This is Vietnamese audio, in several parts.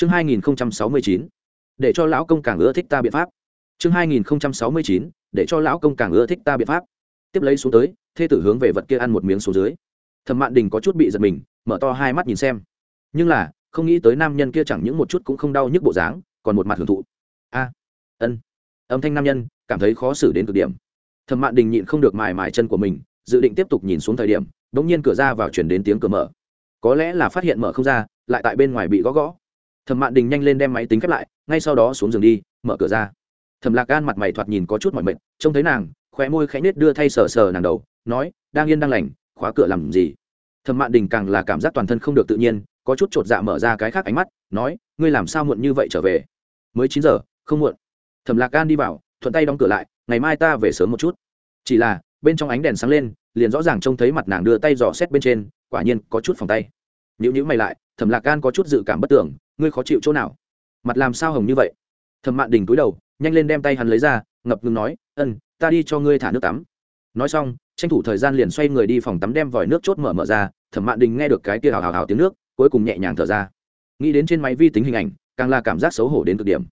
chương hai nghìn sáu mươi chín, để cho lão công càng ưa thích ta biện pháp. Chương hai nghìn sáu mươi chín, để cho lão công càng ưa thích ta biện pháp. Tiếp lấy xuống tới, thê tử hướng về vật kia ăn một miếng xuống dưới. Thẩm mạn đình có chút bị giật mình, mở to hai mắt nhìn xem. Nhưng là, không nghĩ tới nam nhân kia chẳng những một chút cũng không đau nhức bộ dáng, còn một mặt hưởng thụ. A, ân. Âm thanh nam nhân, cảm thấy khó xử đến cực điểm. Thẩm mạn đình nhịn không được mài mài chân của mình, dự định tiếp tục nhìn xuống thời điểm đ ỗ n g nhiên cửa ra vào chuyển đến tiếng cửa mở. Có lẽ là phát hiện mở không ra, lại tại bên ngoài bị gõ gõ thẩm mạn đình nhanh lên đem máy tính khép lại, ngay sau đó xuống giường đi, mở cửa ra. Thẩm lạc gan mặt mày thoạt nhìn có chút mọi mệt, trông thấy nàng, khóe môi khẽ nết đưa thay sờ sờ nàng đầu, nói, đang yên đang lành, khóa cửa làm gì? Thẩm mạn đình càng là cảm giác toàn thân không được tự nhiên, có chút chột dạ mở ra cái khác ánh mắt, nói, ngươi làm sao muộn như vậy trở về? Mới chín giờ, không muộn. Thẩm lạc gan đi vào, thuận tay đóng cửa lại, ngày mai ta về sớm một chút. Chỉ là, bên trong ánh đèn sáng lên, liền rõ ràng trông thấy mặt nàng đưa tay dò xét bên trên, quả nhiên có chút phòng tay. Nhữ nhữ mày lại, thẩm lạc gan có chút dự cảm bất tưởng ngươi khó chịu chỗ nào? Mặt làm sao hồng như vậy? Thẩm mạn đình cúi đầu, nhanh lên đem tay hắn lấy ra, ngập ngừng nói, ân, ta đi cho ngươi thả nước tắm. Nói xong, tranh thủ thời gian liền xoay người đi phòng tắm đem vòi nước chốt mở mở ra, thẩm mạn đình nghe được cái kia hào hào hào tiếng nước, cuối cùng nhẹ nhàng thở ra. Nghĩ đến trên máy vi tính hình ảnh, càng là cảm giác xấu hổ đến cực điểm.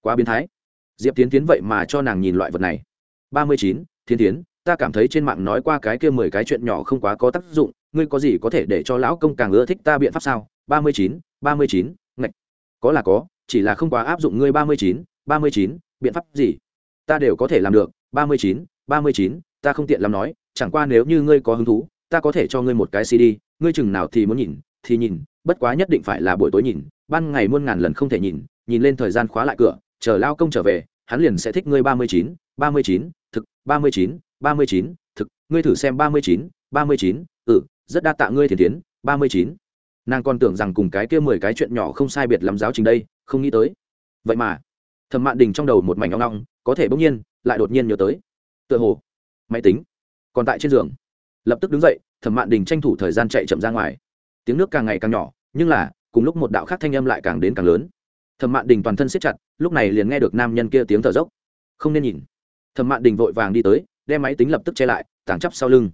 Quá biến thái. Diệp tiến tiến vậy mà cho nàng nhìn loại vật này. Ba mươi chín thiên tiến ta cảm thấy trên mạng nói qua cái kia mười cái chuyện nhỏ không quá có tác dụng, ngươi có gì có thể để cho lão công càng ưa thích ta biện pháp sao? Ba mươi chín, ba mươi chín có là có chỉ là không quá áp dụng ngươi ba mươi chín ba mươi chín biện pháp gì ta đều có thể làm được ba mươi chín ba mươi chín ta không tiện làm nói chẳng qua nếu như ngươi có hứng thú ta có thể cho ngươi một cái cd ngươi chừng nào thì muốn nhìn thì nhìn bất quá nhất định phải là buổi tối nhìn ban ngày muôn ngàn lần không thể nhìn nhìn lên thời gian khóa lại cửa chờ lao công trở về hắn liền sẽ thích ngươi ba mươi chín ba mươi chín thực ba mươi chín ba mươi chín thực ngươi thử xem ba mươi chín ba mươi chín ừ rất đa tạ ngươi thiền tiến ba mươi chín nàng còn tưởng rằng cùng cái kia mười cái chuyện nhỏ không sai biệt lắm giáo trình đây, không nghĩ tới. Vậy mà, thẩm mạn đình trong đầu một mảnh ngong ngong có thể bỗng nhiên, lại đột nhiên nhớ tới. Tựa hồ, máy tính, còn tại trên giường. Lập tức đứng dậy, thẩm mạn đình tranh thủ thời gian chạy chậm ra ngoài. Tiếng nước càng ngày càng nhỏ, nhưng là, cùng lúc một đạo khác thanh âm lại càng đến càng lớn. Thẩm mạn đình toàn thân siết chặt, lúc này liền nghe được nam nhân kia tiếng thở dốc. Không nên nhìn. Thẩm mạn đình vội vàng đi tới, đem máy tính lập tức che lại, tảng chắp sau lưng.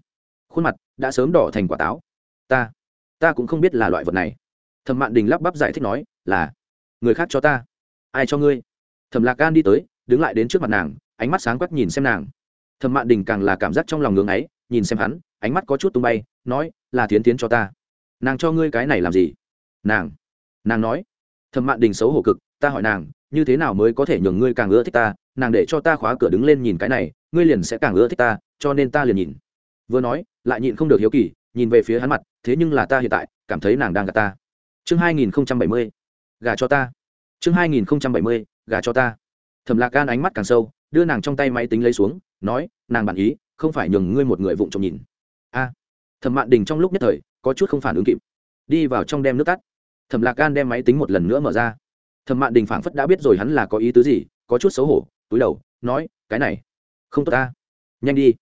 Khuôn mặt đã sớm đỏ thành quả táo. Ta ta cũng không biết là loại vật này. Thẩm mạn đình lắp bắp giải thích nói, là, người khác cho ta. Ai cho ngươi? Thẩm lạc gan đi tới, đứng lại đến trước mặt nàng, ánh mắt sáng quắc nhìn xem nàng. Thẩm mạn đình càng là cảm giác trong lòng ngưỡng ấy, nhìn xem hắn, ánh mắt có chút tung bay, nói, là thiến tiến cho ta. Nàng cho ngươi cái này làm gì? Nàng nàng nói. Thẩm mạn đình xấu hổ cực, ta hỏi nàng, như thế nào mới có thể nhường ngươi càng ưa thích ta? Nàng để cho ta khóa cửa đứng lên nhìn cái này, ngươi liền sẽ càng ưa thích ta, cho nên ta liền nhìn. Vừa nói, lại nhịn không được hiếu kỳ nhìn về phía hắn mặt, thế nhưng là ta hiện tại, cảm thấy nàng đang gạt ta. Chương hai nghìn bảy mươi gà cho ta. Chương hai nghìn bảy mươi gà cho ta. Thẩm lạc gan ánh mắt càng sâu, đưa nàng trong tay máy tính lấy xuống, nói, nàng bản ý, không phải nhường ngươi một người vụng trộm nhìn. A. Thẩm mạn đình trong lúc nhất thời, có chút không phản ứng kịp. Đi vào trong đem nước tắt. Thẩm lạc gan đem máy tính một lần nữa mở ra. Thẩm mạn đình phảng phất đã biết rồi hắn là có ý tứ gì, có chút xấu hổ, túi đầu, nói, cái này, không tốt ta. Nhanh đi.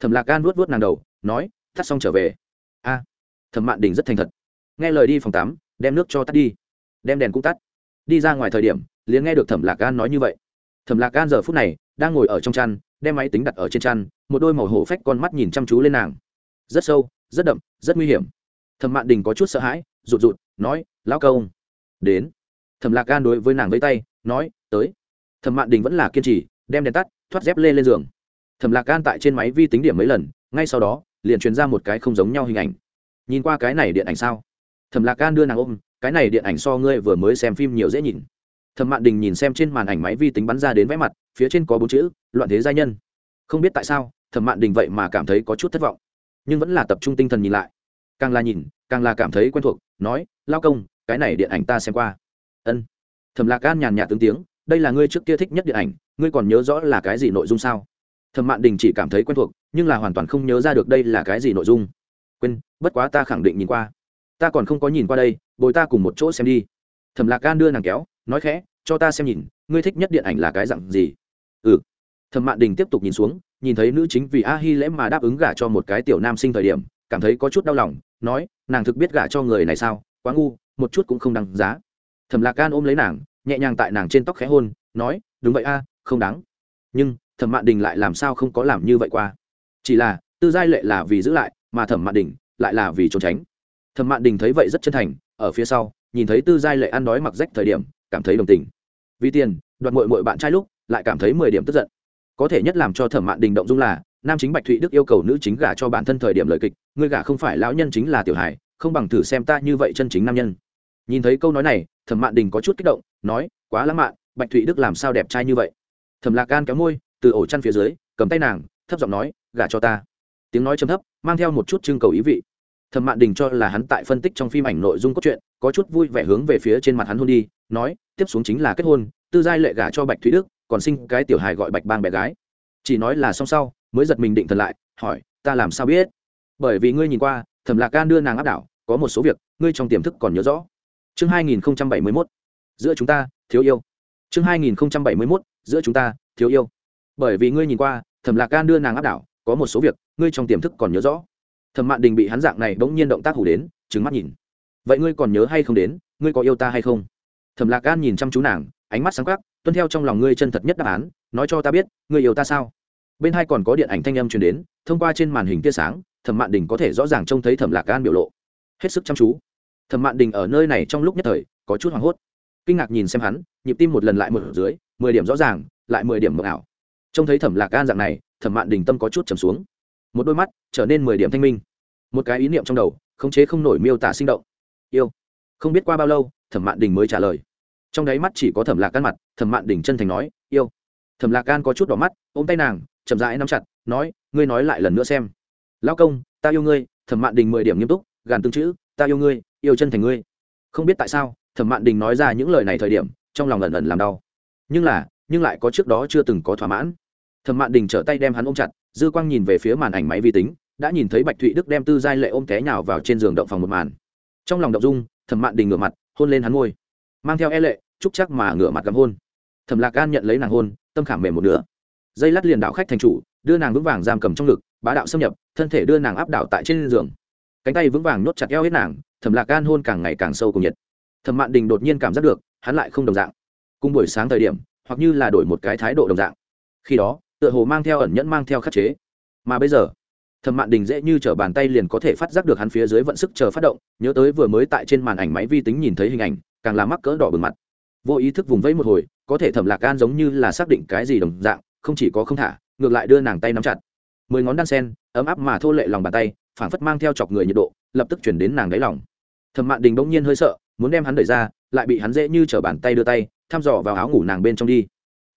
Thẩm lạc gan vuốt vuốt nàng đầu, nói, tắt xong trở về a, thẩm mạn đình rất thành thật. Nghe lời đi phòng tắm, đem nước cho tắt đi. Đem đèn cũng tắt. Đi ra ngoài thời điểm, liền nghe được thẩm lạc gan nói như vậy. Thẩm lạc gan giờ phút này, đang ngồi ở trong chăn, đem máy tính đặt ở trên chăn, một đôi màu hổ phách con mắt nhìn chăm chú lên nàng. Rất sâu, rất đậm, rất nguy hiểm. Thẩm mạn đình có chút sợ hãi, rụt rụt, nói, lão công, đến. Thẩm lạc gan đối với nàng với tay, nói, tới. Thẩm mạn đình vẫn là kiên trì, đem đèn tắt, thoát dép lê lên giường. Thẩm lạc gan tại trên máy vi tính điểm mấy lần, ngay sau đó liền truyền ra một cái không giống nhau hình ảnh. Nhìn qua cái này điện ảnh sao? Thẩm lạc gan đưa nàng ôm, cái này điện ảnh so ngươi vừa mới xem phim nhiều dễ nhìn. Thẩm mạn đình nhìn xem trên màn ảnh máy vi tính bắn ra đến vẽ mặt, phía trên có bốn chữ, loạn thế gia nhân. Không biết tại sao, thẩm mạn đình vậy mà cảm thấy có chút thất vọng. Nhưng vẫn là tập trung tinh thần nhìn lại. Càng là nhìn, càng là cảm thấy quen thuộc, nói, lao công, cái này điện ảnh ta xem qua. Ân. Thẩm lạc gan nhàn nhạt tướng tiếng, đây là ngươi trước kia thích nhất điện ảnh, ngươi còn nhớ rõ là cái gì nội dung sao? Thẩm mạn đình chỉ cảm thấy quen thuộc, nhưng là hoàn toàn không nhớ ra được đây là cái gì nội dung. Quên, bất quá ta khẳng định nhìn qua. Ta còn không có nhìn qua đây, bồi ta cùng một chỗ xem đi. Thẩm lạc gan đưa nàng kéo, nói khẽ, cho ta xem nhìn, ngươi thích nhất điện ảnh là cái dặn gì? Ừ. Thẩm mạn đình tiếp tục nhìn xuống, nhìn thấy nữ chính vì a hi lễ mà đáp ứng gả cho một cái tiểu nam sinh thời điểm, cảm thấy có chút đau lòng, nói, nàng thực biết gả cho người này sao, quá ngu, một chút cũng không đáng giá. Thẩm lạc gan ôm lấy nàng, nhẹ nhàng tại nàng trên tóc khẽ hôn, nói, đúng vậy a, không đáng. Nhưng thẩm mạn đình lại làm sao không có làm như vậy qua? Chỉ là, tư giai lệ là vì giữ lại, mà thẩm mạn đình lại là vì trốn tránh. Thẩm mạn đình thấy vậy rất chân thành, ở phía sau, nhìn thấy tư giai lệ ăn đói mặc rách thời điểm, cảm thấy đồng tình. Vì tiền, đoạt mội mội bạn trai lúc, lại cảm thấy mười điểm tức giận. Có thể nhất làm cho thẩm mạn đình động dung là, nam chính bạch thụy đức yêu cầu nữ chính gả cho bản thân thời điểm lời kịch, ngươi gả không phải lão nhân chính là tiểu hải không bằng thử xem ta như vậy chân chính nam nhân. Nhìn thấy câu nói này, thẩm mạn đình có chút kích động, nói, quá lãng mạn, bạch thụy đức làm sao đẹp trai như vậy? Thẩm lạc gan kéo môi từ ổ chăn phía dưới, cầm tay nàng, thấp giọng nói, gả cho ta. Tiếng nói chấm thấp, mang theo một chút trưng cầu ý vị. Thẩm mạn đình cho là hắn tại phân tích trong phim ảnh nội dung cốt truyện, có chút vui vẻ hướng về phía trên mặt hắn hôn đi, nói, tiếp xuống chính là kết hôn, tư giai lệ gả cho bạch thúy đức, còn sinh cái tiểu hài gọi bạch bang bé gái. Chỉ nói là xong sau, mới giật mình định thần lại, hỏi, ta làm sao biết? Bởi vì ngươi nhìn qua, thẩm lạc gan đưa nàng áp đảo, có một số việc, ngươi trong tiềm thức còn nhớ rõ. Chương 2071 giữa chúng ta, thiếu yêu. Chương 2071 giữa chúng ta, thiếu yêu bởi vì ngươi nhìn qua, thẩm lạc gan đưa nàng áp đảo, có một số việc, ngươi trong tiềm thức còn nhớ rõ. Thẩm mạn đình bị hắn dạng này bỗng nhiên động tác hủ đến trứng mắt nhìn. Vậy ngươi còn nhớ hay không đến, ngươi có yêu ta hay không? Thẩm lạc gan nhìn chăm chú nàng, ánh mắt sáng khắc tuân theo trong lòng ngươi chân thật nhất đáp án, nói cho ta biết, ngươi yêu ta sao? Bên hai còn có điện ảnh thanh âm truyền đến, thông qua trên màn hình tia sáng, thẩm mạn đình có thể rõ ràng trông thấy thẩm lạc gan biểu lộ. Hết sức chăm chú. Thẩm mạn đình ở nơi này trong lúc nhất thời, có chút hoảng hốt. Kinh ngạc nhìn xem hắn, nhịp tim một lần lại một dưới, mười điểm rõ ràng, lại mười điểm mờ ảo trông thấy thẩm lạc gan dạng này, thẩm mạn đình tâm có chút trầm xuống. Một đôi mắt trở nên mười điểm thanh minh. Một cái ý niệm trong đầu, khống chế không nổi miêu tả sinh động. Yêu. Không biết qua bao lâu, thẩm mạn đình mới trả lời. Trong đáy mắt chỉ có thẩm lạc gan mặt, thẩm mạn đình chân thành nói, yêu. Thẩm lạc gan có chút đỏ mắt, ôm tay nàng, chậm rãi nắm chặt, nói, ngươi nói lại lần nữa xem. Lao công, ta yêu ngươi. Thẩm mạn đình mười điểm nghiêm túc, gàn tương chữ, ta yêu ngươi, yêu chân thành ngươi. Không biết tại sao, thẩm mạn đình nói ra những lời này thời điểm, trong lòng ẩn ẩn làm đau. Nhưng là, nhưng lại có trước đó chưa từng có thỏa mãn thẩm mạn đình trở tay đem hắn ôm chặt, dư quang nhìn về phía màn ảnh máy vi tính, đã nhìn thấy bạch thụy đức đem tư giai lệ ôm té nhào vào trên giường động phòng một màn. Trong lòng động dung, thẩm mạn đình ngửa mặt, hôn lên hắn môi. Mang theo e lệ, chúc chắc mà ngửa mặt gắm hôn. Thẩm lạc gan nhận lấy nàng hôn, tâm khảm mềm một nửa. Dây lát liền đạo khách thành chủ, đưa nàng vững vàng giam cầm trong ngực, bá đạo xâm nhập, thân thể đưa nàng áp đảo tại trên giường. Cánh tay vững vàng nhốt chặt eo hết nàng, thẩm lạc gan hôn càng ngày càng sâu cùng nhiệt. Thẩm mạn đình đột nhiên cảm giác được, hắn lại không đồng dạng. Cùng buổi sáng thời điểm, hoặc như là đổi một cái thái độ đồng dạng. Khi đó tựa hồ mang theo ẩn nhẫn mang theo khắc chế. Mà bây giờ, thẩm mạn đình dễ như t r ở bàn tay liền có thể phát giác được hắn phía dưới vận sức chờ phát động, nhớ tới vừa mới tại trên màn ảnh máy vi tính nhìn thấy hình ảnh, càng làm mắc cỡ đỏ bừng mặt. Vô ý thức vùng vẫy một hồi, có thể thẩm lạc gan giống như là xác định cái gì đồng dạng, không chỉ có không thả, ngược lại đưa nàng tay nắm chặt. Mười ngón đan sen, ấm áp mà thô lệ lòng bàn tay, phảng phất mang theo chọc người nhiệt độ, lập tức chuyển đến nàng đáy lòng. Thẩm mạn đình bỗng nhiên hơi sợ, muốn đem hắn đẩy ra, lại bị hắn dễ như t bàn tay đưa tay, thăm dò vào áo ngủ nàng bên trong đi.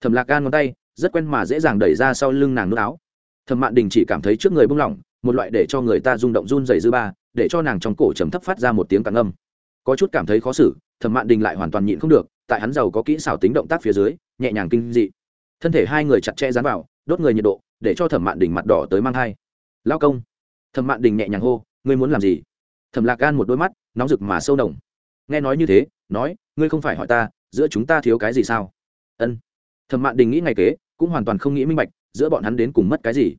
Thẩm lạc gan ngón tay rất quen mà dễ dàng đẩy ra sau lưng nàng nước áo. Thẩm mạn đình chỉ cảm thấy trước người bung lỏng, một loại để cho người ta rung động run dày dư ba, để cho nàng trong cổ chấm thấp phát ra một tiếng càng âm. Có chút cảm thấy khó xử, thẩm mạn đình lại hoàn toàn nhịn không được, tại hắn giàu có kỹ xảo tính động tác phía dưới, nhẹ nhàng kinh dị. Thân thể hai người chặt chẽ dán vào, đốt người nhiệt độ, để cho thẩm mạn đình mặt đỏ tới mang thai. Lao công. Thẩm mạn đình nhẹ nhàng hô, ngươi muốn làm gì? Thẩm lạc gan một đôi mắt, nóng rực mà sâu nồng. Nghe nói như thế, nói, ngươi không phải hỏi ta, giữa chúng ta thiếu cái gì sao? Ân. Thẩm mạn đình nghĩ ngày kế cũng hoàn toàn không nghĩ minh bạch, giữa bọn hắn đến cùng mất cái gì.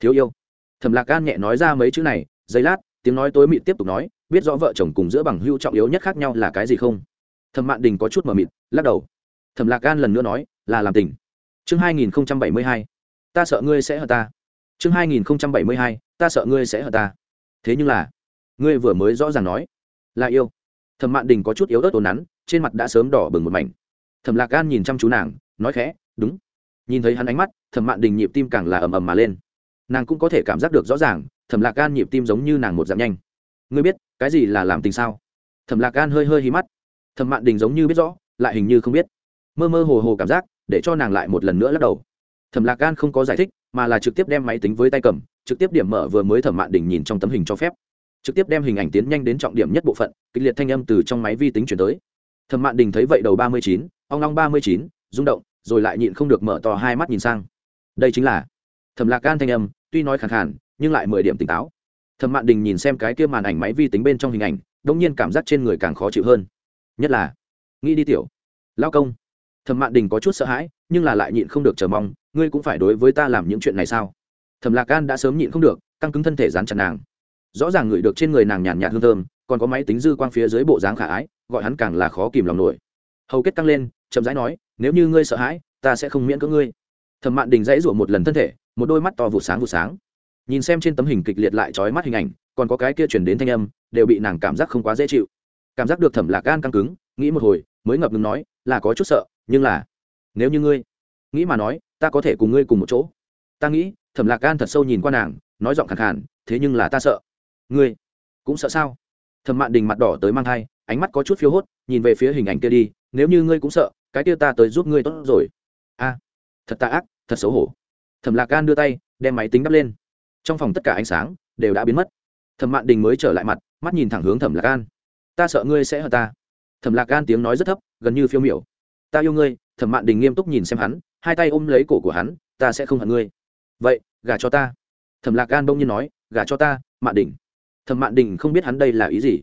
Thiếu yêu. Thẩm lạc gan nhẹ nói ra mấy chữ này, giây lát, tiếng nói tối mịt tiếp tục nói, biết rõ vợ chồng cùng giữa bằng hưu trọng yếu nhất khác nhau là cái gì không? Thẩm mạn đình có chút mờ mịt, lắc đầu. Thẩm lạc gan lần nữa nói, là làm tình. Chương hai nghìn bảy mươi hai. Ta sợ ngươi sẽ hờ ta. Chương hai nghìn bảy mươi hai. Ta sợ ngươi sẽ hờ ta. Thế nhưng là, ngươi vừa mới rõ ràng nói, là yêu. Thẩm mạn đình có chút yếu ớt ồn nắn, trên mặt đã sớm đỏ bừng một mảnh. Thẩm lạc gan nhìn chăm chú nàng, nói khẽ, đúng nhìn thấy hắn ánh mắt, thẩm mạn đình nhịp tim càng là ầm ầm mà lên. Nàng cũng có thể cảm giác được rõ ràng, thẩm lạc gan nhịp tim giống như nàng một dạng nhanh. Ngươi biết, cái gì là làm tình sao? Thẩm lạc gan hơi hơi hí mắt. Thẩm mạn đình giống như biết rõ, lại hình như không biết. Mơ mơ hồ hồ cảm giác, để cho nàng lại một lần nữa lắc đầu. Thẩm lạc gan không có giải thích, mà là trực tiếp đem máy tính với tay cầm, trực tiếp điểm mở vừa mới thẩm mạn đình nhìn trong tấm hình cho phép. Trực tiếp đem hình ảnh tiến nhanh đến trọng điểm nhất bộ phận, kịch liệt thanh âm từ trong máy vi tính chuyển tới. Thẩm mạn đình thấy vậy đầu ba mươi chín, ong long ba mươi chín, rung động rồi lại nhịn không được mở to hai mắt nhìn sang. Đây chính là thẩm lạc Can thanh âm, tuy nói khẳng khàn, nhưng lại mười điểm tỉnh táo. Thẩm mạn đình nhìn xem cái kia màn ảnh máy vi tính bên trong hình ảnh đông nhiên cảm giác trên người càng khó chịu hơn. Nhất là, nghĩ đi tiểu. Lao công. Thẩm mạn đình có chút sợ hãi, nhưng là lại nhịn không được chờ mong, ngươi cũng phải đối với ta làm những chuyện này sao? Thẩm lạc Can đã sớm nhịn không được, căng cứng thân thể dán chặt nàng. Rõ ràng ngửi được trên người nàng nhàn nhạt hương thơm, còn có máy tính dư quang phía dưới bộ dáng khả ái, gọi hắn càng là khó kìm lòng nổi. Hầu kết căng lên, chậm rãi nói nếu như ngươi sợ hãi, ta sẽ không miễn cưỡng ngươi. Thẩm mạn đình dãy rủa một lần thân thể, một đôi mắt to vụ sáng vụ sáng. Nhìn xem trên tấm hình kịch liệt lại trói mắt hình ảnh, còn có cái kia chuyển đến thanh âm, đều bị nàng cảm giác không quá dễ chịu. Cảm giác được thẩm lạc gan căng cứng, nghĩ một hồi, mới ngập ngừng nói, là có chút sợ, nhưng là, nếu như ngươi nghĩ mà nói, ta có thể cùng ngươi cùng một chỗ. Ta nghĩ, thẩm lạc gan thật sâu nhìn qua nàng, nói giọng khẳng khàn, thế nhưng là ta sợ. Ngươi cũng sợ sao? Thẩm mạn đình mặt đỏ tới mang thai, ánh mắt có chút phiếu hốt, nhìn về phía hình ảnh kia đi, nếu như ngươi cũng sợ cái kia ta tới giúp ngươi tốt rồi. A, thật ta ác, thật xấu hổ. Thẩm lạc gan đưa tay, đem máy tính đắp lên. Trong phòng tất cả ánh sáng đều đã biến mất. Thẩm mạn đình mới trở lại mặt, mắt nhìn thẳng hướng thẩm lạc gan ta sợ ngươi sẽ hở ta. Thẩm lạc gan tiếng nói rất thấp, gần như phiêu miểu. Ta yêu ngươi, thẩm mạn đình nghiêm túc nhìn xem hắn, hai tay ôm lấy cổ của hắn, ta sẽ không hận ngươi. Vậy, gả cho ta. Thẩm lạc gan bỗng nhiên nói, gả cho ta, mạn đình. Thẩm mạn đình không biết hắn đây là ý gì.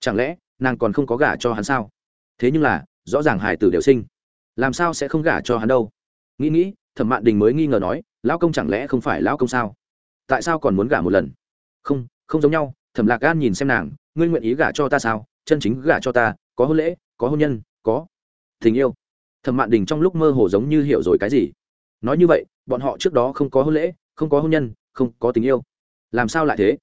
Chẳng lẽ, nàng còn không có gả cho hắn sao? Thế nhưng là rõ ràng hải tử đều sinh. Làm sao sẽ không gả cho hắn đâu? Nghĩ nghĩ, thẩm mạn đình mới nghi ngờ nói, lão công chẳng lẽ không phải lão công sao? Tại sao còn muốn gả một lần? Không không giống nhau. Thẩm lạc gan nhìn xem nàng, ngươi nguyện ý gả cho ta sao? Chân chính gả cho ta, có hôn lễ, có hôn nhân, có tình yêu. Thẩm mạn đình trong lúc mơ hồ giống như hiểu rồi cái gì. Nói như vậy, bọn họ trước đó không có hôn lễ, không có hôn nhân, không có tình yêu. Làm sao lại thế?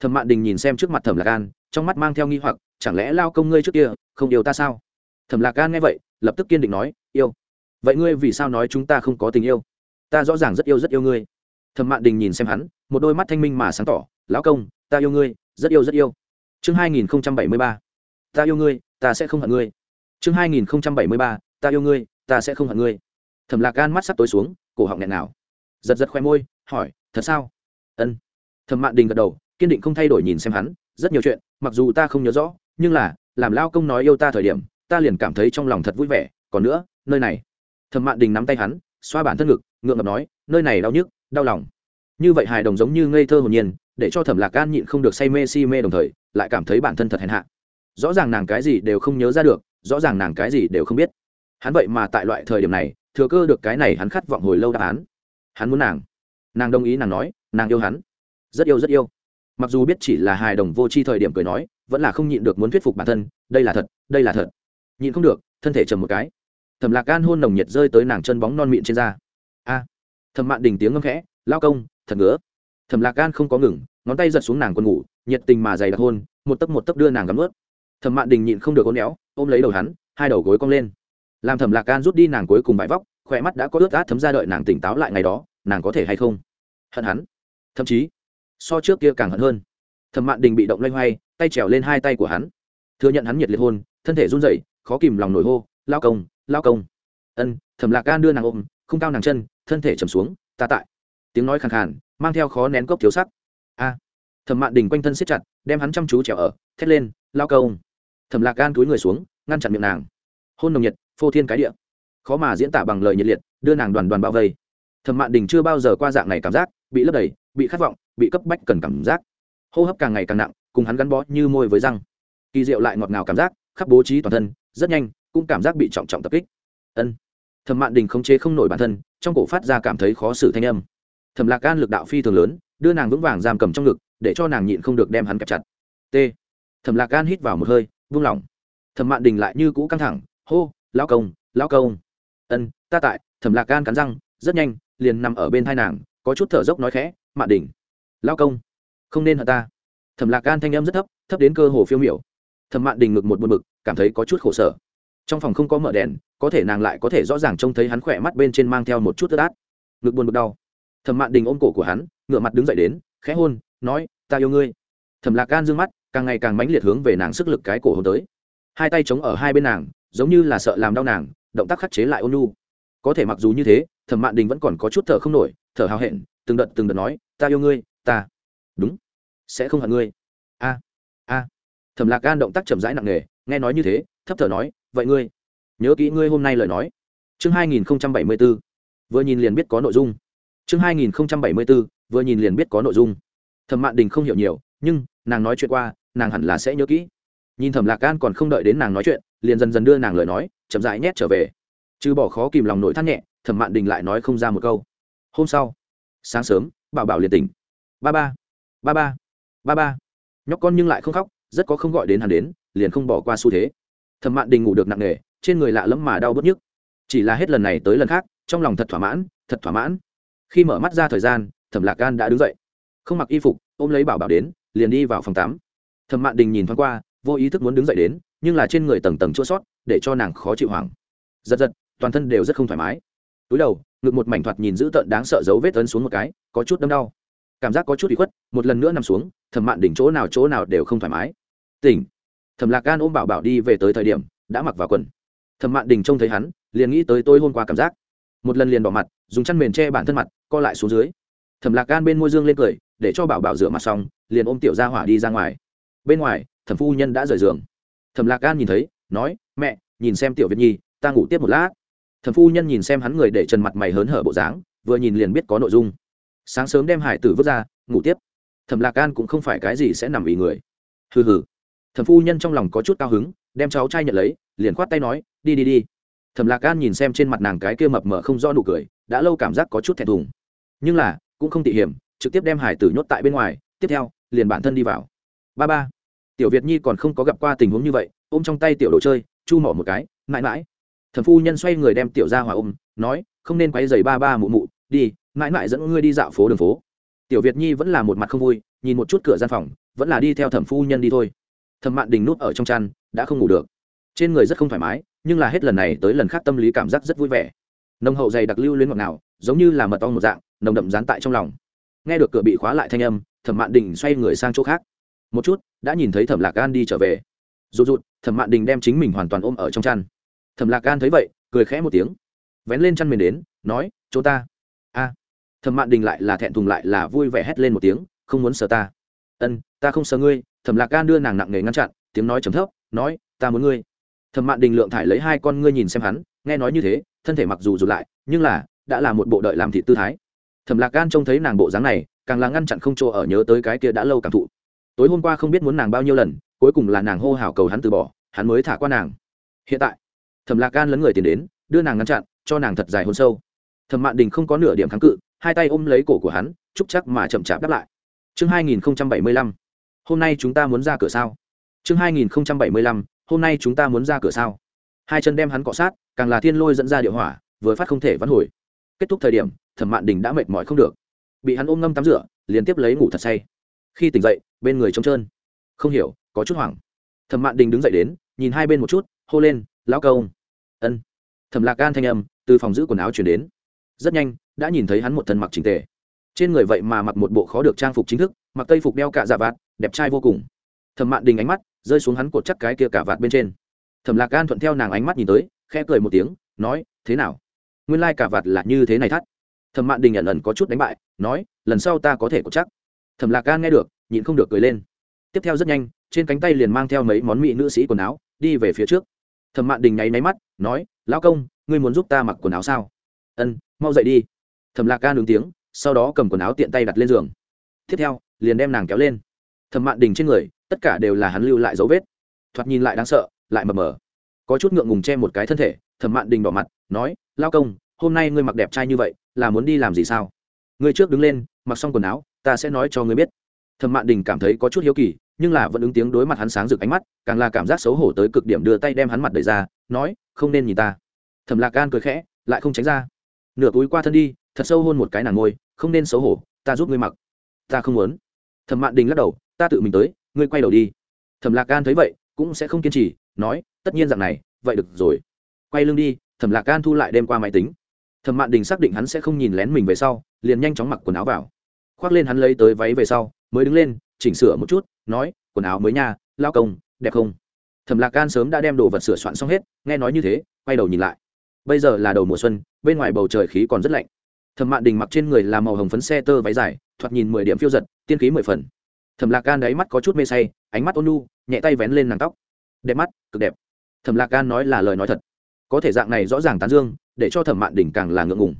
Thẩm mạn đình nhìn xem trước mặt thẩm lạc gan trong mắt mang theo nghi hoặc, chẳng lẽ lao công ngươi trước kia không yêu ta sao? Thẩm lạc gan nghe vậy, lập tức kiên định nói, yêu. Vậy ngươi vì sao nói chúng ta không có tình yêu? Ta rõ ràng rất yêu rất yêu ngươi. Thẩm mạn đình nhìn xem hắn, một đôi mắt thanh minh mà sáng tỏ, lão công, ta yêu ngươi, rất yêu rất yêu. Chương hai nghìn bảy mươi ba. Ta yêu ngươi, ta sẽ không hận ngươi. Chương hai nghìn bảy mươi ba. Ta yêu ngươi, ta sẽ không hận ngươi. Thẩm lạc gan mắt sắp tối xuống, cổ họng nghẹn nào giật giật khoe môi, hỏi, thật sao? Ân. Thẩm mạn đình gật đầu, kiên định không thay đổi nhìn xem hắn, rất nhiều chuyện, mặc dù ta không nhớ rõ, nhưng là, làm lao công nói yêu ta thời điểm ta liền cảm thấy trong lòng thật vui vẻ, còn nữa, nơi này. Thẩm mạn đình nắm tay hắn, xoa bản thân ngực, ngượng ngập nói, nơi này đau nhức, đau lòng. Như vậy hài đồng giống như ngây thơ hồn nhiên, để cho thẩm lạc gan nhịn không được say mê si mê đồng thời, lại cảm thấy bản thân thật hèn hạ. Rõ ràng nàng cái gì đều không nhớ ra được, rõ ràng nàng cái gì đều không biết. Hắn vậy mà tại loại thời điểm này, thừa cơ được cái này hắn khát vọng hồi lâu đáp án. Hắn muốn nàng. Nàng đồng ý nàng nói, nàng yêu hắn. Rất yêu rất yêu. Mặc dù biết chỉ là hài đồng vô tri thời điểm cười nói, vẫn là không nhịn được muốn thuyết phục bản thân, đây là thật, đây là thật nhịn không được, thân thể trầm một cái. Thẩm lạc gan hôn nồng nhiệt rơi tới nàng chân bóng non mịn trên da. A! Thẩm mạn đình tiếng ngâm khẽ, lao công, thật ngứa. Thẩm lạc gan không có ngừng, ngón tay giật xuống nàng quần ngủ, nhiệt tình mà dày đặc hôn, một tấc một tấc đưa nàng gắm ướt thẩm mạn đình nhịn không được ôn éo, ôm lấy đầu hắn, hai đầu gối cong lên. Làm thẩm lạc gan rút đi nàng cuối cùng bãi vóc, khỏe mắt đã có ướt át thấm ra đợi nàng tỉnh táo lại ngày đó, nàng có thể hay không? Hận hắn. Thậm chí, so trước kia càng hận hơn. Thẩm mạn đình bị động loay hoay, tay trèo lên hai tay của hắn. Thừa nhận hắn nhiệt liệt hôn, thân thể run rẩy khó kìm lòng nổi hô, lao công lao công. Ân, thẩm lạc gan đưa nàng ôm, không cao nàng chân, thân thể trầm xuống, ta tại. Tiếng nói khàn khàn, mang theo khó nén cốc thiếu sắc. A. Thẩm mạn đình quanh thân siết chặt, đem hắn chăm chú trèo ở, thét lên, lao công. Thẩm lạc gan túi người xuống, ngăn chặn miệng nàng. Hôn nồng nhiệt, phô thiên cái địa. Khó mà diễn tả bằng lời nhiệt liệt, đưa nàng đoàn đoàn bao vây. Thẩm mạn đình chưa bao giờ qua dạng này cảm giác, bị lấp đầy, bị khát vọng, bị cấp bách cần cảm giác. Hô hấp càng ngày càng nặng, cùng hắn gắn bó như môi với răng. Kỳ diệu lại ngọt ngào cảm giác, khắp bố trí toàn thân rất nhanh, cũng cảm giác bị trọng trọng tập kích. Ân. Thẩm mạn đình khống chế không nổi bản thân, trong cổ phát ra cảm thấy khó xử thanh âm. Thẩm lạc gan lực đạo phi thường lớn, đưa nàng vững vàng giam cầm trong ngực, để cho nàng nhịn không được đem hắn kẹp chặt. T. Thẩm lạc gan hít vào một hơi, vung lỏng thẩm mạn đình lại như cũ căng thẳng, hô lao công lao công. Ân, ta tại. Thẩm lạc gan cắn răng, rất nhanh, liền nằm ở bên thai nàng, có chút thở dốc nói khẽ, mạn đình lao công, không nên hận ta. Thẩm lạc gan thanh âm rất thấp thấp đến cơ hồ phiêu miểu thẩm mạn đình ngực một buồn bực, cảm thấy có chút khổ sở. Trong phòng không có mở đèn, có thể nàng lại có thể rõ ràng trông thấy hắn khỏe mắt bên trên mang theo một chút tức át. Ngực buồn bực đau. Thẩm mạn đình ôm cổ của hắn ngựa mặt đứng dậy đến, khẽ hôn, nói, ta yêu ngươi. Thẩm lạc gan d ư ơ n g mắt, càng ngày càng mãnh liệt hướng về nàng sức lực cái cổ hôn tới. Hai tay chống ở hai bên nàng, giống như là sợ làm đau nàng, động tác khắc chế lại ôn nhu. Có thể mặc dù như thế, thẩm mạn đình vẫn còn có chút thở không nổi, thở hào hẹn, từng đợt từng đợt nói, ta yêu ngươi, ta. Đúng, sẽ không hận ngươi thẩm lạc gan động tác chậm rãi nặng nề, nghe nói như thế, thấp thở nói, vậy ngươi, nhớ kỹ ngươi hôm nay lời nói. Chương hai nghìn bảy mươi b ố vừa nhìn liền biết có nội dung. Chương hai nghìn bảy mươi b ố vừa nhìn liền biết có nội dung. Thẩm mạn đình không hiểu nhiều, nhưng nàng nói chuyện qua, nàng hẳn là sẽ nhớ kỹ. Nhìn thẩm lạc gan còn không đợi đến nàng nói chuyện, liền dần dần đưa nàng lời nói, chậm rãi nhét trở về. Chứ bỏ khó kìm lòng nổi thắt nhẹ, thẩm mạn đình lại nói không ra một câu. Hôm sau, sáng sớm, bảo bảo liền tỉnh. Ba ba ba ba ba ba. Nhóc con nhưng lại không khóc rất có không gọi đến hắn đến, liền không bỏ qua xu thế. Thẩm mạn đình ngủ được nặng nề, trên người lạ lẫm mà đau bớt nhức. Chỉ là hết lần này tới lần khác, trong lòng thật thỏa mãn, thật thỏa mãn. Khi mở mắt ra thời gian, thẩm lạc gan đã đứng dậy. Không mặc y phục, ôm lấy bảo bảo đến, liền đi vào phòng tắm. Thẩm mạn đình nhìn thoáng qua, vô ý thức muốn đứng dậy đến, nhưng là trên người tầng tầng chua sót, để cho nàng khó chịu hoảng. Giật giật, toàn thân đều rất không thoải mái. Túi đầu, ngực một mảnh thoạt nhìn dữ tợn đáng sợ dấu vết ấn xuống một cái, có chút đâm đau cảm giác có chút bị khuất, một lần nữa nằm xuống, thẩm mạn đỉnh chỗ nào chỗ nào đều không thoải mái. Tỉnh. Thẩm lạc gan ôm bảo bảo đi về tới thời điểm, đã mặc vào quần. Thẩm mạn đình trông thấy hắn, liền nghĩ tới tôi hôm qua cảm giác. Một lần liền bỏ mặt, dùng chăn mền che bản thân mặt, co lại xuống dưới. Thẩm lạc gan bên môi dương lên cười, để cho bảo bảo rửa mặt xong, liền ôm tiểu ra hỏa đi ra ngoài. Bên ngoài, thẩm phu nhân đã rời giường. Thẩm lạc gan nhìn thấy, nói, mẹ, nhìn xem tiểu việt nhi, ta ngủ tiếp một lát. Thẩm phu nhân nhìn xem hắn người để trần mặt mày hớn hở bộ dáng, vừa nhìn liền biết có nội dung sáng sớm đem hải tử vứt ra, ngủ tiếp. Thẩm lạc gan cũng không phải cái gì sẽ nằm ý người. Hừ hừ. Thẩm phu nhân trong lòng có chút cao hứng, đem cháu trai nhận lấy, liền khoát tay nói, đi đi đi. Thẩm lạc gan nhìn xem trên mặt nàng cái kia mập mờ không rõ nụ cười, đã lâu cảm giác có chút thẹn thùng. Nhưng là, cũng không tỉ hiểm, trực tiếp đem hải tử nhốt tại bên ngoài, tiếp theo, liền bản thân đi vào. Ba ba. Tiểu việt nhi còn không có gặp qua tình huống như vậy, ôm trong tay tiểu đồ chơi, chu mỏ một cái, mãi mãi. Thẩm phu nhân xoay người đem tiểu ra hòa ôm, nói, không nên quay giày ba ba mụ mụ, đi mãi mãi dẫn ngươi đi dạo phố đường phố. Tiểu việt nhi vẫn là một mặt không vui, nhìn một chút cửa gian phòng, vẫn là đi theo thẩm phu nhân đi thôi. Thẩm mạn đình nút ở trong chăn, đã không ngủ được. Trên người rất không thoải mái, nhưng là hết lần này tới lần khác tâm lý cảm giác rất vui vẻ. Nồng hậu dày đặc lưu luyến ngọt nào giống như là mật ong một dạng, nồng đậm dán tại trong lòng. Nghe được cửa bị khóa lại thanh âm, thẩm mạn đình xoay người sang chỗ khác. Một chút, đã nhìn thấy thẩm lạc gan đi trở về. Rụt rụt, thẩm mạn đình đem chính mình hoàn toàn ôm ở trong chăn. Thẩm lạc gan thấy vậy, cười khẽ một tiếng. Vén lên chăn mềm đến, nói, chỗ ta. A thẩm mạn đình lại là thẹn thùng lại là vui vẻ hét lên một tiếng, không muốn sờ ta. Ân, ta không sờ ngươi. Thẩm lạc gan đưa nàng nặng nề ngăn chặn, tiếng nói trầm thấp, nói, ta muốn ngươi. Thẩm mạn đình lượng thải lấy hai con ngươi nhìn xem hắn, nghe nói như thế, thân thể mặc dù rụt lại, nhưng là, đã là một bộ đợi làm thị tư thái. Thẩm lạc gan trông thấy nàng bộ dáng này, càng là ngăn chặn không chỗ ở nhớ tới cái kia đã lâu cảm thụ. Tối hôm qua không biết muốn nàng bao nhiêu lần, cuối cùng là nàng hô hào cầu hắn từ bỏ, hắn mới thả qua nàng. Hiện tại, thẩm lạc gan lấn người tiền đến, đưa nàng ngăn chặn, cho nàng thật dài hôn sâu. Thẩm mạn đình không có nửa điểm kháng cự hai tay ôm lấy cổ của hắn, chúc chắc mà chậm chạp đáp lại. Chương hai nghìn bảy mươi lăm. Hôm nay chúng ta muốn ra cửa sao? Chương hai nghìn bảy mươi lăm. Hôm nay chúng ta muốn ra cửa sao? Hai chân đem hắn cọ sát, càng là thiên lôi dẫn ra địa hỏa, vừa phát không thể vãn hồi. Kết thúc thời điểm, thẩm mạn đình đã mệt mỏi không được. Bị hắn ôm ngâm tắm rửa liên tiếp lấy ngủ thật say. Khi tỉnh dậy, bên người trống trơn. Không hiểu, có chút hoảng. Thẩm mạn đình đứng dậy đến, nhìn hai bên một chút, hô lên, lão công. Ân. Thẩm lạc gan thanh âm, từ phòng giữ quần áo chuyển đến rất nhanh, đã nhìn thấy hắn một thân mặc trình tề. Trên người vậy mà mặc một bộ khó được trang phục chính thức, mặc tây phục đeo cạ dạ vạt, đẹp trai vô cùng. Thẩm mạn đình ánh mắt rơi xuống hắn cột chắc cái kia cả vạt bên trên. Thẩm lạc gan thuận theo nàng ánh mắt nhìn tới, khẽ cười một tiếng, nói, thế nào? Nguyên lai、like、cả vạt là như thế này thắt. Thẩm mạn đình nhận lần có chút đánh bại, nói, lần sau ta có thể cột chắc. Thẩm lạc gan nghe được, nhịn không được cười lên. Tiếp theo rất nhanh, trên cánh tay liền mang theo mấy món mỹ nữ sĩ quần áo, đi về phía trước. Thẩm mạn đình nháy máy mắt, nói, lão công, ngươi muốn giúp ta mặc quần áo sao? Ân mau dậy đi. Thẩm lạc ca nướng tiếng, sau đó cầm quần áo tiện tay đặt lên giường. Tiếp theo, liền đem nàng kéo lên. Thẩm mạn đình trên người, tất cả đều là hắn lưu lại dấu vết. Thoạt nhìn lại đáng sợ, lại mờ mờ. Có chút ngượng ngùng che một cái thân thể, thẩm mạn đình đỏ mặt, nói, lao công, hôm nay ngươi mặc đẹp trai như vậy, là muốn đi làm gì sao? Ngươi trước đứng lên, mặc xong quần áo, ta sẽ nói cho ngươi biết. Thẩm mạn đình cảm thấy có chút hiếu kỳ, nhưng là vẫn ứng tiếng đối mặt hắn sáng rực ánh mắt, càng là cảm giác xấu hổ tới cực điểm đưa tay đem hắn mặt đẩy ra, nói, không nên nhìn ta. Thẩm lạc gan cười khẽ, lại không tránh ra nửa túi qua thân đi, thật sâu hôn một cái nàng ngôi, không nên xấu hổ, ta giúp ngươi mặc. Ta không muốn. Thẩm mạn đình lắc đầu, ta tự mình tới, ngươi quay đầu đi. Thẩm lạc gan thấy vậy, cũng sẽ không kiên trì, nói, tất nhiên dạng này, vậy được rồi. Quay lưng đi, thẩm lạc gan thu lại đêm qua máy tính. Thẩm mạn đình xác định hắn sẽ không nhìn lén mình về sau, liền nhanh chóng mặc quần áo vào. Khoác lên hắn lấy tới váy về sau, mới đứng lên, chỉnh sửa một chút, nói, quần áo mới nha, lao công, đẹp không? Thẩm lạc gan sớm đã đem đồ vật sửa soạn xong hết, nghe nói như thế, quay đầu nhìn lại bây giờ là đầu mùa xuân, bên ngoài bầu trời khí còn rất lạnh. Thẩm mạn đình mặc trên người là màu hồng phấn xe tơ váy dài, thoạt nhìn mười điểm phiêu giật, tiên khí mười phần. Thẩm lạc gan đáy mắt có chút mê say, ánh mắt ôn nu nhẹ tay vén lên nàng tóc. Đẹp mắt, cực đẹp. Thẩm lạc gan nói là lời nói thật. Có thể dạng này rõ ràng tán dương, để cho thẩm mạn đỉnh càng là ngượng ngùng.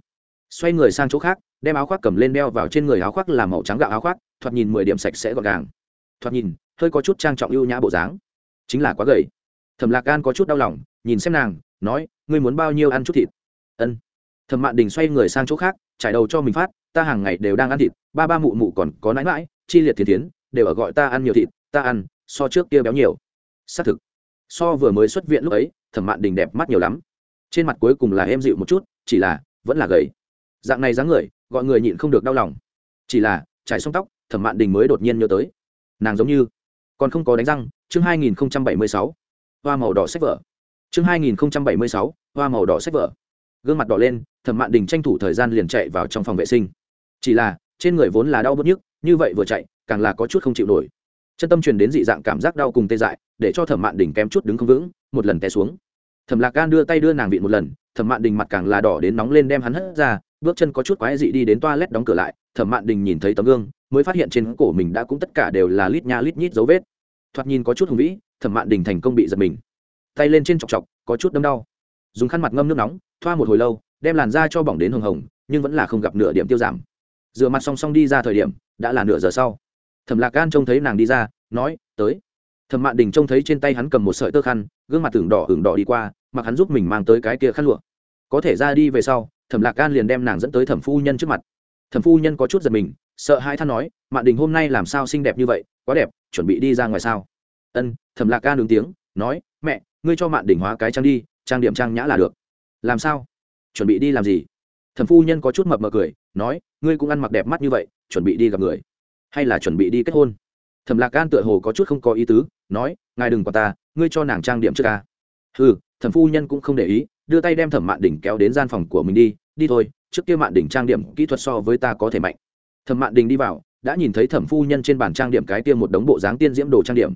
Xoay người sang chỗ khác, đem áo khoác cầm lên đeo vào trên người áo khoác làm màu trắng gạo áo khoác, thoạt nhìn mười điểm sạch sẽ gọn gàng. Thoạt nhìn, hơi có chút trang trọng ưu nhã bộ dáng. Chính là quá gầy thẩm lạc gan có chút đau lòng, nhìn xem nàng, nói, ngươi muốn bao nhiêu ăn chút thịt? Ân. Thẩm mạn đình xoay người sang chỗ khác, trải đầu cho mình phát, ta hàng ngày đều đang ăn thịt, ba ba mụ mụ còn có nãi mãi chi liệt thiên tiến đều ở gọi ta ăn nhiều thịt, ta ăn, so trước kia béo nhiều. Xác thực, so vừa mới xuất viện lúc ấy, thẩm mạn đình đẹp mắt nhiều lắm. Trên mặt cuối cùng là em dịu một chút, chỉ là, vẫn là gầy. Dạng này dáng người, gọi người nhịn không được đau lòng. Chỉ là, trải xong tóc, thẩm mạn đình mới đột nhiên nhớ tới. Nàng giống như, còn không có đánh răng, chương hai nghìn bảy mươi sáu hoa màu đỏ sách vở. Chương hai nghìn bảy mươi sáu, hoa màu đỏ sách vở. Gương mặt đỏ lên, thẩm mạn đình tranh thủ thời gian liền chạy vào trong phòng vệ sinh. Chỉ là, trên người vốn là đau bớt nhức, như vậy vừa chạy, càng là có chút không chịu nổi. Chân tâm truyền đến dị dạng cảm giác đau cùng tê dại, để cho thẩm mạn đình kém chút đứng không vững, một lần té xuống. Thẩm lạc gan đưa tay đưa nàng vịn một lần, thẩm mạn đình mặt càng là đỏ đến nóng lên đem hắn hất ra, bước chân có chút quái dị đi đến toa lét đóng cửa lại, thẩm mạn đình nhìn thấy tấm gương, mới phát hiện trên cổ mình đã cũng tất cả đều là lít nha lít nhít dấu vết. Thoạt nhìn có chút hùng vĩ thẩm mạn đình thành công bị giật mình. Tay lên trên chọc chọc, có chút đâm đau. Dùng khăn mặt ngâm nước nóng, thoa một hồi lâu, đem làn da cho bỏng đến hồng hồng, nhưng vẫn là không gặp nửa điểm tiêu giảm. Rửa mặt song song đi ra thời điểm, đã là nửa giờ sau. Thẩm lạc gan trông thấy nàng đi ra, nói, tới. Thẩm mạn đình trông thấy trên tay hắn cầm một sợi tơ khăn, gương mặt tưởng đỏ hưởng đỏ đi qua, mặc hắn giúp mình mang tới cái kia khăn lụa. Có thể ra đi về sau, thẩm lạc gan liền đem nàng dẫn tới thẩm phu nhân trước mặt. Thẩm phu nhân có chút giật mình, sợ hãi than nói, mạn đình hôm nay làm sao xinh đẹp như vậy, quá đẹp, chuẩn bị đi ra ngoài sao? Ân, thẩm lạc ca đứng tiếng, nói, mẹ, ngươi cho mạn đỉnh hóa cái trang đi, trang điểm trang nhã là được. Làm sao? Chuẩn bị đi làm gì? Thẩm phu nhân có chút mập mờ cười, nói, ngươi cũng ăn mặc đẹp mắt như vậy, chuẩn bị đi gặp người. Hay là chuẩn bị đi kết hôn? Thẩm lạc ca tựa hồ có chút không có ý tứ, nói, ngài đừng quả ta, ngươi cho nàng trang điểm trước ca ừ thẩm phu nhân cũng không để ý, đưa tay đem thẩm mạn đỉnh kéo đến gian phòng của mình đi đi thôi, trước kia mạn đỉnh trang điểm kỹ thuật so với ta có thể mạnh. Thẩm mạn đỉnh đi vào, đã nhìn thấy thẩm phu nhân trên bàn trang điểm cái kia một đống bộ dáng tiên diễm đồ trang điểm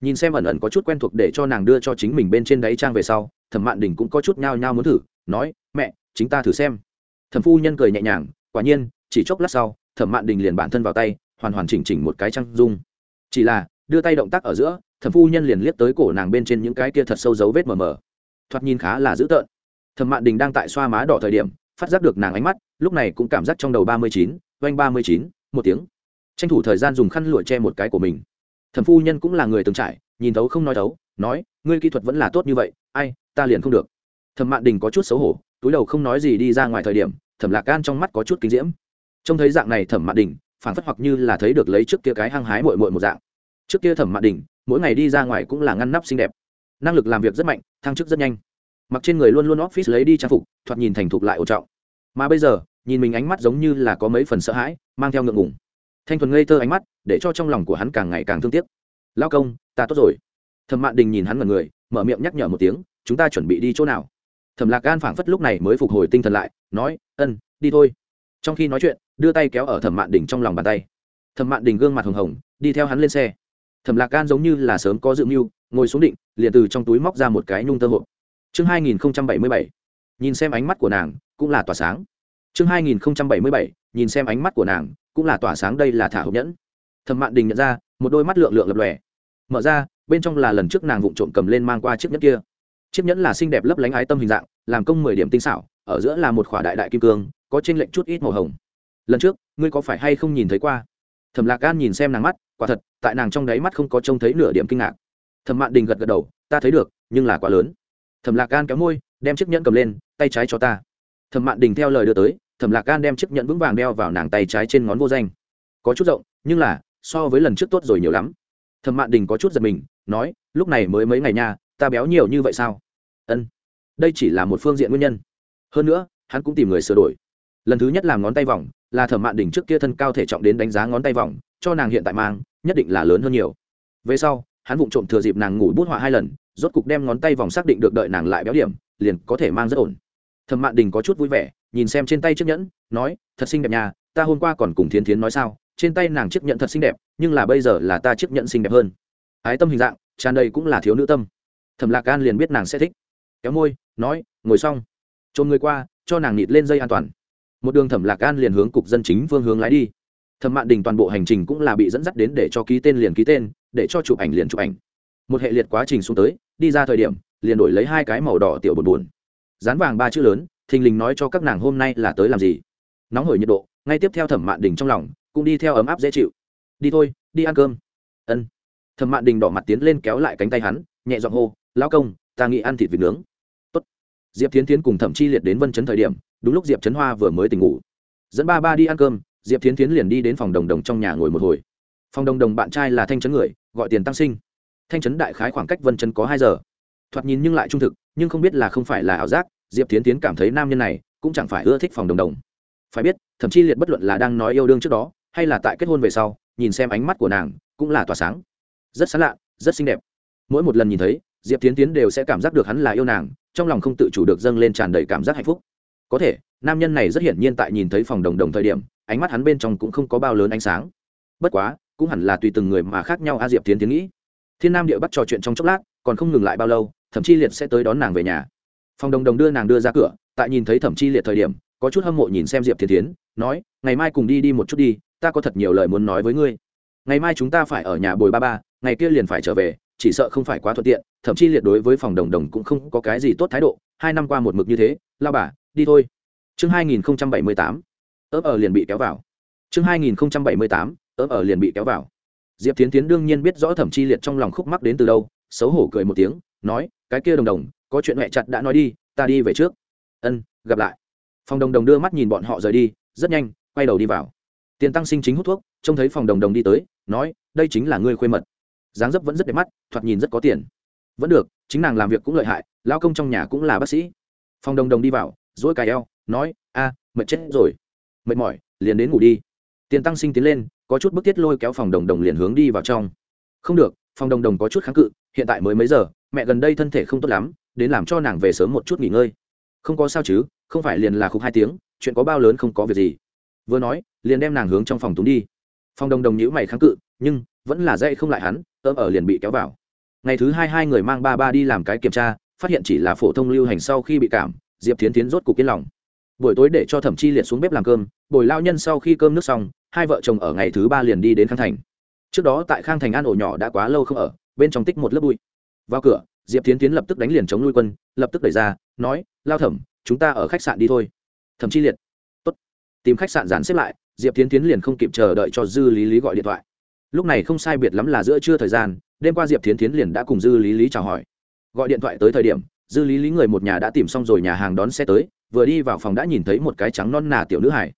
nhìn xem ẩn ẩn có chút quen thuộc để cho nàng đưa cho chính mình bên trên đáy trang về sau, thẩm mạn đình cũng có chút nhao nhao muốn thử, nói, mẹ, chính ta thử xem. Thẩm phu nhân cười nhẹ nhàng, quả nhiên, chỉ chốc lát sau, thẩm mạn đình liền bản thân vào tay, hoàn hoàn chỉnh chỉnh một cái trang dung. Chỉ là, đưa tay động tác ở giữa, thẩm phu nhân liền liếc tới cổ nàng bên trên những cái kia thật sâu dấu vết mờ mờ. Thoạt nhìn khá là dữ tợn. Thẩm mạn đình đang tại xoa má đỏ thời điểm, phát giác được nàng ánh mắt, lúc này cũng cảm giác trong đầu ba mươi chín, oanh ba mươi chín, một tiếng. Tranh thủ thời gian dùng khăn lụa che một cái của mình thẩm phu nhân cũng là người từng trải, nhìn thấu không nói thấu, nói, ngươi kỹ thuật vẫn là tốt như vậy, ai, ta liền không được. Thẩm mạn đình có chút xấu hổ, túi đầu không nói gì đi ra ngoài thời điểm, thẩm lạc gan trong mắt có chút kinh diễm. Trông thấy dạng này thẩm mạn đình phản phất hoặc như là thấy được lấy trước kia cái hăng hái mội mội một dạng. Trước kia thẩm mạn đình, mỗi ngày đi ra ngoài cũng là ngăn nắp xinh đẹp. Năng lực làm việc rất mạnh, thăng chức rất nhanh. Mặc trên người luôn luôn office lấy đi trang phục, thoạt nhìn thành thục lại ổn trọng. Mà bây giờ, nhìn mình ánh mắt giống như là có mấy phần sợ hãi, mang theo ngượng ngùng thanh thuần ngây thơ ánh mắt, để cho trong lòng của hắn càng ngày càng thương tiếc. Lao công, ta tốt rồi. Thẩm mạn đình nhìn hắn ngần người, mở miệng nhắc nhở một tiếng, chúng ta chuẩn bị đi chỗ nào? Thẩm lạc gan phảng phất lúc này mới phục hồi tinh thần lại, nói, ân, đi thôi. Trong khi nói chuyện, đưa tay kéo ở thẩm mạn đình trong lòng bàn tay. Thẩm mạn đình gương mặt hồng hồng, đi theo hắn lên xe. Thẩm lạc gan giống như là sớm có dự mưu, ngồi xuống định, liền từ trong túi móc ra một cái nhung tơ hộp. Chương hai nghìn bảy mươi bảy, nhìn xem ánh mắt của nàng, cũng là tỏa sáng. Chương hai nghìn bảy mươi bảy, nhìn xem ánh mắt của nàng cũng là tỏa sáng đây là thả hộp nhẫn. Thẩm mạn đình nhận ra, một đôi mắt lượng lượng lập lòe. Mở ra, bên trong là lần trước nàng vụng trộm cầm lên mang qua chiếc nhẫn kia. Chiếc nhẫn là xinh đẹp lấp lánh ái tâm hình dạng, làm công mười điểm tinh xảo, ở giữa là một khỏa đại đại kim cương, có trên lệnh chút ít màu hồng. Lần trước, ngươi có phải hay không nhìn thấy qua? Thẩm lạc gan nhìn xem nàng mắt, quả thật, tại nàng trong đáy mắt không có trông thấy nửa điểm kinh ngạc. Thẩm mạn đình gật gật đầu, ta thấy được, nhưng là quá lớn. Thẩm lạc gan kéo môi, đem chiếc nhẫn cầm lên, tay trái cho ta. Thẩm mạn đình theo lời đưa tới thẩm lạc gan đem chiếc nhẫn vững vàng đeo vào nàng tay trái trên ngón vô danh. Có chút rộng, nhưng là, so với lần trước tốt rồi nhiều lắm. Thẩm mạn đình có chút giật mình, nói, lúc này mới mấy ngày nha, ta béo nhiều như vậy sao? Ân, đây chỉ là một phương diện nguyên nhân. Hơn nữa, hắn cũng tìm người sửa đổi. Lần thứ nhất làm ngón tay vòng, là thẩm mạn đỉnh trước kia thân cao thể trọng đến đánh giá ngón tay vòng, cho nàng hiện tại mang, nhất định là lớn hơn nhiều. Về sau, hắn vụng trộm thừa dịp nàng ngủ bút họa hai lần, rốt cục đem ngón tay vòng xác định được đợi nàng lại béo điểm, liền có thể mang rất ổn. Thẩm mạn đình có chút vui vẻ nhìn xem trên tay chiếc nhẫn, nói, thật xinh đẹp nhà ta hôm qua còn cùng thiến thiến nói sao, trên tay nàng chiếc nhẫn thật xinh đẹp, nhưng là bây giờ là ta chiếc nhẫn xinh đẹp hơn. Ái tâm hình dạng, tràn đầy cũng là thiếu nữ tâm. Thẩm lạc an liền biết nàng sẽ thích. Kéo môi, nói, ngồi xong. Trôn người qua, cho nàng nịt lên dây an toàn. Một đường thẩm lạc an liền hướng cục dân chính phương hướng lái đi. Thẩm mạn đình toàn bộ hành trình cũng là bị dẫn dắt đến để cho ký tên liền ký tên, để cho chụp ảnh liền chụp ảnh. Một hệ liệt quá trình xuống tới, đi ra thời điểm, liền đổi lấy hai cái màu đỏ tiểu buồn buồn dán vàng ba chữ lớn thình lình nói cho các nàng hôm nay là tới làm gì. Nóng hổi nhiệt độ, ngay tiếp theo thẩm mạn đình trong lòng cũng đi theo ấm áp dễ chịu. Đi thôi, đi ăn cơm. Ân. Thẩm mạn đình đỏ mặt tiến lên kéo lại cánh tay hắn, nhẹ giọng hô, lão công, ta nghĩ ăn thịt vịt nướng. Tốt. diệp tiến tiến cùng thẩm chi liệt đến vân chấn thời điểm, đúng lúc diệp trấn hoa vừa mới tỉnh ngủ. Dẫn ba ba đi ăn cơm. Diệp tiến tiến liền đi đến phòng đồng đồng trong nhà ngồi một hồi. Phòng đồng đồng bạn trai là thanh trấn người, gọi tiền tăng sinh. Thanh trấn đại khái khoảng cách vân chấn có hai giờ. Thoạt nhìn nhưng lại trung thực, nhưng không biết là không phải là ảo giác diệp tiến tiến cảm thấy nam nhân này cũng chẳng phải ưa thích phòng đồng đồng. Phải biết, thậm chí liệt bất luận là đang nói yêu đương trước đó, hay là tại kết hôn về sau, nhìn xem ánh mắt của nàng cũng là tỏa sáng. Rất xa lạ, rất xinh đẹp. Mỗi một lần nhìn thấy, diệp tiến tiến đều sẽ cảm giác được hắn là yêu nàng, trong lòng không tự chủ được dâng lên tràn đầy cảm giác hạnh phúc. Có thể, nam nhân này rất hiển nhiên tại nhìn thấy phòng đồng đồng thời điểm, ánh mắt hắn bên trong cũng không có bao lớn ánh sáng. Bất quá, cũng hẳn là tùy từng người mà khác nhau a diệp tiến tiến nghĩ. Thiên nam địa bắt trò chuyện trong chốc lát, còn không ngừng lại bao lâu, thậm chí liệt sẽ tới đón nàng về nhà phòng đồng đồng đưa nàng đưa ra cửa, tại nhìn thấy thẩm chi liệt thời điểm, có chút hâm mộ nhìn xem diệp thiên tiến nói, ngày mai cùng đi đi một chút đi, ta có thật nhiều lời muốn nói với ngươi. Ngày mai chúng ta phải ở nhà bồi ba ba, ngày kia liền phải trở về, chỉ sợ không phải quá thuận tiện. Thậm chí liệt đối với phòng đồng đồng cũng không có cái gì tốt thái độ, hai năm qua một mực như thế, lao bà, đi thôi. Chương hai nghìn bảy mươi tám, ớp ở liền bị kéo vào. Chương hai nghìn bảy mươi tám, ớp ở liền bị kéo vào. Diệp tiến tiến đương nhiên biết rõ thẩm chi liệt trong lòng khúc mắc đến từ đâu, xấu hổ cười một tiếng, nói, cái kia đồng đồng có chuyện mẹ chặt đã nói đi, ta đi về trước. Ân, gặp lại. Phòng đồng đồng đưa mắt nhìn bọn họ rời đi, rất nhanh, quay đầu đi vào. Tiền tăng sinh chính hút thuốc, trông thấy phòng đồng đồng đi tới, nói, đây chính là ngươi khuê mật. Dáng dấp vẫn rất đẹp mắt, thoạt nhìn rất có tiền. Vẫn được, chính nàng làm việc cũng lợi hại lao công trong nhà cũng là bác sĩ. Phòng đồng đồng đi vào dỗi cài eo, nói, a, mệt chết rồi. Mệt mỏi, liền đến ngủ đi. Tiền tăng sinh tiến lên, có chút bức thiết lôi kéo phòng đồng đồng liền hướng đi vào trong. Không được, phòng đồng đồng có chút kháng cự, hiện tại mới mấy giờ, mẹ gần đây thân thể không tốt lắm đến làm cho nàng về sớm một chút nghỉ ngơi. Không có sao chứ, không phải liền là khúc hai tiếng, chuyện có bao lớn không có việc gì. Vừa nói, liền đem nàng hướng trong phòng túng đi. Phòng đồng đồng nhữ mày kháng cự, nhưng vẫn là dậy không lại hắn ơm ở liền bị kéo vào. Ngày thứ hai hai người mang ba ba đi làm cái kiểm tra, phát hiện chỉ là phổ thông lưu hành sau khi bị cảm, diệp tiến tiến rốt cục yên lòng. Buổi tối để cho thẩm chi liệt xuống bếp làm cơm, bồi lao nhân sau khi cơm nước xong, hai vợ chồng ở ngày thứ ba liền đi đến khang thành. Trước đó tại khang thành an ổ nhỏ đã quá lâu không ở, bên trong tích một lớp bụi. Vào cửa diệp tiến tiến lập tức đánh liền chống nuôi quân, lập tức đẩy ra, nói, lao thẩm, chúng ta ở khách sạn đi thôi. Thẩm chi liệt, Tốt. tìm khách sạn dàn xếp lại, diệp tiến tiến liền không kịp chờ đợi cho dư lý lý gọi điện thoại. Lúc này không sai biệt lắm là giữa trưa thời gian, đêm qua diệp tiến tiến liền đã cùng dư lý lý chào hỏi. Gọi điện thoại tới thời điểm, dư lý lý người một nhà đã tìm xong rồi nhà hàng đón xe tới, vừa đi vào phòng đã nhìn thấy một cái trắng non nà tiểu nữ hải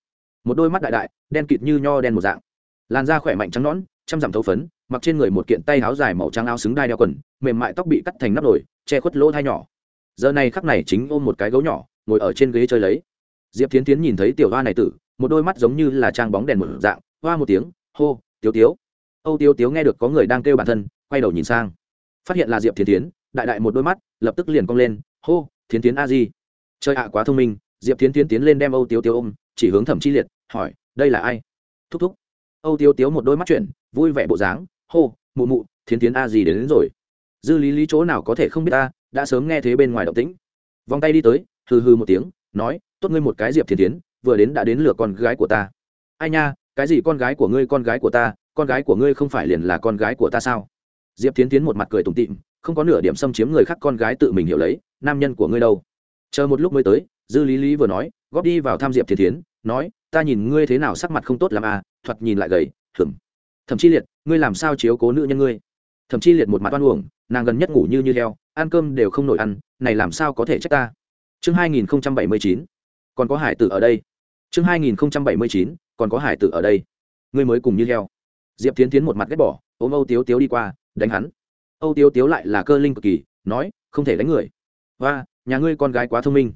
một đôi mắt đại đại, đen kịt như nho đen một dạng. Làn da khỏe mạnh trắng nón chăm dặm thấu phấn mặc trên người một kiện tay áo dài màu trắng áo xứng đai đeo quần, mềm mại tóc bị cắt thành nắp nổi che khuất lỗ thai nhỏ. Giờ này khắc này chính ôm một cái gấu nhỏ, ngồi ở trên ghế chơi lấy. Diệp tiến tiến nhìn thấy tiểu hoa này tử, một đôi mắt giống như là trang bóng đèn một dạng, hoa một tiếng, hô, tiếu tiếu. Âu tiếu tiếu nghe được có người đang kêu bản thân, quay đầu nhìn sang. Phát hiện là diệp tiến tiến đại đại một đôi mắt, lập tức liền cong lên, hô tiến tiến a di. Chơi ạ, quá thông minh. Diệp tiến tiến tiến lên đem âu tiếu tiếu ôm, chỉ hướng thẩm chi liệt, hỏi, đây là ai? Thúc thúc. Âu tiếu tiếu một đôi mắt chuyện vui vẻ bộ dáng hô mụ mụ thiến tiến a gì đến, đến rồi. Dư lý lý chỗ nào có thể không biết ta đã sớm nghe thế bên ngoài động tĩnh. Vòng tay đi tới hừ hừ một tiếng nói tốt ngươi một cái diệp thiến tiến vừa đến đã đến lửa con gái của ta. Ai nha cái gì con gái của ngươi con gái của ta con gái của ngươi không phải liền là con gái của ta sao? Diệp thiến tiến một mặt cười tủm tịm không có nửa điểm xâm chiếm người khác con gái tự mình hiểu lấy nam nhân của ngươi đâu. Chờ một lúc mới tới dư lý lý vừa nói góp đi vào thăm diệp thiến tiến nói ta nhìn ngươi thế nào sắc mặt không tốt làm à thoạt nhìn lại gầy hửng thậm chí liệt, ngươi làm sao chiếu cố nữ nhân ngươi? Thậm chí liệt một mặt oan uổng, nàng gần nhất ngủ như như heo, ăn cơm đều không nổi ăn, này làm sao có thể trách ta? Chương hai nghìn bảy mươi chín, còn có hải tử ở đây. Chương hai nghìn bảy mươi chín, còn có hải tử ở đây. Ngươi mới cùng như heo. Diệp tiến tiến một mặt ghét bỏ, ôm âu tiếu tiếu đi qua, đánh hắn. Âu tiếu tiếu lại là cơ linh cực kỳ, nói, không thể đánh người. Và, nhà ngươi con gái quá thông minh.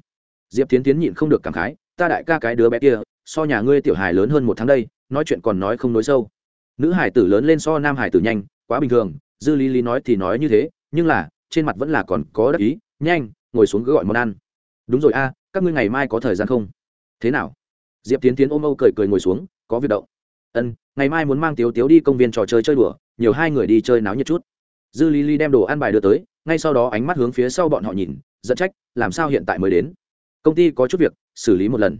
Diệp tiến tiến nhịn không được cảm khái, ta đại ca cái đứa bé kia, so nhà ngươi tiểu hài lớn hơn một tháng đây, nói chuyện còn nói không nói sâu nữ hải tử lớn lên so nam hải tử nhanh, quá bình thường, dư lý lý nói thì nói như thế, nhưng là, trên mặt vẫn là còn có đắc ý, nhanh, ngồi xuống cứ gọi món ăn. Đúng rồi a, các ngươi ngày mai có thời gian không? Thế nào? Diệp tiến tiến ôm âu cười cười ngồi xuống, có việc động. Ân, ngày mai muốn mang tiếu tiếu đi công viên trò chơi chơi đùa, nhiều hai người đi chơi náo nhiệt chút. Dư lý lý đem đồ ăn bài đưa tới, ngay sau đó ánh mắt hướng phía sau bọn họ nhìn, giận trách, làm sao hiện tại mới đến? Công ty có chút việc, xử lý một lần.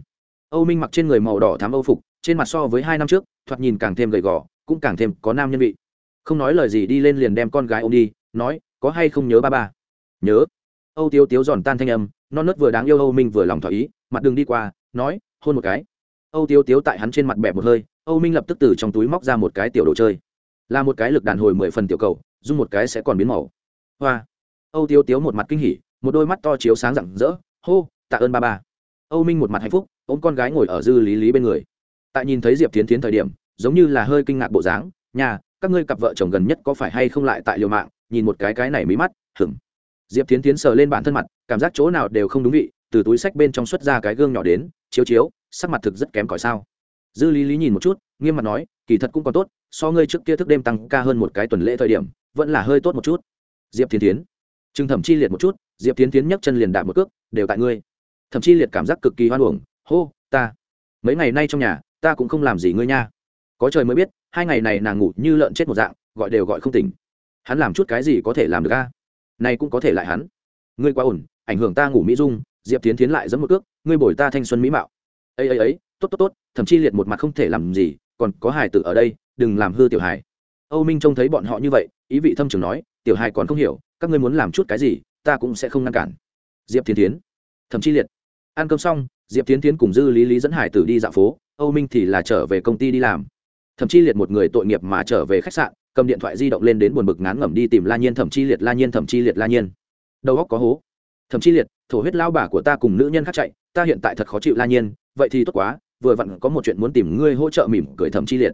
Âu minh mặc trên người màu đỏ thám âu phục, trên mặt so với hai năm trước, thoạt nhìn càng thêm gầy gò cũng càng thêm có nam nhân vị. Không nói lời gì đi lên liền đem con gái ôm đi, nói, có hay không nhớ ba ba? Nhớ. Âu tiêu tiếu giòn tan thanh âm, non nớt vừa đáng yêu âu minh vừa lòng thỏa ý, mặt đường đi qua, nói, hôn một cái. Âu tiêu tiếu tại hắn trên mặt bẹp một hơi, âu minh lập tức từ trong túi móc ra một cái tiểu đồ chơi. Là một cái lực đàn hồi mười phần tiểu cầu, dùng một cái sẽ còn biến màu. Hoa. Âu tiêu tiếu một mặt kinh hỉ, một đôi mắt to chiếu sáng rạng rỡ, hô, tạ ơn ba ba. Âu minh một mặt hạnh phúc, ôm con gái ngồi ở dư lý lý bên người. Tại nhìn thấy diệp tiến tiến thời điểm giống như là hơi kinh ngạc bộ dáng nhà các ngươi cặp vợ chồng gần nhất có phải hay không lại tại liều mạng, nhìn một cái cái này mí mắt hửng diệp tiến tiến sờ lên bản thân mặt, cảm giác chỗ nào đều không đúng vị, từ túi sách bên trong xuất ra cái gương nhỏ đến, chiếu chiếu, sắc mặt thực rất kém cỏi sao? Dư lý lý nhìn một chút, nghiêm mặt nói, kỳ thật cũng còn tốt, so ngươi trước kia thức đêm tăng ca hơn một cái tuần lễ thời điểm, vẫn là hơi tốt một chút. Diệp tiến tiến chừng thẩm chi liệt một chút, diệp tiến tiến nhấc chân liền đạp một cước, đều tại ngươi. Thẩm chi liệt cảm giác cực kỳ hoan hồng hô, ta, mấy ngày nay trong nhà, ta cũng không làm gì ngươi nha có trời mới biết, hai ngày này nàng ngủ như lợn chết một dạng, gọi đều gọi không tỉnh. Hắn làm chút cái gì có thể làm được a? Này cũng có thể lại hắn. Ngươi quá ổn, ảnh hưởng ta ngủ mỹ dung, diệp tiến tiến lại dẫn một cước, ngươi bồi ta thanh xuân mỹ mạo. Ấy ấy ấy, tốt tốt tốt, thậm chí liệt một mặt không thể làm gì, còn có Hải tử ở đây, đừng làm hư tiểu Hải. âu minh trông thấy bọn họ như vậy, ý vị thâm trường nói, tiểu Hải còn không hiểu, các ngươi muốn làm chút cái gì, ta cũng sẽ không ngăn cản. Diệp tiến tiến thậm chí liệt. Ăn cơm xong, diệp tiến tiến cùng dư lý lý dẫn hải tử đi dạo phố, âu minh thì là trở về công ty đi làm thậm chí liệt một người tội nghiệp mà trở về khách sạn, cầm điện thoại di động lên đến buồn bực ngán ngẩm đi tìm la nhiên, thậm chí liệt la nhiên, thậm chí liệt la nhiên. Đầu óc có hố. Thậm chí liệt, thổ huyết lao bà của ta cùng nữ nhân khác chạy, ta hiện tại thật khó chịu la nhiên, vậy thì tốt quá, vừa vặn có một chuyện muốn tìm ngươi hỗ trợ mỉm cười thậm chí liệt.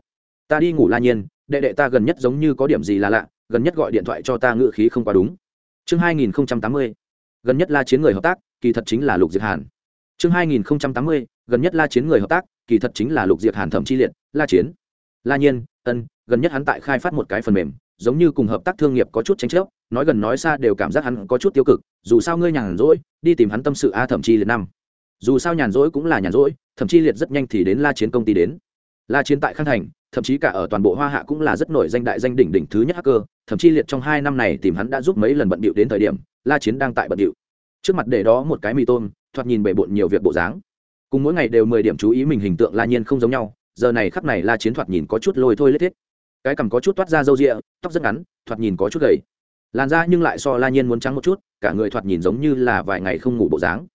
Ta đi ngủ la nhiên, đệ đệ ta gần nhất giống như có điểm gì là lạ, gần nhất gọi điện thoại cho ta ngự khí không quá đúng. Chương 2080 gần nhất la chiến người hợp tác, kỳ thật chính là lục diệt hàn. Chương 2080 gần nhất la chiến người hợp tác, kỳ thật chính là lục diệt hàn thẩm chi liệt, la chiến la nhiên, ân, gần nhất hắn tại khai phát một cái phần mềm, giống như cùng hợp tác thương nghiệp có chút tranh chấp, nói gần nói xa đều cảm giác hắn có chút tiêu cực, dù sao ngươi nhàn rỗi, đi tìm hắn tâm sự a thậm chi liệt năm. Dù sao nhàn rỗi cũng là nhàn rỗi, thậm chi liệt rất nhanh thì đến la chiến công ty đến. La chiến tại khang thành, thậm chí cả ở toàn bộ hoa hạ cũng là rất nổi danh đại danh đỉnh đỉnh thứ nhất hacker, thậm chí liệt trong hai năm này tìm hắn đã giúp mấy lần bận bịu đến thời điểm, la chiến đang tại bận bịu. Trước mặt để đó một cái mì tôm, thoạt nhìn bề bộn nhiều việc bộ dáng. Cùng mỗi ngày đều mười điểm chú ý mình hình tượng la nhiên không giống nhau giờ này khắp này la chiến thoạt nhìn có chút lôi thôi lết thiết. Cái cằm có chút toát ra râu rịa tóc rất ngắn, thoạt nhìn có chút gầy. Làn da nhưng lại so la nhiên muốn trắng một chút, cả người thoạt nhìn giống như là vài ngày không ngủ bộ dáng.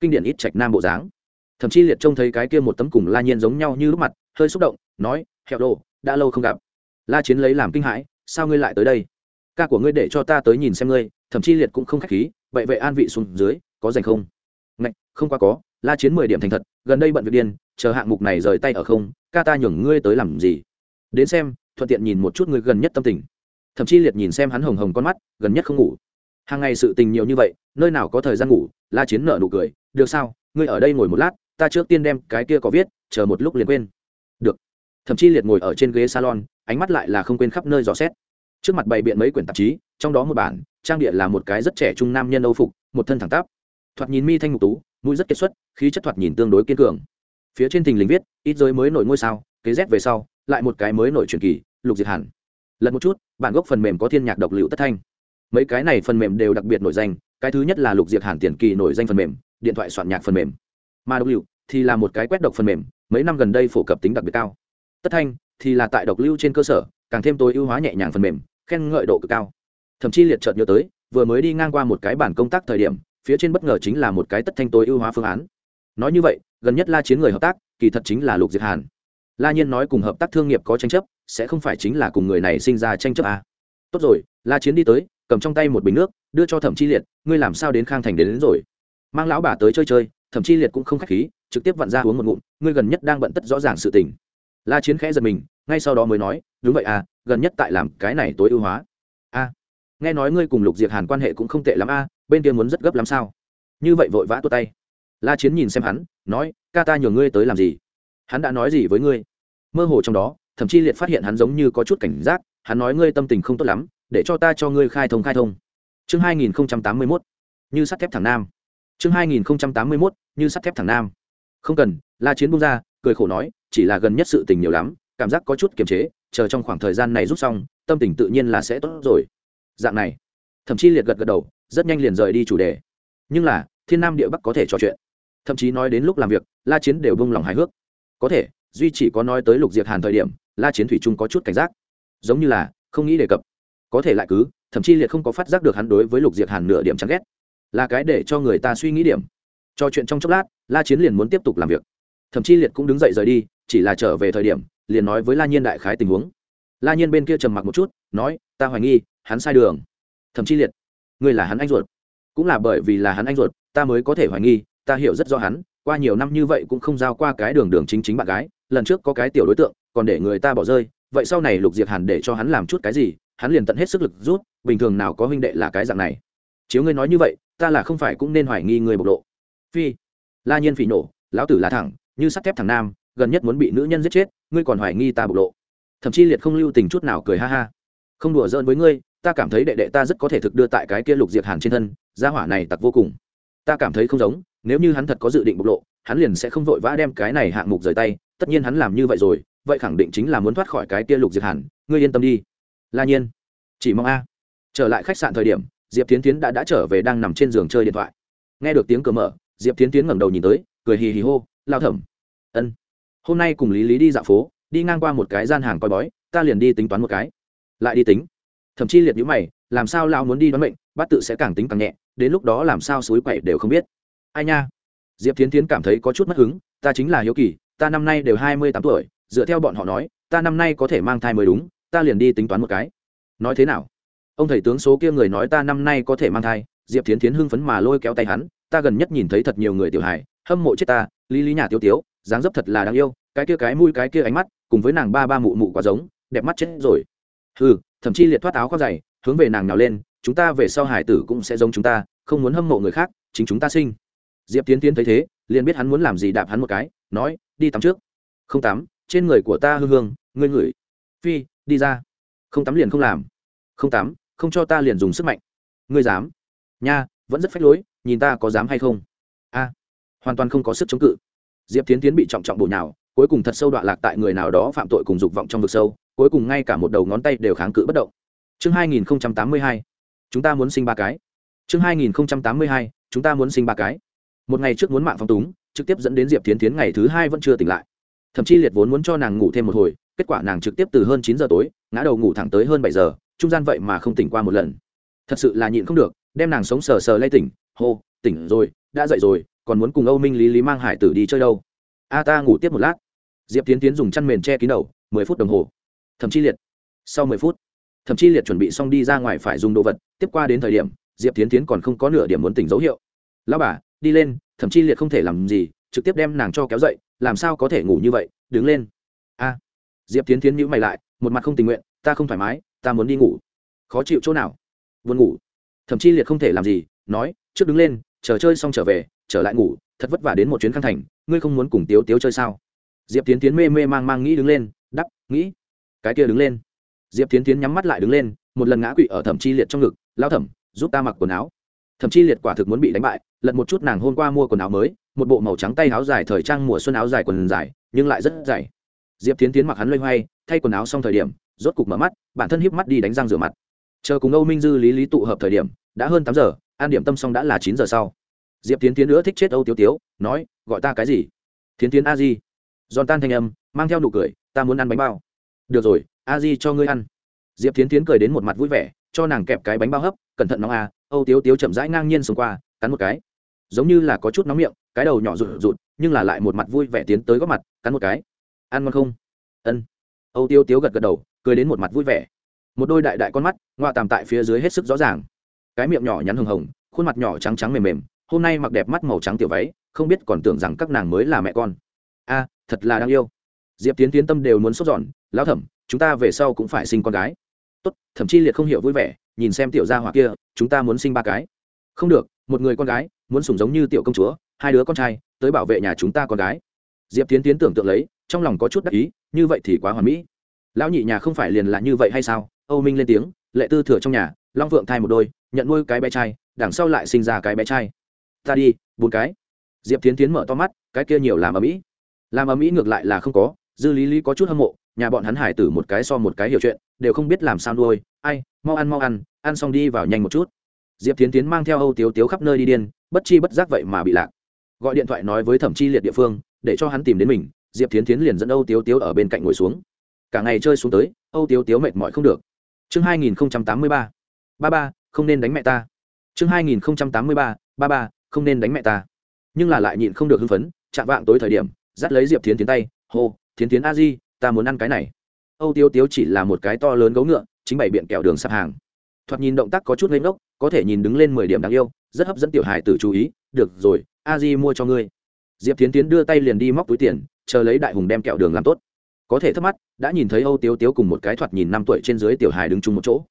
Kinh điển ít trạch nam bộ dáng. Thậm chí liệt trông thấy cái kia một tấm cùng la nhiên giống nhau như lúc mặt, hơi xúc động, nói, hẹo đồ, đã lâu không gặp. La chiến lấy làm kinh hãi, sao ngươi lại tới đây? Ca của ngươi để cho ta tới nhìn xem ngươi, thậm chí liệt cũng không khách khí vậy vậy an vị xuống dưới, có dành không? Ngạch, không qua có, la chiến mười điểm thành thật, gần đây bận việc điên chờ hạng mục này rời tay ở không, ca ta nhường ngươi tới làm gì? Đến xem, thuận tiện nhìn một chút ngươi gần nhất tâm tình. Thậm chí liệt nhìn xem hắn hồng hồng con mắt, gần nhất không ngủ. Hàng ngày sự tình nhiều như vậy, nơi nào có thời gian ngủ, la chiến nợ nụ cười, được sao, ngươi ở đây ngồi một lát, ta trước tiên đem cái kia có viết, chờ một lúc liền quên. Được. Thậm chí liệt ngồi ở trên ghế salon, ánh mắt lại là không quên khắp nơi dò xét. Trước mặt bày biện mấy quyển tạp chí, trong đó một bản, trang địa là một cái rất trẻ trung nam nhân âu phục, một thân thẳng tắp. Thoạt nhìn mi thanh ngục tú, mũi rất kết xuất, khí chất thoạt nhìn tương đối kiên cường phía trên thình lình viết, ít giới mới nổi ngôi sao, kế z về sau, lại một cái mới nổi truyền kỳ, lục diệt hẳn lần một chút, bản gốc phần mềm có thiên nhạc độc liệu tất thanh. Mấy cái này phần mềm đều đặc biệt nổi danh, cái thứ nhất là lục diệt hàn tiền kỳ nổi danh phần mềm, điện thoại soạn nhạc phần mềm. Mà độc liệu thì là một cái quét độc phần mềm, mấy năm gần đây phổ cập tính đặc biệt cao. Tất thanh thì là tại độc lưu trên cơ sở, càng thêm tối ưu hóa nhẹ nhàng phần mềm, khen ngợi độ cực cao. Thậm chí liệt chợt nhớ tới, vừa mới đi ngang qua một cái bản công tác thời điểm, phía trên bất ngờ chính là một cái tất thanh tối ưu hóa phương án. Nói như vậy gần nhất la chiến người hợp tác kỳ thật chính là lục diệt hàn. La nhiên nói cùng hợp tác thương nghiệp có tranh chấp sẽ không phải chính là cùng người này sinh ra tranh chấp à. tốt rồi la chiến đi tới cầm trong tay một bình nước đưa cho thẩm chi liệt ngươi làm sao đến khang thành đến, đến rồi. Mang lão bà tới chơi chơi thẩm chi liệt cũng không khách khí trực tiếp vặn ra uống một ngụm ngươi gần nhất đang bận tất rõ ràng sự tình. La chiến khẽ giật mình ngay sau đó mới nói đúng vậy à gần nhất tại làm cái này tối ưu hóa. A nghe nói ngươi cùng lục diệt hàn quan hệ cũng không tệ lắm a bên kia muốn rất gấp lắm sao? Như vậy vội vã tuột tay la chiến nhìn xem hắn, nói, ca ta nhường ngươi tới làm gì? Hắn đã nói gì với ngươi? Mơ hồ trong đó, thậm chí liệt phát hiện hắn giống như có chút cảnh giác, hắn nói, ngươi tâm tình không tốt lắm, để cho ta cho ngươi khai thông khai thông. Chương 2081 như sắt thép thẳng nam. Chương 2081 như sắt thép thẳng nam. Không cần. La chiến bung ra, cười khổ nói, chỉ là gần nhất sự tình nhiều lắm, cảm giác có chút kiềm chế, chờ trong khoảng thời gian này rút xong, tâm tình tự nhiên là sẽ tốt rồi. Dạng này, thậm chí liệt gật gật đầu, rất nhanh liền rời đi chủ đề. Nhưng là, thiên nam địa bắc có thể trò chuyện thậm chí nói đến lúc làm việc, la chiến đều bông lòng hài hước. Có thể, duy chỉ có nói tới lục diệt hàn thời điểm, la chiến thủy trung có chút cảnh giác. Giống như là, không nghĩ đề cập. Có thể lại cứ, thậm chí liệt không có phát giác được hắn đối với lục diệt hàn nửa điểm chán ghét. Là cái để cho người ta suy nghĩ điểm. Cho chuyện trong chốc lát, la chiến liền muốn tiếp tục làm việc. Thậm chí liệt cũng đứng dậy rời đi, chỉ là trở về thời điểm, liền nói với la nhiên đại khái tình huống. La nhiên bên kia trầm mặc một chút, nói, ta hoài nghi, hắn sai đường. Thậm chí liệt, ngươi là hắn anh ruột. Cũng là bởi vì là hắn anh ruột, ta mới có thể hoài nghi ta hiểu rất rõ hắn, qua nhiều năm như vậy cũng không giao qua cái đường đường chính chính bạn gái, lần trước có cái tiểu đối tượng, còn để người ta bỏ rơi, vậy sau này lục diệt hàn để cho hắn làm chút cái gì, hắn liền tận hết sức lực rút, bình thường nào có huynh đệ là cái dạng này. Chiếu ngươi nói như vậy, ta là không phải cũng nên hoài nghi người bộc lộ. Phi, la nhiên phỉ nổ, lão tử là thẳng, như sắt thép thằng nam, gần nhất muốn bị nữ nhân giết chết, ngươi còn hoài nghi ta bộc lộ. Thậm chí liệt không lưu tình chút nào cười ha ha. Không đùa giỡn với ngươi, ta cảm thấy đệ đệ ta rất có thể thực đưa tại cái kia lục diệt hàn trên thân, gia hỏa này tặc vô cùng. Ta cảm thấy không giống nếu như hắn thật có dự định bộc lộ, hắn liền sẽ không vội vã đem cái này hạng mục rời tay, tất nhiên hắn làm như vậy rồi, vậy khẳng định chính là muốn thoát khỏi cái tia lục diệt hàn ngươi yên tâm đi. La nhiên, chỉ mong a. Trở lại khách sạn thời điểm, diệp tiến tiến đã đã trở về đang nằm trên giường chơi điện thoại. Nghe được tiếng cửa mở, diệp tiến tiến ngẩng đầu nhìn tới, cười hì hì hô lao thẩm. Ân. Hôm nay cùng lý lý đi dạo phố, đi ngang qua một cái gian hàng coi bói, ta liền đi tính toán một cái. Lại đi tính? Thậm chí liệt nhữ mày, làm sao lao muốn đi đoán mệnh bắt tự sẽ càng tính càng nhẹ, đến lúc đó làm sao suối quậy đều không biết ai nha? Diệp tiến tiến cảm thấy có chút mất hứng, ta chính là hiếu kỳ, ta năm nay đều hai mươi tám tuổi, dựa theo bọn họ nói, ta năm nay có thể mang thai mới đúng, ta liền đi tính toán một cái. Nói thế nào? Ông thầy tướng số kia người nói ta năm nay có thể mang thai, diệp tiến tiến hưng phấn mà lôi kéo tay hắn, ta gần nhất nhìn thấy thật nhiều người tiểu hài, hâm mộ chết ta, lý lý nhà tiêu tiếu, dáng dấp thật là đáng yêu, cái kia cái mũi cái kia ánh mắt, cùng với nàng ba ba mụ mụ quá giống, đẹp mắt chết rồi. Ừ thậm chí liệt thoát áo khoác dày, hướng về nàng nào lên, chúng ta về sau hải tử cũng sẽ giống chúng ta, không muốn hâm mộ người khác, chính chúng ta sinh diệp tiến tiến thấy thế, liền biết hắn muốn làm gì đạp hắn một cái, nói, đi tắm trước. Không tắm, trên người của ta hương hương, ngươi ngửi. Phi, đi ra. Không tắm liền không làm. Không tắm, không cho ta liền dùng sức mạnh. Ngươi dám? Nha, vẫn rất phách lối, nhìn ta có dám hay không? A, hoàn toàn không có sức chống cự. Diệp tiến tiến bị trọng trọng bổ nhào, cuối cùng thật sâu đọa lạc tại người nào đó phạm tội cùng dục vọng trong vực sâu, cuối cùng ngay cả một đầu ngón tay đều kháng cự bất động. Chương 2082 chúng ta muốn sinh ba cái. Chương 2082 chúng ta muốn sinh ba cái một ngày trước muốn mạng phong túng, trực tiếp dẫn đến diệp tiến tiến ngày thứ hai vẫn chưa tỉnh lại. Thậm chí liệt vốn muốn cho nàng ngủ thêm một hồi, kết quả nàng trực tiếp từ hơn chín giờ tối, ngã đầu ngủ thẳng tới hơn bảy giờ, trung gian vậy mà không tỉnh qua một lần. Thật sự là nhịn không được, đem nàng sống sờ sờ lay tỉnh, hô, tỉnh rồi, đã dậy rồi, còn muốn cùng âu minh lý lý mang hải tử đi chơi đâu? A, ta ngủ tiếp một lát. Diệp tiến tiến dùng chăn mền che kín đầu, mười phút đồng hồ. Thậm chí liệt, sau mười phút, thậm chí liệt chuẩn bị xong đi ra ngoài phải dùng đồ vật, tiếp qua đến thời điểm, diệp tiến tiến còn không có nửa điểm muốn tỉnh dấu hiệu. Lao bà đi lên, thậm chí liệt không thể làm gì, trực tiếp đem nàng cho kéo dậy, làm sao có thể ngủ như vậy, đứng lên. A. Diệp tiến tiến nhữ mày lại, một mặt không tình nguyện, ta không thoải mái, ta muốn đi ngủ. Khó chịu chỗ nào? Buồn ngủ. Thậm chí liệt không thể làm gì, nói, trước đứng lên, chờ chơi xong trở về, trở lại ngủ, thật vất vả đến một chuyến khang thành, ngươi không muốn cùng tiếu tiếu chơi sao? Diệp tiến tiến mê mê mang mang nghĩ đứng lên, đắp, nghĩ. Cái kia đứng lên. Diệp tiến tiến nhắm mắt lại đứng lên, một lần ngã quỵ ở thẩm chi liệt trong ngực lao thẩm, giúp ta mặc quần áo thậm chí liệt quả thực muốn bị đánh bại, lật một chút nàng hôm qua mua quần áo mới, một bộ màu trắng tay áo dài thời trang mùa xuân áo dài quần dài, nhưng lại rất dày. Diệp tiến tiến mặc hắn loay hoay, thay quần áo xong thời điểm, rốt cục mở mắt, bản thân híp mắt đi đánh răng rửa mặt. Chờ cùng âu minh dư lý lý tụ hợp thời điểm, đã hơn tám giờ an điểm tâm xong đã là chín giờ sau. Diệp tiến tiến nữa thích chết âu tiếu tiếu, nói, gọi ta cái gì? Tiến tiến a di. Giòn tan thanh âm, mang theo nụ cười, ta muốn ăn bánh bao. Được rồi, a di cho ngươi ăn. Diệp tiến tiến cười đến một mặt vui vẻ cho nàng kẹp cái bánh bao hấp, cẩn thận nóng a âu tiếu tiếu chậm rãi ngang nhiên xông qua, cắn một cái. Giống như là có chút nóng miệng, cái đầu nhỏ rụt rụt, nhưng là lại một mặt vui vẻ tiến tới góc mặt, cắn một cái. Ăn ngon không? Ân. Âu tiêu tiếu gật gật đầu, cười đến một mặt vui vẻ. Một đôi đại đại con mắt ngoa tàm tại phía dưới hết sức rõ ràng. Cái miệng nhỏ nhắn hồng hồng, khuôn mặt nhỏ trắng trắng mềm mềm, hôm nay mặc đẹp mắt màu trắng tiểu váy, không biết còn tưởng rằng các nàng mới là mẹ con. A, thật là đáng yêu. Diệp tiến tiến tâm đều muốn sốt giòn lão thẩm, chúng ta về sau cũng phải sinh con gái tốt, thậm chí liệt không hiểu vui vẻ, nhìn xem tiểu gia hỏa kia, chúng ta muốn sinh ba cái. Không được, một người con gái, muốn sủng giống như tiểu công chúa, hai đứa con trai, tới bảo vệ nhà chúng ta con gái. Diệp tiến tiến tưởng tượng lấy, trong lòng có chút đắc ý, như vậy thì quá hoàn mỹ. Lão nhị nhà không phải liền là như vậy hay sao? Âu minh lên tiếng, lệ tư thừa trong nhà, long vượng thai một đôi, nhận nuôi cái bé trai, đằng sau lại sinh ra cái bé trai. Ta đi, bốn cái. Diệp tiến tiến mở to mắt, cái kia nhiều làm ở mỹ làm ở mỹ ngược lại là không có, dư lý lý có chút hâm mộ nhà bọn hắn hải tử một cái so một cái hiểu chuyện, đều không biết làm sao nuôi. Ai, mau ăn mau ăn ăn xong đi vào nhanh một chút. Diệp tiến tiến mang theo âu tiếu tiếu khắp nơi đi điên, bất chi bất giác vậy mà bị lạc. Gọi điện thoại nói với thẩm chi liệt địa phương, để cho hắn tìm đến mình, diệp tiến tiến liền dẫn âu tiếu tiếu ở bên cạnh ngồi xuống. Cả ngày chơi xuống tới, âu tiếu tiếu mệt mỏi không được. Chương hai nghìn tám mươi ba ba ba, không nên đánh mẹ ta. Chương hai nghìn tám mươi ba ba ba, không nên đánh mẹ ta. Nhưng là lại nhịn không được hưng phấn, chạm vạng tối thời điểm, dắt lấy diệp tiến tiến tay, hô tiến tiến a di ta muốn ăn cái này. Âu Tiêu tiếu chỉ là một cái to lớn gấu ngựa, chính bày biện kẹo đường sạp hàng. Thoạt nhìn động tác có chút lên ngốc, có thể nhìn đứng lên mười điểm đáng yêu, rất hấp dẫn tiểu hài tử chú ý, được rồi, a di mua cho ngươi. Diệp tiến tiến đưa tay liền đi móc túi tiền, chờ lấy đại hùng đem kẹo đường làm tốt. Có thể thắc mắt đã nhìn thấy âu tiếu tiếu cùng một cái thoạt nhìn năm tuổi trên dưới tiểu hài đứng chung một chỗ.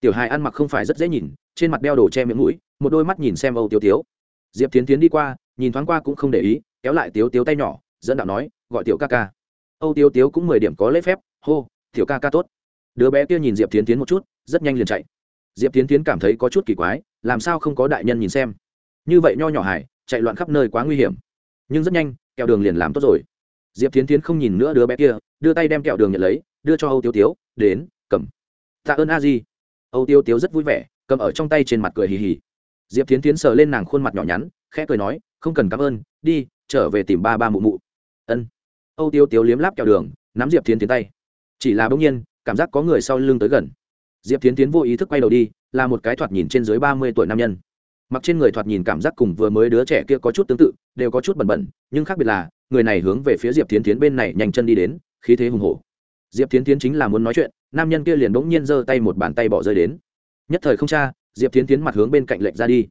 Tiểu hài ăn mặc không phải rất dễ nhìn, trên mặt đeo đồ che miệng mũi, một đôi mắt nhìn xem âu tiếu tiếu. Diệp tiến tiến đi qua, nhìn thoáng qua cũng không để ý, kéo lại tiếu tiếu tay nhỏ, dẫn đạo nói, gọi tiểu ca ca âu tiếu tiếu cũng mười điểm có lễ phép, hô, tiểu ca ca tốt. Đứa bé kia nhìn diệp tiến tiến một chút, rất nhanh liền chạy. Diệp tiến tiến cảm thấy có chút kỳ quái, làm sao không có đại nhân nhìn xem? Như vậy nho nhỏ hải chạy loạn khắp nơi quá nguy hiểm. Nhưng rất nhanh, kẹo đường liền làm tốt rồi. Diệp tiến tiến không nhìn nữa đứa bé kia, đưa tay đem kẹo đường nhận lấy, đưa cho âu tiêu tiếu, đến, cầm. Tạ ơn a di. Âu tiêu tiếu rất vui vẻ, cầm ở trong tay trên mặt cười hì hì. Diệp tiến tiến sờ lên nàng khuôn mặt nhỏ nhắn, khẽ cười nói, không cần cảm ơn, đi, trở về tìm ba ba mụ mụ. Ân âu tiêu tiếu liếm láp kẹo đường, nắm diệp tiến tiến tay. Chỉ là bỗng nhiên, cảm giác có người sau lưng tới gần. Diệp tiến tiến vô ý thức quay đầu đi, là một cái thoạt nhìn trên dưới ba mươi tuổi nam nhân. Mặc trên người thoạt nhìn cảm giác cùng vừa mới đứa trẻ kia có chút tương tự, đều có chút bẩn bẩn, nhưng khác biệt là, người này hướng về phía diệp tiến tiến bên này nhanh chân đi đến, khí thế hùng hổ. Diệp tiến tiến chính là muốn nói chuyện, nam nhân kia liền bỗng nhiên giơ tay một bàn tay bỏ rơi đến. Nhất thời không cha diệp tiến tiến mặt hướng bên cạnh lệnh ra đi.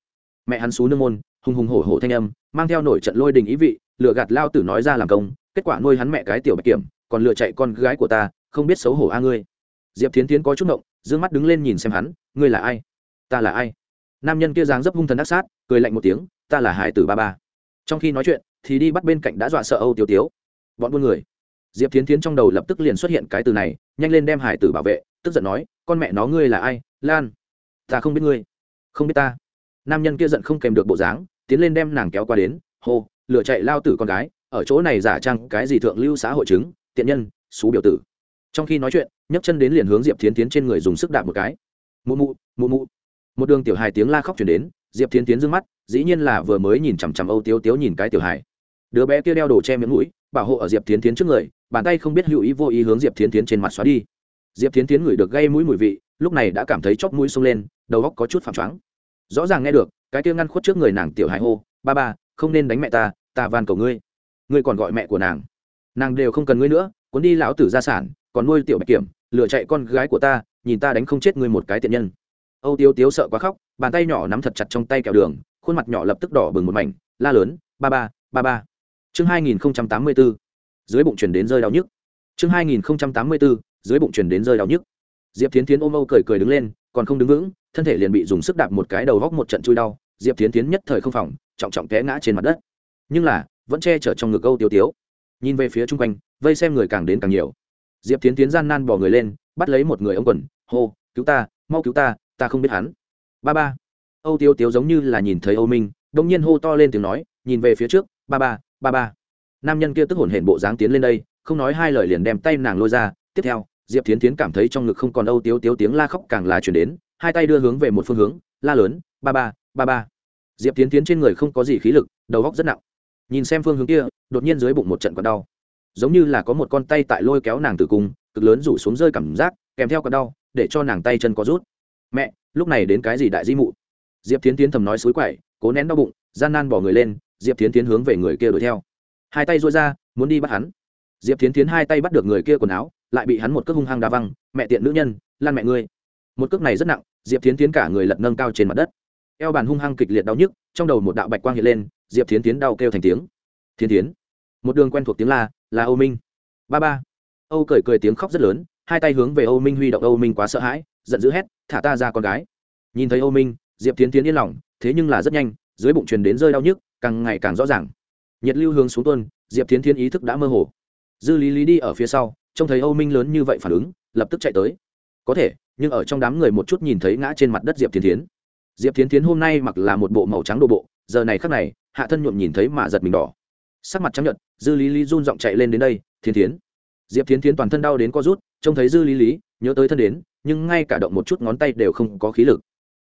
Mẹ hắn xú nương môn, hùng hùng hổ hổ thanh âm, mang theo nổi trận lôi đình ý vị lựa gạt lao tử nói ra làm công kết quả nuôi hắn mẹ cái tiểu bạch kiểm, còn lựa chạy con gái của ta, không biết xấu hổ a ngươi. Diệp Thiến tiến có chút ngộng d ư ơ n g mắt đứng lên nhìn xem hắn, ngươi là ai? Ta là ai? Nam nhân kia dáng dấp hung thần đắc sát, cười lạnh một tiếng, ta là hải tử ba ba. Trong khi nói chuyện, thì đi bắt bên cạnh đã dọa sợ âu tiêu tiếu. Bọn buôn người. Diệp Thiến tiến trong đầu lập tức liền xuất hiện cái từ này, nhanh lên đem hải tử bảo vệ, tức giận nói, con mẹ nó ngươi là ai? Lan, ta không biết ngươi. Không biết ta. Nam nhân kia giận không kèm được bộ dáng, tiến lên đem nàng kéo qua đến, hô lựa chạy lao tử con gái ở chỗ này giả trang cái gì thượng lưu xã hội chứng, tiện nhân, xú biểu tử. Trong khi nói chuyện, nhấc chân đến liền hướng diệp thiến tiến trên người dùng sức đạp một cái. Mụ mụ mụ mụ. Một đường tiểu hài tiếng la khóc chuyển đến, diệp thiến tiến d ư ơ n g mắt, dĩ nhiên là vừa mới nhìn chằm chằm âu tiếu tiếu nhìn cái tiểu hài. Đứa bé kia đeo đồ che miệng mũi, bảo hộ ở diệp thiến tiến trước người, bàn tay không biết hữu ý vô ý hướng diệp thiến tiến trên mặt xóa đi. Diệp thiến tiến ngửi được gây mũi mùi vị, lúc này đã cảm thấy chóp mũi sông lên, đầu góc có chút phẳng choáng. Rõ ràng nghe được, cái kia ngăn khuất trước người nàng tiểu hài hô, ba ba, không nên đánh mẹ ta ta van cầu ngươi ngươi còn gọi mẹ của nàng. Nàng đều không cần ngươi nữa, cuốn đi lão tử gia sản, còn nuôi tiểu bạch kiểm lựa chạy con gái của ta, nhìn ta đánh không chết ngươi một cái tiện nhân. Âu tiếu tiếu sợ quá khóc, bàn tay nhỏ nắm thật chặt trong tay kẹo đường, khuôn mặt nhỏ lập tức đỏ bừng một mảnh, la lớn, ba ba ba ba. Chương hai nghìn tám mươi bốn dưới bụng chuyển đến rơi đau nhức. Chương hai nghìn tám mươi bốn dưới bụng chuyển đến rơi đau nhức. Diệp tiến tiến ôm âu cười cười đứng lên, còn không đứng vững, thân thể liền bị dùng sức đạp một cái đầu góc một trận chui đau. Diệp tiến tiến nhất thời không phòng, trọng trọng té ngã trên mặt đất. Nhưng là vẫn che chở trong ngực âu tiêu tiếu. Nhìn về phía chung quanh, vây xem người càng đến càng nhiều. Diệp tiến tiến gian nan bỏ người lên, bắt lấy một người ông quần, hô, cứu ta, mau cứu ta ta không biết hắn. Ba ba. Âu tiêu tiếu giống như là nhìn thấy âu minh đông nhiên hô to lên tiếng nói, nhìn về phía trước, ba ba ba ba. Nam nhân kia tức hổn hển bộ dáng tiến lên đây, không nói hai lời liền đem tay nàng lôi ra. Tiếp theo, diệp tiến tiến cảm thấy trong ngực không còn âu tiếu tiếu tiếng la khóc càng là chuyển đến, hai tay đưa hướng về một phương hướng, la lớn, ba ba ba ba. Diệp tiến tiến trên người không có gì khí lực, đầu góc rất nặng nhìn xem phương hướng kia, đột nhiên dưới bụng một trận còn đau. Giống như là có một con tay tại lôi kéo nàng từ cung, cực lớn rủ xuống rơi cảm giác, kèm theo còn đau, để cho nàng tay chân có rút. Mẹ, lúc này đến cái gì đại di mụ? Diệp tiến tiến thầm nói xối quậy, cố nén đau bụng, gian nan bỏ người lên, diệp tiến tiến hướng về người kia đuổi theo. Hai tay dôi ra, muốn đi bắt hắn. Diệp tiến tiến hai tay bắt được người kia quần áo, lại bị hắn một cước hung hăng đa văng, mẹ tiện nữ nhân, lan mẹ ngươi. Một cước này rất nặng, diệp tiến tiến cả người lật nâng cao trên mặt đất. Eo bàn hung hăng kịch liệt đau nhức, trong đầu một đạo bạch quang hiện lên diệp thiến tiến đau kêu thành tiếng. Thiên tiến một đường quen thuộc tiếng la, là âu minh. Ba ba. Âu cười cười tiếng khóc rất lớn, hai tay hướng về âu minh huy động âu minh quá sợ hãi, giận dữ hét, thả ta ra con gái. Nhìn thấy âu minh, diệp tiến tiến yên lòng, thế nhưng là rất nhanh, dưới bụng truyền đến rơi đau nhức, càng ngày càng rõ ràng. Nhiệt lưu hướng xuống tuân diệp tiến tiến ý thức đã mơ hồ. Dư lý lý đi ở phía sau, trông thấy âu minh lớn như vậy phản ứng, lập tức chạy tới. Có thể, nhưng ở trong đám người một chút nhìn thấy ngã trên mặt đất diệp tiến tiến diệp tiến tiến hôm nay mặc là một bộ màu trắng đồ bộ giờ này khắc này, hạ thân nhuộm nhìn thấy mà giật mình đỏ. Sắc mặt trắng nhợt, dư lý lý run giọng chạy lên đến đây thiên tiến diệp tiến thiến toàn thân đau đến co rút, trông thấy dư lý lý, nhớ tới thân đến, nhưng ngay cả động một chút ngón tay đều không có khí lực.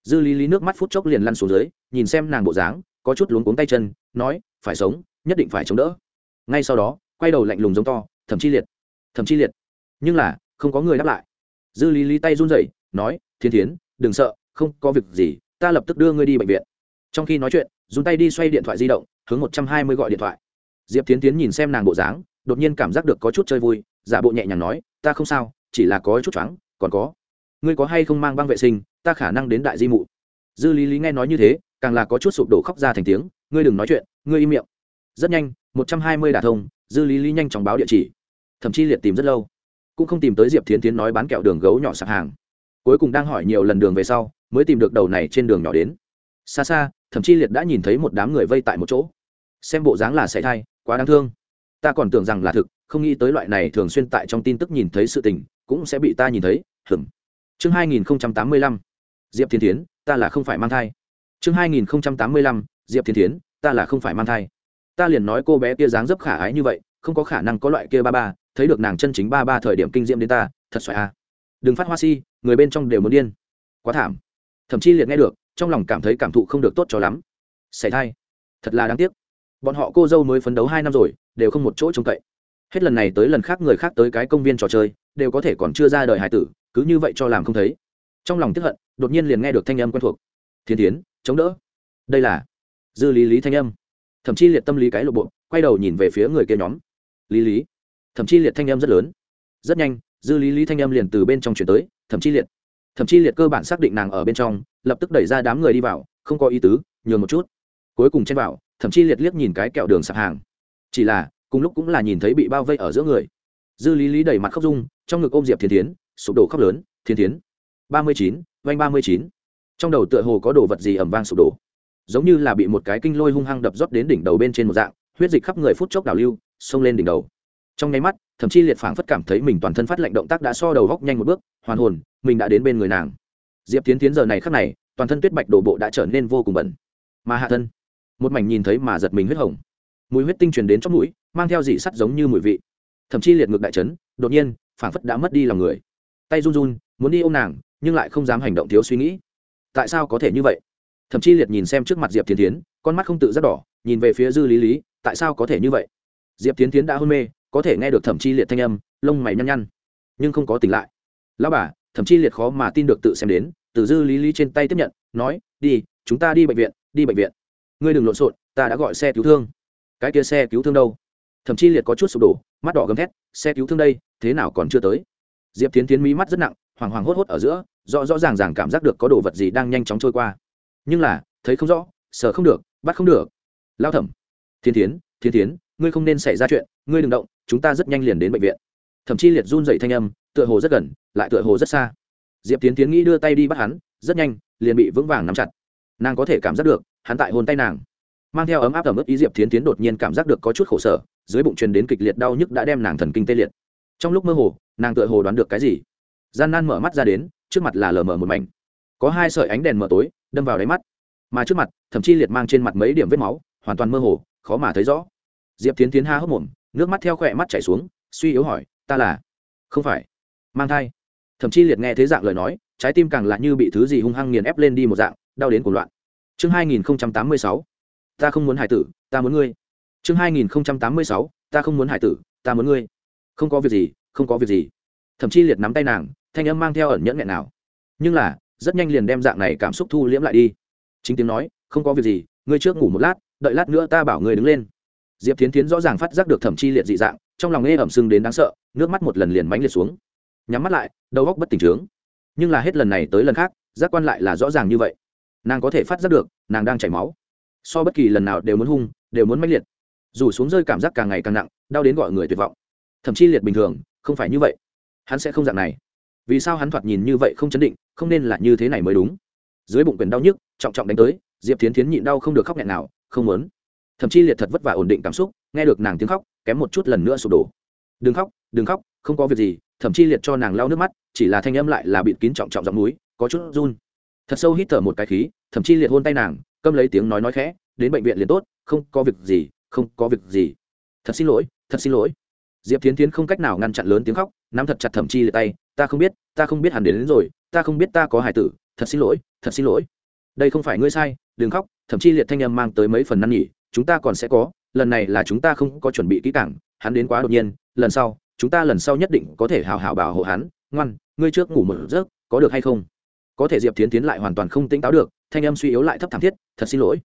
Dư lý lý nước mắt phút chốc liền lăn xuống dưới, nhìn xem nàng bộ dáng, có chút luống cuống tay chân, nói, phải sống, nhất định phải chống đỡ. Ngay sau đó, quay đầu lạnh lùng giống to thậm chi liệt thậm chi liệt. Nhưng là, không có người đáp lại. Dư lý lý tay run rẩy, nói thiên tiến đừng sợ, không có việc gì, ta lập tức đưa ngươi đi bệnh viện. Trong khi nói chuyện dùng tay đi xoay điện thoại di động, hướng một trăm hai mươi gọi điện thoại. Diệp tiến tiến nhìn xem nàng bộ dáng, đột nhiên cảm giác được có chút chơi vui, giả bộ nhẹ nhàng nói, ta không sao, chỉ là có chút choáng, còn có. Ngươi có hay không mang băng vệ sinh, ta khả năng đến đại di mụ. Dư lý lý nghe nói như thế, càng là có chút sụp đổ khóc ra thành tiếng, ngươi đừng nói chuyện, ngươi im miệng. Rất nhanh, một trăm hai mươi đà thông, dư lý lý nhanh chóng báo địa chỉ. Thậm chí liệt tìm rất lâu, cũng không tìm tới diệp thiến tiến nói bán kẹo đường gấu nhỏ sạp hàng. Cuối cùng đang hỏi nhiều lần đường về sau, mới tìm được đầu này trên đường nhỏ đến xa xa, thậm chí liệt đã nhìn thấy một đám người vây tại một chỗ. Xem bộ dáng là sẽ thai quá đáng thương. Ta còn tưởng rằng là thực, không nghĩ tới loại này thường xuyên tại trong tin tức nhìn thấy sự tình, cũng sẽ bị ta nhìn thấy hửng chương hai nghìn tám mươi lăm, diệp thiên tiến ta là không phải mang thai. Chương hai nghìn tám mươi lăm, diệp thiên tiến ta là không phải mang thai. Ta liền nói cô bé kia dáng dấp khả ái như vậy, không có khả năng có loại kia ba ba, thấy được nàng chân chính ba ba thời điểm kinh diễm đến ta, thật xoài à. đừng phát hoa si, người bên trong đều muốn điên. Quá thảm. Thậm chí liệt nghe được trong lòng cảm thấy cảm thụ không được tốt cho lắm. Xảy thai. Thật là đáng tiếc. Bọn họ cô dâu mới phấn đấu hai năm rồi, đều không một chỗ trông cậy. Hết lần này tới lần khác người khác tới cái công viên trò chơi, đều có thể còn chưa ra đời hải tử, cứ như vậy cho làm không thấy. Trong lòng tiếp hận, đột nhiên liền nghe được thanh âm quen thuộc. Thiên tiến chống đỡ. Đây là dư lý lý thanh âm. Thậm chí liệt tâm lý cái lộ bộ, quay đầu nhìn về phía người kia nhóm. Lý lý. Thậm chí liệt thanh âm rất lớn. Rất nhanh, dư lý lý thanh âm liền từ bên trong chuyển tới. Thậm chí liệt thậm chí liệt cơ bản xác định nàng ở bên trong, lập tức đẩy ra đám người đi vào, không có ý tứ, nhường một chút. Cuối cùng chen vào, thậm chí liệt liếc nhìn cái kẹo đường sạp hàng. Chỉ là, cùng lúc cũng là nhìn thấy bị bao vây ở giữa người. Dư lý lý đẩy mặt khóc dung trong ngực ôm diệp thiên tiến sụp đổ khóc lớn thiên tiến ba mươi chín vanh ba mươi chín. Trong đầu tựa hồ có đồ vật gì ẩm vang sụp đổ. Giống như là bị một cái kinh lôi hung hăng đập rót đến đỉnh đầu bên trên một dạng, huyết dịch khắp người phút chốc đảo lưu, xông lên đỉnh đầu. Trong nháy mắt thậm chí liệt phảng phất cảm thấy mình toàn thân phát lệnh động tác đã so đầu góc nhanh một bước, hoàn hồn, mình đã đến bên người nàng. Diệp tiến tiến giờ này khắc này, toàn thân tuyết bạch đổ bộ đã trở nên vô cùng bẩn. Mà hạ thân, một mảnh nhìn thấy mà giật mình huyết hồng. Mùi huyết tinh truyền đến trong mũi, mang theo dị sắt giống như mùi vị. Thậm chí liệt ngược đại trấn, đột nhiên, phảng phất đã mất đi lòng người. Tay run run, muốn đi ô m nàng, nhưng lại không dám hành động thiếu suy nghĩ. Tại sao có thể như vậy? Thậm chí liệt nhìn xem trước mặt diệp tiến tiến con mắt không tự giác đỏ, nhìn về phía dư lý lý, tại sao có thể như vậy? Diệp tiến tiến đã hôn mê có thể nghe được thẩm chi liệt thanh âm, lông mày nhăn nhăn. Nhưng không có tỉnh lại. Lão bà, thẩm chi liệt khó mà tin được tự xem đến, từ dư lý lý trên tay tiếp nhận, nói, đi, chúng ta đi bệnh viện, đi bệnh viện. Ngươi đừng lộn xộn, ta đã gọi xe cứu thương. Cái kia xe cứu thương đâu? Thậm chí liệt có chút sụp đổ, mắt đỏ gầm thét, xe cứu thương đây, thế nào còn chưa tới? Diệp tiến tiến mí mắt rất nặng hoàng hoàng hốt hốt ở giữa, rõ rõ ràng ràng cảm giác được có đồ vật gì đang nhanh chóng trôi qua. Nhưng là, thấy không rõ, sợ không được, bắt không được. Lao thẩm thiên tiến thiên tiến ngươi không nên xảy ra chuyện, ngươi đừng động chúng ta rất nhanh liền đến bệnh viện. Thậm chí liệt run dậy thanh âm, tựa hồ rất gần, lại tựa hồ rất xa. Diệp tiến tiến nghĩ đưa tay đi bắt hắn, rất nhanh, liền bị vững vàng nắm chặt. Nàng có thể cảm giác được, hắn tại hôn tay nàng. Mang theo ấm áp ẩm ướt ý, diệp tiến tiến đột nhiên cảm giác được có chút khổ sở, dưới bụng truyền đến kịch liệt đau nhức đã đem nàng thần kinh tê liệt. Trong lúc mơ hồ, nàng tựa hồ đoán được cái gì? Gian nan mở mắt ra đến, trước mặt là lờ mờ một mảnh. Có hai sợi ánh đèn mờ tối, đâm vào đáy mắt. Mà trước mặt thậm chí liệt mang trên mặt mấy điểm vết máu, hoàn toàn mơ hồ, khó mà thấy rõ. Diệp tiến tiến ha hốc mồm nước mắt theo khỏe mắt chảy xuống, suy yếu hỏi, ta là? Không phải. Mang thai. Thậm chí liệt nghe thế dạng lời nói, trái tim càng lại như bị thứ gì hung hăng nghiền ép lên đi một dạng, đau đến cuồng loạn. Chương hai nghìn tám mươi sáu. Ta không muốn hải tử, ta muốn ngươi. Chương hai nghìn tám mươi sáu. Ta không muốn hải tử, ta muốn ngươi. Không có việc gì, không có việc gì. Thậm chí liệt nắm tay nàng, thanh âm mang theo ẩn nhẫn nghẹn nào. Nhưng là, rất nhanh liền đem dạng này cảm xúc thu liễm lại đi. Chính tiếng nói, không có việc gì, ngươi trước ngủ một lát, đợi lát nữa ta bảo ngươi đứng lên diệp tiến tiến rõ ràng phát giác được thẩm chi liệt dị dạng, trong lòng nghe ẩm sưng đến đáng sợ, nước mắt một lần liền mánh liệt xuống. Nhắm mắt lại, đầu góc bất tỉnh trướng. Nhưng là hết lần này tới lần khác, giác quan lại là rõ ràng như vậy. Nàng có thể phát giác được, nàng đang chảy máu. So bất kỳ lần nào đều muốn hung, đều muốn mãnh liệt. Dù xuống rơi cảm giác càng ngày càng nặng, đau đến gọi người tuyệt vọng. Thậm chí liệt bình thường, không phải như vậy. Hắn sẽ không dạng này. Vì sao hắn thoạt nhìn như vậy không chấn định, không nên là như thế này mới đúng. Dưới bụng quyền đau nhức, trọng trọng đánh tới, diệp tiến tiến nhịn đau không được khóc nghẹn nào, không muốn thậm chí liệt thật vất vả ổn định cảm xúc nghe được nàng tiếng khóc kém một chút lần nữa sụp đổ. Đừng khóc đừng khóc không có việc gì. Thậm chí liệt cho nàng lau nước mắt chỉ là thanh âm lại là bịt kín trọng trọng giọng núi có chút run. Thật sâu hít thở một cái khí thậm chí liệt hôn tay nàng câm lấy tiếng nói nói khẽ đến bệnh viện liền tốt không có việc gì không có việc gì. Thật xin lỗi thật xin lỗi. Diệp tiến tiến không cách nào ngăn chặn lớn tiếng khóc nắm thật chặt thẩm chi liệt tay ta không biết ta không biết hẳn đến, đến rồi ta không biết ta có hải tử thật xin lỗi thật xin lỗi. Đây không phải ngươi sai đừng khóc. Thậm chi liệt thanh âm mang tới mấy phần năn nhỉ chúng ta còn sẽ có, lần này là chúng ta không có chuẩn bị kỹ càng, hắn đến quá đột nhiên, lần sau, chúng ta lần sau nhất định có thể hào hào bảo hộ hắn. Ngoan, ngươi trước ngủ một giấc, có được hay không? Có thể diệp thiến tiến lại hoàn toàn không tỉnh táo được, thanh âm suy yếu lại thấp thảm thiết, thật xin lỗi.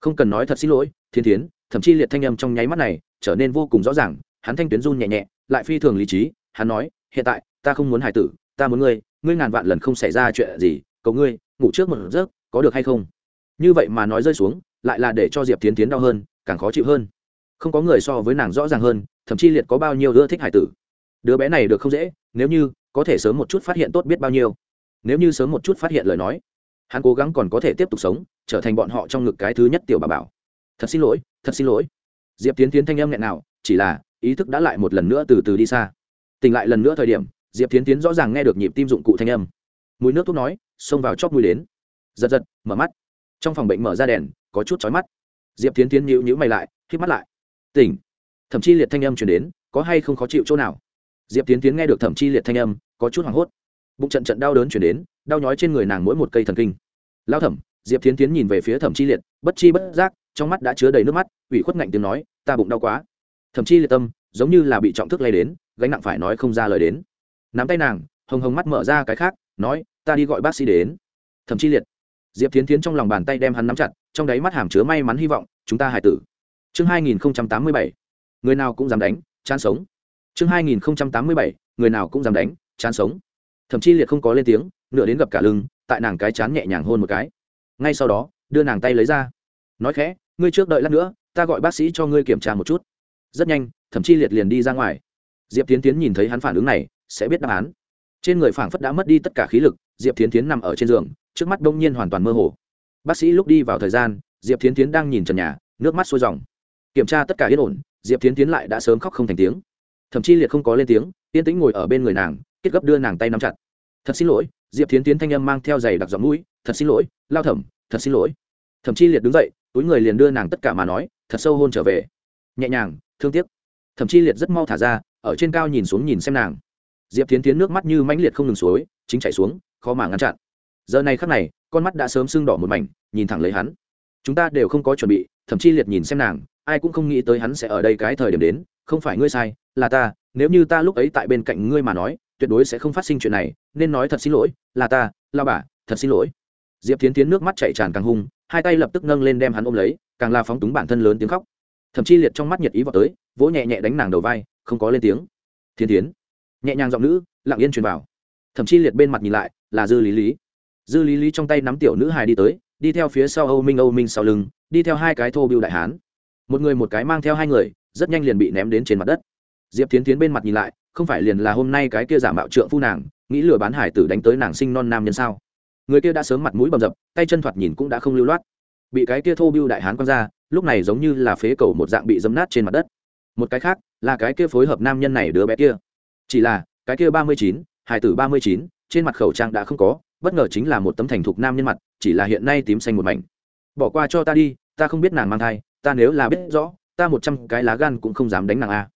Không cần nói thật xin lỗi thiên tiến thậm chí liệt thanh âm trong nháy mắt này trở nên vô cùng rõ ràng, hắn thanh tuyến run nhẹ nhẹ, lại phi thường lý trí, hắn nói, hiện tại, ta không muốn hài tử, ta muốn ngươi ngươi ngàn vạn lần không xảy ra chuyện gì, cầu ngươi, ngủ trước một giấc, có được hay không? Như vậy mà nói rơi xuống lại là để cho diệp tiến tiến đau hơn, càng khó chịu hơn. Không có người so với nàng rõ ràng hơn, thậm chí liệt có bao nhiêu ưa thích hải tử. Đứa bé này được không dễ, nếu như, có thể sớm một chút phát hiện tốt biết bao nhiêu. Nếu như sớm một chút phát hiện lời nói, hắn cố gắng còn có thể tiếp tục sống, trở thành bọn họ trong ngực cái thứ nhất tiểu bà bảo. Thật xin lỗi, thật xin lỗi. Diệp tiến tiến thanh âm nghẹn nào, chỉ là, ý thức đã lại một lần nữa từ từ đi xa. Tỉnh lại lần nữa thời điểm, diệp tiến tiến rõ ràng nghe được nhịp tim dụng cụ thanh âm. Mùi nước thuốc nói, xông vào chóp mũi đến. Giật giật, mở mắt. Trong phòng bệnh mở ra đèn có chút chói mắt. Diệp tiến tiến nhíu nhíu mày lại khép mắt lại. Tỉnh. Thậm chí liệt thanh âm truyền đến, có hay không khó chịu chỗ nào? Diệp tiến tiến nghe được thẩm chi liệt thanh âm, có chút hoảng hốt. Bụng trận trận đau đớn truyền đến, đau nhói trên người nàng mỗi một cây thần kinh. Lao thẩm. Diệp tiến tiến nhìn về phía thẩm chi liệt, bất chi bất giác, trong mắt đã chứa đầy nước mắt, ủy khuất ngạnh tiếng nói, ta bụng đau quá. Thẩm chi liệt tâm, giống như là bị trọng thức lay đến, gánh nặng phải nói không ra lời đến. Nắm tay nàng, hồng hồng mắt mở ra cái khác, nói, ta đi gọi bác sĩ đến. Thẩm chi liệt. Diệp tiến tiến trong lòng bàn tay đem hắn nắm chặt trong đáy mắt hàm chứa may mắn hy vọng, chúng ta hài tử. Chương hai nghìn tám mươi bảy, người nào cũng dám đánh, chán sống. Chương hai nghìn tám mươi bảy, người nào cũng dám đánh, chán sống. Thậm chí liệt không có lên tiếng, nửa đến gặp cả lưng, tại nàng cái chán nhẹ nhàng hôn một cái. Ngay sau đó, đưa nàng tay lấy ra. Nói khẽ, ngươi trước đợi lát nữa, ta gọi bác sĩ cho ngươi kiểm tra một chút. Rất nhanh thậm chí liệt liền đi ra ngoài. Diệp tiến tiến nhìn thấy hắn phản ứng này, sẽ biết đáp án. Trên người phảng phất đã mất đi tất cả khí lực, diệp tiến tiến nằm ở trên giường, trước mắt đông nhiên hoàn toàn mơ hồ bác sĩ lúc đi vào thời gian, diệp tiến tiến đang nhìn trần nhà, nước mắt sôi dòng. Kiểm tra tất cả yên ổn, diệp tiến tiến lại đã sớm khóc không thành tiếng. Thậm chí liệt không có lên tiếng, yên tĩnh ngồi ở bên người nàng kết gấp đưa nàng tay nắm chặt. Thật xin lỗi. Diệp tiến tiến thanh âm mang theo giày đặc giọng mũi, thật xin lỗi, lao thẩm, thật xin lỗi. Thậm chí liệt đứng dậy, túi người liền đưa nàng tất cả mà nói, thật sâu hôn trở về. Nhẹ nhàng, thương tiếc. Thậm chí liệt rất mau thả ra, ở trên cao nhìn xuống nhìn xem nàng. Diệp tiến tiến nước mắt như mãnh liệt không ngừng suối, chính chạy xuống, khó mà ngăn chặn. Giờ này khắc này, con mắt đã sớm sưng đỏ một mảnh nhìn thẳng lấy hắn. Chúng ta đều không có chuẩn bị, thậm chí liệt nhìn xem nàng, ai cũng không nghĩ tới hắn sẽ ở đây cái thời điểm đến, không phải ngươi sai, là ta, nếu như ta lúc ấy tại bên cạnh ngươi mà nói, tuyệt đối sẽ không phát sinh chuyện này, nên nói thật xin lỗi, là ta la bà, thật xin lỗi. Diệp tiến tiến nước mắt chạy tràn càng hung, hai tay lập tức nâng lên đem hắn ôm lấy, càng la phóng túng bản thân lớn tiếng khóc. Thậm chí liệt trong mắt nhiệt ý vào tới, vỗ nhẹ nhẹ đánh nàng đầu vai, không có lên tiếng. Thiên tiến nhẹ nhàng giọng nữ, lặng yên truyền vào. Thậm chí liệt bên mặt nhìn lại, là dư lý lý. Dư lý lý trong tay nắm tiểu nữ hài đi tới đi theo phía sau âu minh âu minh sau lưng, đi theo hai cái thô biêu đại hán. Một người một cái mang theo hai người, rất nhanh liền bị ném đến trên mặt đất. Diệp tiến tiến bên mặt nhìn lại, không phải liền là hôm nay cái kia giả mạo trượng phu nàng, nghĩ lừa bán hải tử đánh tới nàng sinh non nam nhân sao? Người kia đã sớm mặt mũi bầm dập, tay chân thoạt nhìn cũng đã không lưu loát. Bị cái kia thô biêu đại hán quăng ra, lúc này giống như là phế cầu một dạng bị dấm nát trên mặt đất. Một cái khác, là cái kia phối hợp nam nhân này đứa bé kia. Chỉ là, cái kia ba mươi chín, hải tử ba mươi chín, trên mặt khẩu trang đã không có bất ngờ chính là một tấm thành thục nam nhân mặt, chỉ là hiện nay tím xanh một mảnh. Bỏ qua cho ta đi, ta không biết nàng mang thai, ta nếu là biết rõ, ta một trăm cái lá gan cũng không dám đánh nàng a.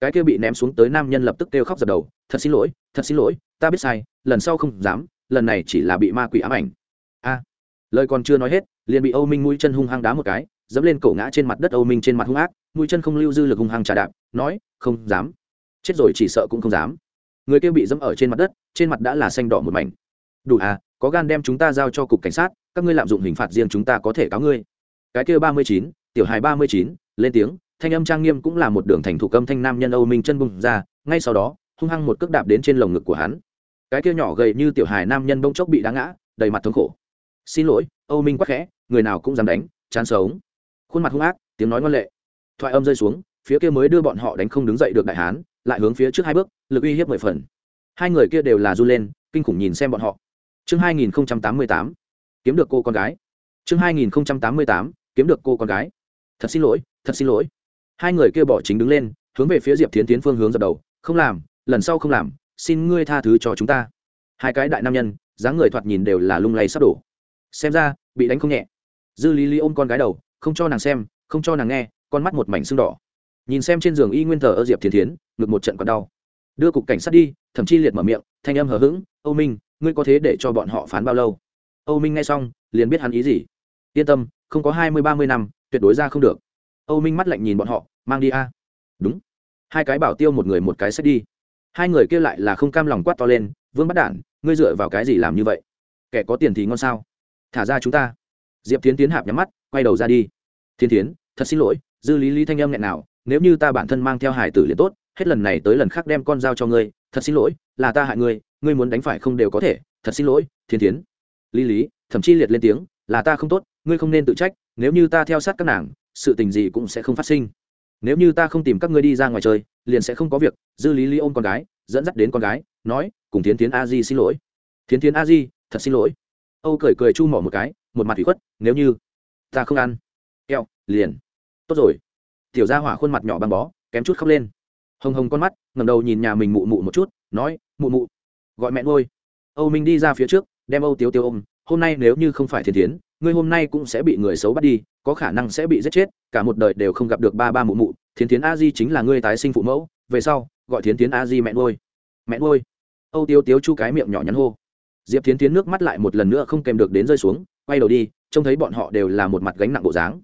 Cái kia bị ném xuống tới nam nhân lập tức kêu khóc giật đầu, thật xin lỗi, thật xin lỗi, ta biết sai, lần sau không dám, lần này chỉ là bị ma quỷ ám ảnh. A. Lời còn chưa nói hết, liền bị âu minh mũi chân hung hăng đá một cái, dẫm lên cổ ngã trên mặt đất âu minh trên mặt hung ác, mũi chân không lưu dư lực hung hăng trà đạp, nói, không dám. Chết rồi chỉ sợ cũng không dám. Người kia bị dẫm ở trên mặt đất, trên mặt đã là xanh đỏ một mảnh đủ à có gan đem chúng ta giao cho cục cảnh sát, các ngươi lạm dụng hình phạt riêng chúng ta có thể cáo ngươi. Cái kia ba mươi chín, tiểu hài ba mươi chín, lên tiếng, thanh âm trang nghiêm cũng là một đường thành thủ công thanh nam nhân âu minh chân bùng ra, ngay sau đó, hung hăng một cước đạp đến trên lồng ngực của hắn. Cái kia nhỏ gầy như tiểu hài nam nhân bông chốc bị đá ngã, đầy mặt thống khổ. Xin lỗi, âu minh quắc khẽ, người nào cũng dám đánh, chán sống khuôn mặt hung ác, tiếng nói ngoan lệ. Thoại âm rơi xuống, phía kia mới đưa bọn họ đánh không đứng dậy được đại hán, lại hướng phía trước hai bước, lực uy hiếp mười phần. Hai người kia đều là r u lên, kinh khủng nhìn xem bọn họ chương hai nghìn tám mươi tám. Kiếm được cô con gái. Chương hai nghìn tám mươi tám, kiếm được cô con gái. Thật xin lỗi, thật xin lỗi. Hai người kia bỏ chính đứng lên, hướng về phía diệp tiến tiến phương hướng dập đầu. Không làm, lần sau không làm, xin ngươi tha thứ cho chúng ta. Hai cái đại nam nhân, dáng người thoạt nhìn đều là lung lay sắp đổ. Xem ra, bị đánh không nhẹ. Dư lý lý ôm con gái đầu, không cho nàng xem, không cho nàng nghe, con mắt một mảnh sưng đỏ. Nhìn xem trên giường y nguyên thờ ở diệp thiến thiến, ngực một trận còn đau. Đưa cục cảnh sát đi thậm chí liệt mở miệng, thanh âm hờ hững, âu minh, ngươi có thế để cho bọn họ phán bao lâu? Âu minh nghe xong, liền biết hắn ý gì. Yên tâm, không có hai mươi, ba mươi năm, tuyệt đối ra không được. Âu minh mắt lạnh nhìn bọn họ, mang đi a. Đúng. Hai cái bảo tiêu một người một cái sẽ đi. Hai người kia lại là không cam lòng quát to lên, vương bắt đản, ngươi dựa vào cái gì làm như vậy? Kẻ có tiền thì ngon sao? Thả ra chúng ta. Diệp tiến tiến hạp nhắm mắt, quay đầu ra đi. Thiên tiến thật xin lỗi, dư lý lý thanh âm nghẹn nào, nếu như ta bản thân mang theo hải tử liền tốt, hết lần này tới lần khác đem con dao cho ngươi thật xin lỗi, là ta hại ngươi ngươi muốn đánh phải không đều có thể, thật xin lỗi, thiên tiến lý lý, thậm chí liệt lên tiếng, là ta không tốt, ngươi không nên tự trách, nếu như ta theo sát các nàng, sự tình gì cũng sẽ không phát sinh. Nếu như ta không tìm các ngươi đi ra ngoài chơi, liền sẽ không có việc, dư lý lý ôm con gái, dẫn dắt đến con gái, nói, cùng thiên tiến a di xin lỗi. Thiên tiến a di, thật xin lỗi. Âu cười cười chu mỏ một cái, một mặt thủy khuất, nếu như ta không ăn eo liền. Tốt rồi. Tiểu gia hỏa khuôn mặt nhỏ băng bó, kém chút khóc lên. Hồng hồng con mắt ngẩng đầu nhìn nhà mình mụ mụ một chút nói mụ mụ gọi mẹ nuôi, âu minh đi ra phía trước đem âu tiếu tiêu ôm hôm nay nếu như không phải thiên tiến ngươi hôm nay cũng sẽ bị người xấu bắt đi có khả năng sẽ bị giết chết cả một đời đều không gặp được ba ba mụ mụ thiên tiến a di chính là ngươi tái sinh phụ mẫu về sau gọi thiên tiến a di mẹ nuôi. Mẹ nuôi? Âu tiếu tiếu chu cái miệng nhỏ nhắn hô. Diệp thiên tiến nước mắt lại một lần nữa không kèm được đến rơi xuống quay đầu đi trông thấy bọn họ đều là một mặt gánh nặng bộ dáng.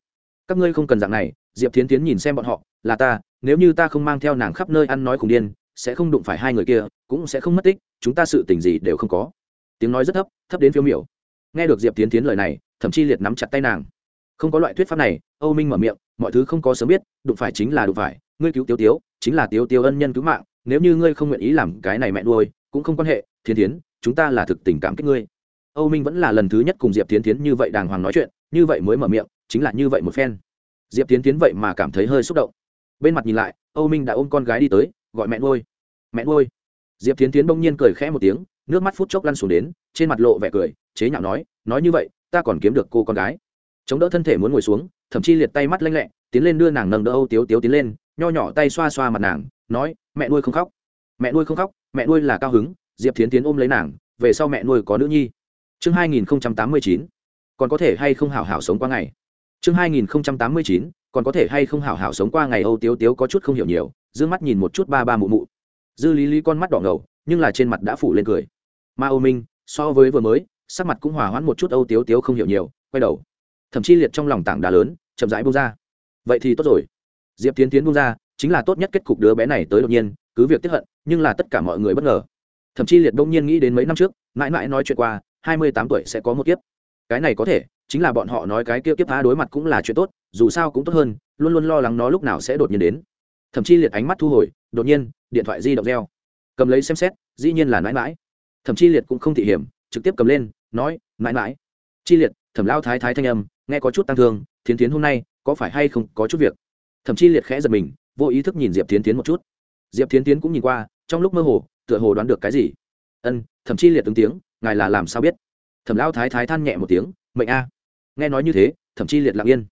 Các ngươi không cần dạng này. Diệp thiên tiến nhìn xem bọn họ là ta nếu như ta không mang theo nàng khắp nơi ăn nói khủng điên, sẽ không đụng phải hai người kia, cũng sẽ không mất tích, chúng ta sự tình gì đều không có. Tiếng nói rất thấp thấp đến phiếu miểu. Nghe được diệp tiến tiến lời này, thậm chí liệt nắm chặt tay nàng. Không có loại thuyết pháp này, âu minh mở miệng, mọi thứ không có sớm biết, đụng phải chính là đụng phải, ngươi cứu tiêu tiếu, chính là tiêu tiêu ân nhân cứu mạng, nếu như ngươi không nguyện ý làm cái này mẹ nuôi, cũng không quan hệ thiên tiến, chúng ta là thực tình cảm kích ngươi. Âu minh vẫn là lần thứ nhất cùng diệp tiến tiến như vậy đàng hoàng nói chuyện, như vậy mới mở miệng, chính là như vậy một phen. Diệp tiến tiến vậy mà cảm thấy hơi xúc động bên mặt nhìn lại, âu minh đã ôm con gái đi tới, gọi mẹ nuôi. Mẹ nuôi. Diệp tiến tiến bỗng nhiên cười khẽ một tiếng, nước mắt phút chốc lăn xuống đến, trên mặt lộ vẻ cười, chế nhạo nói nói như vậy, ta còn kiếm được cô con gái. Chống đỡ thân thể muốn ngồi xuống, thậm chí liệt tay mắt lanh lẹ, tiến lên đưa nàng nâng đỡ âu tiếu tiếu tiến lên, nho nhỏ tay xoa xoa mặt nàng, nói, mẹ nuôi không khóc. Mẹ nuôi không khóc, mẹ nuôi là cao hứng. Diệp tiến tiến ôm lấy nàng, về sau mẹ nuôi có nữ nhi. Chương hai nghìn tám mươi chín. Còn có thể hay không hảo hảo sống qua ngày. Chương hai nghìn tám mươi chín còn có thể hay không hảo hảo sống qua ngày âu tiếu tiếu có chút không hiểu nhiều d ư ơ n g mắt nhìn một chút ba ba mụ mụ. Dư lý lý con mắt đỏ ngầu, nhưng là trên mặt đã phủ lên cười. Ma âu minh, so với vừa mới, sắc mặt cũng hòa hoãn một chút âu tiếu tiếu không hiểu nhiều, quay đầu. Thậm chí liệt trong lòng tảng đá lớn, chậm rãi bung ra. Vậy thì tốt rồi. Diệp tiến tiến bung ra, chính là tốt nhất kết cục đứa bé này tới đột nhiên, cứ việc tiếp hận, nhưng là tất cả mọi người bất ngờ. Thậm chí liệt đông nhiên nghĩ đến mấy năm trước, mãi mãi nói chuyện qua, hai mươi tám tuổi sẽ có một kiếp. Cái này có thể chính là bọn họ nói cái kia kiếp phá đối mặt cũng là chuyện tốt, dù sao cũng tốt hơn, luôn luôn lo lắng nó lúc nào sẽ đột nhiên đến. Thậm chí liệt ánh mắt thu hồi, đột nhiên, điện thoại di động reo. Cầm lấy xem xét, dĩ nhiên là mãi mãi thậm chí liệt cũng không thị hiểm, trực tiếp cầm lên, nói mãi mãi chi liệt, thẩm lao thái thái thanh âm, nghe có chút tăng thương, thiến tiến hôm nay có phải hay không có chút việc? Thậm chí liệt khẽ giật mình, vô ý thức nhìn diệp Thiến tiến một chút. Diệp Thiến tiến cũng nhìn qua, trong lúc mơ hồ, tựa hồ đoán được cái gì. Ân, thậm chí liệt ứng tiếng, ngài là làm sao biết? Thẩm lao thái thái than nhẹ một tiếng, mệnh a nghe nói như thế thậm chí liệt lặng yên.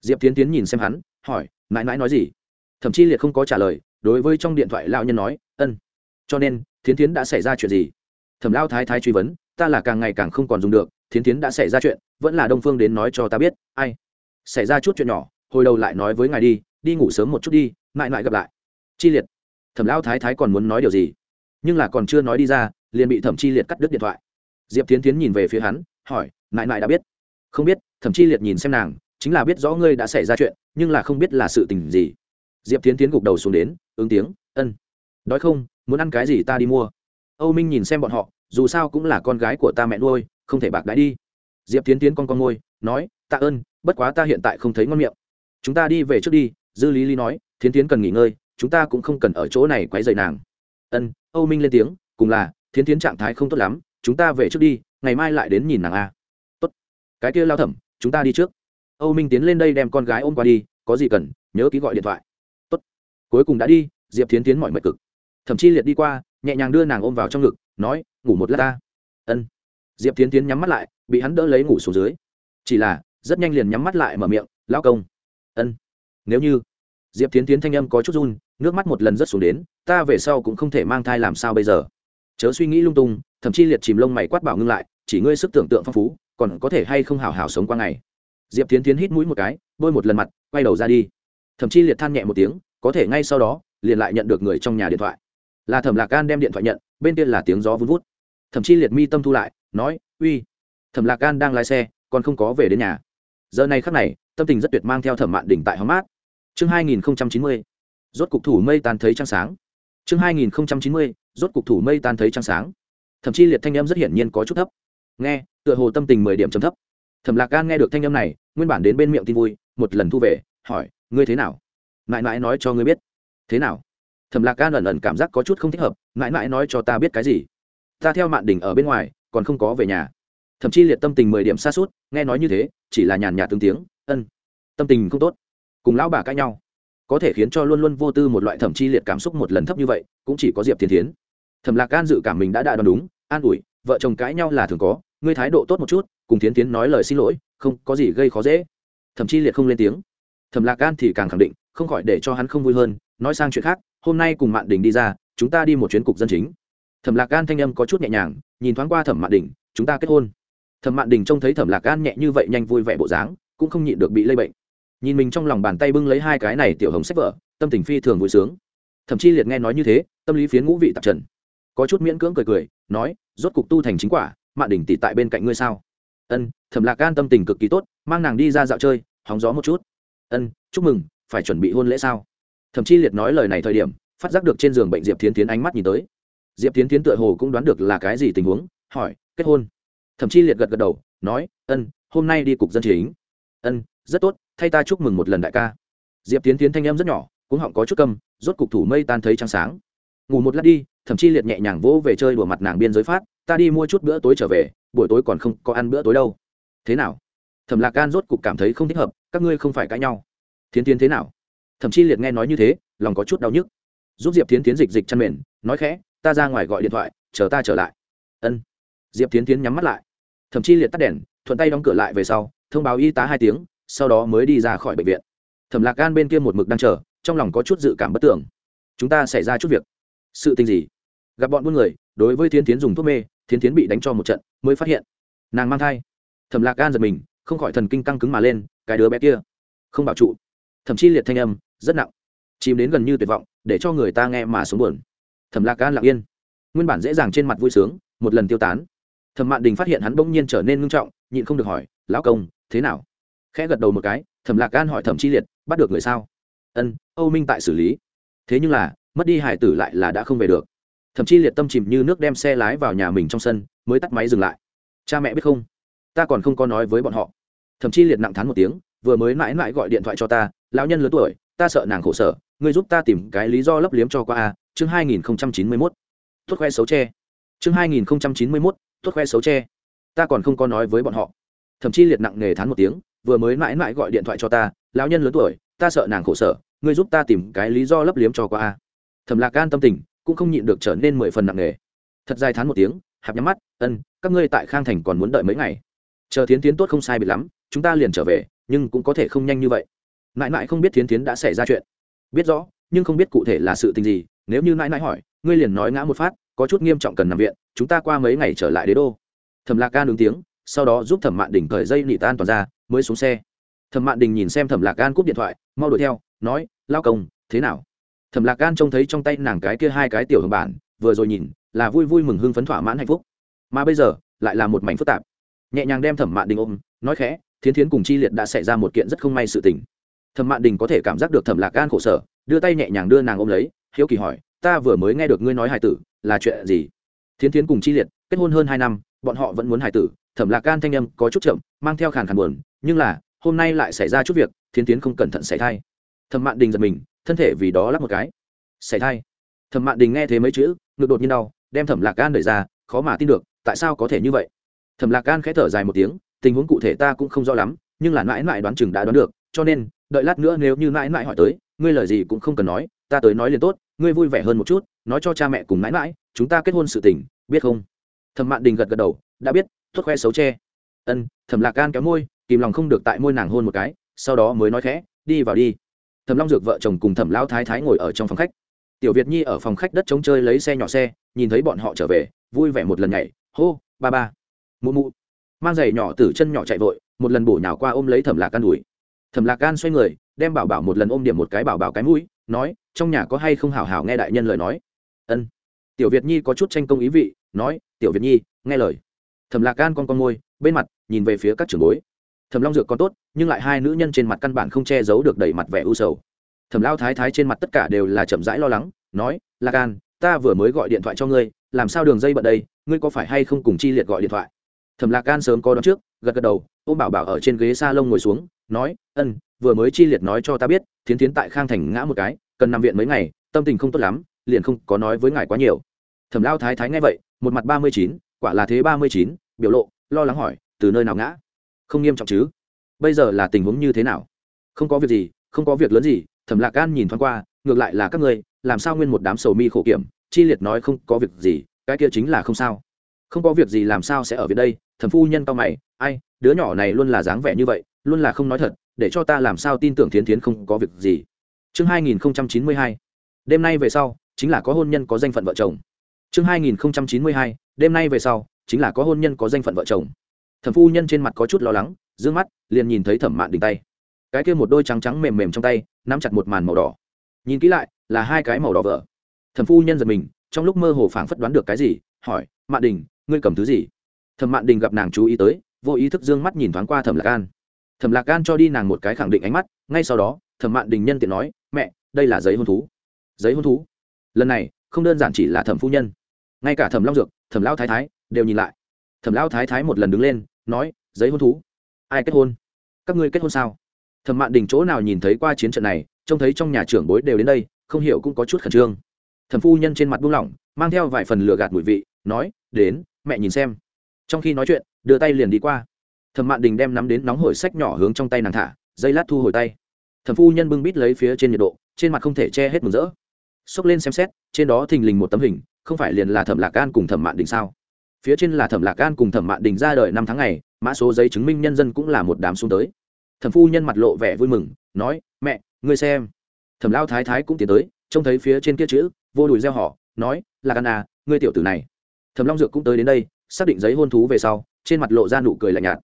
Diệp tiến tiến nhìn xem hắn, hỏi, mãi mãi nói gì? Thậm chí liệt không có trả lời, đối với trong điện thoại lao nhân nói, ân, cho nên, thiến tiến đã xảy ra chuyện gì? Thẩm lao thái thái truy vấn, ta là càng ngày càng không còn dùng được, thiến tiến đã xảy ra chuyện, vẫn là đông phương đến nói cho ta biết. Ai? Xảy ra chút chuyện nhỏ, hồi đầu lại nói với ngài đi đi ngủ sớm một chút đi, mãi mãi gặp lại. Chi liệt. Thẩm lao thái thái còn muốn nói điều gì? Nhưng là còn chưa nói đi ra, liền bị thẩm chi liệt cắt đứt điện thoại. Diệp tiến tiến nhìn về phía hắn, hỏi, mãi mãi đã biết không biết thậm chí liệt nhìn xem nàng, chính là biết rõ ngươi đã xảy ra chuyện, nhưng là không biết là sự tình gì. Diệp tiến tiến gục đầu xuống đến, ứng tiếng, ân, đói không? Muốn ăn cái gì ta đi mua. Âu minh nhìn xem bọn họ, dù sao cũng là con gái của ta mẹ nuôi, không thể bạc đãi đi. Diệp tiến tiến con con ngôi nói, tạ ơn, bất quá ta hiện tại không thấy ngon miệng. Chúng ta đi về trước đi. Dư lý lý nói, thiến tiến cần nghỉ ngơi, chúng ta cũng không cần ở chỗ này quấy dậy nàng. Ân, âu minh lên tiếng, cùng là, thiến tiến trạng thái không tốt lắm, chúng ta về trước đi, ngày mai lại đến nhìn nàng a cái kia lao thẩm, chúng ta đi trước. Âu minh tiến lên đây đem con gái ôm qua đi, có gì cần, nhớ ký gọi điện thoại. Tốt. Cuối cùng đã đi, diệp thiến tiến mọi mệt cực. Thậm chí liệt đi qua, nhẹ nhàng đưa nàng ôm vào trong ngực, nói, ngủ một lát ta. Ân. Diệp thiến tiến nhắm mắt lại, bị hắn đỡ lấy ngủ xuống dưới. Chỉ là, rất nhanh liền nhắm mắt lại mở miệng lao công. Ân. Nếu như diệp thiến tiến thanh âm có chút run, nước mắt một lần rất xuống đến, ta về sau cũng không thể mang thai làm sao bây giờ. Chớ suy nghĩ lung tung thậm chí liệt chìm lông mày quát bảo ngưng lại, chỉ ngươi sức tưởng tượng phong phú còn có thể hay không hào hào sống qua ngày. Diệp tiến tiến hít mũi một cái, bôi một lần mặt, quay đầu ra đi. Thậm chí liệt than nhẹ một tiếng, có thể ngay sau đó, liền lại nhận được người trong nhà điện thoại. Là thẩm lạc gan đem điện thoại nhận, bên kia là tiếng gió vun vút. Thậm chí liệt mi tâm thu lại, nói, uy, thẩm lạc gan đang lái xe, còn không có về đến nhà. Giờ này khắc này, tâm tình rất tuyệt mang theo thẩm mạn đỉnh tại hóng mát. Chương hai nghìn chín mươi, rốt cục thủ mây tan thấy trăng sáng. Chương hai nghìn chín mươi, rốt cục thủ mây tan thấy trăng sáng. Thậm chí liệt thanh âm rất hiển nhiên có chút thấp nghe, tựa hồ tâm tình mười điểm chấm thấp. Thẩm lạc gan nghe được thanh âm này, nguyên bản đến bên miệng tin vui, một lần thu về, hỏi, ngươi thế nào? Mãi mãi nói cho ngươi biết. Thế nào? Thẩm lạc gan ẩn ẩn cảm giác có chút không thích hợp, mãi mãi nói cho ta biết cái gì? Ta theo mạn đỉnh ở bên ngoài, còn không có về nhà. Thậm chí liệt tâm tình mười điểm xa suốt, nghe nói như thế, chỉ là nhàn nhạt tương tiếng, ân, tâm tình không tốt, cùng lão bà cãi nhau. Có thể khiến cho luôn luôn vô tư một loại thẩm chi liệt cảm xúc một lần thấp như vậy, cũng chỉ có diệp thiên tiến thẩm lạc gan dự cảm mình đã đã đoán đúng, an ủi, vợ chồng cãi nhau là thường có ngươi thái độ tốt một chút, cùng tiến tiến nói lời xin lỗi, không có gì gây khó dễ. Thậm chí liệt không lên tiếng. Thẩm lạc gan thì càng khẳng định, không khỏi để cho hắn không vui hơn, nói sang chuyện khác, hôm nay cùng mạn đình đi ra, chúng ta đi một chuyến cục dân chính. Thẩm lạc gan thanh âm có chút nhẹ nhàng, nhìn thoáng qua thẩm mạn đình, chúng ta kết hôn. Thẩm mạn đình trông thấy thẩm lạc gan nhẹ như vậy nhanh vui vẻ bộ dáng, cũng không nhịn được bị lây bệnh. Nhìn mình trong lòng bàn tay bưng lấy hai cái này tiểu hồng sách vở, tâm tình phi thường vui sướng. Thậm chí liệt nghe nói như thế, tâm lý phiến ngũ vị tạp trần. Có chút miễn cưỡng cười cười, nói, rốt cục tu thành chính quả mạn đình tỷ tại bên cạnh ngươi sao? Ân, thẩm lạc gan tâm tình cực kỳ tốt, mang nàng đi ra dạo chơi, hóng gió một chút. Ân, chúc mừng, phải chuẩn bị hôn lễ sao? Thậm chí liệt nói lời này thời điểm, phát giác được trên giường bệnh diệp tiến tiến ánh mắt nhìn tới. Diệp tiến tiến tựa hồ cũng đoán được là cái gì tình huống, hỏi, kết hôn? Thậm chí liệt gật gật đầu, nói, ân, hôm nay đi cục dân chính. Ân, rất tốt, thay ta chúc mừng một lần đại ca. Diệp tiến tiến thanh em rất nhỏ cũng họng có chút câm, rốt cục thủ mây tan thấy trắng sáng. Ngủ một lát đi. Thậm chí liệt nhẹ nhàng vỗ về chơi đùa mặt nàng biên giới phát ta đi mua chút bữa tối trở về, buổi tối còn không có ăn bữa tối đâu. Thế nào? Thẩm lạc gan rốt cục cảm thấy không thích hợp, các ngươi không phải cãi nhau. Thiến tiến thế nào? Thậm chí liệt nghe nói như thế, lòng có chút đau nhức. Giúp diệp tiến tiến dịch dịch chăn mền, nói khẽ, ta ra ngoài gọi điện thoại, chờ ta trở lại. Ân. Diệp tiến tiến nhắm mắt lại. Thậm chí liệt tắt đèn, thuận tay đóng cửa lại về sau, thông báo y tá hai tiếng, sau đó mới đi ra khỏi bệnh viện. Thẩm lạc gan bên kia một mực đang chờ, trong lòng có chút dự cảm bất tưởng chúng ta xảy ra chút việc. Sự tình gì? Gặp bọn buôn người, đối với thiến tiến dùng thuốc mê thiến tiến bị đánh cho một trận, mới phát hiện. Nàng mang thai. Thẩm lạc gan giật mình, không khỏi thần kinh căng cứng mà lên, cái đứa bé kia. Không bảo trụ. Thậm chí liệt thanh âm, rất nặng. Chìm đến gần như tuyệt vọng, để cho người ta nghe mà xuống buồn. Thẩm lạc gan lặng yên. Nguyên bản dễ dàng trên mặt vui sướng, một lần tiêu tán. Thẩm mạn đình phát hiện hắn bỗng nhiên trở nên ngưng trọng, nhịn không được hỏi, lão công, thế nào? Khẽ gật đầu một cái, thẩm lạc gan hỏi thẩm chi liệt, bắt được người sao? Ân, âu minh tại xử lý. Thế nhưng là, mất đi hải tử lại là đã không về được thậm chí liệt tâm chìm như nước đem xe lái vào nhà mình trong sân, mới tắt máy dừng lại. Cha mẹ biết không? Ta còn không có nói với bọn họ. Thậm chí liệt nặng thán một tiếng, vừa mới mãi mãi gọi điện thoại cho ta, lão nhân lớn tuổi, ta sợ nàng khổ sở, ngươi giúp ta tìm cái lý do lấp liếm cho qua a. Chương hai nghìn chín mươi mốt. Tốt khoe xấu tre chương hai nghìn chín mươi mốt. Tốt khoe xấu tre ta còn không có nói với bọn họ. Thậm chí liệt nặng nề thán một tiếng, vừa mới mãi mãi gọi điện thoại cho ta, lão nhân lớn tuổi, ta sợ nàng khổ sở, ngươi giúp ta tìm cái lý do lấp liếm cho qua a. Thẩm lạc an tâm tình cũng không nhịn được trở nên mười phần nặng nề. Thật dài thán một tiếng, hạp nhắm mắt, ân, các ngươi tại khang thành còn muốn đợi mấy ngày? Chờ thiến tiến tốt không sai bị lắm, chúng ta liền trở về, nhưng cũng có thể không nhanh như vậy. Mãi mãi không biết thiến tiến đã xảy ra chuyện. Biết rõ, nhưng không biết cụ thể là sự tình gì, nếu như mãi mãi hỏi, ngươi liền nói ngã một phát, có chút nghiêm trọng cần nằm viện, chúng ta qua mấy ngày trở lại đế đô. Thẩm lạc gan ứng tiếng, sau đó giúp thẩm mạn đình cởi dây nị tan toàn ra, mới xuống xe. Thẩm mạn đình nhìn xem thẩm lạc gan cúp điện thoại, mau đuổi theo, nói, lao công, thế nào? Thẩm lạc gan trông thấy trong tay nàng cái kia hai cái tiểu hồng bản, vừa rồi nhìn, là vui vui mừng hưng phấn thỏa mãn hạnh phúc. Mà bây giờ, lại là một mảnh phức tạp. Nhẹ nhàng đem thẩm mạn đình ôm, nói khẽ, thiến thiến cùng chi liệt đã xảy ra một kiện rất không may sự tình. Thẩm mạn đình có thể cảm giác được thẩm lạc gan khổ sở, đưa tay nhẹ nhàng đưa nàng ôm lấy, hiếu kỳ hỏi, ta vừa mới nghe được ngươi nói hài tử, là chuyện gì? Thiến thiến cùng chi liệt, kết hôn hơn hai năm, bọn họ vẫn muốn hài tử, thẩm lạc gan thanh âm có chút chậm, mang theo khàn khàn buồn, nhưng là, hôm nay lại xảy ra chút việc, thiến Thiến không cẩn thận xảy thai. Thẩm mạn đình giật mình thân thể vì đó lắp một cái. Xảy thai. Thẩm mạn đình nghe thấy mấy chữ, ngực đột nhiên đau, đem thẩm lạc gan đẩy ra, khó mà tin được, tại sao có thể như vậy? Thẩm lạc gan khẽ thở dài một tiếng, tình huống cụ thể ta cũng không rõ lắm, nhưng là mãi mãi đoán chừng đã đoán được, cho nên, đợi lát nữa nếu như mãi mãi hỏi tới, ngươi lời gì cũng không cần nói, ta tới nói liền tốt, ngươi vui vẻ hơn một chút, nói cho cha mẹ cùng mãi mãi, chúng ta kết hôn sự tình, biết không? Thẩm mạn đình gật gật đầu, đã biết thốt khoe xấu che. Ân, thẩm lạc gan kéo môi, kìm lòng không được tại môi nàng hôn một cái, sau đó mới nói khẽ, đi vào đi thẩm long dược vợ chồng cùng thẩm lão thái thái ngồi ở trong phòng khách. Tiểu việt nhi ở phòng khách đất chống chơi lấy xe nhỏ xe, nhìn thấy bọn họ trở về, vui vẻ một lần nhảy, hô, ba ba. Mụ mụ. Mang giày nhỏ từ chân nhỏ chạy vội, một lần bổ nhào qua ôm lấy thẩm lạc can đùi thẩm lạc can xoay người, đem bảo bảo một lần ôm điểm một cái bảo bảo cái mũi, nói, trong nhà có hay không hảo hảo nghe đại nhân lời nói? Ân. Tiểu việt nhi có chút tranh công ý vị, nói, tiểu việt nhi, nghe lời. Thẩm lạc can con con môi, bên mặt, nhìn về phía các trường bối thẩm long dược còn tốt, nhưng lại hai nữ nhân trên mặt căn bản không che giấu được đầy mặt vẻ u sầu. Thẩm lao thái thái trên mặt tất cả đều là chậm rãi lo lắng, nói, lạc an, ta vừa mới gọi điện thoại cho ngươi, làm sao đường dây bận đây, ngươi có phải hay không cùng chi liệt gọi điện thoại? Thẩm lạc an sớm có đón trước, gật gật đầu ô bảo bảo ở trên ghế s a lông ngồi xuống, nói, ân, vừa mới chi liệt nói cho ta biết, thiến tiến tại khang thành ngã một cái, cần nằm viện mấy ngày, tâm tình không tốt lắm, liền không có nói với ngài quá nhiều. Thẩm lao thái thái nghe vậy, một mặt ba mươi chín, quả là thế ba mươi chín, biểu lộ, lo lắng hỏi, từ nơi nào ngã? Không nghiêm trọng chứ? Bây giờ là tình huống như thế nào? Không có việc gì, không có việc lớn gì, thẩm lạc gan nhìn thoáng qua, ngược lại là các ngươi, làm sao nguyên một đám sầu mi khổ kiểm, chi liệt nói không có việc gì, cái kia chính là không sao. Không có việc gì làm sao sẽ ở viện đây? Thẩm phu nhân cao mày, ai, đứa nhỏ này luôn là dáng vẻ như vậy, luôn là không nói thật, để cho ta làm sao tin tưởng thiến thiến không có việc gì. Chương hai nghìn chín mươi hai, đêm nay về sau, chính là có hôn nhân có danh phận vợ chồng. Chương hai nghìn chín mươi hai, đêm nay về sau, chính là có hôn nhân có danh phận vợ chồng thẩm phu nhân trên mặt có chút lo lắng d ư ơ n g mắt, liền nhìn thấy thẩm mạn đình tay. Cái kia một đôi trắng trắng mềm mềm trong tay, nắm chặt một màn màu đỏ. Nhìn kỹ lại, là hai cái màu đỏ vỡ thẩm phu nhân giật mình, trong lúc mơ hồ phảng phất đoán được cái gì, hỏi, mạn đình, ngươi cầm thứ gì? Thẩm mạn đình gặp nàng chú ý tới, vô ý thức d ư ơ n g mắt nhìn thoáng qua thẩm lạc an. Thẩm lạc an cho đi nàng một cái khẳng định ánh mắt, ngay sau đó, thẩm mạn đình nhân tiện nói, mẹ, đây là giấy hôn thú. Giấy hôn thú? Lần này, không đơn giản chỉ là thẩm phu nhân. Ngay cả thẩm long dược, thẩm lao thái thái, đều nhìn lại thẩm lao thái thái một lần đứng lên, nói, giấy hôn thú. Ai kết hôn? Các ngươi kết hôn sao? Thẩm mạn đình chỗ nào nhìn thấy qua chiến trận này, trông thấy trong nhà trưởng bối đều đến đây, không hiểu cũng có chút khẩn trương. Thẩm phu nhân trên mặt buông lỏng, mang theo vài phần lừa gạt mùi vị, nói, đến, mẹ nhìn xem. Trong khi nói chuyện, đưa tay liền đi qua. Thẩm mạn đình đem nắm đến nóng hổi sách nhỏ hướng trong tay nàng thả dây lát thu hồi tay. Thẩm phu nhân bưng bít lấy phía trên nhiệt độ, trên mặt không thể che hết mừng rỡ. Xốc lên xem xét, trên đó thình lình một tấm hình, không phải liền là thẩm lạc an cùng thẩm mạn đình sao? Phía trên là thẩm lạc an cùng thẩm mạn đình ra đời năm tháng ngày, mã số giấy chứng minh nhân dân cũng là một đám xuống tới. Thẩm phu nhân mặt lộ vẻ vui mừng, nói, mẹ, ngươi xem. Thẩm lao thái thái cũng tiến tới, trông thấy phía trên kia chữ, vô đùi gieo họ, nói là gan à ngươi tiểu tử này. Thẩm long dược cũng tới đến đây, xác định giấy hôn thú về sau, trên mặt lộ ra nụ cười lạnh nhạt.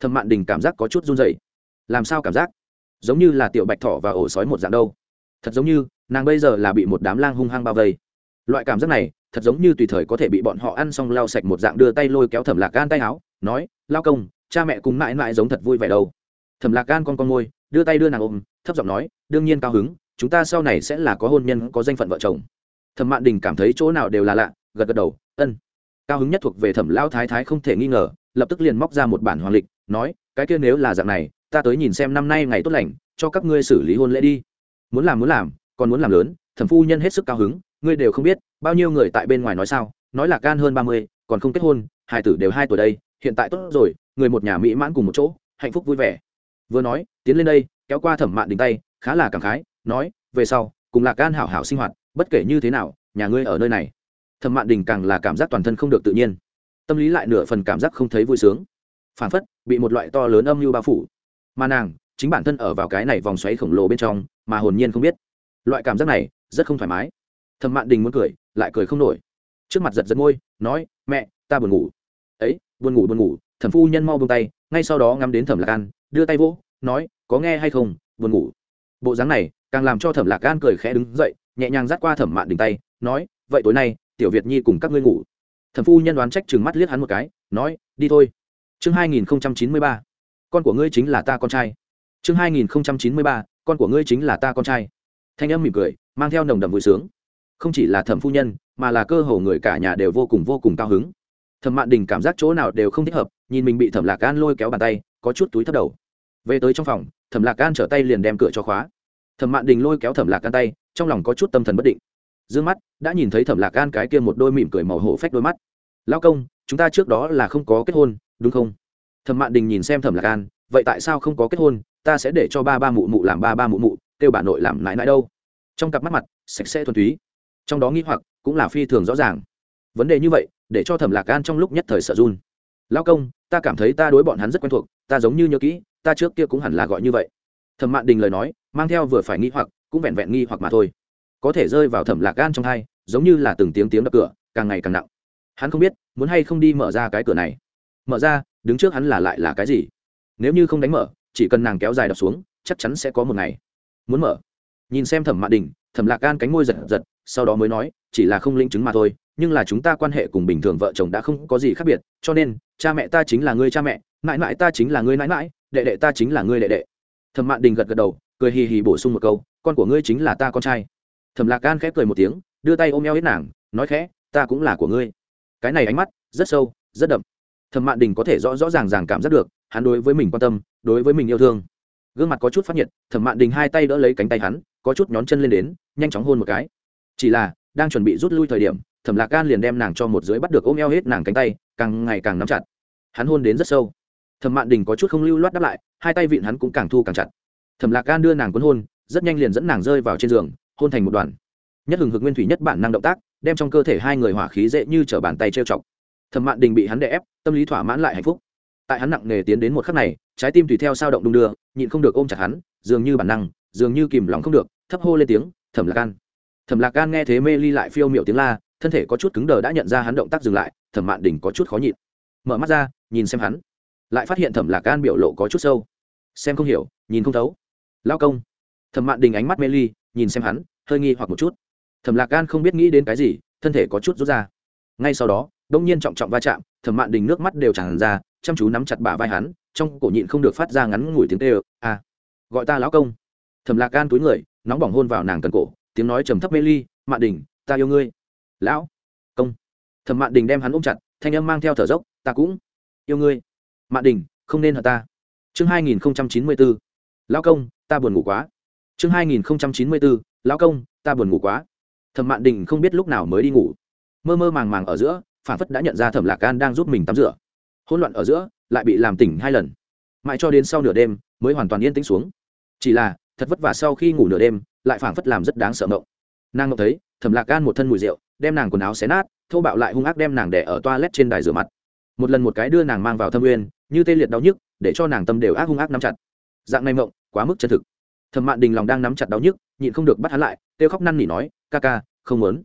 Thẩm mạn đình cảm giác có chút run dậy làm sao cảm giác? Giống như là tiểu bạch thỏ và ổ sói một dạng đâu. Thật giống như, nàng bây giờ là bị một đám lang hung hăng bao vây. Loại cảm giác này thật giống như tùy thời có thể bị bọn họ ăn xong lau sạch một dạng đưa tay lôi kéo thẩm lạc gan tay áo, nói, lao công, cha mẹ cùng mãi mãi giống thật vui vẻ đâu. Thẩm lạc gan con con môi, đưa tay đưa nàng ôm, thấp giọng nói, đương nhiên cao hứng, chúng ta sau này sẽ là có hôn nhân, có danh phận vợ chồng. Thẩm mạn đình cảm thấy chỗ nào đều là lạ, gật gật đầu, ân. Cao hứng nhất thuộc về thẩm lao thái thái không thể nghi ngờ, lập tức liền móc ra một bản hoàng lịch, nói, cái kia nếu là dạng này, ta tới nhìn xem năm nay ngày tốt lành, cho các ngươi xử lý hôn lễ đi. Muốn làm muốn làm, còn muốn làm lớn, thẩm phu nhân hết sức cao hứng ngươi đều không biết, bao nhiêu người tại bên ngoài nói sao, nói là can hơn ba mươi, còn không kết hôn, hai tử đều hai tuổi đây, hiện tại tốt rồi, người một nhà mỹ mãn cùng một chỗ, hạnh phúc vui vẻ. Vừa nói, tiến lên đây, kéo qua thẩm mạn đình tay, khá là cảm khái, nói, về sau, cùng lạc gan hảo hảo sinh hoạt, bất kể như thế nào, nhà ngươi ở nơi này. Thẩm mạn đình càng là cảm giác toàn thân không được tự nhiên. Tâm lý lại nửa phần cảm giác không thấy vui sướng. Phản phất, bị một loại to lớn âm mưu bao phủ. Mà nàng, chính bản thân ở vào cái này vòng xoáy khổng lồ bên trong, mà hồn nhiên không biết. Loại cảm giác này, rất không thoải mái thẩm mạn đình muốn cười, lại cười không nổi. Trước mặt giật giật môi, nói, mẹ, ta buồn ngủ. Ấy, buồn ngủ buồn ngủ. Thẩm phu nhân mau buông tay, ngay sau đó ngắm đến thẩm lạc an, đưa tay vỗ, nói, có nghe hay không? Buồn ngủ. Bộ dáng này càng làm cho thẩm lạc an cười khẽ đứng dậy, nhẹ nhàng dắt qua thẩm mạn đình tay, nói, vậy tối nay, tiểu việt nhi cùng các ngươi ngủ. Thẩm phu nhân đoán trách chừng mắt liếc hắn một cái, nói, đi thôi. Chương hai nghìn chín mươi ba, con của ngươi chính là ta con trai. Chương hai nghìn chín mươi ba, con của ngươi chính là ta con trai. Thanh âm mỉm cười, mang theo nồng đậm vui sướng không chỉ là thẩm phu nhân, mà là cơ hồ người cả nhà đều vô cùng vô cùng cao hứng. Thẩm mạn đình cảm giác chỗ nào đều không thích hợp, nhìn mình bị thẩm lạc gan lôi kéo bàn tay, có chút túi thấp đầu. Về tới trong phòng, thẩm lạc gan trở tay liền đem cửa cho khóa. Thẩm mạn đình lôi kéo thẩm lạc gan tay, trong lòng có chút tâm thần bất định. D ư ơ n g mắt, đã nhìn thấy thẩm lạc gan cái kia một đôi mỉm cười màu hổ phách đôi mắt. Lao công, chúng ta trước đó là không có kết hôn, đúng không? Thẩm mạn đình nhìn xem thẩm lạc gan vậy tại sao không có kết hôn? Ta sẽ để cho ba ba mụ mụ làm ba ba mụ mụ, kêu bà nội làm nãi nãi đâu? Trong cặp mắt mặt, sạch sẽ thuần túy trong đó nghĩ hoặc cũng là phi thường rõ ràng. Vấn đề như vậy, để cho thẩm lạc gan trong lúc nhất thời sợ run. Lao công, ta cảm thấy ta đối bọn hắn rất quen thuộc, ta giống như nhớ kỹ, ta trước kia cũng hẳn là gọi như vậy. Thẩm mạn đình lời nói, mang theo vừa phải nghi hoặc, cũng vẹn vẹn nghi hoặc mà thôi. Có thể rơi vào thẩm lạc gan trong hai, giống như là từng tiếng tiếng đập cửa, càng ngày càng nặng. Hắn không biết, muốn hay không đi mở ra cái cửa này. Mở ra, đứng trước hắn là lại là cái gì? Nếu như không đánh mở, chỉ cần nàng kéo dài đập xuống, chắc chắn sẽ có một ngày. Muốn mở. Nhìn xem thẩm mạn đình thẩm lạc gan cánh môi giật giật, sau đó mới nói, chỉ là không linh chứng mà thôi, nhưng là chúng ta quan hệ cùng bình thường vợ chồng đã không có gì khác biệt, cho nên, cha mẹ ta chính là người cha mẹ, mãi mãi ta chính là người mãi mãi, đệ đệ ta chính là người đệ đệ. Thẩm mạn đình gật gật đầu, cười hì hì bổ sung một câu, con của ngươi chính là ta con trai. Thẩm lạc gan khẽ cười một tiếng, đưa tay ôm eo hết nàng, nói khẽ, ta cũng là của ngươi. Cái này ánh mắt, rất sâu, rất đậm. Thẩm mạn đình có thể rõ rõ ràng ràng cảm giác được, hắn đối với mình quan tâm, đối với mình yêu thương. Gương mặt có chút phát nhiệt, thẩm mạn đình hai tay đỡ lấy cánh tay hắn có chút nhón chân lên đến, nhanh chóng hôn một cái. Chỉ là, đang chuẩn bị rút lui thời điểm, thẩm lạc gan liền đem nàng cho một dưới bắt được ôm eo hết nàng cánh tay, càng ngày càng nắm chặt. Hắn hôn đến rất sâu. Thẩm mạn đình có chút không lưu loát đáp lại, hai tay vịn hắn cũng càng thu càng chặt. Thẩm lạc gan đưa nàng cuốn hôn, rất nhanh liền dẫn nàng rơi vào trên giường, hôn thành một đoàn. Nhất hừng hực nguyên thủy nhất bản năng động tác, đem trong cơ thể hai người hỏa khí dễ như t bàn tay trêu chọc. Thẩm mạn đình bị hắn đè ép, tâm lý thỏa mãn lại hạnh phúc. Tại hắn nặng nề tiến đến một khắc này, trái tim tùy theo sao động đung đưa, nhịn không được ôm chặt hắn, dường như bản năng dường như kìm lòng không được, thấp hô lên tiếng, thẩm lạc gan thẩm lạc gan nghe thế mê ly lại phiêu miệu tiếng la, thân thể có chút cứng đờ đã nhận ra hắn động tác dừng lại, thẩm mạn đình có chút khó nhịn. Mở mắt ra, nhìn xem hắn. Lại phát hiện thẩm lạc gan biểu lộ có chút sâu. Xem không hiểu, nhìn không thấu. Lao công. Thẩm mạn đình ánh mắt mê ly, nhìn xem hắn, hơi nghi hoặc một chút. Thẩm lạc gan không biết nghĩ đến cái gì, thân thể có chút rút ra. Ngay sau đó đông nhiên trọng trọng va chạm, thẩm mạn đình nước mắt đều tràn ra, chăm chú nắm chặt bả vai hắn, trong cổ nhịn không được phát ra ngắn ngủi tiếng tê ơ à gọi ta lão công thẩm lạc gan túi người, nóng bỏng hôn vào nàng cần cổ, tiếng nói trầm thấp mê ly, mạn đình, ta yêu ngươi. Lão. Công. Thẩm mạn đình đem hắn ôm chặt, thanh âm mang theo thở dốc, ta cũng yêu ngươi. Mạn đình, không nên hận ta. Chương hai nghìn chín mươi bốn lão công, ta buồn ngủ quá. Chương hai nghìn chín mươi bốn lão công, ta buồn ngủ quá. Thẩm mạn đình không biết lúc nào mới đi ngủ. Mơ mơ màng màng ở giữa phản phất đã nhận ra thẩm lạc gan đang giúp mình tắm rửa. Hỗn loạn ở giữa, lại bị làm tỉnh hai lần. Mãi cho đến sau nửa đêm, mới hoàn toàn yên tĩnh xuống. Chỉ là thật vất vả sau khi ngủ nửa đêm, lại phảng phất làm rất đáng sợ mộng. Nàng ngộng thấy, thẩm lạc gan một thân mùi rượu, đem nàng quần áo xé nát thâu bạo lại hung ác đem nàng đẻ ở toa lét trên đài rửa mặt. Một lần một cái đưa nàng mang vào thâm uyên, như tê liệt đau nhức, để cho nàng tâm đều ác hung ác nắm chặt. Dạng này mộng, quá mức chân thực. Thẩm mạn đình lòng đang nắm chặt đau nhức, nhịn không được bắt hắn lại, kêu khóc năn nỉ nói, ca ca, không muốn.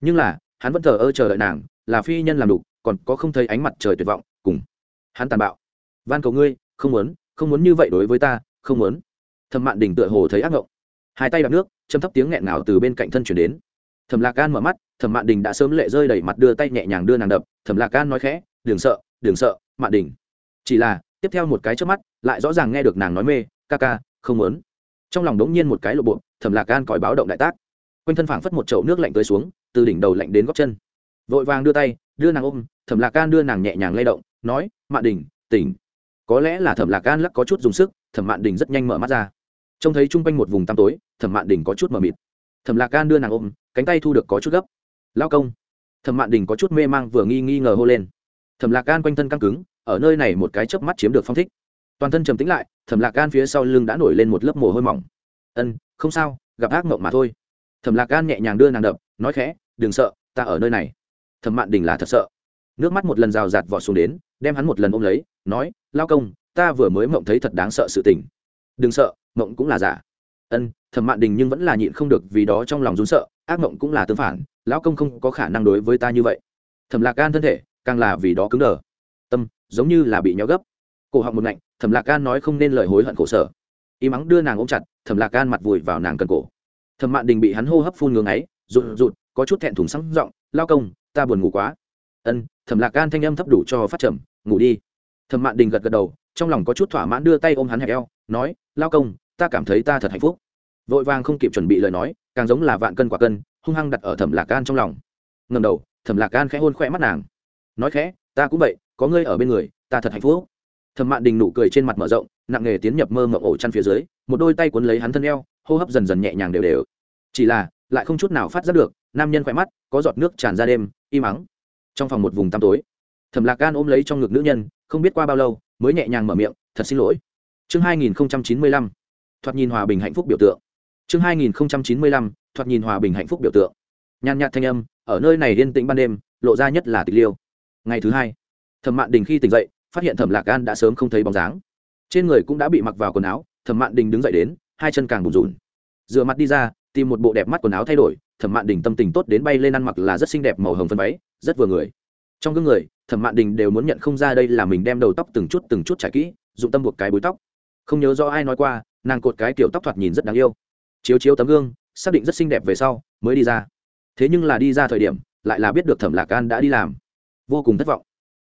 Nhưng là, hắn vẫn thờ ơ chờ đợi nàng, là phi nhân làm đủ, còn có không thấy ánh mặt trời tuyệt vọng, cùng hắn tàn bạo. Van cầu ngươi, không muốn không muốn như vậy đối với ta, không muốn thẩm mạn đình tựa hồ thấy ác ngộng. Hai tay đạp nước, châm thấp tiếng nghẹn ngào từ bên cạnh thân chuyển đến. Thẩm lạc gan mở mắt, thẩm mạn đình đã sớm lệ rơi đẩy mặt đưa tay nhẹ nhàng đưa nàng đập. Thẩm lạc gan nói khẽ, đừng sợ đừng sợ, mạn đình. Chỉ là, tiếp theo một cái trước mắt, lại rõ ràng nghe được nàng nói mê, ca ca, không muốn. Trong lòng đống nhiên một cái lộ bộ, thẩm lạc gan còi báo động đại tác. Quanh thân phảng phất một chậu nước lạnh tới xuống, từ đỉnh đầu lạnh đến góc chân. Vội vàng đưa tay, đưa nàng ôm, thẩm lạc gan đưa nàng nhẹ nhàng lay động, nói, mạn đình, tỉnh có lẽ là thẩm lạc gan lắc có chút dùng sức, thẩm mạn đình rất nhanh mở mắt ra. Trông thấy chung quanh một vùng tăm tối, thẩm mạn đình có chút mờ mịt. Thẩm lạc gan đưa nàng ôm, cánh tay thu được có chút gấp. Lao công. Thẩm mạn đình có chút mê mang vừa nghi nghi ngờ hô lên. Thẩm lạc gan quanh thân căng cứng, ở nơi này một cái chớp mắt chiếm được phong thích. Toàn thân trầm tĩnh lại, thẩm lạc gan phía sau lưng đã nổi lên một lớp mồ hôi mỏng. Ân, không sao, gặp ác mộng mà thôi. Thẩm lạc gan nhẹ nhàng đưa nàng đập, nói khẽ, đừng sợ, ta ở nơi này. Thẩm mạn đình là thật sợ nước mắt một lần rào rạt vọt xuống đến, đem hắn một lần ôm lấy, nói, lao công, ta vừa mới mộng thấy thật đáng sợ sự tình. Đừng sợ, mộng cũng là giả. Ân, thẩm mạn đình nhưng vẫn là nhịn không được vì đó trong lòng rún sợ, ác mộng cũng là tương phản, lão công không có khả năng đối với ta như vậy. Thẩm lạc gan thân thể, càng là vì đó cứng đờ. Tâm, giống như là bị nhéo gấp. Cổ họng một ngạnh, thẩm lạc gan nói không nên lời hối hận khổ sở. Y mắng đưa nàng ôm chặt, thẩm lạc gan mặt vùi vào nàng cần cổ. Thẩm mạn đình bị hắn hô hấp phun ngưng ấy, rụt rụt, có chút thẹn thùng sáng giọng, lao công, ta buồn ngủ quá. Ân thẩm lạc gan thanh âm thấp đủ cho phát trầm, ngủ đi. Thẩm mạn đình gật gật đầu, trong lòng có chút thỏa mãn đưa tay ôm hắn hẹp eo, nói, lao công, ta cảm thấy ta thật hạnh phúc. Vội vàng không kịp chuẩn bị lời nói, càng giống là vạn cân quả cân, hung hăng đặt ở thẩm lạc gan trong lòng. Ngầm đầu, thẩm lạc gan khẽ hôn khỏe mắt nàng. Nói khẽ, ta cũng vậy, có ngươi ở bên người, ta thật hạnh phúc. Thẩm mạn đình nụ cười trên mặt mở rộng, nặng nghề tiến nhập mơ mộng ổ chăn phía dưới, một đôi tay cuốn lấy hắn thân eo, hô hấp dần dần nhẹ nhàng đều đều. Chỉ là, lại không chút nào phát giác được, nam nhân khỏe mắt, có giọt nước tràn ra đêm, im ắng trong phòng một vùng tăm tối. Thẩm lạc gan ôm lấy trong ngực nữ nhân, không biết qua bao lâu, mới nhẹ nhàng mở miệng, thật xin lỗi. Chương hai nghìn chín mươi lăm, thoạt nhìn hòa bình hạnh phúc biểu tượng. Chương hai nghìn chín mươi lăm, thoạt nhìn hòa bình hạnh phúc biểu tượng. Nhàn nhạt thanh âm, ở nơi này yên tĩnh ban đêm, lộ ra nhất là tịch liêu. Ngày thứ hai, thẩm mạn đình khi tỉnh dậy, phát hiện thẩm lạc gan đã sớm không thấy bóng dáng. Trên người cũng đã bị mặc vào quần áo, thẩm mạn đình đứng dậy đến, hai chân càng bùn rùn rửa mặt đi ra, tìm một bộ đẹp mắt quần áo thay đổi thẩm mạn đình tâm tình tốt đến bay lên ăn mặc là rất xinh đẹp màu hồng phân váy, rất vừa người. Trong gương người, thẩm mạn đình đều muốn nhận không ra đây là mình đem đầu tóc từng chút từng chút trải kỹ, dụng tâm buộc cái búi tóc. Không nhớ do ai nói qua, nàng cột cái kiểu tóc thoạt nhìn rất đáng yêu. Chiếu chiếu tấm gương, xác định rất xinh đẹp về sau, mới đi ra. Thế nhưng là đi ra thời điểm, lại là biết được thẩm lạc an đã đi làm. Vô cùng thất vọng.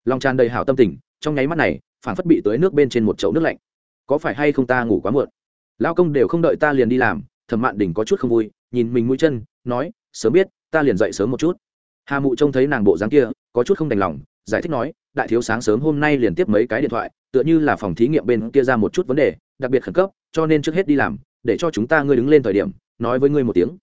Lòng tràn đầy hảo tâm tình, trong nháy mắt này phản phất bị tới nước bên trên một chậu nước lạnh. Có phải hay không ta ngủ quá muộn? Lao công đều không đợi ta liền đi làm, thẩm mạn đình có chút không vui, nhìn mình mũi chân nói, sớm biết, ta liền dậy sớm một chút. Hà mụ trông thấy nàng bộ dáng kia, có chút không đành lòng, giải thích nói, đại thiếu sáng sớm hôm nay liền tiếp mấy cái điện thoại, tựa như là phòng thí nghiệm bên kia ra một chút vấn đề, đặc biệt khẩn cấp, cho nên trước hết đi làm, để cho chúng ta ngươi đứng lên thời điểm, nói với ngươi một tiếng.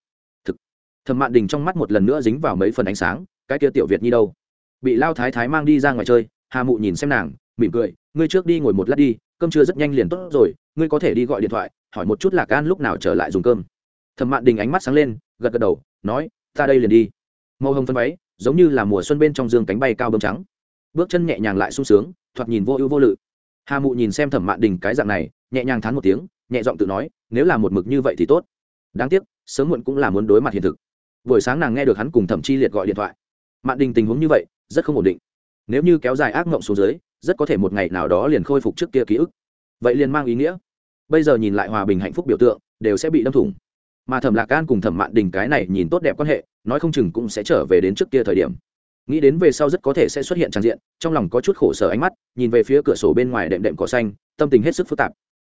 Thực. Thẩm mạn đình trong mắt một lần nữa dính vào mấy phần ánh sáng, cái kia tiểu việt nhi đâu? Bị lao thái thái mang đi ra ngoài chơi, hà mụ nhìn xem nàng, mỉm cười, ngươi trước đi ngồi một lát đi, cơm trưa rất nhanh liền tốt rồi, ngươi có thể đi gọi điện thoại, hỏi một chút lạc an lúc nào trở lại dùng cơm. Thẩm mạn đình ánh mắt sáng lên gật gật đầu, nói, ta đây liền đi. Màu hồng phân váy, giống như là mùa xuân bên trong dương cánh bay cao bông trắng. Bước chân nhẹ nhàng lại sung sướng, thoạt nhìn vô ưu vô lự. Hà mụ nhìn xem thẩm mạn đình cái dạng này, nhẹ nhàng thán một tiếng, nhẹ giọng tự nói, nếu là một mực như vậy thì tốt. Đáng tiếc, sớm muộn cũng là muốn đối mặt hiện thực. Buổi sáng nàng nghe được hắn cùng thẩm chi liệt gọi điện thoại. Mạn đình tình huống như vậy, rất không ổn định. Nếu như kéo dài ác mộng xuống dưới, rất có thể một ngày nào đó liền khôi phục trước kia ký ức. Vậy liền mang ý nghĩa. Bây giờ nhìn lại hòa bình hạnh phúc biểu tượng, đều sẽ bị đâm thủng mà thẩm lạc an cùng thẩm mạn đình cái này nhìn tốt đẹp quan hệ, nói không chừng cũng sẽ trở về đến trước kia thời điểm. Nghĩ đến về sau rất có thể sẽ xuất hiện trang diện, trong lòng có chút khổ sở ánh mắt, nhìn về phía cửa sổ bên ngoài đệm đệm cỏ xanh, tâm tình hết sức phức tạp.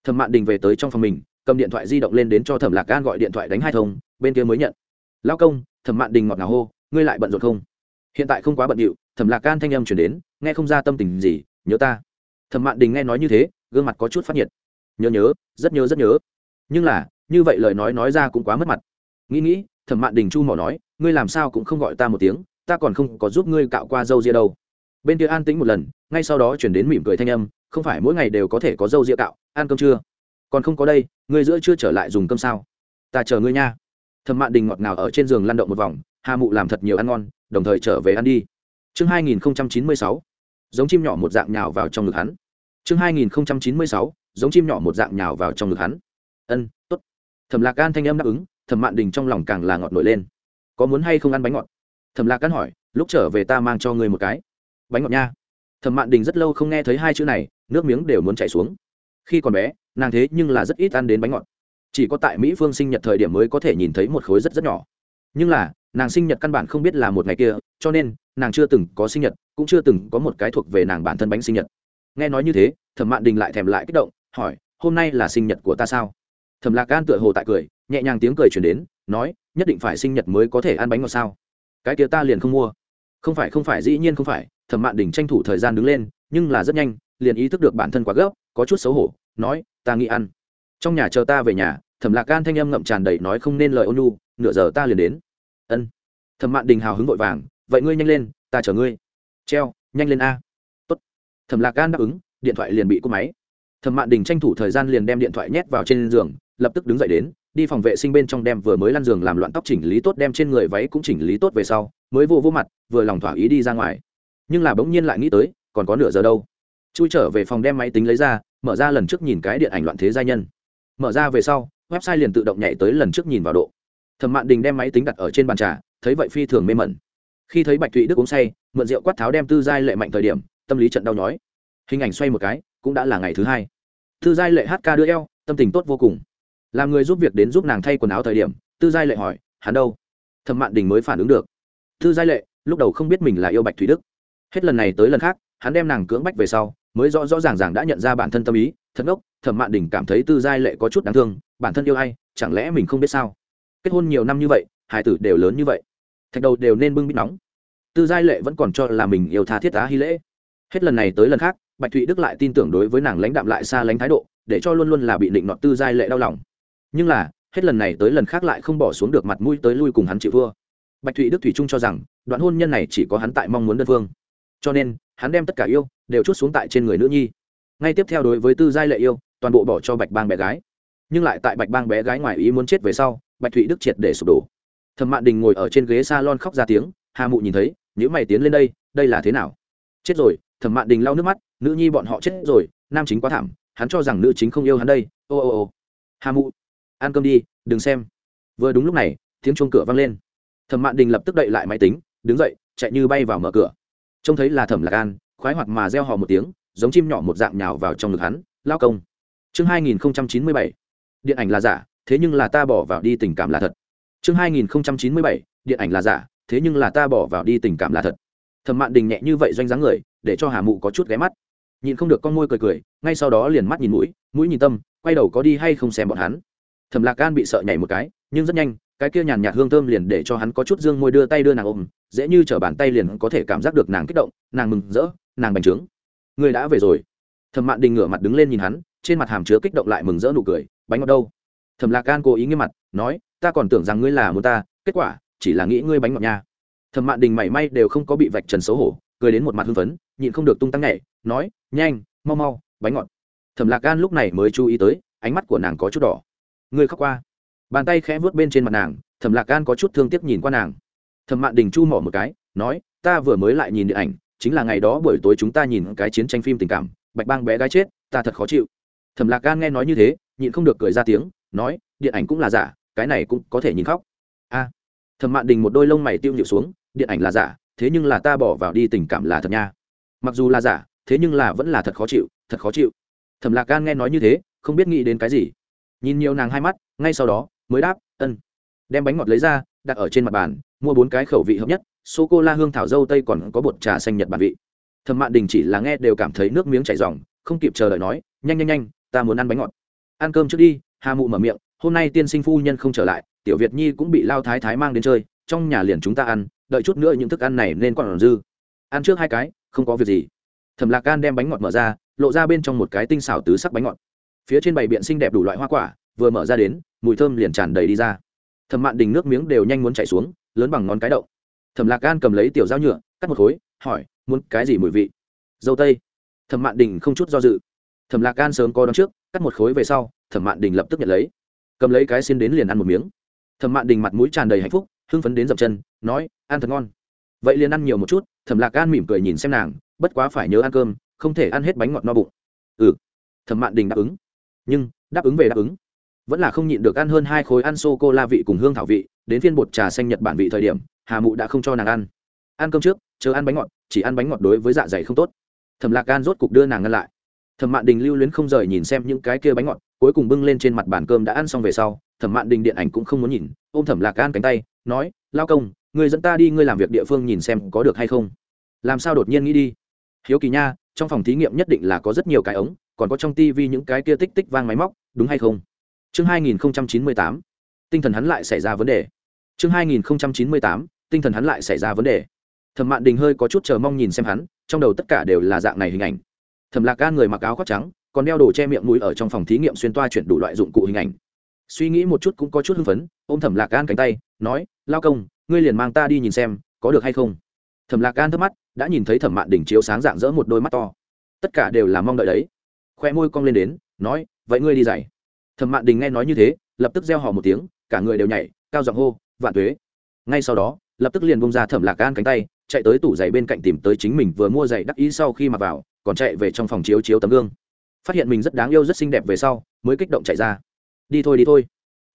Thẩm mạn đình về tới trong phòng mình, cầm điện thoại di động lên đến cho thẩm lạc gan gọi điện thoại đánh hai thông, bên kia mới nhận. Lao công, thẩm mạn đình ngọt ngào hô, ngươi lại bận rộn không? Hiện tại không quá bận điệu, thẩm lạc gan thanh âm chuyển đến, nghe không ra tâm tình gì, nhớ ta. Thẩm mạn đình nghe nói như thế, gương mặt có chút phát nhiệt. Nhớ nhớ, rất nhớ rất nhớ. Nhưng là như vậy lời nói nói ra cũng quá mất mặt. Nghĩ nghĩ, thẩm mạn đình chu mỏ nói, ngươi làm sao cũng không gọi ta một tiếng, ta còn không có giúp ngươi cạo qua dâu ria đâu. Bên kia an tĩnh một lần, ngay sau đó chuyển đến mỉm cười thanh âm, không phải mỗi ngày đều có thể có dâu ria cạo, ăn cơm chưa? Còn không có đây, ngươi giữa chưa trở lại dùng cơm sao? Ta chờ ngươi nha. Thẩm mạn đình ngọt ngào ở trên giường lăn động một vòng, hà mụ làm thật nhiều ăn ngon, đồng thời trở về ăn đi. Chương 2096 giống chim nhỏ một dạng nhào vào trong ngực hắn. Chương 2096 giống chim nhỏ một dạng nhào vào trong ngực hắn. Ân, tốt thẩm lạc gan thanh âm đáp ứng, thẩm mạn đình trong lòng càng là ngọt nổi lên. Có muốn hay không ăn bánh ngọt? Thẩm lạc gan hỏi, lúc trở về ta mang cho người một cái. Bánh ngọt nha. Thẩm mạn đình rất lâu không nghe thấy hai chữ này, nước miếng đều muốn chảy xuống. Khi còn bé, nàng thế nhưng là rất ít ăn đến bánh ngọt. Chỉ có tại mỹ phương sinh nhật thời điểm mới có thể nhìn thấy một khối rất rất nhỏ. Nhưng là, nàng sinh nhật căn bản không biết là một ngày kia, cho nên, nàng chưa từng có sinh nhật, cũng chưa từng có một cái thuộc về nàng bản thân bánh sinh nhật. Nghe nói như thế, thẩm mạn đình lại thèm lại kích động, hỏi, hôm nay là sinh nhật của ta sao? Thẩm lạc gan tựa hồ tại cười, nhẹ nhàng tiếng cười chuyển đến, nói, nhất định phải sinh nhật mới có thể ăn bánh ngọt sao? Cái kia ta liền không mua. Không phải không phải, dĩ nhiên không phải, thẩm mạn đình tranh thủ thời gian đứng lên, nhưng là rất nhanh, liền ý thức được bản thân quá gấp, có chút xấu hổ, nói, ta nghĩ ăn. Trong nhà chờ ta về nhà, thẩm lạc gan thanh âm ngậm tràn đầy nói không nên lời ônu nửa giờ ta liền đến. Ân. Thẩm mạn đình hào hứng vội vàng, vậy ngươi nhanh lên, ta chờ ngươi. Treo, nhanh lên a. Tốt. thẩm lạc gan đáp ứng, điện thoại liền bị cúp máy. Thẩm mạn đình tranh thủ thời gian liền đem điện thoại nhét vào trên giường lập tức đứng dậy đến, đi phòng vệ sinh bên trong đem vừa mới lăn giường làm loạn tóc chỉnh lý tốt, đem trên người váy cũng chỉnh lý tốt về sau, mới vô vô mặt, vừa lòng thỏa ý đi ra ngoài. Nhưng là bỗng nhiên lại nghĩ tới, còn có nửa giờ đâu. Chui trở về phòng đem máy tính lấy ra, mở ra lần trước nhìn cái điện ảnh loạn thế gia nhân. Mở ra về sau, website liền tự động nhảy tới lần trước nhìn vào độ. Thẩm mạn đình đem máy tính đặt ở trên bàn trà, thấy vậy phi thường mê mẩn. Khi thấy bạch thụy đức uống say, mượn rượu quát tháo đem tư giai lệ mạnh thời điểm, tâm lý trận đau nhói. Hình ảnh xoay một cái, cũng đã là ngày thứ hai. Tư giai lệ hát ca đưa eo, tâm tình tốt vô cùng làm người giúp việc đến giúp nàng thay quần áo thời điểm, tư giai lệ hỏi, hắn đâu? Thẩm mạn đình mới phản ứng được. Tư giai lệ, lúc đầu không biết mình là yêu bạch thủy đức. Hết lần này tới lần khác, hắn đem nàng cưỡng bách về sau, mới rõ rõ ràng ràng đã nhận ra bản thân tâm ý. Thật ngốc, thẩm mạn đình cảm thấy tư giai lệ có chút đáng thương, bản thân yêu ai, chẳng lẽ mình không biết sao? Kết hôn nhiều năm như vậy hải tử đều lớn như vậy, thạch đầu đều nên bưng bít nóng. Tư giai lệ vẫn còn cho là mình yêu tha thiết Tá hy lễ. Hết lần này tới lần khác, bạch thụy đức lại tin tưởng đối với nàng lãnh đạm lại xa lánh thái độ, để cho luôn luôn là bị định nọt tư giai lệ đau lòng nhưng là, hết lần này tới lần khác lại không bỏ xuống được mặt mũi tới lui cùng hắn chịu vua bạch thụy đức thủy trung cho rằng, đoạn hôn nhân này chỉ có hắn tại mong muốn đơn phương. Cho nên, hắn đem tất cả yêu, đều chút xuống tại trên người nữ nhi. Ngay tiếp theo đối với tư giai lệ yêu, toàn bộ bỏ cho bạch bang bé gái. Nhưng lại tại bạch bang bé gái ngoài ý muốn chết về sau, bạch thụy đức triệt để sụp đổ. Thẩm mạn đình ngồi ở trên ghế s a lon khóc ra tiếng, hà mụ nhìn thấy những mày tiến lên đây đây là thế nào? Chết rồi, thẩm mạn đình lau nước mắt, nữ nhi bọn họ chết rồi, nam chính quá thảm, hắn cho rằng nữ chính không yêu hắn đây, ô ô ô. Hà mụ ăn cơm đi, đừng xem. Vừa đúng lúc này, tiếng chuông cửa vang lên. Thẩm mạn đình lập tức đậy lại máy tính, đứng dậy, chạy như bay vào mở cửa. Trông thấy là thẩm lạc an, khoái hoạt mà reo hò một tiếng, giống chim nhỏ một dạng nhào vào trong ngực hắn, lao công. Chương hai nghìn chín mươi bảy. Điện ảnh là giả, thế nhưng là ta bỏ vào đi tình cảm là thật. Chương hai nghìn chín mươi bảy, điện ảnh là giả, thế nhưng là ta bỏ vào đi tình cảm là thật. Thẩm mạn đình nhẹ như vậy doanh dáng người, để cho hà mụ có chút ghé mắt. Nhìn không được con môi cười cười, ngay sau đó liền mắt nhìn mũi mũi nhìn tâm, quay đầu có đi hay không xem bọn hắn thẩm lạc gan bị sợ nhảy một cái, nhưng rất nhanh, cái kia nhàn nhạt hương thơm liền để cho hắn có chút dương môi đưa tay đưa nàng ôm, dễ như t bàn tay liền có thể cảm giác được nàng kích động, nàng mừng rỡ, nàng bành trướng. Người đã về rồi. Thẩm mạn đình ngửa mặt đứng lên nhìn hắn, trên mặt hàm chứa kích động lại mừng rỡ nụ cười, bánh ngọt đâu? Thẩm lạc gan cố ý nghiêm mặt, nói, ta còn tưởng rằng ngươi là muốn ta, kết quả, chỉ là nghĩ ngươi bánh ngọt nha. Thẩm mạn đình mảy may đều không có bị vạch trần xấu hổ, cười đến một mặt hưng phấn, nhịn không được tung tăng nhảy, nói, nhanh, mau mau, bánh ngọt. Thẩm lạc gan lúc này mới chú ý tới, ánh mắt của nàng có chút đỏ ngươi khóc qua. Bàn tay khẽ vuốt bên trên mặt nàng, thẩm lạc gan có chút thương tiếc nhìn qua nàng. Thẩm mạn đình chu mỏ một cái, nói, ta vừa mới lại nhìn điện ảnh, chính là ngày đó buổi tối chúng ta nhìn cái chiến tranh phim tình cảm, bạch bang bé gái chết, ta thật khó chịu. Thẩm lạc gan nghe nói như thế, nhịn không được cười ra tiếng, nói, điện ảnh cũng là giả, cái này cũng có thể nhìn khóc. A. Thẩm mạn đình một đôi lông mày tiêu nhịu xuống, điện ảnh là giả, thế nhưng là ta bỏ vào đi tình cảm là thật nha. Mặc dù là giả, thế nhưng là vẫn là thật khó chịu, thật khó chịu. Thẩm lạc gan nghe nói như thế, không biết nghĩ đến cái gì nhìn nhiều nàng hai mắt, ngay sau đó, mới đáp, ân. Đem bánh ngọt lấy ra, đặt ở trên mặt bàn, mua bốn cái khẩu vị hợp nhất sô cô la hương thảo dâu tây còn có bột trà xanh nhật bản vị. Thẩm mạn đình chỉ là nghe đều cảm thấy nước miếng chảy r không kịp chờ đợi nói, nhanh nhanh nhanh, ta muốn ăn bánh ngọt. Ăn cơm trước đi, hà mụ mở miệng, hôm nay tiên sinh phu nhân không trở lại, tiểu việt nhi cũng bị lao thái thái mang đến chơi, trong nhà liền chúng ta ăn, đợi chút nữa những thức ăn này nên còn dư. Ăn trước hai cái, không có việc gì. Thẩm lạc gan đem bánh ngọt mở ra, lộ ra bên trong một cái tinh xảo tứ sắc bánh ngọt phía trên bày biện xinh đẹp đủ loại hoa quả, vừa mở ra đến, mùi thơm liền tràn đầy đi ra. Thẩm mạn đình nước miếng đều nhanh muốn chảy xuống, lớn bằng ngón cái đậu. Thẩm lạc gan cầm lấy tiểu dao nhựa, cắt một khối, hỏi, muốn cái gì mùi vị? Dâu tây. Thẩm mạn đình không chút do dự. Thẩm lạc gan sớm có đón trước, cắt một khối về sau, thẩm mạn đình lập tức nhận lấy. Cầm lấy cái xin đến liền ăn một miếng. Thẩm mạn đình mặt mũi tràn đầy hạnh phúc, hưng phấn đến dập chân, nói, ăn thật ngon. Vậy liền ăn nhiều một chút, thẩm lạc gan mỉm cười nhìn xem nàng, bất quá phải nhớ ăn cơm, không thể ăn hết bánh ngọt no bụng. Ừ. Thẩm mạn đình đáp ứng nhưng đáp ứng về đáp ứng vẫn là không nhịn được ăn hơn hai khối ăn sô cô la vị cùng hương thảo vị, đến phiên bột trà xanh nhật bản vị thời điểm, hà mụ đã không cho nàng ăn. Ăn cơm trước, chờ ăn bánh ngọt, chỉ ăn bánh ngọt đối với dạ dày không tốt. Thẩm lạc gan rốt cục đưa nàng ngăn lại. Thẩm mạn đình lưu luyến không rời nhìn xem những cái kia bánh ngọt, cuối cùng bưng lên trên mặt bàn cơm đã ăn xong về sau, thẩm mạn đình điện ảnh cũng không muốn nhìn, ôm thẩm lạc gan cánh tay, nói, lao công, người dẫn ta đi, ngươi làm việc địa phương nhìn xem có được hay không. Làm sao đột nhiên nghĩ đi? Hiếu kỳ nha, trong phòng thí nghiệm nhất định là có rất nhiều cái ống, còn có trong tivi những cái kia tích tích vang máy móc, đúng hay không? Chương 2098 tinh thần hắn lại xảy ra vấn đề. Chương 2098 tinh thần hắn lại xảy ra vấn đề. Thẩm mạn đình hơi có chút chờ mong nhìn xem hắn, trong đầu tất cả đều là dạng này hình ảnh. Thẩm lạc gan người mặc áo khoác trắng, còn đeo đồ che miệng mũi ở trong phòng thí nghiệm xuyên toa chuyển đủ loại dụng cụ hình ảnh. Suy nghĩ một chút cũng có chút hưng phấn, ôm thẩm lạc gan cánh tay, nói, lao công, ngươi liền mang ta đi nhìn xem, có được hay không? Thẩm lạc gan thắc mắt đã nhìn thấy thẩm mạn đỉnh chiếu sáng dạng dỡ một đôi mắt to. Tất cả đều là mong đợi đấy. Khoe môi cong lên đến, nói, vậy ngươi đi dạy thẩm mạn đình nghe nói như thế, lập tức gieo họ một tiếng, cả người đều nhảy, cao giọng hô, vạn tuế. Ngay sau đó, lập tức liền bông ra thẩm lạc gan cánh tay, chạy tới tủ giày bên cạnh tìm tới chính mình vừa mua giày đắc ý sau khi mặc vào, còn chạy về trong phòng chiếu chiếu tấm gương. Phát hiện mình rất đáng yêu rất xinh đẹp về sau, mới kích động chạy ra. Đi thôi đi thôi.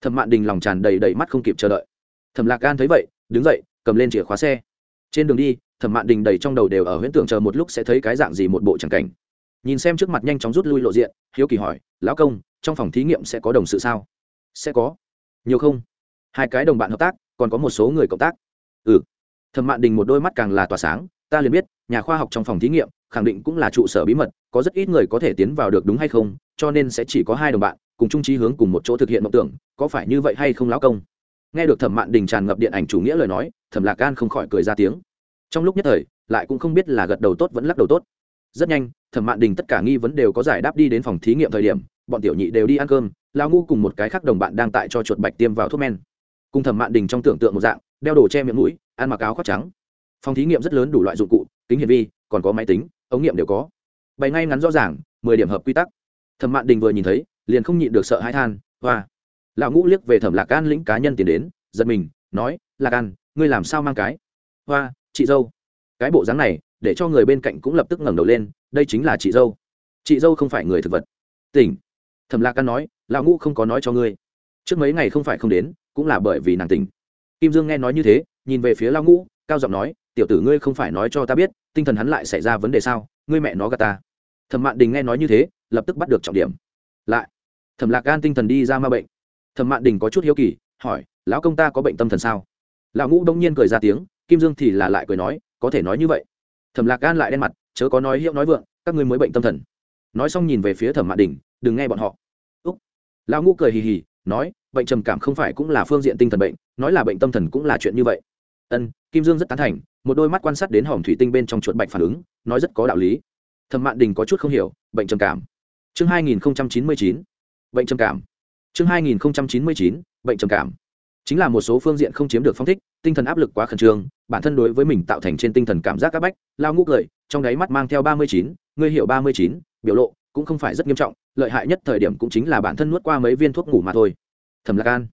Thẩm mạn đình lòng tràn đầy đầy mắt không kịp chờ đợi. Thẩm lạc gan thấy vậy, đứng dậy, cầm lên chìa khóa xe. Trên đường đi thẩm mạn đình đầy trong đầu đều ở huyễn tưởng chờ một lúc sẽ thấy cái dạng gì một bộ tràng cảnh. Nhìn xem trước mặt nhanh chóng rút lui lộ diện, hiếu kỳ hỏi, lão công, trong phòng thí nghiệm sẽ có đồng sự sao? Sẽ có. Nhiều không? Hai cái đồng bạn hợp tác, còn có một số người cộng tác. Ừ. Thẩm mạn đình một đôi mắt càng là tỏa sáng, ta liền biết, nhà khoa học trong phòng thí nghiệm, khẳng định cũng là trụ sở bí mật, có rất ít người có thể tiến vào được đúng hay không, cho nên sẽ chỉ có hai đồng bạn, cùng chung trí hướng cùng một chỗ thực hiện mộng tưởng, có phải như vậy hay không, lão công? Nghe được thẩm mạn đình tràn ngập điện ảnh chủ nghĩa lời nói, thẩm lạc gan không khỏi cười ra tiếng trong lúc nhất thời, lại cũng không biết là gật đầu tốt vẫn lắc đầu tốt. Rất nhanh, thẩm mạn đình tất cả nghi vấn đều có giải đáp đi đến phòng thí nghiệm thời điểm, bọn tiểu nhị đều đi ăn cơm lao ngu cùng một cái khác đồng bạn đang tại cho chuột bạch tiêm vào thuốc men. Cùng thẩm mạn đình trong tưởng tượng một dạng, đeo đồ che miệng mũi, ăn mặc áo khoác trắng. Phòng thí nghiệm rất lớn đủ loại dụng cụ, kính hiển vi, còn có máy tính, ống nghiệm đều có. Bày ngay ngắn rõ ràng, mười điểm hợp quy tắc. Thẩm mạn đình vừa nhìn thấy, liền không nhịn được sợ hãi than, hoa. Lão ngũ liếc về thẩm lạc an lĩnh cá nhân tiến đến, giật mình, nói, lạc an, ngươi làm sao mang cái? Hoa chị dâu. Cái bộ dáng này, để cho người bên cạnh cũng lập tức ngẩng đầu lên, đây chính là chị dâu. Chị dâu không phải người thực vật. Tỉnh. Thẩm lạc căn nói, lão ngũ không có nói cho ngươi. Trước mấy ngày không phải không đến, cũng là bởi vì nàng tỉnh. Kim dương nghe nói như thế, nhìn về phía lão ngũ, cao giọng nói, tiểu tử ngươi không phải nói cho ta biết, tinh thần hắn lại xảy ra vấn đề sao, ngươi mẹ nó gà ta. Thẩm mạn đình nghe nói như thế, lập tức bắt được trọng điểm. Lại. Thẩm lạc gan tinh thần đi ra ma bệnh. Thẩm mạn đình có chút hiếu kỳ, hỏi, lão công ta có bệnh tâm thần sao? Lão ngũ đông nhiên cười ra tiếng kim dương thì là lại cười nói, có thể nói như vậy. Thẩm lạc gan lại đen mặt, chớ có nói hiệu nói vượng, các ngươi mới bệnh tâm thần. Nói xong nhìn về phía thẩm mạn đình, đừng nghe bọn họ. Úc. Lão ngũ cười hì hì, nói, bệnh trầm cảm không phải cũng là phương diện tinh thần bệnh, nói là bệnh tâm thần cũng là chuyện như vậy. Ân, kim dương rất tán thành, một đôi mắt quan sát đến hòm thủy tinh bên trong chuột bạch phản ứng, nói rất có đạo lý. Thẩm mạn đình có chút không hiểu, bệnh trầm cảm. Chương hai nghìn chín mươi chín. Bệnh trầm cảm. Chương hai nghìn chín mươi chín, bệnh trầm cảm chính là một số phương diện không chiếm được phong thích, tinh thần áp lực quá khẩn trương, bản thân đối với mình tạo thành trên tinh thần cảm giác áp bách, lao ngũ cười, trong đáy mắt mang theo ba mươi chín, ngươi hiểu ba mươi chín, biểu lộ cũng không phải rất nghiêm trọng, lợi hại nhất thời điểm cũng chính là bản thân nuốt qua mấy viên thuốc ngủ mà thôi. Thầm lạc an.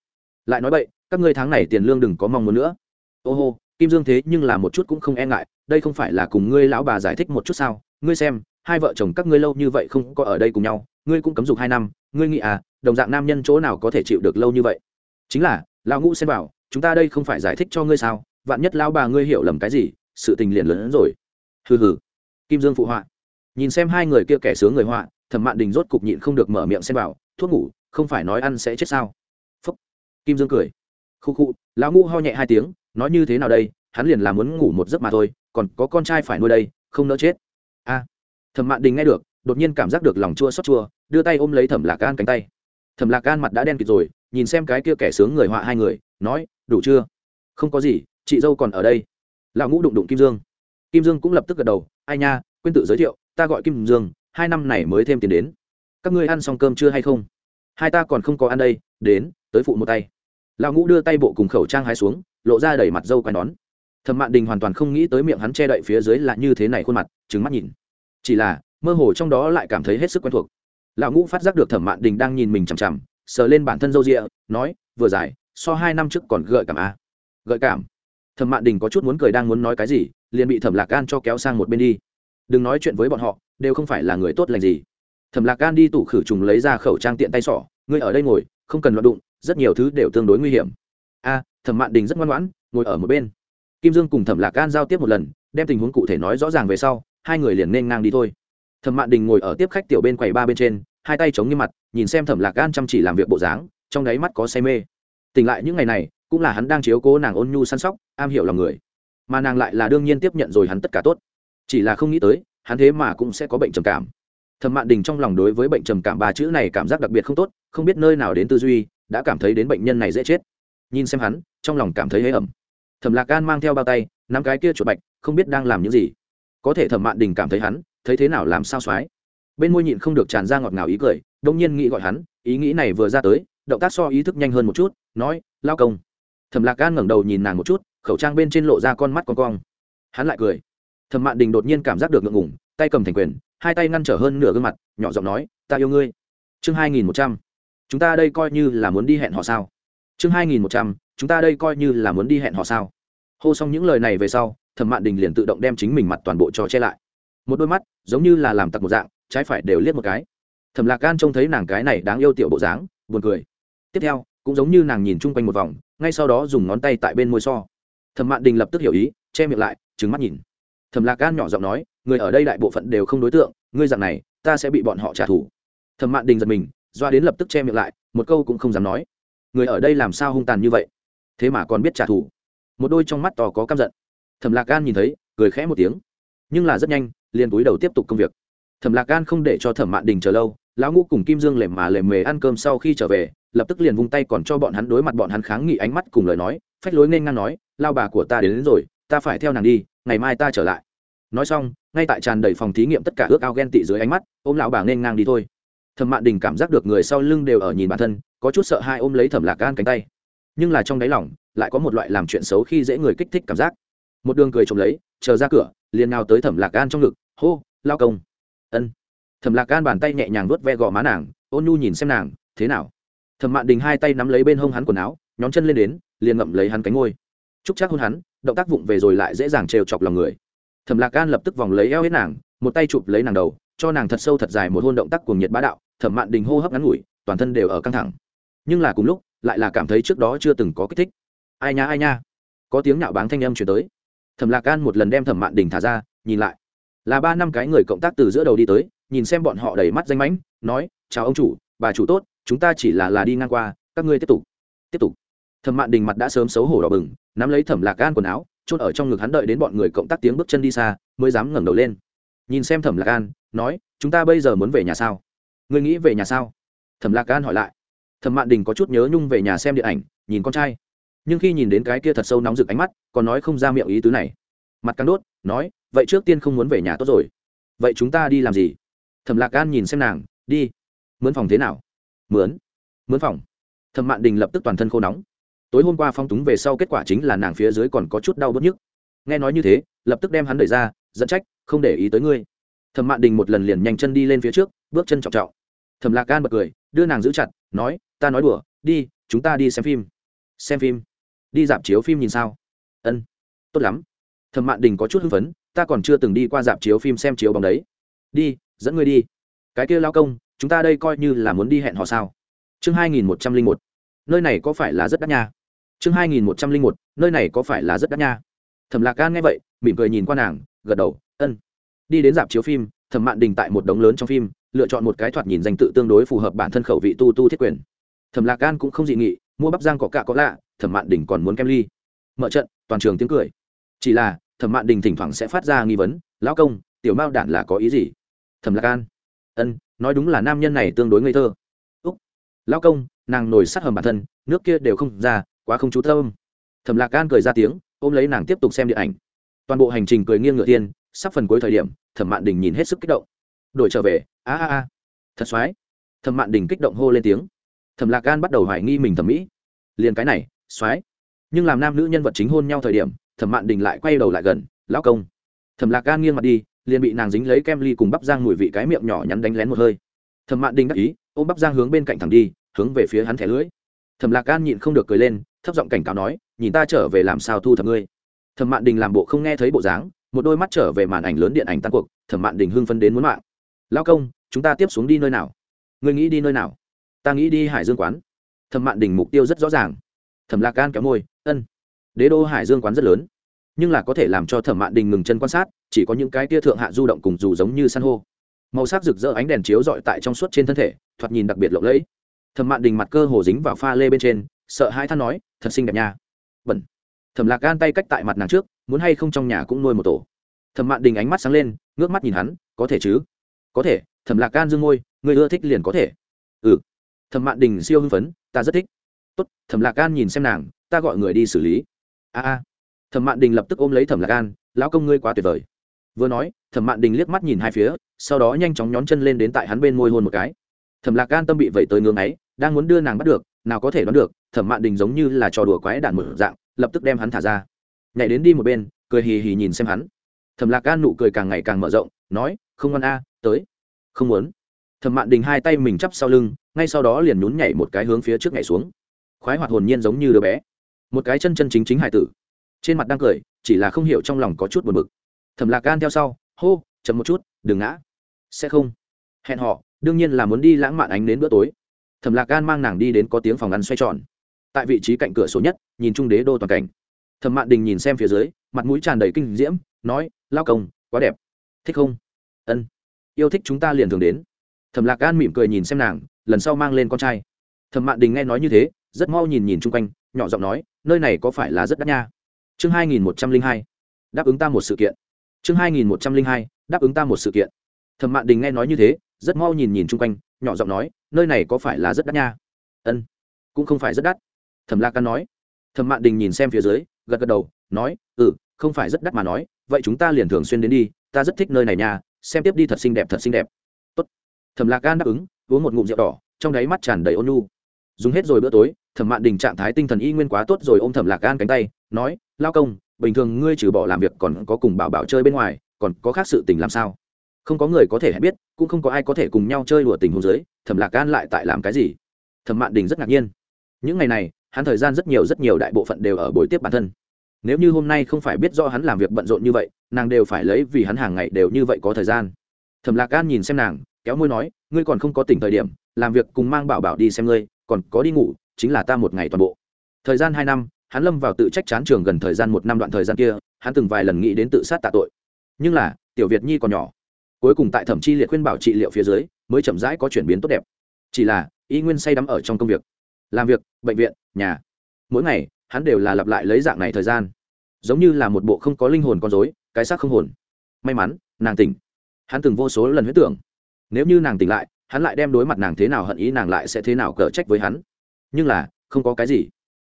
Lại nói vậy các ngươi tháng này tiền lương đừng có mong muốn nữa. Ô hô, kim dương thế nhưng là một chút cũng không e ngại, đây không phải là cùng ngươi lão bà giải thích một chút sao? Ngươi xem, hai vợ chồng các ngươi lâu như vậy không có ở đây cùng nhau, ngươi cũng cấm dục hai năm, ngươi nghĩ à đồng dạng nam nhân chỗ nào có thể chịu được lâu như vậy? Chính là lão ngũ xem bảo chúng ta đây không phải giải thích cho ngươi sao? Vạn nhất lão bà ngươi hiểu lầm cái gì, sự tình liền lớn hơn rồi. Hừ hừ. Kim dương phụ họa. Nhìn xem hai người kia kẻ sướng người họa, thẩm mạn đình rốt cục nhịn không được mở miệng xem vào, thuốc ngủ, không phải nói ăn sẽ chết sao? Phúc. Kim dương cười. Khu khu lão ngũ ho nhẹ hai tiếng, nói như thế nào đây? Hắn liền là muốn ngủ một giấc mà thôi, còn có con trai phải nuôi đây, không nỡ chết. A. Thẩm mạn đình nghe được, đột nhiên cảm giác được lòng chua xót chua, đưa tay ôm lấy thẩm lạc gan cánh tay. Thẩm lạc gan mặt đã đen kịt rồi nhìn xem cái kia kẻ sướng người họa hai người, nói, đủ chưa? Không có gì, chị dâu còn ở đây. Lão ngũ đụng đụng kim dương. Kim dương cũng lập tức gật đầu, ai nha, quên tự giới thiệu, ta gọi kim dương, hai năm này mới thêm tiền đến. Các ngươi ăn xong cơm chưa hay không? Hai ta còn không có ăn đây, đến, tới phụ một tay. Lão ngũ đưa tay bộ cùng khẩu trang hái xuống, lộ ra đẩy mặt dâu quai nón. Thẩm mạn đình hoàn toàn không nghĩ tới miệng hắn che đậy phía dưới là như thế này khuôn mặt trứng mắt nhìn. Chỉ là, mơ hồ trong đó lại cảm thấy hết sức quen thuộc. Lão ngũ phát giác được thẩm mạn đình đang nhìn mình chằm chằm sờ lên bản thân râu rịa nói, vừa dài so hai năm trước còn gợi cảm a gợi cảm? Thẩm mạn đình có chút muốn cười đang muốn nói cái gì, liền bị thẩm lạc gan cho kéo sang một bên đi. Đừng nói chuyện với bọn họ, đều không phải là người tốt lành gì. Thẩm lạc gan đi tủ khử trùng lấy ra khẩu trang tiện tay sỏ ngươi ở đây ngồi, không cần lo đụng, rất nhiều thứ đều tương đối nguy hiểm. A, thẩm mạn đình rất ngoan ngoãn, ngồi ở một bên. Kim dương cùng thẩm lạc gan giao tiếp một lần, đem tình huống cụ thể nói rõ ràng về sau, hai người liền nên ngang đi thôi. Thẩm mạn đình ngồi ở tiếp khách tiểu bên quầy ba bên trên hai tay chống như mặt, nhìn xem thẩm lạc gan chăm chỉ làm việc bộ dáng, trong đáy mắt có say mê. Tỉnh lại những ngày này, cũng là hắn đang chiếu cố nàng ôn nhu săn sóc, am hiểu lòng người. Mà nàng lại là đương nhiên tiếp nhận rồi hắn tất cả tốt. Chỉ là không nghĩ tới, hắn thế mà cũng sẽ có bệnh trầm cảm. Thẩm mạn đình trong lòng đối với bệnh trầm cảm ba chữ này cảm giác đặc biệt không tốt, không biết nơi nào đến tư duy, đã cảm thấy đến bệnh nhân này dễ chết. Nhìn xem hắn, trong lòng cảm thấy hế ẩm. Thẩm lạc gan mang theo bao tay, nắm cái kia chuột bạch, không biết đang làm những gì. Có thể thẩm mạn đình cảm thấy hắn, thấy thế nào làm sao soái bên môi nhịn không được tràn ra ngọt ngào ý cười, đông nhiên nghĩ gọi hắn, ý nghĩ này vừa ra tới, động tác so ý thức nhanh hơn một chút, nói, lao công. Thẩm lạc gan ngẩng đầu nhìn nàng một chút, khẩu trang bên trên lộ ra con mắt con cong. Hắn lại cười. Thẩm mạn đình đột nhiên cảm giác được ngượng ngủng tay cầm thành quyền, hai tay ngăn trở hơn nửa gương mặt, nhỏ giọng nói, ta yêu ngươi. Chương hai nghìn một trăm. Chúng ta đây coi như là muốn đi hẹn họ sao? Chương hai nghìn một trăm, chúng ta đây coi như là muốn đi hẹn họ sao? Hô xong những lời này về sau, thẩm mạn đình liền tự động đem chính mình mặt toàn bộ cho che lại. Một đôi mắt giống như là làm tặc một dạng trái phải đều liếc một cái. Thẩm lạc gan trông thấy nàng cái này đáng yêu tiểu bộ dáng, buồn cười. Tiếp theo, cũng giống như nàng nhìn chung quanh một vòng, ngay sau đó dùng ngón tay tại bên môi so. Thẩm mạn đình lập tức hiểu ý, che miệng lại trứng mắt nhìn. Thẩm lạc gan nhỏ giọng nói, người ở đây đại bộ phận đều không đối tượng, ngươi dặn này, ta sẽ bị bọn họ trả thù. Thẩm mạn đình giật mình, doa đến lập tức che miệng lại, một câu cũng không dám nói. Người ở đây làm sao hung tàn như vậy? Thế mà còn biết trả thù. Một đôi trong mắt to có căm giận. Thẩm lạc gan nhìn thấy, cười khẽ một tiếng. Nhưng là rất nhanh, liền túi đầu tiếp tục công việc thẩm lạc gan không để cho thẩm mạn đình chờ lâu lão ngũ cùng kim dương lềm mà lềm mề ăn cơm sau khi trở về lập tức liền vung tay còn cho bọn hắn đối mặt bọn hắn kháng nghị ánh mắt cùng lời nói phách lối nên ngang nói lao bà của ta đến, đến rồi ta phải theo nàng đi ngày mai ta trở lại. Nói xong ngay tại tràn đầy phòng thí nghiệm tất cả ước ao ghen tị dưới ánh mắt ôm lão bà nên ngang đi thôi. Thẩm mạn đình cảm giác được người sau lưng đều ở nhìn bản thân có chút sợ hai ôm lấy thẩm lạc gan cánh tay. Nhưng là trong đáy lòng lại có một loại làm chuyện xấu khi dễ người kích thích cảm giác. Một đường cười trộm lấy chờ ra cửa liền nào tới thẩm lạc gan trong ngực hô lao công ân. Thẩm lạc gan bàn tay nhẹ nhàng vuốt ve gò má nàng, ôn nhu nhìn xem nàng, thế nào? Thẩm mạn đình hai tay nắm lấy bên hông hắn quần áo, nhón chân lên đến, liền ngậm lấy hắn cánh ngôi chúc chắc hôn hắn, động tác vụng về rồi lại dễ dàng trêu chọc lòng người. Thẩm lạc gan lập tức vòng lấy eo hết nàng, một tay chụp lấy nàng đầu, cho nàng thật sâu thật dài một hôn động tác cuồng nhiệt bá đạo. Thẩm mạn đình hô hấp ngắn ngủi, toàn thân đều ở căng thẳng. Nhưng là cùng lúc, lại là cảm thấy trước đó chưa từng có kích thích. Ai nha ai nha. Có tiếng nhạo báng thanh âm chuyển tới. Thẩm lạc gan một lần đem thẩm mạn đình thả ra, nhìn lại là ba năm cái người cộng tác từ giữa đầu đi tới, nhìn xem bọn họ đầy mắt danh mãnh, nói, chào ông chủ, bà chủ tốt, chúng ta chỉ là là đi ngang qua, các ngươi tiếp tục tiếp tục. Thẩm mạn đình mặt đã sớm xấu hổ đỏ bừng, nắm lấy thẩm lạc gan quần áo, chôn ở trong ngực hắn đợi đến bọn người cộng tác tiếng bước chân đi xa, mới dám ngẩng đầu lên. Nhìn xem thẩm lạc gan nói, chúng ta bây giờ muốn về nhà sao? Ngươi nghĩ về nhà sao? Thẩm lạc gan hỏi lại. Thẩm mạn đình có chút nhớ nhung về nhà xem điện ảnh, nhìn con trai. Nhưng khi nhìn đến cái kia thật sâu nóng rực ánh mắt, còn nói không ra miệng ý tứ này mặt căng đốt, nói, vậy trước tiên không muốn về nhà tốt rồi. Vậy chúng ta đi làm gì? Thẩm lạc gan nhìn xem nàng, đi. Mướn phòng thế nào? Mướn. Mướn phòng. Thẩm mạn đình lập tức toàn thân khô nóng. Tối hôm qua phong túng về sau kết quả chính là nàng phía dưới còn có chút đau bớt nhức. Nghe nói như thế, lập tức đem hắn đẩy ra dẫn trách, không để ý tới ngươi. Thẩm mạn đình một lần liền nhanh chân đi lên phía trước, bước chân trọng trọng. Thẩm lạc gan bật cười, đưa nàng giữ chặt, nói, ta nói đùa, đi, chúng ta đi xem phim. Xem phim? Đi dạp chiếu phim nhìn sao? Ân, tốt lắm thẩm mạn đình có chút hưng phấn, ta còn chưa từng đi qua dạp chiếu phim xem chiếu bóng đấy. Đi, dẫn ngươi đi. Cái kia lao công, chúng ta đây coi như là muốn đi hẹn họ sao? Chương hai nghìn một trăm linh một. Nơi này có phải là rất đắt nha? Chương hai nghìn một trăm linh một, nơi này có phải là rất đắt nha? Thẩm lạc gan nghe vậy, mỉm cười nhìn qua nàng, gật đầu, ân. Đi đến dạp chiếu phim, thẩm mạn đình tại một đống lớn trong phim, lựa chọn một cái thoạt nhìn danh tự tương đối phù hợp bản thân khẩu vị tu tu thiết quyền. Thẩm lạc gan cũng không dị nghị, mua bắp giang có cạ có lạ, thẩm mạn đình còn muốn kem ly. Mở trận, toàn trường tiếng cười chỉ là, thẩm mạn đình thỉnh thoảng sẽ phát ra nghi vấn, lão công, tiểu mao đản là có ý gì? Thẩm lạc gan ân, nói đúng là nam nhân này tương đối ngây thơ. Úc, lão công, nàng nổi sát hầm bản thân, nước kia đều không ra, quá không chú tâm. Thẩm lạc gan cười ra tiếng, ôm lấy nàng tiếp tục xem điện ảnh. Toàn bộ hành trình cười nghiêng ngựa tiên, sắp phần cuối thời điểm, thẩm mạn đình nhìn hết sức kích động. Đổi trở về, a a a. Thật x thẩm mạn đình kích động hô lên tiếng. Thẩm lạc gan bắt đầu hoài nghi mình thẩm mỹ. Liền cái này x nhưng làm nam nữ nhân vật chính hôn nhau thời điểm thẩm mạn đình lại quay đầu lại gần, lão công. Thẩm lạc gan nghiêng mặt đi, liền bị nàng dính lấy kem ly cùng bắp giang mùi vị cái miệng nhỏ nhắn đánh lén một hơi. Thẩm mạn đình đắc ý, ôm bắp giang hướng bên cạnh thẳng đi, hướng về phía hắn thẻ lưỡi. Thẩm lạc gan nhịn không được cười lên, thấp giọng cảnh cáo nói, nhìn ta trở về làm sao thu thập ngươi? Thẩm mạn đình làm bộ không nghe thấy bộ dáng, một đôi mắt trở về màn ảnh lớn điện ảnh tan cuộc, thẩm mạn đình hưng phân đến muốn mạng. Lao công, chúng ta tiếp xuống đi nơi nào? Ngươi nghĩ đi nơi nào? Ta nghĩ đi hải dương quán. Thẩm mạn đình mục tiêu rất rõ ràng. Thẩm lạc gan kéo môi, ân đế đô hải dương quán rất lớn. Nhưng là có thể làm cho thẩm mạn đình ngừng chân quan sát, chỉ có những cái tia thượng hạ du động cùng dù giống như san hô. Màu sắc rực rỡ ánh đèn chiếu dọi tại trong suốt trên thân thể, thoạt nhìn đặc biệt lộng lẫy. Thẩm mạn đình mặt cơ hồ dính vào pha lê bên trên, sợ hai than nói, thật xinh đẹp nha. Bẩn. Thẩm lạc gan tay cách tại mặt nàng trước, muốn hay không trong nhà cũng nuôi một tổ. Thẩm mạn đình ánh mắt sáng lên, ngước mắt nhìn hắn, có thể chứ? Có thể. Thẩm lạc gan dương ngôi người ưa thích liền có thể. Ừ. Thẩm mạn đình siêu hưng phấn, ta rất thích. Tốt. Thẩm lạc gan nhìn xem nàng, ta gọi người đi xử lý a a thẩm mạn đình lập tức ôm lấy thẩm lạc gan lão công ngươi quá tuyệt vời vừa nói thẩm mạn đình liếc mắt nhìn hai phía sau đó nhanh chóng nhón chân lên đến tại hắn bên môi hôn một cái thẩm lạc gan tâm bị vẩy tới ngưỡng ấy đang muốn đưa nàng bắt được nào có thể đoán được thẩm mạn đình giống như là trò đùa quái đản mở dạng lập tức đem hắn thả ra nhảy đến đi một bên cười hì hì nhìn xem hắn thẩm lạc gan nụ cười càng ngày càng mở rộng nói không ngon a tới không muốn thẩm mạn đình hai tay mình chắp sau lưng ngay sau đó liền nhún nhảy một cái hướng phía trước nhảy xuống khoái hoạt hồn nhiên giống như đứa bé một cái chân chân chính chính hải tử. Trên mặt đang cười, chỉ là không hiểu trong lòng có chút buồn bực. Thẩm lạc gan theo sau, hô, chậm một chút, đừng ngã. Sẽ không. Hẹn họ đương nhiên là muốn đi lãng mạn ánh đến bữa tối. Thẩm lạc gan mang nàng đi đến có tiếng phòng ăn xoay tròn. Tại vị trí cạnh cửa sổ nhất, nhìn trung đế đô toàn cảnh. Thẩm mạn đình nhìn xem phía dưới, mặt mũi tràn đầy kinh diễm, nói, lao công, quá đẹp. Thích không? Ân, yêu thích chúng ta liền thường đến. Thẩm lạc gan mỉm cười nhìn xem nàng, lần sau mang lên con trai. Thẩm mạn đình nghe nói như thế, rất mau nhìn nhìn chung quanh, nhỏ giọng nói nơi này có phải là rất đắt nha? Chương hai nghìn một trăm linh hai, đáp ứng ta một sự kiện. Chương hai nghìn một trăm linh hai, đáp ứng ta một sự kiện. Thẩm mạn đình nghe nói như thế, rất mau nhìn nhìn chung quanh, nhỏ giọng nói, nơi này có phải là rất đắt nha? Ân, cũng không phải rất đắt. Thẩm lạc căn nói. Thẩm mạn đình nhìn xem phía dưới, gật gật đầu, nói ừ không phải rất đắt mà nói, vậy chúng ta liền thường xuyên đến đi, ta rất thích nơi này nha, xem tiếp đi thật xinh đẹp, thật xinh đẹp. Tốt. Thẩm lạc gan đáp ứng, uống một ngụm rượu đỏ, trong đáy mắt tràn đầy ôn nhu. Dùng hết rồi bữa tối thẩm mạn đình trạng thái tinh thần y nguyên quá tốt rồi ôm thẩm lạc gan cánh tay, nói, lao công, bình thường ngươi trừ bỏ làm việc còn có cùng bảo bảo chơi bên ngoài, còn có khác sự tình làm sao? Không có người có thể biết, cũng không có ai có thể cùng nhau chơi đùa tình hôn dưới, thẩm lạc gan lại tại làm cái gì? Thẩm mạn đình rất ngạc nhiên. Những ngày này, hắn thời gian rất nhiều rất nhiều đại bộ phận đều ở buổi tiếp bản thân. Nếu như hôm nay không phải biết do hắn làm việc bận rộn như vậy, nàng đều phải lấy vì hắn hàng ngày đều như vậy có thời gian. Thẩm lạc gan nhìn xem nàng, kéo môi nói, ngươi còn không có tỉnh thời điểm, làm việc cùng mang bảo bảo đi xem ngươi, còn có đi ngủ chính là ta một ngày toàn bộ. Thời gian hai năm, hắn lâm vào tự trách chán trường gần thời gian một năm đoạn thời gian kia, hắn từng vài lần nghĩ đến tự sát tạ tội. Nhưng là, tiểu việt nhi còn nhỏ. Cuối cùng tại thẩm chi liệt khuyên bảo trị liệu phía dưới, mới chậm rãi có chuyển biến tốt đẹp. Chỉ là, y nguyên say đắm ở trong công việc. Làm việc, bệnh viện, nhà. Mỗi ngày, hắn đều là lặp lại lấy dạng này thời gian. Giống như là một bộ không có linh hồn con dối cái xác không hồn. May mắn, nàng tỉnh. Hắn từng vô số lần huyết tưởng. Nếu như nàng tỉnh lại, hắn lại đem đối mặt nàng thế nào hận ý nàng lại sẽ thế nào cở trách với hắn nhưng là, không có cái gì.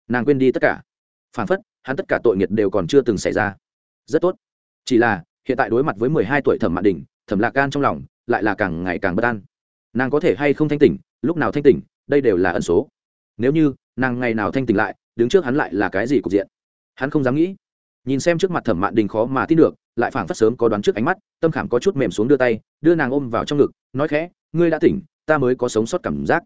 Nàng quên đi tất cả. Phản phất, hắn tất cả tội nghiệt đều còn chưa từng xảy ra. Rất tốt. Chỉ là, hiện tại đối mặt với mười hai tuổi thẩm mạn đình thẩm lạc gan trong lòng lại là càng ngày càng bất an. Nàng có thể hay không thanh tỉnh, lúc nào thanh tỉnh, đây đều là ẩn số. Nếu như, nàng ngày nào thanh tỉnh lại, đứng trước hắn lại là cái gì cục diện? Hắn không dám nghĩ. Nhìn xem trước mặt thẩm mạn đình khó mà tin được, lại phảng phất sớm có đoán trước ánh mắt, tâm khảm có chút mềm xuống đưa tay, đưa nàng ôm vào trong ngực, nói khẽ, ngươi đã tỉnh, ta mới có sống sót cảm giác.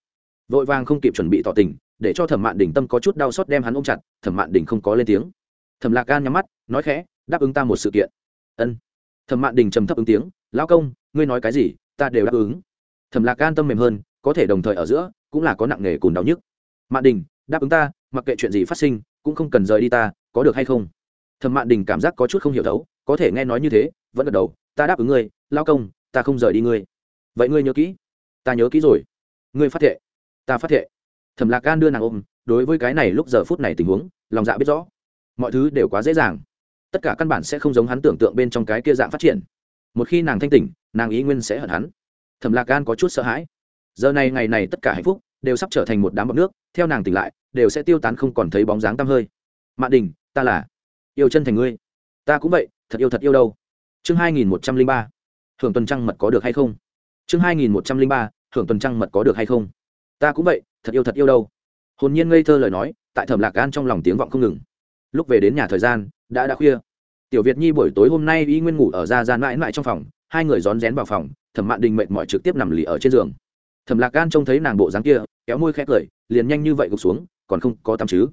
Vội vàng không kịp chuẩn bị tỏ tình để cho thẩm mạn đình tâm có chút đau xót đem hắn ôm chặt, thẩm mạn đình không có lên tiếng. Thẩm lạc gan nhắm mắt, nói khẽ, đáp ứng ta một sự kiện. Ân. Thẩm mạn đình trầm thấp ứng tiếng, lão công, ngươi nói cái gì, ta đều đáp ứng. Thẩm lạc gan tâm mềm hơn, có thể đồng thời ở giữa, cũng là có nặng nghề cùng đau nhức. Mạn đình, đáp ứng ta, mặc kệ chuyện gì phát sinh, cũng không cần rời đi ta, có được hay không? Thẩm mạn đình cảm giác có chút không hiểu thấu, có thể nghe nói như thế, vẫn gật đầu, ta đáp ứng ngươi lao công, ta không rời đi ngươi. Vậy ngươi nhớ kỹ. Ta nhớ kỹ rồi. Ngươi phát thệ. Ta phát thệ thẩm lạc gan đưa nàng ôm, đối với cái này lúc giờ phút này tình huống, lòng dạ biết rõ. Mọi thứ đều quá dễ dàng. Tất cả căn bản sẽ không giống hắn tưởng tượng bên trong cái kia dạng phát triển. Một khi nàng thanh tỉnh, nàng ý nguyên sẽ hận hắn. Thẩm lạc gan có chút sợ hãi. Giờ này ngày này tất cả hạnh phúc đều sắp trở thành một đám bọc nước, theo nàng tỉnh lại, đều sẽ tiêu tán không còn thấy bóng dáng tăm hơi. Mạn đình, ta là yêu chân thành ngươi. Ta cũng vậy, thật yêu thật yêu đâu. Chương hai nghìn một trăm linh ba, hưởng tuần trăng mật có được hay không? Chương hai nghìn một trăm linh ba, hưởng tuần trăng mật có được hay không? Ta cũng vậy, thật yêu thật yêu đâu. Hồn nhiên ngây thơ lời nói, tại thẩm lạc gan trong lòng tiếng vọng không ngừng. Lúc về đến nhà thời gian, đã đã khuya. Tiểu việt nhi buổi tối hôm nay y nguyên ngủ ở ra gian mãi mãi trong phòng, hai người rón rén vào phòng, thẩm mạn đình mệt mỏi trực tiếp nằm lì ở trên giường. Thẩm lạc gan trông thấy nàng bộ dáng kia, kéo môi khét cười, liền nhanh như vậy gục xuống, còn không có tắm chứ?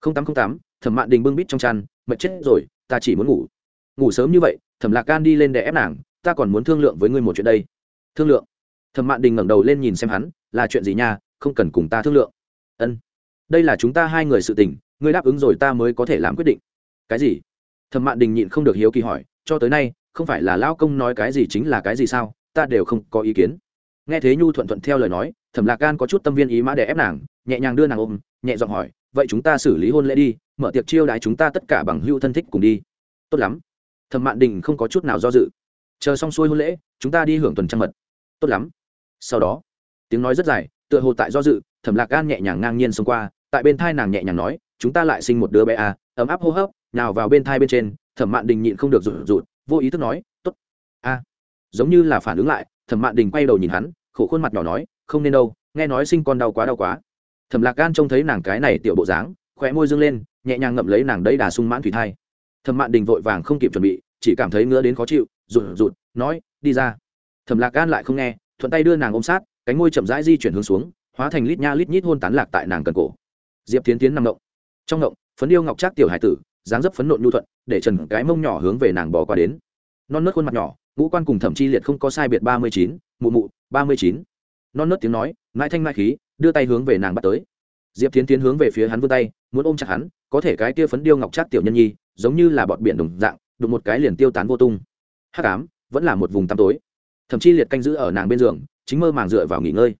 Không tắm không tắm, thẩm mạn đình bưng bít trong chăn, mệt chết rồi, ta chỉ muốn ngủ. Ngủ sớm như vậy, thẩm lạc gan đi lên để ép nàng, ta còn muốn thương lượng với ngươi một chuyện đây. Thương lượng? Thẩm mạn đình ngẩng đầu lên nhìn xem hắn, là chuyện gì nha không cần cùng ta thương lượng. Ân. Đây là chúng ta hai người sự tình, ngươi đáp ứng rồi ta mới có thể làm quyết định. Cái gì? Thẩm mạn đình nhịn không được hiếu kỳ hỏi, cho tới nay, không phải là lão công nói cái gì chính là cái gì sao? Ta đều không có ý kiến. Nghe thế nhu thuận thuận theo lời nói, thẩm lạc gan có chút tâm viên ý mã để ép nàng, nhẹ nhàng đưa nàng ôm, nhẹ giọng hỏi, vậy chúng ta xử lý hôn lễ đi, mở tiệc chiêu đãi chúng ta tất cả bằng hưu thân thích cùng đi. Tốt lắm. Thẩm mạn đình không có chút nào do dự. Chờ xong xuôi hôn lễ, chúng ta đi hưởng tuần trăng mật. Tốt lắm. Sau đó, tiếng nói rất dài tựa hồ tại do dự thẩm lạc gan nhẹ nhàng ngang nhiên xông qua tại bên thai nàng nhẹ nhàng nói chúng ta lại sinh một đứa bé à, ấm áp hô hấp nào vào bên thai bên trên thẩm mạn đình nhịn không được rụt rụt vô ý thức nói t ố t a. Giống như là phản ứng lại thẩm mạn đình quay đầu nhìn hắn khổ khuôn mặt nhỏ nói không nên đâu nghe nói sinh con đau quá đau quá. Thẩm lạc gan trông thấy nàng cái này tiểu bộ dáng khóe môi dương lên nhẹ nhàng ngậm lấy nàng đấy đà sung mãn thủy thai. Thẩm mạn đình vội vàng không kịp chuẩn bị chỉ cảm thấy ngứa đến khó chịu rụt rụt nói đi ra. Thẩm lạc gan lại không nghe thuận tay đưa nàng ôm sát cánh môi chậm rãi di chuyển hướng xuống, hóa thành lít nha lít nhít hôn tán lạc tại nàng cần cổ. Diệp tiến tiến nằm ngộng trong ngộng phấn yêu ngọc trác tiểu hải tử, dáng dấp phấn nộn nhu thuận, để trần cái mông nhỏ hướng về nàng bò qua đến. Non nớt khuôn mặt nhỏ, ngũ quan cùng thẩm chi liệt không có sai biệt ba mươi chín, mụ mụ, ba mươi chín. Non nớt tiếng nói, mãi thanh mãi khí, đưa tay hướng về nàng bắt tới. Diệp tiến tiến hướng về phía hắn vươn tay, muốn ôm chặt hắn, có thể cái kia phấn điêu ngọc trác tiểu nhân nhi, giống như là bọn biển đồng dạng, đụng một cái liền tiêu tán vô tung. Hắc ám, vẫn là một vùng tăm tối. Thậm chí liệt canh giữ ở nàng bên giường chính mơ màng dựa vào nghỉ ngơi.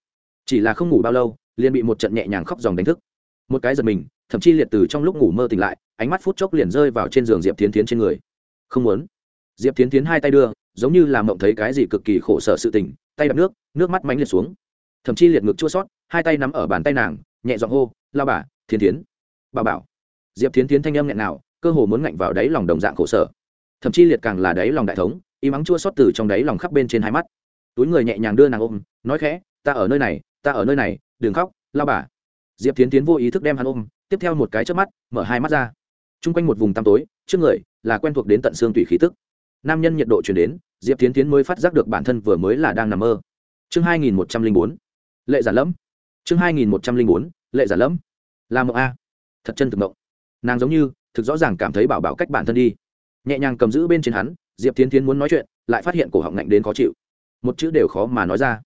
Chỉ là không ngủ bao lâu, liền bị một trận nhẹ nhàng khóc dòng đánh thức. Một cái giật mình, thậm chí liệt từ trong lúc ngủ mơ tỉnh lại, ánh mắt phút chốc liền rơi vào trên giường diệp tiến tiến trên người. Không muốn. Diệp tiến tiến hai tay đưa, giống như là mộng thấy cái gì cực kỳ khổ sở sự tình, tay đập nước nước mắt mánh liệt xuống. Thậm chí liệt ngực chua sót hai tay nắm ở bàn tay nàng, nhẹ giọng hô, lao bà thiên tiến bà bảo. Diệp tiến tiến thanh âm nghẹn nào, cơ hồ muốn ngạnh vào đáy lòng đồng dạng khổ sở. Thậm chí liệt càng là đáy lòng đại thống, y mắng chua sót từ trong đáy lòng khắp bên trên hai mắt túi người nhẹ nhàng đưa nàng ôm, nói khẽ, ta ở nơi này, ta ở nơi này, đừng khóc, lao bà. Diệp tiến tiến vô ý thức đem hắn ôm, tiếp theo một cái trước mắt, mở hai mắt ra. T r u n g quanh một vùng tăm tối, trước người là quen thuộc đến tận xương tủy khí tức. Nam nhân nhiệt độ chuyển đến, diệp tiến tiến mới phát giác được bản thân vừa mới là đang nằm mơ. Chương hai nghìn một trăm linh bốn, lệ giả lẫm chương hai nghìn một trăm linh bốn, lệ giả lẫm là mộng a. Thật chân thực mộng. Nàng giống như thực rõ ràng cảm thấy bảo bảo cách bản thân đi. Nhẹ nhàng cầm giữ bên trên hắn, diệp tiến tiến muốn nói chuyện, lại phát hiện cổ họng ngạnh đến khó chịu một chữ đều khó mà nói ra.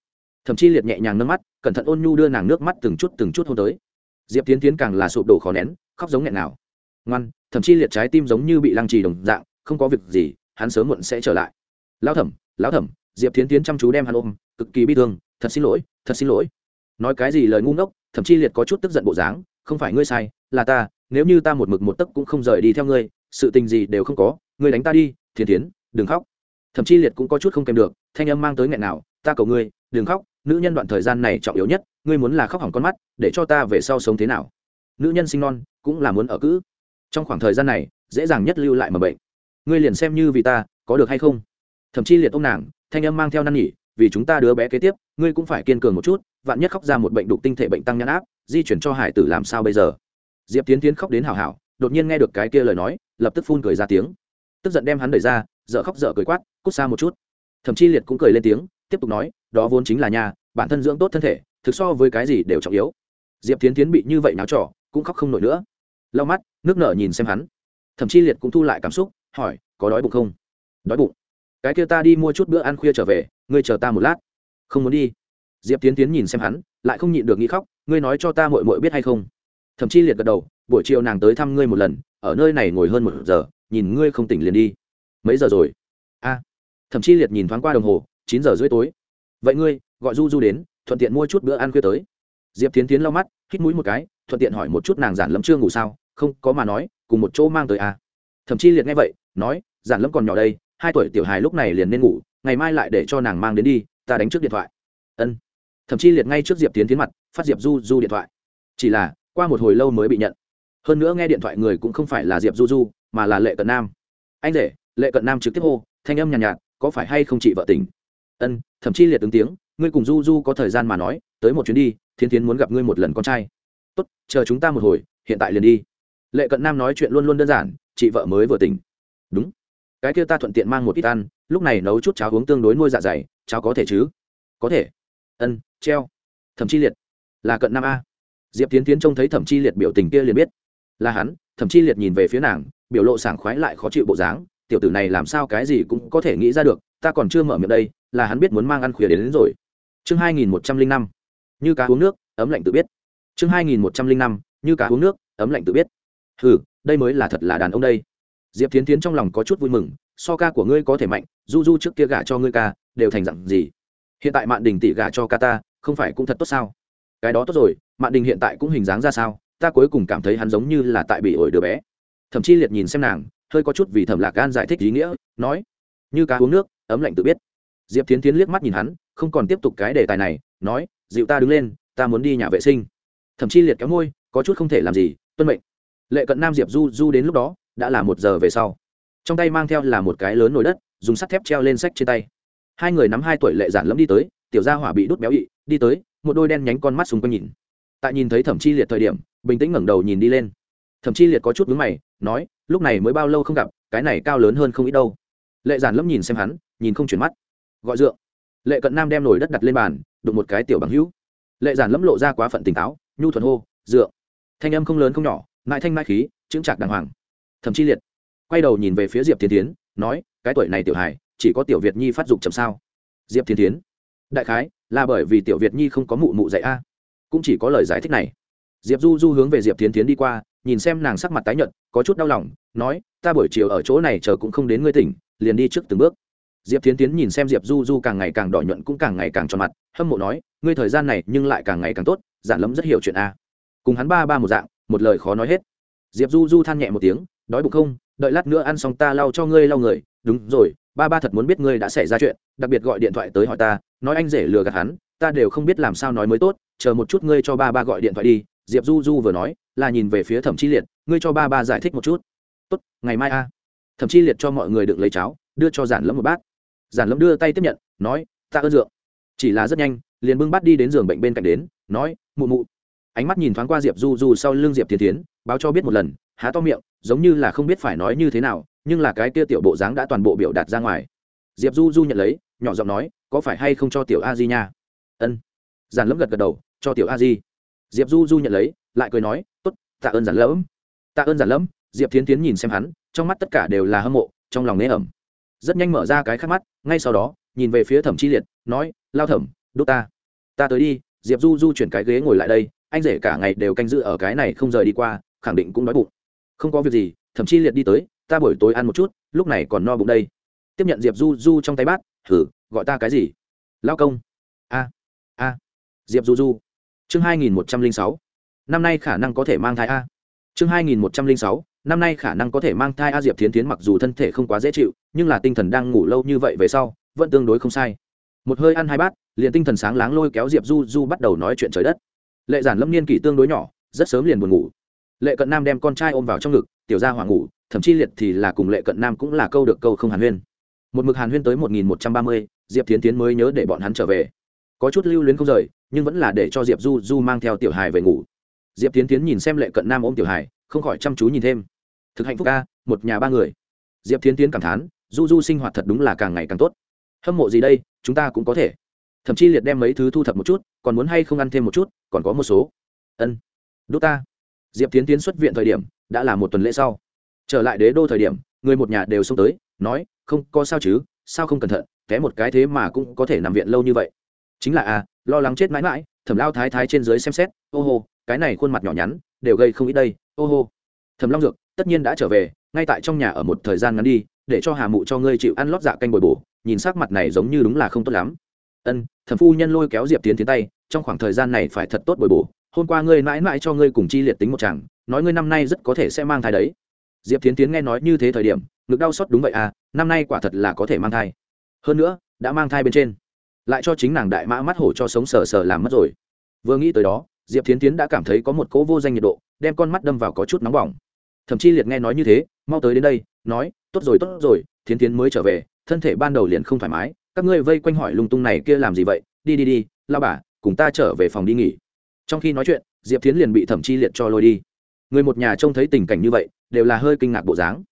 Thậm chí liệt nhẹ nhàng nâng mắt, cẩn thận ôn nhu đưa nàng nước mắt từng chút từng chút hôn tới. Diệp tiến tiến càng là sụp đổ khó nén, khóc giống nghẹn nào. Ngoan thậm chí liệt trái tim giống như bị lăng trì đồng dạng, không có việc gì, hắn sớm muộn sẽ trở lại. Lão thẩm lão thẩm, diệp tiến tiến chăm chú đem hắn ôm, cực kỳ bi thương, thật xin lỗi, thật xin lỗi. Nói cái gì lời ngu ngốc thậm chí liệt có chút tức giận bộ dáng, không phải ngươi sai, là ta, nếu như ta một mực một tấc cũng không rời đi theo ngươi, sự tình gì đều không có, ngươi đánh ta đi thiên tiến, đừng khóc thậm chí liệt cũng có chút không kèm được, thanh âm mang tới nghẹn nào, ta cầu ngươi, đừng khóc, nữ nhân đoạn thời gian này trọng yếu nhất, ngươi muốn là khóc hỏng con mắt, để cho ta về sau sống thế nào? Nữ nhân sinh non, cũng là muốn ở cữ trong khoảng thời gian này, dễ dàng nhất lưu lại mà bệnh. Ngươi liền xem như vì ta, có được hay không? Thậm chí liệt ông nàng, thanh âm mang theo năn nhỉ vì chúng ta đứa bé kế tiếp, ngươi cũng phải kiên cường một chút, vạn nhất khóc ra một bệnh đục tinh thể bệnh tăng nhãn áp, di chuyển cho hải tử làm sao bây giờ? Diệp tiến tiến khóc đến hào hảo, đột nhiên nghe được cái kia lời nói, lập tức phun cười ra tiếng. Tức giận đem hắn đẩy ra dở khóc dở cười quát, cút xa một chút. Thậm chí liệt cũng cười lên tiếng, tiếp tục nói, đó vốn chính là nhà, bản thân dưỡng tốt thân thể, thực so với cái gì đều trọng yếu. Diệp tiến tiến bị như vậy náo trỏ cũng khóc không nổi nữa. Lau mắt, nước nở nhìn xem hắn. Thậm chí liệt cũng thu lại cảm xúc, hỏi, có đói bụng không? Đói bụng. Cái kia ta đi mua chút bữa ăn khuya trở về, ngươi chờ ta một lát. Không muốn đi. Diệp tiến tiến nhìn xem hắn, lại không nhịn được nghĩ khóc, ngươi nói cho ta mội mội biết hay không? Thậm chí liệt gật đầu, buổi chiều nàng tới thăm ngươi một lần, ở nơi này ngồi hơn một giờ, nhìn ngươi không tỉnh liền đi mấy giờ rồi? A. Thậm chí liệt nhìn thoáng qua đồng hồ, chín giờ rưỡi tối. Vậy ngươi, gọi du du đến, thuận tiện mua chút bữa ăn khuya tới. Diệp tiến tiến lau mắt, hít mũi một cái, thuận tiện hỏi một chút nàng giản lâm chưa ngủ sao, không, có mà nói, cùng một chỗ mang tới à. thậm chí liệt nghe vậy, nói, giản lâm còn nhỏ đây, hai tuổi tiểu hài lúc này liền nên ngủ, ngày mai lại để cho nàng mang đến đi, ta đánh trước điện thoại. Ân. Thậm chí liệt ngay trước diệp tiến tiến mặt, phát diệp du du điện thoại. Chỉ là, qua một hồi lâu mới bị nhận. Hơn nữa nghe điện thoại người cũng không phải là diệp du du, mà là lệ cận nam. Anh rể lệ cận nam trực tiếp hô thanh âm nhàn nhạt, nhạt có phải hay không chị vợ tình? Ân thậm chí liệt ứng tiếng ngươi cùng du du có thời gian mà nói tới một chuyến đi thiên tiến muốn gặp ngươi một lần con trai. Tốt chờ chúng ta một hồi hiện tại liền đi. Lệ cận nam nói chuyện luôn luôn đơn giản chị vợ mới vừa tỉnh. Đúng. Cái kia ta thuận tiện mang một ít ăn lúc này nấu chút cháo uống tương đối nuôi dạ dày cháo có thể chứ? Có thể. Ân treo. Thậm chi liệt. Là cận nam a. Diệp tiến tiến trông thấy thẩm chi liệt biểu tình kia liền biết. Là hắn thẩm chi liệt nhìn về phía nàng biểu lộ sảng khoái lại khó chịu bộ dáng tiểu tử này làm sao cái gì cũng có thể nghĩ ra được ta còn chưa mở miệng đây là hắn biết muốn mang ăn khuya đến, đến rồi. Chương hai nghìn một trăm linh năm như cá uống nước ấm lạnh tự biết. Chương hai nghìn một trăm linh năm như cá uống nước ấm lạnh tự biết. Ừ đây mới là thật là đàn ông đây. Diệp tiến tiến trong lòng có chút vui mừng so ca của ngươi có thể mạnh du du trước kia gả cho ngươi ca đều thành dặn gì? Hiện tại mạn đình tỷ gả cho ca ta không phải cũng thật tốt sao? Cái đó tốt rồi mạn đình hiện tại cũng hình dáng ra sao? Ta cuối cùng cảm thấy hắn giống như là tại bị ổi đứa bé. Thậm chí liệt nhìn xem nàng hơi có chút vì thẩm lạc gan giải thích ý nghĩa, nói, như cá uống nước, ấm lạnh tự biết. Diệp tiến tiến liếc mắt nhìn hắn, không còn tiếp tục cái đề tài này, nói, dịu ta đứng lên, ta muốn đi nhà vệ sinh. Thậm chí liệt kéo môi, có chút không thể làm gì, tuân mệnh. Lệ cận nam diệp du du đến lúc đó, đã là một giờ về sau. Trong tay mang theo là một cái lớn nồi đất, dùng sắt thép treo lên sách trên tay. Hai người nắm hai tuổi lệ giản lẫm đi tới, tiểu gia hỏa bị đút béo ị, đi tới, một đôi đen nhánh con mắt xung quanh nhìn. Tại nhìn thấy thẩm chi liệt thời điểm, bình tĩnh ngẩng đầu nhìn đi lên. Thẩm chi liệt có chút vướng mày nói, lúc này mới bao lâu không gặp, cái này cao lớn hơn không ít đâu. Lệ giản lâm nhìn xem hắn, nhìn không chuyển mắt. Gọi dượng. Lệ cận nam đem nồi đất đặt lên bàn, đụng một cái tiểu bằng hữu. Lệ giản lâm lộ ra quá phận tỉnh táo, nhu thuận hô, dượng. Thanh âm không lớn không nhỏ, mãi thanh mãi khí, chững chạc đàng hoàng. Thậm chi liệt quay đầu nhìn về phía diệp thiên tiến nói, cái tuổi này tiểu hài, chỉ có tiểu việt nhi phát dục chậm sao? Diệp thiên tiến đại khái là bởi vì tiểu việt nhi không có mụ mụ dạy a, cũng chỉ có lời giải thích này. Diệp du du hướng về diệp tiến tiến đi qua nhìn xem nàng sắc mặt tái nhợt, có chút đau lòng, nói, ta buổi chiều ở chỗ này chờ cũng không đến ngươi tỉnh, liền đi trước từng bước. Diệp tiến tiến nhìn xem diệp du du càng ngày càng đỏ nhuận cũng càng ngày càng tròn mặt, hâm mộ nói, ngươi thời gian này nhưng lại càng ngày càng tốt, giản lắm rất hiểu chuyện a. Cùng hắn ba ba một dạng, một lời khó nói hết. Diệp du du than nhẹ một tiếng, đói bụng không? Đợi lát nữa ăn xong ta lau cho ngươi lau người. Đúng rồi, ba ba thật muốn biết ngươi đã xảy ra chuyện, đặc biệt gọi điện thoại tới hỏi ta, nói anh rể lừa gạt hắn, ta đều không biết làm sao nói mới tốt, chờ một chút ngươi cho ba ba gọi điện thoại đi. Diệp du du vừa nói là nhìn về phía thẩm chi liệt, ngươi cho ba ba giải thích một chút. Tốt, ngày mai a. Thẩm chi liệt cho mọi người được lấy cháo, đưa cho giản lẫm một bát. Giản lẫm đưa tay tiếp nhận, nói ta ơn dượng. Chỉ là rất nhanh, liền bưng bát đi đến giường bệnh bên cạnh đến, nói, mụ mụ. Ánh mắt nhìn thoáng qua diệp du du sau lưng diệp thiên tiến báo cho biết một lần, há to miệng, giống như là không biết phải nói như thế nào, nhưng là cái kia tiểu bộ dáng đã toàn bộ biểu đạt ra ngoài. Diệp du du nhận lấy, nhỏ giọng nói, có phải hay không cho tiểu a di nha? Ân. Giản lẫm gật gật đầu, cho tiểu a di. Diệp du du nhận lấy lại cười nói, tốt, tạ ơn giản lẫm. Tạ ơn giản lẫm, diệp tiến tiến nhìn xem hắn, trong mắt tất cả đều là hâm mộ, trong lòng nghe ẩm. Rất nhanh mở ra cái khắc mắt, ngay sau đó, nhìn về phía thẩm chi liệt, nói, lao thẩm, đốt ta. Ta tới đi, diệp du du chuyển cái ghế ngồi lại đây, anh rể cả ngày đều canh giữ ở cái này không rời đi qua, khẳng định cũng đói bụng. Không có việc gì. Thậm chí liệt đi tới, ta buổi tối ăn một chút, lúc này còn no bụng đây. Tiếp nhận diệp du du trong tay bát thử gọi ta cái gì? Lao công. A a. Diệp du du. Chương hai nghìn một trăm linh sáu năm nay khả năng có thể mang thai a. Chương hai nghìn một trăm linh sáu, năm nay khả năng có thể mang thai a diệp thiến tiến mặc dù thân thể không quá dễ chịu, nhưng là tinh thần đang ngủ lâu như vậy về sau, vẫn tương đối không sai. Một hơi ăn hai bát, liền tinh thần sáng láng lôi kéo diệp du du bắt đầu nói chuyện trời đất. Lệ giản lâm niên kỷ tương đối nhỏ, rất sớm liền buồn ngủ. Lệ cận nam đem con trai ôm vào trong ngực, tiểu ra hoàng ngủ, thậm chí liệt thì là cùng lệ cận nam cũng là câu được câu không hàn huyên. Một mực hàn huyên tới một nghìn một trăm ba mươi, diệp tiến tiến mới nhớ để bọn hắn trở về. Có chút lưu luyến không rời, nhưng vẫn là để cho diệp du du mang theo tiểu hài về ngủ diệp tiến tiến nhìn xem lệ cận nam ôm tiểu Hải, không khỏi chăm chú nhìn thêm. Thực hạnh phúc ca một nhà ba người. Diệp tiến tiến cảm thán du du sinh hoạt thật đúng là càng ngày càng tốt. Hâm mộ gì đây chúng ta cũng có thể. Thậm chí liệt đem mấy thứ thu thập một chút còn muốn hay không ăn thêm một chút còn có một số. Ân. Đốt ta. Diệp tiến tiến xuất viện thời điểm đã là một tuần lễ sau. Trở lại đế đô thời điểm người một nhà đều xông tới nói không có sao chứ sao không cẩn thận té một cái thế mà cũng có thể nằm viện lâu như vậy. Chính là à lo lắng chết mãi mãi thẩm lao thái thái trên dưới xem xét ô hô cái này khuôn mặt nhỏ nhắn, đều gây không ít đây. Ô hô. Thầm long dược, tất nhiên đã trở về, ngay tại trong nhà ở một thời gian ngắn đi, để cho hà mụ cho ngươi chịu ăn lót dạ canh bồi bổ, nhìn sắc mặt này giống như đúng là không tốt lắm. Ân, thẩm phu nhân lôi kéo diệp tiến tiến tay, trong khoảng thời gian này phải thật tốt bồi bổ, hôm qua ngươi mãi mãi cho ngươi cùng chi liệt tính một chàng, nói ngươi năm nay rất có thể sẽ mang thai đấy. Diệp tiến tiến nghe nói như thế thời điểm, ngực đau xót đúng vậy à năm nay quả thật là có thể mang thai. Hơn nữa, đã mang thai bên trên. Lại cho chính nàng đại mã mắt hổ cho sống sờ sờ làm mất rồi. Vừa nghĩ tới đó diệp Thiến tiến đã cảm thấy có một cỗ vô danh nhiệt độ, đem con mắt đâm vào có chút nóng bỏng. Thậm chí liệt nghe nói như thế, mau tới đến đây, nói, tốt rồi tốt rồi, thiến tiến mới trở về, thân thể ban đầu liền không thoải mái, các ngươi vây quanh hỏi lung tung này kia làm gì vậy? Đi đi đi, lao bà, cùng ta trở về phòng đi nghỉ. Trong khi nói chuyện, diệp tiến liền bị thẩm chi liệt cho lôi đi. Người một nhà trông thấy tình cảnh như vậy, đều là hơi kinh ngạc bộ dáng.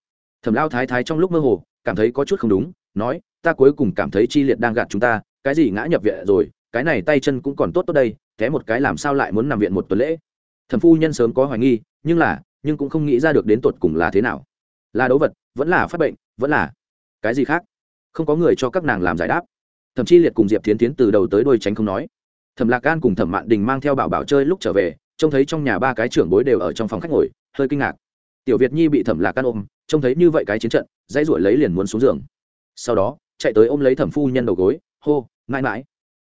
Thẩm lao thái thái trong lúc mơ hồ, cảm thấy có chút không đúng, nói, ta cuối cùng cảm thấy chi liệt đang gạt chúng ta, cái gì ngã nhập viện rồi, cái này tay chân cũng còn tốt tốt đây té một cái làm sao lại muốn nằm viện một tuần lễ? Thẩm phu nhân sớm có hoài nghi, nhưng là, nhưng cũng không nghĩ ra được đến tột cùng là thế nào. Là đấu vật, vẫn là phát bệnh, vẫn là cái gì khác? Không có người cho các nàng làm giải đáp. Thậm chí liệt cùng diệp tiến tiến từ đầu tới đôi tránh không nói. Thẩm lạc gan cùng thẩm mạn đình mang theo bảo bảo chơi lúc trở về, trông thấy trong nhà ba cái trưởng bối đều ở trong phòng khách ngồi, hơi kinh ngạc. Tiểu việt nhi bị thẩm lạc gan ôm, trông thấy như vậy cái chiến trận, dãy ruổi lấy liền muốn xuống giường. Sau đó, chạy tới ôm lấy thẩm phu nhân đầu gối, hô, mãi mãi.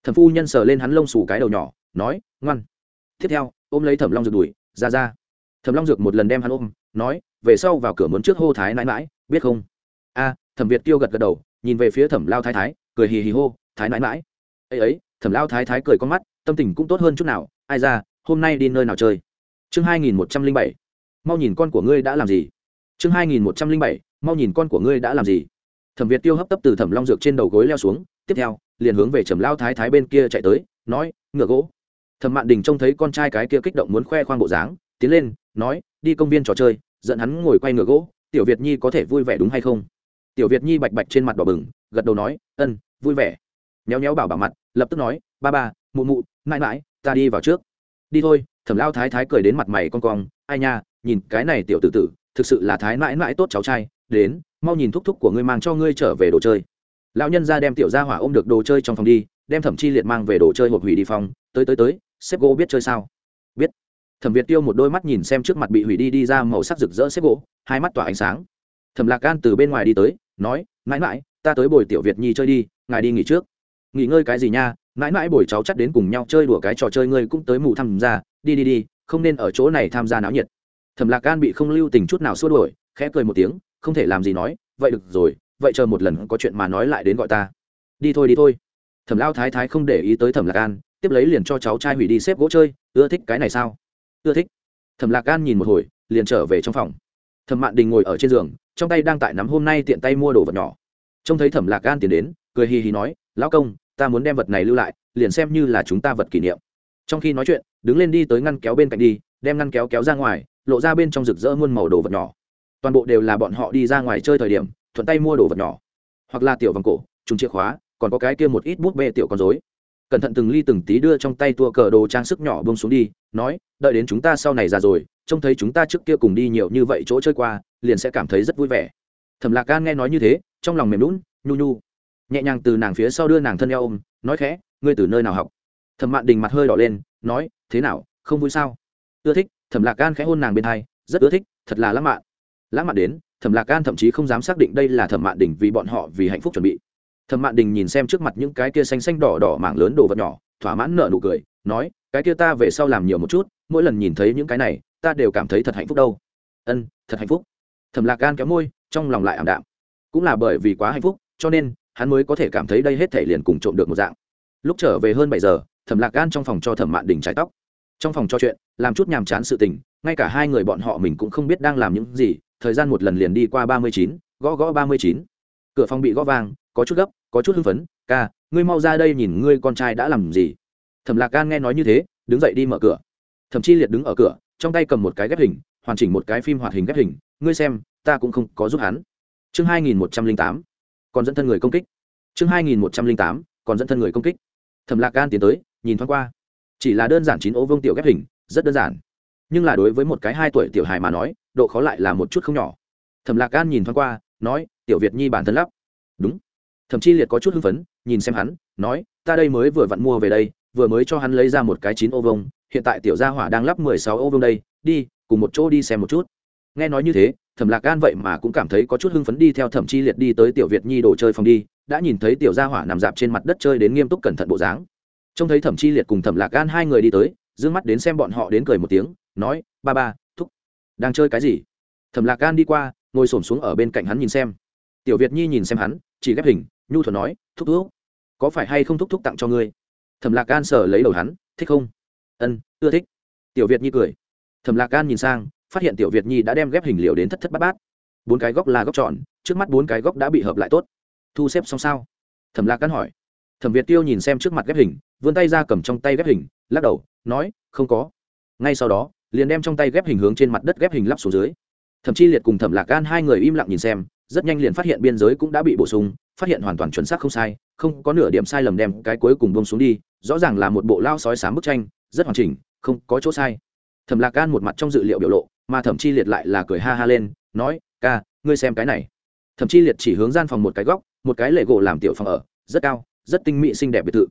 Thẩm phu nhân sờ lên hắn lông xù cái đầu nhỏ nói, ngoan. Tiếp theo, ôm lấy thẩm long dược đuổi, ra ra. Thẩm long dược một lần đem hắn ôm, nói, về sau vào cửa muốn trước hô thái nãi mãi biết không? A, thẩm việt tiêu gật gật đầu, nhìn về phía thẩm lao thái thái, cười hì hì hô, thái nãi mãi ấy ấy, thẩm lao thái thái cười con mắt, tâm tình cũng tốt hơn chút nào, ai ra, hôm nay đi nơi nào chơi? Chương hai nghìn một trăm linh bảy, mau nhìn con của ngươi đã làm gì? Chương hai nghìn một trăm linh bảy, mau nhìn con của ngươi đã làm gì? Thẩm việt tiêu hấp tấp từ thẩm long dược trên đầu gối leo xuống, tiếp theo, liền hướng về trầm lao thái thái bên kia chạy tới, nói, ngựa gỗ thẩm mạn đình trông thấy con trai cái kia kích động muốn khoe khoang bộ dáng, tiến lên, nói, đi công viên trò chơi, dẫn hắn ngồi quay ngựa gỗ, tiểu việt nhi có thể vui vẻ đúng hay không? Tiểu việt nhi bạch bạch trên mặt đỏ bừng, gật đầu nói, ân, vui vẻ. Nhéo nhéo bảo bảo mặt, lập tức nói, ba ba, mụ mụ, mãi mãi, ta đi vào trước. Đi thôi, thẩm lao thái thái cười đến mặt mày con cong, ai nha, nhìn cái này tiểu tử tử, thực sự là thái mãi mãi tốt cháu trai, đến, mau nhìn thúc thúc của ngươi mang cho ngươi trở về đồ chơi. Lão nhân ra đem tiểu gia hỏa ôm được đồ chơi trong phòng đi, đem thẩm chi liệt mang về đồ chơi hộp hủy đi phòng, tới tới tới xếp gỗ biết chơi sao? Biết. Thẩm việt tiêu một đôi mắt nhìn xem trước mặt bị hủy đi đi ra màu sắc rực rỡ xếp gỗ, hai mắt tỏa ánh sáng. Thẩm lạc gan từ bên ngoài đi tới, nói, mãi mãi, ta tới bồi tiểu việt nhi chơi đi, ngài đi nghỉ trước. Nghỉ ngơi cái gì nha? Mãi mãi bồi cháu chắc đến cùng nhau chơi đùa cái trò chơi ngươi cũng tới mù tham gia. Đi đi đi, không nên ở chỗ này tham gia náo nhiệt. Thẩm lạc gan bị không lưu tình chút nào xua đuổi, khẽ cười một tiếng, không thể làm gì nói, vậy được rồi, vậy chờ một lần có chuyện mà nói lại đến gọi ta. Đi thôi đi thôi. Thẩm lao thái thái không để ý tới thẩm lạc an tiếp lấy liền cho cháu trai hủy đi xếp gỗ chơi, ưa thích cái này sao? Ưa thích. Thẩm lạc gan nhìn một hồi, liền trở về trong phòng. Thẩm mạn đình ngồi ở trên giường, trong tay đang tại nắm hôm nay tiện tay mua đồ vật nhỏ. Trông thấy thẩm lạc gan tiến đến, cười hì hì nói, lão công, ta muốn đem vật này lưu lại, liền xem như là chúng ta vật kỷ niệm. Trong khi nói chuyện, đứng lên đi tới ngăn kéo bên cạnh đi, đem ngăn kéo kéo ra ngoài, lộ ra bên trong rực rỡ muôn màu đồ vật nhỏ. Toàn bộ đều là bọn họ đi ra ngoài chơi thời điểm, thuận tay mua đồ vật nhỏ. Hoặc là tiểu vòng cổ, trùng chìa khóa, còn có cái kia một ít bút bê tiểu con dối cẩn thận từng ly từng tí đưa trong tay tua cờ đồ trang sức nhỏ bông xuống đi, nói, đợi đến chúng ta sau này già rồi, trông thấy chúng ta trước kia cùng đi nhiều như vậy chỗ chơi qua, liền sẽ cảm thấy rất vui vẻ. Thẩm lạc gan nghe nói như thế, trong lòng mềm lún nhu nhu. Nhẹ nhàng từ nàng phía sau đưa nàng thân eo ôm, nói khẽ, ngươi từ nơi nào học? Thẩm mạn đình mặt hơi đỏ lên, nói, thế nào, không vui sao? Ưa thích. Thẩm lạc gan khẽ hôn nàng bên hai rất ưa thích, thật là lãng mạn. Lãng mạn đến, thẩm lạc gan thậm chí không dám xác định đây là thẩm mạn đình vì bọn họ vì hạnh phúc chuẩn bị thẩm mạn đình nhìn xem trước mặt những cái kia xanh xanh đỏ đỏ mảng lớn đồ vật nhỏ, thỏa mãn nợ nụ cười, nói, cái kia ta về sau làm nhiều một chút, mỗi lần nhìn thấy những cái này, ta đều cảm thấy thật hạnh phúc đâu. Ân, thật hạnh phúc. Thẩm lạc gan kéo môi, trong lòng lại ảm đạm. Cũng là bởi vì quá hạnh phúc, cho nên, hắn mới có thể cảm thấy đây hết thể liền cùng trộm được một dạng. Lúc trở về hơn bảy giờ, thẩm lạc gan trong phòng cho thẩm mạn đình trái tóc. Trong phòng cho chuyện, làm chút nhàm chán sự tình, ngay cả hai người bọn họ mình cũng không biết đang làm những gì, thời gian một lần liền đi qua ba mươi chín, gõ gõ ba mươi chín. Cửa phòng bị gõ vang có chút gấp có chút hưng phấn, ca, ngươi mau ra đây nhìn ngươi con trai đã làm gì? Thẩm lạc gan nghe nói như thế, đứng dậy đi mở cửa. Thậm chí liệt đứng ở cửa, trong tay cầm một cái ghép hình, hoàn chỉnh một cái phim hoạt hình ghép hình, ngươi xem, ta cũng không có giúp hắn. Chương hai nghìn một trăm linh tám, còn dẫn thân người công kích. Chương hai nghìn một trăm linh tám, còn dẫn thân người công kích. Thẩm lạc gan tiến tới, nhìn thoáng qua. Chỉ là đơn giản chín ô vương tiểu ghép hình, rất đơn giản. Nhưng là đối với một cái hai tuổi tiểu hài mà nói, độ khó lại là một chút không nhỏ. Thẩm lạc gan nhìn thoáng qua, nói, tiểu việt nhi bản thân lắp. Đúng thậm chí liệt có chút hưng phấn, nhìn xem hắn, nói, ta đây mới vừa vặn mua về đây, vừa mới cho hắn lấy ra một cái chín ô vông hiện tại tiểu gia hỏa đang lắp mười sáu ô vông đây, đi, cùng một chỗ đi xem một chút. Nghe nói như thế, thẩm lạc gan vậy mà cũng cảm thấy có chút hưng phấn đi theo thẩm chi liệt đi tới tiểu việt nhi đồ chơi phòng đi, đã nhìn thấy tiểu gia hỏa nằm dạp trên mặt đất chơi đến nghiêm túc cẩn thận bộ dáng. Trông thấy thẩm chi liệt cùng thẩm lạc gan hai người đi tới d ư ơ n g mắt đến xem bọn họ đến cười một tiếng, nói, ba ba, thúc, đang chơi cái gì? Thẩm lạc gan đi qua, ngồi s ổ m xuống ở bên cạnh hắn nhìn xem tiểu việt nhi nhìn xem hắn, chỉ ghép hình, nhu thuận nói, thúc thúc, có phải hay không thúc thúc tặng cho ngươi? Thẩm lạc gan sờ lấy đầu hắn, thích không? Ân, ưa thích. Tiểu việt nhi cười. Thẩm lạc gan nhìn sang, phát hiện tiểu việt nhi đã đem ghép hình liều đến thất thất bát bát. Bốn cái góc là góc tròn, trước mắt bốn cái góc đã bị hợp lại tốt. Thu xếp xong sao? Thẩm lạc gan hỏi. Thẩm việt tiêu nhìn xem trước mặt ghép hình, vươn tay ra cầm trong tay ghép hình, lắc đầu, nói, không có. Ngay sau đó, liền đem trong tay ghép hình hướng trên mặt đất ghép hình lắp xuống dưới. Thậm chí liệt cùng thẩm lạc gan hai người im lặng nhìn xem rất nhanh liền phát hiện biên giới cũng đã bị bổ sung, phát hiện hoàn toàn chuẩn xác không sai, không có nửa điểm sai lầm đem cái cuối cùng bông xuống đi, rõ ràng là một bộ lao sói sám bức tranh, rất hoàn chỉnh, không có chỗ sai. Thẩm lạc gan một mặt trong dự liệu biểu lộ, mà thẩm chi liệt lại là cười ha ha lên, nói, ca, ngươi xem cái này. Thẩm chi liệt chỉ hướng gian phòng một cái góc, một cái lệ gỗ làm tiểu phòng ở, rất cao, rất tinh mỹ xinh đẹp biệt thự.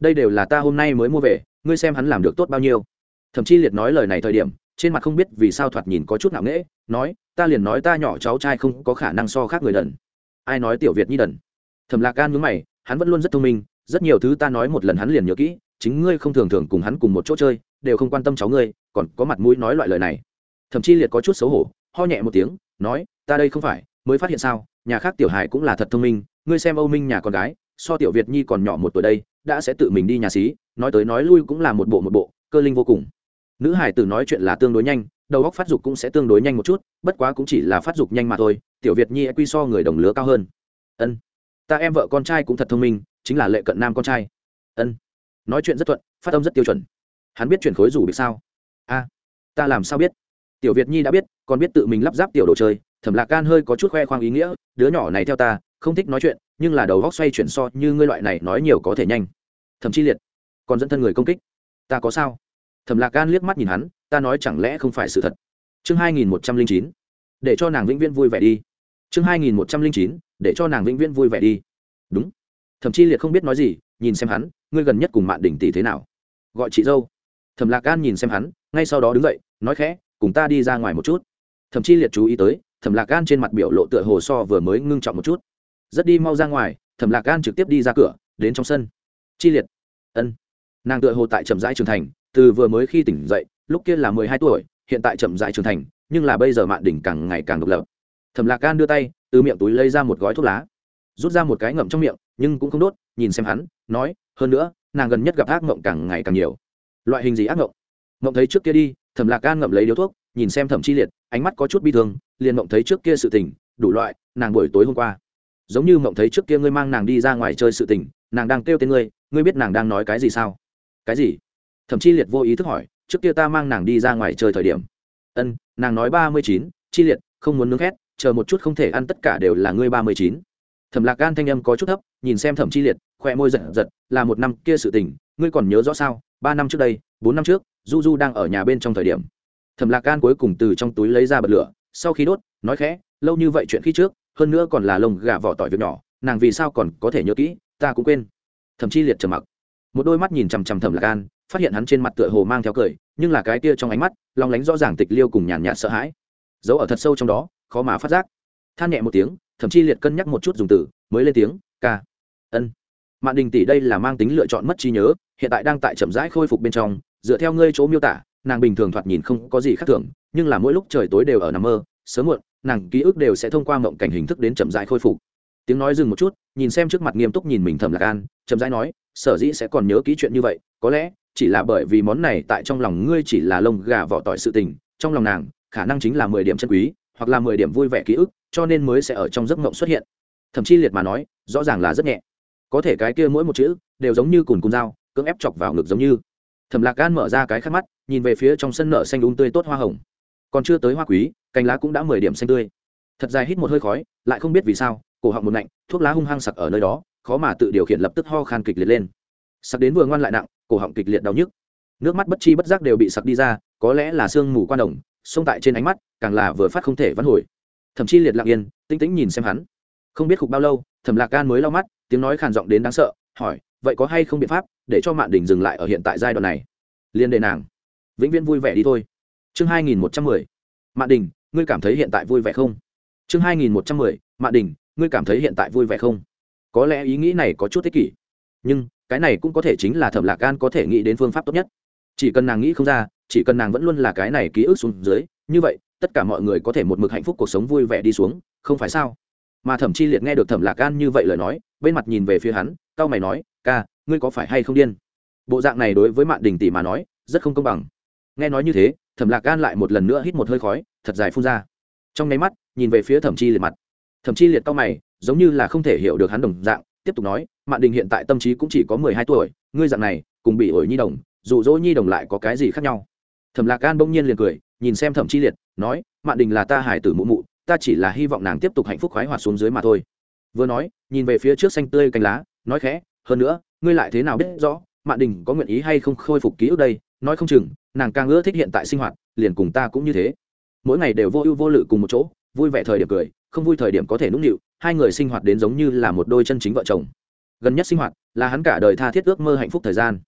Đây đều là ta hôm nay mới mua về, ngươi xem hắn làm được tốt bao nhiêu. Thậm Chi liệt nói lời này thời điểm trên mặt không biết vì sao thoạt nhìn có chút ngạo nghễ, nói, ta liền nói ta nhỏ cháu trai không có khả năng so khác người đần. Ai nói tiểu việt nhi đần? Thầm lạc gan nhướng mày, hắn vẫn luôn rất thông minh, rất nhiều thứ ta nói một lần hắn liền nhớ kỹ, chính ngươi không thường thường cùng hắn cùng một chỗ chơi, đều không quan tâm cháu ngươi, còn có mặt mũi nói loại lời này. Thậm chí liệt có chút xấu hổ, ho nhẹ một tiếng, nói, ta đây không phải, mới phát hiện sao, nhà khác tiểu hải cũng là thật thông minh, ngươi xem âu minh nhà con gái, so tiểu việt nhi còn nhỏ một tuổi đây, đã sẽ tự mình đi nhà xí, nói tới nói lui cũng là một bộ một bộ, cơ linh vô cùng nữ hải tử nói chuyện là tương đối nhanh, đầu óc phát dục cũng sẽ tương đối nhanh một chút, bất quá cũng chỉ là phát dục nhanh mà thôi, tiểu việt nhi quy so người đồng lứa cao hơn. Ân, ta em vợ con trai cũng thật thông minh, chính là lệ cận nam con trai. Ân, nói chuyện rất thuận, phát âm rất tiêu chuẩn. Hắn biết chuyển khối rủ bị sao? A, ta làm sao biết? Tiểu việt nhi đã biết, còn biết tự mình lắp ráp tiểu đồ chơi, thẩm lạc can hơi có chút khoe khoang ý nghĩa, đứa nhỏ này theo ta, không thích nói chuyện, nhưng là đầu góc xoay chuyển so như ngươi loại này nói nhiều có thể nhanh. Thậm chí liệt, còn dẫn thân người công kích, ta có sao? Thẩm lạc Gan liếc mắt nhìn hắn, ta nói chẳng lẽ không phải sự thật? Chương hai nghìn một trăm linh chín, để cho nàng vĩnh viễn vui vẻ đi. Chương hai nghìn một trăm linh chín, để cho nàng vĩnh viễn vui vẻ đi. Đúng. Thậm chí liệt không biết nói gì, nhìn xem hắn, ngươi gần nhất cùng mạn đỉnh tỷ thế nào? Gọi chị dâu. Thẩm lạc Gan nhìn xem hắn, ngay sau đó đứng dậy, nói khẽ, cùng ta đi ra ngoài một chút. Thậm chí liệt chú ý tới, thẩm lạc gan trên mặt biểu lộ tựa hồ so vừa mới ngưng trọng một chút. Rất đi mau ra ngoài. Thẩm lạc gan trực tiếp đi ra cửa, đến trong sân. Chi liệt. Ân. Nàng tựa hồ tại chậm rãi trưởng thành từ vừa mới khi tỉnh dậy, lúc kia là mười hai tuổi, hiện tại chậm rãi trưởng thành, nhưng là bây giờ mạn đỉnh càng ngày càng độc lập. Thẩm lạc gan đưa tay, từ miệng túi lấy ra một gói thuốc lá. Rút ra một cái ngậm trong miệng, nhưng cũng không đốt, nhìn xem hắn, nói, hơn nữa, nàng gần nhất gặp ác mộng càng ngày càng nhiều. Loại hình gì ác mộng? Mộng thấy trước kia đi, thẩm lạc gan ngậm lấy điếu thuốc, nhìn xem thẩm chi liệt, ánh mắt có chút bi thương, liền mộng thấy trước kia sự tình, đủ loại, nàng buổi tối hôm qua. Giống như mộng thấy trước kia ngươi mang nàng đi ra ngoài chơi sự tình, nàng đang kêu tên ngươi ngươi biết nàng đang nói cái gì sao? Cái gì? Thậm chi liệt vô ý thức hỏi, trước kia ta mang nàng đi ra ngoài chơi thời điểm. Ân, nàng nói ba mươi chín, chi liệt, không muốn nướng khét, chờ một chút không thể ăn tất cả đều là ngươi ba mươi chín. Thẩm lạc gan thanh âm có chút thấp, nhìn xem thẩm chi liệt khoe môi giật giật, là một năm kia sự tình, ngươi còn nhớ rõ sao? Ba năm trước đây, bốn năm trước, du du đang ở nhà bên trong thời điểm. Thẩm lạc gan cuối cùng từ trong túi lấy ra bật lửa, sau khi đốt, nói khẽ, lâu như vậy chuyện khi trước, hơn nữa còn là lồng gà vỏ tỏi việc nhỏ, nàng vì sao còn có thể nhớ kỹ, ta cũng quên. Thậm chí liệt trầm mặc. Một đôi mắt nhìn chằm chằm thẩm lạc gan phát hiện hắn trên mặt tựa hồ mang theo cười, nhưng là cái kia trong ánh mắt, long lánh rõ ràng tịch liêu cùng nhàn nhạt sợ hãi. Giấu ở thật sâu trong đó, khó mà phát giác. Than nhẹ một tiếng, thậm chí liệt cân nhắc một chút dùng từ, mới lên tiếng, ca. Ân. Mạn đình tỷ đây là mang tính lựa chọn mất trí nhớ, hiện tại đang tại chậm rãi khôi phục bên trong, dựa theo ngươi chỗ miêu tả, nàng bình thường thoạt nhìn không có gì khác thường, nhưng là mỗi lúc trời tối đều ở nằm mơ, sớm muộn, nàng ký ức đều sẽ thông qua mộng cảnh hình thức đến chậm rãi khôi phục. Tiếng nói dừng một chút, nhìn xem trước mặt nghiêm túc nhìn mình thầm lạc an, chậm rãi nói, sở dĩ sẽ còn nhớ ký chuyện như vậy, có lẽ chỉ là bởi vì món này tại trong lòng ngươi chỉ là lông gà vỏ tỏi sự tình, trong lòng nàng, khả năng chính là mười điểm chân quý, hoặc là mười điểm vui vẻ ký ức, cho nên mới sẽ ở trong giấc mộng xuất hiện. Thậm chí liệt mà nói, rõ ràng là rất nhẹ. Có thể cái kia mỗi một chữ, đều giống như cùn cùn dao, cưỡng ép chọc vào ngực giống như. Thẩm lạc gan mở ra cái khắc mắt, nhìn về phía trong sân nở xanh đúng tươi tốt hoa hồng. Còn chưa tới hoa quý, cành lá cũng đã mười điểm xanh tươi. Thật dài hít một hơi khói, lại không biết vì sao, cổ họng một lạnh thuốc lá hung hăng sặc ở nơi đó, khó mà tự điều khiển lập tức ho khan kịch liệt lên. Sặc đến vừa ngoan lại nặng cổ họng kịch liệt đau nhức. Nước mắt bất chi bất giác đều bị sặc đi ra, có lẽ là sương mù quan đồng, xông tại trên ánh mắt, càng là vừa phát không thể vãn hồi. Thậm chí liệt lặng yên tinh tĩnh nhìn xem hắn. Không biết khục bao lâu, thẩm lạc gan mới lau mắt, tiếng nói khàn giọng đến đáng sợ, hỏi, vậy có hay không biện pháp để cho mạn đình dừng lại ở hiện tại giai đoạn này? Liên đề nàng, vĩnh viễn vui vẻ đi thôi. Chương hai nghìn một trăm mười, mạn đình, ngươi cảm thấy hiện tại vui vẻ không? Chương hai nghìn một trăm mười, Mạn đình, ngươi cảm thấy hiện tại vui vẻ không? Có lẽ ý nghĩ này có chút thế kỷ, nhưng cái này cũng có thể chính là thẩm lạc gan có thể nghĩ đến phương pháp tốt nhất. Chỉ cần nàng nghĩ không ra, chỉ cần nàng vẫn luôn là cái này ký ức xuống dưới, như vậy, tất cả mọi người có thể một mực hạnh phúc cuộc sống vui vẻ đi xuống, không phải sao? Mà thẩm chi liệt nghe được thẩm lạc gan như vậy lời nói, bên mặt nhìn về phía hắn cao mày nói, ca, ngươi có phải hay không điên? Bộ dạng này đối với mạng đình tỷ mà nói, rất không công bằng. Nghe nói như thế, thẩm lạc gan lại một lần nữa hít một hơi khói, thật dài phun ra. Trong nháy mắt, nhìn về phía thẩm chi liệt mặt. Thẩm chi liệt cao mày, giống như là không thể hiểu được hắn đồng dạng, tiếp tục nói Mạn đình hiện tại tâm trí cũng chỉ có mười hai tuổi, ngươi dạng này, cùng bị ổi nhi đồng, dụ dỗ nhi đồng lại có cái gì khác nhau? Thẩm lạc gan bỗng nhiên liền cười, nhìn xem thẩm chi liệt, nói, Mạn đình là ta hải tử mụ mụ, ta chỉ là hy vọng nàng tiếp tục hạnh phúc khoái hoạt xuống dưới mà thôi. Vừa nói, nhìn về phía trước xanh tươi cánh lá, nói khẽ, hơn nữa, ngươi lại thế nào biết rõ, Mạn đình có nguyện ý hay không khôi phục ký ức đây? Nói không chừng, nàng càng ưa thích hiện tại sinh hoạt, liền cùng ta cũng như thế. Mỗi ngày đều vô ưu vô lự cùng một chỗ, vui vẻ thời điểm cười, không vui thời điểm có thể nũng nịu, hai người sinh hoạt đến giống như là một đôi chân chính vợ chồng gần nhất sinh hoạt là hắn cả đời tha thiết ước mơ hạnh phúc thời gian.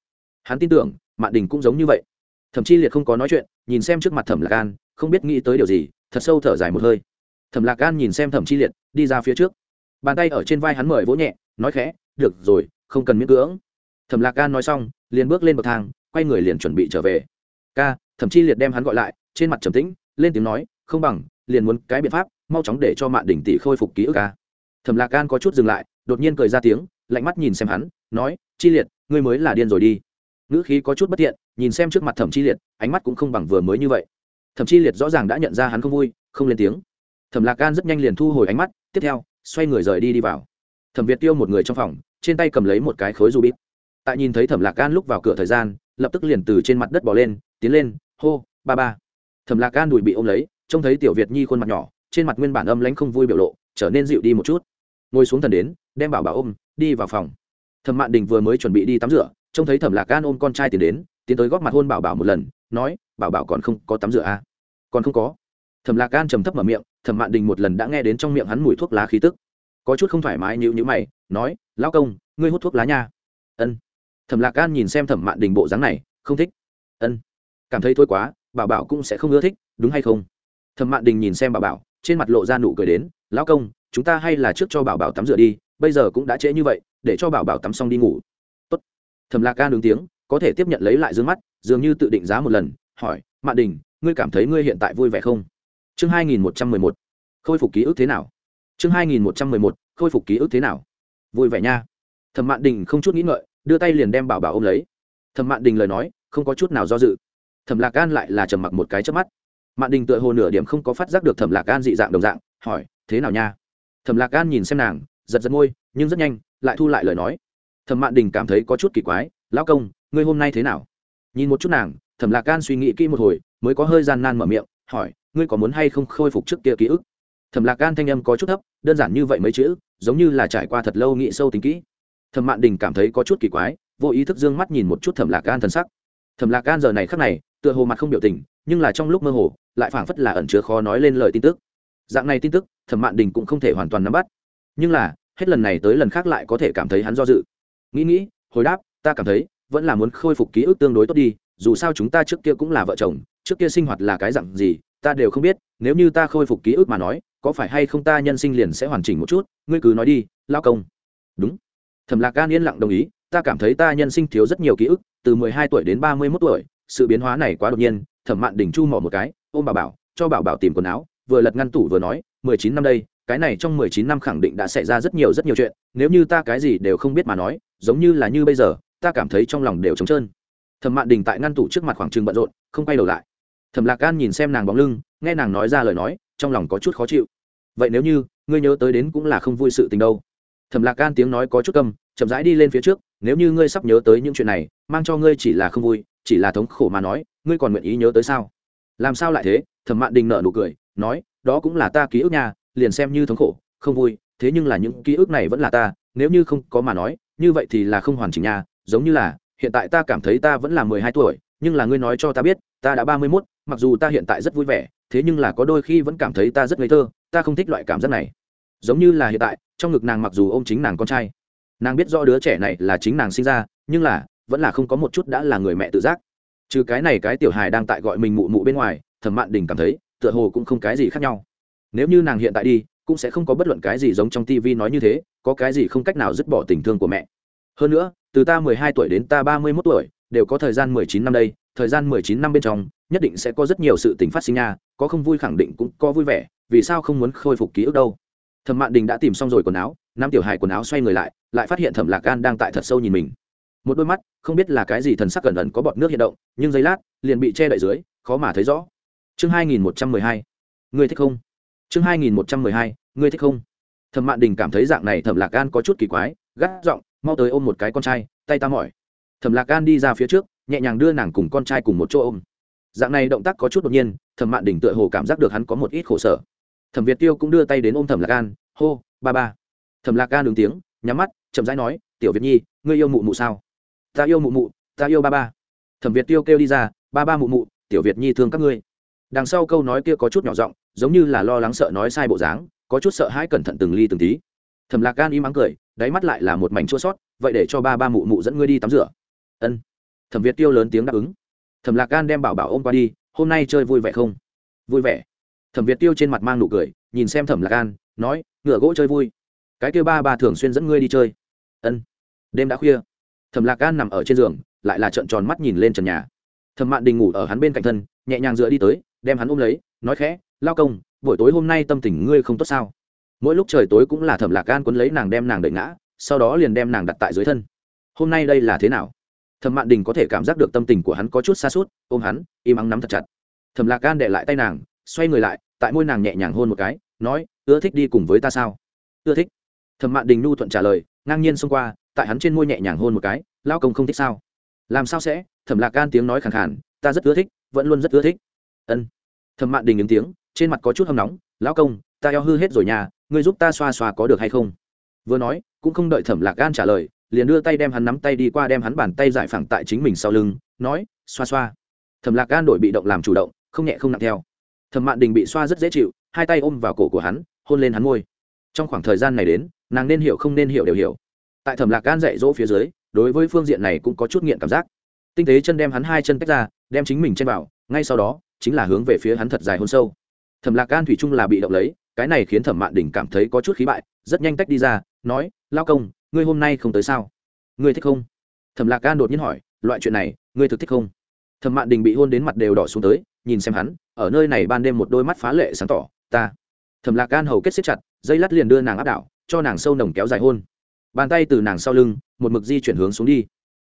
Hắn tin tưởng, mạn đình cũng giống như vậy. Thậm chí liệt không có nói chuyện, nhìn xem trước mặt thẩm lạc an, không biết nghĩ tới điều gì, thật sâu thở dài một hơi. Thẩm lạc an nhìn xem thẩm chi liệt, đi ra phía trước. Bàn tay ở trên vai hắn mời vỗ nhẹ, nói khẽ, được rồi, không cần miễn cưỡng. Thẩm lạc an nói xong, liền bước lên bậc thang, quay người liền chuẩn bị trở về. Ca, thẩm chi liệt đem hắn gọi lại, trên mặt trầm tĩnh, lên tiếng nói, không bằng, liền muốn cái biện pháp, mau chóng để cho mạn đỉnh tỷ khôi phục ký ức ca. Thẩm lạc an có chút dừng lại, đột nhiên cười ra tiếng lạnh mắt nhìn xem hắn, nói, chi liệt, ngươi mới là điên rồi đi. Ngữ khí có chút bất tiện, nhìn xem trước mặt thẩm chi liệt, ánh mắt cũng không bằng vừa mới như vậy. Thẩm chi liệt rõ ràng đã nhận ra hắn không vui, không lên tiếng. Thẩm lạc Can rất nhanh liền thu hồi ánh mắt, tiếp theo, xoay người rời đi đi vào. Thẩm việt tiêu một người trong phòng, trên tay cầm lấy một cái khối du bít tại nhìn thấy thẩm lạc Can lúc vào cửa thời gian, lập tức liền từ trên mặt đất bỏ lên, tiến lên, hô, ba ba. Thẩm lạc Can đùi bị ôm lấy, trông thấy tiểu việt nhi khuôn mặt nhỏ, trên mặt nguyên bản âm lãnh không vui biểu lộ, trở nên dịu đi một chút. Ngồi xuống thần đến, đem bảo bảo ôm đi vào phòng. Thẩm mạn đình vừa mới chuẩn bị đi tắm rửa, trông thấy thẩm lạc gan ôm con trai tiến đến, tiến tới góp mặt hôn bảo bảo một lần, nói, bảo bảo còn không có tắm rửa à? còn không có. Thẩm lạc gan trầm thấp mở miệng, thẩm mạn đình một lần đã nghe đến trong miệng hắn mùi thuốc lá khí tức. Có chút không thoải mái như nhữ mày, nói, lão công, ngươi hút thuốc lá nha. Ân. Thẩm lạc gan nhìn xem thẩm mạn đình bộ dáng này, không thích. Ân. Cảm thấy thôi quá, bảo bảo cũng sẽ không ưa thích, đúng hay không? Thẩm mạn đình nhìn xem bảo bảo, trên mặt lộ ra nụ cười đến, lão công, chúng ta hay là trước cho bảo bảo tắm rửa đi bây giờ cũng đã trễ như vậy, để cho bảo bảo tắm xong đi ngủ. Tốt. thẩm lạc ca đứng tiếng, có thể tiếp nhận lấy lại d ư ơ n g mắt, dường như tự định giá một lần, hỏi, mạn đình, ngươi cảm thấy ngươi hiện tại vui vẻ không? Chương hai nghìn một trăm mười một. Khôi phục ký ức thế nào? Chương hai nghìn một trăm mười một, khôi phục ký ức thế nào? Vui vẻ nha. Thẩm mạn đình không chút nghĩ ngợi, đưa tay liền đem bảo bảo ôm lấy. Thẩm mạn đình lời nói, không có chút nào do dự. Thẩm lạc gan lại là trầm mặc một cái trước mắt. Mạn đình tựa hồ nửa điểm không có phát giác được thẩm lạc gan dị dạng đồng dạng, hỏi, thế nào nha? Thẩm lạc gan nhìn xem nàng giật giật môi, nhưng rất nhanh, lại thu lại lời nói. Thẩm mạn đình cảm thấy có chút kỳ quái, lão công, ngươi hôm nay thế nào? Nhìn một chút nàng, thẩm lạc gan suy nghĩ kỹ một hồi, mới có hơi gian nan mở miệng, hỏi, ngươi có muốn hay không khôi phục trước kia ký ức? Thẩm lạc gan thanh âm có chút thấp, đơn giản như vậy mấy chữ, giống như là trải qua thật lâu nghĩ sâu tính kỹ. Thẩm mạn đình cảm thấy có chút kỳ quái, vô ý thức d ư ơ n g mắt nhìn một chút thẩm lạc gan thân sắc. Thẩm lạc gan giờ này khắc này, tựa hồ mặt không biểu tình, nhưng là trong lúc mơ hồ, lại phảng phất là ẩn chứa khó nói lên lời tin tức. Dạng này tin tức, thẩm mạn đình cũng không thể hoàn toàn nắm bắt nhưng là, hết lần này tới lần khác lại có thể cảm thấy hắn do dự. Nghĩ nghĩ, hồi đáp, ta cảm thấy, vẫn là muốn khôi phục ký ức tương đối tốt đi, dù sao chúng ta trước kia cũng là vợ chồng, trước kia sinh hoạt là cái dặn gì, ta đều không biết, nếu như ta khôi phục ký ức mà nói, có phải hay không ta nhân sinh liền sẽ hoàn chỉnh một chút, ngươi cứ nói đi, lao công. Đúng. Thẩm lạc gan yên lặng đồng ý, ta cảm thấy ta nhân sinh thiếu rất nhiều ký ức, từ mười hai tuổi đến ba mươi mốt tuổi, sự biến hóa này quá đột nhiên, thẩm mạn đỉnh chu mỏ một cái, ôm bà bảo, cho bảo bảo tìm quần áo, vừa lật ngăn tủ vừa nói, mười chín năm đây cái này trong mười chín năm khẳng định đã xảy ra rất nhiều rất nhiều chuyện, nếu như ta cái gì đều không biết mà nói, giống như là như bây giờ, ta cảm thấy trong lòng đều trống trơn. Thẩm mạn đình tại ngăn tủ trước mặt khoảng trừng bận rộn, không quay đầu lại. Thẩm lạc gan nhìn xem nàng bóng lưng, nghe nàng nói ra lời nói, trong lòng có chút khó chịu. Vậy nếu như, ngươi nhớ tới đến cũng là không vui sự tình đâu. Thẩm lạc gan tiếng nói có chút câm, chậm rãi đi lên phía trước, nếu như ngươi sắp nhớ tới những chuyện này, mang cho ngươi chỉ là không vui, chỉ là thống khổ mà nói, ngươi còn nguyện ý nhớ tới sao? Làm sao lại thế? Thẩm mạn đình nợ nụ cười, nói, đó cũng là ta ký ức nha liền xem như thống khổ, không vui, thế nhưng là những ký ức này vẫn là ta, nếu như không có mà nói, như vậy thì là không hoàn chỉnh nha, giống như là, hiện tại ta cảm thấy ta vẫn là mười hai tuổi, nhưng là ngươi nói cho ta biết, ta đã ba mươi mốt, mặc dù ta hiện tại rất vui vẻ, thế nhưng là có đôi khi vẫn cảm thấy ta rất ngây thơ, ta không thích loại cảm giác này. Giống như là hiện tại, trong ngực nàng mặc dù ô m chính nàng con trai, nàng biết rõ đứa trẻ này là chính nàng sinh ra, nhưng là, vẫn là không có một chút đã là người mẹ tự giác. Trừ cái này cái tiểu hài đang tại gọi mình mụ mụ bên ngoài, thẩm mạn đình cảm thấy, tựa hồ cũng không cái gì khác nhau nếu như nàng hiện tại đi, cũng sẽ không có bất luận cái gì giống trong tv nói như thế, có cái gì không cách nào dứt bỏ tình thương của mẹ. Hơn nữa, từ ta mười hai tuổi đến ta ba mươi mốt tuổi, đều có thời gian mười chín năm đây, thời gian mười chín năm bên trong, nhất định sẽ có rất nhiều sự tình phát sinh nha, có không vui khẳng định cũng có vui vẻ, vì sao không muốn khôi phục ký ức đâu? Thẩm mạn đình đã tìm xong rồi quần áo nam tiểu hài quần áo xoay người lại lại phát hiện thẩm lạc gan đang tại thật sâu nhìn mình. Một đôi mắt, không biết là cái gì thần sắc cẩn ẩn có bọt nước hiện động, nhưng giây lát, liền bị che đậy dưới, khó mà thấy rõ. Chương hai nghìn một trăm mười hai. Người thích không? Chương hai nghìn một trăm mười hai, ngươi thích không? Thẩm mạn đình cảm thấy dạng này thẩm lạc gan có chút kỳ quái, gắt giọng, mau tới ôm một cái con trai, tay ta mỏi. Thẩm lạc gan đi ra phía trước, nhẹ nhàng đưa nàng cùng con trai cùng một chỗ ôm. Dạng này động tác có chút đột nhiên, thẩm mạn đình tựa hồ cảm giác được hắn có một ít khổ sở. Thẩm việt tiêu cũng đưa tay đến ôm thẩm lạc gan hô, ba ba. Thẩm lạc gan đứng tiếng, nhắm mắt, chậm rãi nói, tiểu việt nhi, ngươi yêu mụ mụ sao? Ta yêu mụ mụ, ta yêu ba ba. Thẩm việt tiêu kêu đi ra, ba ba mụ mụ, tiểu việt nhi thương các ngươi. Đằng sau câu nói kia có chút nhỏ giọng giống như là lo lắng sợ nói sai bộ dáng, có chút sợ hãi cẩn thận từng ly từng tí. Thẩm lạc gan im ắng cười, đáy mắt lại là một mảnh chua sót, vậy để cho ba ba mụ mụ dẫn ngươi đi tắm rửa. Ân. Thẩm việt tiêu lớn tiếng đáp ứng. Thẩm lạc gan đem bảo bảo ôm qua đi, hôm nay chơi vui vẻ không? Vui vẻ. Thẩm việt tiêu trên mặt mang nụ cười, nhìn xem thẩm lạc gan, nói, ngựa gỗ chơi vui. Cái kêu ba ba thường xuyên dẫn ngươi đi chơi. Ân. Đêm đã khuya. Thẩm lạc gan nằm ở trên giường, lại là trợn tròn mắt nhìn lên trần nhà. Thẩm mạn đình ngủ ở hắn bên cạnh thân, nhẹ nhàng dựa đi tới, đem hắn ôm lấy, nói khẽ lao công, buổi tối hôm nay tâm tình ngươi không tốt sao? Mỗi lúc trời tối cũng là thẩm lạc gan quấn lấy nàng đem nàng đợi ngã, sau đó liền đem nàng đặt tại dưới thân. Hôm nay đây là thế nào? Thẩm mạn đình có thể cảm giác được tâm tình của hắn có chút xa suốt ôm hắn, im ắng nắm thật chặt. Thẩm lạc gan để lại tay nàng, xoay người lại, tại môi nàng nhẹ nhàng hôn một cái, nói, ưa thích đi cùng với ta sao? Ưa thích. Thẩm mạn đình nhu thuận trả lời, ngang nhiên xông qua, tại hắn trên môi nhẹ nhàng hôn một cái, lao công không thích sao? Làm sao sẽ? Thẩm lạc gan tiếng nói khẳng khản ta rất ưa thích, vẫn luôn rất ưa thích. Ân. Thẩm mạn đình ứng tiếng trên mặt có chút hâm nóng, lão công, ta eo hư hết rồi nhà ngươi giúp ta xoa xoa có được hay không? Vừa nói, cũng không đợi thẩm lạc gan trả lời, liền đưa tay đem hắn nắm tay đi qua đem hắn bàn tay giải phẳng tại chính mình sau lưng, nói, xoa xoa. Thẩm lạc gan đổi bị động làm chủ động, không nhẹ không nặng theo. Thẩm mạn đình bị xoa rất dễ chịu, hai tay ôm vào cổ của hắn, hôn lên hắn môi. Trong khoảng thời gian này đến, nàng nên hiểu không nên hiểu đều hiểu. Tại thẩm lạc gan dạy dỗ phía dưới, đối với phương diện này cũng có chút nghiện cảm giác. Tinh tế chân đem hắn hai chân tách ra, đem chính mình chen vào, ngay sau đó, chính là hướng về phía hắn thật dài hôn sâu thẩm lạc gan thủy chung là bị động lấy, cái này khiến thẩm mạn đình cảm thấy có chút khí bại, rất nhanh tách đi ra, nói, lao công, ngươi hôm nay không tới sao? Ngươi thích không? Thẩm lạc gan đột nhiên hỏi, loại chuyện này, ngươi thực thích không? Thẩm mạn đình bị hôn đến mặt đều đỏ xuống tới, nhìn xem hắn, ở nơi này ban đêm một đôi mắt phá lệ sáng tỏ, ta. Thẩm lạc gan hầu kết xếp chặt, dây lát liền đưa nàng áp đảo, cho nàng sâu nồng kéo dài hôn. Bàn tay từ nàng sau lưng, một mực di chuyển hướng xuống đi.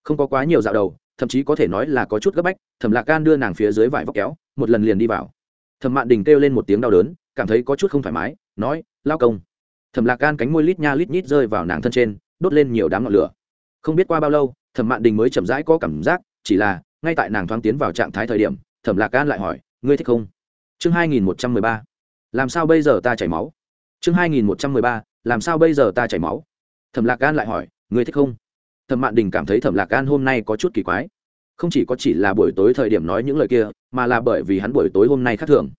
Không có quá nhiều dạo đầu, thậm chí có thể nói là có chút gấp bách, thẩm lạc gan đưa nàng phía dưới vải vóc kéo, một lần liền đi vào thẩm mạn đình kêu lên một tiếng đau đớn, cảm thấy có chút không thoải mái, nói, lao công. Thẩm lạc gan cánh môi lít nha lít nhít rơi vào nàng thân trên, đốt lên nhiều đám ngọn lửa. Không biết qua bao lâu, thẩm mạn đình mới chậm rãi có cảm giác, chỉ là, ngay tại nàng thoáng tiến vào trạng thái thời điểm, thẩm lạc gan lại hỏi, ngươi thích không? Chương hai nghìn một trăm mười ba. Làm sao bây giờ ta chảy máu? Chương hai nghìn một trăm mười ba. Làm sao bây giờ ta chảy máu? Thẩm lạc gan lại hỏi, ngươi thích không? Thẩm mạn đình cảm thấy thẩm lạc gan hôm nay có chút kỳ quái. Không chỉ có chỉ là buổi tối thời điểm nói những lời kia mà là bởi vì hắn buổi tối hôm nay khác thường.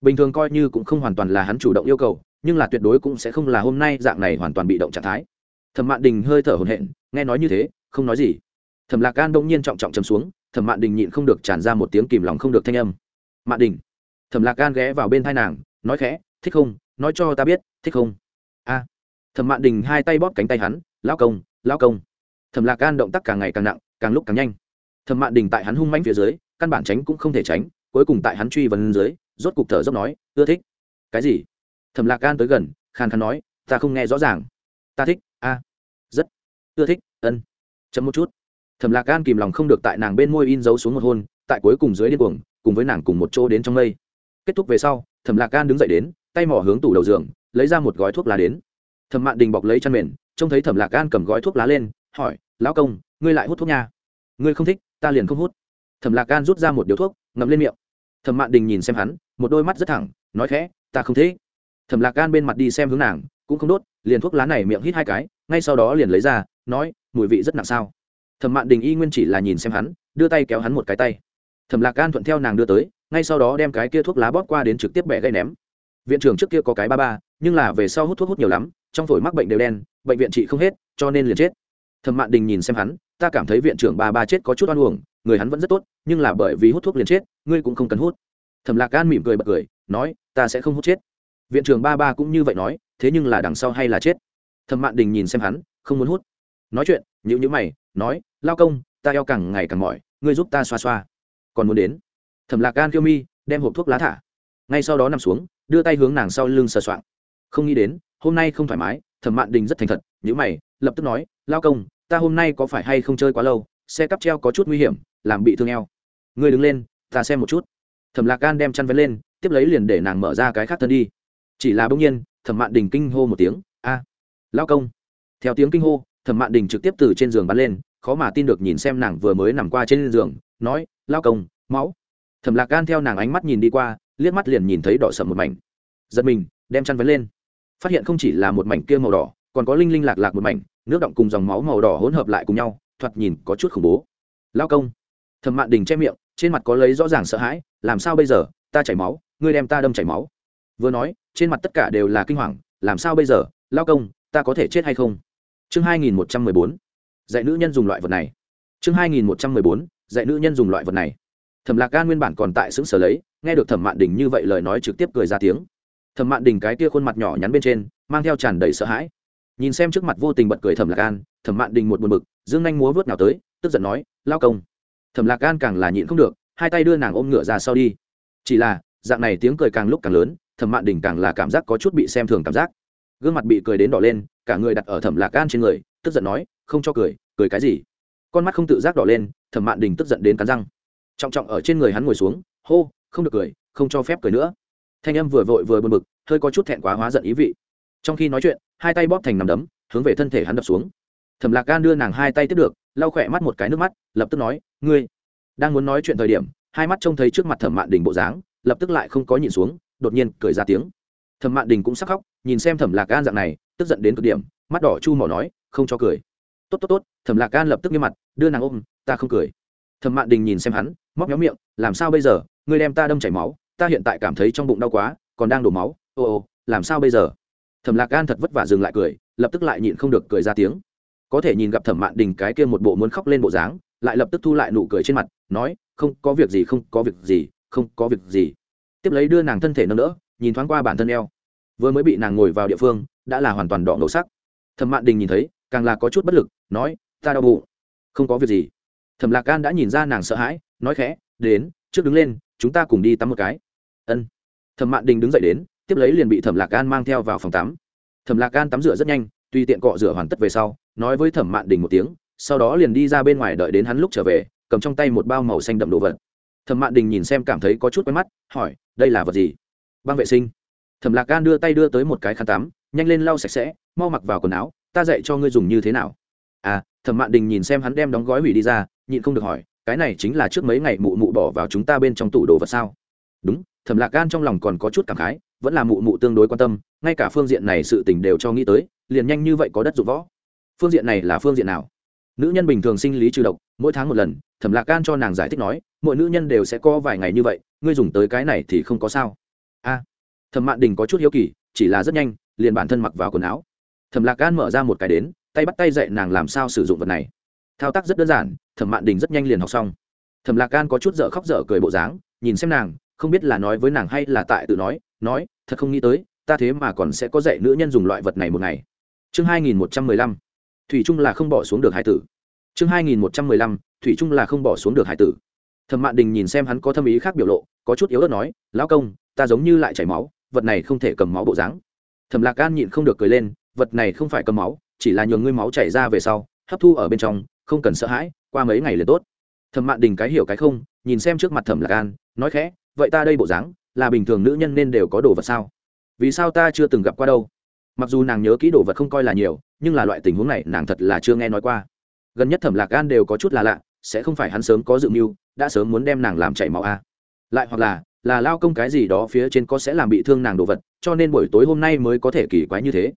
Bình thường coi như cũng không hoàn toàn là hắn chủ động yêu cầu, nhưng là tuyệt đối cũng sẽ không là hôm nay dạng này hoàn toàn bị động trạng thái. Thẩm mạn đình hơi thở hồn hện nghe nói như thế, không nói gì. Thẩm lạc gan đông nhiên trọng trọng chấm xuống, thẩm mạn đình nhịn không được tràn ra một tiếng kìm lòng không được thanh âm. Mạn đình. Thẩm lạc gan ghé vào bên thai nàng, nói khẽ, thích không? Nói cho ta biết, thích không? A. Thẩm mạn đình hai tay bóp cánh tay hắn, lão công lão công. Thẩm lạc gan động tác càng ngày càng nặng, càng lúc càng nhanh thẩm mạn đình tại hắn hung manh phía dưới, căn bản tránh cũng không thể tránh, cuối cùng tại hắn truy vấn dưới, rốt cục thở dốc nói, ưa thích. Cái gì? Thẩm lạc gan tới gần, khàn khàn nói, ta không nghe rõ ràng. Ta thích, a. Rất. Ưa thích, ân. Chấm một chút. Thẩm lạc gan kìm lòng không được tại nàng bên môi in dấu xuống một hôn, tại cuối cùng dưới điên cuồng, cùng với nàng cùng một chỗ đến trong mây. Kết thúc về sau, thẩm lạc gan đứng dậy đến, tay mỏ hướng tủ đầu giường, lấy ra một gói thuốc lá đến. Thẩm mạn đình bọc lấy chăn mền, trông thấy thẩm lạc gan cầm gói thuốc lá lên, hỏi, lão công, ngươi lại hút thuốc nha? Ngươi không thích ta liền không hút. Thẩm lạc gan rút ra một điếu thuốc, ngậm lên miệng. Thẩm mạn đình nhìn xem hắn, một đôi mắt rất thẳng, nói khẽ, ta không thế thẩm lạc gan bên mặt đi xem hướng nàng, cũng không đốt, liền thuốc lá này miệng hít hai cái, ngay sau đó liền lấy ra, nói, mùi vị rất nặng sao? Thẩm mạn đình y nguyên chỉ là nhìn xem hắn, đưa tay kéo hắn một cái tay. Thẩm lạc gan thuận theo nàng đưa tới, ngay sau đó đem cái kia thuốc lá bóp qua đến trực tiếp bẻ gây ném. Viện trưởng trước kia có cái ba ba, nhưng là về sau hút thuốc hút nhiều lắm, trong phổi mắc bệnh đều đen, bệnh viện trị không hết, cho nên liền chết thẩm mạn đình nhìn xem hắn, ta cảm thấy viện trưởng ba ba chết có chút oan uổng, người hắn vẫn rất tốt, nhưng là bởi vì hút thuốc liền chết, ngươi cũng không cần hút. Thẩm lạc gan mỉm cười bật cười, nói, ta sẽ không hút chết. Viện trưởng ba ba cũng như vậy nói, thế nhưng là đằng sau hay là chết. Thẩm mạn đình nhìn xem hắn, không muốn hút. Nói chuyện nhữ nhữ mày, nói, lao công, ta eo càng ngày càng mỏi, ngươi giúp ta xoa xoa. Còn muốn đến. Thẩm lạc gan kêu mi, đem hộp thuốc lá thả. Ngay sau đó nằm xuống, đưa tay hướng nàng sau lưng sờ soạng. Không nghĩ đến, hôm nay không thoải mái, thẩm mạn đình rất thành thật nhữ mày, lập tức nói, lao công ta hôm nay có phải hay không chơi quá lâu xe cắp treo có chút nguy hiểm làm bị thương eo. Ngươi đứng lên ta xem một chút. Thẩm lạc gan đem chăn vén lên tiếp lấy liền để nàng mở ra cái khác thân đi. Chỉ là bỗng nhiên thẩm mạn đình kinh hô một tiếng a à, lao công. Theo tiếng kinh hô thẩm mạn đình trực tiếp từ trên giường bắn lên khó mà tin được nhìn xem nàng vừa mới nằm qua trên giường nói lao công máu. Thẩm lạc gan theo nàng ánh mắt nhìn đi qua liếc mắt liền nhìn thấy đỏ sậm một mảnh. Giật mình đem chăn vén lên. Phát hiện không chỉ là một mảnh kia màu đỏ còn có linh linh lạc lạc một mảnh, nước động cùng dòng máu màu đỏ hỗn hợp lại cùng nhau, thoạt nhìn có chút khủng bố. Lao công, thẩm mạn đình che miệng, trên mặt có lấy rõ ràng sợ hãi, làm sao bây giờ? Ta chảy máu, ngươi đem ta đâm chảy máu. Vừa nói, trên mặt tất cả đều là kinh hoàng, làm sao bây giờ? Lao công, ta có thể chết hay không? Chương hai nghìn một trăm mười bốn, dạy nữ nhân dùng loại vật này. Chương hai nghìn một trăm mười bốn, dạy nữ nhân dùng loại vật này. Thẩm lạc gan nguyên bản còn tại xứng sở lấy, nghe được thẩm mạn đình như vậy lời nói trực tiếp cười ra tiếng. Thẩm mạn đình cái kia khuôn mặt nhỏ nhắn bên trên, mang theo tràn đầy sợ hãi nhìn xem trước mặt vô tình bật cười thẩm lạc gan thẩm mạn đình một buồn bực, dương nhanh múa vớt nào tới, tức giận nói, lao công. thẩm lạc gan càng là nhịn không được, hai tay đưa nàng ôm ngựa ra sau đi. chỉ là, dạng này tiếng cười càng lúc càng lớn, thẩm mạn đình càng là cảm giác có chút bị xem thường cảm giác. gương mặt bị cười đến đỏ lên, cả người đặt ở thẩm lạc gan trên người, tức giận nói, không cho cười cười cái gì? con mắt không tự giác đỏ lên, thẩm mạn đình tức giận đến cắn răng. trọng trọng ở trên người hắn ngồi xuống, hô, không được cười, không cho phép cười nữa. thanh âm vừa vội vừa bực bực, hơi có chút thẹn quá hóa giận ý vị trong khi nói chuyện, hai tay bóp thành nằm đấm, hướng về thân thể hắn đập xuống. Thẩm lạc gan đưa nàng hai tay tiếp được, lau khỏe mắt một cái nước mắt, lập tức nói, ngươi đang muốn nói chuyện thời điểm, hai mắt trông thấy trước mặt thẩm mạn đình bộ dáng, lập tức lại không có nhìn xuống, đột nhiên cười ra tiếng. Thẩm mạn đình cũng sắc khóc, nhìn xem thẩm lạc gan dạng này, tức giận đến cực điểm, mắt đỏ chu mỏ nói, không cho cười. Tốt tốt tốt. Thẩm lạc gan lập tức nghiêm mặt, đưa nàng ôm, ta không cười. Thẩm mạn đình nhìn xem hắn, móc méo miệng, làm sao bây giờ? Ngươi đem ta đâm chảy máu, ta hiện tại cảm thấy trong bụng đau quá, còn đang đổ máu. Ô ô, làm sao bây giờ? Thẩm lạc gan thật vất vả dừng lại cười, lập tức lại nhịn không được cười ra tiếng. Có thể nhìn gặp thẩm mạn đình cái kia một bộ muốn khóc lên bộ dáng, lại lập tức thu lại nụ cười trên mặt, nói, không có việc gì, không có việc gì, không có việc gì. Tiếp lấy đưa nàng thân thể nâng đỡ, nhìn thoáng qua bản thân eo. Vừa mới bị nàng ngồi vào địa phương, đã là hoàn toàn đỏ ngầu sắc. Thẩm mạn đình nhìn thấy, càng là có chút bất lực, nói, ta đau bụng, không có việc gì. Thẩm lạc gan đã nhìn ra nàng sợ hãi, nói khẽ, đến, trước đứng lên, chúng ta cùng đi tắm một cái. Ân. Thẩm mạn đình đứng dậy đến tiếp lấy liền bị thẩm lạc gan mang theo vào phòng tắm. Thẩm lạc gan tắm rửa rất nhanh tùy tiện cọ rửa hoàn tất về sau, nói với thẩm mạn đình một tiếng, sau đó liền đi ra bên ngoài đợi đến hắn lúc trở về, cầm trong tay một bao màu xanh đậm đồ vật. Thẩm mạn đình nhìn xem cảm thấy có chút quen mắt, hỏi, đây là vật gì? Băng vệ sinh. Thẩm lạc gan đưa tay đưa tới một cái khăn tắm, nhanh lên lau sạch sẽ, mau mặc vào quần áo, ta dạy cho ngươi dùng như thế nào. À thẩm mạn đình nhìn xem hắn đem đóng gói hủy đi ra, nhịn không được hỏi, cái này chính là trước mấy ngày mụ mụ bỏ vào chúng ta bên trong tủ đồ vật sao? Đúng. Thẩm lạc gan trong lòng còn có chút cảm khái vẫn là mụ mụ tương đối quan tâm, ngay cả phương diện này sự tình đều cho nghĩ tới, liền nhanh như vậy có đất dụng võ. Phương diện này là phương diện nào? Nữ nhân bình thường sinh lý trừ độc, mỗi tháng một lần, thẩm lạc gan cho nàng giải thích nói, mỗi nữ nhân đều sẽ có vài ngày như vậy, ngươi dùng tới cái này thì không có sao. A, thẩm mạn đình có chút hiếu kỳ, chỉ là rất nhanh, liền bản thân mặc vào quần áo. Thẩm lạc gan mở ra một cái đến, tay bắt tay dạy nàng làm sao sử dụng vật này. Thao tác rất đơn giản, thẩm mạn đình rất nhanh liền học xong. Thẩm lạc gan có chút dở khóc dở cười bộ dáng, nhìn xem nàng, không biết là nói với nàng hay là tại tự nói nói, thật không nghĩ tới, ta thế mà còn sẽ có dạy nữ nhân dùng loại vật này một ngày. Chương hai nghìn một trăm mười lăm. Thủy trung là không bỏ xuống được hải tử. Chương hai nghìn một trăm mười lăm. Thủy trung là không bỏ xuống được hải tử. Thẩm mạn đình nhìn xem hắn có thâm ý khác biểu lộ, có chút yếu ớt nói, lão công, ta giống như lại chảy máu, vật này không thể cầm máu bộ dáng. Thẩm lạc gan nhịn không được cười lên, vật này không phải cầm máu, chỉ là nhường ngươi máu chảy ra về sau, hấp thu ở bên trong, không cần sợ hãi, qua mấy ngày liền tốt. Thẩm mạn đình cái hiểu cái không, nhìn xem trước mặt thẩm lạc gan nói khẽ, vậy ta đây bộ dáng là bình thường nữ nhân nên đều có đồ vật sao? Vì sao ta chưa từng gặp qua đâu? Mặc dù nàng nhớ kỹ đồ vật không coi là nhiều, nhưng là loại tình huống này nàng thật là chưa nghe nói qua. Gần nhất thẩm lạc gan đều có chút là lạ, sẽ không phải hắn sớm có dự mưu, đã sớm muốn đem nàng làm chảy máu a à. lại hoặc là là lao công cái gì đó phía trên có sẽ làm bị thương nàng đồ vật, cho nên buổi tối hôm nay mới có thể kỳ quái như thế.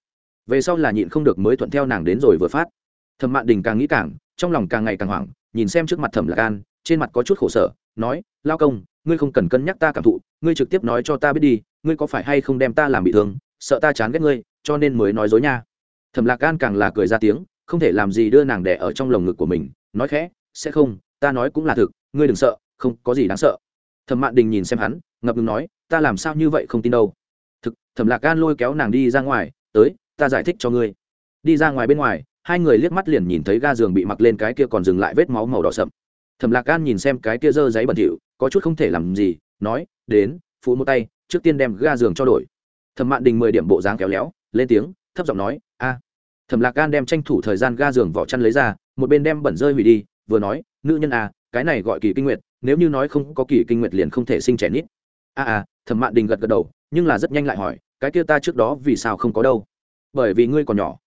Về sau là nhịn không được mới thuận theo nàng đến rồi vừa phát. Thẩm mạn đình càng nghĩ càng, trong lòng càng ngày càng hoảng, nhìn xem trước mặt thẩm lạc gan trên mặt có chút khổ sở, nói, lao công ngươi không cần cân nhắc ta cảm thụ, ngươi trực tiếp nói cho ta biết đi, ngươi có phải hay không đem ta làm bị thương, sợ ta chán ghét ngươi, cho nên mới nói dối nha. Thẩm lạc gan càng là cười ra tiếng, không thể làm gì đưa nàng đẻ ở trong lồng ngực của mình, nói khẽ, sẽ không, ta nói cũng là thực, ngươi đừng sợ, không có gì đáng sợ. Thẩm mạn đình nhìn xem hắn, ngập ngừng nói, ta làm sao như vậy không tin đâu. Thực, thẩm lạc gan lôi kéo nàng đi ra ngoài, tới, ta giải thích cho ngươi. Đi ra ngoài bên ngoài, hai người liếc mắt liền nhìn thấy ga giường bị mặc lên cái kia còn dừng lại vết máu màu đỏ sậm thẩm lạc gan nhìn xem cái kia dơ giấy bẩn thỉu, có chút không thể làm gì, nói, đến, phụ một tay, trước tiên đem ga giường cho đổi. Thẩm mạn đình mười điểm bộ dáng kéo léo, lên tiếng, thấp giọng nói, a. Thẩm lạc gan đem tranh thủ thời gian ga giường vỏ chăn lấy ra, một bên đem bẩn rơi hủy đi, vừa nói, nữ nhân a cái này gọi kỳ kinh nguyệt, nếu như nói không có kỳ kinh nguyệt liền không thể sinh trẻ nít. A a, thẩm mạn đình gật gật đầu, nhưng là rất nhanh lại hỏi, cái kia ta trước đó vì sao không có đâu? Bởi vì ngươi còn nhỏ.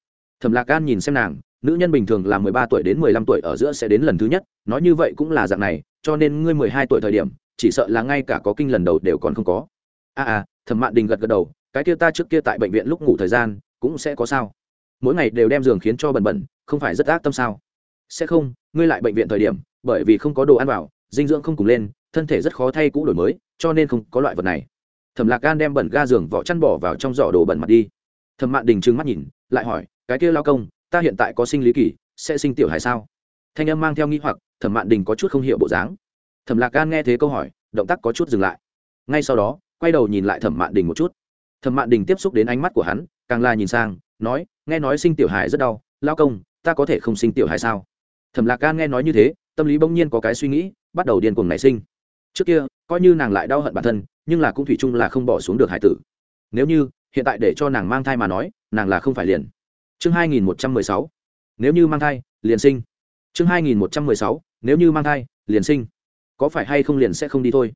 Thẩm lạc gan nhìn xem nàng nữ nhân bình thường là mười ba tuổi đến mười lăm tuổi ở giữa sẽ đến lần thứ nhất, nói như vậy cũng là dạng này, cho nên ngươi mười hai tuổi thời điểm, chỉ sợ là ngay cả có kinh lần đầu đều còn không có. A a thẩm mạn đình gật gật đầu, cái kia ta trước kia tại bệnh viện lúc ngủ thời gian, cũng sẽ có sao. Mỗi ngày đều đem giường khiến cho bẩn bẩn, không phải rất ác tâm sao? Sẽ không, ngươi lại bệnh viện thời điểm, bởi vì không có đồ ăn vào, dinh dưỡng không cùng lên, thân thể rất khó thay cũ đổi mới, cho nên không có loại vật này. Thẩm lạc gan đem bẩn ga giường vỏ chăn bỏ vào trong giỏ đồ bẩn mặt đi. Thẩm mạn đình trừng mắt nhìn, lại hỏi, cái kia lao công ta hiện tại có sinh lý kỳ, sẽ sinh tiểu hài sao? Thanh âm mang theo nghi hoặc, thẩm mạn đình có chút không hiểu bộ dáng. Thẩm lạc gan nghe thế câu hỏi, động tác có chút dừng lại. Ngay sau đó, quay đầu nhìn lại thẩm mạn đình một chút. Thẩm mạn đình tiếp xúc đến ánh mắt của hắn, càng là nhìn sang, nói, nghe nói sinh tiểu hài rất đau, lao công, ta có thể không sinh tiểu hài sao? Thẩm lạc gan nghe nói như thế, tâm lý bỗng nhiên có cái suy nghĩ, bắt đầu điên cuồng nảy sinh. Trước kia, coi như nàng lại đau hận bản thân, nhưng là cũng thủy chung là không bỏ xuống được hải tử. Nếu như, hiện tại để cho nàng mang thai mà nói, nàng là không phải liền chương hai nghìn một trăm mười sáu. Nếu như mang thai, liền sinh. Chương hai nghìn một trăm mười sáu. Nếu như mang thai, liền sinh. Có phải hay không liền sẽ không đi thôi?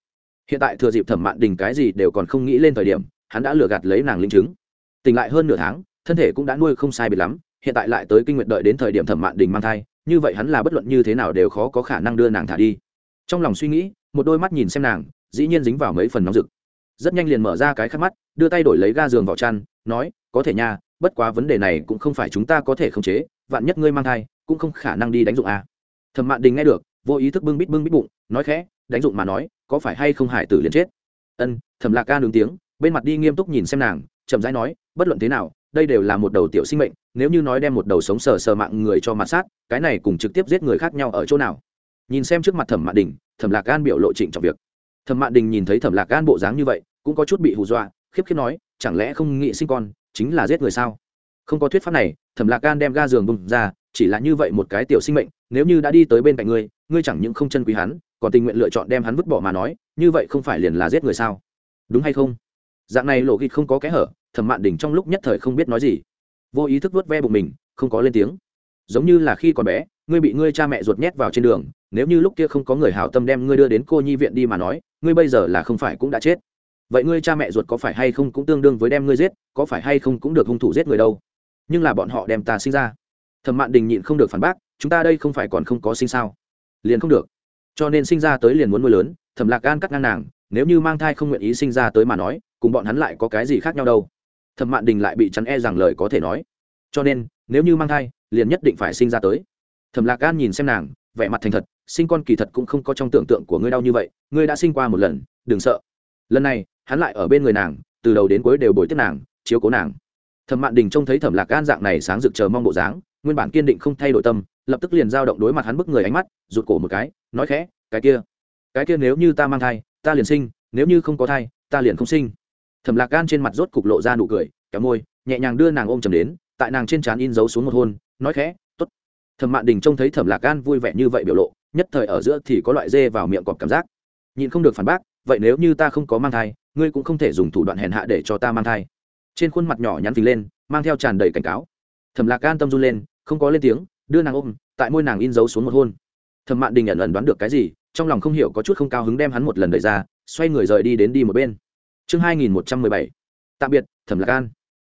Hiện tại thừa dịp thẩm mạn đình cái gì đều còn không nghĩ lên thời điểm, hắn đã lừa gạt lấy nàng linh chứng. Tỉnh lại hơn nửa tháng, thân thể cũng đã nuôi không sai biệt lắm, hiện tại lại tới kinh nguyện đợi đến thời điểm thẩm mạn đình mang thai, như vậy hắn là bất luận như thế nào đều khó có khả năng đưa nàng thả đi. Trong lòng suy nghĩ, một đôi mắt nhìn xem nàng, dĩ nhiên dính vào mấy phần nóng rực. Rất nhanh liền mở ra cái khắc mắt, đưa tay đổi lấy ga giường vào chăn, nói, có thể nha bất quá vấn đề này cũng không phải chúng ta có thể khống chế, vạn nhất ngươi mang thai, cũng không khả năng đi đánh dụng à. thẩm mạn đình nghe được, vô ý thức bưng bít bưng bít bụng, nói khẽ, đánh dụng mà nói, có phải hay không hải tử liền chết? Ân, thẩm lạc ca nướng tiếng, bên mặt đi nghiêm túc nhìn xem nàng, chậm rãi nói, bất luận thế nào, đây đều là một đầu tiểu sinh mệnh, nếu như nói đem một đầu sống sờ sờ mạng người cho mặt sát, cái này cùng trực tiếp giết người khác nhau ở chỗ nào? Nhìn xem trước mặt thẩm mạn đình, thẩm lạc gan biểu lộ trịnh trọng việc. Thẩm mạn đình nhìn thấy thẩm lạc gan bộ dáng như vậy, cũng có chút bị hù dọa khiếp khiếp nói, chẳng lẽ không nghĩ sinh con, chính là giết người sao? Không có thuyết pháp này, thẩm lạc gan đem ga giường bùng ra, chỉ là như vậy một cái tiểu sinh mệnh, nếu như đã đi tới bên cạnh ngươi ngươi chẳng những không chân quý hắn, còn tình nguyện lựa chọn đem hắn vứt bỏ mà nói, như vậy không phải liền là giết người sao? Đúng hay không? Dạng này lộ ghi không có kẽ hở, thẩm mạn đỉnh trong lúc nhất thời không biết nói gì. Vô ý thức vớt ve bụng mình, không có lên tiếng. Giống như là khi còn bé, ngươi bị ngươi cha mẹ ruột nhét vào trên đường, nếu như lúc kia không có người hảo tâm đem ngươi đưa đến cô nhi viện đi mà nói, ngươi bây giờ là không phải cũng đã chết vậy ngươi cha mẹ ruột có phải hay không cũng tương đương với đem ngươi giết, có phải hay không cũng được hung thủ giết người đâu? Nhưng là bọn họ đem ta sinh ra. Thẩm mạn đình nhịn không được phản bác, chúng ta đây không phải còn không có sinh sao? Liền không được. Cho nên sinh ra tới liền muốn nuôi lớn, thẩm lạc gan cắt ngang nàng, nếu như mang thai không nguyện ý sinh ra tới mà nói, cùng bọn hắn lại có cái gì khác nhau đâu? Thẩm mạn đình lại bị chắn e rằng lời có thể nói. Cho nên, nếu như mang thai, liền nhất định phải sinh ra tới. Thẩm lạc gan nhìn xem nàng, vẻ mặt thành thật, sinh con kỳ thật cũng không có trong tưởng tượng của ngươi đau như vậy, ngươi đã sinh qua một lần, đừng sợ. Lần này hắn lại ở bên người nàng, từ đầu đến cuối đều bồi tiếp nàng, chiếu cố nàng. Thẩm mạn đình trông thấy thẩm lạc gan dạng này sáng rực chờ mong bộ dáng, nguyên bản kiên định không thay đổi tâm, lập tức liền giao động đối mặt hắn bức người ánh mắt, rụt cổ một cái, nói khẽ, cái kia cái kia nếu như ta mang thai, ta liền sinh, nếu như không có thai, ta liền không sinh. Thẩm lạc gan trên mặt rốt cục lộ ra nụ cười, kéo môi, nhẹ nhàng đưa nàng ôm chầm đến, tại nàng trên trán in dấu xuống một hôn, nói khẽ t ố t thẩm mạn đình trông thấy thẩm lạc gan vui vẻ như vậy biểu lộ, nhất thời ở giữa thì có loại dê vào miệng cọp cảm giác. Nhịn không được phản bác, vậy nếu như ta không có mang thai ngươi cũng không thể dùng thủ đoạn hèn hạ để cho ta mang thai. Trên khuôn mặt nhỏ nhắn phình lên, mang theo tràn đầy cảnh cáo. Thẩm lạc gan tâm run lên, không có lên tiếng, đưa nàng ôm, tại môi nàng in dấu xuống một hôn. Thẩm mạn đình ẩn ẩn đoán được cái gì, trong lòng không hiểu có chút không cao hứng đem hắn một lần đẩy ra, xoay người rời đi đến đi một bên. Chương hai nghìn một trăm mười bảy, tạm biệt, thẩm lạc an.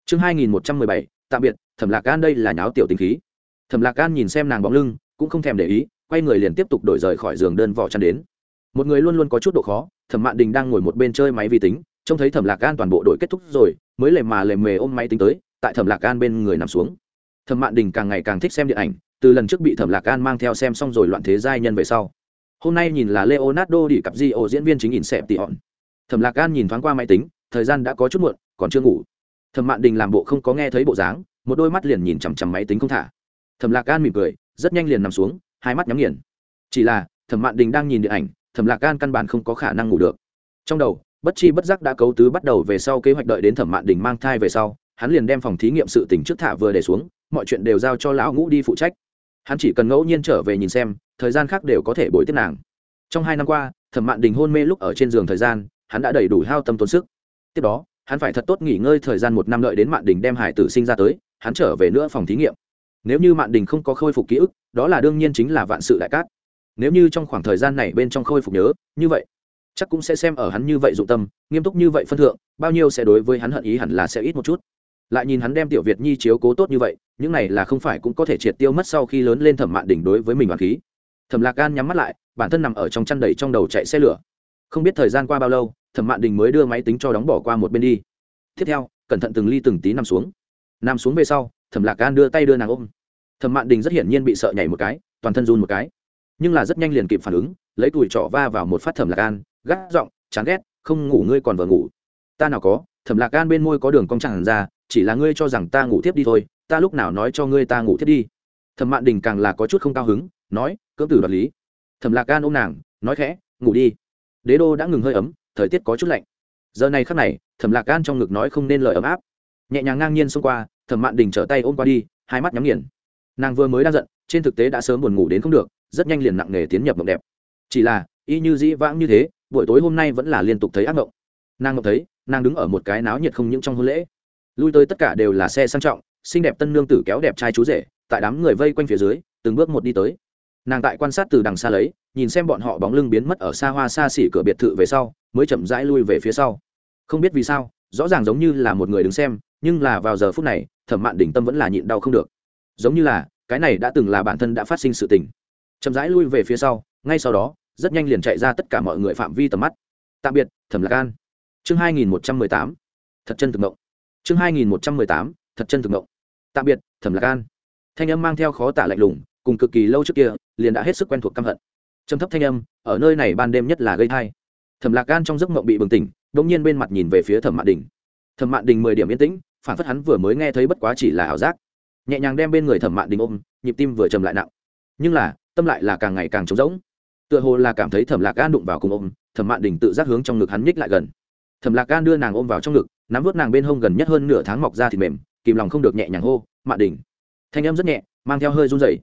Chương hai nghìn một trăm mười bảy, tạm biệt, thẩm lạc an đây là nháo tiểu tình khí. Thẩm lạc an nhìn xem nàng bóng lưng, cũng không thèm để ý, quay người liền tiếp tục đổi rời khỏi giường đơn vỏ chăn đến. Một người luôn luôn có chút độ khó thẩm mạn đình đang ngồi một bên chơi máy vi tính, trông thấy thẩm lạc an toàn bộ đội kết thúc rồi, mới lề mà lề mề ôm máy tính tới, tại thẩm lạc an bên người nằm xuống. Thẩm mạn đình càng ngày càng thích xem điện ảnh, từ lần trước bị thẩm lạc an mang theo xem xong rồi loạn thế giai nhân về sau. Hôm nay nhìn là leonardo đi cặp di ô diễn viên chính in xẹp tị hòn thẩm lạc an nhìn thoáng qua máy tính, thời gian đã có chút muộn, còn chưa ngủ. Thẩm mạn đình làm bộ không có nghe thấy bộ dáng, một đôi mắt liền nhìn chằm chằm máy tính không thả. Thẩm lạc an mỉm cười, rất nhanh liền nằm xuống, hai mắt nhắm nghiền. Chỉ là, thẩm mạn đình đang nhìn điện ảnh thẩm lạc Gan căn bản không có khả năng ngủ được. Trong đầu, bất chi bất giác đã cấu tứ bắt đầu về sau kế hoạch đợi đến thẩm mạn đình mang thai về sau, hắn liền đem phòng thí nghiệm sự tỉnh trước thả vừa để xuống, mọi chuyện đều giao cho lão ngũ đi phụ trách. Hắn chỉ cần ngẫu nhiên trở về nhìn xem, thời gian khác đều có thể bồi tiếp nàng. Trong hai năm qua, thẩm mạn đình hôn mê lúc ở trên giường thời gian, hắn đã đầy đủ hao tâm tốn sức. Tiếp đó, hắn phải thật tốt nghỉ ngơi thời gian một năm đợi đến mạn đình đem hải tử sinh ra tới, hắn trở về nữa phòng thí nghiệm. Nếu như mạn đình không có khôi phục ký ức, đó là đương nhiên chính là vạn sự đại cát nếu như trong khoảng thời gian này bên trong khôi phục nhớ, như vậy, chắc cũng sẽ xem ở hắn như vậy dụng tâm, nghiêm túc như vậy phân thượng, bao nhiêu sẽ đối với hắn hận ý hẳn là sẽ ít một chút. Lại nhìn hắn đem tiểu việt nhi chiếu cố tốt như vậy, những này là không phải cũng có thể triệt tiêu mất sau khi lớn lên thẩm mạn đỉnh đối với mình hoàng khí. Thẩm lạc gan nhắm mắt lại, bản thân nằm ở trong chăn đầy trong đầu chạy xe lửa. Không biết thời gian qua bao lâu, thẩm mạn đình mới đưa máy tính cho đóng bỏ qua một bên đi. Tiếp theo, cẩn thận từng ly từng tí nằm xuống. Nằm xuống về sau, thẩm lạc gan đưa tay đưa nàng ôm. Thẩm mạn đình rất hiển nhiên bị sợ nhảy một cái, toàn thân run một cái nhưng là rất nhanh liền kịp phản ứng, lấy tuổi trọ va vào một phát thẩm lạc gan gắt giọng, chán ghét, không ngủ ngươi còn vờ ngủ. Ta nào có, thẩm lạc gan bên môi có đường cong chẳng ra, chỉ là ngươi cho rằng ta ngủ tiếp đi thôi, ta lúc nào nói cho ngươi ta ngủ tiếp đi. Thẩm mạn đình càng là có chút không cao hứng, nói, cưỡng tử đoạt lý. Thẩm lạc gan ôm nàng, nói khẽ, ngủ đi. Đế đô đã ngừng hơi ấm, thời tiết có chút lạnh. Giờ này khắc này, thẩm lạc gan trong ngực nói không nên lời ấm áp. Nhẹ nhàng ngang nhiên xông qua, thẩm mạn đình trở tay ôm qua đi, hai mắt nhắm nghiền. Nàng vừa mới đang giận, trên thực tế đã sớm buồn ngủ đến không được rất nhanh liền nặng nề tiến nhập mộng đẹp. Chỉ là, y như dĩ vãng như thế, buổi tối hôm nay vẫn là liên tục thấy ác mộng. Nàng mộng thấy, nàng đứng ở một cái náo nhiệt không những trong hôn lễ. Lui tới tất cả đều là xe sang trọng, xinh đẹp tân nương tử kéo đẹp trai chú rể, tại đám người vây quanh phía dưới, từng bước một đi tới. Nàng tại quan sát từ đằng xa lấy, nhìn xem bọn họ bóng lưng biến mất ở xa hoa xa xỉ cửa biệt thự về sau, mới chậm rãi lui về phía sau. Không biết vì sao, rõ ràng giống như là một người đứng xem, nhưng là vào giờ phút này, thẩm mạn đỉnh tâm vẫn là nhịn đau không được. Giống như là, cái này đã từng là bản thân đã phát sinh sự tình chậm rãi lui về phía sau, ngay sau đó, rất nhanh liền chạy ra tất cả mọi người phạm vi tầm mắt. Tạm biệt, thẩm lạc an. Chương hai nghìn một trăm mười tám. Thật chân thực ngộng. Chương hai nghìn một trăm mười tám, thật chân thực ngộng. Tạm biệt, thẩm lạc an. Thanh âm mang theo khó tả lạnh lùng, cùng cực kỳ lâu trước kia, liền đã hết sức quen thuộc căm hận. Trầm thấp thanh âm, ở nơi này ban đêm nhất là gây thai thẩm lạc gan trong giấc mộng bị bừng tỉnh đ ỗ n g nhiên bên mặt nhìn về phía thẩm mạn đình. Thẩm mạn đình mười điểm yên tĩnh, phản phất hắn vừa mới nghe thấy bất quá chỉ là ảo giác. Nhẹ nhàng đem bên người thẩm mạn đình ôm, nhịp tim vừa trầm lại nặng. Nhưng là tâm lại là càng ngày càng trống rỗng. Tựa hồ là cảm thấy thẩm lạc gan đụng vào cùng ôm, thẩm mạn đình tự giác hướng trong ngực hắn nhích lại gần. Thẩm lạc gan đưa nàng ôm vào trong ngực, nắm vớt nàng bên hông gần nhất hơn nửa tháng mọc ra thịt mềm, kìm lòng không được nhẹ nhàng hô, mạn đình. Thanh âm rất nhẹ, mang theo hơi run dày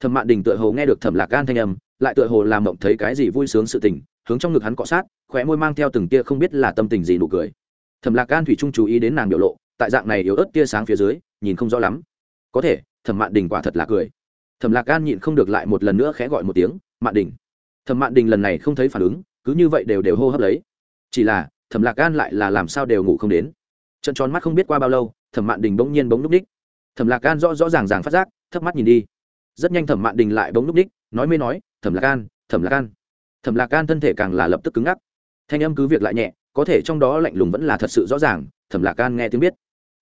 thẩm mạn đình tựa hồ nghe được thẩm lạc gan thanh âm, lại tựa hồ làm mộng thấy cái gì vui sướng sự tình, hướng trong ngực hắn cọ sát, khóe môi mang theo từng tia không biết là tâm tình gì nụ cười. Thẩm lạc gan thủy trung chú ý đến nàng biểu lộ, tại dạng này yếu ớt tia sáng phía dưới, nhìn không rõ lắm. Có thể, thẩm mạn đình quả thật là cười thẩm lạc gan nhịn không được lại một lần nữa khẽ gọi một tiếng, mạn đình. Thẩm mạn đình lần này không thấy phản ứng, cứ như vậy đều đều hô hấp lấy. Chỉ là, thẩm lạc gan lại là làm sao đều ngủ không đến. Trận tròn mắt không biết qua bao lâu, thẩm mạn đình bỗng nhiên bỗng núp ních thẩm lạc gan rõ rõ ràng ràng phát giác, thấp mắt nhìn đi. Rất nhanh thẩm mạn đình lại bỗng núp ních nói mê nói, thẩm lạc gan thẩm lạc gan thẩm lạc gan thân thể càng là lập tức cứng ngắc. Thanh âm cứ việc lại nhẹ, có thể trong đó lạnh lùng vẫn là thật sự rõ ràng, thẩm lạc gan nghe tiếng biết.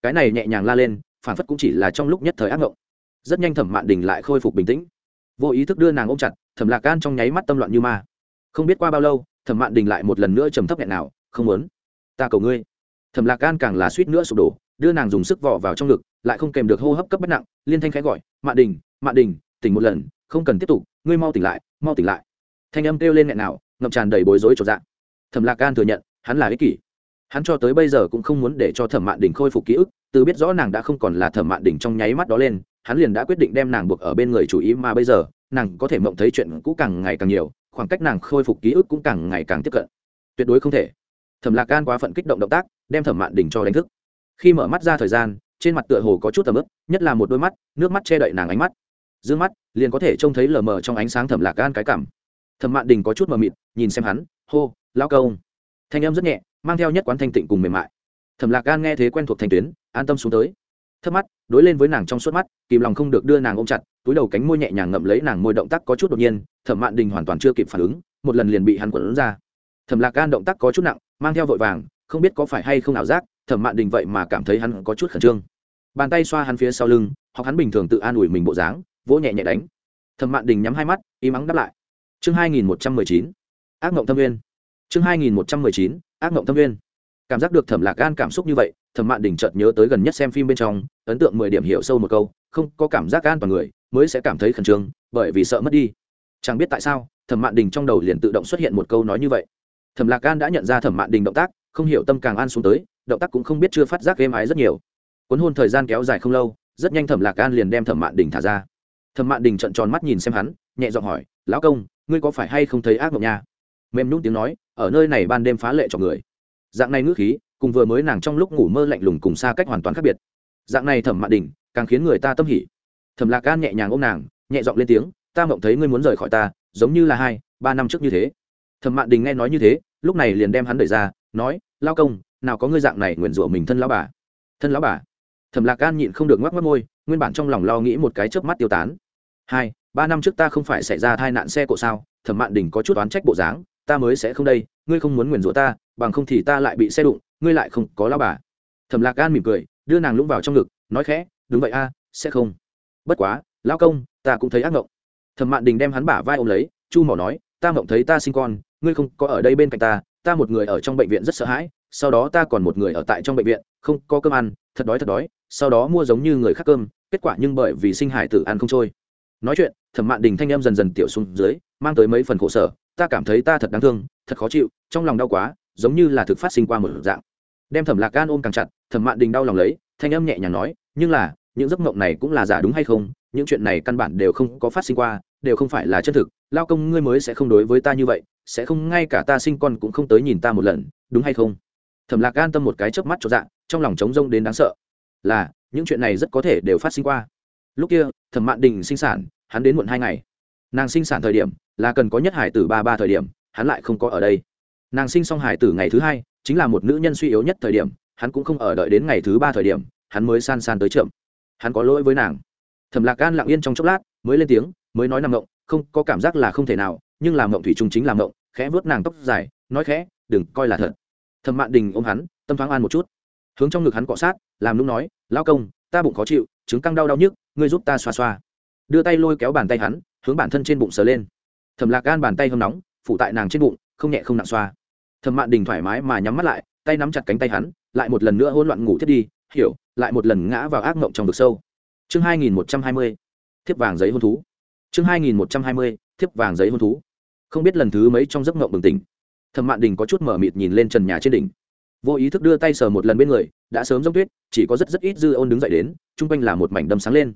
Cái này nhẹ nhàng la lên phản phất cũng chỉ là trong lúc nhất thời ác mộng rất nhanh thẩm mạn đình lại khôi phục bình tĩnh. Vô ý thức đưa nàng ôm chặt, thẩm lạc gan trong nháy mắt tâm loạn như ma. Không biết qua bao lâu, thẩm mạn đình lại một lần nữa trầm thấp nghẹn nào, không muốn. Ta cầu ngươi. Thẩm lạc gan càng là suýt nữa sụp đổ, đưa nàng dùng sức vỏ vào trong ngực, lại không kèm được hô hấp cấp bất nặng, liên thanh khẽ gọi, mạn đình mạn đình, tỉnh một lần, không cần tiếp tục, ngươi mau tỉnh lại, mau tỉnh lại. Thanh âm kêu lên nghẹn nào ngập tràn đầy bối rối trọn dạng. Thẩm lạc gan thừa nhận, hắn là ích kỷ. Hắn cho tới bây giờ cũng không muốn để cho thẩm mạn đình khôi phục ký ức, từ biết rõ nàng đã không còn là thẩm mạn đình trong nháy mắt đó lên hắn liền đã quyết định đem nàng buộc ở bên người chủ ý mà bây giờ, nàng có thể mộng thấy chuyện cũ càng ngày càng nhiều, khoảng cách nàng khôi phục ký ức cũng càng ngày càng tiếp cận. Tuyệt đối không thể. Thẩm lạc gan quá phận kích động động tác, đem thẩm mạn đình cho đánh thức. Khi mở mắt ra thời gian, trên mặt tựa hồ có chút tầm ức nhất là một đôi mắt, nước mắt che đậy nàng ánh mắt. D mắt, liền có thể trông thấy lờ mờ trong ánh sáng thẩm lạc gan cái cảm. Thẩm mạn đình có chút mờ mịt, nhìn xem hắn, hô lao câu thanh âm rất nhẹ, mang theo nhất quán thanh tịnh cùng mềm mại. Thẩm lạc gan nghe thế quen thuộc thanh tuyến, an tâm xuống tới thấp mắt, đối lên với nàng trong suốt mắt, kìm lòng không được đưa nàng ôm chặt, túi đầu cánh môi nhẹ nhàng ngậm lấy nàng môi động tác có chút đột nhiên, thẩm mạn đình hoàn toàn chưa kịp phản ứng, một lần liền bị hắn quẩn ra. Thẩm lạc gan động tác có chút nặng, mang theo vội vàng, không biết có phải hay không ảo giác, thẩm mạn đình vậy mà cảm thấy hắn có chút khẩn trương. Bàn tay xoa hắn phía sau lưng hoặc hắn bình thường tự an ủi mình bộ dáng, vỗ nhẹ nhẹ đánh. Thẩm mạn đình nhắm hai mắt, im ắng đáp lại. Chương hai nghìn một trăm mười chín. Ác mộng thâm nguyên chương hai nghìn một trăm mười chín. Ác mộng thâm nguyên cảm giác được thẩm lạc gan cảm xúc như vậy, thẩm mạn đình chợt nhớ tới gần nhất xem phim bên trong, ấn tượng mười điểm hiểu sâu một câu, không có cảm giác gan toàn người, mới sẽ cảm thấy khẩn trương, bởi vì sợ mất đi. Chẳng biết tại sao, thẩm mạn đình trong đầu liền tự động xuất hiện một câu nói như vậy. Thẩm lạc gan đã nhận ra thẩm mạn đình động tác, không hiểu tâm càng an xuống tới, động tác cũng không biết chưa phát giác êm ái rất nhiều. Cuốn hôn thời gian kéo dài không lâu, rất nhanh thẩm lạc an liền đem thẩm mạn đình thả ra. Thẩm mạn đình trận tròn mắt nhìn xem hắn, nhẹ giọng hỏi, lão công, ngươi có phải hay không thấy ác mộng nha? Mềm nhún tiếng nói, ở nơi này ban đêm phá lệ cho người dạng này ngữ khí, cùng vừa mới nàng trong lúc ngủ mơ lạnh lùng cùng xa cách hoàn toàn khác biệt. Dạng này thẩm mạn đình càng khiến người ta tâm hỉ. Thẩm lạc gan nhẹ nhàng ôm nàng, nhẹ giọng lên tiếng, ta mộng thấy ngươi muốn rời khỏi ta, giống như là hai, ba năm trước như thế. Thẩm mạn đình nghe nói như thế, lúc này liền đem hắn đẩy ra, nói, lao công, nào có ngươi dạng này nguyền rủa mình thân lão bà. Thân lão bà? Thẩm lạc gan nhịn không được ngoắc mất môi, nguyên bản trong lòng lo nghĩ một cái chớp mắt tiêu tán. Hai, ba năm trước ta không phải xảy ra tai nạn xe cộ sao? Thẩm mạn đình có chút oán trách bộ dáng ta mới sẽ không đây, ngươi không muốn nguyền rủa ta, bằng không thì ta lại bị xe đụng, ngươi lại không có lao bà. Thẩm lạc Gan mỉm cười, đưa nàng lũng vào trong ngực, nói khẽ, đúng vậy a, sẽ không. Bất quá lao công, ta cũng thấy ác mộng thẩm mạn đình đem hắn bả vai ôm lấy, chu mỏ nói, ta mộng thấy ta sinh con, ngươi không có ở đây bên cạnh ta ta một người ở trong bệnh viện rất sợ hãi, sau đó ta còn một người ở tại trong bệnh viện, không có cơm ăn, thật đói thật đói, sau đó mua giống như người khác cơm, kết quả nhưng bởi vì sinh hải tử ăn không trôi. Nói chuyện, thẩm mạn đình thanh em dần dần tiểu xuống dưới, mang tới mấy phần khổ sở ta cảm thấy ta thật đáng thương, thật khó chịu, trong lòng đau quá, giống như là thực phát sinh qua một dạng. Đem thẩm lạc gan ôm càng chặt, thẩm mạn đình đau lòng lấy, thanh âm nhẹ nhàng nói, nhưng là, những giấc mộng này cũng là giả đúng hay không, những chuyện này căn bản đều không có phát sinh qua, đều không phải là chân thực, lao công ngươi mới sẽ không đối với ta như vậy, sẽ không ngay cả ta sinh con cũng không tới nhìn ta một lần, đúng hay không? Thẩm lạc gan tâm một cái chớp mắt cho dạ trong lòng trống rông đến đáng sợ. Là, những chuyện này rất có thể đều phát sinh qua. Lúc kia, thẩm mạn đình sinh sản, hắn đến muộn hai ngày nàng sinh sản thời điểm, là cần có nhất hải tử ba ba thời điểm, hắn lại không có ở đây. Nàng sinh xong hải tử ngày thứ hai, chính là một nữ nhân suy yếu nhất thời điểm, hắn cũng không ở đợi đến ngày thứ ba thời điểm, hắn mới san san tới chậm. Hắn có lỗi với nàng. Thẩm lạc gan lặng yên trong chốc lát, mới lên tiếng, mới nói nằm ngộng, không, có cảm giác là không thể nào, nhưng làm ngộng thủy trung chính làm ngộng, khẽ vớt nàng tóc dài, nói khẽ, đừng, coi là thật. Thẩm mạn đình ôm hắn, tâm thoáng an một chút. Hướng trong ngực hắn cọ sát, làm lúc nói lao công, ta bụng khó chịu chứng căng đau đau nhức, ngươi giúp ta xoa xoa. Đưa tay lôi kéo bàn tay hắn hướng bản thân trên bụng sờ lên. Thầm lạc gan bàn tay hâm nóng phụ tại nàng trên bụng, không nhẹ không nặng xoa. Thầm mạn đình thoải mái mà nhắm mắt lại, tay nắm chặt cánh tay hắn, lại một lần nữa hỗn loạn ngủ thiết đi, hiểu, lại một lần ngã vào ác mộng trong vực sâu. Chương hai nghìn một trăm hai mươi, thiếp vàng giấy hôn thú. Chương hai nghìn một trăm hai mươi, thiếp vàng giấy hôn thú. Không biết lần thứ mấy trong giấc mộng bừng tỉnh. Thầm mạn đình có chút mở mịt nhìn lên trần nhà trên đỉnh. Vô ý thức đưa tay sờ một lần bên người, đã sớm giống tuyết, chỉ có rất rất ít dư ôn đứng dậy đến, chung quanh là một mảnh đâm sáng lên.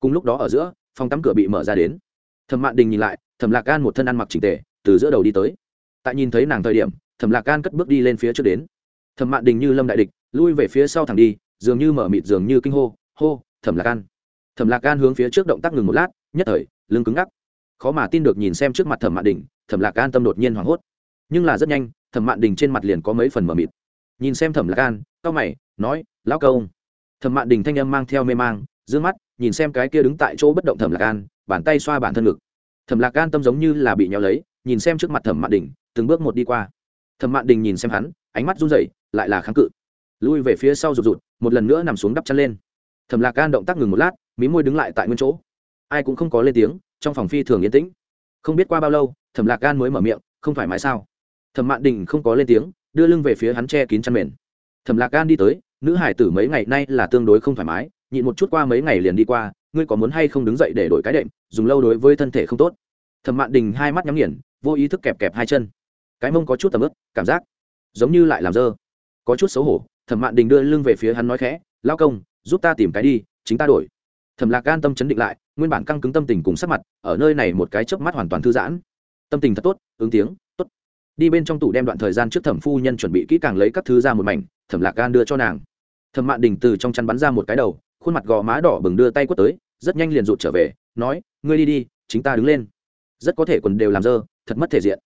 Cùng lúc đó ở giữa, phòng tắm cửa bị mở ra đến thẩm mạn đình nhìn lại, thẩm lạc gan một thân ăn mặc trình tề, từ giữa đầu đi tới. Tại nhìn thấy nàng thời điểm, thẩm lạc gan cất bước đi lên phía trước đến. Thẩm mạn đình như lâm đại địch, lui về phía sau thẳng đi, dường như mở mịt, dường như kinh hô hô, thẩm lạc gan thẩm lạc gan hướng phía trước động tác ngừng một lát, nhất thời, lưng cứng ngắc. Khó mà tin được nhìn xem trước mặt thẩm mạn đình, thẩm lạc gan tâm đột nhiên hoảng hốt. Nhưng là rất nhanh, thẩm mạn đình trên mặt liền có mấy phần mờ mịt. Nhìn xem thẩm lạc gan cao mày, nói, lão câu thẩm mạn đình thanh âm mang theo mê mang d mắt, nhìn xem cái kia đứng tại chỗ bất động thẩm lạc gan bàn tay xoa bản thân ngực. Thẩm lạc gan tâm giống như là bị nhéo lấy, nhìn xem trước mặt thẩm mạn đình, từng bước một đi qua. Thẩm mạn đình nhìn xem hắn, ánh mắt run rẩy, lại là kháng cự. Lui về phía sau rụt rụt, một lần nữa nằm xuống đắp chân lên. Thẩm lạc gan động tác ngừng một lát, mí môi đứng lại tại nguyên chỗ. Ai cũng không có lên tiếng, trong phòng phi thường yên tĩnh. Không biết qua bao lâu, thẩm lạc gan mới mở miệng, không phải mãi sao? Thẩm mạn đình không có lên tiếng, đưa lưng về phía hắn che kín chăn mền. Thẩm lạc gan đi tới, nữ hải tử mấy ngày nay là tương đối không thoải mái, nhịn một chút qua mấy ngày liền đi qua ngươi có muốn hay không đứng dậy để đổi cái đệm, dùng lâu đối với thân thể không tốt. Thẩm mạn đình hai mắt nhắm nghiền, vô ý thức kẹp kẹp hai chân. Cái mông có chút tầm ướp cảm giác giống như lại làm dơ. Có chút xấu hổ, thẩm mạn đình đưa lưng về phía hắn nói khẽ, lao công, giúp ta tìm cái đi, chính ta đổi. Thẩm lạc gan tâm chấn định lại, nguyên bản căng cứng tâm tình cùng sắc mặt, ở nơi này một cái chớp mắt hoàn toàn thư giãn. Tâm tình thật tốt, ứng tiếng, tốt. Đi bên trong tủ đem đoạn thời gian trước thẩm phu nhân chuẩn bị kỹ càng lấy các thứ ra một mảnh, thẩm lạc gan đưa cho nàng. Thẩm mạn đình từ trong chăn bắn ra một cái đầu khuôn mặt gò má đỏ bừng đưa tay quất tới, rất nhanh liền rụt trở về, nói, ngươi đi đi, chính ta đứng lên. Rất có thể quần đều làm dơ, thật mất thể diện.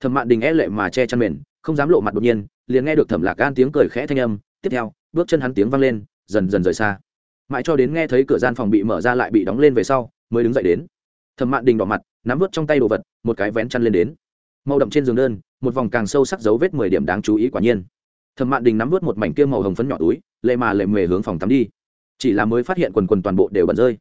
Thẩm mạn đình e lệ mà che chăn mền, không dám lộ mặt đột nhiên, liền nghe được thẩm lạc gan tiếng cười khẽ thanh âm. Tiếp theo, bước chân hắn tiếng vang lên, dần dần rời xa. Mãi cho đến nghe thấy cửa gian phòng bị mở ra lại bị đóng lên về sau, mới đứng dậy đến. Thẩm mạn đình đỏ mặt, nắm vớt trong tay đồ vật, một cái vén chăn lên đến. Màu đậm trên giường đơn, một vòng càng sâu sắc dấu vết mười điểm đáng chú ý quả nhiên. Thẩm mạn đình nắm vớt một mảnh kia màu hồng phấn nhỏ túi, lệ mà lệ mề hướng phòng tắm đi chỉ là mới phát hiện quần quần toàn bộ đều bẩn rơi.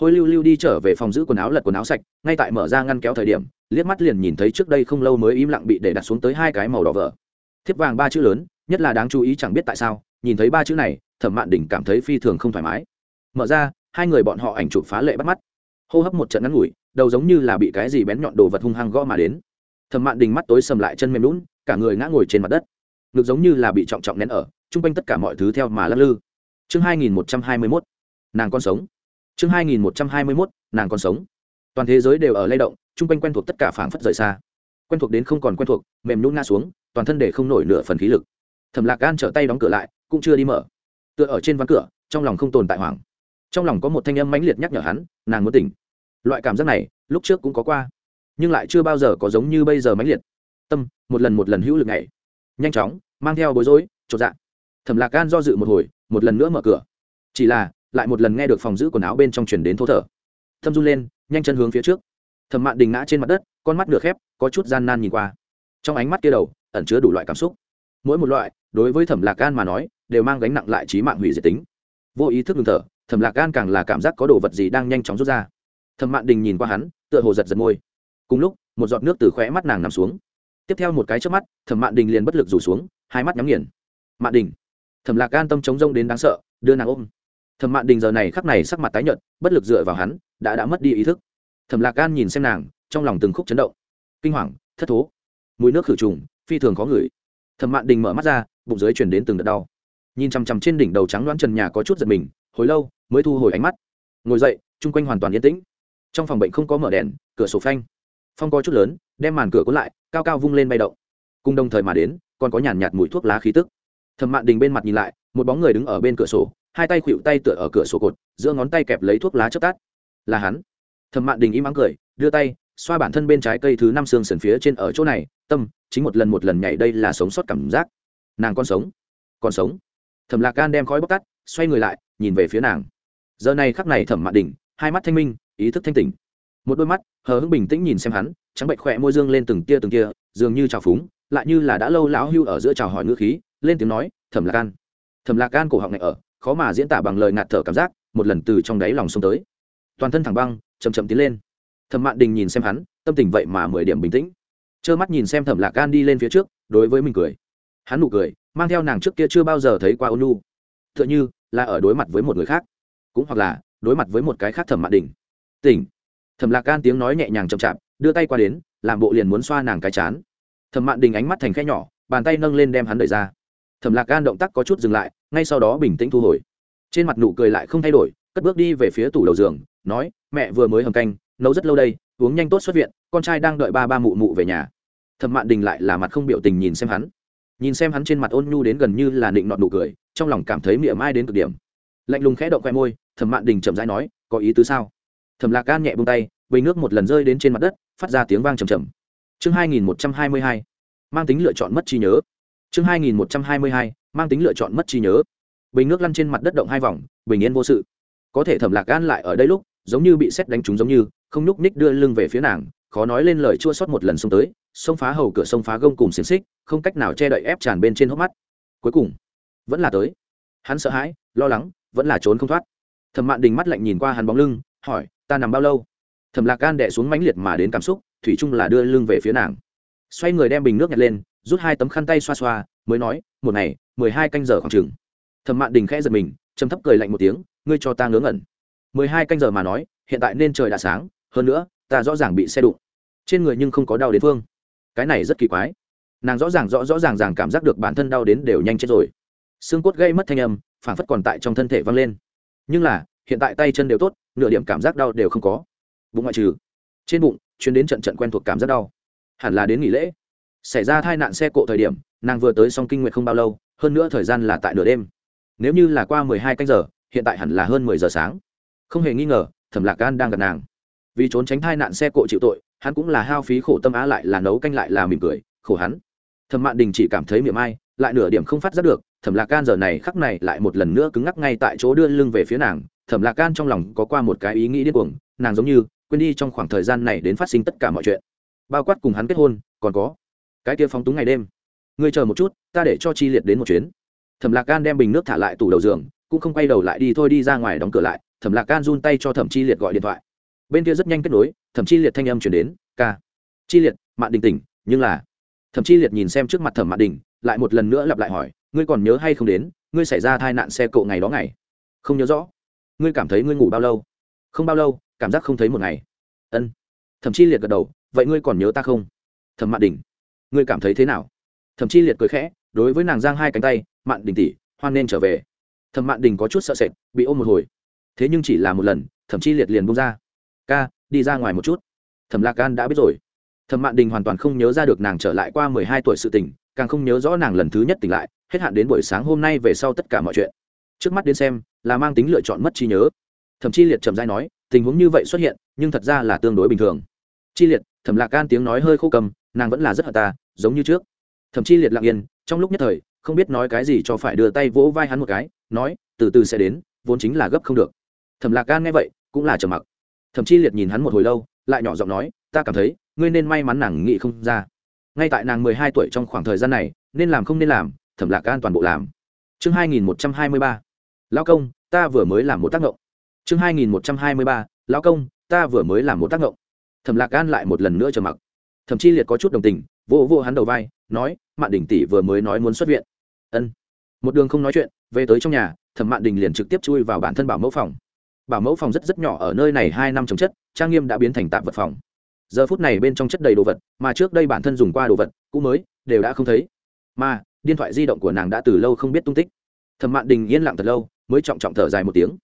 Hôi lưu lưu đi trở về phòng giữ quần áo lật quần áo sạch, ngay tại mở ra ngăn kéo thời điểm, liếc mắt liền nhìn thấy trước đây không lâu mới im lặng bị để đặt xuống tới hai cái màu đỏ vỡ thiếp vàng ba chữ lớn, nhất là đáng chú ý chẳng biết tại sao, nhìn thấy ba chữ này, thẩm mạn đình cảm thấy phi thường không thoải mái. Mở ra, hai người bọn họ ảnh chụp phá lệ bắt mắt. Hô hấp một trận ngắn ngủi, đầu giống như là bị cái gì bén nhọn đồ vật hung hăng gõ mà đến. Thẩm mạn đình mắt tối sầm lại chân mềm lún cả người ngã ngồi trên mặt đất. Ngực giống như là bị trọng trọng nén ở, chung quanh tất cả mọi thứ theo mà lắc lư chương hai nghìn một trăm hai mươi mốt, nàng còn sống. Chương hai nghìn một trăm hai mươi mốt, nàng còn sống. Toàn thế giới đều ở lay động, chung quanh quen thuộc tất cả phảng phất rời xa. Quen thuộc đến không còn quen thuộc, mềm nhún ngã xuống, toàn thân để không nổi nửa phần khí lực. Thẩm lạc gan trở tay đóng cửa lại, cũng chưa đi mở. Tựa ở trên ván cửa, trong lòng không tồn tại hoảng. Trong lòng có một thanh âm mãnh liệt nhắc nhở hắn, nàng muốn tỉnh. Loại cảm giác này, lúc trước cũng có qua, nhưng lại chưa bao giờ có giống như bây giờ mãnh liệt. Tâm, một lần một lần hữu lực này nhanh chóng, mang theo bối rối, chột dạ. Thẩm lạc gan do dự một hồi một lần nữa mở cửa. Chỉ là, lại một lần nghe được phòng giữ quần áo bên trong chuyển đến thô thở. Thâm run lên, nhanh chân hướng phía trước. Thẩm mạn đình ngã trên mặt đất, con mắt nửa khép, có chút gian nan nhìn qua. Trong ánh mắt kia đầu, ẩn chứa đủ loại cảm xúc. Mỗi một loại, đối với thẩm lạc gan mà nói, đều mang gánh nặng lại trí mạng hủy diệt tính. Vô ý thức ngừng thở, thẩm lạc gan càng là cảm giác có đồ vật gì đang nhanh chóng rút ra. Thẩm mạn đình nhìn qua hắn, tựa hồ giật giật môi. Cùng lúc, một giọt nước từ khóe mắt nàng nằm xuống. Tiếp theo một cái trước mắt, thẩm mạn đình liền bất lực rủ xuống, hai mắt nhắm nghiền. Mạn đình thẩm lạc gan tâm chống rông đến đáng sợ, đưa nàng ôm. Thẩm mạn đình giờ này khắc này sắc mặt tái nhợt, bất lực dựa vào hắn, đã đã mất đi ý thức. Thẩm lạc gan nhìn xem nàng, trong lòng từng khúc chấn động. Kinh hoàng, thất thố. Mùi nước khử trùng, phi thường khó ngửi. Thẩm mạn đình mở mắt ra, bụng dưới chuyển đến từng đợt đau. Nhìn chằm chằm trên đỉnh đầu trắng đoán trần nhà có chút giật mình, hồi lâu, mới thu hồi ánh mắt. Ngồi dậy, chung quanh hoàn toàn yên tĩnh. Trong phòng bệnh không có mở đèn, cửa sổ phanh. Phong có chút lớn, đem màn cửa cuốn lại, cao cao vung lên bay động. Cùng đồng thời mà đến, còn có nhàn nhạt mùi thuốc lá khí tức thẩm mạn đình bên mặt nhìn lại, một bóng người đứng ở bên cửa sổ, hai tay khuỵu tay tựa ở cửa sổ cột, giữa ngón tay kẹp lấy thuốc lá chớp tắt. Là hắn. Thẩm mạn đình im ắng cười, đưa tay, xoa bản thân bên trái cây thứ năm xương sườn phía trên ở chỗ này, tâm, chính một lần một lần nhảy đây là sống sót cảm giác. Nàng còn sống. Còn sống. Thẩm lạc gan đem khói bóc tắt, xoay người lại, nhìn về phía nàng. Giờ này khắc này thẩm mạn đình, hai mắt thanh minh, ý thức thanh tỉnh. Một đôi mắt, hờ hững bình tĩnh nhìn xem hắn, trắng bệnh khỏe môi dương lên từng tia từng tia, dường như trào phúng, lại như là đã lâu lão hưu ở giữa trào hỏi ngữ khí lên tiếng nói, thẩm lạc gan thẩm lạc gan cổ họng này ở, khó mà diễn tả bằng lời ngạt thở cảm giác, một lần từ trong đáy lòng xông tới. Toàn thân thẳng băng chầm chậm tiến lên. Thẩm mạn đình nhìn xem hắn, tâm tình vậy mà mười điểm bình tĩnh. Trơ mắt nhìn xem thẩm lạc gan đi lên phía trước, đối với mình cười. Hắn nụ cười, mang theo nàng trước kia chưa bao giờ thấy qua ônu t h ư ợ n h ư là ở đối mặt với một người khác, cũng hoặc là đối mặt với một cái khác thẩm mạn đình. Tỉnh. Thẩm lạc gan tiếng nói nhẹ nhàng chậm chạp, đưa tay qua đến, làm bộ liền muốn xoa nàng cái chán. Thẩm mạn đình ánh mắt thành khe nhỏ, bàn tay nâng lên đem hắn đẩy ra thẩm lạc gan động tác có chút dừng lại, ngay sau đó bình tĩnh thu hồi. Trên mặt nụ cười lại không thay đổi, cất bước đi về phía tủ đầu giường, nói, mẹ vừa mới hầm canh, nấu rất lâu đây, uống nhanh tốt xuất viện, con trai đang đợi ba ba mụ mụ về nhà. Thẩm mạn đình lại là mặt không biểu tình nhìn xem hắn. Nhìn xem hắn trên mặt ôn nhu đến gần như là định nọt nụ cười, trong lòng cảm thấy miệng mai đến cực điểm. Lạnh lùng khẽ động khoe môi, thẩm mạn đình chậm rãi nói, có ý tứ sao? Thẩm lạc gan nhẹ bông tay, bình nước một lần rơi đến trên mặt đất, phát ra tiếng vang trầm trầm. Chương hai nghìn một trăm hai mươi hai, mang tính lựa chọn mất trí nhớ chương hai nghìn một trăm hai mươi hai, mang tính lựa chọn mất trí nhớ. Bình nước lăn trên mặt đất động hai vòng, bình yên vô sự. Có thể thẩm lạc gan lại ở đây lúc, giống như bị xét đánh trúng giống như, không nhúc ních đưa lưng về phía nàng, khó nói lên lời chua sót một lần xông tới, xông phá hầu cửa sông phá gông cùng xiềng xích, không cách nào che đậy ép tràn bên trên hốc mắt. Cuối cùng, vẫn là tới. Hắn sợ hãi, lo lắng, vẫn là trốn không thoát. Thẩm mạn đình mắt lạnh nhìn qua hắn bóng lưng, hỏi, ta nằm bao lâu? Thẩm lạc gan đẻ xuống mãnh liệt mà đến cảm xúc, thủy chung là đưa lưng về phía nàng. Xoay người đem bình nước nhặt lên rút hai tấm khăn tay xoa xoa, mới nói, một ngày, mười hai canh giờ khoảng chừng. Thẩm mạn đình khẽ giật mình châm thấp cười lạnh một tiếng, ngươi cho ta ngớ ngẩn. mười hai canh giờ mà nói, hiện tại nên trời đã sáng, hơn nữa, ta rõ ràng bị xe đụng. Trên người nhưng không có đau đến phương. Cái này rất kỳ quái. Nàng rõ ràng, rõ rõ ràng ràng cảm giác được bản thân đau đến đều nhanh chết rồi. Xương cốt gây mất thanh âm phản phất còn tại trong thân thể văng lên. Nhưng là, hiện tại tay chân đều tốt, nửa điểm cảm giác đau đều không có. Bụng ngoại trừ. Trên bụng chuyến đến trận trận quen thuộc cảm giác đau. Hẳn là đến nghỉ lễ xảy ra tai nạn xe cộ thời điểm, nàng vừa tới xong kinh nguyệt không bao lâu, hơn nữa thời gian là tại nửa đêm. Nếu như là qua mười hai canh giờ, hiện tại hẳn là hơn mười giờ sáng. Không hề nghi ngờ, thẩm lạc gan đang gặp nàng. Vì trốn tránh tai nạn xe cộ chịu tội, hắn cũng là hao phí khổ tâm á lại là nấu canh lại là mỉm cười, khổ hắn. Thẩm mạn đình chỉ cảm thấy miệng ai, lại nửa điểm không phát giác được, thẩm lạc can giờ này khắc này lại một lần nữa cứng ngắc ngay tại chỗ đưa lưng về phía nàng. Thẩm lạc can trong lòng có qua một cái ý nghĩ điên cuồng, nàng giống như quên đi trong khoảng thời gian này đến phát sinh tất cả mọi chuyện. Bao quát cùng hắn kết hôn, còn có cái kia phóng túng ngày đêm. Ngươi chờ một chút, ta để cho chi liệt đến một chuyến. Thẩm lạc can đem bình nước thả lại tủ đầu giường, cũng không quay đầu lại đi thôi đi ra ngoài đóng cửa lại. Thẩm lạc can run tay cho thẩm chi liệt gọi điện thoại. Bên kia rất nhanh kết nối, thẩm chi liệt thanh âm chuyển đến, ca. Chi liệt, mạn đình tỉnh, nhưng là thẩm chi liệt nhìn xem trước mặt thẩm mạn đình, lại một lần nữa lặp lại hỏi, ngươi còn nhớ hay không đến, ngươi xảy ra tai nạn xe cộ ngày đó ngày? Không nhớ rõ. Ngươi cảm thấy ngươi ngủ bao lâu? Không bao lâu, cảm giác không thấy một ngày. Ân. Thẩm chi liệt gật đầu, vậy ngươi còn nhớ ta không? Thẩm mạn đình ngươi cảm thấy thế nào? Thẩm chi liệt cười khẽ, đối với nàng giang hai cánh tay, mạn đình tỷ, hoan nên trở về. Thẩm mạn đình có chút sợ sệt, bị ôm một hồi. Thế nhưng chỉ là một lần thậm chi liệt liền bông ra. Ca, đi ra ngoài một chút. Thẩm lạc gan đã biết rồi. Thẩm mạn đình hoàn toàn không nhớ ra được nàng trở lại qua mười hai tuổi sự tình, càng không nhớ rõ nàng lần thứ nhất tỉnh lại, hết hạn đến buổi sáng hôm nay về sau tất cả mọi chuyện. Trước mắt đến xem, là mang tính lựa chọn mất trí nhớ. Thậm chi liệt trầm dai nói, tình huống như vậy xuất hiện, nhưng thật ra là tương đối bình thường. Chi liệt, thẩm lạc gan tiếng nói hơi khô cầm nàng vẫn là rất hận ta giống như trước. Thậm chí liệt lặng yên, trong lúc nhất thời, không biết nói cái gì cho phải đưa tay vỗ vai hắn một cái, nói, từ từ sẽ đến, vốn chính là gấp không được. Thẩm lạc gan nghe vậy, cũng là trầm mặc. Thậm chí liệt nhìn hắn một hồi lâu, lại nhỏ giọng nói, ta cảm thấy, ngươi nên may mắn nàng nghị không ra. Ngay tại nàng mười hai tuổi trong khoảng thời gian này, nên làm không nên làm, thẩm lạc gan toàn bộ làm. Chương hai nghìn một trăm hai mươi ba. Lão công, ta vừa mới làm một tác động chương hai nghìn một trăm hai mươi ba. Lão công, ta vừa mới làm một tác động thẩm lạc gan lại một lần nữa trầm mặc. Thậm chí liệt có chút đồng tình vô vô hắn đầu vai, nói, mạn đình tỷ vừa mới nói muốn xuất viện. Ân. Một đường không nói chuyện, về tới trong nhà, thẩm mạn đình liền trực tiếp chui vào bản thân bảo mẫu phòng. Bảo mẫu phòng rất rất nhỏ, ở nơi này hai năm trồng chất, trang nghiêm đã biến thành tạm vật phòng. Giờ phút này bên trong chất đầy đồ vật, mà trước đây bản thân dùng qua đồ vật, cũ mới, đều đã không thấy. Mà, điện thoại di động của nàng đã từ lâu không biết tung tích. Thẩm mạn đình yên lặng thật lâu, mới trọng trọng thở dài một tiếng.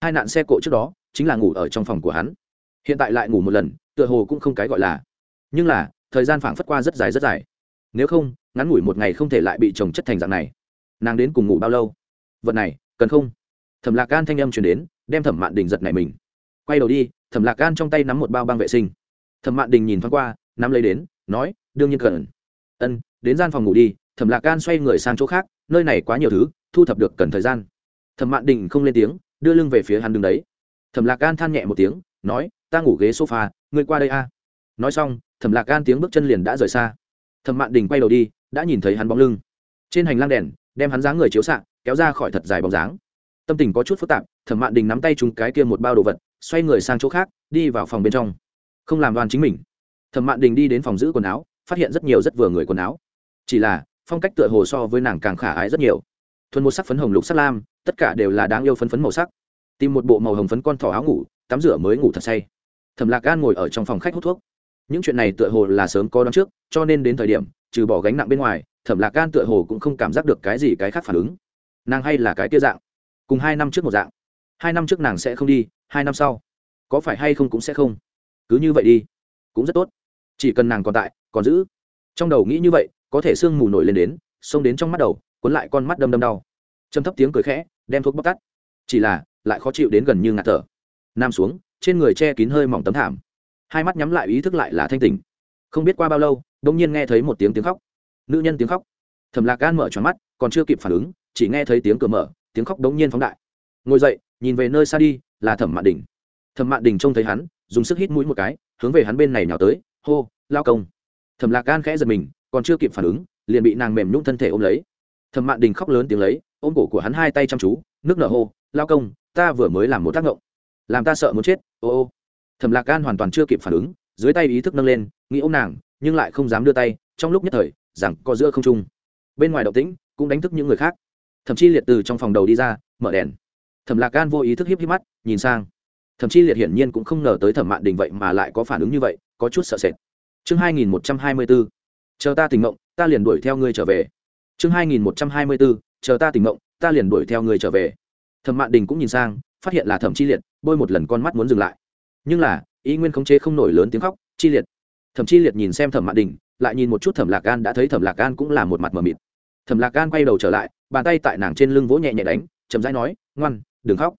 Hai nạn xe cộ trước đó, chính là ngủ ở trong phòng của hắn. Hiện tại lại ngủ một lần, tựa hồ cũng không cái gọi là. Nhưng là thời gian phảng phất qua rất dài rất dài. Nếu không, ngắn ngủi một ngày không thể lại bị chồng chất thành dạng này. Nàng đến cùng ngủ bao lâu? Vật này, cần không? Thẩm lạc gan thanh âm chuyển đến, đem thẩm mạn đình giật này mình. Quay đầu đi, thẩm lạc gan trong tay nắm một bao băng vệ sinh. Thẩm mạn đình nhìn thoáng qua, nắm lấy đến, nói, đương nhiên cần. Ân, đến gian phòng ngủ đi. Thẩm lạc gan xoay người sang chỗ khác, nơi này quá nhiều thứ, thu thập được cần thời gian. Thẩm mạn đình không lên tiếng, đưa lưng về phía hắn đứng đấy. Thẩm lạc gan than nhẹ một tiếng, nói, ta ngủ ghế sofa, ngươi qua đây a. Nói xong thẩm lạc gan tiếng bước chân liền đã rời xa. Thẩm mạn đình quay đầu đi, đã nhìn thấy hắn bóng lưng. Trên hành lang đèn, đem hắn dáng người chiếu xạ, kéo ra khỏi thật dài bóng dáng. Tâm tình có chút phức tạp, thẩm mạn đình nắm tay chúng cái kia một bao đồ vật, xoay người sang chỗ khác, đi vào phòng bên trong. Không làm đoàn chính mình. Thẩm mạn đình đi đến phòng giữ quần áo, phát hiện rất nhiều rất vừa người quần áo. Chỉ là, phong cách tựa hồ so với nàng càng khả ái rất nhiều. Thuần một sắc phấn hồng lục sắc lam, tất cả đều là đáng yêu phấn phấn màu sắc. Tìm một bộ màu hồng phấn con thỏ áo ngủ, tắm rửa mới ngủ thật say. Thẩm lạc gan ngồi ở trong phòng khách hút thuốc những chuyện này tựa hồ là sớm có đón trước, cho nên đến thời điểm, trừ bỏ gánh nặng bên ngoài, thẩm lạc gan tựa hồ cũng không cảm giác được cái gì cái khác phản ứng. Nàng hay là cái kia dạng, cùng hai năm trước một dạng. Hai năm trước nàng sẽ không đi, hai năm sau, có phải hay không cũng sẽ không. Cứ như vậy đi, cũng rất tốt. Chỉ cần nàng còn tại, còn giữ. Trong đầu nghĩ như vậy, có thể sương mù nổi lên đến, xông đến trong mắt đầu, cuốn lại con mắt đâm đâm đau. Châm thấp tiếng cười khẽ, đem thuốc bóc tắt. Chỉ là, lại khó chịu đến gần như ngạt thở. Nam xuống, trên người che kín hơi mỏng tấm thảm hai mắt nhắm lại ý thức lại là thanh tỉnh. Không biết qua bao lâu đ ỗ n g nhiên nghe thấy một tiếng tiếng khóc. Nữ nhân tiếng khóc. Thầm lạc gan mở tròn mắt, còn chưa kịp phản ứng, chỉ nghe thấy tiếng cửa mở, tiếng khóc đống nhiên phóng đại. Ngồi dậy, nhìn về nơi xa đi, là thẩm mạn đình. Thẩm mạn đình trông thấy hắn, dùng sức hít mũi một cái, hướng về hắn bên này nhào tới, hô, lao công. Thẩm lạc gan khẽ giật mình, còn chưa kịp phản ứng, liền bị nàng mềm nhũng thân thể ôm lấy. Thẩm mạn đình khóc lớn tiếng lấy, ôm cổ của hắn hai tay chăm chú, nước nở hô, lao công, ta vừa mới làm một tác động làm ta sợ muốn chết, ô ô thẩm lạc gan hoàn toàn chưa kịp phản ứng, dưới tay ý thức nâng lên, nghĩ ô m nàng, nhưng lại không dám đưa tay, trong lúc nhất thời rằng có giữa không trung. Bên ngoài động tĩnh, cũng đánh thức những người khác. Thậm chí liệt từ trong phòng đầu đi ra, mở đèn. Thẩm lạc gan vô ý thức hiếp hiếp mắt, nhìn sang. Thậm chí liệt hiển nhiên cũng không ngờ tới thẩm mạn đình vậy mà lại có phản ứng như vậy, có chút sợ sệt. Chương hai nghìn một trăm hai mươi bốn chờ ta tỉnh mộng ta liền đuổi theo ngươi trở về. Chương hai nghìn một trăm hai mươi bốn chờ ta tỉnh mộng ta liền đuổi theo ngươi trở về. Thẩm mạn đình cũng nhìn sang, phát hiện là thẩm chi liệt, bôi một lần con mắt muốn dừng lại nhưng là, ý nguyên khống chế không nổi lớn tiếng khóc, chi liệt. Thậm chi liệt nhìn xem thẩm mạn đình, lại nhìn một chút thẩm lạc gan đã thấy thẩm lạc gan cũng là một mặt mờ mịt. Thẩm lạc gan quay đầu trở lại, bàn tay tại nàng trên lưng vỗ nhẹ nhẹ đánh, chậm rãi nói, ngoan, đừng khóc.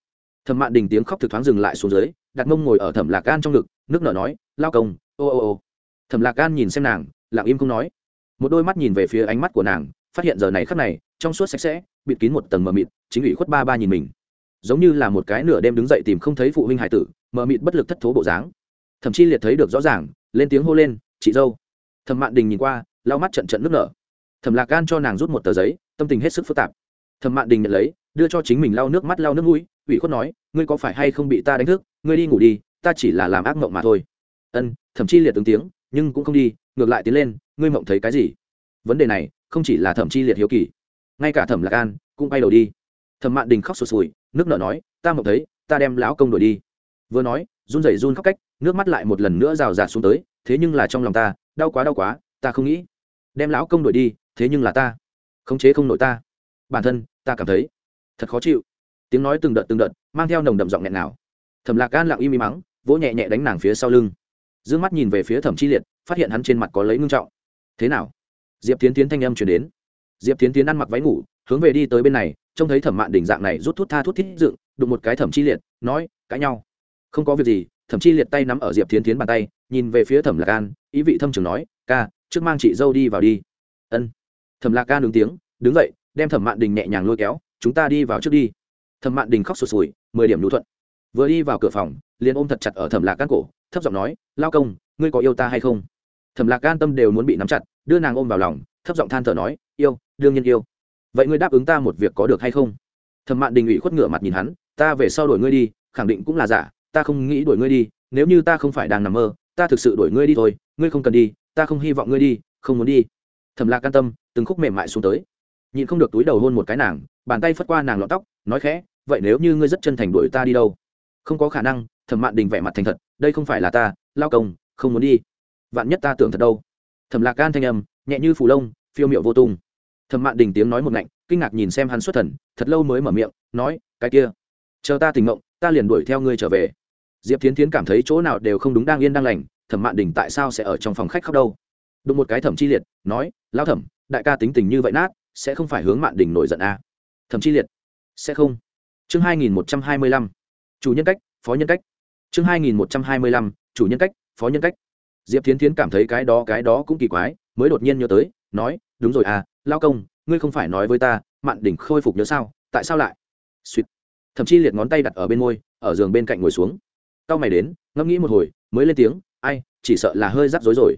Thẩm mạn đình tiếng khóc thực thoáng dừng lại xuống dưới, đặt mông ngồi ở thẩm lạc gan trong ngực, nước nở nói, lao công, ô ô ô. Thẩm lạc gan nhìn xem nàng, lặng im không nói. Một đôi mắt nhìn về phía ánh mắt của nàng, phát hiện giờ này khắc này, trong suốt sạch sẽ, bịt kín một tầng mờ mịt, chính ủy khuất ba ba nhìn mình. Giống như là một cái nửa đêm đứng dậy tìm không thấy phụ huynh hải tử mờ mịt bất lực thất thố bộ dáng. Thậm chí liệt thấy được rõ ràng, lên tiếng hô lên, chị dâu. Thẩm mạn đình nhìn qua, lau mắt trận trận nước nở. Thẩm lạc gan cho nàng rút một tờ giấy, tâm tình hết sức phức tạp. Thẩm mạn đình nhận lấy, đưa cho chính mình lau nước mắt, lau nước mũi, ủy khuất nói, ngươi có phải hay không bị ta đánh thức? Ngươi đi ngủ đi, ta chỉ là làm ác mộng mà thôi. Ân thậm chi liệt ứng tiếng, nhưng cũng không đi, ngược lại tiến lên, ngươi mộng thấy cái gì? Vấn đề này không chỉ là thẩm chi liệt hiếu kỳ, ngay cả thẩm lạc an cũng bay đầu đi. Thẩm mạn đình khóc sụt sùi, nước nở nói, ta mộng thấy, ta đem lão công đổi đi vừa nói, run rẩy run khóc cách, nước mắt lại một lần nữa rào rạt xuống tới, thế nhưng là trong lòng ta, đau quá đau quá, ta không nghĩ, đem lão công đổi đi, thế nhưng là ta, khống chế không nổi ta. Bản thân, ta cảm thấy, thật khó chịu. Tiếng nói từng đợt từng đợt, mang theo nồng đậm giọng nghẹn nào. Thẩm lạc gan lặng im im mắng, vỗ nhẹ nhẹ đánh nàng phía sau lưng. D ư ơ n g mắt nhìn về phía thẩm chi liệt, phát hiện hắn trên mặt có lấy ngưng trọng. Thế nào? Diệp tiến tiến thanh âm chuyển đến. Diệp tiến tiến ăn mặc váy ngủ, hướng về đi tới bên này, trông thấy thẩm mạn đỉnh dạng này rút thuốc tha thuốc thiết dựng, đụng một cái thẩm chi liệt, nói, cãi nhau không có việc gì thậm chi liệt tay nắm ở diệp tiến tiến bàn tay, nhìn về phía thẩm lạc an, ý vị thâm trường nói, ca, trước mang chị dâu đi vào đi. Ân. Thẩm lạc an đứng tiếng, đứng dậy, đem thẩm mạn đình nhẹ nhàng lôi kéo, chúng ta đi vào trước đi. Thẩm mạn đình khóc sụt sùi, mười điểm lũ thuận. Vừa đi vào cửa phòng, liền ôm thật chặt ở thẩm lạc can cổ, thấp giọng nói, lao công, ngươi có yêu ta hay không? Thẩm lạc can tâm đều muốn bị nắm chặt, đưa nàng ôm vào lòng, thấp giọng than thở nói, yêu, đương nhiên yêu. Vậy ngươi đáp ứng ta một việc có được hay không? Thẩm mạn đình ủy khuất ngửa mặt nhìn hắn, ta về sau đuổi ngươi đi, khẳng định cũng là giả ta không nghĩ đuổi ngươi đi, nếu như ta không phải đang nằm mơ, ta thực sự đuổi ngươi đi thôi, ngươi không cần đi, ta không hy vọng ngươi đi, không muốn đi. Thẩm lạc can tâm, từng khúc mềm mại xuống tới. Nhịn không được túi đầu hôn một cái nàng, bàn tay phất qua nàng lọt tóc, nói khẽ, vậy nếu như ngươi rất chân thành đuổi ta đi đâu? Không có khả năng, thẩm mạn đình vẻ mặt thành thật, đây không phải là ta, lao công, không muốn đi. Vạn nhất ta tưởng thật đâu? Thẩm lạc gan thanh âm, nhẹ như phù lông, phiêu miệu vô tung. Thẩm mạn đình tiếng nói một ngạnh, kinh ngạc nhìn xem hắn xuất thần, thật lâu mới mở miệng, nói, cái kia, chờ ta tỉnh mộng ta liền đuổi theo ngươi trở về. Diệp tiến tiến cảm thấy chỗ nào đều không đúng đang yên đang lành, thẩm mạn đình tại sao sẽ ở trong phòng khách khóc đâu? Đụng một cái thẩm chi liệt, nói lao thẩm, đại ca tính tình như vậy nát, sẽ không phải hướng mạn đình nổi giận à. thẩm chi liệt, sẽ không. Chương hai nghìn một trăm hai mươi lăm, chủ nhân cách, phó nhân cách. Chương hai nghìn một trăm hai mươi lăm, chủ nhân cách, phó nhân cách. Diệp tiến tiến cảm thấy cái đó cái đó cũng kỳ quái, mới đột nhiên nhớ tới, nói, đúng rồi à lao công, ngươi không phải nói với ta, mạn đỉnh khôi phục nhớ sao, tại sao lại? Suýt thậm chí liệt ngón tay đặt ở bên môi, ở giường bên cạnh ngồi xuống. Cao mày đến, ngẫm nghĩ một hồi, mới lên tiếng, ai, chỉ sợ là hơi rắc rối rồi.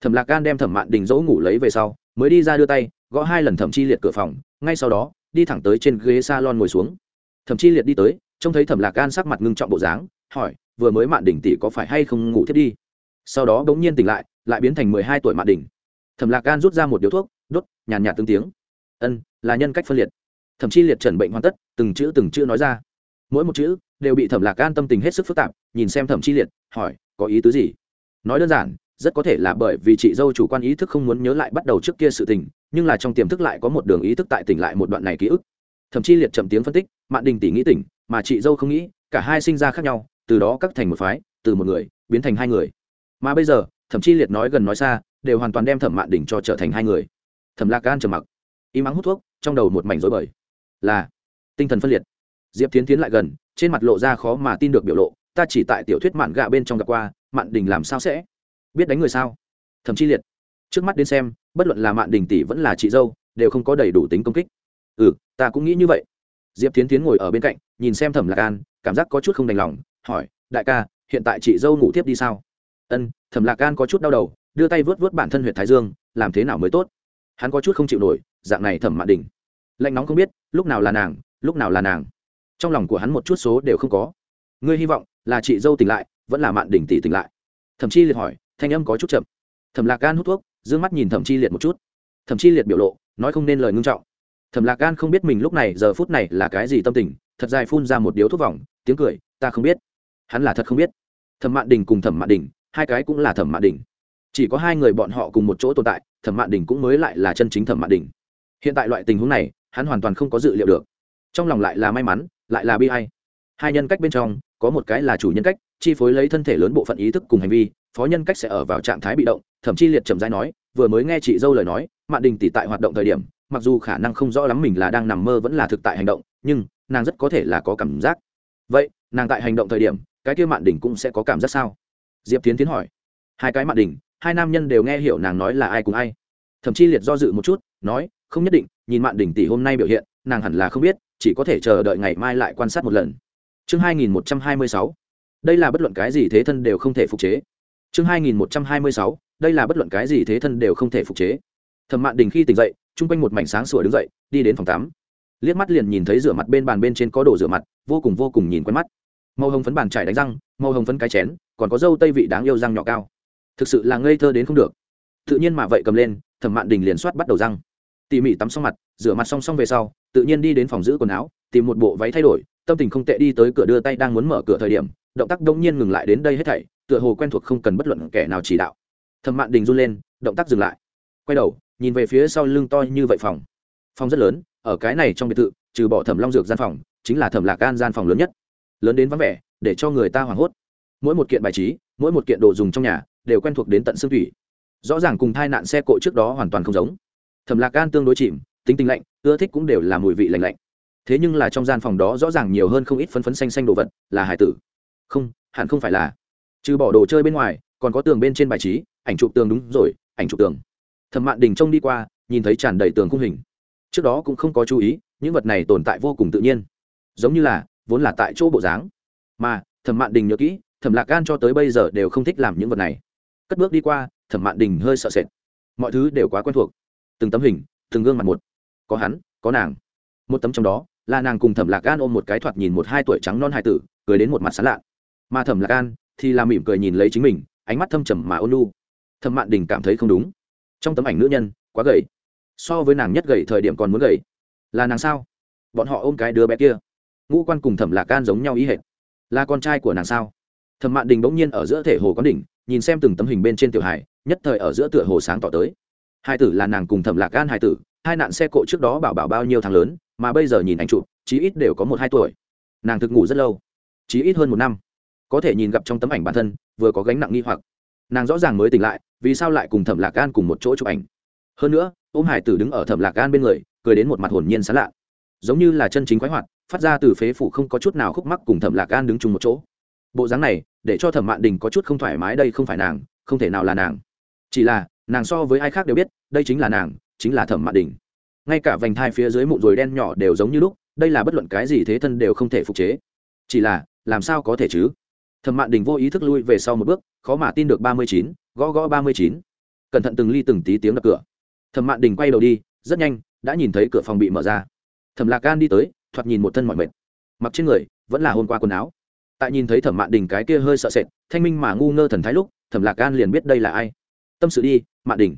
Thẩm lạc gan đem thẩm mạn đình dỗ ngủ lấy về sau, mới đi ra đưa tay, gõ hai lần thẩm chi liệt cửa phòng, ngay sau đó, đi thẳng tới trên ghế s a lon ngồi xuống. Thẩm chi liệt đi tới, trông thấy thẩm lạc gan sắc mặt ngưng trọng bộ dáng, hỏi, vừa mới mạn đỉnh tỷ có phải hay không ngủ thiết đi? Sau đó bỗng nhiên tỉnh lại lại biến thành mười hai tuổi mạn đỉnh thẩm lạc gan rút ra một điếu thuốc, đốt, nhàn nhạt tương tiếng. Ân, là nhân cách phân liệt thậm chi liệt trần bệnh hoàn tất, từng chữ từng chữ nói ra. Mỗi một chữ đều bị thẩm lạc gan tâm tình hết sức phức tạp, nhìn xem thẩm chi liệt, hỏi, có ý tứ gì? Nói đơn giản, rất có thể là bởi vì chị dâu chủ quan ý thức không muốn nhớ lại bắt đầu trước kia sự tình, nhưng là trong tiềm thức lại có một đường ý thức tại tỉnh lại một đoạn này ký ức. Thậm chí liệt chậm tiếng phân tích, mạn đình tỷ nghĩ tỉnh, mà chị dâu không nghĩ, cả hai sinh ra khác nhau, từ đó cắt thành một phái, từ một người biến thành hai người. Mà bây giờ thậm chí liệt nói gần nói xa, đều hoàn toàn đem thẩm mạn đình cho trở thành hai người. Thẩm lạc gan trầm mặc, im ắng hút thuốc, trong đầu một mảnh rối bời là tinh thần phân liệt. Diệp tiến tiến lại gần, trên mặt lộ ra khó mà tin được biểu lộ, ta chỉ tại tiểu thuyết mạn gạ bên trong gặp qua, mạn đình làm sao sẽ biết đánh người sao? Thậm chí liệt, trước mắt đến xem, bất luận là mạn đình tỷ vẫn là chị dâu, đều không có đầy đủ tính công kích. Ừ ta cũng nghĩ như vậy. Diệp tiến tiến ngồi ở bên cạnh, nhìn xem thẩm lạc an, cảm giác có chút không đành lòng, hỏi, đại ca, hiện tại chị dâu ngủ tiếp đi sao? Ân, thẩm lạc an có chút đau đầu, đưa tay vớt vớt bản thân huyện thái dương, làm thế nào mới tốt? Hắn có chút không chịu nổi, dạng này thẩm mạn đình lạnh nóng không biết, lúc nào là nàng, lúc nào là nàng. Trong lòng của hắn một chút số đều không có. Ngươi hy vọng là chị dâu tỉnh lại, vẫn là mạn đỉnh tỷ tỉnh lại? Thậm chi liệt hỏi, thanh âm có chút chậm. Thẩm lạc gan hút thuốc d ư ơ n g mắt nhìn thẩm chi liệt một chút. Thẩm chi liệt biểu lộ, nói không nên lời ngưng trọng. Thẩm lạc gan không biết mình lúc này, giờ phút này là cái gì tâm tình, thật dài phun ra một điếu thuốc vòng, tiếng cười, ta không biết. Hắn là thật không biết. Thẩm mạn đình cùng thẩm mạn đình hai cái cũng là thẩm mạn đình chỉ có hai người bọn họ cùng một chỗ tồn tại, thẩm mạn đình cũng mới lại là chân chính thẩm mạn đình hiện tại loại tình huống này hắn hoàn toàn không có dự liệu được. Trong lòng lại là may mắn, lại là bi hay hai nhân cách bên trong, có một cái là chủ nhân cách, chi phối lấy thân thể lớn bộ phận ý thức cùng hành vi, phó nhân cách sẽ ở vào trạng thái bị động, thậm chí liệt trầm dai nói, vừa mới nghe chị dâu lời nói, mạn đình tỷ tại hoạt động thời điểm, mặc dù khả năng không rõ lắm mình là đang nằm mơ vẫn là thực tại hành động, nhưng nàng rất có thể là có cảm giác. Vậy, nàng tại hành động thời điểm, cái kia mạn đình cũng sẽ có cảm giác sao? Diệp tiến tiến hỏi. Hai cái mạn đình, hai nam nhân đều nghe hiểu nàng nói là ai cùng ai. Thậm chí liệt do dự một chút, nói, không nhất định nhìn mạn đỉnh tỷ hôm nay biểu hiện, nàng hẳn là không biết, chỉ có thể chờ đợi ngày mai lại quan sát một lần. Chương hai nghìn một trăm hai mươi sáu. Đây là bất luận cái gì thế thân đều không thể phục chế. Chương hai nghìn một trăm hai mươi sáu. Đây là bất luận cái gì thế thân đều không thể phục chế. Thẩm mạn đình khi tỉnh dậy, chung quanh một mảnh sáng sủa đứng dậy, đi đến phòng tắm. Liếc mắt liền nhìn thấy rửa mặt bên bàn bên trên có đồ rửa mặt, vô cùng vô cùng nhìn quen mắt. Màu hồng phấn bàn trải đánh răng, màu hồng phấn cái chén, còn có dâu tây vị đáng yêu răng nhỏ cao. Thực sự là ngây thơ đến không được. Tự nhiên mà vậy cầm lên, thẩm mạn đình liền soát bắt đầu răng tỉ mỉ tắm xong mặt, rửa mặt song song về sau, tự nhiên đi đến phòng giữ quần áo, tìm một bộ váy thay đổi, tâm tình không tệ đi tới cửa đưa tay đang muốn mở cửa thời điểm, động tác đông nhiên ngừng lại đến đây hết thảy, tựa hồ quen thuộc không cần bất luận kẻ nào chỉ đạo. Thẩm mạn đình run lên, động tác dừng lại. Quay đầu, nhìn về phía sau lưng to như vậy phòng. Phòng rất lớn, ở cái này trong biệt thự, trừ bỏ thẩm long dược gian phòng, chính là thẩm lạc gan gian phòng lớn nhất. Lớn đến vắng vẻ, để cho người ta hoảng hốt. Mỗi một kiện bài trí, mỗi một kiện đồ dùng trong nhà, đều quen thuộc đến tận xương thủy. Rõ ràng cùng thai nạn xe cộ trước đó hoàn toàn không giống thẩm lạc gan tương đối chìm, tính tình lạnh, ưa thích cũng đều là mùi vị lạnh lạnh. Thế nhưng là trong gian phòng đó rõ ràng nhiều hơn không ít phấn phấn xanh xanh đồ vật, là hải tử. Không, hẳn không phải là. Trừ bỏ đồ chơi bên ngoài, còn có tường bên trên bài trí, ảnh chụp tường đúng rồi, ảnh chụp tường. Thẩm mạn đình trông đi qua, nhìn thấy tràn đầy tường khung hình. Trước đó cũng không có chú ý, những vật này tồn tại vô cùng tự nhiên. Giống như là, vốn là tại chỗ bộ dáng. Mà, thẩm mạn đình nhớ kỹ, thẩm lạc gan cho tới bây giờ đều không thích làm những vật này. Cất bước đi qua, thẩm mạn đình hơi sợ sệt. Mọi thứ đều quá quen thuộc từng tấm hình, từng gương mặt một. Có hắn, có nàng. Một tấm trong đó, là nàng cùng thẩm lạc gan ôm một cái thoạt nhìn một hai tuổi trắng non hai tử, cười đến một mặt sán lạ. Mà thẩm lạc gan thì là mỉm cười nhìn lấy chính mình, ánh mắt thâm trầm mà ôn lu thẩm mạn đình cảm thấy không đúng. Trong tấm ảnh nữ nhân, quá gầy. So với nàng nhất gầy thời điểm còn muốn gầy. Là nàng sao? Bọn họ ôm cái đứa bé kia. Ngũ quan cùng thẩm lạc gan giống nhau ý hệt. Là con trai của nàng sao? Thẩm mạn đình bỗng nhiên ở giữa thể hồ có đỉnh, nhìn xem từng tấm hình bên trên tiểu hải nhất thời ở giữa tựa hồ sáng tỏ tới hai tử là nàng cùng thẩm lạc gan hai tử, hai nạn xe cộ trước đó bảo bảo bao nhiêu tháng lớn, mà bây giờ nhìn anh chụp, chí ít đều có một hai tuổi. Nàng thực ngủ rất lâu, chí ít hơn một năm. Có thể nhìn gặp trong tấm ảnh bản thân, vừa có gánh nặng nghi hoặc. Nàng rõ ràng mới tỉnh lại, vì sao lại cùng thẩm lạc gan cùng một chỗ chụp ảnh? Hơn nữa, ôm hải tử đứng ở thẩm lạc gan bên người, cười đến một mặt hồn nhiên sán lạ. Giống như là chân chính khoái hoạt, phát ra từ phế phủ không có chút nào khúc mắc cùng thẩm lạc gan đứng chung một chỗ. Bộ dáng này, để cho thẩm mạn đình có chút không thoải mái đây không phải nàng, không thể nào là nàng chỉ là, nàng so với ai khác đều biết, đây chính là nàng, chính là thẩm mạn đình. Ngay cả vành thai phía dưới mụn rồi đen nhỏ đều giống như lúc, đây là bất luận cái gì thế thân đều không thể phục chế. Chỉ là, làm sao có thể chứ? Thẩm mạn đình vô ý thức lui về sau một bước, khó mà tin được ba mươi chín, gõ gõ ba mươi chín. Cẩn thận từng ly từng tí tiếng đập cửa. Thẩm mạn đình quay đầu đi, rất nhanh, đã nhìn thấy cửa phòng bị mở ra. Thẩm lạc gan đi tới, thoạt nhìn một thân mọi mệt. Mặc trên người, vẫn là hôm qua quần áo. Tại nhìn thấy thẩm mạn đình cái kia hơi sợ sệt, thanh minh mà ngu ngơ thần thái lúc, thẩm lạc gan liền biết đây là ai tâm sự đi, mạn đình.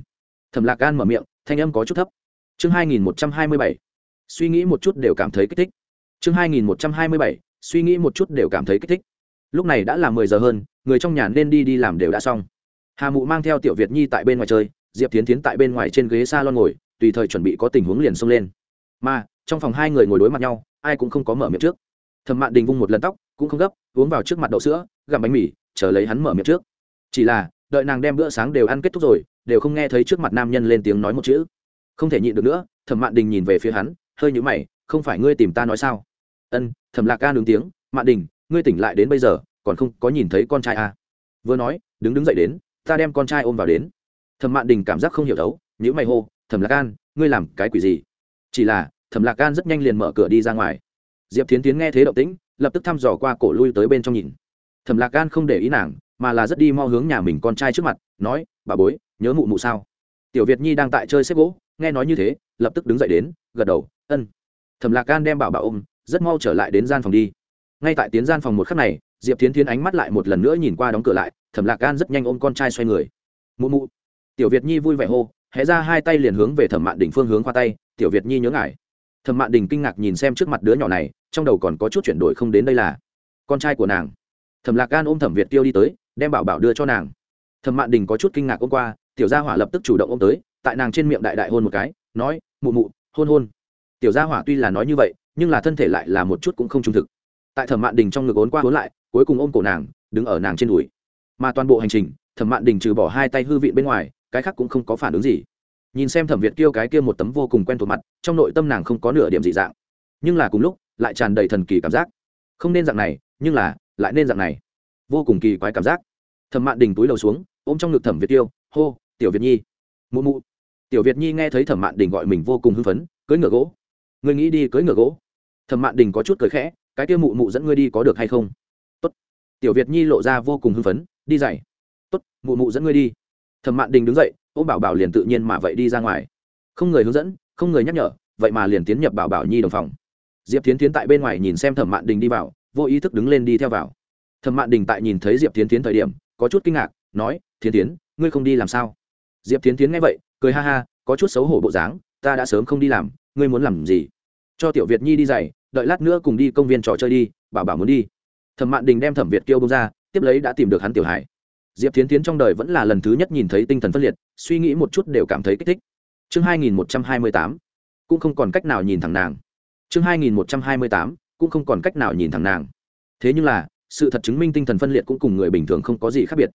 Thẩm lạc gan mở miệng, thanh âm có chút thấp. Chương hai nghìn một trăm hai mươi bảy. Suy nghĩ một chút đều cảm thấy kích thích. Chương hai nghìn một trăm hai mươi bảy, suy nghĩ một chút đều cảm thấy kích thích. Lúc này đã là mười giờ hơn, người trong nhà nên đi đi làm đều đã xong. Hà mụ mang theo tiểu việt nhi tại bên ngoài chơi, diệp tiến tiến tại bên ngoài trên ghế s a lon ngồi, tùy thời chuẩn bị có tình huống liền xông lên. Mà, trong phòng hai người ngồi đối mặt nhau, ai cũng không có mở miệng trước. Thẩm mạn đình vung một lần tóc, cũng không gấp, uống vào trước mặt đậu sữa, gặm bánh mì, chờ lấy hắn mở miệng trước. Chỉ là đợi nàng đem bữa sáng đều ăn kết thúc rồi, đều không nghe thấy trước mặt nam nhân lên tiếng nói một chữ. Không thể nhịn được nữa, thẩm mạn đình nhìn về phía hắn, hơi nhũ mày, không phải ngươi tìm ta nói sao? Ân, thẩm lạc ca đứng tiếng, mạn đình, ngươi tỉnh lại đến bây giờ, còn không có nhìn thấy con trai à. vừa nói, đứng đứng dậy đến, ta đem con trai ôm vào đến. Thẩm mạn đình cảm giác không hiểu thấu nhữ mày hô, thẩm lạc an, ngươi làm cái quỷ gì? Chỉ là, thẩm lạc an rất nhanh liền mở cửa đi ra ngoài. Diệp tiến tiến nghe thế động tĩnh, lập tức thăm dò qua cổ lui tới bên trong nhìn. Thẩm lạc an không để ý nàng mà là rất đi mau hướng nhà mình con trai trước mặt, nói, bà bối, nhớ mụ mụ sao? Tiểu việt nhi đang tại chơi xếp gỗ, nghe nói như thế, lập tức đứng dậy đến, gật đầu, ân. Thẩm lạc Can đem bảo bảo ôm, rất mau trở lại đến gian phòng đi. Ngay tại tiến gian phòng một khắc này, diệp tiến tiến ánh mắt lại một lần nữa nhìn qua đóng cửa lại, thẩm lạc Can rất nhanh ôm con trai xoay người. Mụ mụ. Tiểu việt nhi vui vẻ hô, hé ra hai tay liền hướng về thẩm mạn đình phương hướng qua tay, tiểu việt nhi nhớ ngại thẩm mạn đình kinh ngạc nhìn xem trước mặt đứa nhỏ này, trong đầu còn có chút chuyển đổi không đến đây là con trai của nàng. Thẩm lạc gan ôm thẩm việt tiêu đi tới đem bảo bảo đưa cho nàng. Thẩm mạn đình có chút kinh ngạc hôm qua, tiểu gia hỏa lập tức chủ động ôm tới, tại nàng trên miệng đại đại hôn một cái, nói, mụ mụ, hôn hôn. Tiểu gia hỏa tuy là nói như vậy, nhưng là thân thể lại là một chút cũng không trung thực. Tại thẩm mạn đình trong ngực ốn qua ốn lại, cuối cùng ôm cổ nàng, đứng ở nàng trên đùi. Mà toàn bộ hành trình, thẩm mạn đình trừ bỏ hai tay hư vị bên ngoài, cái khác cũng không có phản ứng gì. Nhìn xem thẩm việt kêu cái kia một tấm vô cùng quen thuộc mặt, trong nội tâm nàng không có nửa điểm dị dạng. Nhưng là cùng lúc, lại tràn đầy thần kỳ cảm giác. Không nên dạng này, nhưng là, lại nên dạng này vô cùng kỳ quái cảm giác. Thẩm mạn đình túi đầu xuống ôm trong ngực thẩm việt tiêu hô tiểu việt nhi. Mụ mụ. Tiểu việt nhi nghe thấy thẩm mạn đình gọi mình vô cùng hưng phấn cưỡi ngựa gỗ. Người nghĩ đi cưỡi ngựa gỗ? Thẩm mạn đình có chút cười khẽ cái kia mụ mụ dẫn ngươi đi có được hay không? Tốt. tiểu việt nhi lộ ra vô cùng hưng phấn đi dậy Tốt, mụ mụ dẫn ngươi đi. Thẩm mạn đình đứng dậy ôm bảo bảo liền tự nhiên mà vậy đi ra ngoài. Không người hướng dẫn không người nhắc nhở vậy mà liền tiến nhập bảo bảo nhi đồng phòng. Diệp tiến tiến tại bên ngoài nhìn xem thẩm mạn đình đi vào vô ý thức đứng lên đi theo vào thẩm mạn đình tại nhìn thấy diệp tiến tiến thời điểm, có chút kinh ngạc, nói tiến tiến ngươi không đi làm sao? Diệp tiến tiến nghe vậy, cười ha ha, có chút xấu hổ bộ dáng, ta đã sớm không đi làm, ngươi muốn làm gì? Cho tiểu việt nhi đi dạy đợi lát nữa cùng đi công viên trò chơi đi, bảo bảo muốn đi. Thẩm mạn đình đem thẩm việt kêu bông ra, tiếp lấy đã tìm được hắn tiểu hải diệp tiến tiến trong đời vẫn là lần thứ nhất nhìn thấy tinh thần phân liệt, suy nghĩ một chút đều cảm thấy kích thích. Chương hai nghìn một trăm hai mươi tám, cũng không còn cách nào nhìn thẳng nàng. Chương hai nghìn một trăm hai mươi tám, cũng không còn cách nào nhìn thẳng nàng. Thế nhưng là sự thật chứng minh tinh thần phân liệt cũng cùng người bình thường không có gì khác biệt.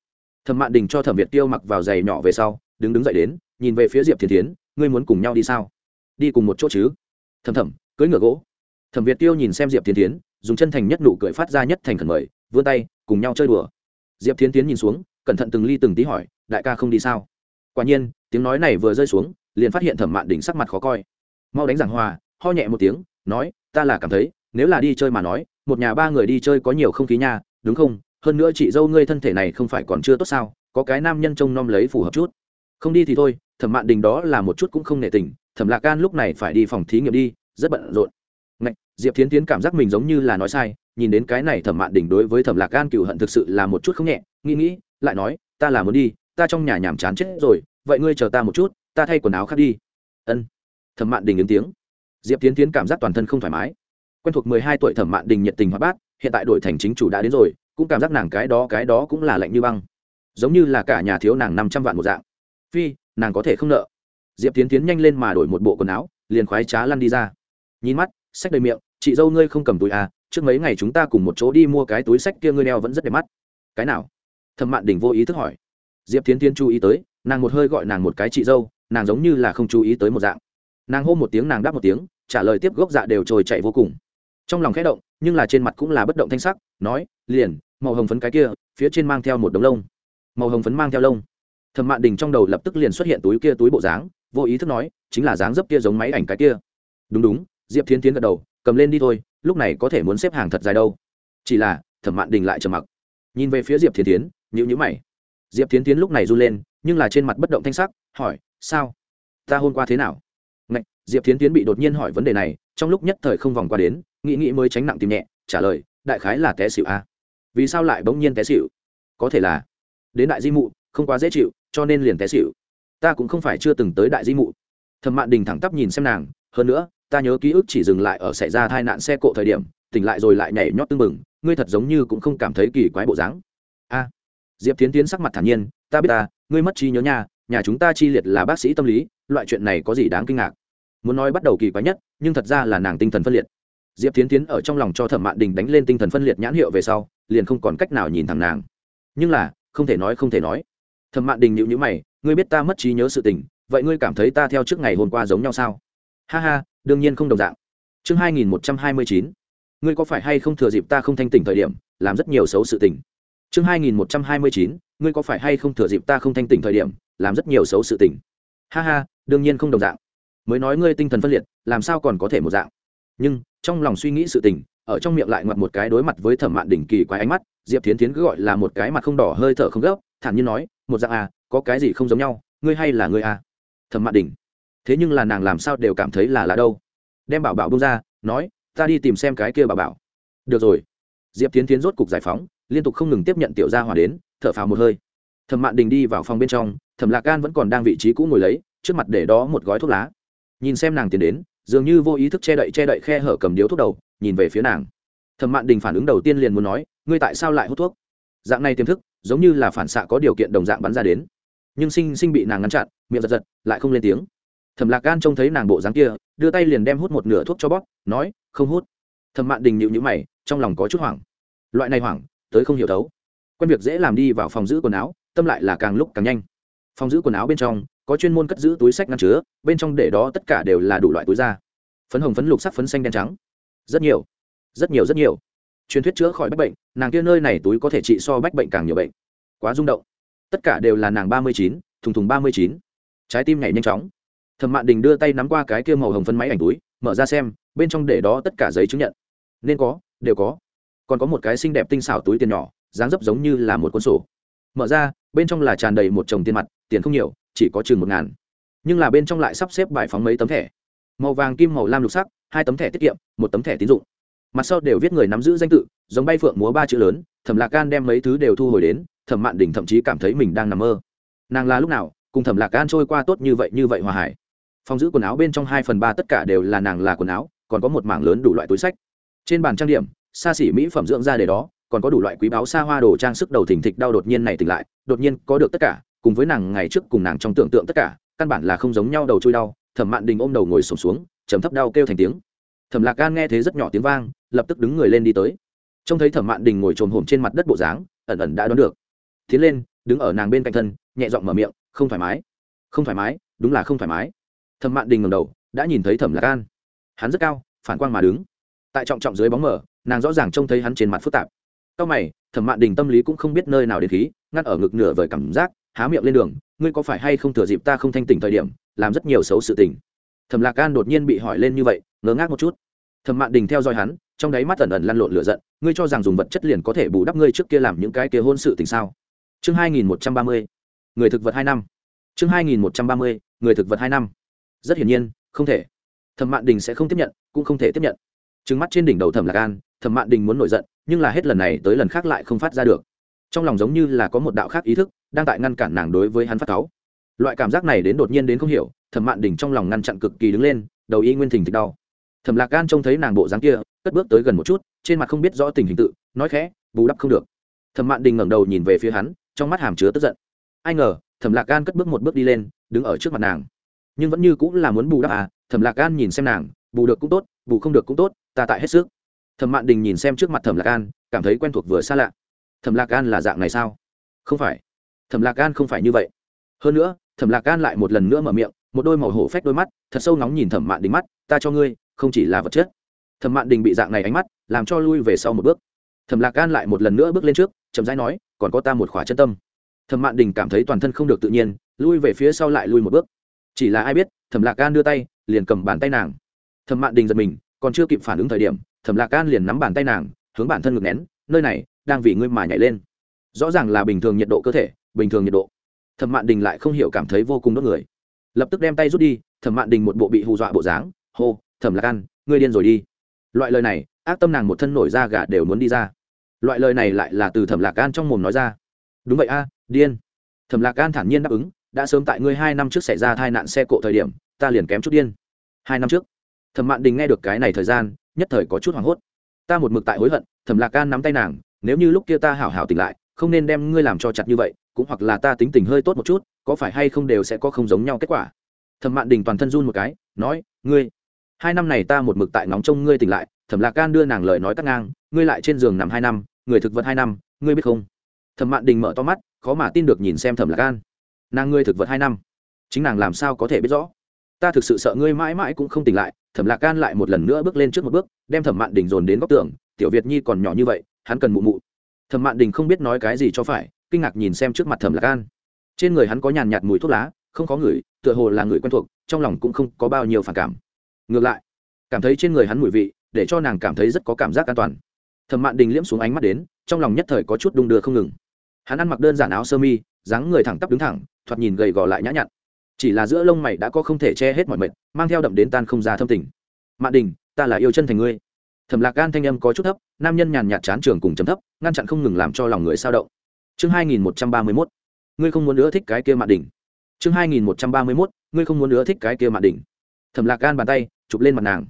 Thẩm mạn đình cho thẩm việt tiêu mặc vào giày nhỏ về sau, đứng đứng dậy đến, nhìn về phía diệp thiên tiến ngươi muốn cùng nhau đi sao? Đi cùng một chỗ chứ. Thầm thầm cưỡi ngựa gỗ. Thẩm việt tiêu nhìn xem diệp thiên tiến dùng chân thành nhất nụ cười phát ra nhất thành khẩn mời, vươn tay, cùng nhau chơi đùa. Diệp thiên tiến nhìn xuống, cẩn thận từng ly từng tí hỏi, đại ca không đi sao? Quả nhiên, tiếng nói này vừa rơi xuống, liền phát hiện thẩm mạn đỉnh sắc mặt khó coi. Mau đánh giảng hòa, ho nhẹ một tiếng, nói, ta là cảm thấy, nếu là đi chơi mà nói một nhà ba người đi chơi có nhiều không khí nha đúng không? Hơn nữa chị dâu ngươi thân thể này không phải còn chưa tốt sao? Có cái nam nhân trông nom lấy phù hợp chút. Không đi thì thôi thẩm mạn đình đó là một chút cũng không nể tình. Thẩm lạc can lúc này phải đi phòng thí nghiệm đi rất bận rộn. Ngạch, diệp thiến tiến cảm giác mình giống như là nói sai nhìn đến cái này thẩm mạn đình đối với thẩm lạc can cựu hận thực sự là một chút không nhẹ nghĩ nghĩ lại nói ta là muốn đi ta trong nhà nhàm chán chết rồi vậy ngươi chờ ta một chút ta thay quần áo khác đi. Ân. Thẩm mạn đình ứng tiếng. Diệp tiến tiến cảm giác toàn thân không thoải mái quen thuộc mười hai tuổi thẩm mạn đình nhiệt tình hoạt bát, hiện tại đổi thành chính chủ đã đến rồi, cũng cảm giác nàng cái đó cái đó cũng là lạnh như băng. Giống như là cả nhà thiếu nàng năm trăm vạn một dạng. Phi, nàng có thể không nợ. Diệp tiến tiến nhanh lên mà đổi một bộ quần áo, liền khoái trá lăn đi ra. Nhìn mắt, sách đầy miệng, chị dâu ngươi không cầm túi à trước mấy ngày chúng ta cùng một chỗ đi mua cái túi sách kia ngươi đeo vẫn rất đẹp mắt. Cái nào? Thẩm mạn đình vô ý thức hỏi. Diệp tiến tiến chú ý tới, nàng một hơi gọi nàng một cái chị dâu nàng giống như là không chú ý tới một dạng. Nàng hô một tiếng, nàng đáp một tiếng, trả lời tiếp gốc dạ đều trồi chạy vô cùng trong lòng khẽ động nhưng là trên mặt cũng là bất động thanh sắc nói liền màu hồng phấn cái kia phía trên mang theo một đống lông. Màu hồng phấn mang theo lông. Thẩm mạn đình trong đầu lập tức liền xuất hiện túi kia túi bộ dáng vô ý thức nói chính là dáng dấp kia giống máy ảnh cái kia. Đúng đúng. Diệp thiên tiến gật đầu cầm lên đi thôi lúc này có thể muốn xếp hàng thật dài đâu. Chỉ là thẩm mạn đình lại trầm mặc. Nhìn về phía diệp thiên tiến nhữ nhữ mày. Diệp thiên tiến lúc này run lên nhưng là trên mặt bất động thanh sắc hỏi sao? Ta hôm qua thế nào? Ngạch, diệp thiến tiến bị đột nhiên hỏi vấn đề này trong lúc nhất thời không vòng qua đến, nghĩ nghĩ mới tránh nặng tìm nhẹ, trả lời, đại khái là té xịu a. Vì sao lại bỗng nhiên té xịu có thể là, đến đại di mụ, không quá dễ chịu, cho nên liền té xịu ta cũng không phải chưa từng tới đại di mụ. Thẩm mạn đình thẳng tắp nhìn xem nàng, hơn nữa, ta nhớ ký ức chỉ dừng lại ở xảy ra tai nạn xe cộ thời điểm, tỉnh lại rồi lại nhảy nhót tưng bừng, ngươi thật giống như cũng không cảm thấy kỳ quái bộ dáng. A. Diệp tiến tiến sắc mặt thản nhiên, ta biết ta, ngươi mất trí nhớ nhà nhà chúng ta chi liệt là bác sĩ tâm lý, loại chuyện này có gì đáng kinh ngạc? Muốn nói bắt đầu kỳ quái nhất, nhưng thật ra là nàng tinh thần phân liệt. Diệp tiến tiến ở trong lòng cho thẩm mạn đình đánh lên tinh thần phân liệt nhãn hiệu về sau, liền không còn cách nào nhìn thẳng nàng. Nhưng là, không thể nói, không thể nói. Thẩm mạn đình nhịu nhữ mày, ngươi biết ta mất trí nhớ sự tình, vậy ngươi cảm thấy ta theo trước ngày hôm qua giống nhau sao? Ha ha, đương nhiên không đồng dạng. Chương hai nghìn một trăm hai mươi chín. Ngươi có phải hay không thừa dịp ta không thanh tỉnh thời điểm, làm rất nhiều xấu sự tình? Chương hai nghìn một trăm hai mươi chín. Ngươi có phải hay không thừa dịp ta không thanh tỉnh thời điểm, làm rất nhiều xấu sự tình? Ha ha, đương nhiên không đồng dạng mới nói ngươi tinh thần phân liệt, làm sao còn có thể một dạng? Nhưng, trong lòng suy nghĩ sự tình, ở trong miệng lại ngoặt một cái đối mặt với thẩm mạn đỉnh kỳ quái ánh mắt, diệp Thiến tiến cứ gọi là một cái mặt không đỏ hơi thở không gấp, thản nhiên nói, một dạng à có cái gì không giống nhau, ngươi hay là ngươi à? Thẩm mạn đỉnh, thế nhưng là nàng làm sao đều cảm thấy là là đâu. Đem bảo bảo bông ra, nói, ta đi tìm xem cái kia bảo bảo. Được rồi. Diệp tiến tiến rốt cục giải phóng, liên tục không ngừng tiếp nhận tiểu gia hòa đến, thở phào một hơi. Thẩm mạn đình đi vào phòng bên trong, thẩm lạc gan vẫn còn đang vị trí cũ ngồi lấy, trước mặt để đó một gói thuốc lá nhìn xem nàng tiến đến, dường như vô ý thức che đậy che đậy khe hở cầm điếu thuốc đầu, nhìn về phía nàng. Thẩm mạn đình phản ứng đầu tiên liền muốn nói, ngươi tại sao lại hút thuốc? Dạng này tiềm thức, giống như là phản xạ có điều kiện đồng dạng bắn ra đến. Nhưng sinh sinh bị nàng ngăn chặn, miệng giật giật, lại không lên tiếng. Thẩm lạc gan trông thấy nàng bộ dáng kia, đưa tay liền đem hút một nửa thuốc cho bóp, nói, không hút. Thẩm mạn đình nhịu nhữ mày, trong lòng có chút hoảng. Loại này hoảng, tới không hiểu thấu. Quen việc dễ làm đi vào phòng giữ quần áo, tâm lại là càng lúc càng nhanh. Phòng giữ quần áo bên trong có chuyên môn cất giữ túi sách ngăn chứa, bên trong để đó tất cả đều là đủ loại túi da. Phấn hồng phấn lục sắc phấn xanh đen trắng. Rất nhiều rất nhiều rất nhiều. Truyền thuyết chữa khỏi bách bệnh, nàng kia nơi này túi có thể trị so bách bệnh càng nhiều bệnh. Quá rung động. Tất cả đều là nàng ba mươi chín, thùng thùng ba mươi chín. Trái tim nhảy nhanh chóng. Thẩm mạn đình đưa tay nắm qua cái kia màu hồng phấn máy ảnh túi, mở ra xem, bên trong để đó tất cả giấy chứng nhận. Nên có, đều có. Còn có một cái xinh đẹp tinh xảo túi tiền nhỏ, dáng dấp giống như là một cuốn sổ. Mở ra, bên trong là tràn đầy một chồng tiền mặt, tiền không nhiều chỉ có chừng một ngàn. Nhưng là bên trong lại sắp xếp bài phóng mấy tấm thẻ. Màu vàng, kim, màu lam lục sắc, hai tấm thẻ tiết kiệm, một tấm thẻ tín dụng. Mặt sau đều viết người nắm giữ danh tự, giống bay phượng múa ba chữ lớn, thẩm lạc can đem mấy thứ đều thu hồi đến, thẩm mạn đỉnh thậm chí cảm thấy mình đang nằm mơ. Nàng là lúc nào, cùng thẩm lạc can trôi qua tốt như vậy như vậy hòa hải phòng giữ quần áo bên trong hai phần ba tất cả đều là nàng là quần áo, còn có một mảng lớn đủ loại túi sách. Trên bàn trang điểm, xa xỉ mỹ phẩm dưỡng ra để đó, còn có đủ loại quý báo xa hoa đồ trang sức đầu thỉnh thịch đau đột nhiên này tỉnh lại, đột nhiên có được tất cả cùng với nàng ngày trước cùng nàng trong tưởng tượng tất cả căn bản là không giống nhau đầu chui đau thẩm mạn đình ôm đầu ngồi sổm xuống, xuống trầm thấp đau kêu thành tiếng. Thẩm lạc gan nghe thấy rất nhỏ tiếng vang lập tức đứng người lên đi tới. Trông thấy thẩm mạn đình ngồi trồm hổm trên mặt đất bộ dáng ẩn ẩn đã đoán được. Tiến lên đứng ở nàng bên cạnh thân nhẹ giọng mở miệng không thoải mái không thoải mái đúng là không thoải mái. Thẩm mạn đình ngầm đầu đã nhìn thấy thẩm lạc gan hắn rất cao phản quang mà đứng. Tại trọng trọng dưới bóng mở nàng rõ ràng trông thấy hắn trên mặt phức tạp. Sau mày thẩm mạn đình tâm lý cũng không biết nơi nào đến khí ngắt ở ngực nửa vời cảm giác há miệng lên đường, ngươi có phải hay không thừa dịp ta không thanh tỉnh thời điểm, làm rất nhiều xấu sự tình? Thẩm lạc gan đột nhiên bị hỏi lên như vậy, ngớ ngác một chút. Thẩm mạn đình theo dõi hắn, trong đáy mắt ẩn ẩn lăn lộn lửa giận, ngươi cho rằng dùng vật chất liền có thể bù đắp ngươi trước kia làm những cái kia hôn sự tình sao? Chương hai nghìn một trăm ba mươi, người thực vật hai năm. Chương hai nghìn một trăm ba mươi, người thực vật hai năm. Rất hiển nhiên, không thể. Thẩm mạn đình sẽ không tiếp nhận, cũng không thể tiếp nhận. Trứng mắt trên đỉnh đầu thẩm lạc an, thẩm mạn đình muốn nổi giận, nhưng là hết lần này tới lần khác lại không phát ra được trong lòng giống như là có một đạo khác ý thức đang tại ngăn cản nàng đối với hắn phát cáu. Loại cảm giác này đến đột nhiên đến không hiểu, thẩm mạn đình trong lòng ngăn chặn cực kỳ đứng lên, đầu y nguyên thình thịch đau. Thẩm lạc gan trông thấy nàng bộ dáng kia, cất bước tới gần một chút, trên mặt không biết rõ tình hình tự, nói khẽ, bù đắp không được. Thẩm mạn đình ngẩng đầu nhìn về phía hắn, trong mắt hàm chứa tức giận. Ai ngờ, thẩm lạc gan cất bước một bước đi lên, đứng ở trước mặt nàng. Nhưng vẫn như cũng là muốn bù đắp à thẩm lạc gan nhìn xem nàng, bù được cũng tốt, bù không được cũng tốt, ta tại hết sức. Thẩm mạn đình nhìn xem trước mặt thẩm lạc gan, cảm thấy quen thuộc vừa xa lạ thẩm lạc gan là dạng này sao? Không phải. Thẩm lạc gan không phải như vậy. Hơn nữa, thẩm lạc gan lại một lần nữa mở miệng, một đôi màu hổ phách đôi mắt, thật sâu nóng nhìn thẩm mạn đình mắt, ta cho ngươi, không chỉ là vật chất. Thẩm mạn đình bị dạng này ánh mắt, làm cho lui về sau một bước. Thẩm lạc gan lại một lần nữa bước lên trước, chậm rãi nói, còn có ta một khỏa chân tâm. Thẩm mạn đình cảm thấy toàn thân không được tự nhiên, lui về phía sau lại lui một bước. Chỉ là ai biết, thẩm lạc gan đưa tay, liền cầm bàn tay nàng. Thẩm mạn đình giật mình, còn chưa kịp phản ứng thời điểm, thẩm lạc gan liền nắm bàn tay nàng, hướng bản thân ngực nén, nơi này đang vì ngươi mà nhảy lên. Rõ ràng là bình thường nhiệt độ cơ thể, bình thường nhiệt độ. Thẩm mạn đình lại không hiểu cảm thấy vô cùng đốt người. Lập tức đem tay rút đi, thẩm mạn đình một bộ bị hù dọa bộ dáng. Hô, thẩm lạc ăn ngươi điên rồi đi. Loại lời này, ác tâm nàng một thân nổi da gà đều muốn đi ra. Loại lời này lại là từ thẩm lạc gan trong mồm nói ra. Đúng vậy a, điên. Thẩm lạc gan thản nhiên đáp ứng, đã sớm tại ngươi hai năm trước xảy ra tai nạn xe cộ thời điểm, ta liền kém chút điên. Hai năm trước, thẩm mạn đình nghe được cái này thời gian, nhất thời có chút hoảng hốt. Ta một mực tại hối hận, thẩm lạc gan nắm tay nàng nếu như lúc kia ta hảo hảo tỉnh lại, không nên đem ngươi làm cho chặt như vậy, cũng hoặc là ta tính tình hơi tốt một chút, có phải hay không đều sẽ có không giống nhau kết quả. Thẩm mạn đình toàn thân run một cái, nói, ngươi, hai năm này ta một mực tại ngóng trông ngươi tỉnh lại, thẩm lạc gan đưa nàng lời nói tắt ngang, ngươi lại trên giường nằm hai năm, người thực vật hai năm, ngươi biết không? Thẩm mạn đình mở to mắt, khó mà tin được nhìn xem thẩm lạc gan. Nàng ngươi thực vật hai năm, chính nàng làm sao có thể biết rõ? Ta thực sự sợ ngươi mãi mãi cũng không tỉnh lại. Thẩm lạc gan lại một lần nữa bước lên trước một bước, đem thẩm mạn đình dồn đến góc tường, tiểu việt nhi còn nhỏ như vậy hắn cần mụ mụ. Thẩm mạn đình không biết nói cái gì cho phải, kinh ngạc nhìn xem trước mặt thẩm lạc gan trên người hắn có nhàn nhạt mùi thuốc lá, không có người, tựa hồ là người quen thuộc, trong lòng cũng không có bao nhiêu phản cảm. Ngược lại, cảm thấy trên người hắn mùi vị, để cho nàng cảm thấy rất có cảm giác an toàn. Thẩm mạn đình liễm xuống ánh mắt đến, trong lòng nhất thời có chút đung đưa không ngừng. Hắn ăn mặc đơn giản áo sơ mi, dáng người thẳng tắp đứng thẳng, thoạt nhìn gầy gò lại nhã nhặn. Chỉ là giữa lông mày đã có không thể che hết mọi mệt, mang theo đậm đến tan không ra thâm tình. Mạn đình, ta là yêu chân thành ngươi thẩm lạc gan thanh âm có chút thấp, nam nhân nhàn nhạt chán trường cùng chấm thấp, ngăn chặn không ngừng làm cho lòng người sao động. Chương hai nghìn một trăm ba mươi mốt, ngươi không muốn nữa thích cái kia mạn đình chương hai nghìn một trăm ba mươi mốt, ngươi không muốn nữa thích cái kia mạn đình thẩm lạc gan bàn tay, chụp lên mặt nàng.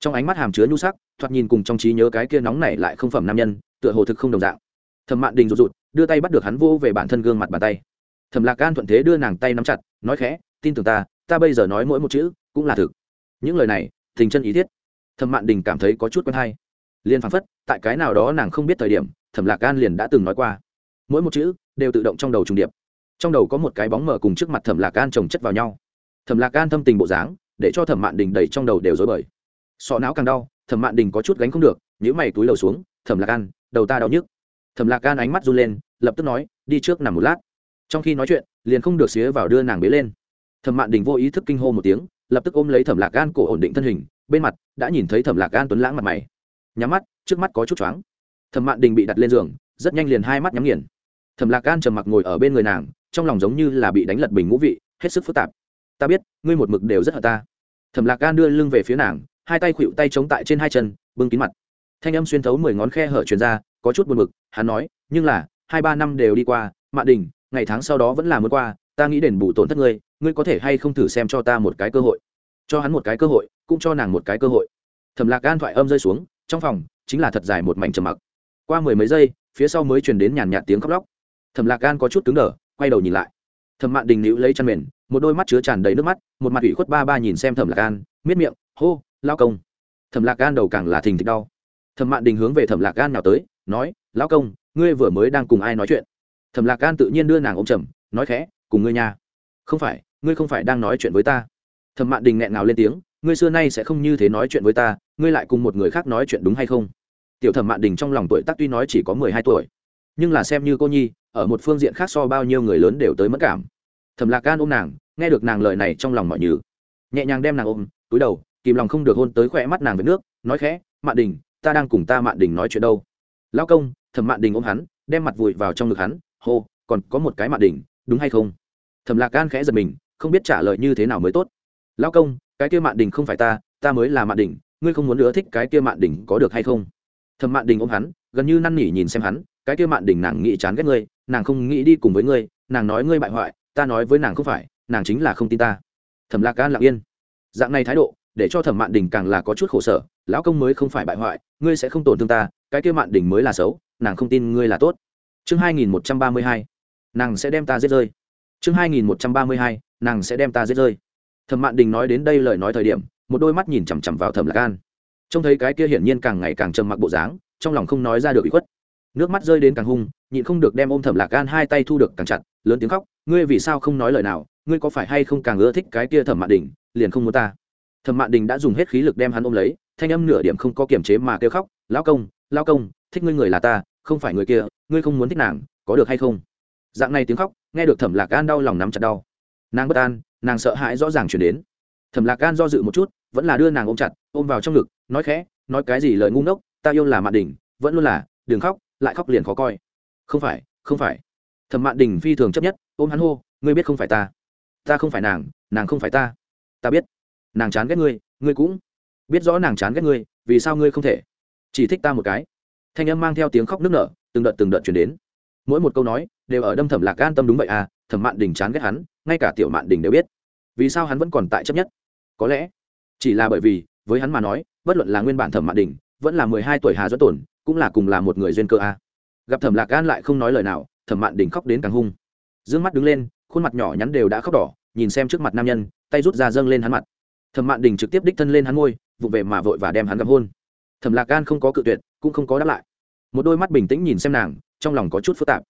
Trong ánh mắt hàm chứa nhu sắc, thoạt nhìn cùng trong trí nhớ cái kia nóng này lại không phẩm nam nhân, tựa hồ thực không đồng dạng. Thẩm mạn đình rụt rụt, đưa tay bắt được hắn vô về bản thân gương mặt bàn tay. Thẩm lạc gan thuận thế đưa nàng tay nắm chặt, nói khẽ, tin tưởng ta ta bây giờ nói mỗi một chữ cũng là thực. Những lời này tình chân ý thiết thẩm mạn đình cảm thấy có chút quen hay. Liền phán phất, tại cái nào đó nàng không biết thời điểm, thẩm lạc gan liền đã từng nói qua. Mỗi một chữ, đều tự động trong đầu trùng điệp. Trong đầu có một cái bóng mở cùng trước mặt thẩm lạc gan trồng chất vào nhau. Thẩm lạc gan thâm tình bộ dáng, để cho thẩm mạn đình đầy trong đầu đều dối bời. Sọ não càng đau, thẩm mạn đình có chút gánh không được nhữ mày túi đầu xuống, thẩm lạc gan đầu ta đau nhức. Thẩm lạc gan ánh mắt run lên, lập tức nói, đi trước nằm một lát. Trong khi nói chuyện, liền không được xía vào đưa nàng bế lên. Thẩm mạn đình vô ý thức kinh hô một tiếng, lập tức ôm lấy thẩm lạc gan cổ ổn định thân hình bên mặt đã nhìn thấy thẩm lạc gan tuấn lãng mặt mày nhắm mắt trước mắt có chút choáng thẩm mạn đình bị đặt lên giường rất nhanh liền hai mắt nhắm nghiền thẩm lạc gan trầm mặc ngồi ở bên người nàng trong lòng giống như là bị đánh lật bình ngũ vị hết sức phức tạp ta biết ngươi một mực đều rất hợp ta thẩm lạc gan đưa lưng về phía nàng hai tay khuỵu tay chống tại trên hai chân bưng kín mặt thanh âm xuyên thấu mười ngón khe hở truyền ra có chút buồn bực hắn nói nhưng là hai ba năm đều đi qua mạn đình ngày tháng sau đó vẫn là muốn qua ta nghĩ đền bù tổn thất ngươi ngươi có thể hay không thử xem cho ta một cái cơ hội cho hắn một cái cơ hội, cũng cho nàng một cái cơ hội. Thẩm lạc gan thoại âm rơi xuống, trong phòng chính là thật dài một mảnh trầm mặc. Qua mười mấy giây, phía sau mới truyền đến nhàn nhạt tiếng khóc lóc. Thẩm lạc gan có chút cứng đờ, quay đầu nhìn lại. Thẩm mạn đình nữ lấy chăn mền, một đôi mắt chứa tràn đầy nước mắt, một mặt ủy khuất ba ba nhìn xem thẩm lạc gan miết miệng, hô lao công. Thẩm lạc gan đầu càng là thình thịch đau. Thẩm mạn đình hướng về thẩm lạc gan nào tới, nói, lão công, ngươi vừa mới đang cùng ai nói chuyện? Thẩm lạc gan tự nhiên đưa nàng ô m trầm nói khẽ, cùng ngươi nha không phải, ngươi không phải đang nói chuyện với ta thẩm mạn đình nghẹn ngào lên tiếng, ngươi xưa nay sẽ không như thế nói chuyện với ta, ngươi lại cùng một người khác nói chuyện đúng hay không? Tiểu thẩm mạn đình trong lòng tuổi tác tuy nói chỉ có mười hai tuổi, nhưng là xem như cô nhi, ở một phương diện khác so bao nhiêu người lớn đều tới mất cảm. Thẩm lạc gan ôm nàng, nghe được nàng lời này trong lòng mọi nhừ. Nhẹ nhàng đem nàng ôm, túi đầu, kìm lòng không được hôn tới khỏe mắt nàng với nước, nói khẽ, mạn đình, ta đang cùng ta mạn đình nói chuyện đâu. Lão công, thẩm mạn đình ôm hắn, đem mặt vùi vào trong ngực hắn, hô, còn có một cái mạn đình, đúng hay không? Thẩm lạc gan khẽ giật mình, không biết trả lời như thế nào mới tốt. Lão công, cái kia mạn đình không phải ta ta mới là mạn đình, ngươi không muốn nữa thích cái kia mạn đình có được hay không? Thẩm mạn đình ôm hắn, gần như năn nỉ nhìn xem hắn, cái kia mạn đình nàng nghĩ chán ghét ngươi, nàng không nghĩ đi cùng với ngươi, nàng nói ngươi bại hoại, ta nói với nàng không phải, nàng chính là không tin ta. Thẩm lạc an lặng yên. Dạng này thái độ, để cho thẩm mạn đình càng là có chút khổ sở, lão công mới không phải bại hoại, ngươi sẽ không tổn thương ta, cái kia mạn đình mới là xấu, nàng không tin ngươi là tốt. Chương hai nghìn một trăm ba mươi hai, nàng sẽ đem ta giết rơi. Chương hai nghìn một trăm ba mươi hai, nàng sẽ đem ta giết rơi thẩm mạn đình nói đến đây lời nói thời điểm, một đôi mắt nhìn chằm chằm vào thẩm lạc an. Trông thấy cái kia hiển nhiên càng ngày càng trầm mặc bộ dáng, trong lòng không nói ra được bị khuất. Nước mắt rơi đến càng hung, nhịn không được đem ôm thẩm lạc an hai tay thu được càng chặt, lớn tiếng khóc, ngươi vì sao không nói lời nào? Ngươi có phải hay không càng ưa thích cái kia thẩm mạn đình, liền không muốn ta? Thẩm mạn đình đã dùng hết khí lực đem hắn ôm lấy, thanh âm nửa điểm không có kiềm chế mà kêu khóc, lão công lão công, thích ngươi người là ta, không phải người kia, ngươi không muốn thích nàng, có được hay không? Dạng này tiếng khóc, nghe được thẩm lạc an đau lòng nắm chặt đau. Nàng bất an nàng sợ hãi rõ ràng chuyển đến. Thẩm lạc gan do dự một chút, vẫn là đưa nàng ôm chặt, ôm vào trong ngực, nói khẽ, nói cái gì lời ngu ngốc, ta yêu là mạn đình, vẫn luôn là, đừng khóc, lại khóc liền khó coi. Không phải không phải. Thẩm mạn đình phi thường chấp nhất, ôm hắn hô, ngươi biết không phải ta. Ta không phải nàng nàng không phải ta. Ta biết. Nàng chán ghét ngươi ngươi cũng biết rõ nàng chán ghét ngươi, vì sao ngươi không thể? Chỉ thích ta một cái. Thanh âm mang theo tiếng khóc nức nở, từng đợt từng đợt chuyển đến. Mỗi một câu nói, đều ở đâm thẩm lạc gan tâm đúng vậy à thẩm mạn đình chán ghét hắn, ngay cả tiểu mạn đình đều biết. Vì sao hắn vẫn còn tại chấp nhất? Có lẽ chỉ là bởi vì, với hắn mà nói, bất luận là nguyên bản thẩm mạn đình, vẫn là mười hai tuổi hà duẫn tổn cũng là cùng là một người duyên cơ a. À. gặp thẩm lạc gan lại không nói lời nào, thẩm mạn đình khóc đến càng hung. D ư ơ n g mắt đứng lên, khuôn mặt nhỏ nhắn đều đã khóc đỏ, nhìn xem trước mặt nam nhân, tay rút ra dâng lên hắn mặt. Thẩm mạn đình trực tiếp đích thân lên hắn ngôi vụ về mà vội và đem hắn gặp hôn. Thẩm lạc gan không có cự tuyệt, cũng không có đáp lại. Một đôi mắt bình tĩnh nhìn xem nàng, trong lòng có chút phức tạp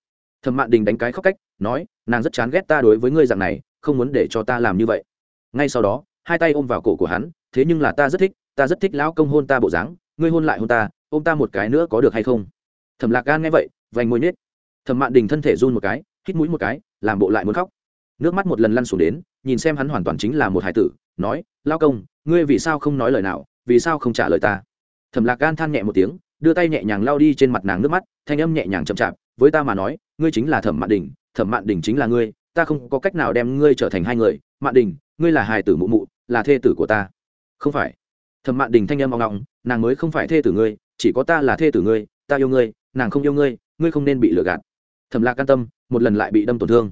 thẩm mạn đình đánh cái khóc cách, nói, nàng rất chán ghét ta đối với ngươi dạng này, không muốn để cho ta làm như vậy. Ngay sau đó, hai tay ôm vào cổ của hắn, thế nhưng là ta rất thích, ta rất thích lão công hôn ta bộ dáng, ngươi hôn lại hôn ta, ôm ta một cái nữa có được hay không? Thẩm lạc gan nghe vậy, vành môi nết thẩm mạn đình thân thể run một cái, hít mũi một cái, làm bộ lại muốn khóc. Nước mắt một lần lăn xuống đến, nhìn xem hắn hoàn toàn chính là một hải tử, nói lao công, ngươi vì sao không nói lời nào, vì sao không trả lời ta? Thẩm lạc gan than nhẹ một tiếng, đưa tay nhẹ nhàng lao đi trên mặt nàng nước mắt, thanh âm nhẹ nhàng chậm chạp, với ta mà nói ngươi chính là thẩm mạn đình, thẩm mạn đình chính là ngươi, ta không có cách nào đem ngươi trở thành hai người. Mạn đình, ngươi là hài tử mụ mụ, là thê tử của ta. Không phải. Thẩm mạn đình thanh âm oong ngọng, nàng mới không phải thê tử ngươi, chỉ có ta là thê tử ngươi, ta yêu ngươi, nàng không yêu ngươi ngươi không nên bị lừa gạt. Thẩm lạc can tâm, một lần lại bị đâm tổn thương.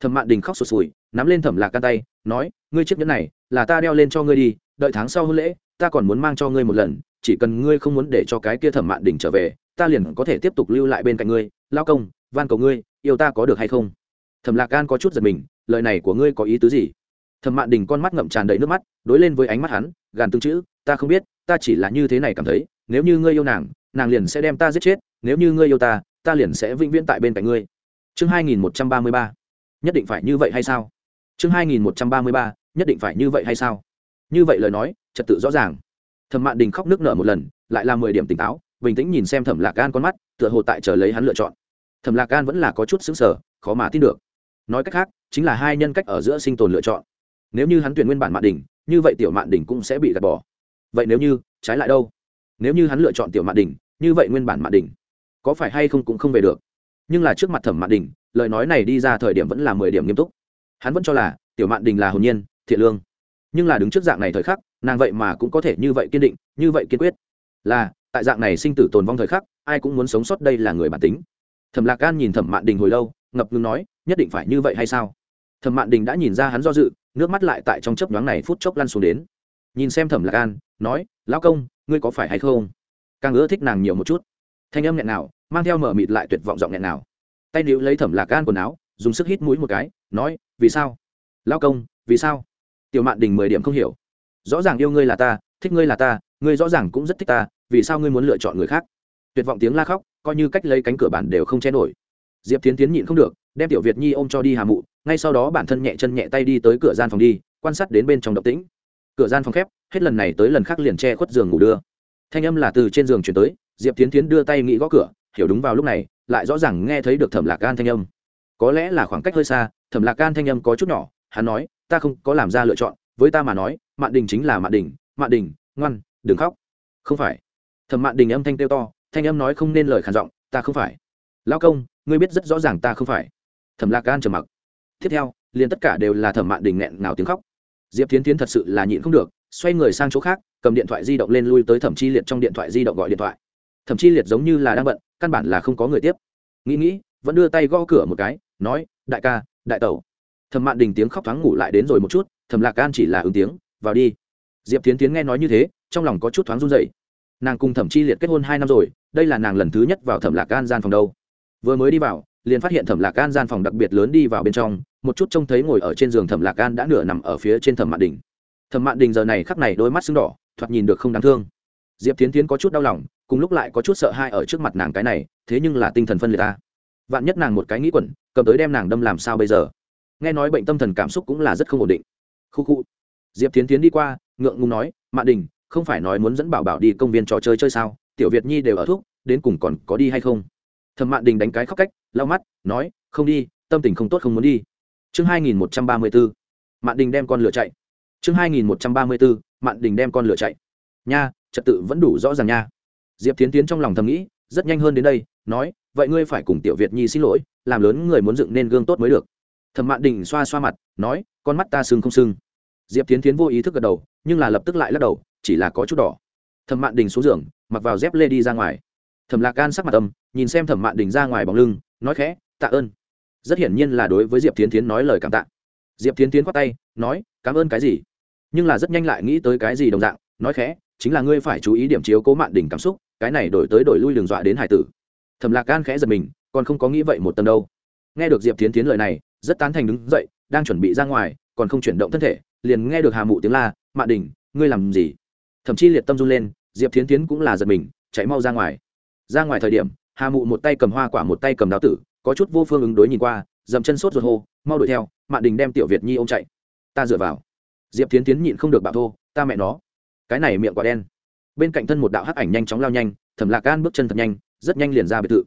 Thẩm mạn đình khóc sụt sùi, nắm lên thẩm lạc can tay, nói, ngươi chiếc nhẫn này, là ta đeo lên cho ngươi đi, đợi tháng sau hôn lễ, ta còn muốn mang cho ngươi một lần, chỉ cần ngươi không muốn để cho cái kia thẩm mạn đình trở về, ta liền có thể tiếp tục lưu lại bên cạnh ngươi. Lao công van cầu ngươi, yêu ta có được hay không? Thẩm lạc gan có chút giật mình, lời này của ngươi có ý tứ gì? Thẩm mạn đình con mắt ngậm tràn đầy nước mắt, đối lên với ánh mắt hắn, gàn tương chữ, ta không biết, ta chỉ là như thế này cảm thấy, nếu như ngươi yêu nàng nàng liền sẽ đem ta giết chết, nếu như ngươi yêu ta ta liền sẽ vĩnh viễn tại bên cạnh ngươi. Chương hai nghìn một trăm ba mươi ba. Nhất định phải như vậy hay sao? Chương hai nghìn một trăm ba mươi ba, nhất định phải như vậy hay sao? Như vậy lời nói, trật tự rõ ràng. Thẩm mạn đình khóc nước nở một lần, lại là mười điểm tỉnh táo, bình tĩnh nhìn xem thẩm lạc gan con mắt, tựa hồ tại chờ lấy hắn lựa chọn thẩm lạc gan vẫn là có chút xứng sở, khó mà tin được. Nói cách khác, chính là hai nhân cách ở giữa sinh tồn lựa chọn. Nếu như hắn tuyển nguyên bản mạn đình như vậy tiểu mạn đình cũng sẽ bị gạt bỏ. Vậy nếu như, trái lại đâu? Nếu như hắn lựa chọn tiểu mạn đình như vậy nguyên bản mạn đình có phải hay không cũng không về được? Nhưng là trước mặt thẩm mạn đình lời nói này đi ra thời điểm vẫn là mười điểm nghiêm túc. Hắn vẫn cho là, tiểu mạn đình là hồn nhiên, thiện lương. Nhưng là đứng trước dạng này thời khắc, nàng vậy mà cũng có thể như vậy kiên định, như vậy kiên quyết. Là, tại dạng này sinh tử tồn vong thời khắc, ai cũng muốn sống sót đây là người bản tính thẩm lạc gan nhìn thẩm mạn đình hồi lâu, ngập ngừng nói, nhất định phải như vậy hay sao? Thẩm mạn đình đã nhìn ra hắn do dự, nước mắt lại tại trong chớp nhoáng này phút chốc lăn xuống đến. Nhìn xem thẩm lạc gan nói, lão công, ngươi có phải hay không? Càng ưa thích nàng nhiều một chút. Thanh âm nghẹn nào mang theo mở mịt lại tuyệt vọng giọng nghẹn nào tay níu lấy thẩm lạc gan quần áo, dùng sức hít mũi một cái, nói, vì sao? Lão công, vì sao? Tiểu mạn đình mười điểm không hiểu. Rõ ràng yêu ngươi là ta, thích ngươi là ta, ngươi rõ ràng cũng rất thích ta, vì sao ngươi muốn lựa chọn người khác? Tuyệt vọng tiếng la khóc coi như cách lấy cánh cửa bản đều không che nổi. Diệp tiến tiến nhịn không được, đem tiểu việt nhi ôm cho đi hà mụ, ngay sau đó bản thân nhẹ chân nhẹ tay đi tới cửa gian phòng đi, quan sát đến bên trong động tĩnh. Cửa gian phòng khép, hết lần này tới lần khác liền che khuất giường ngủ đưa. Thanh âm là từ trên giường chuyển tới, diệp tiến tiến đưa tay nghĩ gõ cửa, hiểu đúng vào lúc này, lại rõ ràng nghe thấy được thẩm lạc gan thanh âm. Có lẽ là khoảng cách hơi xa, thẩm lạc gan thanh âm có chút nhỏ, hắn nói, ta không có làm ra lựa chọn, với ta mà nói, mạn đình chính là mạn đình mạn đình, ngoan, đừng khóc. Không phải. Thẩm mạn đình âm thanh kêu to thanh âm nói không nên lời khàn giọng, ta không phải. Lao công, ngươi biết rất rõ ràng ta không phải. Thẩm lạc gan trầm mặc. Tiếp theo, liền tất cả đều là thẩm mạn đình nghẹn ngào tiếng khóc. Diệp tiến tiến thật sự là nhịn không được, xoay người sang chỗ khác, cầm điện thoại di động lên lui tới thẩm chi liệt trong điện thoại di động gọi điện thoại. Thẩm chi liệt giống như là đang bận, căn bản là không có người tiếp. Nghĩ nghĩ, vẫn đưa tay gõ cửa một cái, nói, đại ca, đại tẩu. Thẩm mạn đình tiếng khóc thoáng ngủ lại đến rồi một chút, thẩm lạc gan chỉ là ứng tiếng, vào đi. Diệp tiến tiến nghe nói như thế, trong lòng có chút thoáng run dậy nàng cùng thẩm chi liệt kết hôn hai năm rồi đây là nàng lần thứ nhất vào thẩm lạc gan gian phòng đâu. Vừa mới đi vào, liền phát hiện thẩm lạc gan gian phòng đặc biệt lớn đi vào bên trong, một chút trông thấy ngồi ở trên giường thẩm lạc gan đã nửa nằm ở phía trên thẩm mạn đình. Thẩm mạn đình giờ này khắc này đôi mắt sưng đỏ, thoạt nhìn được không đáng thương. Diệp tiến tiến có chút đau lòng, cùng lúc lại có chút sợ hãi ở trước mặt nàng cái này, thế nhưng là tinh thần phân liệt ta. Vạn nhất nàng một cái nghĩ quẩn, cầm tới đem nàng đâm làm sao bây giờ? Nghe nói bệnh tâm thần cảm xúc cũng là rất không ổn định. Khu khu. Diệp tiến tiến đi qua, ngượng ngùng nói, mạn đình, không phải nói muốn dẫn bảo bảo đi công viên trò chơi chơi sao? Tiểu việt nhi đều ở thuốc đến cùng còn có đi hay không? Thẩm mạn đình đánh cái khóc cách, lau mắt, nói, không đi, tâm tình không tốt không muốn đi. Chương hai nghìn một trăm ba mươi bốn mạn đình đem con lửa chạy. Chương hai nghìn một trăm ba mươi bốn mạn đình đem con lửa chạy. Nha, trật tự vẫn đủ rõ ràng nha. Diệp tiến tiến trong lòng thầm nghĩ, rất nhanh hơn đến đây, nói, vậy ngươi phải cùng tiểu việt nhi xin lỗi, làm lớn người muốn dựng nên gương tốt mới được. Thẩm mạn đình xoa xoa mặt, nói, con mắt ta sưng không sưng. Diệp tiến tiến vô ý thức gật đầu, nhưng là lập tức lại lắc đầu, chỉ là có chút đỏ. Thẩm mạn đình xuống giường mặc vào dép lê đi ra ngoài. Thẩm lạc gan sắc mặt âm, nhìn xem thẩm mạn đình ra ngoài bóng lưng, nói khẽ, tạ ơn. Rất hiển nhiên là đối với diệp tiến tiến nói lời cảm tạ. Diệp tiến tiến khoát tay, nói, cảm ơn cái gì? Nhưng là rất nhanh lại nghĩ tới cái gì đồng dạng, nói khẽ, chính là ngươi phải chú ý điểm chiếu cố mạn đỉnh cảm xúc, cái này đổi tới đổi lui đường dọa đến hải tử. Thẩm lạc gan khẽ giật mình, còn không có nghĩ vậy một tầng đâu. Nghe được diệp tiến tiến lời này, rất tán thành đứng dậy, đang chuẩn bị ra ngoài, còn không chuyển động thân thể, liền nghe được hà mụ tiếng la, mạn đỉnh ngươi làm gì? Thậm chí liệt tâm run lên diệp Thiến tiến cũng là giật mình, chạy mau ra ngoài. Ra ngoài thời điểm, hà mụ một tay cầm hoa quả một tay cầm đào tử, có chút vô phương ứng đối nhìn qua dầm chân sốt ruột hô, mau đuổi theo, mạn đình đem tiểu việt nhi ô m chạy. Ta dựa vào. Diệp tiến tiến nhịn không được bạo thô, ta mẹ nó. Cái này miệng quả đen. Bên cạnh thân một đạo hắc ảnh nhanh chóng lao nhanh, thẩm lạc gan bước chân thật nhanh, rất nhanh liền ra biệt thự.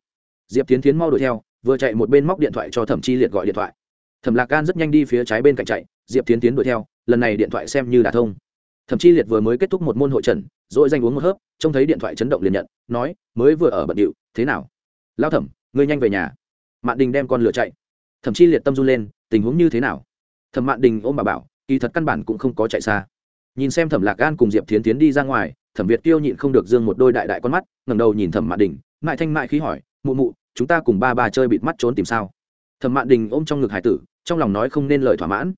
Diệp tiến tiến mau đuổi theo, vừa chạy một bên móc điện thoại cho thẩm chi liệt gọi điện thoại. Thẩm lạc gan rất nhanh đi phía trái bên cạnh chạy, diệp tiến tiến đuổi theo, lần này điện thoại xem như đã thông thẩm chi liệt vừa mới kết thúc một môn hội trần rồi danh uống một hớp, trông thấy điện thoại chấn động liền nhận, nói, mới vừa ở bận điệu, thế nào? Lao thẩm, ngươi nhanh về nhà. Mạn đình đem con lửa chạy. Thẩm chi liệt tâm run lên, tình huống như thế nào? Thẩm mạn đình ôm bà bảo, kỳ thật căn bản cũng không có chạy xa. Nhìn xem thẩm lạc gan cùng diệp thiến tiến đi ra ngoài, thẩm việt tiêu nhịn không được dương một đôi đại đại con mắt, ngẩng đầu nhìn thẩm mạn đình mại thanh mại khí hỏi, mụ mụ, chúng ta cùng ba ba chơi bịt mắt trốn tìm sao? Thẩm mạn đình ôm trong ngực hải tử, trong lòng nói không nên lời thỏa mãn.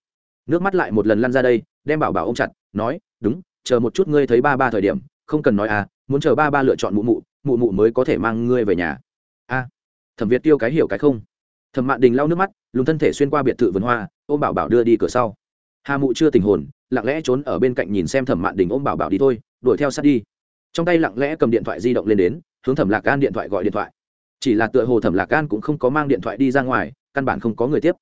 Nước mắt lại một lần lăn ra đây, đem bảo bảo ôm chặt, nói đúng, chờ một chút ngươi thấy ba ba thời điểm, không cần nói à muốn chờ ba ba lựa chọn mụ mụ mụ mụ mới có thể mang ngươi về nhà. A, thẩm việt tiêu cái hiểu cái không. Thẩm mạn đình lau nước mắt, lùng thân thể xuyên qua biệt thự vườn hoa, ôm bảo bảo đưa đi cửa sau. Hà mụ chưa tình hồn, lặng lẽ trốn ở bên cạnh nhìn xem thẩm mạn đình ôm bảo bảo đi thôi, đuổi theo sát đi. Trong tay lặng lẽ cầm điện thoại di động lên đến, hướng thẩm lạc gan điện thoại gọi điện thoại. Chỉ là tựa hồ thẩm lạc gan cũng không có mang điện thoại đi ra ngoài, căn bản không có người tiếp.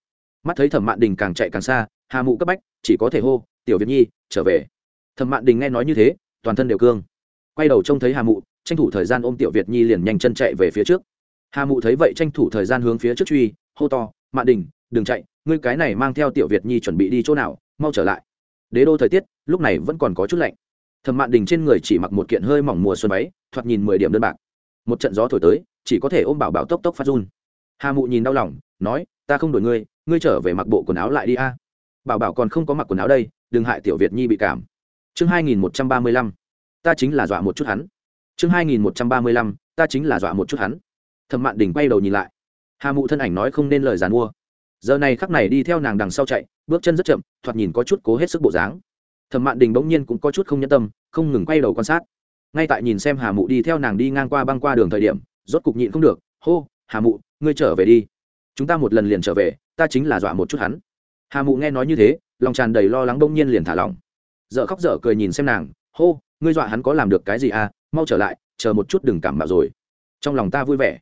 Mắt thấy thẩm mạn đình càng chạy càng xa, hà mụ cấp bách, chỉ có thể hô, tiểu việt nhi, trở về thẩm mạn đình nghe nói như thế, toàn thân đều cương. Quay đầu trông thấy hà mụ, tranh thủ thời gian ôm tiểu việt nhi liền nhanh chân chạy về phía trước. Hà mụ thấy vậy tranh thủ thời gian hướng phía trước truy, hô to, mạn đình, đừng chạy, ngươi cái này mang theo tiểu việt nhi chuẩn bị đi chỗ nào, mau trở lại. Đế đô thời tiết, lúc này vẫn còn có chút lạnh. Thẩm mạn đình trên người chỉ mặc một kiện hơi mỏng mùa xuân váy, thoạt nhìn mười điểm đơn bạc. Một trận gió thổi tới, chỉ có thể ôm bảo bảo tốc tốc phát run. Hà mụ nhìn đau lòng, nói, ta không đổi ngươi ngươi trở về mặc bộ quần áo lại đi a. Bảo bảo còn không có mặc quần áo đây, đừng hại tiểu việt nhi bị cảm chương hai nghìn một trăm ba mươi lăm. Ta chính là dọa một chút hắn. Chương hai nghìn một trăm ba mươi lăm, ta chính là dọa một chút hắn. Thẩm mạn đình quay đầu nhìn lại. Hà mụ thân ảnh nói không nên lời giàn mua. Giờ này khắc này đi theo nàng đằng sau chạy, bước chân rất chậm, thoạt nhìn có chút cố hết sức bộ dáng. Thẩm mạn đình bỗng nhiên cũng có chút không nhẫn tâm, không ngừng quay đầu quan sát. Ngay tại nhìn xem hà mụ đi theo nàng đi ngang qua băng qua đường thời điểm, rốt cục nhịn không được, hô, hà mụ, ngươi trở về đi. Chúng ta một lần liền trở về, ta chính là dọa một chút hắn. Hà mụ nghe nói như thế, lòng tràn đầy lo lắng bỗng nhiên liền thả lỏng dợ khóc dở cười nhìn xem nàng, hô, ngươi dọa hắn có làm được cái gì à? Mau trở lại, chờ một chút đừng cảm mạo rồi. Trong lòng ta vui vẻ.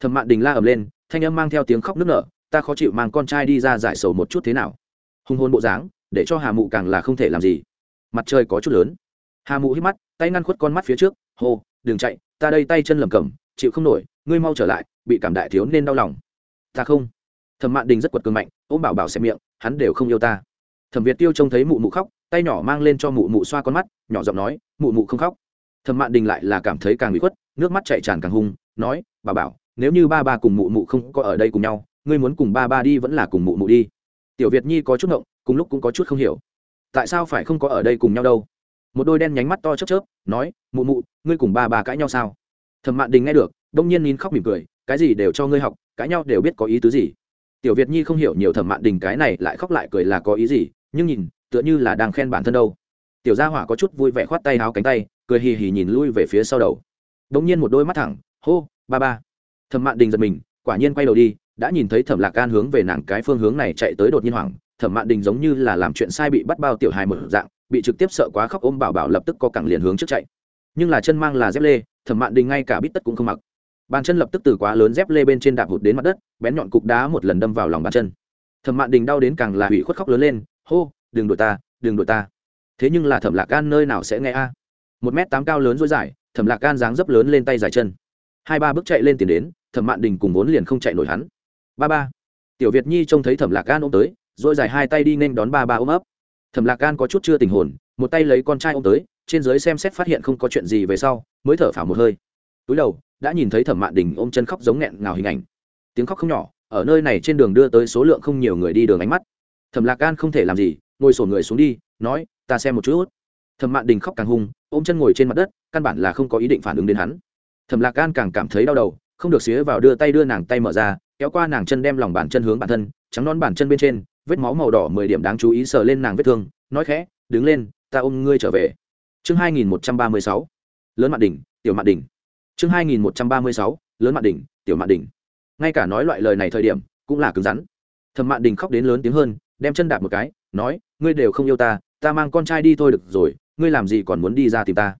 Thẩm mạn đình la ầm lên, thanh âm mang theo tiếng khóc nức nở, ta khó chịu mang con trai đi ra giải sầu một chút thế nào? Hùng hôn bộ dáng, để cho hà mụ càng là không thể làm gì. Mặt trời có chút lớn. Hà mụ hít mắt, tay ngăn khuất con mắt phía trước, hô, đừng chạy, ta đây tay chân lầm cầm chịu không nổi, ngươi mau trở lại, bị cảm đại thiếu nên đau lòng. Ta không. Thẩm mạn đình rất quật cường mạnh, ôm bảo bảo xem miệng, hắn đều không yêu ta thẩm việt tiêu trông thấy mụ mụ khóc, tay nhỏ mang lên cho mụ mụ xoa con mắt, nhỏ giọng nói, mụ mụ không khóc. Thẩm mạn đình lại là cảm thấy càng bị khuất, nước mắt chạy tràn càng hung, nói, bà bảo, nếu như ba ba cùng mụ mụ không có ở đây cùng nhau, ngươi muốn cùng ba ba đi vẫn là cùng mụ mụ đi. Tiểu việt nhi có chút ngộng, cùng lúc cũng có chút không hiểu. Tại sao phải không có ở đây cùng nhau đâu? Một đôi đen nhánh mắt to chớp chớp, nói, mụ mụ, ngươi cùng ba ba cãi nhau sao? Thẩm mạn đình nghe được, đông nhiên nín khóc mỉm cười, cái gì đều cho ngươi học, cãi nhau đều biết có ý tứ gì? Tiểu việt nhi không hiểu nhiều thẩm mạn đình cái này lại khóc lại cười là có ý gì nhưng nhìn, tựa như là đang khen bản thân đâu. Tiểu gia hỏa có chút vui vẻ khoát tay háo cánh tay, cười hì hì nhìn lui về phía sau đầu. Đông nhiên một đôi mắt thẳng, hô, ba ba. Thẩm mạn đình giật mình, quả nhiên quay đầu đi, đã nhìn thấy thẩm lạc gan hướng về nàng cái phương hướng này chạy tới đột nhiên hoảng. Thẩm mạn đình giống như là làm chuyện sai bị bắt bao tiểu hài mở dạng, bị trực tiếp sợ quá khóc ôm bảo bảo lập tức có cẳng liền hướng trước chạy. Nhưng là chân mang là dép lê, thẩm mạn đình ngay cả bít tất cũng không mặc. Bàn chân lập tức từ quá lớn dép lê bên trên đạp hụt đến mặt đất, bén nhọn cục đá một lần đâm vào lòng bàn chân. Thẩm mạn đình đau đến càng là hủy khuất khóc lớn lên hô, đừng đuổi ta, đừng đuổi ta. Thế nhưng là thẩm lạc gan nơi nào sẽ nghe a? Một m tám cao lớn dối dài, thẩm lạc gan dáng dấp lớn lên tay dài chân. Hai ba bước chạy lên tiền đến, thẩm mạn đình cùng vốn liền không chạy nổi hắn. Ba ba. Tiểu việt nhi trông thấy thẩm lạc gan ôm tới dội dài hai tay đi nên đón ba ba ôm ấp. Thẩm lạc gan có chút chưa tình hồn, một tay lấy con trai ôm tới, trên dưới xem xét phát hiện không có chuyện gì về sau, mới thở phào một hơi. Túi đầu, đã nhìn thấy thẩm mạn đình ôm chân khóc giống nghẹn ngào hình ảnh. Tiếng khóc không nhỏ, ở nơi này trên đường đưa tới số lượng không nhiều người đi đường ánh mắt thẩm lạc gan không thể làm gì, ngồi sổ người xuống đi, nói, ta xem một chút. Thẩm mạn đình khóc càng hung, ôm chân ngồi trên mặt đất, căn bản là không có ý định phản ứng đến hắn. Thẩm lạc gan càng cảm thấy đau đầu, không được xía vào đưa tay đưa nàng tay mở ra, kéo qua nàng chân đem lòng bàn chân hướng bản thân, trắng non bàn chân bên trên, vết máu màu đỏ mười điểm đáng chú ý sờ lên nàng vết thương, nói khẽ, đứng lên, ta ôm ngươi trở về. Chương hai nghìn một trăm ba mươi sáu, lớn mạn đỉnh tiểu mạn đỉnh chương hai nghìn một trăm ba mươi sáu, lớn mạn đỉnh tiểu mạn đỉnh ngay cả nói loại lời này thời điểm, cũng là cứng rắn. Thẩm mạn đình khóc đến lớn tiếng hơn đem chân đạp một cái, nói, ngươi đều không yêu ta ta mang con trai đi thôi được rồi, ngươi làm gì còn muốn đi ra tìm ta?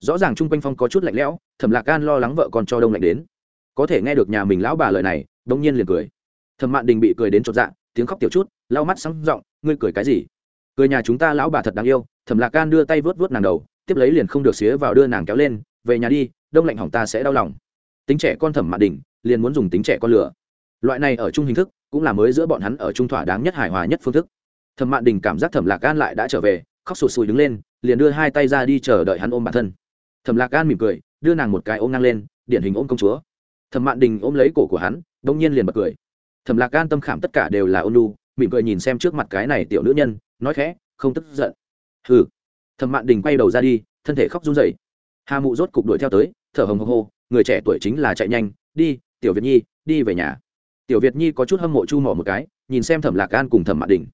Rõ ràng chung quanh phong có chút lạnh lẽo, thẩm lạc gan lo lắng vợ con cho đông lạnh đến. Có thể nghe được nhà mình lão bà lời này đông nhiên liền cười. Thẩm mạn đình bị cười đến chột dạ tiếng khóc tiểu chút, lau mắt sáng giọng, ngươi cười cái gì? Cười nhà chúng ta lão bà thật đáng yêu. Thẩm lạc gan đưa tay vớt vớt nàng đầu, tiếp lấy liền không được xía vào đưa nàng kéo lên, về nhà đi, đông lạnh hỏng ta sẽ đau lòng. Tính trẻ con thẩm mạn đình liền muốn dùng tính trẻ con lửa loại này ở chung hình thức cũng là mới giữa bọn hắn ở trung thỏa đáng nhất hài hòa nhất phương thức. Thẩm mạn đình cảm giác thẩm lạc gan lại đã trở về, khóc sụt sùi đứng lên, liền đưa hai tay ra đi chờ đợi hắn ôm bản thân. Thẩm lạc gan mỉm cười, đưa nàng một cái ôm ngang lên, điển hình ôm công chúa. Thẩm mạn đình ôm lấy cổ của hắn, đông nhiên liền bật cười. Thẩm lạc gan tâm khảm tất cả đều là ôn lu mỉm cười nhìn xem trước mặt cái này tiểu nữ nhân, nói khẽ, không tức giận. Hừ. Thẩm mạn đình quay đầu ra đi, thân thể khóc run rẩy. Hà mụ rốt cục đuổi theo tới, thở hồng hộc hồ người trẻ tuổi chính là chạy nhanh, đi, tiểu việt nhi, đi về nhà tiểu việt nhi có chút hâm mộ chu mỏ một cái, nhìn xem thẩm lạc an cùng thẩm mạn đình.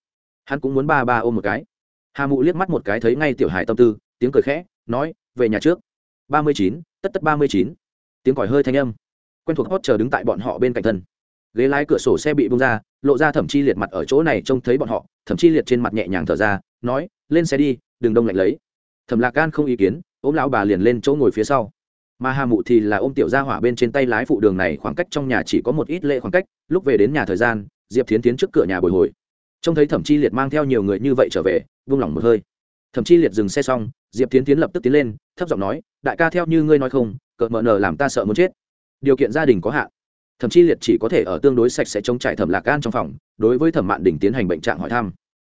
Hắn cũng muốn ba ba ôm một cái. Hà mụ liếc mắt một cái thấy ngay tiểu hải tâm tư, tiếng cười khẽ, nói, về nhà trước. Ba mươi chín, tất tất ba mươi chín. Tiếng còi hơi thanh âm. Quen thuộc hót chờ đứng tại bọn họ bên cạnh thân. Ghế lái cửa sổ xe bị bung ra, lộ ra thẩm chi liệt mặt ở chỗ này trông thấy bọn họ, thẩm chi liệt trên mặt nhẹ nhàng thở ra, nói, lên xe đi, đừng đông lạnh lấy. Thẩm lạc gan không ý kiến, ôm lão bà liền lên chỗ ngồi phía sau mà hà mụ thì là ôm tiểu gia hỏa bên trên tay lái phụ đường này, khoảng cách trong nhà chỉ có một ít lệ khoảng cách, lúc về đến nhà thời gian, diệp thiến tiến trước cửa nhà bồi hồi. Trông thấy thẩm chi liệt mang theo nhiều người như vậy trở về, vung lòng một hơi. Thẩm chi liệt dừng xe xong, diệp tiến tiến lập tức tiến lên, thấp giọng nói, đại ca theo như ngươi nói không cợt mờ nờ làm ta sợ muốn chết. Điều kiện gia đình có hạn. Thẩm chi liệt chỉ có thể ở tương đối sạch sẽ chống trải thẩm lạc gan trong phòng, đối với thẩm mạn đình tiến hành bệnh trạng hỏi thăm.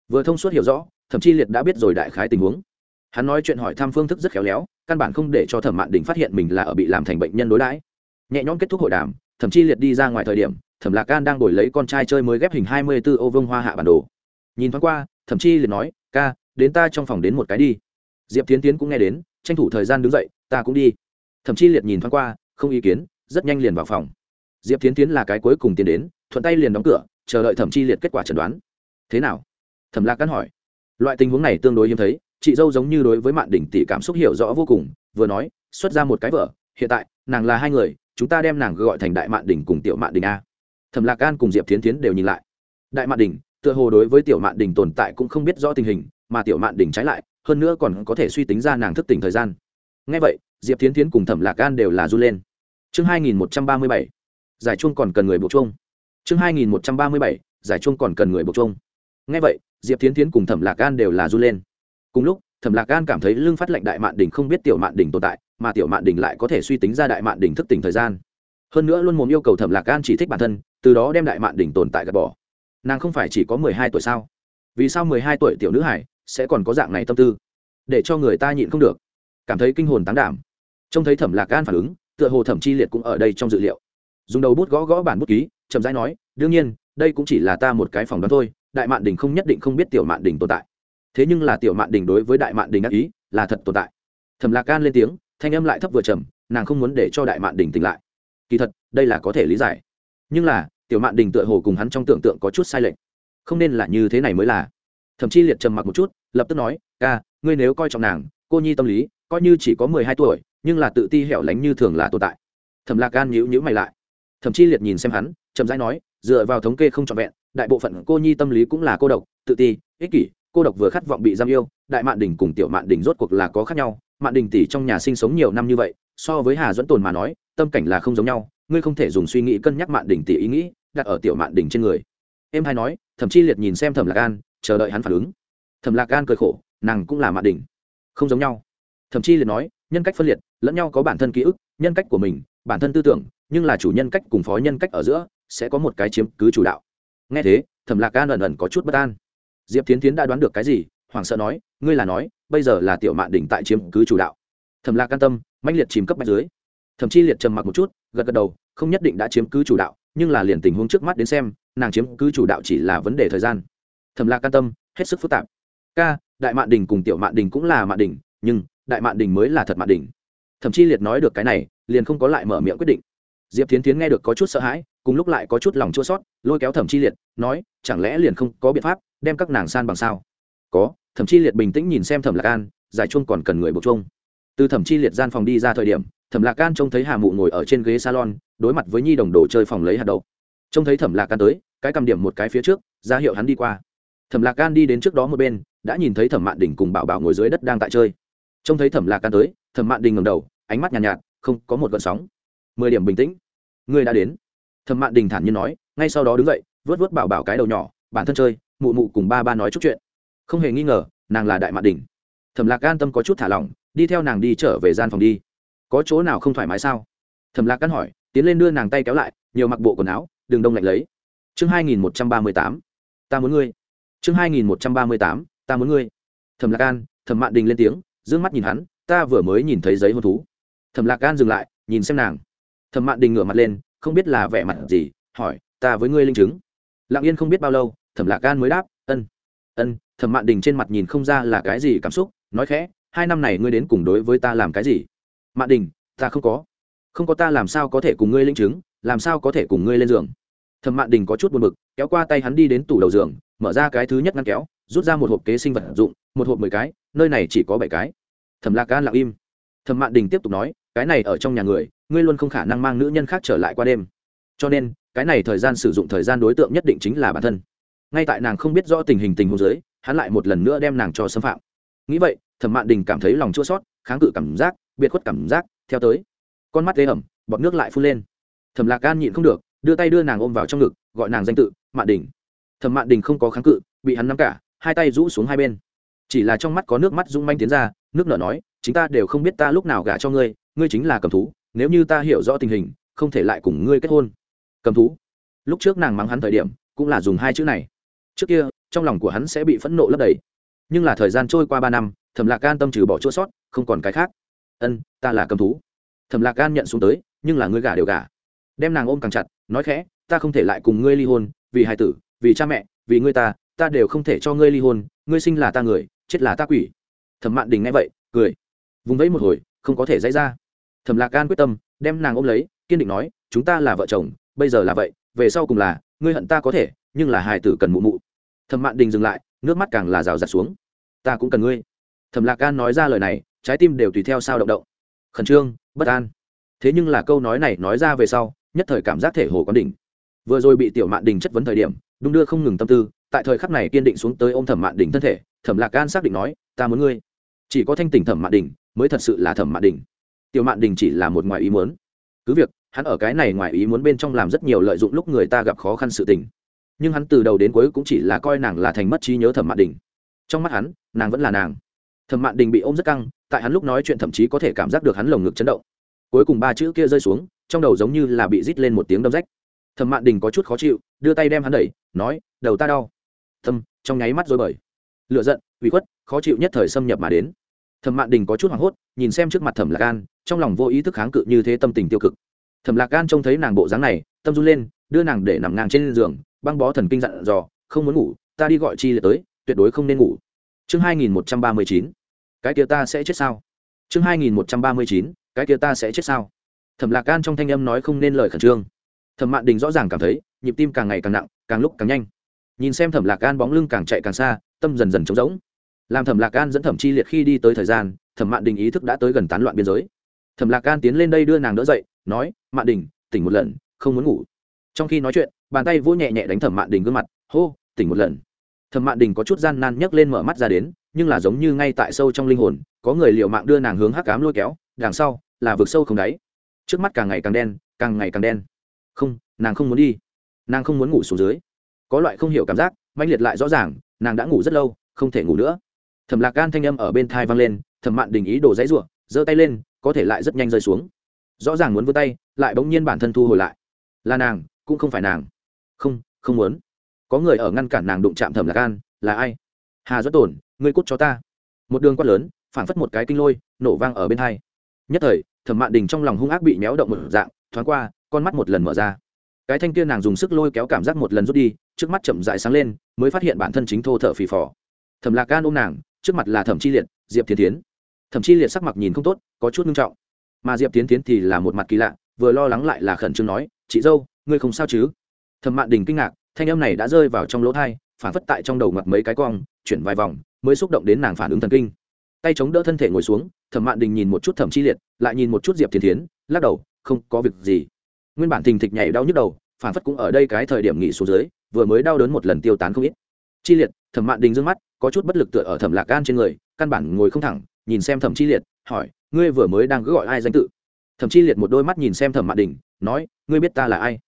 Vừa thông suốt hiểu rõ, thẩm chi liệt đã biết rồi đại khái tình huống. Hắn nói chuyện hỏi thăm phương thức rất khéo léo căn bản không để cho thẩm mạn đình phát hiện mình là ở bị làm thành bệnh nhân đối đãi. Nhẹ nhõm kết thúc hội đàm thẩm chi liệt đi ra ngoài thời điểm, thẩm lạc can đang đổi lấy con trai chơi mới ghép hình hai mươi b ố ô vương hoa hạ bản đồ. Nhìn thoáng qua thẩm chi liệt nói, ca, đến ta trong phòng đến một cái đi. Diệp tiến tiến cũng nghe đến, tranh thủ thời gian đứng dậy, ta cũng đi. Thẩm chi liệt nhìn thoáng qua, không ý kiến, rất nhanh liền vào phòng. Diệp tiến tiến là cái cuối cùng tiến đến, thuận tay liền đóng cửa, chờ đợi thẩm chi liệt kết quả chẩn đoán. Thế nào? Thẩm lạc can hỏi. Loại tình huống này tương đối hiếm thấy chị dâu giống như đối với mạn đỉnh tỷ cảm xúc hiểu rõ vô cùng, vừa nói, xuất ra một cái vợ hiện tại, nàng là hai người, chúng ta đem nàng gọi thành đại mạn đỉnh cùng tiểu mạn đỉnh a. Thẩm lạc an cùng diệp tiến tiến đều nhìn lại. Đại mạn đỉnh, tựa hồ đối với tiểu mạn đỉnh tồn tại cũng không biết rõ tình hình, mà tiểu mạn đỉnh trái lại, hơn nữa còn có thể suy tính ra nàng thức tỉnh thời gian. Ngay vậy, diệp tiến tiến cùng thẩm lạc gan đều là r u lên. Chương hai nghìn một trăm ba mươi bảy, giải chuông còn cần người buộc chuông. Chương hai nghìn một trăm ba mươi bảy, giải chuông còn cần người buộc chuông. Ngay vậy, diệp tiến tiến cùng thẩm lạc gan đều là r u lên cùng lúc, thẩm lạc gan cảm thấy lương phát lệnh đại mạn đình không biết tiểu mạn đình tồn tại, mà tiểu mạn đình lại có thể suy tính ra đại mạn đình thức tỉnh thời gian. Hơn nữa luôn muốn yêu cầu thẩm lạc gan chỉ thích bản thân, từ đó đem đại mạn đình tồn tại gạt bỏ. Nàng không phải chỉ có mười hai tuổi sao? Vì sao mười hai tuổi tiểu nữ hải sẽ còn có dạng này tâm tư? Để cho người ta nhịn không được. Cảm thấy kinh hồn tán đảm. Trông thấy thẩm lạc gan phản ứng, tựa hồ thẩm chi liệt cũng ở đây trong dự liệu. Dùng đầu bút gõ gõ bản bút ký, chậm rãi nói, đương nhiên, đây cũng chỉ là ta một cái phòng đoán thôi, đại mạn đình không nhất định không biết tiểu mạn đình tồn tại thế nhưng là tiểu mạn đình đối với đại mạn đình ác ý là thật tồn tại. Thẩm lạc gan lên tiếng, thanh âm lại thấp vừa trầm, nàng không muốn để cho đại mạn đình tỉnh lại. Kỳ thật, đây là có thể lý giải. Nhưng là, tiểu mạn đình tựa hồ cùng hắn trong tưởng tượng có chút sai lệch. Không nên là như thế này mới là. Thậm chí liệt trầm mặc một chút, lập tức nói, ca, ngươi nếu coi trọng nàng, cô nhi tâm lý coi như chỉ có mười hai tuổi, nhưng là tự ti hẻo lánh như thường là tồn tại. Thẩm lạc gan nhíu nhíu mày lại. Thậm chí liệt nhìn xem hắn, chậm rãi nói, dựa vào thống kê không trọn vẹn, đại bộ phận cô nhi tâm lý cũng là cô độc, tự ti, ích kỷ cô độc vừa khát vọng bị giam yêu, đại mạn đình cùng tiểu mạn đình rốt cuộc là có khác nhau. Mạn đình tỷ trong nhà sinh sống nhiều năm như vậy, so với hà dẫn tồn mà nói, tâm cảnh là không giống nhau, ngươi không thể dùng suy nghĩ cân nhắc mạn đình tỷ ý nghĩ đặt ở tiểu mạn đình trên người. Em hay nói, thậm Chi liệt nhìn xem thẩm lạc an, chờ đợi hắn phản ứng. Thẩm lạc an cười khổ, nàng cũng là mạn đình. Không giống nhau. Thậm Chi liệt nói, nhân cách phân liệt, lẫn nhau có bản thân ký ức, nhân cách của mình, bản thân tư tưởng, nhưng là chủ nhân cách cùng phó nhân cách ở giữa, sẽ có một cái chiếm cứ chủ đạo. Nghe thế, thẩm lạc an ẩn ẩn có chút bất an diệp tiến tiến đã đoán được cái gì, hoảng sợ nói, ngươi là nói, bây giờ là tiểu mạn đỉnh tại chiếm cứ chủ đạo. Thẩm lạc can tâm, mãnh liệt chìm cấp bách dưới. Thậm chí liệt trầm mặc một chút, gật gật đầu, không nhất định đã chiếm cứ chủ đạo, nhưng là liền tình huống trước mắt đến xem, nàng chiếm cứ chủ đạo chỉ là vấn đề thời gian. Thẩm lạc can tâm, hết sức phức tạp. Ca, đại mạn đình cùng tiểu mạn đình cũng là mạn đình nhưng đại mạn đình mới là thật mạn đình thậm chí liệt nói được cái này, liền không có lại mở miệng quyết định. Diệp tiến tiến nghe được có chút sợ hãi, cùng lúc lại có chút lòng chua sót lôi kéo thẩm chi liệt, nói, chẳng lẽ liền không có biện pháp đem các nàng san bằng sao? Có thẩm chi liệt bình tĩnh nhìn xem thẩm lạc an giải chuông còn cần người buộc chuông. Từ thẩm chi liệt gian phòng đi ra thời điểm thẩm lạc an trông thấy hà mụ ngồi ở trên ghế salon đối mặt với nhi đồng đồ chơi phòng lấy hạt đậu. Trông thấy thẩm lạc an tới cái cầm điểm một cái phía trước ra hiệu hắn đi qua. Thẩm lạc an đi đến trước đó một bên đã nhìn thấy thẩm mạn đình cùng bảo bảo ngồi dưới đất đang tại chơi. Trông thấy thẩm lạc an tới thẩm mạn đình ngầm đầu ánh mắt nhàn nhạt, nhạt không có một gợn sóng. Mười điểm bình tĩnh. Người đã đến. Thẩm mạn đình thản nhiên nói ngay sau đó đứng dậy vớt vớt bảo bảo cái đầu nhỏ bản thân chơi mụ mụ cùng ba ba nói chút chuyện. Không hề nghi ngờ, nàng là đại mạn đình thẩm lạc an tâm có chút thả lỏng, đi theo nàng đi trở về gian phòng đi. Có chỗ nào không thoải mái sao? Thẩm lạc an hỏi, tiến lên đưa nàng tay kéo lại, nhiều mặc bộ quần áo đừng đông lạnh lấy. Chương hai nghìn một trăm ba mươi tám, ta muốn ngươi. Chương hai nghìn một trăm ba mươi tám, ta muốn ngươi. Thẩm lạc an, thẩm mạn đình lên tiếng d ư ơ n g mắt nhìn hắn, ta vừa mới nhìn thấy giấy hôn thú. Thẩm lạc an dừng lại, nhìn xem nàng. Thẩm mạn đình ngửa mặt lên, không biết là vẻ mặt gì, hỏi, ta với ngươi linh chứng. Lặng yên không biết bao lâu thẩm lạc gan mới đáp, ân ân, thẩm mạn đình trên mặt nhìn không ra là cái gì cảm xúc, nói khẽ, hai năm này ngươi đến cùng đối với ta làm cái gì? Mạn đình, ta không có. Không có ta làm sao có thể cùng ngươi linh chứng, làm sao có thể cùng ngươi lên giường? Thẩm mạn đình có chút buồn bực, kéo qua tay hắn đi đến tủ đầu giường, mở ra cái thứ nhất ngăn kéo, rút ra một hộp kế sinh vật dụng, một hộp mười cái, nơi này chỉ có bảy cái. Thẩm lạc gan lặng im. Thẩm mạn đình tiếp tục nói, cái này ở trong nhà người, ngươi luôn không khả năng mang nữ nhân khác trở lại qua đêm. Cho nên, cái này thời gian sử dụng thời gian đối tượng nhất định chính là bản thân ngay tại nàng không biết rõ tình hình tình huống dưới, hắn lại một lần nữa đem nàng cho xâm phạm. Nghĩ vậy, thẩm mạn đình cảm thấy lòng chua sót kháng cự cảm giác, biệt khuất cảm giác, theo tới. Con mắt ế ẩm, bọt nước lại phun lên. Thẩm lạc gan nhịn không được, đưa tay đưa nàng ôm vào trong ngực, gọi nàng danh tự, mạn đình. Thẩm mạn đình không có kháng cự, bị hắn nắm cả, hai tay rũ xuống hai bên. Chỉ là trong mắt có nước mắt rung manh tiến ra, nước nở nói chúng ta đều không biết ta lúc nào gả cho ngươi ngươi chính là cầm thú, nếu như ta hiểu rõ tình hình, không thể lại cùng ngươi kết hôn. Cầm thú. Lúc trước nàng mắng hắn thời điểm, cũng là dùng hai chữ này trước kia, trong lòng của hắn sẽ bị phẫn nộ lấp đầy. Nhưng là thời gian trôi qua ba năm, thẩm lạc gan tâm trừ bỏ chỗ sót, không còn cái khác. Ân, ta là cầm thú. Thẩm lạc gan nhận xuống tới, nhưng là ngươi gả đều gả. Đem nàng ôm càng chặt, nói khẽ, ta không thể lại cùng ngươi ly hôn, vì hài tử, vì cha mẹ, vì ngươi ta ta đều không thể cho ngươi ly hôn, ngươi sinh là ta người, chết là ta quỷ. Thẩm mạn đình nghe vậy, cười. Vùng vẫy một hồi, không có thể dãy ra. Thẩm lạc gan quyết tâm, đem nàng ôm lấy, kiên định nói, chúng ta là vợ chồng, bây giờ là vậy, về sau cùng là, ngươi hận ta có thể nhưng là hài tử cần mụ mụ. Thẩm mạn đình dừng lại, nước mắt càng là rào rạt xuống. Ta cũng cần ngươi. Thẩm lạc an nói ra lời này, trái tim đều tùy theo sao động động. Khẩn trương, bất an. Thế nhưng là câu nói này nói ra về sau, nhất thời cảm giác thể hồ quán đỉnh. Vừa rồi bị tiểu mạn đình chất vấn thời điểm đung đưa không ngừng tâm tư, tại thời khắc này kiên định xuống tới ô m thẩm mạn đình thân thể, thẩm lạc an xác định nói, ta muốn ngươi. Chỉ có thanh tỉnh thẩm mạn đình mới thật sự là thẩm mạn đình. Tiểu mạn đình chỉ là một ngoài ý muốn. Cứ việc, hắn ở cái này ngoài ý muốn bên trong làm rất nhiều lợi dụng lúc người ta gặp khó khăn sự tình nhưng hắn từ đầu đến cuối cũng chỉ là coi nàng là thành mất trí nhớ thẩm mạn đình trong mắt hắn nàng vẫn là nàng thẩm mạn đình bị ôm rất căng tại hắn lúc nói chuyện thậm chí có thể cảm giác được hắn lồng ngực chấn động cuối cùng ba chữ kia rơi xuống trong đầu giống như là bị rít lên một tiếng đâm rách thẩm mạn đình có chút khó chịu đưa tay đem hắn đẩy nói đầu ta đau thâm trong nháy mắt rồi bời lựa giận ủy khuất khó chịu nhất thời xâm nhập mà đến thẩm mạn đình có chút hoảng hốt nhìn xem trước mặt thẩm lạc gan trong lòng vô ý thức kháng cự như thế tâm tình tiêu cực thẩm lạc gan trông thấy nàng bộ dáng này tâm run lên đưa nàng để nằm ngang trên giường băng bó thần kinh dặn dò, không muốn ngủ, ta đi gọi chi liệt tới, tuyệt đối không nên ngủ. Chương hai nghìn một trăm ba mươi chín. Cái kia ta sẽ chết sao? Chương hai nghìn một trăm ba mươi chín. Cái kia ta sẽ chết sao? Thẩm lạc gan trong thanh âm nói không nên lời khẩn trương. Thẩm mạn đình rõ ràng cảm thấy, nhịp tim càng ngày càng nặng, càng lúc càng nhanh. Nhìn xem thẩm lạc gan bóng lưng càng chạy càng xa, tâm dần dần trống rỗng. Làm thẩm lạc gan dẫn thẩm chi liệt khi đi tới thời gian, thẩm mạn đình ý thức đã tới gần tán loạn biên giới. Thẩm lạc gan tiến lên đây đưa nàng đỡ dậy, nói, mạn đình, tỉnh một lần, không muốn ngủ trong khi nói chuyện, bàn tay vỗ nhẹ nhẹ đánh thẩm mạn đình gương mặt, hô, tỉnh một lần. Thẩm mạn đình có chút gian nan nhấc lên mở mắt ra đến, nhưng là giống như ngay tại sâu trong linh hồn, có người liệu mạng đưa nàng hướng hắc cám lôi kéo, đằng sau, là vực sâu không đáy. Trước mắt càng ngày càng đen, càng ngày càng đen. Không, nàng không muốn đi. Nàng không muốn ngủ xuống dưới. Có loại không hiểu cảm giác manh liệt lại rõ ràng, nàng đã ngủ rất lâu, không thể ngủ nữa. Thẩm lạc gan thanh âm ở bên thai vang lên, thẩm mạn đình ý đồ dãy ruộng giơ tay lên, có thể lại rất nhanh rơi xuống. Rõ ràng muốn vươn tay, lại bỗng nhiên bản thân thu hồi lại. Là nàng cũng không phải nàng. Không không muốn. Có người ở ngăn cản nàng đụng chạm thẩm lạc gan là ai? Hà doãn tổn ngươi cút cho ta. Một đường quát lớn, phảng phất một cái kinh lôi, nổ vang ở bên hai. Nhất thời, thẩm mạn đình trong lòng hung ác bị méo động một dạng, thoáng qua, con mắt một lần mở ra. Cái thanh kia nàng dùng sức lôi kéo cảm giác một lần rút đi, trước mắt chậm dại sáng lên, mới phát hiện bản thân chính thô thở phì phò. Thẩm lạc gan ôm nàng, trước mặt là thẩm chi liệt, diệp thiên tiến thẩm chi liệt sắc mặt nhìn không tốt, có chút nghiêm trọng. Mà diệp tiến tiến thì là một mặt kỳ lạ, vừa lo lắng lại là khẩn trương nói, chị dâu ngươi không sao chứ? Thẩm mạn đình kinh ngạc, thanh âm này đã rơi vào trong lỗ thai phản phất tại trong đầu ngặt mấy cái cong, chuyển vài vòng, mới xúc động đến nàng phản ứng thần kinh. Tay chống đỡ thân thể ngồi xuống, thẩm mạn đình nhìn một chút thẩm chi liệt, lại nhìn một chút diệp thiên tiến lắc đầu, không có việc gì. Nguyên bản thình thịch nhảy đau nhức đầu, phản phất cũng ở đây cái thời điểm nghỉ xuống dưới, vừa mới đau đớn một lần tiêu tán không ít. Chi liệt, thẩm mạn đình d mắt, có chút bất lực tựa ở thẩm lạc gan trên người, căn bản ngồi không thẳng, nhìn xem thẩm chi liệt, hỏi, ngươi vừa mới đang cứ gọi ai danh tự? Thẩm chi liệt một đôi mắt nhìn xem thẩm mạn đình, nói, ngươi biết ta là ai?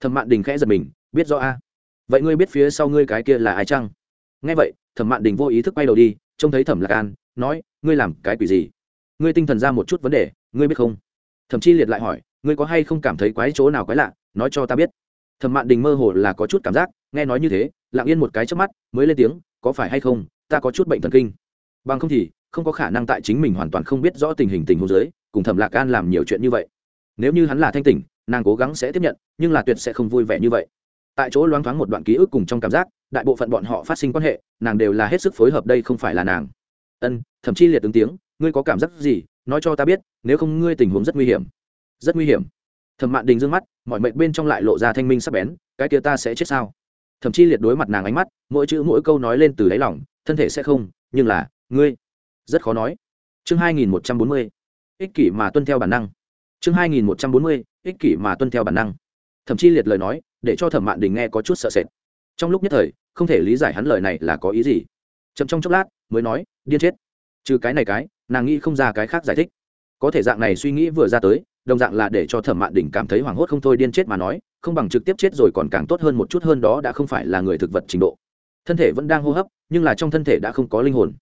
Thẩm mạn đình khẽ giật mình, biết rõ a. Vậy ngươi biết phía sau ngươi cái kia là ai chăng? Nghe vậy, thẩm mạn đình vô ý thức bay đầu đi, trông thấy thẩm lạc an, nói, ngươi làm cái quỷ gì? Ngươi tinh thần ra một chút vấn đề, ngươi biết không? Thẩm chi liệt lại hỏi, ngươi có hay không cảm thấy quái chỗ nào quái lạ? Nói cho ta biết. Thẩm mạn đình mơ hồ là có chút cảm giác, nghe nói như thế, lặng yên một cái trước mắt, mới lên tiếng, có phải hay không, ta có chút bệnh thần kinh. Bằng không thì, không có khả năng tại chính mình hoàn toàn không biết rõ tình hình tình huống giới cùng thẩm lạc an làm nhiều chuyện như vậy. Nếu như hắn là thanh tỉnh nàng cố gắng sẽ tiếp nhận, nhưng là tuyệt sẽ không vui vẻ như vậy. Tại chỗ loáng thoáng một đoạn ký ức cùng trong cảm giác, đại bộ phận bọn họ phát sinh quan hệ, nàng đều là hết sức phối hợp đây không phải là nàng. Ân, thậm chí liệt ứng tiếng, ngươi có cảm giác gì? Nói cho ta biết, nếu không ngươi tình huống rất nguy hiểm. Rất nguy hiểm? Thẩm mạn đình d ư ơ n g mắt, mọi mệnh bên trong lại lộ ra thanh minh sắp bén, cái kia ta sẽ chết sao? Thậm chí liệt đối mặt nàng ánh mắt, mỗi chữ mỗi câu nói lên từ đáy lòng, thân thể sẽ không, nhưng là, ngươi rất khó nói. Chương hai nghìn một trăm bốn mươi. Ích kỷ mà tuân theo bản năng chương hai nghìn một trăm bốn mươi, ích kỷ mà tuân theo bản năng. Thậm chí liệt lời nói, để cho thẩm mạn đình nghe có chút sợ sệt. Trong lúc nhất thời, không thể lý giải hắn lời này là có ý gì. Chậm trong chốc lát, mới nói, điên chết. Trừ cái này cái, nàng nghĩ không ra cái khác giải thích. Có thể dạng này suy nghĩ vừa ra tới, đồng dạng là để cho thẩm mạn Đình cảm thấy hoảng hốt không thôi điên chết mà nói, không bằng trực tiếp chết rồi còn càng tốt hơn một chút hơn đó đã không phải là người thực vật trình độ. Thân thể vẫn đang hô hấp, nhưng là trong thân thể đã không có linh hồn.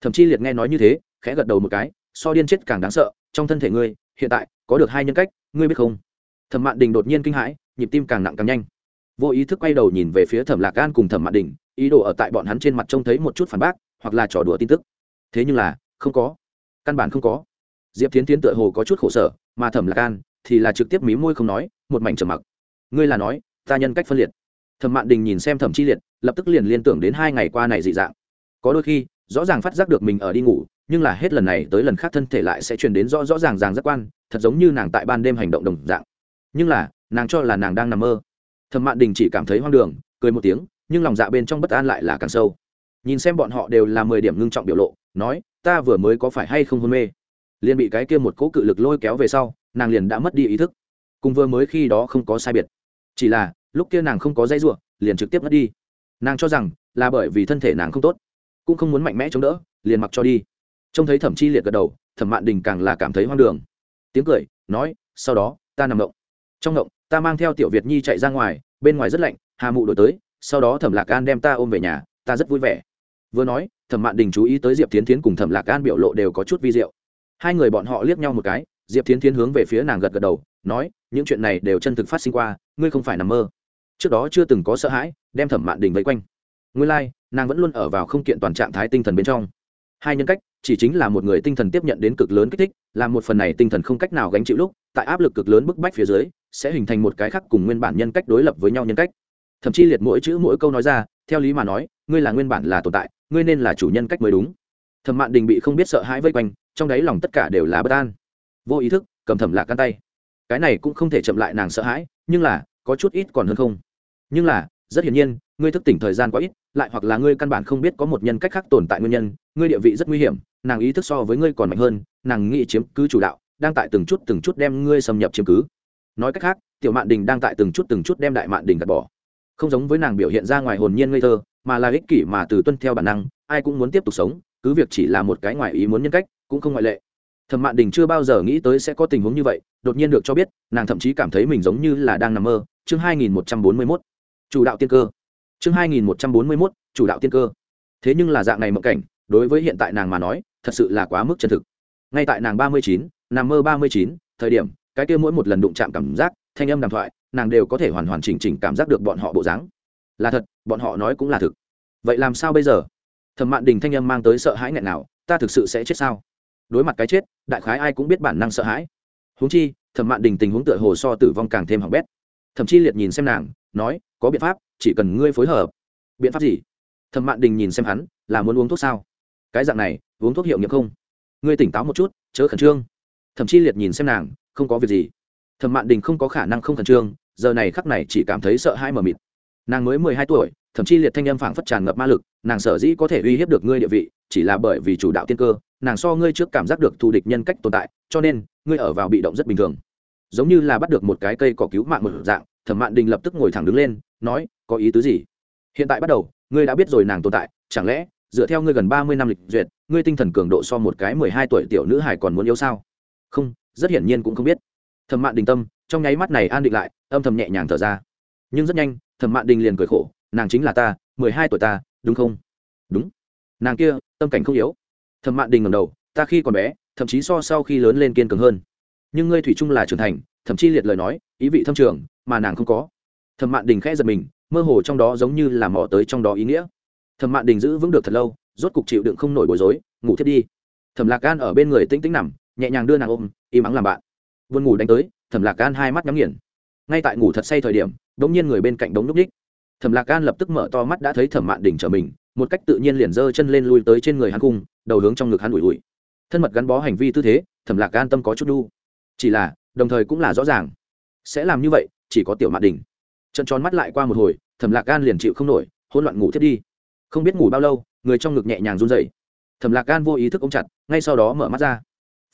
Thậm chí liệt nghe nói như thế, khẽ gật đầu một cái, so điên chết càng đáng sợ, trong thân thể ngươi hiện tại, có được hai nhân cách, ngươi biết không? Thẩm mạn đình đột nhiên kinh hãi, nhịp tim càng nặng càng nhanh. Vô ý thức quay đầu nhìn về phía thẩm lạc gan cùng thẩm mạn đình, ý đồ ở tại bọn hắn trên mặt trông thấy một chút phản bác, hoặc là trò đùa tin tức. Thế nhưng là, không có. Căn bản không có. Diệp tiến tiến tựa hồ có chút khổ sở, mà thẩm lạc gan thì là trực tiếp mí môi không nói, một mảnh trầm mặc. Ngươi là nói, ta nhân cách phân liệt. Thẩm mạn đình nhìn xem thẩm chi liệt, lập tức liền liên tưởng đến hai ngày qua này dị dạng. Có đôi khi, rõ ràng phát giác được mình ở đi ngủ nhưng là hết lần này tới lần khác thân thể lại sẽ truyền đến rõ rõ ràng ràng giác quan, thật giống như nàng tại ban đêm hành động đồng dạng. Nhưng là, nàng cho là nàng đang nằm mơ. Thẩm mạn đình chỉ cảm thấy hoang đường, cười một tiếng, nhưng lòng dạ bên trong bất an lại là càng sâu. Nhìn xem bọn họ đều là mười điểm ngưng trọng biểu lộ, nói, ta vừa mới có phải hay không hôn mê? Liền bị cái kia một cỗ cự lực lôi kéo về sau, nàng liền đã mất đi ý thức. Cùng vừa mới khi đó không có sai biệt. Chỉ là, lúc kia nàng không có dây r u ộ liền trực tiếp mất đi. Nàng cho rằng là bởi vì thân thể nàng không tốt, cũng không muốn mạnh mẽ chống đỡ, liền mặc cho đi trông thấy thẩm chi liệt gật đầu thẩm mạn đình càng là cảm thấy hoang đường. Tiếng cười nói sau đó ta nằm ngộng trong ngộng ta mang theo tiểu việt nhi chạy ra ngoài bên ngoài rất lạnh hà mụ đổi tới sau đó thẩm lạc an đem ta ôm về nhà ta rất vui vẻ. Vừa nói thẩm mạn đình chú ý tới diệp tiến tiến cùng thẩm lạc an biểu lộ đều có chút vi diệu. Hai người bọn họ liếc nhau một cái diệp tiến tiến hướng về phía nàng gật gật đầu nói những chuyện này đều chân thực phát sinh qua ngươi không phải nằm mơ. Trước đó chưa từng có sợ hãi đem thẩm mạn đình vây quanh. Nguyên lai、like, nàng vẫn luôn ở vào không kiện toàn trạng thái tinh thần bên trong. Hai nhân cách chỉ chính là một người tinh thần tiếp nhận đến cực lớn kích thích làm một phần này tinh thần không cách nào gánh chịu lúc, tại áp lực cực lớn bức bách phía dưới, sẽ hình thành một cái khác cùng nguyên bản nhân cách đối lập với nhau nhân cách. Thậm chí liệt mỗi chữ mỗi câu nói ra, theo lý mà nói, ngươi là nguyên bản là tồn tại, ngươi nên là chủ nhân cách mới đúng. Thẩm mạn đình bị không biết sợ hãi vây quanh, trong đáy lòng tất cả đều là bất an. Vô ý thức, cầm thẩm lạc căn tay. Cái này cũng không thể chậm lại nàng sợ hãi, nhưng là, có chút ít còn hơn không. Nhưng là, rất hiển nhiên ngươi thức tỉnh thời gian quá ít, lại hoặc là ngươi căn bản không biết có một nhân cách khác tồn tại nguyên nhân, ngươi địa vị rất nguy hiểm, nàng ý thức so với ngươi còn mạnh hơn, nàng nghĩ chiếm cứ chủ đạo, đang tại từng chút từng chút đem ngươi xâm nhập chiếm cứ. Nói cách khác, tiểu mạn đình đang tại từng chút từng chút đem đại mạn đình gạt bỏ. Không giống với nàng biểu hiện ra ngoài hồn nhiên ngây thơ, mà là ích kỷ mà từ tuân theo bản năng, ai cũng muốn tiếp tục sống, cứ việc chỉ là một cái ngoài ý muốn nhân cách, cũng không ngoại lệ. Thẩm mạn đình chưa bao giờ nghĩ tới sẽ có tình huống như vậy, đột nhiên được cho biết, nàng thậm chí cảm thấy mình giống như là đang nằm mơ. Chương 2141. chủ đạo tiên cơ chương 2141, chủ đạo tiên cơ. Thế nhưng là dạng này mộng cảnh đối với hiện tại nàng mà nói thật sự là quá mức chân thực. Ngay tại nàng ba mươi chín nằm mơ ba mươi chín thời điểm cái kia mỗi một lần đụng chạm cảm giác thanh âm đàm thoại nàng đều có thể hoàn hoàn chỉnh chỉnh cảm giác được bọn họ bộ dáng. Là thật bọn họ nói cũng là thực. Vậy làm sao bây giờ? Thẩm mạn đình thanh âm mang tới sợ hãi nghẹn nào ta thực sự sẽ chết sao? Đối mặt cái chết đại khái ai cũng biết bản năng sợ hãi. Huống chi thẩm mạn đình tình huống tựa hồ so tử vong càng thêm hỏng bét. Thẩm chi liệt nhìn xem nàng nói có biện pháp chỉ cần ngươi phối hợp. Biện pháp gì? Thẩm mạn đình nhìn xem hắn, là muốn uống thuốc sao? Cái dạng này, uống thuốc hiệu nghiệm không? Ngươi tỉnh táo một chút, chớ khẩn trương. Thậm chí liệt nhìn xem nàng, không có việc gì. Thẩm mạn đình không có khả năng không khẩn trương, giờ này khắc này chỉ cảm thấy sợ hãi mờ mịt. Nàng mới mười hai tuổi thậm chí liệt thanh âm phảng phất tràn ngập ma lực, nàng sở dĩ có thể uy hiếp được ngươi địa vị, chỉ là bởi vì chủ đạo tiên cơ, nàng so ngươi trước cảm giác được thù địch nhân cách tồn tại, cho nên, ngươi ở vào bị động rất bình thường. Giống như là bắt được một cái cây cỏ cứu mạng một dạng thẩm mạn đình lập tức ngồi thẳng đứng lên, nói, có ý tứ gì? Hiện tại bắt đầu, ngươi đã biết rồi nàng tồn tại, chẳng lẽ, dựa theo ngươi gần ba mươi năm lịch duyệt, ngươi tinh thần cường độ so một cái mười hai tuổi tiểu nữ hải còn muốn yêu sao? Không, rất hiển nhiên cũng không biết. Thẩm mạn đình tâm, trong nháy mắt này an định lại, âm thầm nhẹ nhàng thở ra. Nhưng rất nhanh, thẩm mạn đình liền cười khổ, nàng chính là ta, mười hai tuổi ta, đúng không? Đúng. Nàng kia, tâm cảnh không yếu. Thẩm mạn đình ngầm đầu, ta khi còn bé, thậm chí so sau khi lớn lên kiên cường hơn. Nhưng ngươi thủy chung là trưởng thành, thậm chí liệt lời nói, ý vị thâm trường mà nàng không có. Thẩm mạn đình khẽ giật mình, mơ hồ trong đó giống như là mò tới trong đó ý nghĩa. Thẩm mạn đình giữ vững được thật lâu, rốt cục chịu đựng không nổi bối rối, ngủ thiết đi. Thẩm lạc gan ở bên người tĩnh tĩnh nằm, nhẹ nhàng đưa nàng ôm, im ắng làm bạn. Vươn ngủ đánh tới, thẩm lạc gan hai mắt nhắm nghiền. Ngay tại ngủ thật say thời điểm đ ỗ n g nhiên người bên cạnh đống núp ních thẩm lạc gan lập tức mở to mắt đã thấy thẩm mạn đình trở mình, một cách tự nhiên liền giơ chân lên lui tới trên người hắn cung đầu hướng trong ngực hắn ủi ủi. Thân mật gắn bó hành vi tư thế, thẩm lạc gan tâm có chút đu. Chỉ là, đồng thời cũng là rõ ràng, sẽ làm như vậy chỉ có tiểu mạn đỉnh trận tròn mắt lại qua một hồi, thẩm lạc gan liền chịu không nổi, hỗn loạn ngủ thiết đi. Không biết ngủ bao lâu, người trong ngực nhẹ nhàng run dậy thẩm lạc gan vô ý thức ôm chặt, ngay sau đó mở mắt ra.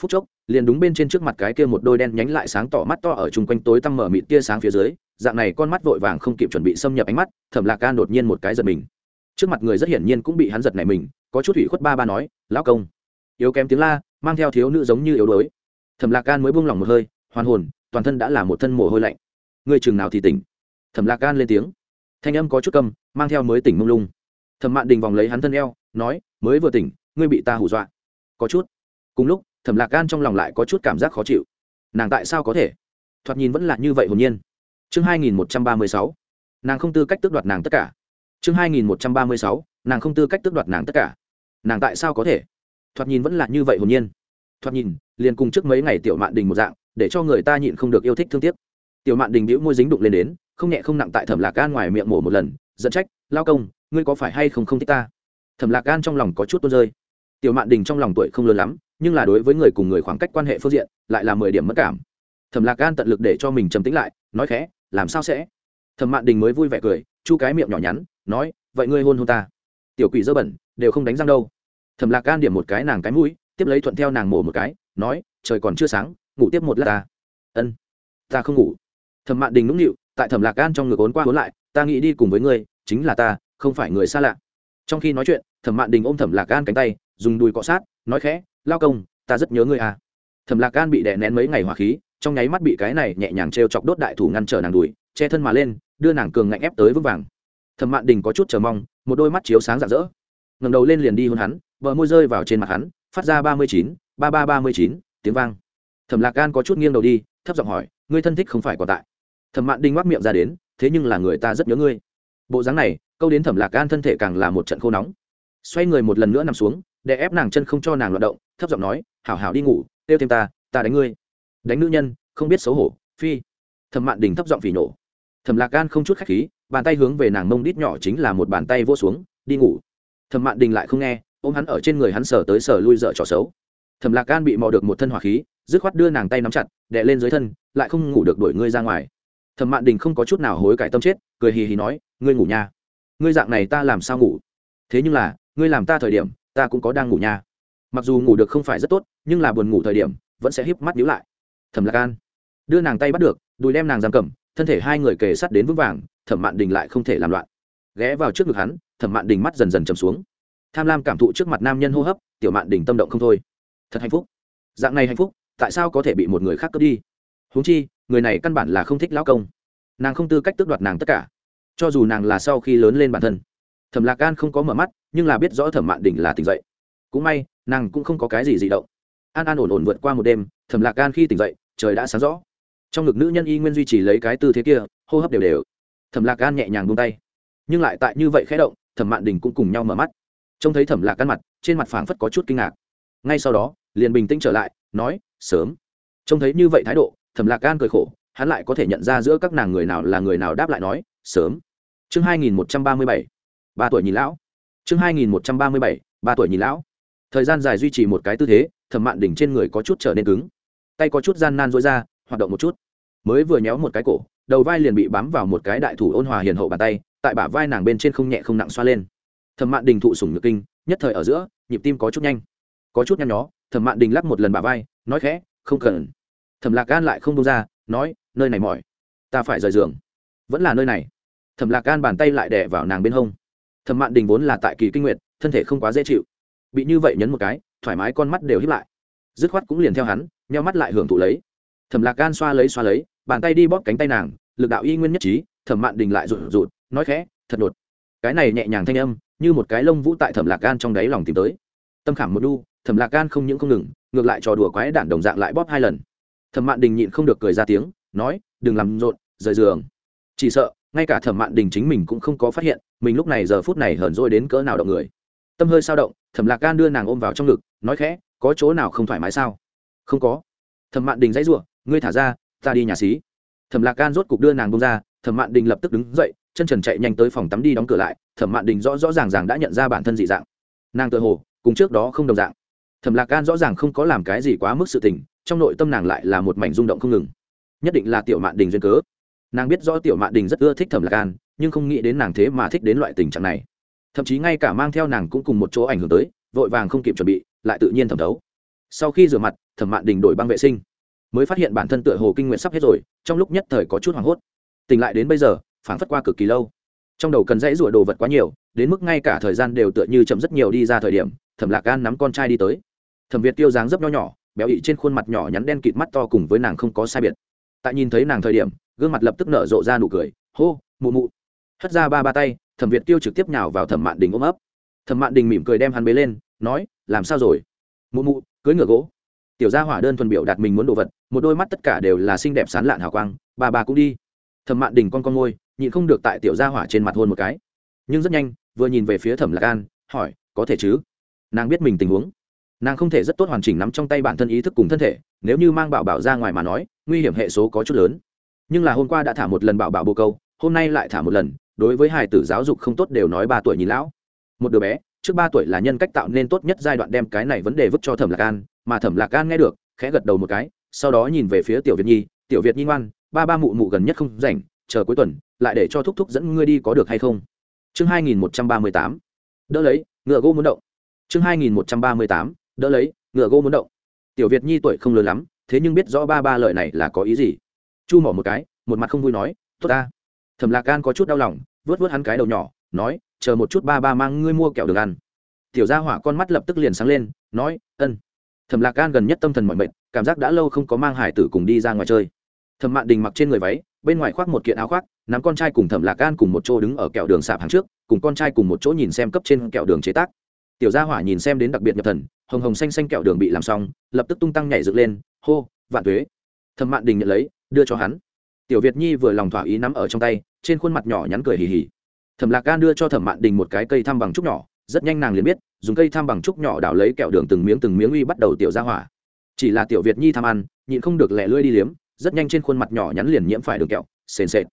Phút chốc, liền đúng bên trên trước mặt cái kia một đôi đen nhánh lại sáng tỏ mắt to ở chung quanh tối tăm mở mịt tia sáng phía dưới, dạng này con mắt vội vàng không kịp chuẩn bị xâm nhập ánh mắt, thẩm lạc gan đột nhiên một cái giật mình. Trước mặt người rất hiển nhiên cũng bị hắn giật này mình, có chút ủy khuất ba ba nói, lão công. Yếu kém tiếng la, mang theo thiếu nữ giống như yếu đuối. Thẩm lạc gan mới buông lỏng một hơi, hoàn hồn, toàn thân đã là một thân mồ hôi lạnh. Ngươi chừng nào thì tỉnh. Thẩm lạc gan lên tiếng. Thanh âm có chút câm, mang theo mới tỉnh mông lung. Thẩm mạn đình vòng lấy hắn thân eo, nói, mới vừa tỉnh, ngươi bị ta hù dọa. Có chút. Cùng lúc, thẩm lạc gan trong lòng lại có chút cảm giác khó chịu. Nàng tại sao có thể? Thoạt nhìn vẫn là như vậy hồn nhiên. Chương hai nghìn một trăm ba mươi sáu. Nàng không tư cách tước đoạt nàng tất cả. Chương hai nghìn một trăm ba mươi sáu. Nàng không tư cách tước đoạt nàng tất cả. Nàng tại sao có thể? Thoạt nhìn vẫn là như vậy hồn nhiên. Thoạt nhìn, liền cùng trước mấy ngày tiểu mạn đình một dạng, để cho người ta nhịn không được yêu thích thương tiếc tiểu mạn đình bĩu môi dính đụng lên đến, không nhẹ không nặng tại thẩm lạc gan ngoài miệng mổ một lần dẫn trách, lao công, ngươi có phải hay không không thích ta? Thẩm lạc gan trong lòng có chút tuôn rơi. Tiểu mạn đình trong lòng tuổi không lớn lắm, nhưng là đối với người cùng người khoảng cách quan hệ phương diện, lại là mười điểm mất cảm. Thẩm lạc gan tận lực để cho mình trầm tĩnh lại, nói khẽ, làm sao sẽ? Thẩm mạn đình mới vui vẻ cười, chu cái miệng nhỏ nhắn, nói, vậy ngươi hôn hôn ta. Tiểu quỷ dơ bẩn, đều không đánh răng đâu. Thẩm lạc gan điểm một cái nàng cái mũi, tiếp lấy thuận theo nàng mổ một cái, nói, trời còn chưa sáng, ngủ tiếp một lát ta. Ân, ta không ngủ thẩm mạn đình nũng nịu, tại thẩm lạc gan trong ngực ốn qua ốn lại, ta nghĩ đi cùng với ngươi, chính là ta, không phải người xa lạ. Trong khi nói chuyện, thẩm mạn đình ôm thẩm lạc gan cánh tay, dùng đùi cọ sát, nói khẽ, lao công, ta rất nhớ ngươi à. Thẩm lạc gan bị đè nén mấy ngày hỏa khí, trong nháy mắt bị cái này nhẹ nhàng t r e o chọc đốt đại thủ ngăn trở nàng đùi, che thân mà lên, đưa nàng cường ngạnh ép tới vững vàng. Thẩm mạn đình có chút chờ mong, một đôi mắt chiếu sáng rạng rỡ. Ngầm đầu lên liền đi hôn hắn, bờ môi rơi vào trên mặt hắn, phát ra ba mươi chín, ba ba ba mươi chín, tiếng vang. Thẩm lạc gan có chút nghiêng đầu đi, thấp giọng hỏi, ngươi thân thích không phải còn tại? Thẩm mạn đình ngoác miệng ra đến, thế nhưng là người ta rất nhớ ngươi. Bộ dáng này, câu đến thẩm lạc gan thân thể càng là một trận khô nóng. Xoay người một lần nữa nằm xuống để ép nàng chân không cho nàng loạt động, thấp giọng nói, hảo hảo đi ngủ kêu thêm ta ta đánh ngươi. Đánh nữ nhân, không biết xấu hổ, phi. Thẩm mạn đình thấp giọng phỉ nổ thẩm lạc gan không chút khách khí, bàn tay hướng về nàng mông đít nhỏ chính là một bàn tay vô xuống, đi ngủ. Thẩm mạn đình lại không nghe, ôm hắn ở trên người hắn sờ tới sờ lui dở trò xấu. Thẩm lạc gan bị mò được một thân hỏa khí, dứt khoát đưa nàng tay nắm chặt, đè lên dưới thân, lại không ngủ được đuổi ngươi ra ngoài thẩm mạn đình không có chút nào hối cải tâm chết, cười hì hì nói, ngươi ngủ nha. Ngươi dạng này ta làm sao ngủ? Thế nhưng là, ngươi làm ta thời điểm, ta cũng có đang ngủ nha. Mặc dù ngủ được không phải rất tốt, nhưng là buồn ngủ thời điểm, vẫn sẽ híp mắt nhíu lại. Thẩm lạc an đưa nàng tay bắt được, đùi đem nàng giam cầm, thân thể hai người kề sát đến vững vàng, thẩm mạn đình lại không thể làm loạn. Ghé vào trước ngực hắn, thẩm mạn đình mắt dần dần chầm xuống. Tham lam cảm thụ trước mặt nam nhân hô hấp, tiểu mạn đình tâm động không thôi. Thật hạnh phúc. Dạng này hạnh phúc, tại sao có thể bị một người khác cướp đi? Huống chi người này căn bản là không thích lão công. Nàng không tư cách tước đoạt nàng tất cả. Cho dù nàng là sau khi lớn lên bản thân, thẩm lạc an không có mở mắt, nhưng là biết rõ thẩm mạn đình là tỉnh dậy. Cũng may, nàng cũng không có cái gì dị động. An an ổn ổn vượt qua một đêm, thẩm lạc an khi tỉnh dậy, trời đã sáng rõ. Trong ngực nữ nhân y nguyên duy trì lấy cái tư thế kia, hô hấp đều đều. Thẩm lạc an nhẹ nhàng buông tay. Nhưng lại tại như vậy khẽ động, thẩm mạn đình cũng cùng nhau mở mắt. Trông thấy thẩm lạc căn mặt, trên mặt phảng phất có chút kinh ngạc. Ngay sau đó, liền bình tĩnh trở lại, nói, sớm. Trông thấy như vậy thái độ thẩm lạc gan cười khổ, hắn lại có thể nhận ra giữa các nàng người nào là người nào đáp lại nói, sớm. Chương hai nghìn một trăm ba mươi bảy, ba tuổi nhìn lão. Chương hai nghìn một trăm ba mươi bảy, ba tuổi nhìn lão. Thời gian dài duy trì một cái tư thế, thẩm mạn đỉnh trên người có chút trở nên cứng. Tay có chút gian nan dối ra, hoạt động một chút. Mới vừa nhéo một cái cổ, đầu vai liền bị bám vào một cái đại thủ ôn hòa hiền hậu bàn tay, tại bả vai nàng bên trên không nhẹ không nặng xoa lên. Thẩm mạn đình thụ sủng nhược kinh, nhất thời ở giữa, nhịp tim có chút nhanh. Có chút nhăn nhó, thẩm mạn đình lắp một lần bả vai, nói khẽ, không cần thẩm lạc gan lại không đông ra, nói, nơi này mỏi, ta phải rời giường. Vẫn là nơi này. Thẩm lạc gan bàn tay lại đè vào nàng bên hông. Thẩm mạn đình vốn là tại kỳ kinh nguyệt, thân thể không quá dễ chịu. Bị như vậy nhấn một cái, thoải mái con mắt đều hiếp lại. Dứt khoát cũng liền theo hắn, nheo mắt lại hưởng thụ lấy. Thẩm lạc gan xoa lấy xoa lấy, bàn tay đi bóp cánh tay nàng, lực đạo y nguyên nhất trí, thẩm mạn đình lại rụt rụt, nói khẽ, thật đột. Cái này nhẹ nhàng thanh âm, như một cái lông vũ tại thẩm lạc gan trong đáy lòng tìm tới. Tâm khảm một đu, thẩm lạc gan không những không ngừng, ngược lại trò đùa quái đản đồng dạng lại bóp hai lần thẩm mạn đình nhịn không được cười ra tiếng, nói, đừng làm rộn, rời giường. Chỉ sợ, ngay cả thẩm mạn đình chính mình cũng không có phát hiện, mình lúc này giờ phút này hờn dỗi đến cỡ nào động người. Tâm hơi sao động, thẩm lạc gan đưa nàng ôm vào trong ngực, nói khẽ, có chỗ nào không thoải mái sao? Không có. Thẩm mạn đình dãy r u ộ ngươi thả ra, ta đi nhà xí. Thẩm lạc gan rốt cục đưa nàng bông ra, thẩm mạn đình lập tức đứng dậy, chân trần chạy nhanh tới phòng tắm đi đóng cửa lại, thẩm mạn đình rõ rõ ràng ràng đã nhận ra bản thân dị dạng. Nàng tự hồ, cùng trước đó không đồng dạng. Thẩm lạc gan rõ ràng không có làm cái gì quá mức sự tình trong nội tâm nàng lại là một mảnh rung động không ngừng. Nhất định là tiểu mạn đình duyên cớ. Nàng biết rõ tiểu mạn đình rất ưa thích thẩm lạc gan nhưng không nghĩ đến nàng thế mà thích đến loại tình trạng này. Thậm chí ngay cả mang theo nàng cũng cùng một chỗ ảnh hưởng tới, vội vàng không kịp chuẩn bị, lại tự nhiên thẩm thấu. Sau khi rửa mặt, thẩm mạn đình đổi băng vệ sinh. Mới phát hiện bản thân tựa hồ kinh nguyện sắp hết rồi, trong lúc nhất thời có chút hoảng hốt. Tỉnh lại đến bây giờ, phảng phất qua cực kỳ lâu. Trong đầu cần dãy rủa đồ vật quá nhiều, đến mức ngay cả thời gian đều tựa như chậm rất nhiều đi ra thời điểm, thẩm lạc gan nắm con trai đi tới. Thẩm việt tiêu dáng dấp nho nhỏ béo ị trên khuôn mặt nhỏ nhắn đen kịt mắt to cùng với nàng không có sai biệt. Tại nhìn thấy nàng thời điểm, gương mặt lập tức nở rộ ra nụ cười, hô, mụ mụ. Hất ra ba ba tay, thẩm việt tiêu trực tiếp nhào vào thẩm mạn đình ôm ấp. Thẩm mạn đình mỉm cười đem hắn bế lên, nói, làm sao rồi? Mụ mụ, cưới ngựa gỗ. Tiểu gia hỏa đơn thuần biểu đạt mình muốn đồ vật, một đôi mắt tất cả đều là xinh đẹp sán lạn hào quang bà bà cũng đi. Thẩm mạn đình con con ngôi, nhịn không được tại tiểu gia hỏa trên mặt hôn một cái. Nhưng rất nhanh, vừa nhìn về phía thẩm lạc an, hỏi, có thể chứ? Nàng biết mình tình huống nàng không thể rất tốt hoàn chỉnh nắm trong tay bản thân ý thức cùng thân thể, nếu như mang bảo bảo ra ngoài mà nói, nguy hiểm hệ số có chút lớn. Nhưng là hôm qua đã thả một lần bảo bảo bồ câu, hôm nay lại thả một lần, đối với hài tử giáo dục không tốt đều nói ba tuổi nhìn lão. Một đứa bé, trước ba tuổi là nhân cách tạo nên tốt nhất giai đoạn đem cái này vấn đề vứt cho thẩm lạc an, mà thẩm lạc an nghe được, khẽ gật đầu một cái, sau đó nhìn về phía tiểu việt nhi, tiểu việt nhi ngoan, ba ba mụ mụ gần nhất không rảnh, chờ cuối tuần, lại để cho thúc thúc dẫn ngươi đi có được hay không? Chương hai nghìn một trăm ba mươi tám. Đỡ lấy, ngựa gỗ muốn động. Chương hai nghìn một trăm ba mươi tám đỡ lấy, ngựa gỗ muốn động. Tiểu việt nhi tuổi không lớn lắm, thế nhưng biết rõ ba ba lợi này là có ý gì. Chu mỏ một cái, một mặt không vui nói, tốt ta. Thẩm lạc gan có chút đau lòng, vớt vớt hắn cái đầu nhỏ, nói, chờ một chút ba ba mang ngươi mua kẹo đường ăn. Tiểu gia hỏa con mắt lập tức liền sáng lên, nói, ân. Thẩm lạc gan gần nhất tâm thần mọi mệt, cảm giác đã lâu không có mang hải tử cùng đi ra ngoài chơi. Thẩm mạn đình mặc trên người váy, bên ngoài khoác một kiện áo khoác, nắm con trai cùng thẩm lạc gan cùng một chỗ đứng ở kẹo đường sạp hàng trước, cùng con trai cùng một chỗ nhìn xem cấp trên kẹo đường chế tác tiểu gia hỏa nhìn xem đến đặc biệt nhập thần, hồng hồng xanh xanh kẹo đường bị làm xong, lập tức tung tăng nhảy dựng lên, hô, vạn thuế thẩm mạn đình nhận lấy, đưa cho hắn. Tiểu việt nhi vừa lòng thỏa ý nắm ở trong tay, trên khuôn mặt nhỏ nhắn cười hì hì. Thẩm lạc gan đưa cho thẩm mạn đình một cái cây thăm bằng trúc nhỏ, rất nhanh nàng liền biết, dùng cây thăm bằng trúc nhỏ đào lấy kẹo đường từng miếng từng miếng uy bắt đầu tiểu ra hỏa. Chỉ là tiểu việt nhi tham ăn, nhịn không được lẹ lưỡi đi liếm, rất nhanh trên khuôn mặt nhỏ nhắn liền nhiễm phải đường kẹo, sền sệt.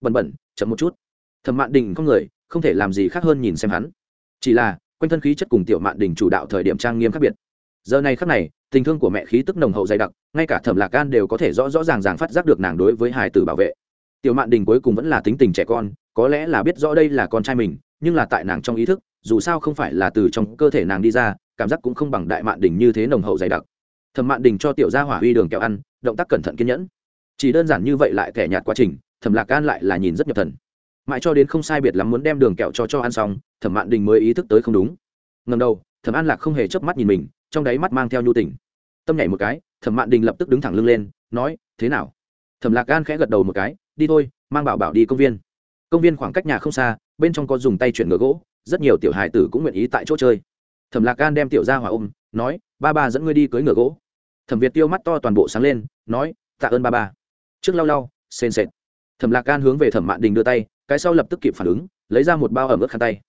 Bẩn bẩn, chậm một chút. Thẩm mạn đình không người, không thể làm gì khác hơn nhìn xem hắn. Chỉ là quanh thân khí chất cùng tiểu mạn đình chủ đạo thời điểm trang nghiêm khác biệt. Giờ này khắc này, tình thương của mẹ khí tức nồng hậu dày đặc, ngay cả thẩm lạc gan đều có thể rõ rõ ràng ràng phát giác được nàng đối với hải tử bảo vệ. Tiểu mạn đình cuối cùng vẫn là tính tình trẻ con, có lẽ là biết rõ đây là con trai mình, nhưng là tại nàng trong ý thức, dù sao không phải là từ trong cơ thể nàng đi ra, cảm giác cũng không bằng đại mạn đình như thế nồng hậu dày đặc. Thẩm mạn đình cho tiểu gia hỏa huy đường kẹo ăn, động tác cẩn thận kiên nhẫn. Chỉ đơn giản như vậy lại thẻ nhạt quá trình, thẩm lạc gan lại là nhìn rất nhập thần mãi cho đến không sai biệt lắm muốn đem đường kẹo cho cho ăn xong, thẩm mạn đình mới ý thức tới không đúng. Ngầm đầu, thẩm an lạc không hề chớp mắt nhìn mình, trong đáy mắt mang theo nhu tình. Tâm nhảy một cái, thẩm mạn đình lập tức đứng thẳng lưng lên, nói, thế nào? Thẩm lạc gan khẽ gật đầu một cái, đi thôi, mang bảo bảo đi công viên. Công viên khoảng cách nhà không xa, bên trong có dùng tay chuyển ngựa gỗ, rất nhiều tiểu hài tử cũng nguyện ý tại chỗ chơi. Thẩm lạc gan đem tiểu ra hỏa ôm, nói, ba ba dẫn ngươi đi cưới ngựa gỗ. Thẩm việt tiêu mắt to toàn bộ sáng lên, nói, tạ ơn ba ba. Trước lau lau, sền sệt. Thẩm lạc gan hướng về thẩm mạn đình đưa tay cái sau lập tức kịp phản ứng, lấy ra một bao ẩm ướt khăn tay.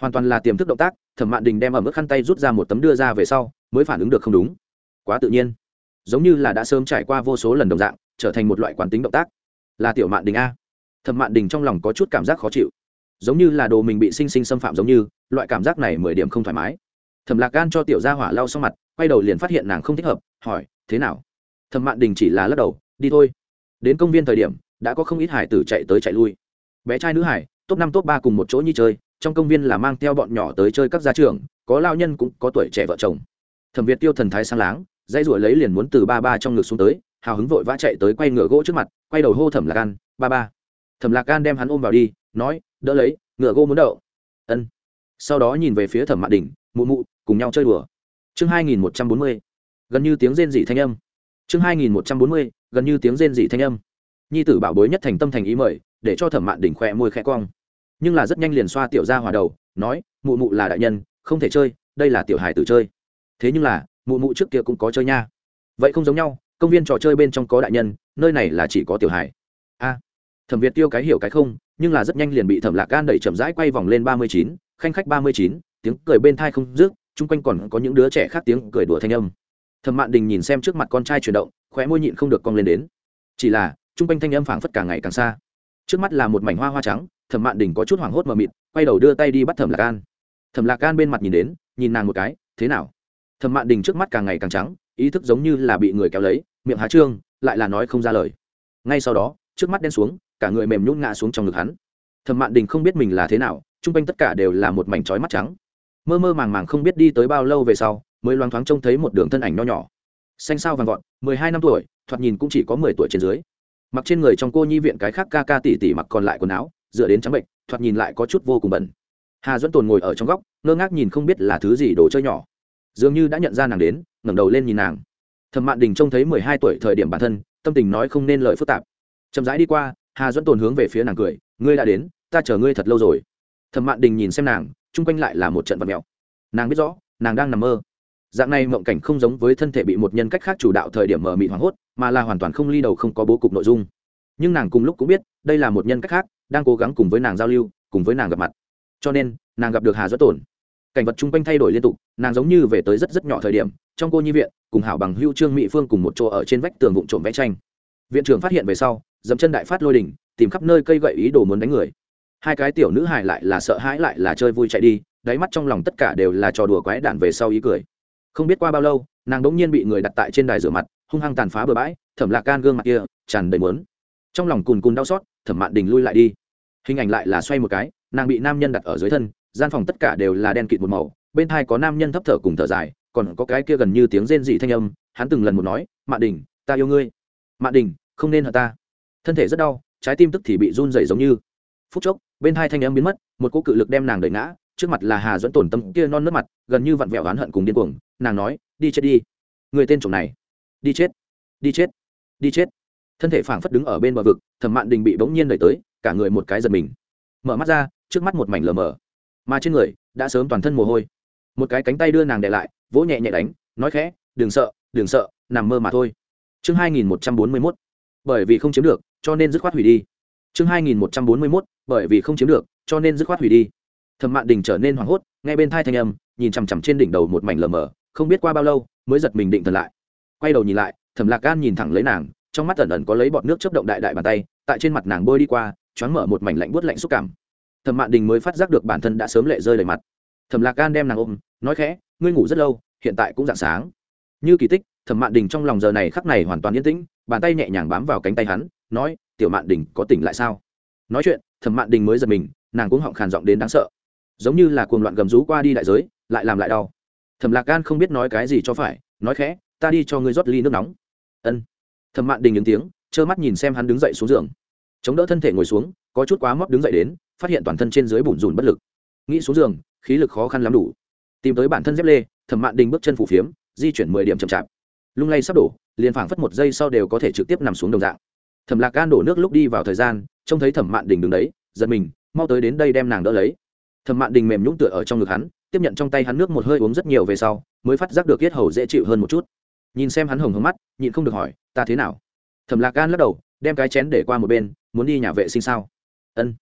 Hoàn toàn là tiềm thức động tác, thẩm mạn đình đem ẩm ướt khăn tay rút ra một tấm đưa ra về sau, mới phản ứng được không đúng. Quá tự nhiên. Giống như là đã sớm trải qua vô số lần đồng dạng, trở thành một loại quán tính động tác. Là tiểu mạn đình a. Thẩm mạn đình trong lòng có chút cảm giác khó chịu. Giống như là đồ mình bị sinh sinh xâm phạm giống như, loại cảm giác này mười điểm không thoải mái. Thẩm lạc gan cho tiểu gia hỏa lau sau mặt, quay đầu liền phát hiện nàng không thích hợp, hỏi, thế nào? Thẩm mạn đình chỉ là lắc đầu, đi thôi. Đến công viên thời điểm, đã có không ít hải tử chạy tới chạy lui bé trai nữ hải, top năm, top ba cùng một chỗ nhi chơi, trong công viên là mang theo bọn nhỏ tới chơi các gia trường có lao nhân cũng có tuổi trẻ vợ chồng. Thẩm việt tiêu thần thái sang láng dây ruổi lấy liền muốn từ ba ba trong ngực xuống tới, hào hứng vội vã chạy tới quay ngựa gỗ trước mặt, quay đầu hô thẩm lạc gan ba ba. Thẩm lạc gan đem hắn ôm vào đi, nói, đỡ lấy, ngựa gỗ muốn đậu. Ân. Sau đó nhìn về phía thẩm mạn đình mụ mụ, cùng nhau chơi đùa. Chương hai nghìn một trăm bốn mươi, gần như tiếng rên dị thanh âm. Chương hai nghìn một trăm bốn mươi, gần như tiếng rên dị thanh âm. Nhi tử bảo bối nhất thành tâm thành ý mời để cho thẩm mạn đỉnh khoe môi khẽ cong. Nhưng là rất nhanh liền xoa tiểu ra hòa đầu, nói, mụ mụ là đại nhân, không thể chơi, đây là tiểu hài tử chơi. Thế nhưng là, mụ mụ trước kia cũng có chơi nha. Vậy không giống nhau, công viên trò chơi bên trong có đại nhân, nơi này là chỉ có tiểu hài. A, thẩm việt tiêu cái hiểu cái không, nhưng là rất nhanh liền bị thẩm lạc gan đẩy chậm rãi quay vòng lên ba mươi chín, khanh khách ba mươi chín, tiếng cười bên thai không rước chung quanh còn có những đứa trẻ khác tiếng cười đùa thanh âm. Thẩm mạn đình nhìn xem trước mặt con trai chuyển động, khóe môi nhịn không được cong lên đến. Chỉ là, chung quanh thanh âm phảng phất càng ngày càng xa trước mắt là một mảnh hoa hoa trắng, thẩm mạn đình có chút hoảng hốt mờ mịt, quay đầu đưa tay đi bắt thẩm lạc an. Thẩm lạc an bên mặt nhìn đến, nhìn nàng một cái, thế nào? Thẩm mạn đình trước mắt càng ngày càng trắng, ý thức giống như là bị người kéo lấy, miệng há trương, lại là nói không ra lời. Ngay sau đó, trước mắt đen xuống, cả người mềm nhún ngã xuống trong ngực hắn. Thẩm mạn đình không biết mình là thế nào, chung quanh tất cả đều là một mảnh trói mắt trắng. Mơ mơ màng màng không biết đi tới bao lâu về sau, mới loáng thoáng trông thấy một đường thân ảnh nho nhỏ. Xanh sao vàng gọn mười hai năm tuổi, thoạt nhìn cũng chỉ có mười tuổi trên dưới mặc trên người trong cô nhi viện cái khác ca ca tỉ tỉ mặc còn lại quần áo, dựa đến trắng bệnh, thoạt nhìn lại có chút vô cùng bẩn. Hà duẫn tồn ngồi ở trong góc, ngơ ngác nhìn không biết là thứ gì đồ chơi nhỏ. Dường như đã nhận ra nàng đến, ngẩng đầu lên nhìn nàng. Thẩm mạn đình trông thấy mười hai tuổi thời điểm bản thân, tâm tình nói không nên lời phức tạp. Chậm rãi đi qua, hà duẫn tồn hướng về phía nàng cười, ngươi đã đến, ta chờ ngươi thật lâu rồi. Thẩm mạn đình nhìn xem nàng, chung quanh lại là một trận vật mèo nàng biết rõ, nàng đang nằm mơ dạng này mộng cảnh không giống với thân thể bị một nhân cách khác chủ đạo thời điểm mờ mị hoảng hốt, mà là hoàn toàn không ly đầu không có bố cục nội dung. Nhưng nàng cùng lúc cũng biết, đây là một nhân cách khác, đang cố gắng cùng với nàng giao lưu, cùng với nàng gặp mặt. Cho nên, nàng gặp được hà duất tổn. Cảnh vật chung quanh thay đổi liên tục, nàng giống như về tới rất rất nhỏ thời điểm, trong cô nhi viện, cùng hảo bằng hưu trương mỹ phương cùng một chỗ ở trên vách tường vụn trộm vẽ tranh. Viện trưởng phát hiện về sau, dẫm chân đại phát lôi đỉnh, tìm khắp nơi cây gậy ý đồ muốn đánh người. Hai cái tiểu nữ hài lại là sợ hãi lại là chơi vui chạy đi, đáy mắt trong lòng tất cả đều là trò đùa quái đản về sau ý cười không biết qua bao lâu, nàng đ ỗ n g nhiên bị người đặt tại trên đài rửa mặt, hung hăng tàn phá bừa bãi, thẩm lạc can gương mặt kia, tràn đầy mớn trong lòng cùn cùn đau xót, thẩm mạn đình lui lại đi. Hình ảnh lại là xoay một cái, nàng bị nam nhân đặt ở dưới thân, gian phòng tất cả đều là đen kịt một màu, bên thai có nam nhân thấp thở cùng thở dài, còn có cái kia gần như tiếng rên dị thanh âm, hắn từng lần một nói, mạn đình, ta yêu ngươi. Mạn đình, không nên hở ta. Thân thể rất đau, trái tim tức thì bị run rẩy giống như. Phút chốc, bên hai thanh âm biến mất, một cỗ cự lực đem nàng đẩy ngã trước mặt là hà dẫn tổn tâm kia non nước mặt, gần như vặn vẹo oán hận cùng điên cuồng, nàng nói, đi chết đi. Người tên trộm này, đi chết đi chết đi chết. Thân thể phảng phất đứng ở bên bờ vực, thẩm mạn đình bị bỗng nhiên đẩy tới, cả người một cái giật mình. Mở mắt ra, trước mắt một mảnh lờ mờ. Mà trên người, đã sớm toàn thân mồ hôi. Một cái cánh tay đưa nàng để lại, vỗ nhẹ nhẹ đánh, nói khẽ, đừng sợ đừng sợ, nằm mơ mà thôi. Chương hai nghìn một trăm bốn mươi mốt. Bởi vì không chiếm được, cho nên dứt khoát hủy đi. Chương hai nghìn một trăm bốn mươi mốt. Bởi vì không chiếm được, cho nên dứt khoát hủy đi thẩm mạn đình trở nên hoảng hốt, nghe bên thai thanh âm, nhìn chằm chằm trên đỉnh đầu một mảnh lờ mờ, không biết qua bao lâu, mới giật mình định thần lại. Quay đầu nhìn lại, thẩm lạc gan nhìn thẳng lấy nàng, trong mắt ẩn ẩn có lấy bọt nước chấp động đại đại bàn tay, tại trên mặt nàng bôi đi qua, choáng mở một mảnh lạnh buốt lạnh xúc cảm. Thẩm mạn đình mới phát giác được bản thân đã sớm lệ rơi đầy mặt. Thẩm lạc gan đem nàng ôm, nói khẽ, ngươi ngủ rất lâu, hiện tại cũng dạng sáng. Như kỳ tích, thẩm mạn đình trong lòng giờ này khắc này hoàn toàn yên tĩnh, bàn tay nhẹ nhàng bám vào cánh tay hắn, nói, tiểu mạn đình có tỉnh lại sao? Nói chuyện, thẩm mạn đình mới giật mình, nàng cũng họng khàn giọng đến đáng sợ giống như là cuồng loạn gầm rú qua đi đại giới, lại làm lại đau. Thẩm lạc gan không biết nói cái gì cho phải, nói khẽ, ta đi cho ngươi rót ly nước nóng. Ân. Thẩm mạn đình ứng tiếng, trơ mắt nhìn xem hắn đứng dậy xuống giường. Chống đỡ thân thể ngồi xuống, có chút quá móc đứng dậy đến, phát hiện toàn thân trên dưới bùn rùn bất lực. Nghĩ xuống giường, khí lực khó khăn lắm đủ. Tìm tới bản thân dép lê, thẩm mạn đình bước chân phủ phiếm, di chuyển mười điểm chậm chạp. Lung lay sắp đổ, liền phảng phất một giây sau đều có thể trực tiếp nằm xuống đồng dạng. Thẩm lạc gan đổ nước lúc đi vào thời gian, trông thấy thẩm mạn đình đứng đấy, giật mình, mau tới đến đây đem nàng đỡ lấy thẩm mạn đình mềm nhũng tựa ở trong ngực hắn, tiếp nhận trong tay hắn nước một hơi uống rất nhiều về sau, mới phát giác được yết hầu dễ chịu hơn một chút. Nhìn xem hắn hồng hồng mắt, nhịn không được hỏi, ta thế nào? Thẩm lạc gan lắc đầu, đem cái chén để qua một bên, muốn đi nhà vệ sinh sao? Ân.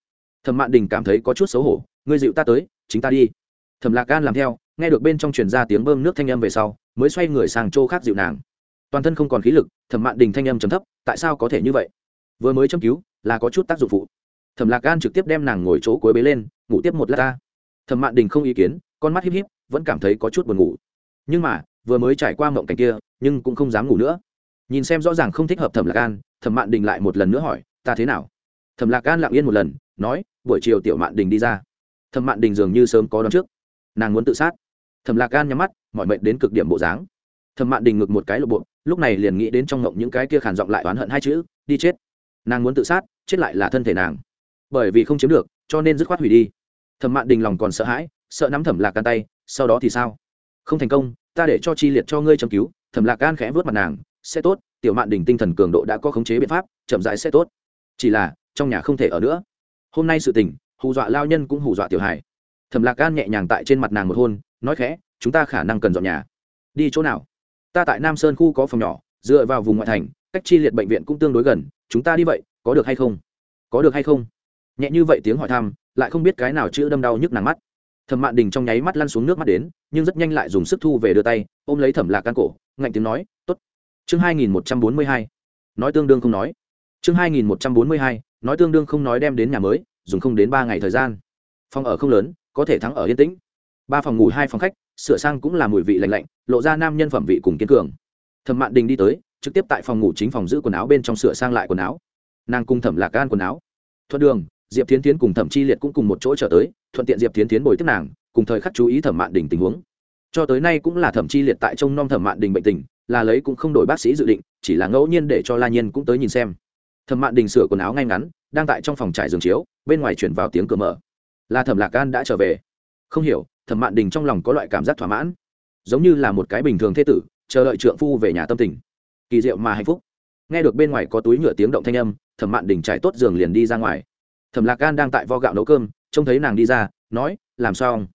Thẩm mạn đình cảm thấy có chút xấu hổ, ngươi dịu ta tới, chính ta đi. Thẩm lạc gan làm theo, nghe được bên trong truyền ra tiếng bơm nước thanh âm về sau, mới xoay người sang chỗ khác dịu nàng. Toàn thân không còn khí lực, thẩm mạn đình thanh âm chấm thấp, tại sao có thể như vậy? Vừa mới châm cứu, là có chút tác dụng phụ thẩm lạc gan trực tiếp đem nàng ngồi chỗ cuối bế lên, ngủ tiếp một lát ta. Thẩm mạn đình không ý kiến, con mắt híp híp, vẫn cảm thấy có chút buồn ngủ. Nhưng mà, vừa mới trải qua mộng cảnh kia, nhưng cũng không dám ngủ nữa. Nhìn xem rõ ràng không thích hợp thẩm lạc gan thẩm mạn đình lại một lần nữa hỏi, ta thế nào? Thẩm lạc gan lặng yên một lần, nói, buổi chiều tiểu mạn đình đi ra. Thẩm mạn đình dường như sớm có đón trước. Nàng muốn tự sát. Thẩm lạc gan nhắm mắt, mọi mệnh đến cực điểm bộ dáng. Thẩm mạn đình ngực một cái lộ bộ, lúc này liền nghĩ đến trong ngộng những cái kia khản giọng lại oán hận hai chữ, đi chết. Nàng muốn tự sát, chết lại là thân thể nàng bởi vì không chiếm được, cho nên dứt khoát hủy đi. Thẩm mạn đình lòng còn sợ hãi, sợ nắm thẩm lạc can tay, sau đó thì sao? Không thành công, ta để cho chi liệt cho ngươi châm cứu, thẩm lạc Can khẽ vớt mặt nàng, sẽ tốt, tiểu mạn đình tinh thần cường độ đã có khống chế biện pháp, chậm rãi sẽ tốt. Chỉ là, trong nhà không thể ở nữa. Hôm nay sự tình, hù dọa lao nhân cũng hù dọa tiểu hải thẩm lạc Can nhẹ nhàng tại trên mặt nàng một hôn, nói khẽ, chúng ta khả năng cần dọn nhà. Đi chỗ nào? Ta tại nam sơn khu có phòng nhỏ, dựa vào vùng ngoại thành, cách chi liệt bệnh viện cũng tương đối gần, chúng ta đi vậy, có được hay không? Có được hay không? Nhẹ như vậy tiếng hỏi thăm, lại không biết cái nào chữ đâm đau nhức nàng mắt. Thẩm mạn đình trong nháy mắt lăn xuống nước mắt đến, nhưng rất nhanh lại dùng sức thu về đưa tay, ôm lấy thẩm lạc căn cổ, ngạnh tiếng nói t ố t chương hai nghìn một trăm bốn mươi hai. Nói tương đương không nói. Chương hai nghìn một trăm bốn mươi hai, nói tương đương không nói đem đến nhà mới, dùng không đến ba ngày thời gian. Phòng ở không lớn, có thể thắng ở yên tĩnh. Ba phòng ngủ, hai phòng khách, sửa sang cũng là mùi vị lạnh lạnh, lộ ra nam nhân phẩm vị cùng kiên cường. Thẩm mạn đình đi tới, trực tiếp tại phòng ngủ chính phòng giữ quần áo bên trong sửa sang lại quần áo. Nàng cùng thẩm lạc gan quần áo. Thuận đường diệp tiến tiến cùng thẩm chi liệt cũng cùng một chỗ trở tới, thuận tiện diệp tiến tiến bồi tiếp nàng, cùng thời khắc chú ý thẩm mạn đình tình huống. Cho tới nay cũng là thẩm chi liệt tại trông nom thẩm mạn đình bệnh tình, là lấy cũng không đổi bác sĩ dự định, chỉ là ngẫu nhiên để cho la nhiên cũng tới nhìn xem. Thẩm mạn đình sửa quần áo ngay ngắn, đang tại trong phòng trải giường chiếu, bên ngoài chuyển vào tiếng cửa mở. Là thẩm lạc gan đã trở về. Không hiểu, thẩm mạn đình trong lòng có loại cảm giác thỏa mãn. Giống như là một cái bình thường thế tử, chờ đợi trượng phu về nhà tâm tình. Kỳ diệu mà hạnh phúc. Nghe được bên ngoài có túi nhựa tiếng động thanh âm, thẩm mạn đình trải tốt giường liền đi ra ngoài thẩm lạc gan đang tại vo gạo nấu cơm, trông thấy nàng đi ra, nói, làm sao ông?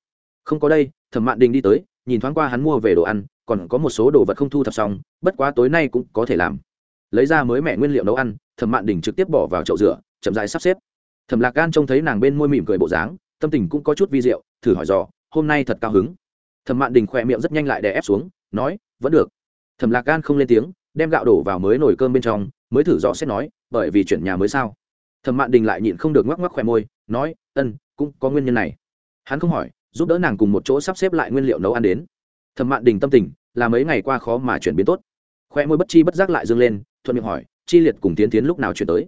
Không có đây, thẩm mạn đình đi tới, nhìn thoáng qua hắn mua về đồ ăn, còn có một số đồ vật không thu thập xong, bất quá tối nay cũng có thể làm. Lấy ra mới mẹ nguyên liệu nấu ăn, thẩm mạn đình trực tiếp bỏ vào chậu rửa, chậm dại sắp xếp. Thẩm lạc gan trông thấy nàng bên môi mỉm cười bộ dáng, tâm tình cũng có chút vi diệu, thử hỏi dò, hôm nay thật cao hứng? Thẩm mạn đình khỏe miệng rất nhanh lại đè ép xuống, nói, vẫn được. Thẩm lạc gan không lên tiếng, đem gạo đổ vào mới nồi cơm bên trong, mới thử dò xét nói, bởi vì chuyển nhà mới sao? Thẩm mạn đình lại nhịn không được ngoắc ngoắc khỏe môi, nói, ân, cũng có nguyên nhân này. Hắn không hỏi, giúp đỡ nàng cùng một chỗ sắp xếp lại nguyên liệu nấu ăn đến. Thẩm mạn đình tâm tình, là mấy ngày qua khó mà chuyển biến tốt. Khoe môi bất chi bất giác lại dâng lên, thuận miệng hỏi, chi liệt cùng tiến tiến lúc nào chuyển tới?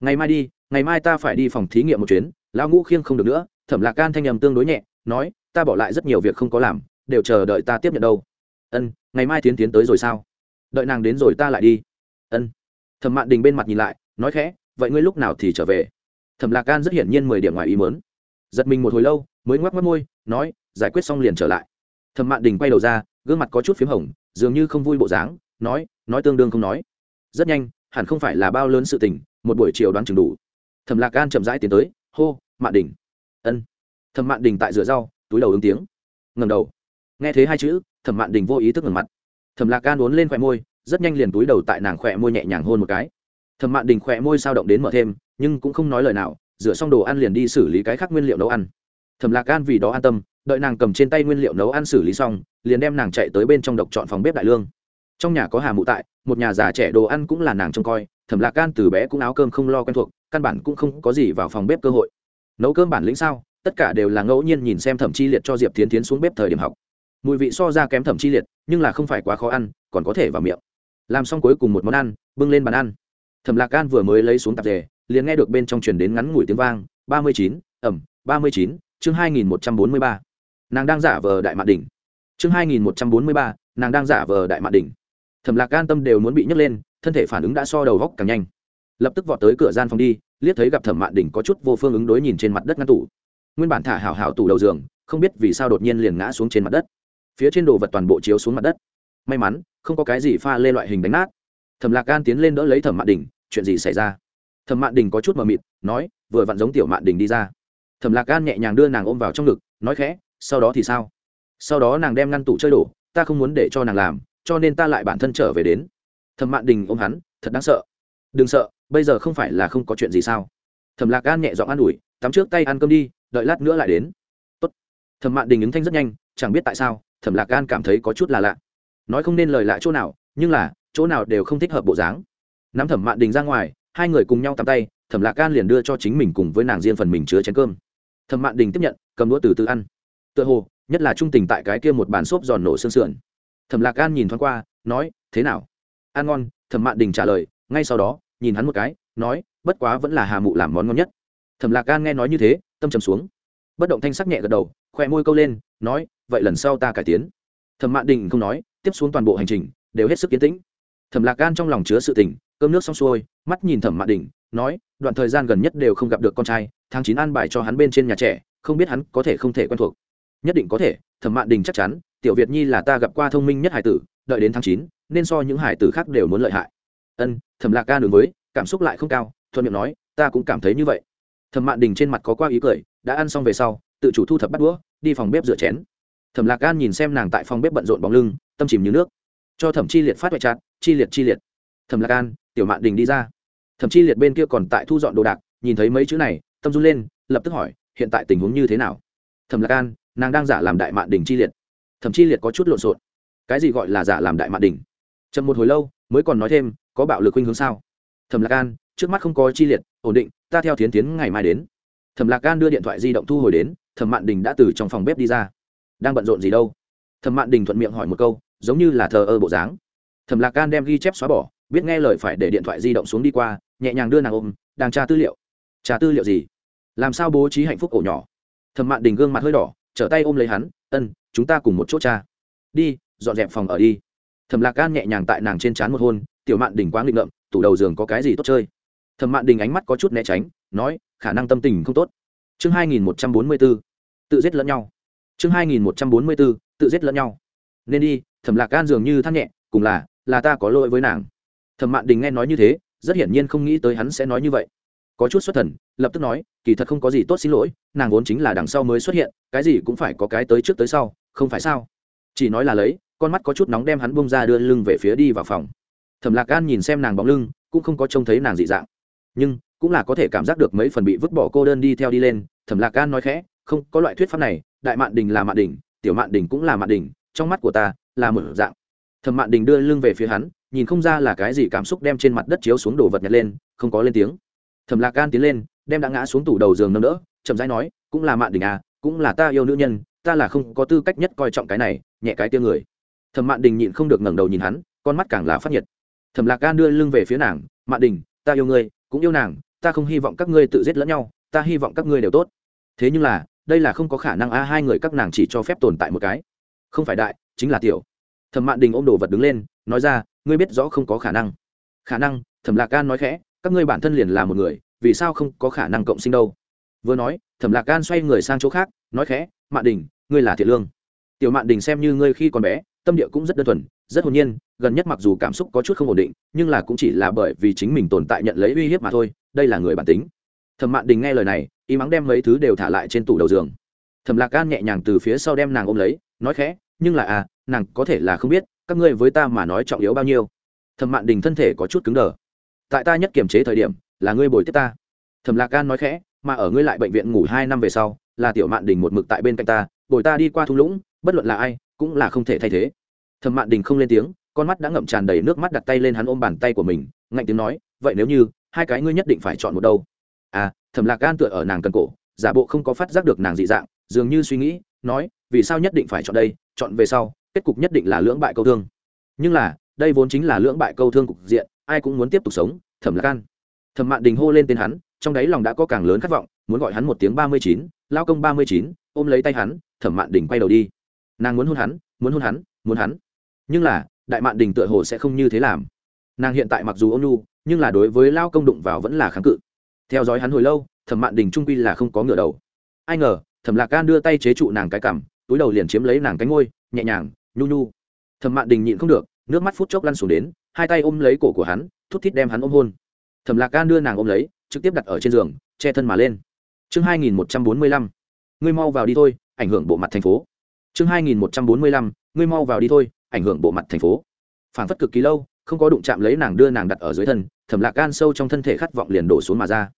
Ngày mai đi, ngày mai ta phải đi phòng thí nghiệm một chuyến. Lão ngũ khiêng không được nữa, thẩm lạc can thanh nhầm tương đối nhẹ, nói, ta bỏ lại rất nhiều việc không có làm, đều chờ đợi ta tiếp nhận đâu. Ân, ngày mai tiến tiến tới rồi sao? Đợi nàng đến rồi ta lại đi. Ân. Thẩm mạn đình bên mặt nhìn lại, nói khẽ vậy ngươi lúc nào thì trở về? Thẩm lạc can rất hiển nhiên mười điểm ngoài ý mớn giật mình một hồi lâu, mới ngoắc mất môi, nói, giải quyết xong liền trở lại. Thẩm mạn đình quay đầu ra, gương mặt có chút p h í m hồng, dường như không vui bộ dáng, nói nói tương đương không nói. Rất nhanh, hẳn không phải là bao lớn sự tình, một buổi chiều đoán chừng đủ. Thẩm lạc gan chậm rãi tiến tới, hô, mạn đình. Ân. Thẩm mạn đình tại rửa rau, túi đầu ứng tiếng. Ngầm đầu. Nghe thấy hai chữ, thẩm mạn đình vô ý thức ngầm mặt. Thẩm lạc gan uốn lên khỏe môi, rất nhanh liền túi đầu tại nàng khỏe môi nhẹ nhàng hôn một cái thẩm mạn đình khỏe môi sao động đến mở thêm, nhưng cũng không nói lời nào, rửa xong đồ ăn liền đi xử lý cái khác nguyên liệu nấu ăn. Thẩm lạc gan vì đó an tâm, đợi nàng cầm trên tay nguyên liệu nấu ăn xử lý xong, liền đem nàng chạy tới bên trong độc chọn phòng bếp đại lương. Trong nhà có hà mụ tại, một nhà già trẻ đồ ăn cũng là nàng trông coi, thẩm lạc gan từ bé cũng áo cơm không lo quen thuộc, căn bản cũng không có gì vào phòng bếp cơ hội. Nấu cơm bản lĩnh sao? Tất cả đều là ngẫu nhiên nhìn xem thẩm chi liệt cho diệp tiến tiến xuống bếp thời điểm học. Mùi vị so ra kém thẩm chi liệt, nhưng là không phải quá khó ăn, còn có thể vào miệng. Làm xong cuối cùng một món ăn, bưng lên bàn ăn thẩm lạc gan vừa mới lấy xuống tạp dề, liền nghe được bên trong truyền đến ngắn ngủi tiếng vang, ba mươi chín, ẩm, ba mươi chín, chương hai nghìn một trăm bốn mươi ba. Nàng đang giả vờ đại mạn đỉnh. Chương hai nghìn một trăm bốn mươi ba, nàng đang giả vờ đại mạn đỉnh. Thẩm lạc gan tâm đều muốn bị nhấc lên, thân thể phản ứng đã so đầu góc càng nhanh. Lập tức vọt tới cửa gian phòng đi, liếc thấy gặp thẩm mạn đỉnh có chút vô phương ứng đối nhìn trên mặt đất ngăn tủ. Nguyên bản thả hảo hảo tủ đầu giường, không biết vì sao đột nhiên liền ngã xuống trên mặt đất. Phía trên đồ vật toàn bộ chiếu xuống mặt đất. May mắn, không có cái gì pha lê loại hình đánh nát thẩm lạc gan tiến lên đỡ lấy thẩm mạn đình, chuyện gì xảy ra? Thẩm mạn đình có chút mờ mịt, nói, vừa vặn giống tiểu mạn đình đi ra. Thẩm lạc gan nhẹ nhàng đưa nàng ôm vào trong ngực, nói khẽ, sau đó thì sao? Sau đó nàng đem ngăn tủ chơi đổ, ta không muốn để cho nàng làm, cho nên ta lại bản thân trở về đến. Thẩm mạn đình ôm hắn, thật đáng sợ. Đừng sợ, bây giờ không phải là không có chuyện gì sao? Thẩm lạc gan nhẹ giọng an ủi, tắm trước tay ăn cơm đi, đợi lát nữa lại đến. Tốt. thẩm mạn đình ứng thanh rất nhanh, chẳng biết tại sao, thẩm lạc gan cảm thấy có chút là lạ. Nói không nên lời lạ chỗ nào, nhưng là chỗ nào đều không thích hợp bộ dáng. Nắm thẩm mạn đình ra ngoài, hai người cùng nhau tắm tay, thẩm lạc gan liền đưa cho chính mình cùng với nàng riêng phần mình chứa chén cơm. Thẩm mạn đình tiếp nhận, cầm đũa từ từ ăn. Tựa hồ, nhất là trung tình tại cái kia một bàn xốp giòn nổ xương sườn. Thẩm lạc gan nhìn thoáng qua, nói, thế nào? Ăn ngon, thẩm mạn đình trả lời, ngay sau đó, nhìn hắn một cái, nói, bất quá vẫn là hà mụ làm món ngon nhất. Thẩm lạc gan nghe nói như thế, tâm trầm xuống. Bất động thanh sắc nhẹ gật đầu khoe môi câu lên, nói, vậy lần sau ta cải tiến. Thẩm mạn đình không nói, tiếp xuống toàn bộ hành trình, đều hết sức kiến tĩnh thẩm lạc gan trong lòng chứa sự tình, cơm nước xong xuôi, mắt nhìn thẩm mạn đình, nói, đoạn thời gian gần nhất đều không gặp được con trai, tháng chín an bài cho hắn bên trên nhà trẻ, không biết hắn có thể không thể quen thuộc. Nhất định có thể, thẩm mạn đình chắc chắn, tiểu việt nhi là ta gặp qua thông minh nhất hải tử, đợi đến tháng chín, nên so những hải tử khác đều muốn lợi hại. Ân, thẩm lạc gan đường với, cảm xúc lại không cao, thuận miệng nói, ta cũng cảm thấy như vậy. Thẩm mạn đình trên mặt có qua ý cười, đã ăn xong về sau, tự chủ thu thập bắt đũa, đi phòng bếp rửa chén. Thẩm lạc gan nhìn xem nàng tại phòng bếp bận rộn bóng lưng, tâm chìm như nước cho thẩm chi liệt phát vệ chặt chi liệt chi liệt. Thẩm lạc An, tiểu mạn đình đi ra. Thẩm chi liệt bên kia còn tại thu dọn đồ đạc nhìn thấy mấy chữ này tâm run lên lập tức hỏi hiện tại tình huống như thế nào? Thẩm lạc An, nàng đang giả làm đại mạn đình chi liệt. Thẩm chi liệt có chút lộn xộn. Cái gì gọi là giả làm đại mạn đình? Chậm một hồi lâu mới còn nói thêm có bạo lực khuynh hướng sao? Thẩm lạc An, trước mắt không có chi liệt ổn định ta theo tiến tiến ngày mai đến. Thẩm lạc An đưa điện thoại di động thu hồi đến thẩm mạn đình đã từ trong phòng bếp đi ra. Đang bận rộn gì đâu? Thẩm mạn đình thuận miệng hỏi một câu giống như là thờ ơ bộ dáng. Thẩm lạc gan đem ghi chép xóa bỏ, biết nghe lời phải để điện thoại di động xuống đi qua, nhẹ nhàng đưa nàng ôm, đang tra tư liệu. Tra tư liệu gì? Làm sao bố trí hạnh phúc ổ nhỏ? Thẩm mạn đình gương mặt hơi đỏ, trở tay ôm lấy hắn, ân, chúng ta cùng một chỗ cha đi, dọn dẹp phòng ở đi. Thẩm lạc gan nhẹ nhàng tại nàng trên trán một hôn, tiểu mạn đình quá nghịch ngợm, tủ đầu giường có cái gì tốt chơi? Thẩm mạn đình ánh mắt có chút né tránh, nói, khả năng tâm tình không tốt. Chương hai nghìn một trăm bốn mươi b ố tự giết lẫn nhau. Chương hai nghìn một trăm bốn mươi b ố tự giết lẫn nhau. Nên đi thẩm lạc gan dường như than nhẹ, cùng là là ta có lỗi với nàng. Thẩm mạn đình nghe nói như thế, rất hiển nhiên không nghĩ tới hắn sẽ nói như vậy. Có chút xuất thần, lập tức nói, kỳ thật không có gì tốt xin lỗi, nàng vốn chính là đằng sau mới xuất hiện, cái gì cũng phải có cái tới trước tới sau, không phải sao? Chỉ nói là lấy, con mắt có chút nóng đem hắn bông ra đưa lưng về phía đi vào phòng. Thẩm lạc gan nhìn xem nàng bóng lưng, cũng không có trông thấy nàng dị dạng. Nhưng, cũng là có thể cảm giác được mấy phần bị vứt bỏ cô đơn đi theo đi lên, thẩm lạc gan nói khẽ, không, có loại thuyết pháp này, đại mạn đình là mạn đình, tiểu mạn đình cũng là mạn đình, trong mắt của ta là một dạng. Thẩm mạn đình đưa lưng về phía hắn, nhìn không ra là cái gì cảm xúc đem trên mặt đất chiếu xuống đồ vật nhặt lên, không có lên tiếng. Thẩm lạc can tiến lên, đem đã ngã xuống tủ đầu giường nâng đỡ, chậm rãi nói, cũng là mạn đình à cũng là ta yêu nữ nhân, ta là không có tư cách nhất coi trọng cái này, nhẹ cái tiêu người. Thẩm mạn đình nhịn không được ngẩng đầu nhìn hắn, con mắt càng là phát nhiệt. Thẩm lạc can đưa lưng về phía nàng, mạn đình, ta yêu ngươi, cũng yêu nàng, ta không hy vọng các ngươi tự giết lẫn nhau, ta hy vọng các ngươi đều tốt. Thế nhưng là, đây là không có khả năng a, hai người các nàng chỉ cho phép tồn tại một cái. Không phải đại chính là tiểu. Thẩm mạn đình ôm đồ vật đứng lên, nói ra, ngươi biết rõ không có khả năng. Khả năng? Thẩm lạc gan nói khẽ, các ngươi bản thân liền là một người, vì sao không có khả năng cộng sinh đâu? Vừa nói, thẩm lạc gan xoay người sang chỗ khác, nói khẽ, mạn đình, ngươi là thiệt lương. Tiểu mạn đình xem như ngươi khi còn bé, tâm địa cũng rất đơn thuần, rất hồn nhiên, gần nhất mặc dù cảm xúc có chút không ổn định, nhưng là cũng chỉ là bởi vì chính mình tồn tại nhận lấy uy hiếp mà thôi, đây là người bản tính. Thẩm mạn đình nghe lời này, y mắng đem mấy thứ đều thả lại trên tủ đầu giường. Thẩm lạc gan nhẹ nhàng từ phía sau đem nàng ôm lấy, nói khẽ nhưng là à nàng có thể là không biết, các ngươi với ta mà nói trọng yếu bao nhiêu. Thẩm mạn đình thân thể có chút cứng đờ. Tại ta nhất kiềm chế thời điểm, là ngươi bồi tiếp ta. Thẩm lạc gan nói khẽ, mà ở ngươi lại bệnh viện ngủ hai năm về sau, là tiểu mạn đình một mực tại bên cạnh ta, bồi ta đi qua thung lũng, bất luận là ai, cũng là không thể thay thế. Thẩm mạn đình không lên tiếng, con mắt đã ngậm tràn đầy nước mắt đặt tay lên hắn ôm bàn tay của mình, ngạnh tiếng nói, vậy nếu như hai cái ngươi nhất định phải chọn một đâu? À thẩm lạc gan tựa ở nàng cần cổ, giả bộ không có phát giác được nàng dị dạng, dường như suy nghĩ, nói, vì sao nhất định phải chọn đây? Chọn về sau, kết cục nhất định là lưỡng bại câu thương. Nhưng là, đây vốn chính là lưỡng bại câu thương cục diện, ai cũng muốn tiếp tục sống thẩm lạc gan. Thẩm mạn đình hô lên tên hắn, trong đáy lòng đã có càng lớn khát vọng, muốn gọi hắn một tiếng ba mươi chín, lao công ba mươi chín, ôm lấy tay hắn, thẩm mạn đình quay đầu đi. Nàng muốn hôn hắn, muốn hôn hắn, muốn hắn. Nhưng là, đại mạn đình tựa hồ sẽ không như thế làm. Nàng hiện tại mặc dù ôn nhu, nhưng là đối với lao công đụng vào vẫn là kháng cự. Theo dõi hắn hồi lâu, thẩm mạn đình trung quy là không có ngửa đầu. Ai ngờ, thẩm lạc gan đưa tay chế trụ nàng cái cảm túi đầu liền chiếm lấy nàng cánh ngôi, nhẹ nhàng, nhu nhu. Thẩm mạn đình nhịn không được, nước mắt phút chốc lăn xuống đến, hai tay ôm lấy cổ của hắn, thút thít đem hắn ôm hôn. Thẩm lạc gan đưa nàng ôm lấy, trực tiếp đặt ở trên giường, che thân mà lên. Chương hai nghìn một trăm bốn mươi lăm, ngươi mau vào đi thôi, ảnh hưởng bộ mặt thành phố. Chương hai nghìn một trăm bốn mươi lăm, ngươi mau vào đi thôi, ảnh hưởng bộ mặt thành phố. Phản phất cực kỳ lâu, không có đụng chạm lấy nàng đưa nàng đặt ở dưới thân, thẩm lạc gan sâu trong thân thể khát vọng liền đổ xuống mà ra.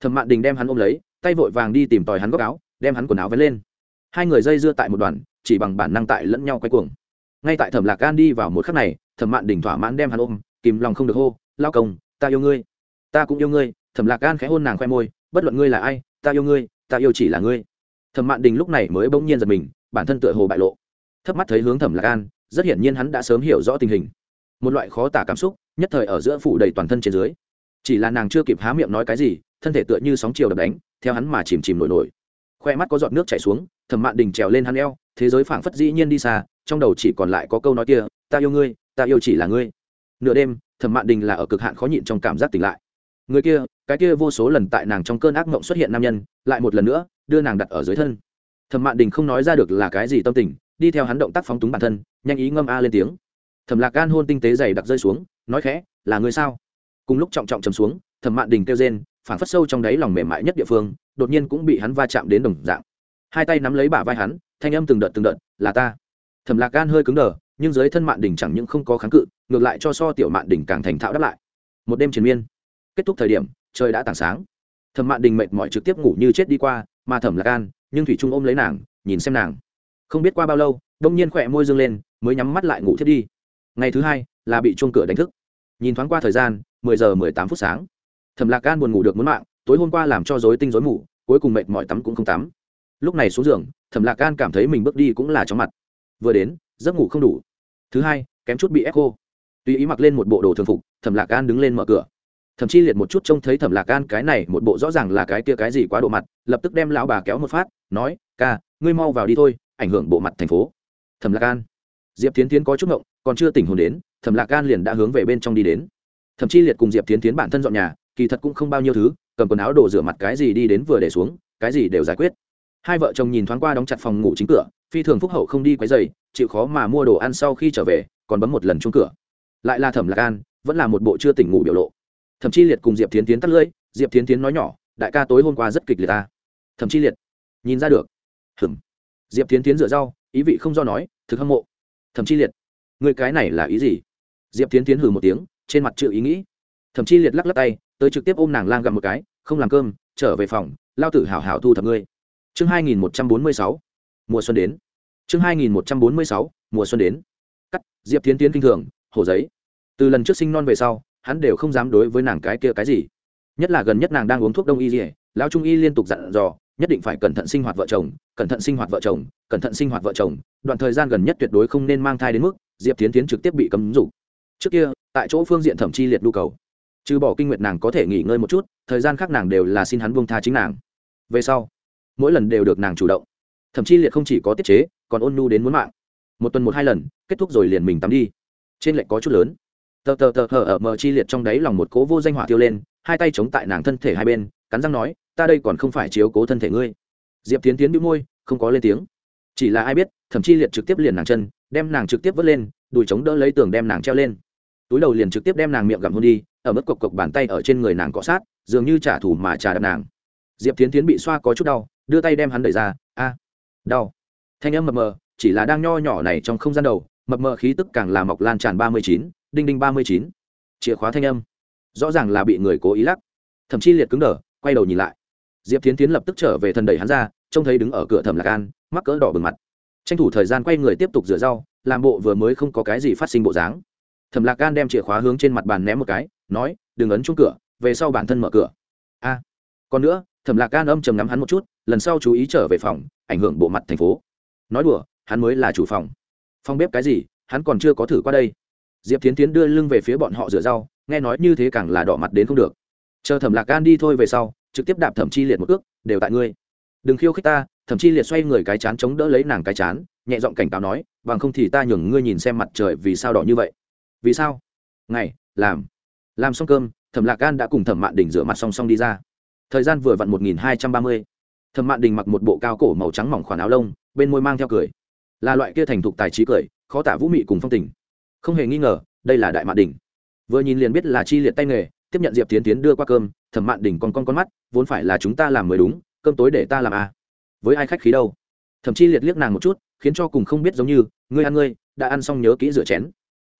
Thẩm mạn đình đem hắn ôm lấy, tay vội vàng đi tìm tòi hắn góc áo, đem hắn quần áo vén lên hai người dây dưa tại một đoàn, chỉ bằng bản năng tại lẫn nhau quay cuồng. Ngay tại thẩm lạc gan đi vào một khắc này, thẩm mạn đỉnh thỏa mãn đem hắn ôm, kìm lòng không được hô, lao công, ta yêu ngươi. Ta cũng yêu ngươi. Thẩm lạc gan khẽ hôn nàng khoe môi, bất luận ngươi là ai, ta yêu ngươi, ta yêu chỉ là ngươi. Thẩm mạn đình lúc này mới bỗng nhiên giật mình, bản thân tựa hồ bại lộ. Thấp mắt thấy hướng thẩm lạc gan rất hiển nhiên hắn đã sớm hiểu rõ tình hình. Một loại khó tả cảm xúc, nhất thời ở giữa phủ đầy toàn thân trên dưới. Chỉ là nàng chưa kịp há miệng nói cái gì, thân thể tựa như sóng chiều đập đánh, theo hắn mà chìm chìm nổi nổi. Khoe mắt có giọt nước chảy xuống thẩm mạn đình trèo lên hắn eo, thế giới phảng phất dĩ nhiên đi xa, trong đầu chỉ còn lại có câu nói kia, ta yêu ngươi, ta yêu chỉ là ngươi. Nửa đêm, thẩm mạn đình là ở cực hạn khó nhịn trong cảm giác tỉnh lại. Người kia, cái kia vô số lần tại nàng trong cơn ác mộng xuất hiện nam nhân, lại một lần nữa đưa nàng đặt ở dưới thân. Thẩm mạn đình không nói ra được là cái gì tâm tình, đi theo hắn động tác phóng túng bản thân, nhanh ý ngâm a lên tiếng. Thẩm lạc gan hôn tinh tế dày đặc rơi xuống, nói khẽ, là người sao? Cùng lúc trọng trọng chầm xuống, thẩm mạn đình kêu rên phản phất sâu trong đáy lòng mềm mại nhất địa phương, đột nhiên cũng bị hắn va chạm đến đồng dạng hai tay nắm lấy bả vai hắn, thanh âm từng đợt từng đợt, là ta. Thẩm lạc gan hơi cứng đờ, nhưng dưới thân mạn đình chẳng những không có kháng cự, ngược lại cho so tiểu mạn đình càng thành thạo đáp lại. Một đêm triền miên, kết thúc thời điểm, trời đã tảng sáng. Thẩm mạn đình mệt mỏi trực tiếp ngủ như chết đi qua, mà thẩm lạc gan, nhưng thủy trung ôm lấy nàng, nhìn xem nàng. Không biết qua bao lâu, đông nhiên khỏe môi dương lên, mới nhắm mắt lại ngủ thiết đi. Ngày thứ hai, là bị chuông cửa đánh thức. Nhìn thoáng qua thời gian, mười giờ mười tám phút sáng. Thẩm lạc gan buồn ngủ được muốn mạng, tối hôm qua làm cho dối tinh dối mù, cuối cùng mệt mỏi tắm cũng không tắm lúc này xuống giường, thẩm lạc gan cảm thấy mình bước đi cũng là chóng mặt. Vừa đến, giấc ngủ không đủ. Thứ hai, kém chút bị ép khô tùy ý mặc lên một bộ đồ thường phục, thẩm lạc gan đứng lên mở cửa. Thậm chí liệt một chút trông thấy thẩm lạc gan cái này một bộ rõ ràng là cái kia cái gì quá độ mặt, lập tức đem lão bà kéo một phát, nói, ca, ngươi mau vào đi thôi, ảnh hưởng bộ mặt thành phố. Thẩm lạc gan diệp tiến tiến có chút ngộng, còn chưa tỉnh hồn đến, thẩm lạc gan liền đã hướng về bên trong đi đến. Thậm chí liệt cùng diệp tiến tiến bản thân dọn nhà, kỳ thật cũng không bao nhiêu thứ, cầm quần áo đồ rửa mặt cái gì đi đến vừa để xuống, cái gì đều giải quyết hai vợ chồng nhìn thoáng qua đóng chặt phòng ngủ chính cửa, phi thường phúc hậu không đi quấy dày chịu khó mà mua đồ ăn sau khi trở về, còn bấm một lần chung cửa. Lại là thẩm lạc an, vẫn là một bộ chưa tỉnh ngủ biểu lộ. Thậm Chi liệt cùng diệp tiến tiến tắt lưỡi, diệp tiến tiến nói nhỏ, đại ca tối hôm qua rất kịch liệt ta. Thậm Chi liệt nhìn ra được. Hừm diệp tiến tiến dựa rau, ý vị không do nói, thực hâm mộ. Thậm Chi liệt người cái này là ý gì? Diệp tiến tiến hừ một tiếng, trên mặt chữ ý nghĩ. Thậm Chi liệt lắc lắc tay, tới trực tiếp ôm nàng lang gặm một cái, không làm cơm, trở về phòng, lao tử hảo hảo thu thập ngươi chương hai nghìn một trăm bốn mươi sáu, mùa xuân đến. Chương hai nghìn một trăm bốn mươi sáu, mùa xuân đến. Cắt, diệp tiến tiến kinh thường hồ giấy. Từ lần trước sinh non về sau, hắn đều không dám đối với nàng cái kia cái gì. Nhất là gần nhất nàng đang uống thuốc đông y dỉa lão trung y liên tục dặn dò, nhất định phải cẩn thận sinh hoạt vợ chồng, cẩn thận sinh hoạt vợ chồng, cẩn thận sinh hoạt vợ chồng. Đoạn thời gian gần nhất tuyệt đối không nên mang thai đến mức diệp tiến tiến trực tiếp bị cấm dục. Trước kia, tại chỗ phương diện thẩm chi liệt nhu cầu, trừ bỏ kinh nguyệt nàng có thể nghỉ ngơi một chút, thời gian khác nàng đều là xin hắn buông tha chính nàng. Về sau mỗi lần đều được nàng chủ động. Thậm chí liệt không chỉ có tiết chế, còn ôn nhu đến muốn mạng. Một tuần một hai lần, kết thúc rồi liền mình tắm đi. Trên lệnh có chút lớn. Tờ tờ tờ hờ ở mờ chi liệt trong đáy lòng một cố vô danh hỏa tiêu lên, hai tay chống tại nàng thân thể hai bên, cắn răng nói, ta đây còn không phải chiếu cố thân thể ngươi. Diệp tiến tiến bị môi, không có lên tiếng. Chỉ là ai biết, thậm chi liệt trực tiếp liền nàng chân, đem nàng trực tiếp vớt lên, đùi chống đỡ lấy tường đem nàng treo lên. Túi đầu liền trực tiếp đem nàng miệng gặm hôn đi, ở mức cộc cộc bàn tay ở trên người nàng cọ sát, dường như trả thù mà trả đập nàng. Diệp tiến tiến bị xoa có chút đau đưa tay đem hắn đẩy ra, a, đau. Thanh âm mập mờ, chỉ là đang nho nhỏ này trong không gian đầu, mập mờ khí tức càng là mọc lan tràn ba mươi chín, đinh đinh ba mươi chín. Chìa khóa thanh âm. Rõ ràng là bị người cố ý lắc. Thậm chí liệt cứng đờ, quay đầu nhìn lại. Diệp tiến tiến lập tức trở về thần đẩy hắn ra, trông thấy đứng ở cửa thẩm lạc an, mắc cỡ đỏ bừng mặt. Tranh thủ thời gian quay người tiếp tục rửa rau, làm bộ vừa mới không có cái gì phát sinh bộ dáng. Thẩm lạc an đem chìa khóa hướng trên mặt bàn ném một cái, nói, đừng ấn chung cửa, về sau bản thân mở cửa. A, còn nữa thẩm lạc Gan âm trầm ngắm hắn một chút, lần sau chú ý trở về phòng, ảnh hưởng bộ mặt thành phố. Nói đùa, hắn mới là chủ phòng. Phòng bếp cái gì, hắn còn chưa có thử qua đây. Diệp tiến tiến đưa lưng về phía bọn họ rửa rau, nghe nói như thế càng là đỏ mặt đến không được. Chờ thẩm lạc gan đi thôi về sau, trực tiếp đạp thẩm chi liệt một ước đều tại ngươi. Đừng khiêu khích ta. Thẩm chi liệt xoay người cái chán chống đỡ lấy nàng cái chán, nhẹ giọng cảnh cáo nói, bằng không thì ta nhường ngươi nhìn xem mặt trời vì sao đỏ như vậy. Vì sao? Ngày, làm. Làm xong cơm, thẩm lạc gan đã cùng thẩm mạn đình rửa mặt song song đi ra thời gian vừa vặn một nghìn hai trăm ba mươi. Thẩm mạn đình mặc một bộ cao cổ màu trắng mỏng khoản áo lông, bên môi mang theo cười. Là loại kia thành thục tài trí cười, khó tả vũ mị cùng phong tình. Không hề nghi ngờ, đây là đại mạn đình. Vừa nhìn liền biết là chi liệt tay nghề, tiếp nhận diệp tiến tiến đưa qua cơm, thẩm mạn đình con con con mắt, vốn phải là chúng ta làm mới đúng, cơm tối để ta làm à. với ai khách khí đâu. Thậm chi liệt liếc nàng một chút, khiến cho cùng không biết giống như, ngươi ăn ngươi, đã ăn xong nhớ kỹ rửa chén.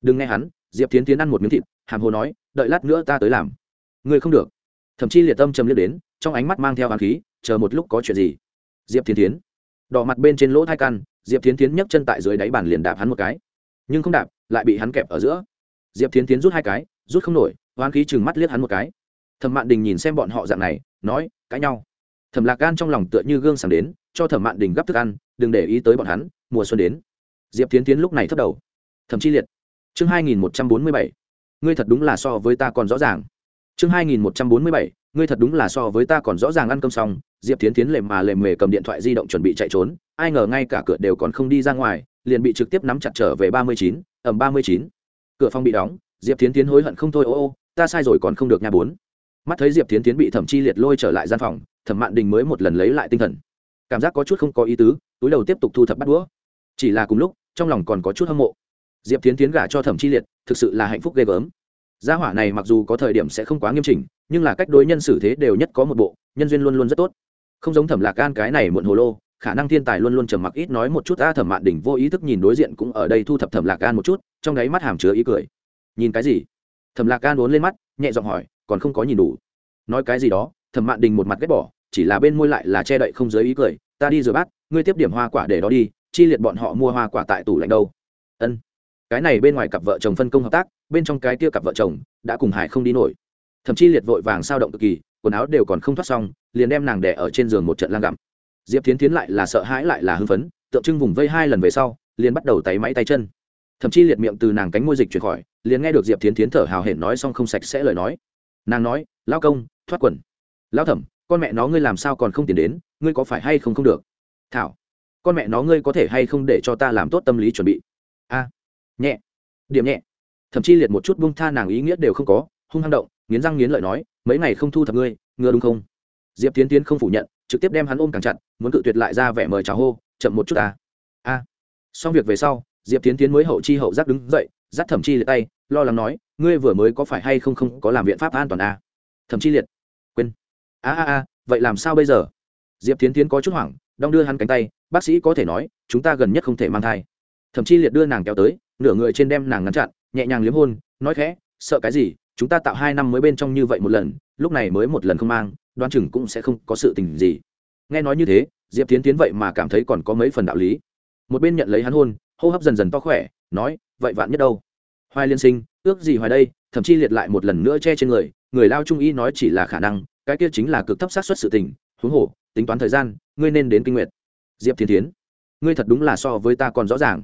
Đừng nghe hắn. Diệp tiến tiến ăn một miếng thịt, hàm hồ nói, đợi lát nữa ta tới làm. Ngươi không được thậm chí liệt tâm trầm liếc đến, trong ánh mắt mang theo hàn khí, chờ một lúc có chuyện gì? Diệp Thiên tiến đỏ mặt bên trên lỗ thai căn, diệp Thiên tiến nhấc chân tại dưới đáy bàn liền đạp hắn một cái. Nhưng không đạp, lại bị hắn kẹp ở giữa. Diệp Thiên tiến rút hai cái, rút không nổi hoán khí chừng mắt liếc hắn một cái. Thẩm mạn đình nhìn xem bọn họ dạng này, nói, cãi nhau. Thẩm lạc gan trong lòng tựa như gương sáng đến, cho thẩm mạn đình gắp thức ăn, đừng để ý tới bọn hắn, mùa xuân đến. Diệp tiến tiến lúc này thất đầu. Thẩm chi liệt, chương hai nghìn một trăm bốn mươi bảy, ngươi thật đúng là so với ta còn rõ ràng chương hai nghìn một trăm bốn mươi bảy, ngươi thật đúng là so với ta còn rõ ràng ăn cơm xong, diệp tiến tiến lềm mà lềm mề cầm điện thoại di động chuẩn bị chạy trốn, ai ngờ ngay cả cửa đều còn không đi ra ngoài, liền bị trực tiếp nắm chặt trở về ba mươi chín, ẩm ba mươi chín. Cửa phòng bị đóng, diệp tiến tiến hối hận không thôi, ô ô, ta sai rồi còn không được nhà bốn. Mắt thấy diệp tiến tiến bị thẩm chi liệt lôi trở lại gian phòng, thẩm mạn đình mới một lần lấy lại tinh thần. Cảm giác có chút không có ý tứ, túi đầu tiếp tục thu thập bắt đũa. Chỉ là cùng lúc, trong lòng còn có chút hâm mộ. Diệp tiến tiến gả cho thẩm chi liệt, thực sự là hạnh phúc ghê gớm gia hỏa này mặc dù có thời điểm sẽ không quá nghiêm chỉnh, nhưng là cách đối nhân xử thế đều nhất có một bộ, nhân duyên luôn luôn rất tốt. Không giống thẩm lạc gan cái này muộn hồ lô, khả năng thiên tài luôn luôn trầm mặc ít nói một chút, a thẩm mạn đỉnh vô ý thức nhìn đối diện cũng ở đây thu thập thẩm lạc gan một chút, trong đáy mắt hàm chứa ý cười. Nhìn cái gì? Thẩm lạc gan uốn lên mắt, nhẹ giọng hỏi, còn không có nhìn đủ. Nói cái gì đó, thẩm mạn đình một mặt ghét bỏ, chỉ là bên môi lại là che đậy không giới ý cười, ta đi rửa bát, ngươi tiếp điểm hoa quả để đó đi, chi liệt bọn họ mua hoa quả tại tủ lạnh đâu? Ân cái này bên ngoài cặp vợ chồng phân công hợp tác, bên trong cái kia cặp vợ chồng đã cùng hải không đi nổi. Thậm chí liệt vội vàng sao động cực kỳ, quần áo đều còn không thoát xong, liền đem nàng đẻ ở trên giường một trận lang gặm. Diệp tiến tiến lại là sợ hãi lại là hưng phấn, tượng trưng vùng vây hai lần về sau, liền bắt đầu tay máy tay chân. Thậm chí liệt miệng từ nàng cánh môi dịch chuyển khỏi, liền nghe được diệp tiến tiến thở hào hển nói xong không sạch sẽ lời nói. Nàng nói lao công, thoát quần. Lao thẩm, con mẹ nó ngươi làm sao còn không tiền đến, ngươi có phải hay không không được? Thảo, con mẹ nó ngươi có thể hay không để cho ta làm tốt tâm lý chuẩn bị? A nhẹ. Điểm nhẹ. Thậm chí liệt một chút bung tha nàng ý nghĩa đều không có, hung hăng động, nghiến răng nghiến lợi nói, mấy ngày không thu thập ngươi ngừa đúng không? Diệp tiến tiến không phủ nhận, trực tiếp đem hắn ôm càng chặt, muốn cự tuyệt lại ra vẻ mời chào hô, chậm một chút ta. A. Xong việc về sau, diệp tiến tiến mới hậu chi hậu giác đứng dậy, dắt thẩm chi liệt tay, lo lắng nói, ngươi vừa mới có phải hay không không có làm biện pháp an toàn a thẩm chi liệt. Quên. A a a, vậy làm sao bây giờ? Diệp tiến tiến có chút hoảng, đong đưa hắn cánh tay, bác sĩ có thể nói, chúng ta gần nhất không thể mang thai. Thậm chí liệt đưa nàng kéo tới nửa người trên đem nàng ngăn chặn, nhẹ nhàng liếm hôn, nói khẽ, sợ cái gì, chúng ta tạo hai năm mới bên trong như vậy một lần, lúc này mới một lần không mang, đoán chừng cũng sẽ không có sự tình gì. Nghe nói như thế, diệp tiến tiến vậy mà cảm thấy còn có mấy phần đạo lý. Một bên nhận lấy hắn hôn, hô hấp dần dần to khỏe, nói, vậy vạn nhất đâu? Hoài liên sinh, ước gì hoài đây? Thậm chí liệt lại một lần nữa che trên người người lao trung y nói chỉ là khả năng, cái kia chính là cực thấp xác suất sự tình. Huống hồ, tính toán thời gian, ngươi nên đến kinh nguyệt. Diệp thiên tiến, ngươi thật đúng là so với ta còn rõ ràng.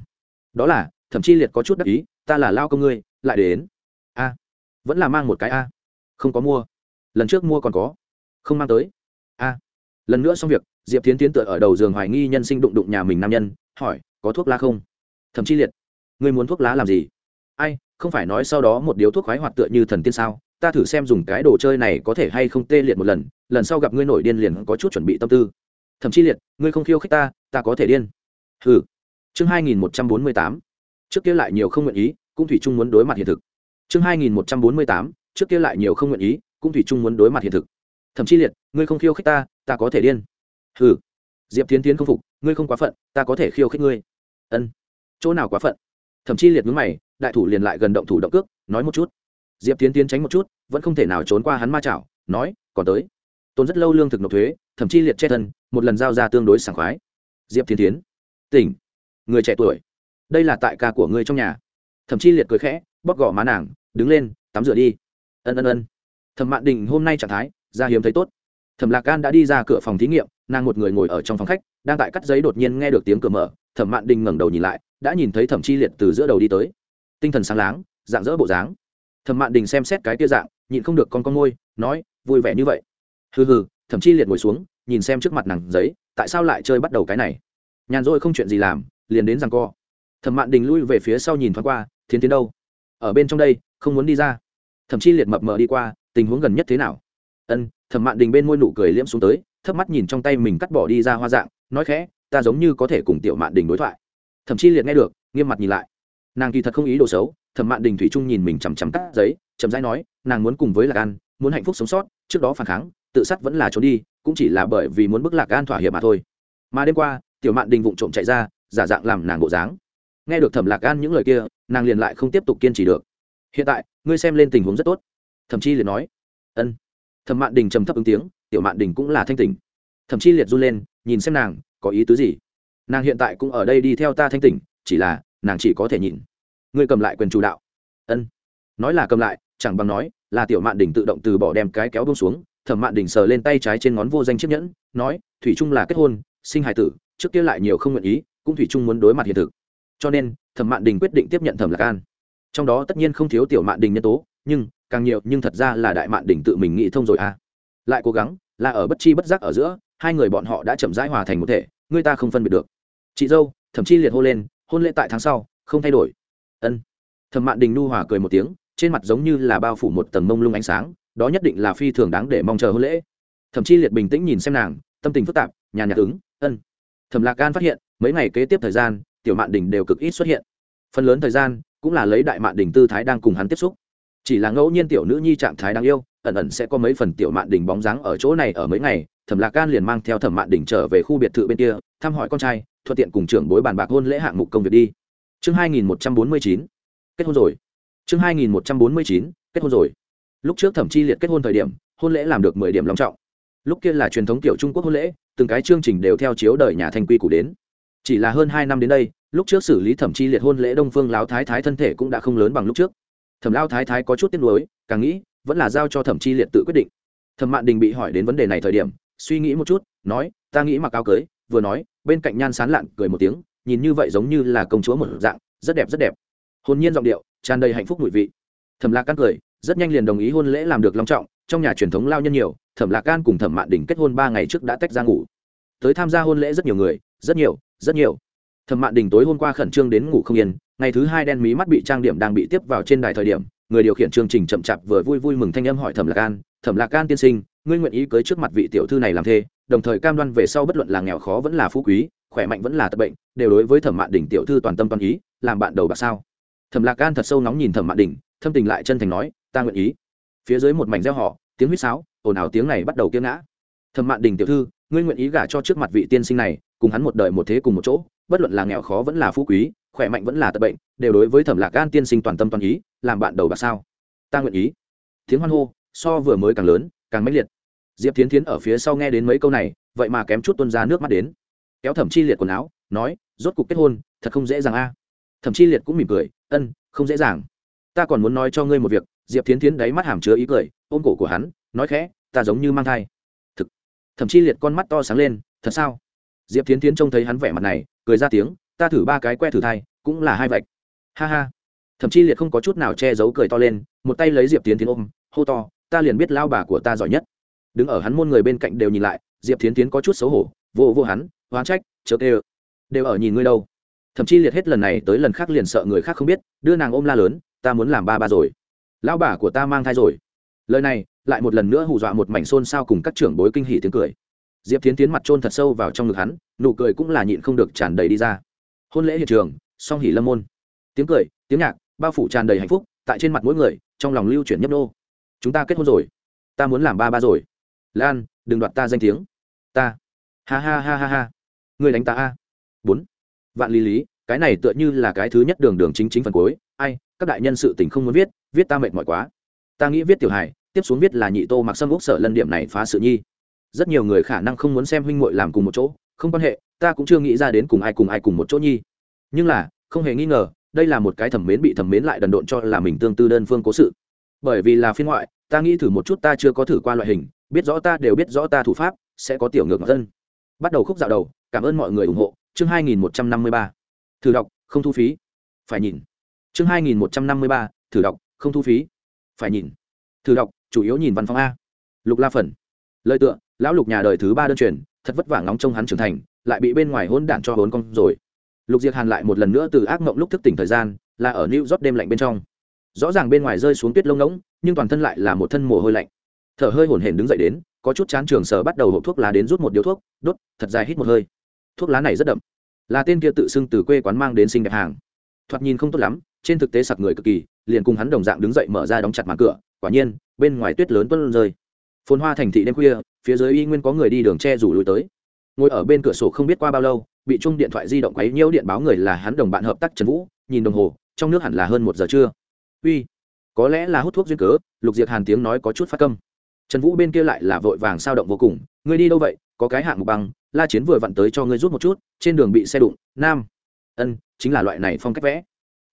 Đó là thậm chí liệt có chút đắc ý, ta là lao công ngươi, lại đến. A, vẫn là mang một cái a. Không có mua. Lần trước mua còn có. Không mang tới. A. Lần nữa xong việc, diệp tiến tiến tựa ở đầu giường hoài nghi nhân sinh đụng đụng nhà mình nam nhân, hỏi, có thuốc lá không? Thậm chí liệt, ngươi muốn thuốc lá làm gì? Ai, không phải nói sau đó một điếu thuốc khoái hoạt tựa như thần tiên sao? Ta thử xem dùng cái đồ chơi này có thể hay không tê liệt một lần lần sau gặp ngươi nổi điên liền có chút chuẩn bị tâm tư. Thậm chí liệt, ngươi không khiêu khích ta ta có thể điên. Ừ chương hai nghìn một trăm bốn mươi tám trước kia lại nhiều không nguyện ý, cũng thủy chung muốn đối mặt hiện thực. Chương hai nghìn một trăm bốn mươi tám, trước kia lại nhiều không nguyện ý, cũng thủy chung muốn đối mặt hiện thực. Thậm chí liệt, ngươi không khiêu khích ta ta có thể điên. Hừ. Diệp tiến tiến không phục, ngươi không quá phận, ta có thể khiêu khích ngươi. Ân. Chỗ nào quá phận? Thậm chí liệt mướn mày, đại thủ liền lại gần động thủ động cước, nói một chút. Diệp tiến tiến tránh một chút, vẫn không thể nào trốn qua hắn ma chảo, nói, còn tới. Tốn rất lâu lương thực nộp thuế thậm chí liệt che thân, một lần giao ra tương đối sảng khoái. Diệp tiến tiến tỉnh. Người trẻ tuổi đây là tại ca của ngươi trong nhà. Thậm chí liệt cười khẽ, bóp gõ má nàng, đứng lên, tắm rửa đi. Ân ân ân. Thẩm mạn đình hôm nay trạng thái, ra hiếm thấy tốt. Thẩm lạc gan đã đi ra cửa phòng thí nghiệm, nàng một người ngồi ở trong phòng khách, đang tại cắt giấy đột nhiên nghe được tiếng cửa mở. Thẩm mạn đình ngẩng đầu nhìn lại, đã nhìn thấy thẩm chi liệt từ giữa đầu đi tới. Tinh thần sáng láng, dạng dỡ bộ dáng. Thẩm mạn đình xem xét cái tia dạng, nhịn không được con con ngôi nói, vui vẻ như vậy. Hừ hừ, thẩm chi liệt ngồi xuống, nhìn xem trước mặt nàng giấy, tại sao lại chơi bắt đầu cái này? Nhàn rỗi không chuyện gì làm, liền đến rằng co thẩm mạn đình lui về phía sau nhìn thoáng qua, thiến tiến đâu? Ở bên trong đây, không muốn đi ra. Thậm chí liệt mập mờ đi qua, tình huống gần nhất thế nào? Ân, thẩm mạn đình bên môi nụ cười liễm xuống tới, thấp mắt nhìn trong tay mình cắt bỏ đi ra hoa dạng, nói khẽ, ta giống như có thể cùng tiểu mạn đình đối thoại. Thậm chí liệt nghe được, nghiêm mặt nhìn lại. Nàng kỳ thật không ý đồ xấu, thẩm mạn đình thủy trung nhìn mình chằm chằm cắt giấy, chậm rãi nói, nàng muốn cùng với lạc an, muốn hạnh phúc sống sót, trước đó phản kháng, tự sát vẫn là trốn đi, cũng chỉ là bởi vì muốn bức lạc an thỏa hiệp mà thôi. Mà đêm qua, tiểu mạn đình vụng trộm chạy ra, giả dạng làm nàng bộ dáng nghe được thẩm lạc gan những lời kia, nàng liền lại không tiếp tục kiên trì được. Hiện tại, ngươi xem lên tình huống rất tốt. Thậm chí liền nói. Ân. Thẩm mạn đình trầm thấp ứng tiếng, tiểu mạn đình cũng là thanh tỉnh. Thậm chí liệt run lên, nhìn xem nàng, có ý tứ gì? Nàng hiện tại cũng ở đây đi theo ta thanh tỉnh, chỉ là, nàng chỉ có thể nhìn ngươi cầm lại quyền chủ đạo. Ân. Nói là cầm lại, chẳng bằng nói là tiểu mạn đình tự động từ bỏ đem cái kéo bông xuống. Thẩm mạn đình sờ lên tay trái trên ngón vô danh chiếc nhẫn, nói, thủy trung là kết hôn, sinh hài tử, trước kia lại nhiều không nguyện ý, cũng thủy trung muốn đối mặt hiện thực cho nên, thẩm mạn đình quyết định tiếp nhận thẩm lạc an. Trong đó tất nhiên không thiếu tiểu mạn đình nhân tố, nhưng càng nhiều, nhưng thật ra là đại mạn đình tự mình nghĩ thông rồi à. Lại cố gắng, là ở bất chi bất giác ở giữa, hai người bọn họ đã chậm rãi hòa thành một thể, người ta không phân biệt được. Chị dâu thậm chi liệt hô lên, hôn lễ tại tháng sau, không thay đổi. Ân. Thẩm mạn đình nu hòa cười một tiếng, trên mặt giống như là bao phủ một tầng mông lung ánh sáng, đó nhất định là phi thường đáng để mong chờ hôn lễ. Thậm chi liệt bình tĩnh nhìn xem nàng, tâm tình phức tạp, nhàn nhạt ứng, ân. Thẩm lạc gan phát hiện, mấy ngày kế tiếp thời gian tiểu mạn đình đều cực ít xuất hiện. Phần lớn thời gian, cũng là lấy đại mạn đình tư thái đang cùng hắn tiếp xúc. Chỉ là ngẫu nhiên tiểu nữ nhi trạng thái đáng yêu, ẩn ẩn sẽ có mấy phần tiểu mạn đình bóng dáng ở chỗ này ở mấy ngày, thẩm lạc Can liền mang theo thẩm mạn đình trở về khu biệt thự bên kia, thăm hỏi con trai, thuận tiện cùng trưởng bối bàn bạc hôn lễ hạng mục công việc đi. Chương hai nghìn một trăm bốn mươi chín, kết hôn rồi. Chương hai nghìn một trăm bốn mươi chín, kết hôn rồi. Lúc trước thẩm chi liệt kết hôn thời điểm, hôn lễ làm được mười điểm long trọng. Lúc kia là truyền thống kiểu trung quốc hôn lễ, từng cái chương trình đều theo chiếu đời nhà thanh quy củ đến. Chỉ là hơn hai năm đến đây lúc trước xử lý thẩm chi liệt hôn lễ đông phương lão thái thái thân thể cũng đã không lớn bằng lúc trước. Thẩm lao thái thái có chút tiếc nuối, càng nghĩ, vẫn là giao cho thẩm chi liệt tự quyết định. Thẩm mạn đình bị hỏi đến vấn đề này thời điểm, suy nghĩ một chút, nói, ta nghĩ mặc áo cưới. Vừa nói, bên cạnh nhan sán lạn cười một tiếng, nhìn như vậy giống như là công chúa một dạng, rất đẹp rất đẹp. Hồn nhiên giọng điệu, tràn đầy hạnh phúc mùi vị. Thẩm lạc căn cười, rất nhanh liền đồng ý hôn lễ làm được long trọng, trong nhà truyền thống lao nhân nhiều, thẩm lạc can cùng thẩm mạn đình kết hôn ba ngày trước đã tách ra ngủ. Tới tham gia hôn lễ rất nhiều người, rất nhiều rất nhiều thẩm mạn đình tối hôm qua khẩn trương đến ngủ không yên, ngày thứ hai đen mí mắt bị trang điểm đang bị tiếp vào trên đài thời điểm, người điều khiển chương trình chậm chạp vừa vui vui mừng thanh âm hỏi thẩm lạc an, thẩm lạc an tiên sinh, ngươi nguyện ý cưới trước mặt vị tiểu thư này làm thê, đồng thời cam đoan về sau bất luận là nghèo khó vẫn là phú quý, khỏe mạnh vẫn là tật bệnh, đều đối với thẩm mạn đình tiểu thư toàn tâm toàn ý, làm bạn đầu bạc sao? Thẩm lạc an thật sâu nóng nhìn thẩm mạn đình, thâm tình lại chân thành nói, ta nguyện ý. Phía dưới một mảnh reo họ tiếng huýt sáo, ồn ào tiếng này bắt đầu kiêng ngã. Thẩm mạn đình tiểu thư ngươi nguyện ý gả cho trước mặt vị tiên sinh này, cùng hắn một đời một thế cùng một chỗ, bất luận là nghèo khó vẫn là phú quý, khỏe mạnh vẫn là tật bệnh, đều đối với thẩm lạc gan tiên sinh toàn tâm toàn ý, làm bạn đầu bạc sao? Ta nguyện ý. Tiếng hoan hô, so vừa mới càng lớn, càng mãnh liệt. Diệp tiến tiến ở phía sau nghe đến mấy câu này, vậy mà kém chút tuân ra nước mắt đến. Kéo thẩm chi liệt quần áo, nói, rốt cuộc kết hôn, thật không dễ dàng a. Thẩm chi liệt cũng mỉm cười, ân, không dễ dàng. Ta còn muốn nói cho ngươi một việc. Diệp tiến tiến đáy mắt hàm chứa ý cười, ôm cổ của hắn, nói khẽ, ta giống như mang thai thậm chí liệt con mắt to sáng lên, thật sao? Diệp tiến tiến trông thấy hắn vẻ mặt này, cười ra tiếng, ta thử ba cái que thử thai, cũng là hai vạch. Ha ha. Thậm chí liệt không có chút nào che giấu cười to lên, một tay lấy diệp tiến tiến ôm, hô to, ta liền biết lao bà của ta giỏi nhất. Đứng ở hắn môn người bên cạnh đều nhìn lại, diệp tiến tiến có chút xấu hổ, vô vô hắn hoán trách, chớ kê đều ở nhìn ngươi đâu. Thậm chí liệt hết lần này tới lần khác liền sợ người khác không biết, đưa nàng ôm la lớn, ta muốn làm ba ba rồi, lão bà của ta mang thai rồi. Lời này lại một lần nữa hù dọa một mảnh xôn xao cùng các trưởng bối kinh hỉ tiếng cười. Diệp tiến tiến mặt trôn thật sâu vào trong ngực hắn, nụ cười cũng là nhịn không được tràn đầy đi ra. Hôn lễ hiện trường, song hỉ lâm môn. Tiếng cười, tiếng nhạc, bao phủ tràn đầy hạnh phúc, tại trên mặt mỗi người, trong lòng lưu chuyển nhấp nô chúng ta kết hôn rồi. Ta muốn làm ba ba rồi. Lan, đừng đoạt ta danh tiếng. Ta. Ha ha ha ha ha. Người đánh ta a. Bốn. Vạn lý lý, cái này tựa như là cái thứ nhất đường đường chính chính phần cuối. Ai, các đại nhân sự tình không muốn viết viết ta mệt mỏi quá. Ta nghĩ viết tiểu hài tiếp xuống biết là nhị tô mặc sâm úc sở lân điểm này phá sự nhi. Rất nhiều người khả năng không muốn xem huynh muội làm cùng một chỗ không quan hệ ta cũng chưa nghĩ ra đến cùng ai cùng ai cùng một chỗ nhi. Nhưng là không hề nghi ngờ đây là một cái thẩm mến bị thẩm mến lại đần độn cho là mình tương tư đơn phương cố sự. Bởi vì là phiên ngoại ta nghĩ thử một chút ta chưa có thử qua loại hình biết rõ ta đều biết rõ ta thủ pháp sẽ có tiểu ngược dân. Bắt đầu khúc dạo đầu cảm ơn mọi người ủng hộ. Chương 2153. thử đọc không thu phí. Phải nhìn. Chương 2153, thử đọc không thu phí. Phải nhìn. Thử đọc chủ yếu nhìn văn phòng a. Lục la phần lời tựa, lão lục nhà đời thứ ba đơn truyền, thật vất vả ngóng trông hắn trưởng thành, lại bị bên ngoài hôn đản cho hốn con rồi. Lục diệc hàn lại một lần nữa từ ác mộng lúc thức tỉnh thời gian, là ở new york đêm lạnh bên trong. Rõ ràng bên ngoài rơi xuống tuyết lông ngỗng, nhưng toàn thân lại là một thân mồ hôi lạnh. Thở hơi hổn hển đứng dậy đến, có chút chán trường sở bắt đầu hộp thuốc lá đến rút một điếu thuốc, đốt, thật dài hít một hơi. Thuốc lá này rất đậm. Là tên kia tự xưng từ quê quán mang đến sinh đẹp hàng. Thoạt nhìn không tốt lắm, trên thực tế sặc người cực kỳ, liền cùng hắn đồng dạng đứng dậy mở ra đóng chặt màn cửa quả nhiên, bên ngoài tuyết lớn tuân rơi. Phồn hoa thành thị đêm khuya, phía dưới y nguyên có người đi đường che rủ lùi tới. Ngồi ở bên cửa sổ không biết qua bao lâu, bị chung điện thoại di động quấy nhiễu điện báo người là hắn đồng bạn hợp tác trần vũ, nhìn đồng hồ, trong nước hẳn là hơn một giờ trưa. Uy, có lẽ là hút thuốc duyên cớ, lục diệt hàn tiếng nói có chút phát câm. Trần vũ bên kia lại là vội vàng sao động vô cùng, ngươi đi đâu vậy? Có cái hạng mục băng, la chiến vừa vặn tới cho ngươi rút một chút, trên đường bị xe đụng, nam. Ân, chính là loại này phong cách vẽ.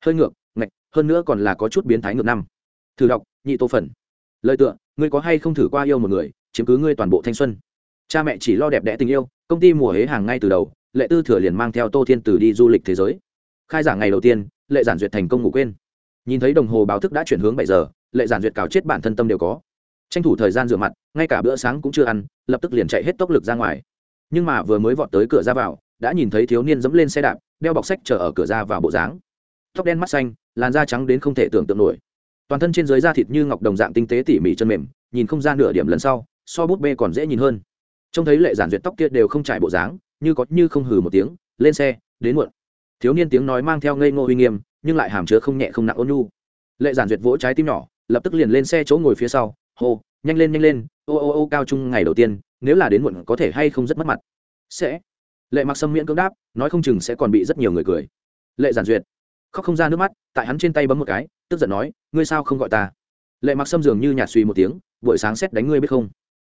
Hơi ngược, ngạch, hơn nữa còn là có chút biến thái ngược năm. Thử đọc nhị tô phần. Lời tựa, ngươi có hay không thử qua yêu một người, chiếm cứ ngươi toàn bộ thanh xuân? Cha mẹ chỉ lo đẹp đẽ tình yêu, công ty mùa hế hàng ngay từ đầu, lệ tư thừa liền mang theo tô thiên tử đi du lịch thế giới. Khai giảng ngày đầu tiên, lệ giản duyệt thành công ngủ quên. Nhìn thấy đồng hồ báo thức đã chuyển hướng bảy giờ, lệ giản duyệt cào chết bản thân tâm đều có. Tranh thủ thời gian rửa mặt, ngay cả bữa sáng cũng chưa ăn, lập tức liền chạy hết tốc lực ra ngoài. Nhưng mà vừa mới vọt tới cửa ra vào, đã nhìn thấy thiếu niên dẫm lên xe đạp, đeo bọc sách chờ ở cửa ra vào bộ dáng. Tóc đen mắt xanh, làn da trắng đến không thể tưởng tượng nổi toàn thân trên dưới da thịt như ngọc đồng dạng tinh tế tỉ mỉ chân mềm, nhìn không ra nửa điểm lần sau, so bút bê còn dễ nhìn hơn. Trông thấy lệ giản duyệt tóc kia đều không trải bộ dáng, như có như không hừ một tiếng, lên xe, đến muộn. Thiếu niên tiếng nói mang theo ngây ngô uy nghiêm, nhưng lại hàm chứa không nhẹ không nặng ôn nhu. Lệ giản duyệt vỗ trái tim nhỏ, lập tức liền lên xe chỗ ngồi phía sau, hô, nhanh lên nhanh lên, ô ô ô, cao trung ngày đầu tiên, nếu là đến muộn có thể hay không rất mất mặt. Sẽ. Lệ mặc sâm miễn cưỡng đáp, nói không chừng sẽ còn bị rất nhiều người cười. Lệ giản duyệt khóc không ra nước mắt, tại hắn trên tay bấm một cái, tức giận nói, ngươi sao không gọi ta? Lệ mặc sâm dường như nhạt suy một tiếng, buổi sáng xét đánh ngươi biết không?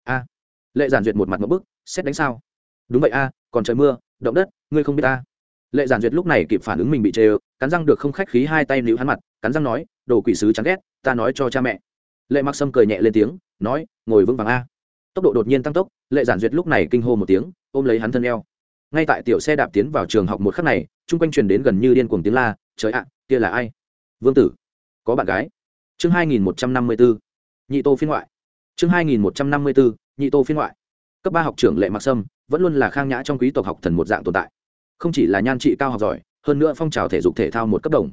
A. Lệ giản duyệt một mặt một bức, xét đánh sao? Đúng vậy a, còn trời mưa, động đất, ngươi không biết ta. Lệ giản duyệt lúc này kịp phản ứng mình bị chê ơ, cắn răng được không khách khí hai tay níu hắn mặt, cắn răng nói, đồ quỷ sứ chán ghét, ta nói cho cha mẹ. Lệ mặc sâm cười nhẹ lên tiếng, nói, ngồi vững vàng a. Tốc độ đột nhiên tăng tốc, lệ giản duyệt lúc này kinh hô một tiếng, ôm lấy hắn thân eo. Ngay tại tiểu xe đạp tiến vào trường học một khắc này, chung quanh truyền đến gần như điên cuồng tiếng la trời ạ, kia là ai? Vương tử. Có bạn gái. Chương hai nghìn một trăm năm mươi bốn nhị tô phiên ngoại. Chương hai nghìn một trăm năm mươi bốn nhị tô phiên ngoại. Cấp ba học trưởng lệ mặc sâm vẫn luôn là khang nhã trong quý tộc học thần một dạng tồn tại. Không chỉ là nhan trị cao học giỏi, hơn nữa phong trào thể dục thể thao một cấp đồng.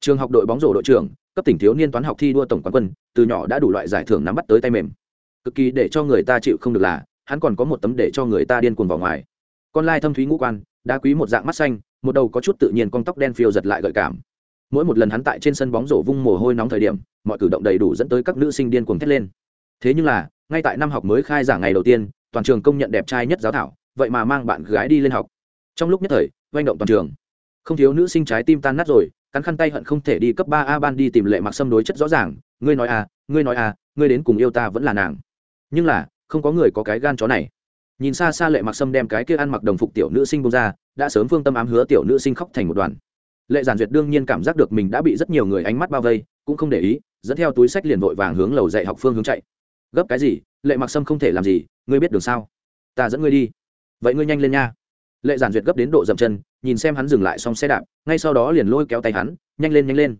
Trường học đội bóng rổ đội trưởng, cấp tỉnh thiếu niên toán học thi đua tổng quán quân, từ nhỏ đã đủ loại giải thưởng nắm bắt tới tay mềm. Cực kỳ để cho người ta chịu không được là, hắn còn có một tấm để cho người ta điên cuồng vào ngoài. Con lai thâm thúy ngũ quan, đá quý một dạng mắt xanh một đầu có chút tự nhiên con tóc đen phiêu giật lại gợi cảm. Mỗi một lần hắn tại trên sân bóng rổ vung mồ hôi nóng thời điểm, mọi cử động đầy đủ dẫn tới các nữ sinh điên cuồng thét lên. Thế nhưng là, ngay tại năm học mới khai giảng ngày đầu tiên, toàn trường công nhận đẹp trai nhất giáo thảo, vậy mà mang bạn gái đi lên học. Trong lúc nhất thời oanh động toàn trường. Không thiếu nữ sinh trái tim tan nát rồi, cắn khăn tay hận không thể đi cấp ba a ban đi tìm lệ mặc xâm đối chất rõ ràng, ngươi nói à ngươi nói à ngươi đến cùng yêu ta vẫn là nàng. Nhưng là, không có người có cái gan chó này. Nhìn xa xa lệ mặc sâm đem cái kia ăn mặc đồng phục tiểu nữ sinh bông ra đã sớm phương tâm ám hứa tiểu nữ sinh khóc thành một đoàn. Lệ giản duyệt đương nhiên cảm giác được mình đã bị rất nhiều người ánh mắt bao vây, cũng không để ý, dẫn theo túi sách liền vội vàng hướng lầu dạy học phương hướng chạy. Gấp cái gì? Lệ mặc sâm không thể làm gì, ngươi biết đường sao? Ta dẫn ngươi đi. Vậy ngươi nhanh lên nha. Lệ giản duyệt gấp đến độ dậm chân, nhìn xem hắn dừng lại xong xe đạp, ngay sau đó liền lôi kéo tay hắn, nhanh lên nhanh lên.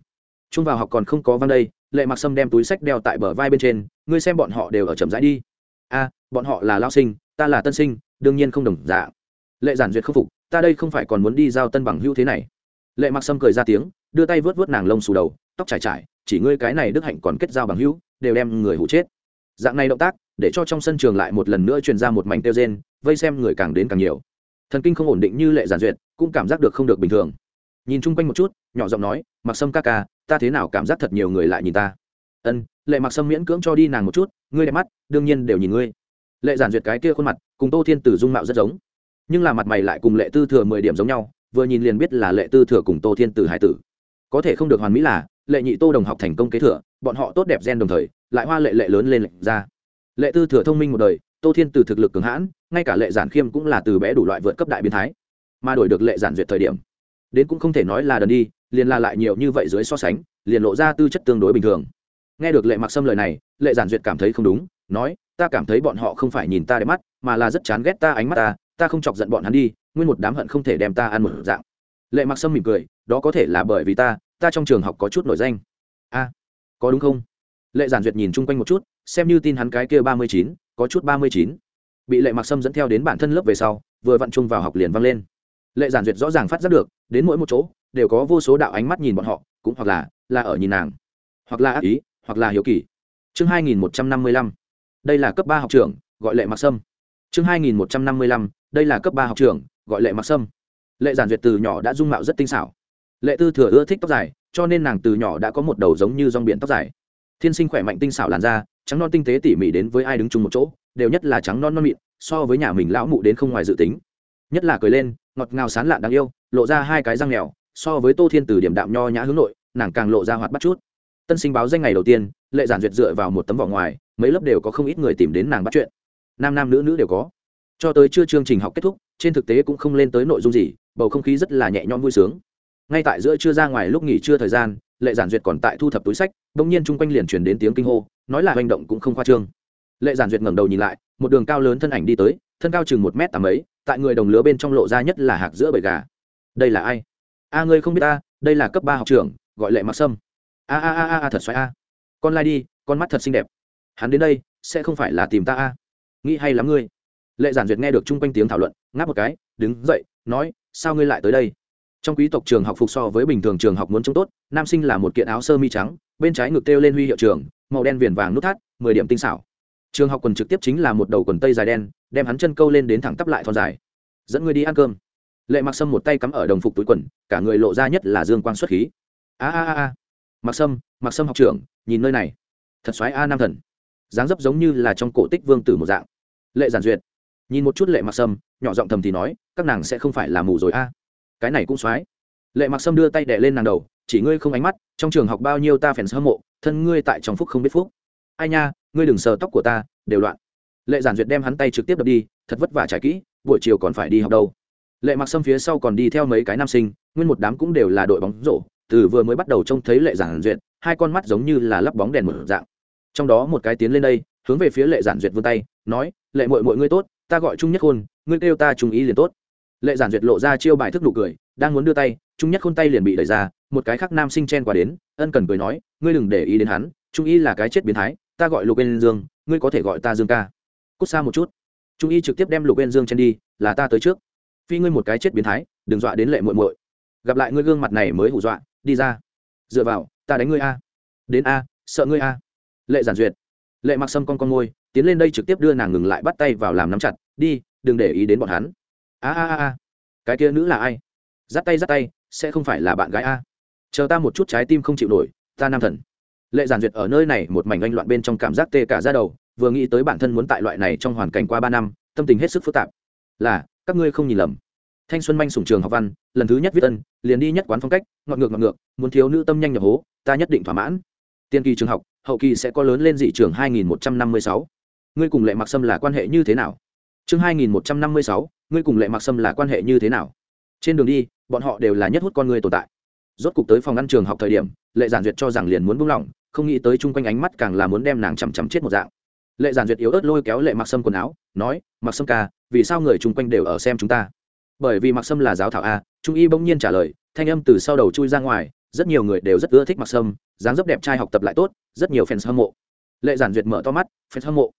Chung vào học còn không có văn đây, lệ mặc sâm đem túi sách đeo tại bờ vai bên trên, ngươi xem bọn họ đều ở chậm rãi đi. A, bọn họ là lao sinh, ta là tân sinh, đương nhiên không đồng dạng. Lệ giản duyệt không phục ta đây không phải còn muốn đi giao tân bằng hữu thế này. Lệ mặc sâm cười ra tiếng, đưa tay vớt vớt nàng lông xù đầu, tóc trải trải, chỉ ngươi cái này đức hạnh còn kết giao bằng hữu, đều đem người hụ chết. Dạng này động tác, để cho trong sân trường lại một lần nữa truyền ra một mảnh tiêu rên, vây xem người càng đến càng nhiều. Thần kinh không ổn định như lệ giản duyệt, cũng cảm giác được không được bình thường. Nhìn chung quanh một chút, nhỏ giọng nói, mặc sâm ca ca, ta thế nào cảm giác thật nhiều người lại nhìn ta? Ân, lệ mặc sâm miễn cưỡng cho đi nàng một chút, ngươi đẹp mắt, đương nhiên đều nhìn ngươi. Lệ giản duyệt cái kia khuôn mặt, cùng tô thiên tử dung mạo rất giống nhưng là mặt mày lại cùng lệ tư thừa mười điểm giống nhau, vừa nhìn liền biết là lệ tư thừa cùng tô thiên tử hải tử. Có thể không được hoàn mỹ là, lệ nhị tô đồng học thành công kế thừa, bọn họ tốt đẹp gen đồng thời, lại hoa lệ lệ lớn lên lệnh ra. Lệ tư thừa thông minh một đời, tô thiên từ thực lực cường hãn, ngay cả lệ giản khiêm cũng là từ bé đủ loại vượt cấp đại biến thái. Mà đổi được lệ giản duyệt thời điểm, đến cũng không thể nói là đần đi, liền là lại nhiều như vậy dưới so sánh, liền lộ ra tư chất tương đối bình thường. Nghe được lệ mặc xâm lời này, lệ giản duyệt cảm thấy không đúng, nói, ta cảm thấy bọn họ không phải nhìn ta đẹp mắt, mà là rất chán ghét ta ánh mắt ta ta không chọc giận bọn hắn đi, nguyên một đám hận không thể đem ta ăn một dạng. Lệ mặc sâm mỉm cười, đó có thể là bởi vì ta ta trong trường học có chút nổi danh. A, có đúng không? Lệ giản duyệt nhìn chung quanh một chút, xem như tin hắn cái kia ba mươi chín, có chút ba mươi chín. Bị lệ mặc sâm dẫn theo đến bản thân lớp về sau, vừa vặn chung vào học liền văng lên. Lệ giản duyệt rõ ràng phát giác được, đến mỗi một chỗ, đều có vô số đạo ánh mắt nhìn bọn họ, cũng hoặc là là ở nhìn nàng, hoặc là ác ý, hoặc là hiếu kỳ. Chương hai nghìn một trăm năm mươi lăm, đây là cấp ba học trưởng, gọi lệ mặc sâm. Chương hai nghìn một trăm năm mươi lăm đây là cấp ba học trưởng gọi lệ mặc sâm. Lệ giản duyệt từ nhỏ đã dung mạo rất tinh xảo. Lệ tư thừa ưa thích tóc dài, cho nên nàng từ nhỏ đã có một đầu giống như rong biển tóc dài. Thiên sinh khỏe mạnh tinh xảo làn da, trắng non tinh tế tỉ mỉ đến với ai đứng chung một chỗ, đều nhất là trắng non non mịn, so với nhà mình lão mụ đến không ngoài dự tính. Nhất là cười lên, ngọt ngào sán lạn đáng yêu, lộ ra hai cái răng mèo so với tô thiên từ điểm đạm nho nhã hướng nội, nàng càng lộ ra hoạt bắt chút. Tân sinh báo danh ngày đầu tiên, lệ giản duyệt dựa vào một tấm vỏ ngoài, mấy lớp đều có không ít người tìm đến nàng bắt chuyện. Nam nam nữ nữ đều có cho tới chưa chương trình học kết thúc, trên thực tế cũng không lên tới nội dung gì, bầu không khí rất là nhẹ nhõm vui sướng. Ngay tại giữa trưa ra ngoài lúc nghỉ trưa thời gian, lệ giản duyệt còn tại thu thập túi sách, bỗng nhiên chung quanh liền chuyển đến tiếng kinh hô, nói là hành động cũng không khoa trương. Lệ giản duyệt ngẩng đầu nhìn lại, một đường cao lớn thân ảnh đi tới, thân cao chừng một mét tám ấy tại người đồng lứa bên trong lộ ra nhất là hạc giữa bầy gà. Đây là ai? A, ngươi không biết ta, đây là cấp ba học trưởng, gọi lệ mặc sâm. A a a a thật xoáy a. Con lai đi, con mắt thật xinh đẹp. Hắn đến đây, sẽ không phải là tìm ta a. Nghĩ hay lắm ngươi lệ giản duyệt nghe được chung quanh tiếng thảo luận, ngáp một cái, đứng dậy, nói, sao ngươi lại tới đây? Trong quý tộc trường học phục so với bình thường trường học muốn trông tốt, nam sinh là một kiện áo sơ mi trắng, bên trái ngực kêu lên huy hiệu trường, màu đen viền vàng nút thắt, mười điểm tinh xảo. Trường học quần trực tiếp chính là một đầu quần tây dài đen, đem hắn chân câu lên đến thẳng tắp lại thon dài. Dẫn ngươi đi ăn cơm. Lệ mặc sâm một tay cắm ở đồng phục túi quần, cả người lộ ra nhất là dương quang xuất khí. A a a a. Mặc sâm mặc sâm học trưởng, nhìn nơi này. Thật xoáy a nam thần. Dáng dấp giống như là trong cổ tích vương tử một dạng. Lệ giản duyệt nhìn một chút lệ mặc sâm, nhỏ giọng thầm thì nói, các nàng sẽ không phải là mù rồi a. Cái này cũng xoáy lệ mặc sâm đưa tay đẻ lên nàng đầu, chỉ ngươi không ánh mắt, trong trường học bao nhiêu ta phèn hâm mộ, thân ngươi tại trong phúc không biết phúc. Ai nha, ngươi đừng sờ tóc của ta, đều loạn. Lệ giản duyệt đem hắn tay trực tiếp đập đi, thật vất vả trải kỹ, buổi chiều còn phải đi học đâu. Lệ mặc sâm phía sau còn đi theo mấy cái nam sinh, nguyên một đám cũng đều là đội bóng rổ, từ vừa mới bắt đầu trông thấy lệ giản duyệt, hai con mắt giống như là lắp bóng đèn một dạng. Trong đó một cái tiến lên đây, hướng về phía lệ giản duyệt vươn tay, nói, lệ mội mội ngươi tốt ta gọi trung nhất khôn, ngươi kêu ta trung ý liền tốt. Lệ giản duyệt lộ ra chiêu bài thức nụ cười, đang muốn đưa tay, trung nhất khôn tay liền bị đẩy ra, một cái khác nam sinh chen qua đến, ân cần cười nói, ngươi đừng để ý đến hắn, trung y là cái chết biến thái, ta gọi lục bên dương, ngươi có thể gọi ta dương ca. Cút xa một chút. Trung y trực tiếp đem lục bên dương chen đi, là ta tới trước. Phi ngươi một cái chết biến thái, đừng dọa đến lệ muội muội. Gặp lại ngươi gương mặt này mới hù dọa, đi ra. Dựa vào, ta đánh ngươi a. Đến a, sợ ngươi a. Lệ giản duyệt. Lệ mặc sâm con con môi tiến lên đây trực tiếp đưa nàng ngừng lại bắt tay vào làm nắm chặt, đi, đừng để ý đến bọn hắn. A a a a. Cái kia nữ là ai? Dắt tay dắt tay, sẽ không phải là bạn gái a. Chờ ta một chút trái tim không chịu nổi, ta nam thần. Lệ giản duyệt ở nơi này một mảnh anh loạn bên trong cảm giác tê cả ra đầu, vừa nghĩ tới bản thân muốn tại loại này trong hoàn cảnh qua ba năm, tâm tình hết sức phức tạp. Là, các ngươi không nhìn lầm. Thanh xuân manh sủng trường học văn, lần thứ nhất viết ân, liền đi nhất quán phong cách ngọn ngược ngọn ngược, muốn thiếu nữ tâm nhanh nhập hố, ta nhất định thỏa mãn. Tiên kỳ trường học, hậu kỳ sẽ có lớn lên dị trường 2156 ngươi cùng lệ mặc sâm là quan hệ như thế nào? Chương 2156, ngươi cùng lệ mặc sâm là quan hệ như thế nào? Trên đường đi bọn họ đều là nhất hút con người tồn tại. Rốt cục tới phòng ăn trường học thời điểm lệ giản duyệt cho rằng liền muốn buông lỏng không nghĩ tới chung quanh ánh mắt càng là muốn đem nàng chằm chằm chết một dạng. Lệ giản duyệt yếu ớt lôi kéo lệ mặc sâm quần áo nói mặc sâm ca vì sao người chung quanh đều ở xem chúng ta? Bởi vì mặc sâm là giáo thảo a trung y bỗng nhiên trả lời thanh âm từ sau đầu chui ra ngoài rất nhiều người đều rất ưa thích mặc sâm dáng dấp đẹp trai học tập lại tốt rất nhiều fans hâm mộ. Lệ giản duyệt mở to mắt fans hâm mộ?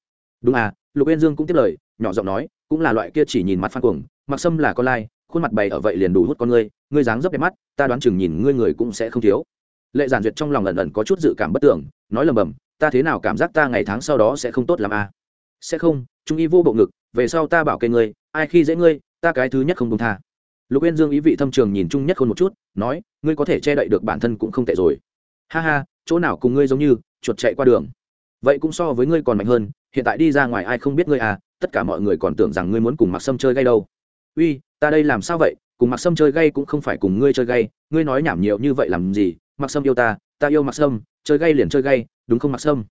Đúng à lục yên dương cũng tiếp lời, nhỏ giọng nói, cũng là loại kia chỉ nhìn mặt phan cuồng, mặc sâm là con lai, khuôn mặt bày ở vậy liền đủ hút con ngươi ngươi dáng dấp đẹp mắt, ta đoán chừng nhìn ngươi người cũng sẽ không thiếu. Lệ giản duyệt trong lòng ẩn ẩn có chút dự cảm bất tưởng nói lầm bầm, ta thế nào cảm giác ta ngày tháng sau đó sẽ không tốt làm a à? sẽ không, trung y vô bộ ngực, về sau ta bảo kê ngươi, ai khi dễ ngươi, ta cái thứ nhất không công tha. Lục yên dương ý vị thâm trường nhìn chung nhất khôn một chút, nói, ngươi có thể che đậy được bản thân cũng không tệ rồi. Ha ha, chỗ nào cùng ngươi giống như, chuột chạy qua đường. Vậy cũng so với ngươi còn mạnh hơn hiện tại đi ra ngoài ai không biết ngươi à tất cả mọi người còn tưởng rằng ngươi muốn cùng mặc sâm chơi gay đâu. Uy, ta đây làm sao vậy? Cùng mặc sâm chơi gay cũng không phải cùng ngươi chơi gay, ngươi nói nhảm nhiều như vậy làm gì? Mặc sâm yêu ta ta yêu mặc sâm, chơi gay liền chơi gay, đúng không mặc sâm?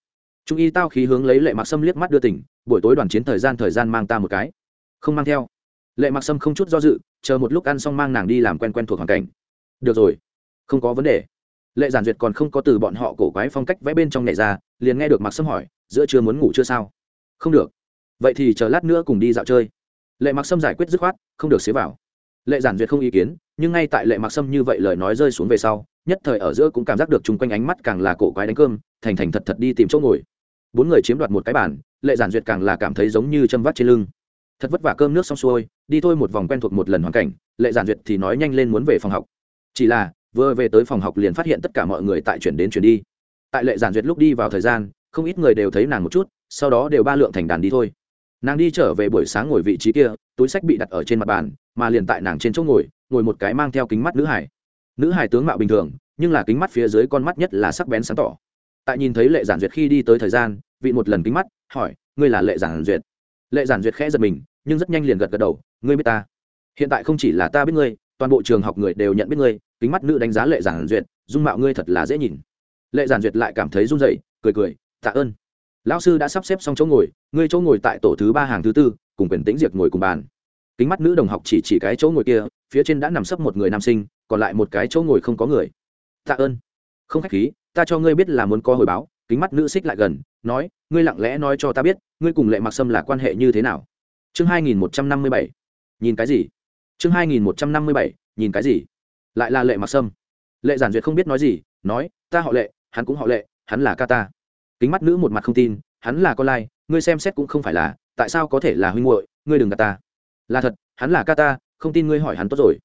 Trung y tao khí hướng lấy lệ mặc sâm liếc mắt đưa tỉnh, buổi tối đoàn chiến thời gian thời gian mang ta một cái. Không mang theo. Lệ mặc sâm không chút do dự, chờ một lúc ăn xong mang nàng đi làm quen quen thuộc hoàn cảnh. Được rồi, không có vấn đề. Lệ giản duyệt còn không có từ bọn họ cổ quái phong cách vẽ bên trong nhảy ra, liền nghe được mặc sâm hỏi, giữa chưa muốn ngủ chưa sao? Không được. Vậy thì chờ lát nữa cùng đi dạo chơi. Lệ mặc sâm giải quyết dứt khoát, không được xế vào. Lệ giản duyệt không ý kiến, nhưng ngay tại lệ mặc sâm như vậy lời nói rơi xuống về sau, nhất thời ở giữa cũng cảm giác được chung quanh ánh mắt càng là cổ quái đánh cơm, thành thành thật thật đi tìm chỗ ngồi. Bốn người chiếm đoạt một cái bàn, lệ giản duyệt càng là cảm thấy giống như châm vắt trên lưng. Thật vất vả cơm nước xong xuôi, đi thôi một vòng quen thuộc một lần hoàn cảnh, lệ giản duyệt thì nói nhanh lên muốn về phòng học. Chỉ là, vừa về tới phòng học liền phát hiện tất cả mọi người tại chuyển đến chuyển đi. Tại lệ giản duyệt lúc đi vào thời gian, không ít người đều thấy nàng một chút sau đó đều ba lượng thành đàn đi thôi. Nàng đi trở về buổi sáng ngồi vị trí kia, túi sách bị đặt ở trên mặt bàn, mà liền tại nàng trên chỗ ngồi ngồi một cái mang theo kính mắt nữ hải. Nữ hải tướng mạo bình thường, nhưng là kính mắt phía dưới con mắt nhất là sắc bén sáng tỏ. Tại nhìn thấy lệ giản duyệt khi đi tới thời gian, vị một lần kính mắt, hỏi, ngươi là lệ giản duyệt? Lệ giản duyệt khẽ giật mình, nhưng rất nhanh liền gật gật đầu, ngươi biết ta. Hiện tại không chỉ là ta biết ngươi, toàn bộ trường học người đều nhận biết ngươi, kính mắt nữ đánh giá lệ giản duyệt, dung mạo ngươi thật là dễ nhìn. Lệ giản duyệt lại cảm thấy run rẩy, cười cười, tạ ơn lão sư đã sắp xếp xong chỗ ngồi, ngươi chỗ ngồi tại tổ thứ ba hàng thứ tư, cùng quyền tĩnh diệt ngồi cùng bàn. Kính mắt nữ đồng học chỉ chỉ cái chỗ ngồi kia, phía trên đã nằm sấp một người nam sinh, còn lại một cái chỗ ngồi không có người. Tạ ơn. Không khách khí, ta cho ngươi biết là muốn có hồi báo. Kính mắt nữ xích lại gần, nói, ngươi lặng lẽ nói cho ta biết, ngươi cùng lệ mặc sâm là quan hệ như thế nào. Chương hai nghìn một trăm năm mươi bảy. Nhìn cái gì? Chương hai nghìn một trăm năm mươi bảy, nhìn cái gì? Lại là lệ mặc sâm. Lệ giản duyệt không biết nói gì, nói, ta họ lệ, hắn cũng họ lệ, hắn là ca ta kính mắt nữ một mặt không tin, hắn là con lai, ngươi xem xét cũng không phải là, tại sao có thể là huynh muội, ngươi đừng gạt ta. Là thật, hắn là ca ta, không tin ngươi hỏi hắn tốt rồi.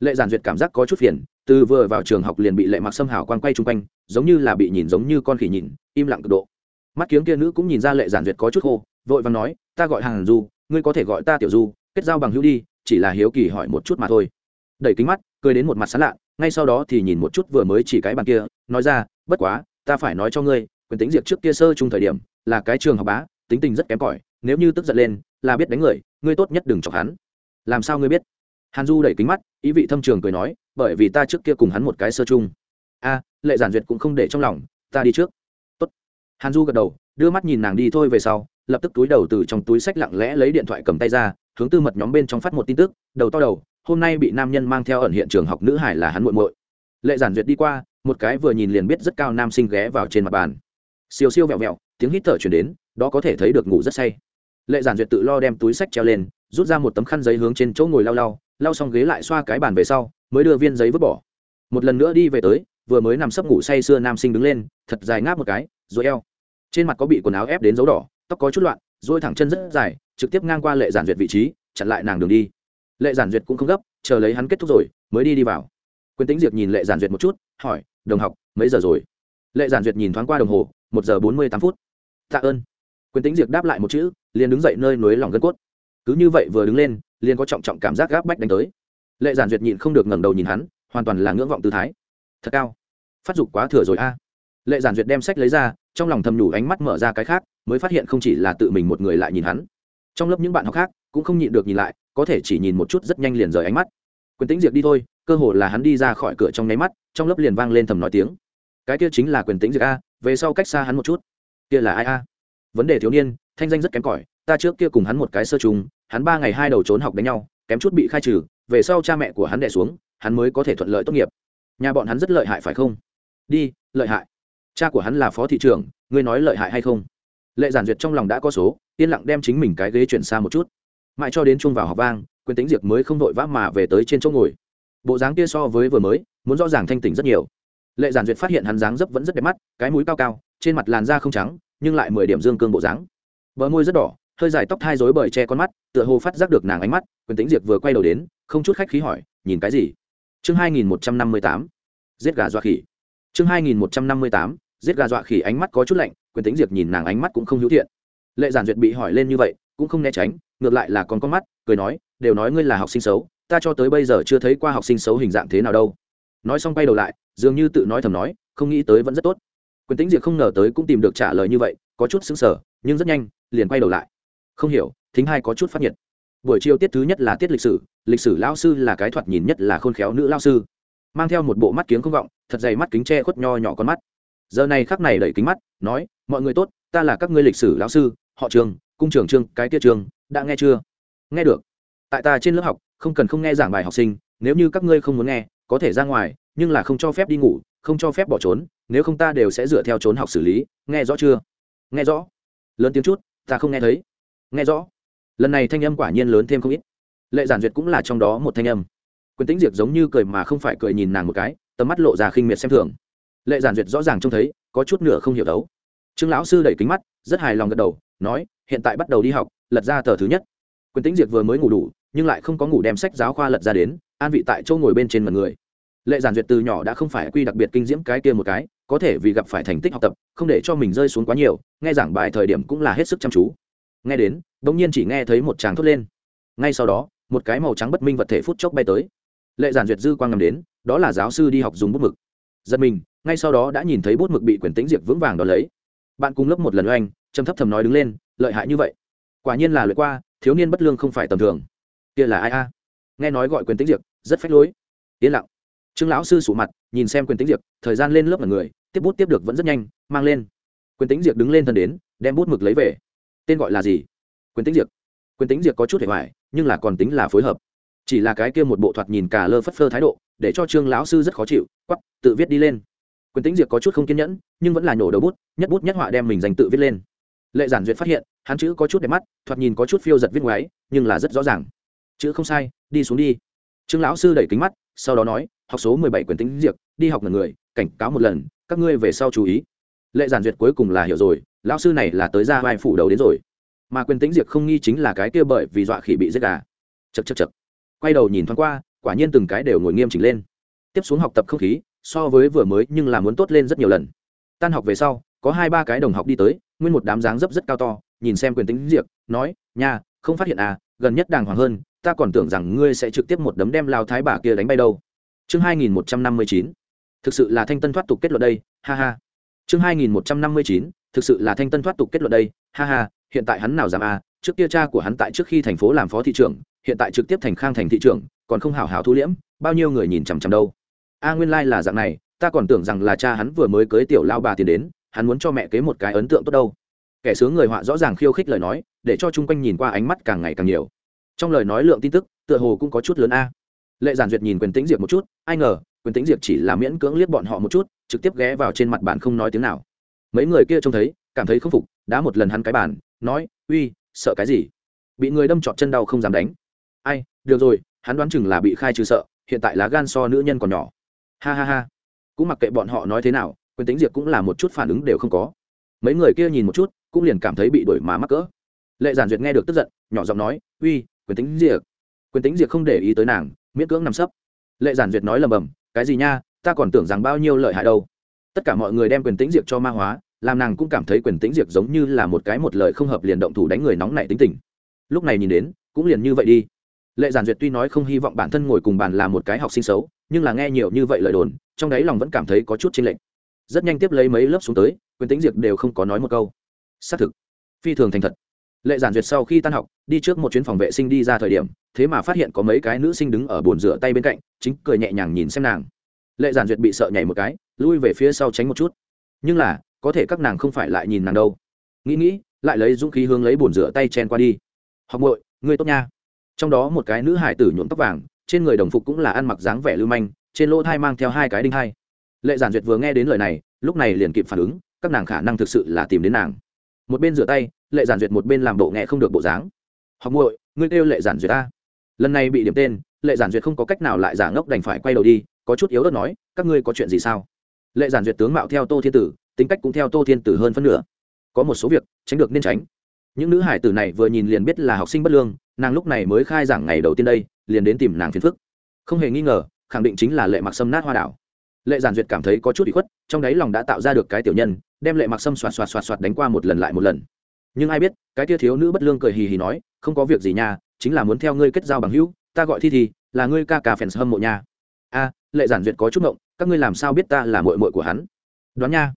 Lệ giản duyệt cảm giác có chút phiền, từ vừa vào trường học liền bị lệ mặc xâm hào quan quay chung quanh, giống như là bị nhìn giống như con khỉ nhìn, im lặng cực độ. Mắt kiếng kia nữ cũng nhìn ra lệ giản duyệt có chút khô vội và nói, ta gọi hàng du, ngươi có thể gọi ta tiểu du, kết giao bằng hữu đi, chỉ là hiếu kỳ hỏi một chút mà thôi. Đẩy kính mắt, cười đến một mặt sán lạ, ngay sau đó thì nhìn một chút vừa mới chỉ cái bàn kia, nói ra, bất quá, ta phải nói cho ngươi quyền tính diệt trước kia sơ chung thời điểm, là cái trường học bá, tính tình rất kém cỏi, nếu như tức giận lên, là biết đánh người, ngươi tốt nhất đừng chọc hắn. Làm sao ngươi biết? Hàn du đẩy kính mắt, ý vị thâm trường cười nói, bởi vì ta trước kia cùng hắn một cái sơ chung. A, lệ giản duyệt cũng không để trong lòng, ta đi trước. Tốt. hàn du gật đầu, đưa mắt nhìn nàng đi thôi về sau, lập tức túi đầu từ trong túi sách lặng lẽ lấy điện thoại cầm tay ra, hướng tư mật nhóm bên trong phát một tin tức, đầu to đầu, hôm nay bị nam nhân mang theo ẩn hiện trường học nữ hải là hắn muội muội. Lệ giản duyệt đi qua, một cái vừa nhìn liền biết rất cao nam sinh ghé vào trên mặt bàn siêu siêu vẹo vẹo, tiếng hít thở chuyển đến, đó có thể thấy được ngủ rất say. Lệ giản duyệt tự lo đem túi sách treo lên, rút ra một tấm khăn giấy hướng trên chỗ ngồi lau lau lau xong ghế lại xoa cái bàn về sau, mới đưa viên giấy vứt bỏ. Một lần nữa đi về tới, vừa mới nằm sấp ngủ say sưa nam sinh đứng lên, thật dài ngáp một cái, rồi eo. Trên mặt có bị quần áo ép đến dấu đỏ, tóc có chút loạn rồi thẳng chân rất dài, trực tiếp ngang qua lệ giản duyệt vị trí, chặn lại nàng đường đi. Lệ giản duyệt cũng không gấp, chờ lấy hắn kết thúc rồi, mới đi đi vào. Quyền tính diệt nhìn lệ giản duyệt một chút, hỏi, đồng học, mấy giờ rồi? Lệ giản duyệt nhìn thoáng qua đồng hồ, một giờ bốn mươi tám phút. Tạ ơn. Quyền tính diệt đáp lại một chữ, liền đứng dậy nơi núi lòng gân cốt. Cứ như vậy vừa đứng lên, liền có trọng trọng cảm giác gáp bách đánh tới. Lệ giản duyệt nhịn không được ngẩng đầu nhìn hắn, hoàn toàn là ngưỡng vọng tư thái. Thật cao. Phát dục quá thừa rồi a. À. Lệ giản duyệt đem sách lấy ra, trong lòng thầm nhủ ánh mắt mở ra cái khác, mới phát hiện không chỉ là tự mình một người lại nhìn hắn. Trong lớp những bạn học khác, cũng không nhịn được nhìn lại, có thể chỉ nhìn một chút rất nhanh liền rời ánh mắt. Quyền tĩnh diệt đi thôi, cơ hồ là hắn đi ra khỏi cửa trong nháy mắt, trong lớp liền vang lên thầm nói tiếng cái kia chính là quyền tính diệt a, về sau cách xa hắn một chút. Kia là ai a? Vấn đề thiếu niên, thanh danh rất kém cỏi, ta trước kia cùng hắn một cái sơ trùng hắn ba ngày hai đầu trốn học đánh nhau, kém chút bị khai trừ, về sau cha mẹ của hắn đẻ xuống, hắn mới có thể thuận lợi tốt nghiệp. Nhà bọn hắn rất lợi hại phải không? Đi, lợi hại. Cha của hắn là phó thị trưởng, ngươi nói lợi hại hay không? Lệ giản duyệt trong lòng đã có số, yên lặng đem chính mình cái ghế chuyển xa một chút. Mãi cho đến chung vào học vang, quyền tính diệt mới không vội vã mà về tới trên chỗ ngồi. Bộ dáng kia so với vừa mới, muốn rõ ràng thanh tỉnh rất nhiều lệ giản duyệt phát hiện hắn dáng dấp vẫn rất đẹp mắt, cái mũi cao cao, trên mặt làn da không trắng, nhưng lại mười điểm dương cương bộ dáng. Bờ môi rất đỏ, hơi dài tóc thai rối bời che con mắt, tựa hồ phát giác được nàng ánh mắt, quyền tính diệt vừa quay đầu đến, không chút khách khí hỏi, nhìn cái gì? Chương hai nghìn một trăm năm mươi tám, giết gà dọa khỉ. Chương hai nghìn một trăm năm mươi tám, giết gà dọa khỉ ánh mắt có chút lạnh, quyền tính diệt nhìn nàng ánh mắt cũng không hữu thiện. Lệ giản duyệt bị hỏi lên như vậy, cũng không né tránh, ngược lại là còn con mắt, cười nói, đều nói ngươi là học sinh xấu, ta cho tới bây giờ chưa thấy qua học sinh xấu hình dạng thế nào đâu. Nói xong quay đầu lại dường như tự nói thầm nói, không nghĩ tới vẫn rất tốt. Quyền tính diệt không ngờ tới cũng tìm được trả lời như vậy, có chút xứng sở nhưng rất nhanh, liền quay đầu lại. Không hiểu, thính hai có chút phát nhiệt. Buổi chiều tiết thứ nhất là tiết lịch sử lịch sử lao sư là cái thoạt nhìn nhất là khôn khéo nữ lao sư. Mang theo một bộ mắt kiếng không vọng, thật dày mắt kính che khuất nho nhỏ con mắt. Giờ này khắc này đẩy kính mắt, nói, mọi người tốt, ta là các ngươi lịch sử lao sư, họ trường, cung trưởng trương cái tiết trường, đã nghe chưa? Nghe được. Tại ta trên lớp học, không cần không nghe giảng bài học sinh, nếu như các ngươi không muốn nghe, có thể ra ngoài nhưng là không cho phép đi ngủ, không cho phép bỏ trốn, nếu không ta đều sẽ dựa theo trốn học xử lý, nghe rõ chưa? Nghe rõ. Lớn tiếng chút, ta không nghe thấy. Nghe rõ. Lần này thanh âm quả nhiên lớn thêm không ít. Lệ giản duyệt cũng là trong đó một thanh âm. Quyền tính diệt giống như cười mà không phải cười nhìn nàng một cái, tầm mắt lộ ra khinh miệt xem thường. Lệ giản duyệt rõ ràng trông thấy, có chút nửa không hiểu đấu. Trương lão sư đẩy kính mắt, rất hài lòng gật đầu, nói, hiện tại bắt đầu đi học, lật ra tờ thứ nhất. Quyền tính diệt vừa mới ngủ đủ, nhưng lại không có ngủ đem sách giáo khoa lật ra đến, an vị tại chỗ ngồi bên trên mặt người lệ giản duyệt từ nhỏ đã không phải quy đặc biệt kinh diễm cái kia một cái, có thể vì gặp phải thành tích học tập, không để cho mình rơi xuống quá nhiều, nghe giảng bài thời điểm cũng là hết sức chăm chú. Nghe đến đ ỗ n g nhiên chỉ nghe thấy một tràng thốt lên. Ngay sau đó, một cái màu trắng bất minh vật thể phút chốc bay tới. Lệ giản duyệt dư quang ngầm đến, đó là giáo sư đi học dùng bút mực. Giật mình, ngay sau đó đã nhìn thấy bút mực bị quyển tính diệp vững vàng đ ó lấy. Bạn cùng lớp một lần oanh, trầm thấp thầm nói đứng lên, lợi hại như vậy. Quả nhiên là lượt qua, thiếu niên bất lương không phải tầm thường. Kia là ai a? Nghe nói gọi quyền tính diệp, rất phách lối. Yên lặng trương lão sư sụ mặt, nhìn xem quyền tính diệp thời gian lên lớp là người, tiếp bút tiếp được vẫn rất nhanh, mang lên. Quyền tính diệp đứng lên thân đến, đem bút mực lấy về. Tên gọi là gì? Quyền tính diệp quyền tính diệp có chút hề hoài, nhưng là còn tính là phối hợp. Chỉ là cái kia một bộ thoạt nhìn cả lơ phất phơ thái độ, để cho trương lão sư rất khó chịu quắp tự viết đi lên. Quyền tính diệp có chút không kiên nhẫn, nhưng vẫn là nhổ đầu bút, nhất bút nhất họa đem mình dành tự viết lên. Lệ giản duyệt phát hiện, hắn chữ có chút đẹp mắt, thoạt nhìn có chút phiêu giật viết ngoáy, nhưng là rất rõ ràng. Chữ không sai, đi xuống đi. Trương lão sư đẩy kính mắt, sau đó nói học số mười bảy quyền tính diệt đi học là người, cảnh cáo một lần, các ngươi về sau chú ý. Lệ giản duyệt cuối cùng là hiểu rồi, lão sư này là tới ra vai phủ đầu đến rồi. Mà quyền tính diệt không nghi chính là cái kia bởi vì dọa khỉ bị giết gà. Chật chật chật quay đầu nhìn thoáng qua, quả nhiên từng cái đều ngồi nghiêm chỉnh lên. Tiếp xuống học tập không khí, so với vừa mới nhưng là muốn tốt lên rất nhiều lần. Tan học về sau, có hai ba cái đồng học đi tới, nguyên một đám dáng dấp rất cao to, nhìn xem quyền tính diệt nói, nha, không phát hiện à gần nhất đàng hoàng hơn, ta còn tưởng rằng ngươi sẽ trực tiếp một đấm đem lao thái bà kia đánh bay đâu chương hai nghìn một trăm năm mươi chín. Thực sự là thanh tân thoát tục kết luận đây, ha ha. Chương hai nghìn một trăm năm mươi chín, thực sự là thanh tân thoát tục kết luận đây, ha ha. Hiện tại hắn nào dám à? Trước kia cha của hắn tại trước khi thành phố làm phó thị trưởng, hiện tại trực tiếp thành khang thành thị trưởng, còn không hào hào thu liễm, bao nhiêu người nhìn chằm chằm đâu? A, nguyên lai、like、là dạng này, ta còn tưởng rằng là cha hắn vừa mới cưới tiểu lao bà tiền đến, hắn muốn cho mẹ kế một cái ấn tượng tốt đâu. Kẻ sướng người họa rõ ràng khiêu khích lời nói, để cho chung quanh nhìn qua ánh mắt càng ngày càng nhiều. Trong lời nói lượng tin tức, tựa hồ cũng có chút lớn a lệ giản duyệt nhìn quyền tĩnh diệp một chút, ai ngờ, quyền tĩnh diệp chỉ là miễn cưỡng liếc bọn họ một chút, trực tiếp ghé vào trên mặt bàn không nói tiếng nào. Mấy người kia trông thấy, cảm thấy không phục đã một lần hắn cái bàn, nói, uy, sợ cái gì? Bị người đâm trọt chân đau không dám đánh. Ai, được rồi, hắn đoán chừng là bị khai trừ sợ, hiện tại lá gan so nữ nhân còn nhỏ. Ha ha ha. Cũng mặc kệ bọn họ nói thế nào, quyền tính diệp cũng là một chút phản ứng đều không có. Mấy người kia nhìn một chút, cũng liền cảm thấy bị đuổi má mắc cỡ. Lệ giản duyệt nghe được tức giận, nhỏ giọng nói, uy, quyền tính diệp. Quyền tính diệp không để ý tới nàng miễn cưỡng nằm sấp. Lệ giản duyệt nói lầm bầm cái gì nha, ta còn tưởng rằng bao nhiêu lợi hại đâu. Tất cả mọi người đem quyền tĩnh diệp cho ma hóa, làm nàng cũng cảm thấy quyền tĩnh diệp giống như là một cái một lời không hợp liền động thủ đánh người nóng nảy tính tình. Lúc này nhìn đến, cũng liền như vậy đi. Lệ giản duyệt tuy nói không hy vọng bản thân ngồi cùng bàn là một cái học sinh xấu, nhưng là nghe nhiều như vậy lời đồn, trong đấy lòng vẫn cảm thấy có chút chênh lệch. Rất nhanh tiếp lấy mấy lớp xuống tới, quyền tĩnh diệp đều không có nói một câu. Xác thực, phi thường thành thật lệ giản duyệt sau khi tan học, đi trước một chuyến phòng vệ sinh đi ra thời điểm, thế mà phát hiện có mấy cái nữ sinh đứng ở bồn rửa tay bên cạnh, chính cười nhẹ nhàng nhìn xem nàng. Lệ giản duyệt bị sợ nhảy một cái, lui về phía sau tránh một chút. Nhưng là, có thể các nàng không phải lại nhìn nàng đâu. Nghĩ nghĩ, lại lấy dũng khí hướng lấy bồn rửa tay chen qua đi. Học bội ngươi tốt nha. Trong đó một cái nữ hải tử nhuộm tóc vàng, trên người đồng phục cũng là ăn mặc dáng vẻ lưu manh, trên lỗ thai mang theo hai cái đinh hai. Lệ giản duyệt vừa nghe đến lời này, lúc này liền kịp phản ứng, các nàng khả năng thực sự là tìm đến nàng. Một bên rửa tay lệ giản duyệt một bên làm bộ nghe không được bộ dáng. Học muội, ngươi kêu lệ giản duyệt ta lần này bị điểm tên, lệ giản duyệt không có cách nào lại giả ngốc đành phải quay đầu đi, có chút yếu đất nói, các ngươi có chuyện gì sao? Lệ giản duyệt tướng mạo theo tô thiên tử, tính cách cũng theo tô thiên tử hơn phân nửa. Có một số việc, tránh được nên tránh. Những nữ hải tử này vừa nhìn liền biết là học sinh bất lương, nàng lúc này mới khai giảng ngày đầu tiên đây, liền đến tìm nàng phiền phức. Không hề nghi ngờ, khẳng định chính là lệ mặc sâm nát hoa đảo. Lệ giản duyệt cảm thấy có chút bị khuất, trong đáy lòng đã tạo ra được cái tiểu nhân, đem lệ mặc sâm xoạt xoạt xoạt xoạt đánh qua một lần lại một lần nhưng ai biết cái tia thiếu nữ bất lương cười hì hì nói không có việc gì nha chính là muốn theo ngươi kết giao bằng hữu ta gọi thi thì, là ngươi ca ca fans hâm mộ nha. A lệ giản duyệt có chút ngộng các ngươi làm sao biết ta là mội mội của hắn? Đoán nha.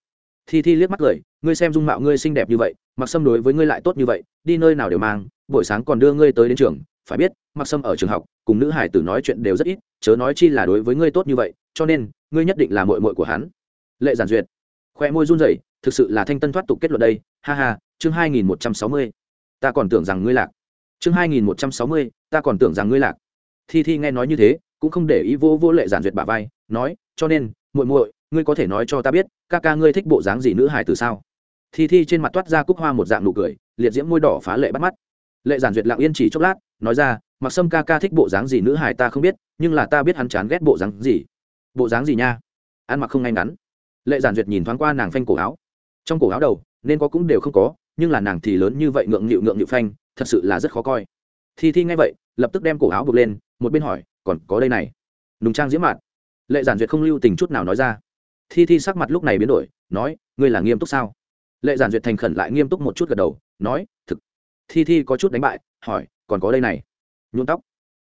Thi thi liếc mắt cười ngươi xem dung mạo ngươi xinh đẹp như vậy mặc sâm đối với ngươi lại tốt như vậy đi nơi nào đều mang buổi sáng còn đưa ngươi tới đến trường phải biết mặc sâm ở trường học cùng nữ hải tử nói chuyện đều rất ít chớ nói chi là đối với ngươi tốt như vậy cho nên ngươi nhất định là mội mội của hắn. Lệ giản duyệt khoe môi run rẩy thực sự là thanh tân thoát tục kết luận đây ha ha chương hai nghìn một trăm sáu mươi. Ta còn tưởng rằng ngươi lạc. Chương hai nghìn một trăm sáu mươi, ta còn tưởng rằng ngươi lạc. Thi thi nghe nói như thế, cũng không để ý vô vô lệ giản duyệt bà vai, nói, cho nên, muội muội, ngươi có thể nói cho ta biết, ca ca ngươi thích bộ dáng gì nữ hài từ sao? Thi thi trên mặt toát ra cúc hoa một dạng nụ cười, liệt diễm môi đỏ phá lệ bắt mắt. Lệ giản duyệt lặng yên chỉ chốc lát, nói ra, mặc sâm ca ca thích bộ dáng gì nữ hài ta không biết, nhưng là ta biết hắn chán ghét bộ dáng gì. Bộ dáng gì nha? Ăn mặc không ngay ngắn. Lệ giản duyệt nhìn thoáng qua nàng phanh cổ áo. Trong cổ áo đầu, nên có cũng đều không có nhưng là nàng thì lớn như vậy ngượng nghịu ngượng nghịu phanh, thật sự là rất khó coi. Thi thi ngay vậy, lập tức đem cổ áo buộc lên, một bên hỏi, còn có đây này? Nùng trang diễm mạn lệ giản duyệt không lưu tình chút nào nói ra. Thi thi sắc mặt lúc này biến đổi, nói, ngươi là nghiêm túc sao? Lệ giản duyệt thành khẩn lại nghiêm túc một chút gật đầu, nói, thực. Thi thi có chút đánh bại, hỏi, còn có đây này? Nhuộm tóc.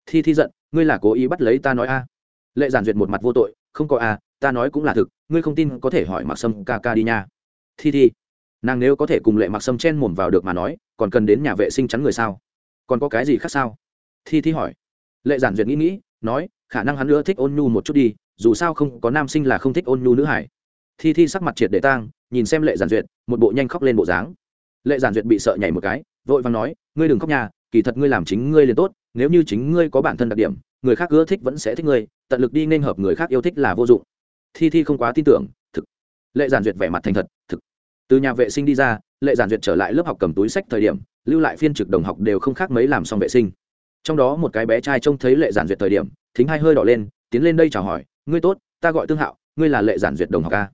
Thi thi giận, ngươi là cố ý bắt lấy ta nói a? Lệ giản duyệt một mặt vô tội, không có a, ta nói cũng là thực, ngươi không tin có thể hỏi mặc sâm ca ca đi nha. Thi thi nàng nếu có thể cùng lệ mặc sâm chen mồm vào được mà nói, còn cần đến nhà vệ sinh chắn người sao? Còn có cái gì khác sao? Thi thi hỏi. Lệ giản duyệt nghĩ nghĩ, nói, khả năng hắn nữa thích ôn nhu một chút đi, dù sao không, có nam sinh là không thích ôn nhu nữ hải. Thi thi sắc mặt triệt để tang, nhìn xem lệ giản duyệt, một bộ nhanh khóc lên bộ dáng. Lệ giản duyệt bị sợ nhảy một cái, vội vàng nói, ngươi đừng khóc nhà kỳ thật ngươi làm chính ngươi liền tốt, nếu như chính ngươi có bản thân đặc điểm, người khác ưa thích vẫn sẽ thích ngươi, tận lực đi nên hợp người khác yêu thích là vô dụng. Thi thi không quá tin tưởng, thực. Lệ giản duyệt vẻ mặt thành thật, thực từ nhà vệ sinh đi ra, lệ giản duyệt trở lại lớp học cầm túi sách thời điểm, lưu lại phiên trực đồng học đều không khác mấy làm xong vệ sinh. Trong đó một cái bé trai trông thấy lệ giản duyệt thời điểm, thính hai hơi đỏ lên, tiến lên đây chào hỏi, ngươi tốt, ta gọi tương hạo, ngươi là lệ giản duyệt đồng học a?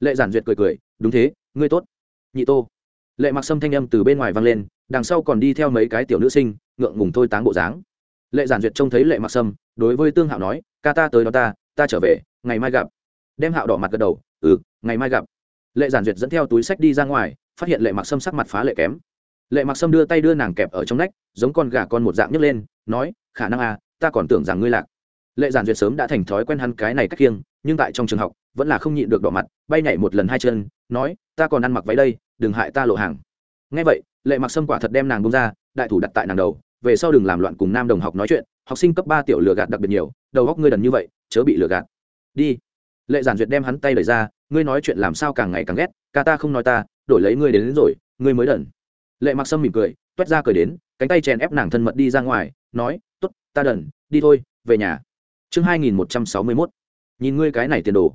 Lệ giản duyệt cười cười, đúng thế, ngươi tốt. Nhị tô. Lệ mặc sâm thanh âm từ bên ngoài vang lên, đằng sau còn đi theo mấy cái tiểu nữ sinh, ngượng ngùng thôi táng bộ dáng. Lệ giản duyệt trông thấy lệ mặc sâm, đối với tương hạo nói, ca ta tới đó ta ta trở về, ngày mai gặp. Đem hạo đỏ mặt gật đầu ừ ngày mai gặp lệ giản duyệt dẫn theo túi sách đi ra ngoài, phát hiện lệ mặc sâm sắc mặt phá lệ kém. Lệ mặc sâm đưa tay đưa nàng kẹp ở trong nách, giống con gà con một dạng nhấc lên, nói, khả năng à ta còn tưởng rằng ngươi lạc. Lệ giản duyệt sớm đã thành thói quen hắn cái này cách kiêng, nhưng tại trong trường học, vẫn là không nhịn được đỏ mặt, bay nhảy một lần hai chân, nói, ta còn ăn mặc váy đây, đừng hại ta lộ hàng. Ngay vậy, lệ mặc sâm quả thật đem nàng bông ra, đại thủ đặt tại nàng đầu, về sau đừng làm loạn cùng nam đồng học nói chuyện, học sinh cấp ba tiểu lừa gạt đặc biệt nhiều, đầu góc ngươi đần như vậy, chớ bị lừa gạt. Đi. Lệ giản duyệt đem hắn tay lời ra ngươi nói chuyện làm sao càng ngày càng ghét ca ta không nói ta đổi lấy ngươi đến, đến rồi ngươi mới đần. Lệ mặc sâm mỉm cười toét ra cười đến cánh tay chèn ép nàng thân mật đi ra ngoài nói t ố t ta đần đi thôi về nhà. Chương hai nghìn một trăm sáu mươi mốt. Nhìn ngươi cái này tiền đồ.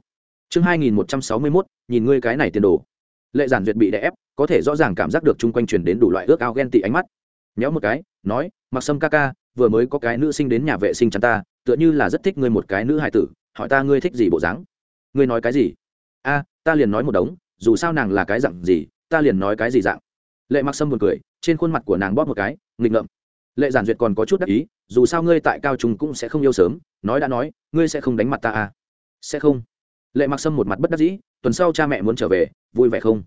Chương hai nghìn một trăm sáu mươi mốt nhìn ngươi cái này tiền đồ. Lệ giản duyệt bị đè ép có thể rõ ràng cảm giác được chung quanh truyền đến đủ loại ước ao ghen tị ánh mắt. Nhéo một cái nói mặc sâm ca ca vừa mới có cái nữ sinh đến nhà vệ sinh chắn ta tựa như là rất thích ngươi một cái nữ hài tử hỏi ta ngươi thích gì bộ dáng? Ngươi nói cái gì? A, ta liền nói một đống, dù sao nàng là cái dạng gì, ta liền nói cái gì dạng. Lệ mặc sâm buồn cười, trên khuôn mặt của nàng bóp một cái, nghịch ngợm. Lệ giản duyệt còn có chút đắc ý, dù sao ngươi tại cao trung cũng sẽ không yêu sớm, nói đã nói, ngươi sẽ không đánh mặt ta à? Sẽ không. Lệ mặc sâm một mặt bất đắc dĩ, tuần sau cha mẹ muốn trở về, vui vẻ không?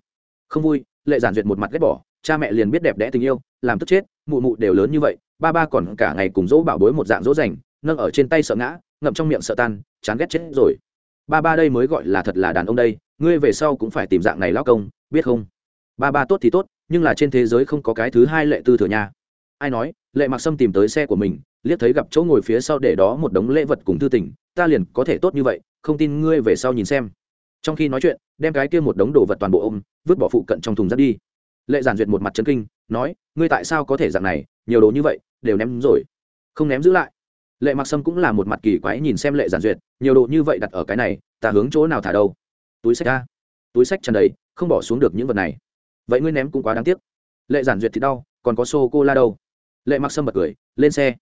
Không vui, lệ giản duyệt một mặt ghét bỏ, cha mẹ liền biết đẹp đẽ tình yêu, làm tức chết, mụ mụ đều lớn như vậy, ba ba còn cả ngày cùng dỗ bảo bối một dạng dỗ dành, nâng ở trên tay sợ ngã, ngậm trong miệng sợ tan, chán ghét chết rồi ba ba đây mới gọi là thật là đàn ông đây, ngươi về sau cũng phải tìm dạng này lao công, biết không? Ba ba tốt thì tốt, nhưng là trên thế giới không có cái thứ hai lệ tư thừa nha. Ai nói, lệ mặc sâm tìm tới xe của mình, liếc thấy gặp chỗ ngồi phía sau để đó một đống lễ vật cùng thư tình, ta liền có thể tốt như vậy, không tin ngươi về sau nhìn xem. Trong khi nói chuyện, đem cái kia một đống đồ vật toàn bộ ôm, vứt bỏ phụ cận trong thùng rác đi. Lệ giản duyệt một mặt chân kinh, nói, ngươi tại sao có thể dạng này, nhiều đồ như vậy, đều ném rồi. Không ném giữ lại lệ mặc sâm cũng là một mặt kỳ quái nhìn xem lệ giản duyệt, nhiều độ như vậy đặt ở cái này, ta hướng chỗ nào thả đâu? Túi sách ra túi sách tràn đầy, không bỏ xuống được những vật này. Vậy ngươi ném cũng quá đáng tiếc. Lệ giản duyệt thì đau, còn có sô cô la đâu? Lệ mặc sâm bật cười, lên xe.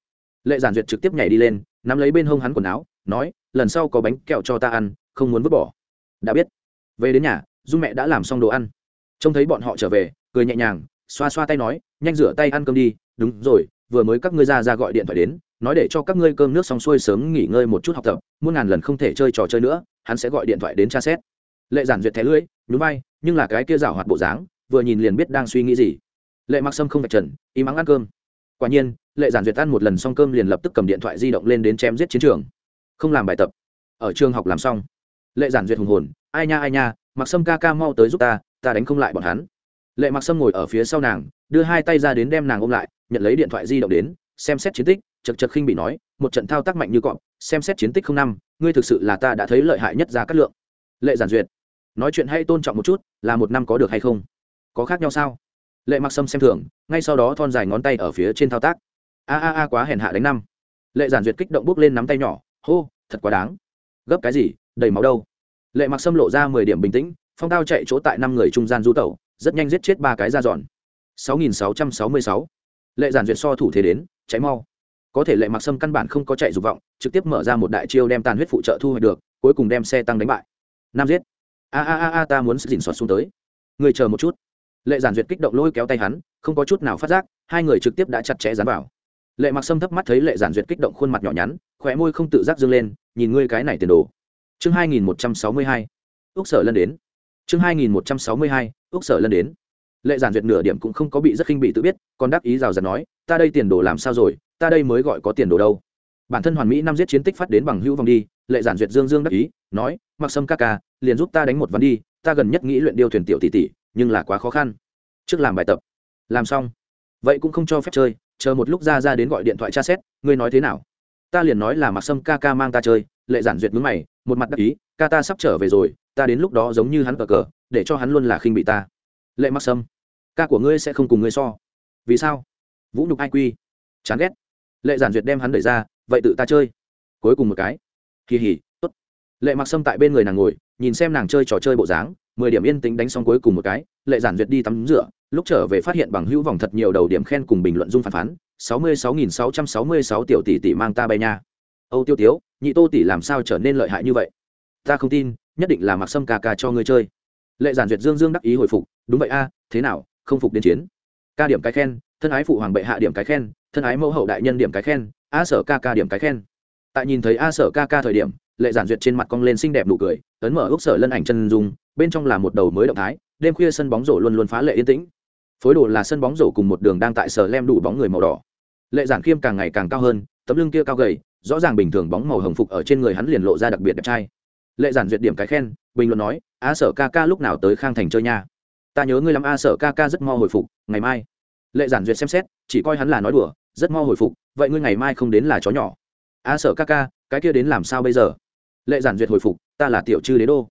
Lệ giản duyệt trực tiếp nhảy đi lên, nắm lấy bên hông hắn quần áo, nói, lần sau có bánh kẹo cho ta ăn, không muốn vứt bỏ. Đã biết. Về đến nhà, dung mẹ đã làm xong đồ ăn. Trông thấy bọn họ trở về, cười nhẹ nhàng, xoa xoa tay nói, nhanh rửa tay ăn cơm đi. Đúng rồi, vừa mới các ngươi ra ra gọi điện thoại đến nói để cho các ngươi cơm nước xong xuôi sớm nghỉ ngơi một chút học tập, muôn ngàn lần không thể chơi trò chơi nữa, hắn sẽ gọi điện thoại đến tra xét. Lệ giản duyệt thẻ lưỡi, nhún vai, nhưng là cái kia rảo hoạt bộ dáng, vừa nhìn liền biết đang suy nghĩ gì. Lệ mặc sâm không vạch trần, im ắng ăn cơm. Quả nhiên, lệ giản duyệt ăn một lần xong cơm liền lập tức cầm điện thoại di động lên đến chém giết chiến trường. Không làm bài tập. Ở trường học làm xong. Lệ giản duyệt hùng hồn, ai nha ai nha, mặc sâm ca ca mau tới giúp ta ta đánh không lại bọn hắn. Lệ mặc sâm ngồi ở phía sau nàng, đưa hai tay ra đến đem nàng ôm lại, nhận lấy điện thoại di động đến xem xét chiến tích chật chật khinh bị nói, một trận thao tác mạnh như cọp, xem xét chiến tích không năm, ngươi thực sự là ta đã thấy lợi hại nhất ra cát lượng. Lệ giản duyệt, nói chuyện hay tôn trọng một chút, là một năm có được hay không? Có khác nhau sao? Lệ mặc sâm xem thường, ngay sau đó thon dài ngón tay ở phía trên thao tác. A a a quá hèn hạ đánh năm. Lệ giản duyệt kích động bước lên nắm tay nhỏ, hô, thật quá đáng. Gấp cái gì, đầy máu đâu. Lệ mặc sâm lộ ra mười điểm bình tĩnh, phong tao chạy chỗ tại năm người trung gian du tẩu, rất nhanh giết chết ba cái ra dọn. Sáu nghìn sáu trăm sáu mươi sáu lệ giản duyệt so thủ thế đến, cháy mau. Có thể lệ mặc sâm căn bản không có chạy dục vọng, trực tiếp mở ra một đại chiêu đem tàn huyết phụ trợ thu hoạch được, cuối cùng đem xe tăng đánh bại. Nam giết. A a a a, ta muốn dình soạt xuống tới. Người chờ một chút. Lệ giản duyệt kích động lôi kéo tay hắn, không có chút nào phát giác, hai người trực tiếp đã chặt chẽ dán vào. Lệ mặc sâm thấp mắt thấy lệ giản duyệt kích động khuôn mặt nhỏ nhắn khỏe môi không tự giác dâng lên, nhìn ngươi cái này tiền đồ. Chương hai nghìn một trăm sáu mươi hai. Ước sở lân đến. Chương hai nghìn một trăm sáu mươi hai ước sở lân đến. Lệ giản duyệt nửa điểm cũng không có bị rất khinh bị tự biết còn đáp ý rào rạt nói, ta đây tiền đồ làm sao rồi? Ta đây mới gọi có tiền đồ đâu. Bản thân hoàn mỹ năm giết chiến tích phát đến bằng hữu vòng đi, lệ giản duyệt dương dương đắc ý, nói, mặc sâm ca ca, liền giúp ta đánh một ván đi, ta gần nhất nghĩ luyện điêu thuyền tiểu tỷ tỷ, nhưng là quá khó khăn. Trước làm bài tập. Làm xong. Vậy cũng không cho phép chơi, chờ một lúc ra ra đến gọi điện thoại tra xét, ngươi nói thế nào? Ta liền nói là mặc sâm ca ca mang ta chơi. Lệ giản duyệt mướn mày, một mặt đắc ý, ca ta sắp trở về rồi, ta đến lúc đó giống như hắn cờ cờ, để cho hắn luôn là khinh bị ta. Lệ mặc sâm, ca của ngươi sẽ không cùng ngươi so vì sao? Vũ nhục ai quy? Chán ghét. Lệ giản duyệt đem hắn đẩy ra, vậy tự ta chơi. Cuối cùng một cái. Kỳ hỉ, tốt. Lệ mặc sâm tại bên người nàng ngồi, nhìn xem nàng chơi trò chơi bộ dáng, mười điểm yên tĩnh đánh xong cuối cùng một cái, lệ giản duyệt đi tắm rửa, lúc trở về phát hiện bằng hữu vòng thật nhiều đầu điểm khen cùng bình luận dung phản phán, sáu mươi sáu nghìn sáu trăm sáu mươi sáu tiểu tỷ tỷ mang ta bay nha. Âu tiêu tiếu, nhị tô tỷ làm sao trở nên lợi hại như vậy? Ta không tin, nhất định là mặc sâm ca ca cho ngươi chơi. Lệ giản duyệt dương dương đắc ý hồi phục, đúng vậy a, thế nào, không phục đến chiến? Ca điểm cái khen, thân ái phụ hoàng bệ hạ điểm cái khen, thân ái mẫu hậu đại nhân điểm cái khen, a sở ca ca điểm cái khen. Tại nhìn thấy a sở ca ca thời điểm, lệ giản duyệt trên mặt cong lên xinh đẹp nụ cười, ấn mở ước sở lân ảnh chân dung, bên trong là một đầu mới động thái, đêm khuya sân bóng rổ luôn luôn phá lệ yên tĩnh. Phối đồ là sân bóng rổ cùng một đường đang tại sở lem đủ bóng người màu đỏ. Lệ giản khiêm càng ngày càng cao hơn, tấm lưng kia cao gầy, rõ ràng bình thường bóng màu hồng phục ở trên người hắn liền lộ ra đặc biệt đẹp trai. Lệ giản duyệt điểm cái khen, bình luận nói, a sở ca ca lúc nào tới khang thành chơi nha? Ta nhớ ngươi làm a, sở ca ca rất mo hồi phục, ngày mai. Lệ giản duyệt xem xét, chỉ coi hắn là nói đùa, rất mo hồi phục, vậy ngươi ngày mai không đến là chó nhỏ. A, sở ca ca, cái kia đến làm sao bây giờ? Lệ giản duyệt hồi phục, ta là tiểu chư đế đô.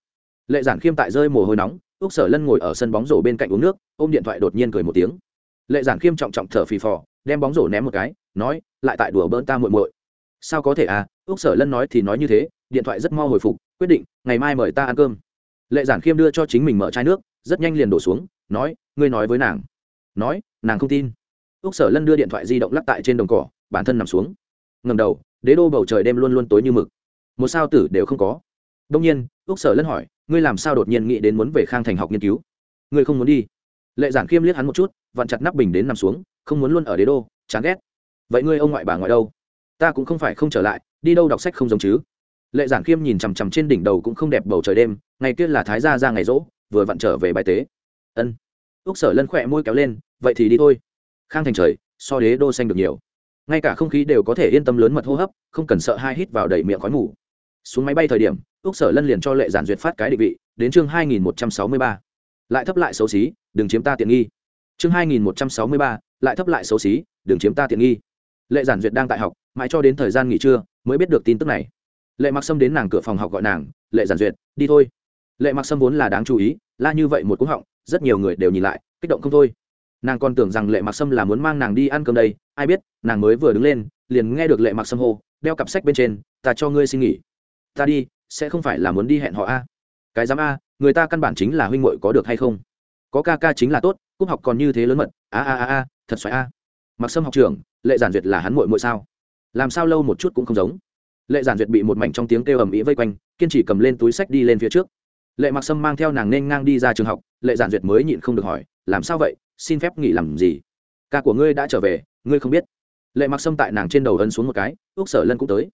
Lệ giản khiêm tại rơi mồ hôi nóng, úc sở lân ngồi ở sân bóng rổ bên cạnh uống nước, ôm điện thoại đột nhiên cười một tiếng. Lệ giản khiêm trọng trọng thở phì phò, đem bóng rổ ném một cái, nói, lại tại đùa bỡn ta muội muội. Sao có thể à? Úc sở lân nói thì nói như thế, điện thoại rất mo hồi phục, quyết định, ngày mai mời ta ăn cơm lệ giản khiêm đưa cho chính mình mở chai nước, rất nhanh liền đổ xuống, nói, ngươi nói với nàng. Nói, nàng không tin. Úc sở lân đưa điện thoại di động lắc tại trên đồng cỏ, bản thân nằm xuống. Ngầm đầu, đế đô bầu trời đêm luôn luôn tối như mực. Một sao tử đều không có. Đông nhiên, úc sở lân hỏi, ngươi làm sao đột nhiên nghĩ đến muốn về khang thành học nghiên cứu? Ngươi không muốn đi? Lệ giản khiêm liếc hắn một chút, vặn chặt nắp bình đến nằm xuống, không muốn luôn ở đế đô, chán ghét. Vậy ngươi ông ngoại bà ngoại đâu? Ta cũng không phải không trở lại, đi đâu đọc sách không giống chứ? Lệ giản khiêm nhìn chằm chằm trên đỉnh đầu cũng không đẹp bầu trời đêm ngày kia là thái gia ra ngày rỗ, vừa vặn trở về bài tế. Ân. Úc sở lân khỏe môi kéo lên, vậy thì đi thôi. Khang thành trời, so đế đô xanh được nhiều. Ngay cả không khí đều có thể yên tâm lớn mật hô hấp, không cần sợ hai hít vào đầy miệng khói mù. Xuống máy bay thời điểm, úc sở lân liền cho lệ giản duyệt phát cái định vị, đến chương hai nghìn một trăm sáu mươi ba. Lại thấp lại xấu xí, đừng chiếm ta tiện nghi. Chương hai nghìn một trăm sáu mươi ba, lại thấp lại xấu xí, đừng chiếm ta tiện nghi. Lệ giản duyệt đang tại học, mãi cho đến thời gian nghỉ trưa, mới biết được tin tức này. Lệ mặc xâm đến nàng cửa phòng học gọi nàng, lệ giản duyệt, đi thôi lệ mặc sâm vốn là đáng chú ý, la như vậy một cú họng, rất nhiều người đều nhìn lại, kích động không thôi. Nàng còn tưởng rằng lệ mặc sâm là muốn mang nàng đi ăn cơm đây, ai biết, nàng mới vừa đứng lên, liền nghe được lệ mặc sâm hô, đeo cặp sách bên trên, ta cho ngươi xin nghỉ. Ta đi, sẽ không phải là muốn đi hẹn họ a. Cái dám a, người ta căn bản chính là huynh muội có được hay không? Có ca ca chính là tốt, cúp học còn như thế lớn mật. A a a a, thật xoáy a. Mặc sâm học trưởng, lệ giản duyệt là hắn muội muội sao? Làm sao lâu một chút cũng không giống. Lệ giản duyệt bị một mảnh trong tiếng kêu ầm ĩ vây quanh, kiên trì cầm lên túi sách đi lên phía trước lệ mặc sâm mang theo nàng nên ngang đi ra trường học, lệ giản duyệt mới nhịn không được hỏi, làm sao vậy? Xin phép nghỉ làm gì? Ca của ngươi đã trở về, ngươi không biết. Lệ mặc sâm tại nàng trên đầu ấn xuống một cái ước sở lân cũng tới.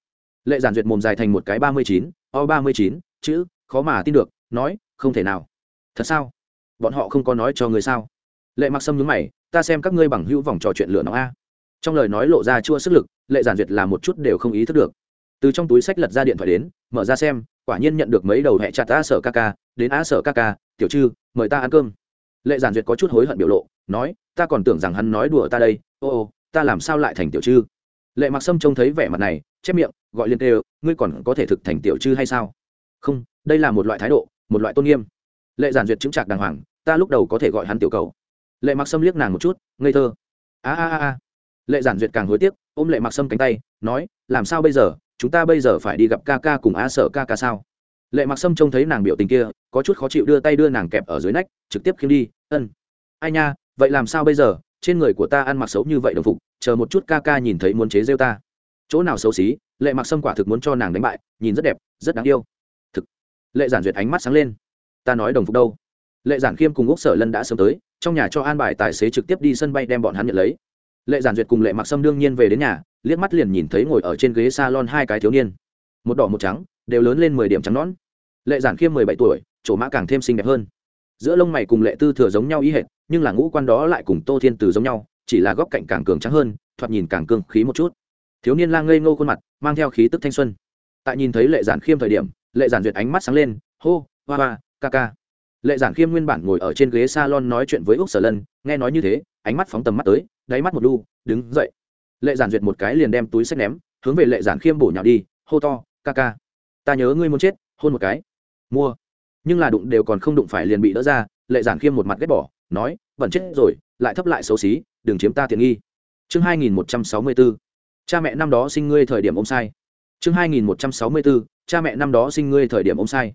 Lệ giản duyệt mồm dài thành một cái ba mươi chín, o ba mươi chín, chữ, khó mà tin được, nói, không thể nào. Thật sao? Bọn họ không có nói cho người sao? Lệ mặc sâm nhướng mày, ta xem các ngươi bằng hữu vòng trò chuyện lửa nóng a. Trong lời nói lộ ra chua sức lực, lệ giản duyệt là một chút đều không ý thức được. Từ trong túi sách lật ra điện thoại đến, mở ra xem quả nhiên nhận được mấy đầu hẹ chặt a sở ca ca, đến a sở ca ca, tiểu chư mời ta ăn cơm. Lệ giản duyệt có chút hối hận biểu lộ, nói, ta còn tưởng rằng hắn nói đùa ta đây, ô ô, ta làm sao lại thành tiểu chư lệ mặc sâm trông thấy vẻ mặt này, chép miệng, gọi liên tê ngươi còn có thể thực thành tiểu chư hay sao? Không, đây là một loại thái độ, một loại tôn nghiêm. Lệ giản duyệt chứng trạc đàng hoàng, ta lúc đầu có thể gọi hắn tiểu cầu. Lệ mặc sâm liếc nàng một chút, ngây thơ. A a a a. Lệ giản duyệt càng hối tiếc, ôm lệ mặc sâm cánh tay, nói, làm sao bây giờ? Chúng ta bây giờ phải đi gặp ca ca cùng a sở ca ca sao? Lệ mặc sâm trông thấy nàng biểu tình kia, có chút khó chịu đưa tay đưa nàng kẹp ở dưới nách, trực tiếp khiêm đi, ân, ai nha, vậy làm sao bây giờ? Trên người của ta ăn mặc xấu như vậy đồng phục, chờ một chút ca ca nhìn thấy muốn chế rêu ta. Chỗ nào xấu xí, lệ mặc sâm quả thực muốn cho nàng đánh bại, nhìn rất đẹp, rất đáng yêu. Thực, lệ giản duyệt ánh mắt sáng lên. Ta nói đồng phục đâu? Lệ giản khiêm cùng úc sở lân đã sớm tới, trong nhà cho an bài tài xế trực tiếp đi sân bay đem bọn hắn nhận lấy lệ giản duyệt cùng lệ mặc sâm đương nhiên về đến nhà, liếc mắt liền nhìn thấy ngồi ở trên ghế s a lon hai cái thiếu niên. Một đỏ một trắng, đều lớn lên mười điểm trắng nón lệ giản khiêm mười bảy tuổi, chỗ mã càng thêm xinh đẹp hơn. Giữa lông mày cùng lệ tư thừa giống nhau ý hệt, nhưng là ngũ quan đó lại cùng tô thiên từ giống nhau, chỉ là góc cạnh càng cường trắng hơn, thoạt nhìn càng cường khí một chút. Thiếu niên lang ngây ngô khuôn mặt, mang theo khí tức thanh xuân. Tại nhìn thấy lệ giản khiêm thời điểm, lệ giản duyệt ánh mắt sáng lên, hô, hoa hoa, ca ca. Lệ giản khiêm nguyên bản ngồi ở trên ghế s a lon nói chuyện với úc sở lân, nghe nói như thế, ánh mắt phóng tầm mắt tới đáy mắt một đu, đứng dậy. Lệ giản duyệt một cái liền đem túi sách ném, hướng về lệ giản khiêm bổ nhào đi, hô to, ca ca, ta nhớ ngươi muốn chết, hôn một cái. Mua. Nhưng là đụng đều còn không đụng phải liền bị đỡ ra, lệ giản khiêm một mặt ghét bỏ, nói, vẫn chết rồi, lại thấp lại xấu xí, đừng chiếm ta tiện nghi. Chương hai nghìn một trăm sáu mươi bốn cha mẹ năm đó sinh ngươi thời điểm ôm sai. Chương hai nghìn một trăm sáu mươi bốn cha mẹ năm đó sinh ngươi thời điểm ôm sai.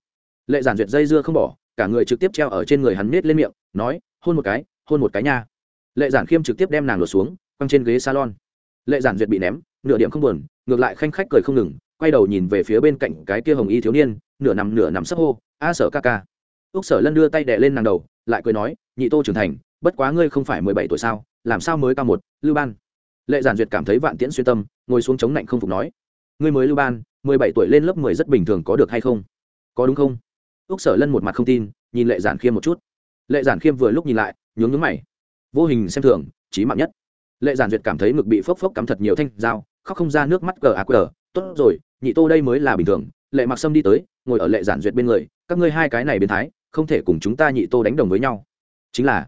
Lệ giản duyệt dây dưa không bỏ, cả người trực tiếp treo ở trên người hắn nết lên miệng, nói, hôn một cái, hôn một cái nha lệ giản khiêm trực tiếp đem nàng lột xuống, quăng trên ghế salon. Lệ giản duyệt bị ném, nửa điểm không buồn, ngược lại khanh khách cười không ngừng, quay đầu nhìn về phía bên cạnh cái kia hồng y thiếu niên, nửa nằm nửa nằm sấp hô, a sở ca ca. Úc sở lân đưa tay đè lên nàng đầu, lại cười nói, nhị tô trưởng thành, bất quá ngươi không phải mười bảy tuổi sao, làm sao mới cao một, lưu ban? Lệ giản duyệt cảm thấy vạn tiễn xuyên tâm, ngồi xuống chống lạnh không phục nói, ngươi mới lưu ban, mười bảy tuổi lên lớp mười rất bình thường có được hay không? Có đúng không? Úc sở lân một mặt không tin, nhìn lệ giản khiêm một chút. Lệ giản khiêm vừa lúc nhìn lại, nhướng nhướng mày vô hình xem thường trí mạng nhất. Lệ giản duyệt cảm thấy ngực bị phốc phốc cắm thật nhiều thanh dao, khóc không ra nước mắt gờ à gờ. tốt rồi, nhị tô đây mới là bình thường. Lệ mặc sâm đi tới, ngồi ở lệ giản duyệt bên người, các ngươi hai cái này biến thái, không thể cùng chúng ta nhị tô đánh đồng với nhau. Chính là,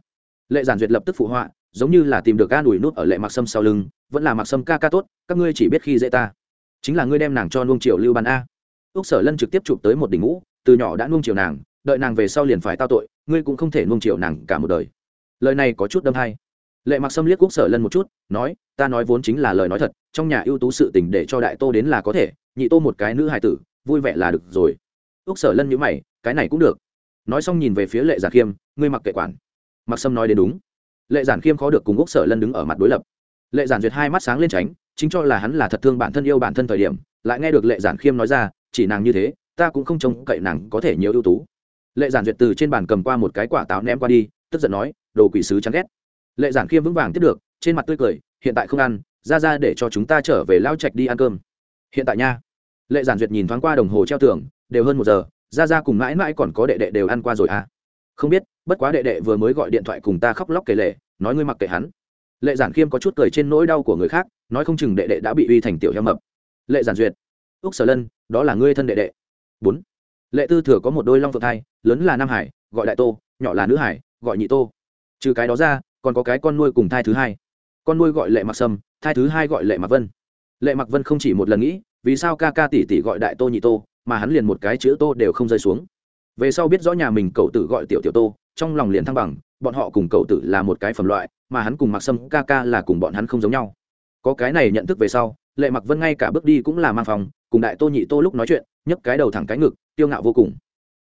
lệ giản duyệt lập tức phụ họa, giống như là tìm được ca đùi nút ở lệ mặc sâm sau lưng, vẫn là mặc sâm ca ca tốt, các ngươi chỉ biết khi dễ ta. Chính là ngươi đem nàng cho nuông triều lưu ban a. Úc sở lân trực tiếp chụp tới một đỉnh ngũ, từ nhỏ đã nuông triều nàng, đợi nàng về sau liền phải tao tội, ngươi cũng không thể nuông triều nàng cả một đời lời này có chút đâm hay. Lệ mặc sâm liếc quốc sở lân một chút, nói, ta nói vốn chính là lời nói thật, trong nhà ưu tú sự tình để cho đại tô đến là có thể, nhị tô một cái nữ hài tử, vui vẻ là được rồi. Quốc sở lân nhữ mày, cái này cũng được. Nói xong nhìn về phía lệ giản khiêm, ngươi mặc kệ quản. Mặc sâm nói đến đúng. Lệ giản khiêm khó được cùng quốc sở lân đứng ở mặt đối lập. Lệ giản duyệt hai mắt sáng lên tránh, chính cho là hắn là thật thương bản thân yêu bản thân thời điểm, lại nghe được lệ giản khiêm nói ra, chỉ nàng như thế, ta cũng không trông cậy nàng có thể nhiều ưu tú. Lệ giản duyệt từ trên bàn cầm qua một cái quả táo ném qua đi, tức giận nói đồ quỷ sứ chán ghét. Lệ giản khiêm vững vàng tiếp được, trên mặt tươi cười, hiện tại không ăn, ra ra để cho chúng ta trở về lao trạch đi ăn cơm. Hiện tại nha. Lệ giản duyệt nhìn thoáng qua đồng hồ treo tường, đều hơn một giờ, ra ra cùng mãi mãi còn có đệ đệ đều ăn qua rồi à? Không biết, bất quá đệ đệ vừa mới gọi điện thoại cùng ta khóc lóc kể lệ nói ngươi mặc kệ hắn. Lệ giản khiêm có chút cười trên nỗi đau của người khác, nói không chừng đệ đệ đã bị uy thành tiểu heo mập. Lệ giản duyệt, úc sở lân, đó là ngươi thân đệ đệ. Bốn. Lệ tư thừa có một đôi long phượng thai, lớn là nam hải, gọi đại tô, nhỏ là nữ hải, gọi nhị tô trừ cái đó ra, còn có cái con nuôi cùng thai thứ hai. Con nuôi gọi lệ mặc sâm, thai thứ hai gọi lệ mặc vân. Lệ mặc vân không chỉ một lần nghĩ, vì sao ca ca tỷ tỷ gọi đại tô nhị tô, mà hắn liền một cái chữ tô đều không rơi xuống. Về sau biết rõ nhà mình cậu tử gọi tiểu tiểu tô, trong lòng liền thăng bằng, bọn họ cùng cậu tử là một cái phẩm loại, mà hắn cùng mặc sâm ca ca là cùng bọn hắn không giống nhau. Có cái này nhận thức về sau, lệ mặc vân ngay cả bước đi cũng là mang phòng, cùng đại tô nhị tô lúc nói chuyện, nhấc cái đầu thẳng cái ngực, kiêu ngạo vô cùng.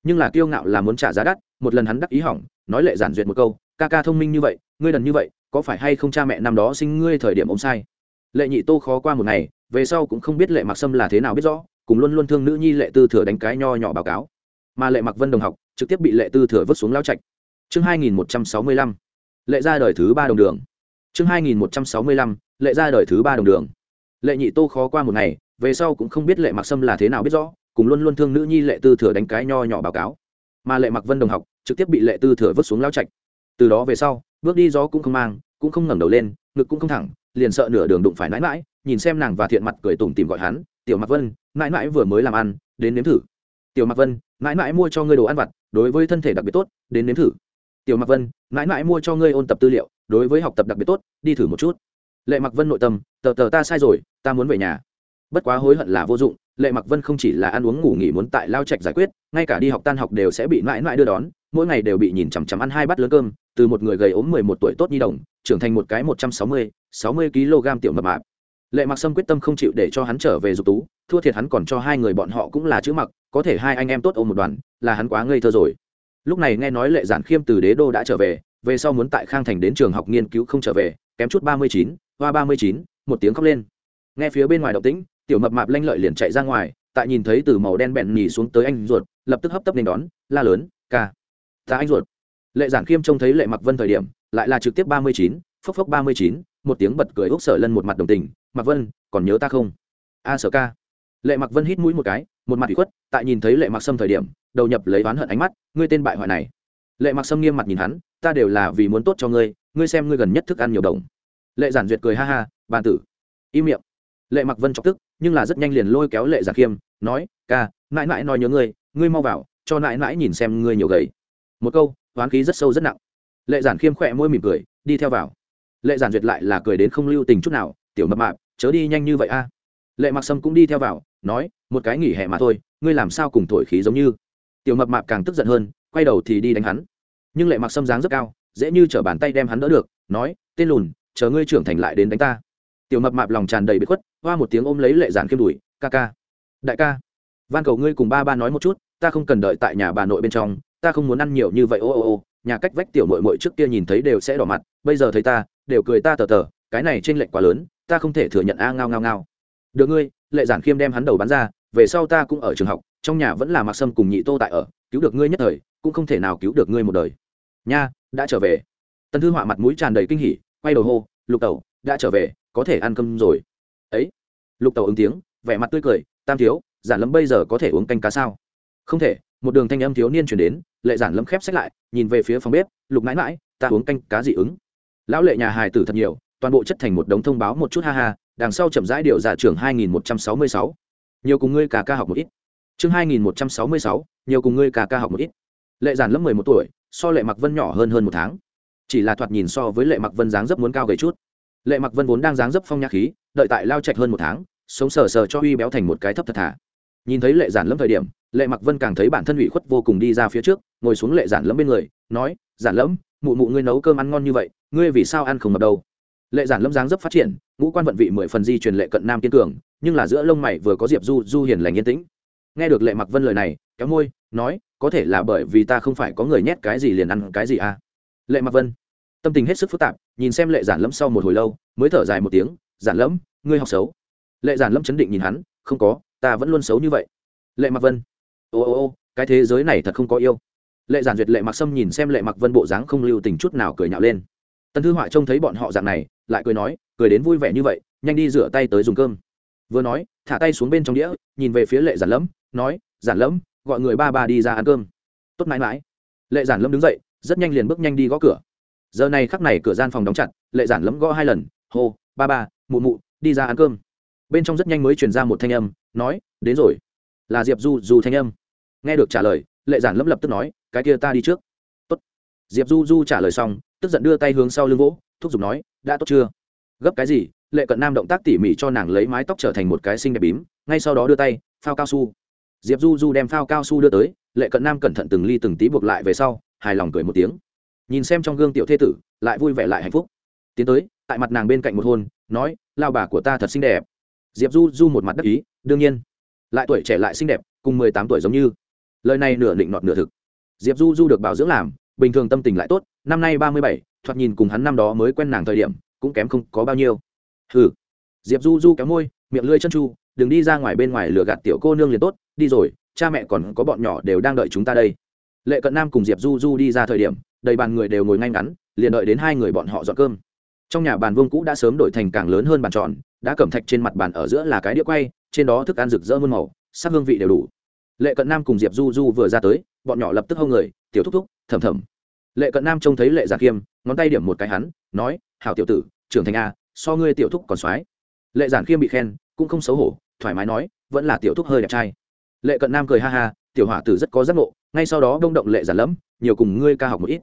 Nhưng là kiêu ngạo là muốn trả giá đắt, một lần hắn đắc ý hỏng, nói lệ giản duyệt một câu ca ca thông minh như vậy, ngươi đần như vậy, có phải hay không cha mẹ năm đó sinh ngươi thời điểm ông sai? Lệ nhị tô khó qua một ngày, về sau cũng không biết lệ mặc sâm là thế nào biết rõ, cùng luôn luôn thương nữ nhi lệ tư thừa đánh cái nho nhỏ báo cáo. Mà lệ mặc vân đồng học, trực tiếp bị lệ tư thừa vứt xuống lao trạch. Chương hai nghìn một trăm sáu mươi lăm, lệ ra đời thứ ba đồng đường. Chương hai nghìn một trăm sáu mươi lăm, lệ ra đời thứ ba đồng đường. Lệ nhị tô khó qua một ngày, về sau cũng không biết lệ mặc sâm là thế nào biết rõ, cùng luôn luôn thương nữ nhi lệ tư thừa đánh cái nho nhỏ báo cáo. Mà lệ mặc vân đồng học, trực tiếp bị lệ tư thừa vứt xuống lao trạch từ đó về sau, bước đi gió cũng không mang, cũng không ngẩng đầu lên, ngực cũng không thẳng, liền sợ nửa đường đụng phải nãi mãi nhìn xem nàng và thiện mặt cười tủm tìm gọi hắn, tiểu mặc vân, nãi mãi vừa mới làm ăn, đến nếm thử. Tiểu mặc vân, nãi mãi mua cho ngươi đồ ăn vặt, đối với thân thể đặc biệt tốt, đến nếm thử. Tiểu mặc vân mãi mãi mua cho ngươi ôn tập tư liệu, đối với học tập đặc biệt tốt, đi thử một chút. Lệ mặc vân nội tâm, tờ tờ ta sai rồi, ta muốn về nhà. Bất quá hối hận là vô dụng, lệ mặc vân không chỉ là ăn uống ngủ nghỉ muốn tại lao trạch giải quyết, ngay cả đi học tan học đều sẽ bị mãi mãi đưa đón, mỗi ngày đều bị nhìn chằm chằm ăn hai bát lớn cơm từ một người gầy ốm mười một tuổi tốt nhi đồng, trưởng thành một cái một trăm sáu mươi sáu mươi kg tiểu mập mạp. Lệ mặc sâm quyết tâm không chịu để cho hắn trở về dục tú, thua thiệt hắn còn cho hai người bọn họ cũng là chữ mặc, có thể hai anh em tốt ôm một đoàn, là hắn quá ngây thơ rồi. Lúc này nghe nói lệ giản khiêm từ đế đô đã trở về về sau muốn tại khang thành đến trường học nghiên cứu không trở về, kém chút ba mươi chín, hoa ba mươi chín, một tiếng khóc lên. Nghe phía bên ngoài động tĩnh, tiểu mập mạp lanh lợi liền chạy ra ngoài, tại nhìn thấy từ màu đen bẹn nhì xuống tới anh ruột, lập tức hấp tấp nên đón, la lớn, ca, ta anh ruột lệ giản khiêm trông thấy lệ mặc vân thời điểm, lại là trực tiếp ba mươi chín, phốc phốc ba mươi chín, một tiếng bật cười úc sở lân một mặt đồng tình mặc vân, còn nhớ ta không? A sở ca. Lệ mặc vân hít mũi một cái, một mặt bị khuất, tại nhìn thấy lệ mặc sâm thời điểm, đầu nhập lấy oán hận ánh mắt, ngươi tên bại hoại này. Lệ mặc sâm nghiêm mặt nhìn hắn, ta đều là vì muốn tốt cho ngươi ngươi xem ngươi gần nhất thức ăn nhiều đồng. Lệ giản duyệt cười ha ha, bàn tử. Im miệng. Lệ mặc vân chọc tức, nhưng là rất nhanh liền lôi kéo lệ giản khiêm, nói, ca, mãi mãi nói nhớ ngươi ngươi mau vào, cho mãi mãi nhìn xem ngươi nhiều gầy. Một câu hoán khí rất sâu rất nặng. Lệ giản khiêm khỏe môi mỉm cười, đi theo vào. Lệ giản duyệt lại là cười đến không lưu tình chút nào, tiểu mập mạp, chớ đi nhanh như vậy a. Lệ mặc sâm cũng đi theo vào, nói, một cái nghỉ hè mà thôi, ngươi làm sao cùng thổi khí giống như? Tiểu mập mạp càng tức giận hơn, quay đầu thì đi đánh hắn. Nhưng lệ mặc sâm dáng rất cao, dễ như chở bàn tay đem hắn đỡ được, nói, tên lùn, chờ ngươi trưởng thành lại đến đánh ta. Tiểu mập mạp lòng tràn đầy bị khuất, hoa một tiếng ôm lấy lệ giản khiêm đùi, ca ca, đại ca, van cầu ngươi cùng ba ba nói một chút, ta không cần đợi tại nhà bà nội bên trong ta không muốn ăn nhiều như vậy, ô ô ô. Nhà cách vách tiểu mội mội trước kia nhìn thấy đều sẽ đỏ mặt, bây giờ thấy ta, đều cười ta tờ tờ, cái này t r ê n lệch quá lớn, ta không thể thừa nhận, a, ngao ngao ngao. Được ngươi, lệ giản khiêm đem hắn đầu bắn ra, về sau ta cũng ở trường học, trong nhà vẫn là mặc sâm cùng nhị tô tại ở, cứu được ngươi nhất thời, cũng không thể nào cứu được ngươi một đời. Nha, đã trở về. Tân thư họa mặt mũi tràn đầy kinh hỉ, quay đầu hô, lục tẩu, đã trở về, có thể ăn cơm rồi. Ấy? Lục tẩu ứng tiếng, vẻ mặt tươi cười, tam thiếu, giản lâm bây giờ có thể uống canh cá sao? Không thể một đường thanh âm thiếu niên chuyển đến, lệ giản lâm khép sách lại, nhìn về phía phòng bếp, lục mãi mãi, ta uống canh cá dị ứng. Lão lệ nhà hài tử thật nhiều, toàn bộ chất thành một đống thông báo một chút ha ha, đằng sau chậm rãi điều giả trưởng hai nghìn một trăm sáu mươi sáu. Nhiều cùng ngươi cả ca học một ít. Chương hai nghìn một trăm sáu mươi sáu, nhiều cùng ngươi cả ca học một ít. Lệ giản lâm mười một tuổi, so lệ mặc vân nhỏ hơn hơn một tháng. Chỉ là thoạt nhìn so với lệ mặc vân dáng dấp muốn cao gầy chút. Lệ mặc vân vốn đang dáng dấp phong nhã khí, đợi tại lao trạch hơn một tháng, sống sờ sờ cho uy béo thành một cái thấp thật thà nhìn thấy lệ giản lâm thời điểm, lệ mặc vân càng thấy bản thân ủy khuất vô cùng đi ra phía trước, ngồi xuống lệ giản lâm bên người, nói, giản lâm, mụ mụ ngươi nấu cơm ăn ngon như vậy, ngươi vì sao ăn không mập đâu? Lệ giản lâm dáng dấp phát triển, ngũ quan vận vị mười phần di truyền lệ cận nam kiên cường, nhưng là giữa lông mày vừa có diệp du du hiền lành yên tĩnh. Nghe được lệ mặc vân lời này, kéo môi, nói, có thể là bởi vì ta không phải có người nhét cái gì liền ăn cái gì à? Lệ mặc vân, tâm tình hết sức phức tạp, nhìn xem lệ giản lâm sau một hồi lâu, mới thở dài một tiếng, giản lâm, ngươi học xấu. Lệ giản lâm chấn định nhìn hắn, không có ta vẫn luôn xấu như vậy. Lệ mặc vân. Ô ô ô, cái thế giới này thật không có yêu. Lệ giản duyệt, lệ mặc sâm nhìn xem lệ mặc vân bộ dáng không lưu tình chút nào cười nhạo lên. Tần thư họa trông thấy bọn họ dạng này, lại cười nói, cười đến vui vẻ như vậy, nhanh đi rửa tay tới dùng cơm. Vừa nói, thả tay xuống bên trong đĩa, nhìn về phía lệ giản lẫm nói, giản lẫm gọi người ba ba đi ra ăn cơm. Tốt mãi mãi. Lệ giản lâm đứng dậy, rất nhanh liền bước nhanh đi gõ cửa. Giờ này khắc này cửa gian phòng đóng chặt, lệ giản lấm gõ hai lần, hô, ba ba, mụ mụ, đi ra ăn cơm. Bên trong rất nhanh mới truyền ra một thanh âm nói, đến rồi. Là diệp du du thanh âm. Nghe được trả lời, lệ giản lâm lập tức nói, cái kia ta đi trước. Tốt. Diệp du du trả lời xong, tức giận đưa tay hướng sau lưng gỗ thúc giục nói, đã tốt chưa? Gấp cái gì? Lệ cận nam động tác tỉ mỉ cho nàng lấy mái tóc trở thành một cái xinh đẹp bím, ngay sau đó đưa tay, phao cao su. Diệp du du đem phao cao su đưa tới, lệ cận nam cẩn thận từng ly từng tí buộc lại về sau, hài lòng cười một tiếng. Nhìn xem trong gương tiểu thê tử, lại vui vẻ lại hạnh phúc. Tiến tới, tại mặt nàng bên cạnh một hôn, nói, lao bà của ta thật xinh đẹp diệp du du một mặt đắc ý, đương nhiên, lại tuổi trẻ lại xinh đẹp, cùng mười tám tuổi giống như. Lời này nửa định nọt nửa thực. Diệp du du được bảo dưỡng làm, bình thường tâm tình lại tốt, năm nay ba mươi bảy, thoạt nhìn cùng hắn năm đó mới quen nàng thời điểm, cũng kém không có bao nhiêu. Hừ. Diệp du du kéo môi, miệng lưỡi chân chu đừng đi ra ngoài bên ngoài lừa gạt tiểu cô nương liền tốt, đi rồi, cha mẹ còn có bọn nhỏ đều đang đợi chúng ta đây. Lệ cận nam cùng diệp du du đi ra thời điểm, đầy bàn người đều ngồi ngay ngắn, liền đợi đến hai người bọn họ dọn cơm. Trong nhà bàn vương cũ đã sớm đổi thành càng lớn hơn bàn tròn đã cẩm thạch trên mặt bàn ở giữa là cái đĩa quay, trên đó thức ăn rực rỡ muôn màu, sắc hương vị đều đủ. Lệ cận nam cùng diệp du du vừa ra tới, bọn nhỏ lập tức hâu người, tiểu thúc thúc, thầm thầm. Lệ cận nam trông thấy lệ giả khiêm ngón tay điểm một cái hắn, nói, hảo tiểu tử, trưởng thành a so ngươi tiểu thúc còn soái lệ giản khiêm bị khen, cũng không xấu hổ, thoải mái nói, vẫn là tiểu thúc hơi đẹp trai. Lệ cận nam cười ha ha, tiểu hỏa tử rất có giác ngộ, ngay sau đó đông động lệ giản lẫm nhiều cùng ngươi ca học một ít.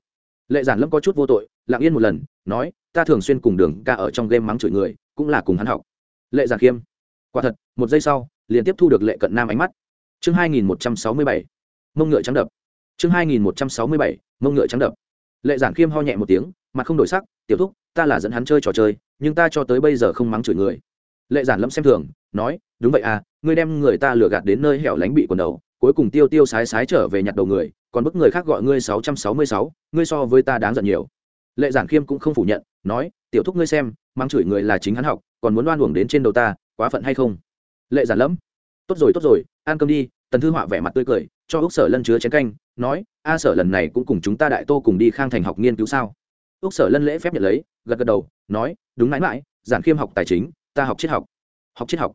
Lệ giản lâm có chút vô tội, lặng yên một lần, nói, ta thường xuyên cùng đường ca ở trong game mắng chửi người cũng là cùng hắn học. Lệ giản khiêm. Quả thật, một giây sau, liền tiếp thu được lệ cận nam ánh mắt. Chương hai nghìn một trăm sáu mươi bảy. Mông ngựa trắng đập. Chương hai nghìn một trăm sáu mươi bảy. Mông ngựa trắng đập. Lệ giản khiêm ho nhẹ một tiếng, mặt không đổi sắc, tiểu thúc, ta là dẫn hắn chơi trò chơi, nhưng ta cho tới bây giờ không mắng chửi người. Lệ giản lâm xem thường, nói, đúng vậy à ngươi đem người ta lừa gạt đến nơi hẻo lánh bị quần đầu, cuối cùng tiêu tiêu sái sái trở về nhặt đầu người, còn bức người khác gọi ngươi sáu trăm sáu mươi sáu, ngươi so với ta đáng giận nhiều. Lệ giản khiêm cũng không phủ nhận, nói, tiểu thúc ngươi xem mang chửi người là chính hắn học còn muốn đoan uổng đến trên đầu ta quá phận hay không? Lệ giản lẫm. Tốt rồi tốt rồi ăn cơm đi tần thư họa vẻ mặt tươi cười cho úc sở lân chứa chén canh nói a sở lần này cũng cùng chúng ta đại tô cùng đi khang thành học nghiên cứu sao? Úc sở lân lễ phép nhận lấy gật gật đầu nói đúng mãi mãi giản khiêm học tài chính ta học triết học. Học triết học?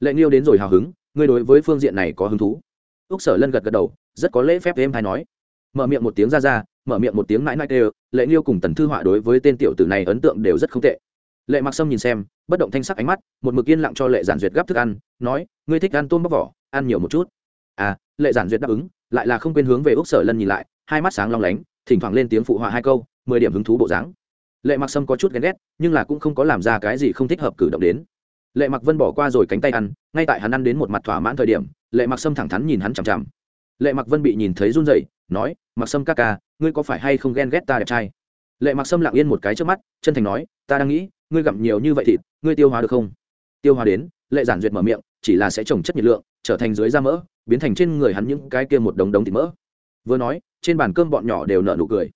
Lệ nghiêu đến rồi hào hứng ngươi đối với phương diện này có hứng thú? Úc sở lân gật gật đầu rất có lễ phép em hay nói. Mở miệng một tiếng ra ra mở miệng một tiếng mãi mãi đều, lệ nghiêu cùng tần thư họa đối với tên tiểu tử này ấn tượng đều rất không tệ lệ mặc sâm nhìn xem, bất động thanh sắc ánh mắt, một mực yên lặng cho lệ giản duyệt gắp thức ăn, nói, ngươi thích ăn tôm bóc vỏ, ăn nhiều một chút. À lệ giản duyệt đáp ứng, lại là không quên hướng về úc sở lân nhìn lại, hai mắt sáng long lánh, thỉnh thoảng lên tiếng phụ họa hai câu, mười điểm hứng thú bộ dáng. Lệ mặc sâm có chút ghen ghét, nhưng là cũng không có làm ra cái gì không thích hợp cử động đến. Lệ mặc vân bỏ qua rồi cánh tay ăn, ngay tại hắn ăn đến một mặt thỏa mãn thời điểm, lệ mặc sâm thẳng thắn nhìn hắn chằm chằm. Lệ mặc vân bị nhìn thấy run rẩy, nói mặc sâm ca ca, ngươi có phải hay không ghen ghét ta đẹp trai? Lệ mặc sâm lặng yên một cái trước mắt chân thành nói ta đang nghĩ ngươi gặm nhiều như vậy thịt ngươi tiêu hóa được không? Tiêu hóa đến lệ giản duyệt mở miệng chỉ là sẽ trồng chất nhiệt lượng trở thành dưới da mỡ biến thành trên người hắn những cái kia một đống đống thịt mỡ. Vừa nói trên bàn cơm bọn nhỏ đều nợ nụ cười.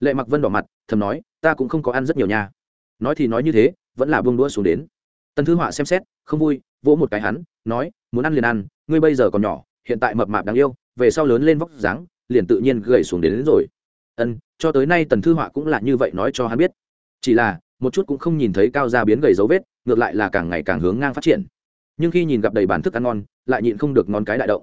Lệ mặc vân đỏ mặt thầm nói ta cũng không có ăn rất nhiều nha. Nói thì nói như thế vẫn là buông đũa xuống đến. Tần thư họa xem xét không vui vỗ một cái hắn nói muốn ăn liền ăn ngươi bây giờ còn nhỏ hiện tại mập mạp đáng yêu về sau lớn lên vóc dáng liền tự nhiên gầy xuống đến, đến rồi ân, cho tới nay tần thư họa cũng là như vậy nói cho hắn biết. Chỉ là, một chút cũng không nhìn thấy cao gia biến gầy dấu vết, ngược lại là càng ngày càng hướng ngang phát triển. Nhưng khi nhìn gặp đầy bản thức ăn ngon, lại nhịn không được ngon cái đại động.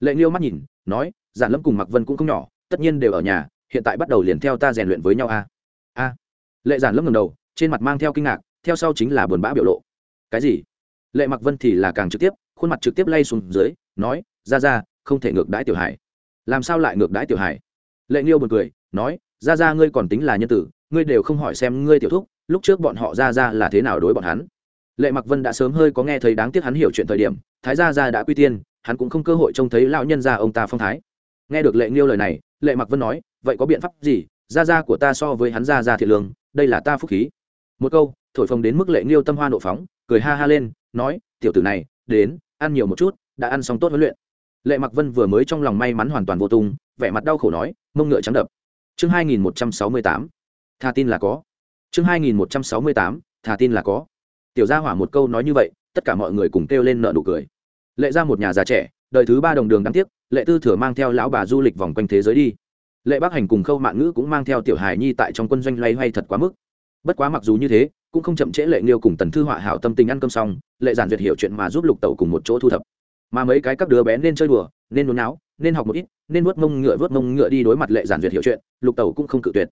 Lệ nghiêu mắt nhìn, nói, giản lâm cùng mặc vân cũng không nhỏ, tất nhiên đều ở nhà, hiện tại bắt đầu liền theo ta rèn luyện với nhau a. A? Lệ giản lâm ngầm đầu, trên mặt mang theo kinh ngạc, theo sau chính là buồn bã biểu lộ. Cái gì? Lệ mặc vân thì là càng trực tiếp, khuôn mặt trực tiếp lay xuống dưới, nói, ra ra, không thể ngược đãi tiểu hải. Làm sao lại ngược đãi tiểu hải? Lệ nghiêu buồn cười nói ra ra ngươi còn tính là nhân tử, ngươi đều không hỏi xem ngươi tiểu thúc, lúc trước bọn họ ra ra là thế nào đối bọn hắn. Lệ mặc vân đã sớm hơi có nghe thấy đáng tiếc hắn hiểu chuyện thời điểm, thái gia gia đã quy tiên, hắn cũng không cơ hội trông thấy lão nhân gia ông ta phong thái. Nghe được lệ nghiêu lời này, lệ mặc vân nói, vậy có biện pháp gì? Gia gia của ta so với hắn gia gia thiệt lương, đây là ta phúc khí. Một câu, thổi phồng đến mức lệ nghiêu tâm hoa nộ phóng, cười ha ha lên, nói, tiểu tử này, đến, ăn nhiều một chút, đã ăn xong tốt huấn luyện. Lệ mặc vân vừa mới trong lòng may mắn hoàn toàn vô tung, vẻ mặt đau khổ nói, mông ngựa trắng đập chương hai nghìn một trăm sáu mươi tám. Tha tin là có. Chương hai nghìn một trăm sáu mươi tám. Thà tin là có. Tiểu gia hỏa một câu nói như vậy, tất cả mọi người cùng kêu lên nợ nụ cười. Lệ ra một nhà già trẻ, đời thứ ba đồng đường đáng tiếc, lệ tư thừa mang theo lão bà du lịch vòng quanh thế giới đi. Lệ bác hành cùng khâu mạng ngữ cũng mang theo tiểu hài nhi tại trong quân doanh loay hoay thật quá mức. Bất quá mặc dù như thế, cũng không chậm trễ lệ nghiêu cùng tần thư họa hảo tâm tình ăn cơm xong, lệ giản duyệt hiểu chuyện mà giúp lục tẩu cùng một chỗ thu thập. Mà mấy cái các đứa bé nên chơi đùa, nên nôn não nên học một ít, nên vớt mông ngựa vớt mông ngựa đi đối mặt lệ giản duyệt hiểu chuyện, lục tẩu cũng không cự tuyệt.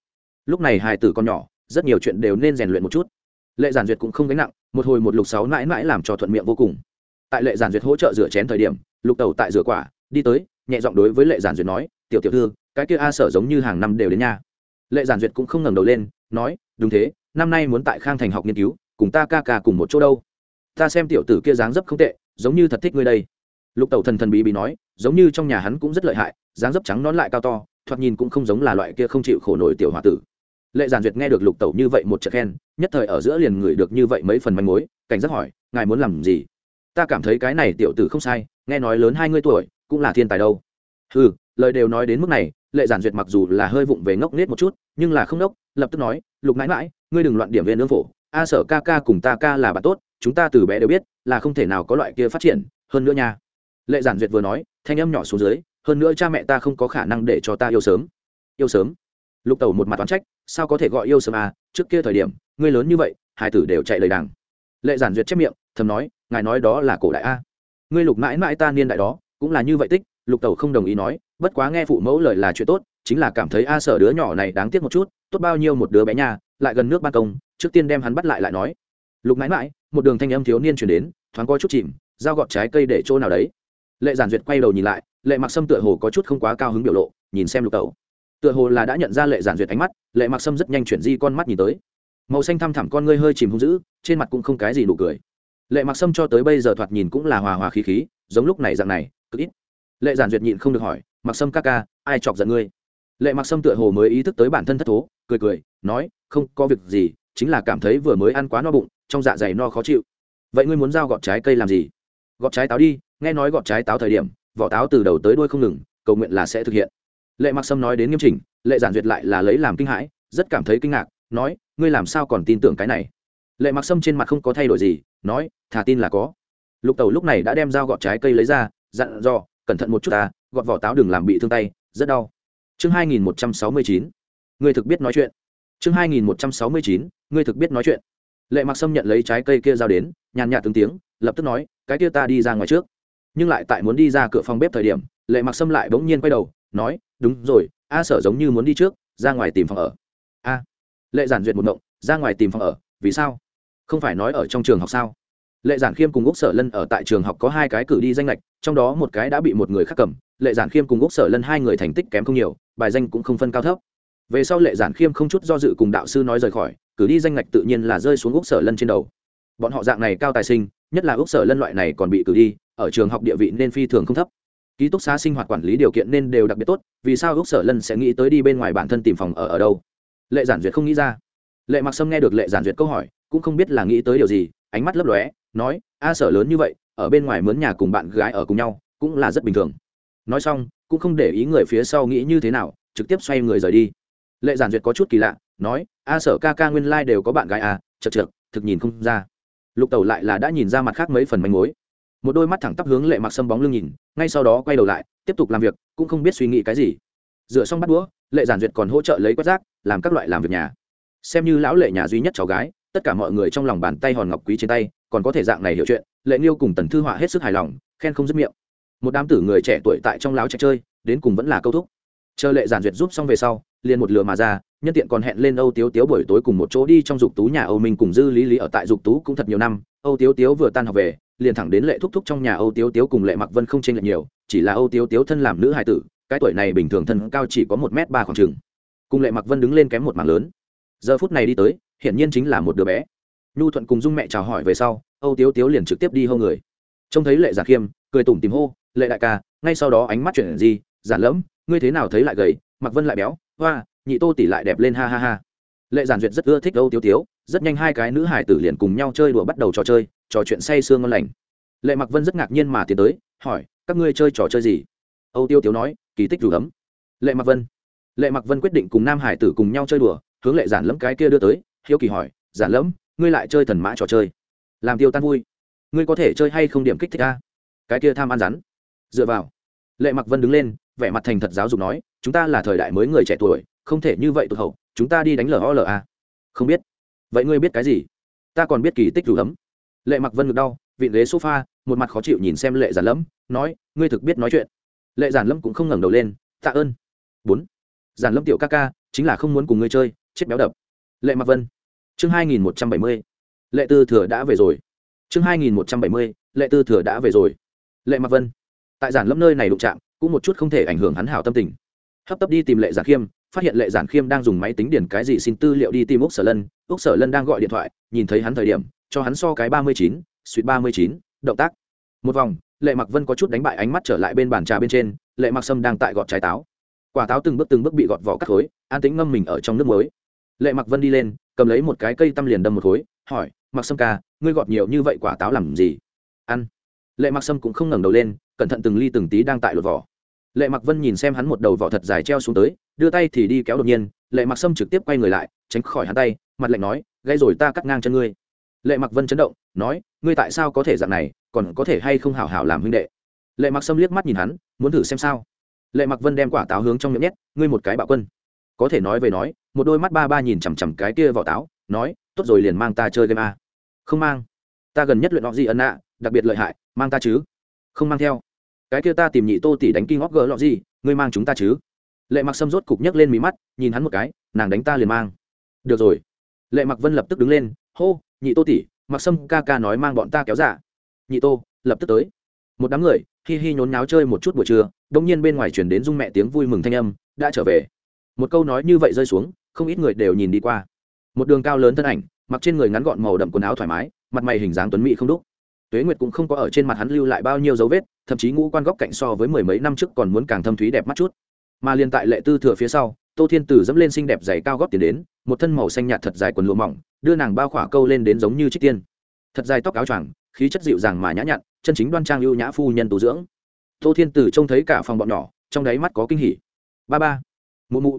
Lúc này hài tử con nhỏ, rất nhiều chuyện đều nên rèn luyện một chút. Lệ giản duyệt cũng không gánh nặng, một hồi một lục sáu mãi mãi làm cho thuận miệng vô cùng. Tại lệ giản duyệt hỗ trợ rửa chén thời điểm, lục tẩu tại rửa quả, đi tới, nhẹ giọng đối với lệ giản duyệt nói, tiểu tiểu thư, cái kia a sở giống như hàng năm đều đến nhà. Lệ giản duyệt cũng không ngẩng đầu lên, nói, đúng thế, năm nay muốn tại khang thành học nghiên cứu, cùng ta ca ca cùng một chỗ đâu. Ta xem tiểu tử kia dáng dấp không tệ, giống như thật thích ngươi đây lục tẩu thần thần bí bí nói, giống như trong nhà hắn cũng rất lợi hại, dáng dấp trắng nón lại cao to, thoạt nhìn cũng không giống là loại kia không chịu khổ nổi tiểu h tử. Lệ giản duyệt nghe được lục tẩu như vậy một trận khen, nhất thời ở giữa liền ngửi được như vậy mấy phần manh mối, cảnh giác hỏi, ngài muốn làm gì? Ta cảm thấy cái này tiểu tử không sai, nghe nói lớn hai mươi tuổi, cũng là thiên tài đâu. Ừ lời đều nói đến mức này, lệ giản duyệt mặc dù là hơi vụng về ngốc nết một chút, nhưng là không ngốc lập tức nói, lục mãi mãi, ngươi đừng loạn điểm về nương phổ, a sở ca ca cùng ta ca là bạn tốt, chúng ta từ bé đều biết, là không thể nào có loại kia phát triển, hơn nữa nha lệ giản duyệt vừa nói thanh âm nhỏ xuống dưới hơn nữa cha mẹ ta không có khả năng để cho ta yêu sớm. Yêu sớm? Lục tẩu một mặt toán trách sao có thể gọi yêu sớm à? Trước kia thời điểm ngươi lớn như vậy hai tử đều chạy lời đàng. lệ giản duyệt chép miệng thầm nói ngài nói đó là cổ đại a. Ngươi lục mãi mãi ta niên đại đó cũng là như vậy tích. Lục tẩu không đồng ý nói bất quá nghe phụ mẫu lời là chuyện tốt chính là cảm thấy a sở đứa nhỏ này đáng tiếc một chút tốt bao nhiêu một đứa bé nhà, lại gần nước ban công trước tiên đem hắn bắt lại lại nói. Lục mãi mãi một đường thanh âm thiếu niên chuyển đến thoáng coi chút chìm dao gọt trái cây để chỗ nào đấy lệ giản duyệt quay đầu nhìn lại, lệ mặc sâm tựa hồ có chút không quá cao hứng biểu lộ, nhìn xem lục tẩu tựa hồ là đã nhận ra lệ giản duyệt ánh mắt, lệ mặc sâm rất nhanh chuyển di con mắt nhìn tới. Màu xanh thăm thẳm con ngươi hơi chìm hung dữ, trên mặt cũng không cái gì nụ cười. Lệ mặc sâm cho tới bây giờ thoạt nhìn cũng là hòa hòa khí khí, giống lúc này dạng này, cực ít. Lệ giản duyệt nhịn không được hỏi mặc sâm ca ca, ai chọc giận ngươi? Lệ mặc sâm tựa hồ mới ý thức tới bản thân thất thố, cười cười, nói, không có việc gì, chính là cảm thấy vừa mới ăn quá no bụng, trong dạ dày no khó chịu. Vậy ngươi muốn giao gọt trái cây làm gì? Gọt trái táo đi, nghe nói gọt trái táo thời điểm, vỏ táo từ đầu tới đuôi không ngừng, cầu nguyện là sẽ thực hiện. Lệ mặc sâm nói đến nghiêm chỉnh, lệ giản duyệt lại là lấy làm kinh hãi, rất cảm thấy kinh ngạc, nói, ngươi làm sao còn tin tưởng cái này? Lệ mặc sâm trên mặt không có thay đổi gì, nói thả tin là có. Lục tẩu lúc này đã đem dao gọt trái cây lấy ra, dặn dò, cẩn thận một chút ta, gọt vỏ táo đừng làm bị thương tay, rất đau. Chương hai nghìn một trăm sáu mươi chín, ngươi thực biết nói chuyện. Chương hai nghìn một trăm sáu mươi chín, ngươi thực biết nói chuyện lệ mặc sâm nhận lấy trái cây kia giao đến, nhàn nhạt từng tiếng, lập tức nói, cái kia ta đi ra ngoài trước. Nhưng lại tại muốn đi ra cửa phòng bếp thời điểm, lệ mặc sâm lại bỗng nhiên quay đầu, nói, đúng rồi, a sở giống như muốn đi trước, ra ngoài tìm phòng ở. A. Lệ giản duyệt một động ra ngoài tìm phòng ở, vì sao? Không phải nói ở trong trường học sao? Lệ giản khiêm cùng úc sở lân ở tại trường học có hai cái cử đi danh lệch trong đó một cái đã bị một người khác cầm. Lệ giản khiêm cùng úc sở lân hai người thành tích kém không nhiều, bài danh cũng không phân cao thấp. Về sau lệ giản khiêm không chút do dự cùng đạo sư nói rời khỏi cử đi danh ngạch tự nhiên là rơi xuống úc sở lân trên đầu. Bọn họ dạng này cao tài sinh, nhất là úc sở lân loại này còn bị cử đi, ở trường học địa vị nên phi thường không thấp. Ký túc xá sinh hoạt quản lý điều kiện nên đều đặc biệt tốt, vì sao úc sở lân sẽ nghĩ tới đi bên ngoài bản thân tìm phòng ở ở đâu? Lệ giản duyệt không nghĩ ra. Lệ mặc sâm nghe được lệ giản duyệt câu hỏi, cũng không biết là nghĩ tới điều gì, ánh mắt lấp lóe, nói, a sở lớn như vậy, ở bên ngoài mướn nhà cùng bạn gái ở cùng nhau, cũng là rất bình thường. Nói xong, cũng không để ý người phía sau nghĩ như thế nào, trực tiếp xoay người rời đi. Lệ giản duyệt có chút kỳ lạ nói, a sở ca ca nguyên lai、like、đều có bạn gái à chật chật thực nhìn không ra. Lục tẩu lại là đã nhìn ra mặt khác mấy phần manh mối. Một đôi mắt thẳng tắp hướng lệ mặc sâm bóng lưng nhìn, ngay sau đó quay đầu lại, tiếp tục làm việc, cũng không biết suy nghĩ cái gì. Dựa xong bắt đũa, lệ giản duyệt còn hỗ trợ lấy quét rác, làm các loại làm việc nhà. Xem như lão lệ nhà duy nhất cháu gái, tất cả mọi người trong lòng bàn tay hòn ngọc quý trên tay, còn có thể dạng này hiểu chuyện, lệ nghiêu cùng tần thư họa hết sức hài lòng, khen không dứt miệng. Một đám tử người trẻ tuổi tại trong láo chạy chơi, đến cùng vẫn là câu thúc. Chờ lệ giản duyệt giúp xong về sau, liền một lừa mà ra nhân tiện còn hẹn lên âu tiếu tiếu buổi tối cùng một chỗ đi trong dục tú nhà âu minh cùng dư lý lý ở tại dục tú cũng thật nhiều năm. Âu tiếu tiếu vừa tan học về, liền thẳng đến lệ thúc thúc trong nhà âu tiếu tiếu cùng lệ mặc vân không chênh lệch nhiều, chỉ là âu tiếu tiếu thân làm nữ hài tử, cái tuổi này bình thường thân cao chỉ có một m ba khoảng chừng. Cùng lệ mặc vân đứng lên kém một mảng lớn. Giờ phút này đi tới, hiển nhiên chính là một đứa bé. Nhu thuận cùng dung mẹ chào hỏi về sau, âu tiếu tiếu liền trực tiếp đi hô người. Trông thấy lệ giả khiêm, cười tủm tìm hô, lệ đại ca, ngay sau đó ánh mắt chuyển gì giản lẫm, ngươi thế nào thấy lại gầy? Mặc vân lại béo, hoa nhị tô tỷ lại đẹp lên ha ha ha. Lệ giản duyệt rất ưa thích âu tiếu tiếu, rất nhanh hai cái nữ hải tử liền cùng nhau chơi đùa bắt đầu trò chơi, trò chuyện say sương ngon lành. Lệ mặc vân rất ngạc nhiên mà tiến tới, hỏi, các ngươi chơi trò chơi gì? Âu tiêu tiếu nói, kỳ tích đủ ấm. Lệ mặc vân, lệ mặc vân quyết định cùng nam hải tử cùng nhau chơi đùa, hướng lệ giản lẫm cái kia đưa tới, hiếu kỳ hỏi, giản lẫm ngươi lại chơi thần mã trò chơi? Làm tiêu tan vui. Ngươi có thể chơi hay không điểm kích thích ta cái kia tham ăn rắn. Dựa vào. Lệ mặc vân đứng lên, vẻ mặt thành thật giáo dục nói, chúng ta là thời đại mới người trẻ tuổi không thể như vậy tụt hậu, chúng ta đi đánh a. Không biết. Vậy ngươi biết cái gì? Ta còn biết kỳ tích rủ ấm lệ mặc vân ngực đau, vịn ghế sofa, một mặt khó chịu nhìn xem lệ giản lẫm nói, ngươi thực biết nói chuyện. Lệ giản lâm cũng không ngẩng đầu lên, tạ ơn. Bốn. Giản lâm tiểu ca ca, chính là không muốn cùng ngươi chơi, chết béo đập. Lệ mặc vân. Chương hai nghìn một trăm bảy mươi. Lệ tư thừa đã về rồi. Chương hai nghìn một trăm bảy mươi, lệ tư thừa đã về rồi. Lệ mặc vân. Tại giản lâm nơi này đụng chạm, cũng một chút không thể ảnh hưởng hắn hảo tâm tình. Hấp tấp đi tìm lệ giản khiêm phát hiện lệ giản khiêm đang dùng máy tính điển cái gì xin tư liệu đi tìm úc sở lân. Úc sở lân đang gọi điện thoại, nhìn thấy hắn thời điểm, cho hắn so cái ba mươi chín, suýt ba mươi chín, động tác. Một vòng, lệ mặc vân có chút đánh bại ánh mắt trở lại bên bàn trà bên trên, lệ mặc sâm đang tại gọt trái táo. Quả táo từng bước từng bước bị gọt vỏ cắt khối, an tính ngâm mình ở trong nước muối. Lệ mặc vân đi lên, cầm lấy một cái cây tăm liền đâm một khối, hỏi, mặc sâm ca, ngươi gọt nhiều như vậy quả táo làm gì? Ăn. Lệ mặc sâm cũng không ngẩng đầu lên, cẩn thận từng ly từng tí đang tại lột vỏ lệ mặc vân nhìn xem hắn một đầu vỏ thật dài treo xuống tới, đưa tay thì đi kéo đột nhiên, lệ mặc sâm trực tiếp quay người lại, tránh khỏi hắn tay, mặt lạnh nói gây rồi ta cắt ngang chân ngươi. Lệ mặc vân chấn động, nói, ngươi tại sao có thể dạng này, còn có thể hay không hảo hảo làm huynh đệ? Lệ mặc sâm liếc mắt nhìn hắn, muốn thử xem sao? Lệ mặc vân đem quả táo hướng trong miệng nhét, ngươi một cái bạo quân. Có thể nói về nói, một đôi mắt ba ba nhìn chằm chằm cái kia vỏ táo, nói, tốt rồi liền mang ta chơi game a. Không mang. Ta gần nhất luyện họ gì ân ạ, đặc biệt lợi hại, mang ta chứ. Không mang theo cái kia ta tìm nhị tô tỷ đánh kinh ngóc gỡ lọ gì, ngươi mang chúng ta chứ? Lệ mặc sâm rốt cục nhấc lên mí mắt, nhìn hắn một cái, nàng đánh ta liền mang. Được rồi. Lệ mặc vân lập tức đứng lên, hô, nhị tô tỷ, mặc sâm ca ca nói mang bọn ta kéo giả nhị tô, lập tức tới. Một đám người, hi hi nhốn náo chơi một chút buổi trưa, đông nhiên bên ngoài chuyển đến dung mẹ tiếng vui mừng thanh âm, đã trở về. Một câu nói như vậy rơi xuống, không ít người đều nhìn đi qua. Một đường cao lớn thân ảnh, mặc trên người ngắn gọn màu đậm quần áo thoải mái, mặt mày hình dáng tuấn mỹ không đúc tuế nguyệt cũng không có ở trên mặt hắn lưu lại bao nhiêu dấu vết, thậm chí ngũ quan góc cạnh so với mười mấy năm trước còn muốn càng thâm thúy đẹp mắt chút. Mà liền tại lệ tư thừa phía sau, tô thiên tử dẫm lên xinh đẹp giày cao góp tiền đến, một thân màu xanh nhạt thật dài quần lụa mỏng, đưa nàng bao khỏa câu lên đến giống như trích tiên. Thật dài tóc áo choàng, khí chất dịu dàng mà nhã nhặn, chân chính đoan trang ưu nhã phu nhân tu dưỡng. Tô thiên tử trông thấy cả phòng bọn nhỏ, trong đáy mắt có kinh hỉ. Ba ba, mụ mụ.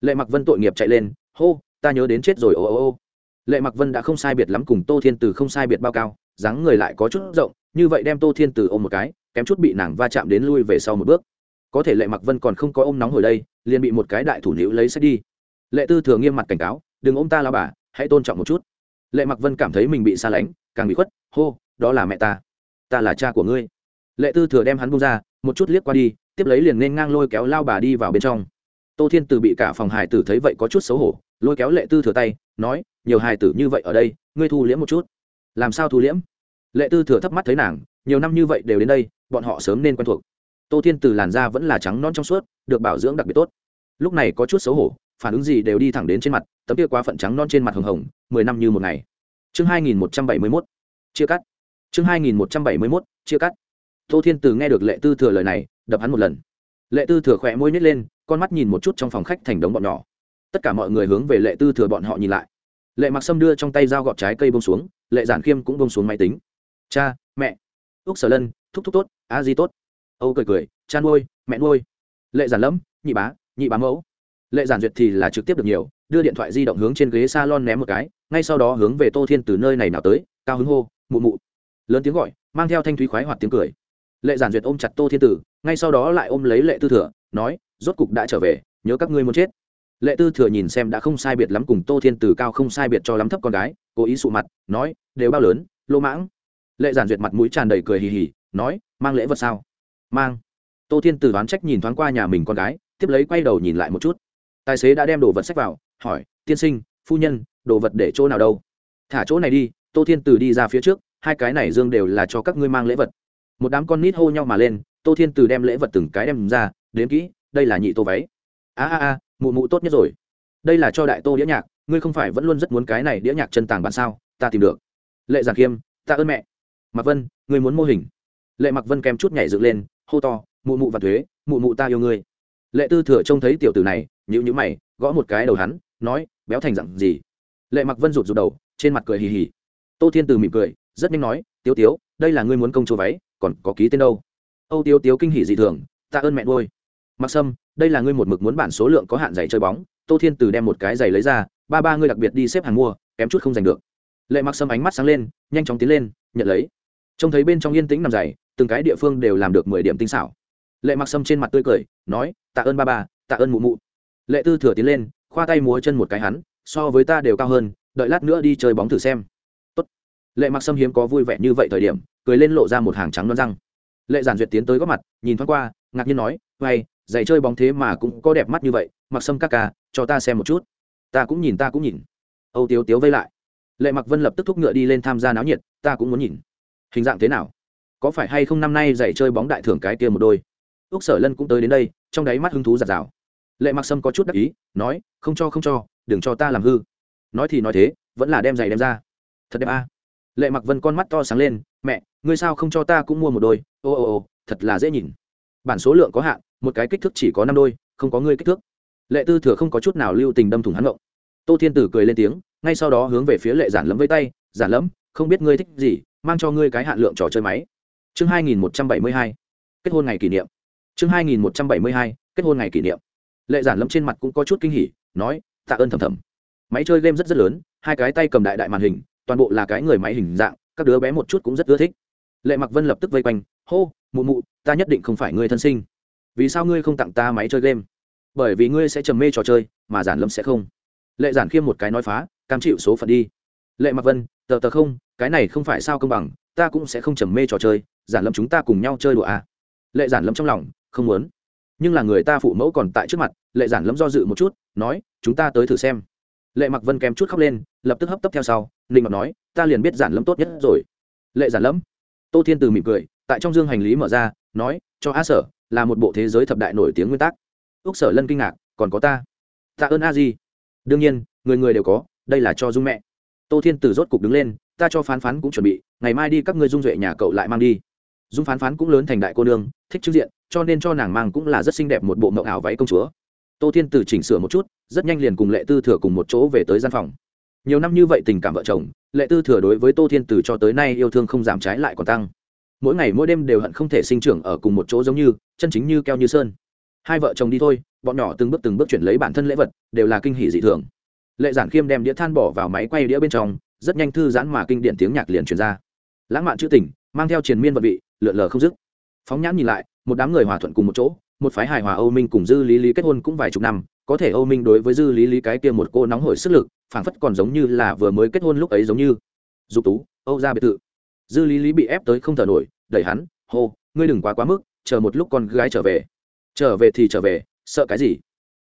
Lệ mặc vân tội nghiệp chạy lên, hô, ta nhớ đến chết rồi, ô ô ô. Lệ mặc vân đã không sai biệt lắm cùng tô thiên tử không sai biệt bao cao dáng người lại có chút rộng, như vậy đem tô thiên tử ôm một cái, kém chút bị nàng va chạm đến lui về sau một bước. Có thể lệ mặc vân còn không có ôm nóng hồi đây, liền bị một cái đại thủ nữ lấy sách đi. Lệ tư thừa nghiêm mặt cảnh cáo, đừng ôm ta lao bà, hãy tôn trọng một chút. Lệ mặc vân cảm thấy mình bị xa lánh, càng bị khuất, hô, đó là mẹ ta. Ta là cha của ngươi. Lệ tư thừa đem hắn bung ra, một chút liếc qua đi, tiếp lấy liền nên ngang lôi kéo lao bà đi vào bên trong. Tô thiên từ bị cả phòng hải tử thấy vậy có chút xấu hổ, lôi kéo lệ tư thừa tay, nói, nhiều hài tử như vậy ở đây, ngươi thu liễm một chút. Làm sao thu liễm? Lệ tư thừa thấp mắt thấy nàng, nhiều năm như vậy đều đến đây, bọn họ sớm nên quen thuộc. Tô thiên từ làn da vẫn là trắng non trong suốt, được bảo dưỡng đặc biệt tốt. Lúc này có chút xấu hổ, phản ứng gì đều đi thẳng đến trên mặt, tấm kia quá phận trắng non trên mặt hồng hồng, mười năm như một ngày. Chương hai nghìn một trăm bảy mươi mốt, chia cắt. Chương hai nghìn một trăm bảy mươi mốt, chia cắt. Tô thiên từ nghe được lệ tư thừa lời này, đập hắn một lần. Lệ tư thừa khỏe môi nhét lên, con mắt nhìn một chút trong phòng khách thành đống bọn nhỏ. Tất cả mọi người hướng về lệ tư thừa bọn họ nhìn lại. Lệ mặc sâm đưa trong tay dao gọt trái cây bông xuống, lệ giản khiêm cũng bông xuống máy tính cha, mẹ. Úc sở lân, thúc thúc tốt, a di tốt. Âu cười cười, cha nuôi, mẹ nuôi. Lệ giản lẫm, nhị bá nhị bá mẫu. Lệ giản duyệt thì là trực tiếp được nhiều, đưa điện thoại di động hướng trên ghế s a lon ném một cái, ngay sau đó hướng về tô thiên từ nơi này nào tới, cao hứng hô, mụ mụ. Lớn tiếng gọi, mang theo thanh thúy khoái hoặc tiếng cười. Lệ giản duyệt ôm chặt tô thiên tử, ngay sau đó lại ôm lấy lệ tư thừa, nói, rốt cục đã trở về, nhớ các ngươi muốn chết. Lệ tư thừa nhìn xem đã không sai biệt lắm cùng tô thiên tử cao không sai biệt cho lắm thấp con gái, cố ý sụ mặt, nói, đều bao lớn, lô mãng lệ giản duyệt mặt mũi tràn đầy cười hì hì, nói, mang lễ vật sao? Mang. Tô thiên tử đoán trách nhìn thoáng qua nhà mình con gái, tiếp lấy quay đầu nhìn lại một chút. Tài xế đã đem đồ vật sách vào, hỏi, tiên sinh, phu nhân, đồ vật để chỗ nào đâu? Thả chỗ này đi, tô thiên tử đi ra phía trước, hai cái này dương đều là cho các ngươi mang lễ vật. Một đám con nít hô nhau mà lên, tô thiên tử đem lễ vật từng cái đem ra đến kỹ, đây là nhị tô váy. A a a, mụ mụ tốt nhất rồi. Đây là cho đại tô đĩa nhạc, ngươi không phải vẫn luôn rất muốn cái này đĩa nhạc chân tàng bạn sao, ta tìm được. Lệ giản khiêm ta ơn mẹ mặc vân, ngươi muốn mô hình? Lệ mặc vân kèm chút nhảy dựng lên, hô to, mụ mụ và thuế, mụ mụ ta yêu ngươi. Lệ tư thừa trông thấy tiểu tử này nhữ nhữ mày, gõ một cái đầu hắn, nói, béo thành dặn gì? Lệ mặc vân rụt rụt đầu, trên mặt cười hì hì. Tô thiên từ mỉm cười, rất nhanh nói, tiếu tiếu, đây là ngươi muốn công chúa váy, còn có ký tên đâu? Âu tiếu tiếu kinh hỉ dị thường, ta ơn mẹ nuôi. Mặc sâm, đây là ngươi một mực muốn bản số lượng có hạn giày chơi bóng. Tô thiên từ đem một cái giày lấy ra, ba ba ngươi đặc biệt đi xếp hàng mua, kém chút không giành được. Lệ mặc sâm ánh mắt sáng lên, nhanh chóng tiến lên, nhận lấy trông thấy bên trong yên tĩnh nằm dày từng cái địa phương đều làm được mười điểm tinh xảo. Lệ mặc sâm trên mặt tươi cười nói tạ ơn ba bà, tạ ơn mụ mụ. Lệ tư thừa tiến lên khoa tay múa chân một cái hắn so với ta đều cao hơn đợi lát nữa đi chơi bóng thử xem. Tốt. lệ mặc sâm hiếm có vui vẻ như vậy thời điểm cười lên lộ ra một hàng trắng non răng. Lệ giản duyệt tiến tới góp mặt nhìn thoáng qua ngạc nhiên nói hay giày chơi bóng thế mà cũng có đẹp mắt như vậy mặc sâm ca ca cho ta xem một chút. Ta cũng nhìn ta cũng nhìn. Âu tiếu tiếu vây lại. Lệ mặc vân lập tức thúc ngựa đi lên tham gia náo nhiệt ta cũng muốn nhìn hình dạng thế nào? Có phải hay không năm nay dạy chơi bóng đại thưởng cái kia một đôi? Ước sở lân cũng tới đến đây, trong đáy mắt hứng thú giạt rào lệ mặc sâm có chút đắc ý, nói, không cho không cho, đừng cho ta làm hư. Nói thì nói thế, vẫn là đem giày đem ra. Thật đẹp a. Lệ mặc vân con mắt to sáng lên, mẹ, ngươi sao không cho ta cũng mua một đôi? Ô ô ô, thật là dễ nhìn. Bản số lượng có hạn, một cái kích thước chỉ có năm đôi, không có ngươi kích thước. Lệ tư thừa không có chút nào lưu tình đâm thủng hắn ngộng. Tô thiên tử cười lên tiếng, ngay sau đó hướng về phía lệ giản lẫm với tay, giản lẫm, không biết ngươi thích gì mang cho ngươi cái hạn lượng trò chơi máy. Chương hai nghìn một trăm bảy mươi hai, kết hôn ngày kỷ niệm. Chương hai nghìn một trăm bảy mươi hai, kết hôn ngày kỷ niệm. Lệ giản lâm trên mặt cũng có chút kinh hỉ, nói, tạ ơn thầm thầm. Máy chơi game rất rất lớn, hai cái tay cầm đại đại màn hình, toàn bộ là cái người máy hình dạng, các đứa bé một chút cũng rất ưa thích. Lệ mặc vân lập tức vây quanh, hô, mụ mụ, ta nhất định không phải người thân sinh. Vì sao ngươi không tặng ta máy chơi game? Bởi vì ngươi sẽ trầm mê trò chơi, mà giản lâm sẽ không. Lệ giản khiêm một cái nói phá, cam chịu số phận đi lệ mặc vân, tờ tờ không, cái này không phải sao công bằng, ta cũng sẽ không trầm mê trò chơi, giản lâm chúng ta cùng nhau chơi đùa à. lệ giản lâm trong lòng, không muốn. Nhưng là người ta phụ mẫu còn tại trước mặt, lệ giản lâm do dự một chút, nói, chúng ta tới thử xem. Lệ mặc vân kém chút khóc lên, lập tức hấp tấp theo sau, ninh mặc nói, ta liền biết giản lâm tốt nhất rồi. Lệ giản lâm tô thiên từ mỉm cười, tại trong dương hành lý mở ra, nói, cho a sở, là một bộ thế giới thập đại nổi tiếng nguyên tắc. Úc sở lân kinh ngạc, còn có ta? Tạ ơn a di. Đương nhiên, người người đều có, đây là cho dung mẹ tô thiên từ rốt cục đứng lên, ta cho phán phán cũng chuẩn bị, ngày mai đi các ngươi dung duệ nhà cậu lại mang đi. Dung phán phán cũng lớn thành đại cô nương, thích trước diện, cho nên cho nàng mang cũng là rất xinh đẹp một bộ mậu ảo váy công chúa. Tô thiên từ chỉnh sửa một chút, rất nhanh liền cùng lệ tư thừa cùng một chỗ về tới gian phòng. Nhiều năm như vậy tình cảm vợ chồng, lệ tư thừa đối với tô thiên từ cho tới nay yêu thương không giảm trái lại còn tăng. Mỗi ngày mỗi đêm đều hận không thể sinh trưởng ở cùng một chỗ giống như, chân chính như keo như sơn. Hai vợ chồng đi thôi, bọn nhỏ từng bước từng bước chuyển lấy bản thân lễ vật, đều là kinh hỷ dị thường lệ giản khiêm đem đĩa than bỏ vào máy quay đĩa bên trong, rất nhanh thư giãn mà kinh điển tiếng nhạc liền truyền ra. Lãng mạn chữ tình, mang theo triền miên vật vị, lượn lờ không dứt. Phóng nhãn nhìn lại, một đám người hòa thuận cùng một chỗ, một phái hài hòa âu minh cùng dư lý lý kết hôn cũng vài chục năm, có thể âu minh đối với dư lý lý cái kia một cô nóng hổi sức lực, phảng phất còn giống như là vừa mới kết hôn lúc ấy giống như. Dục tú, âu ra biệt thự. Dư lý lý bị ép tới không thở nổi, đẩy hắn, hô, ngươi đừng quá quá mức, chờ một lúc con gái trở về. Trở về thì trở về, sợ cái gì?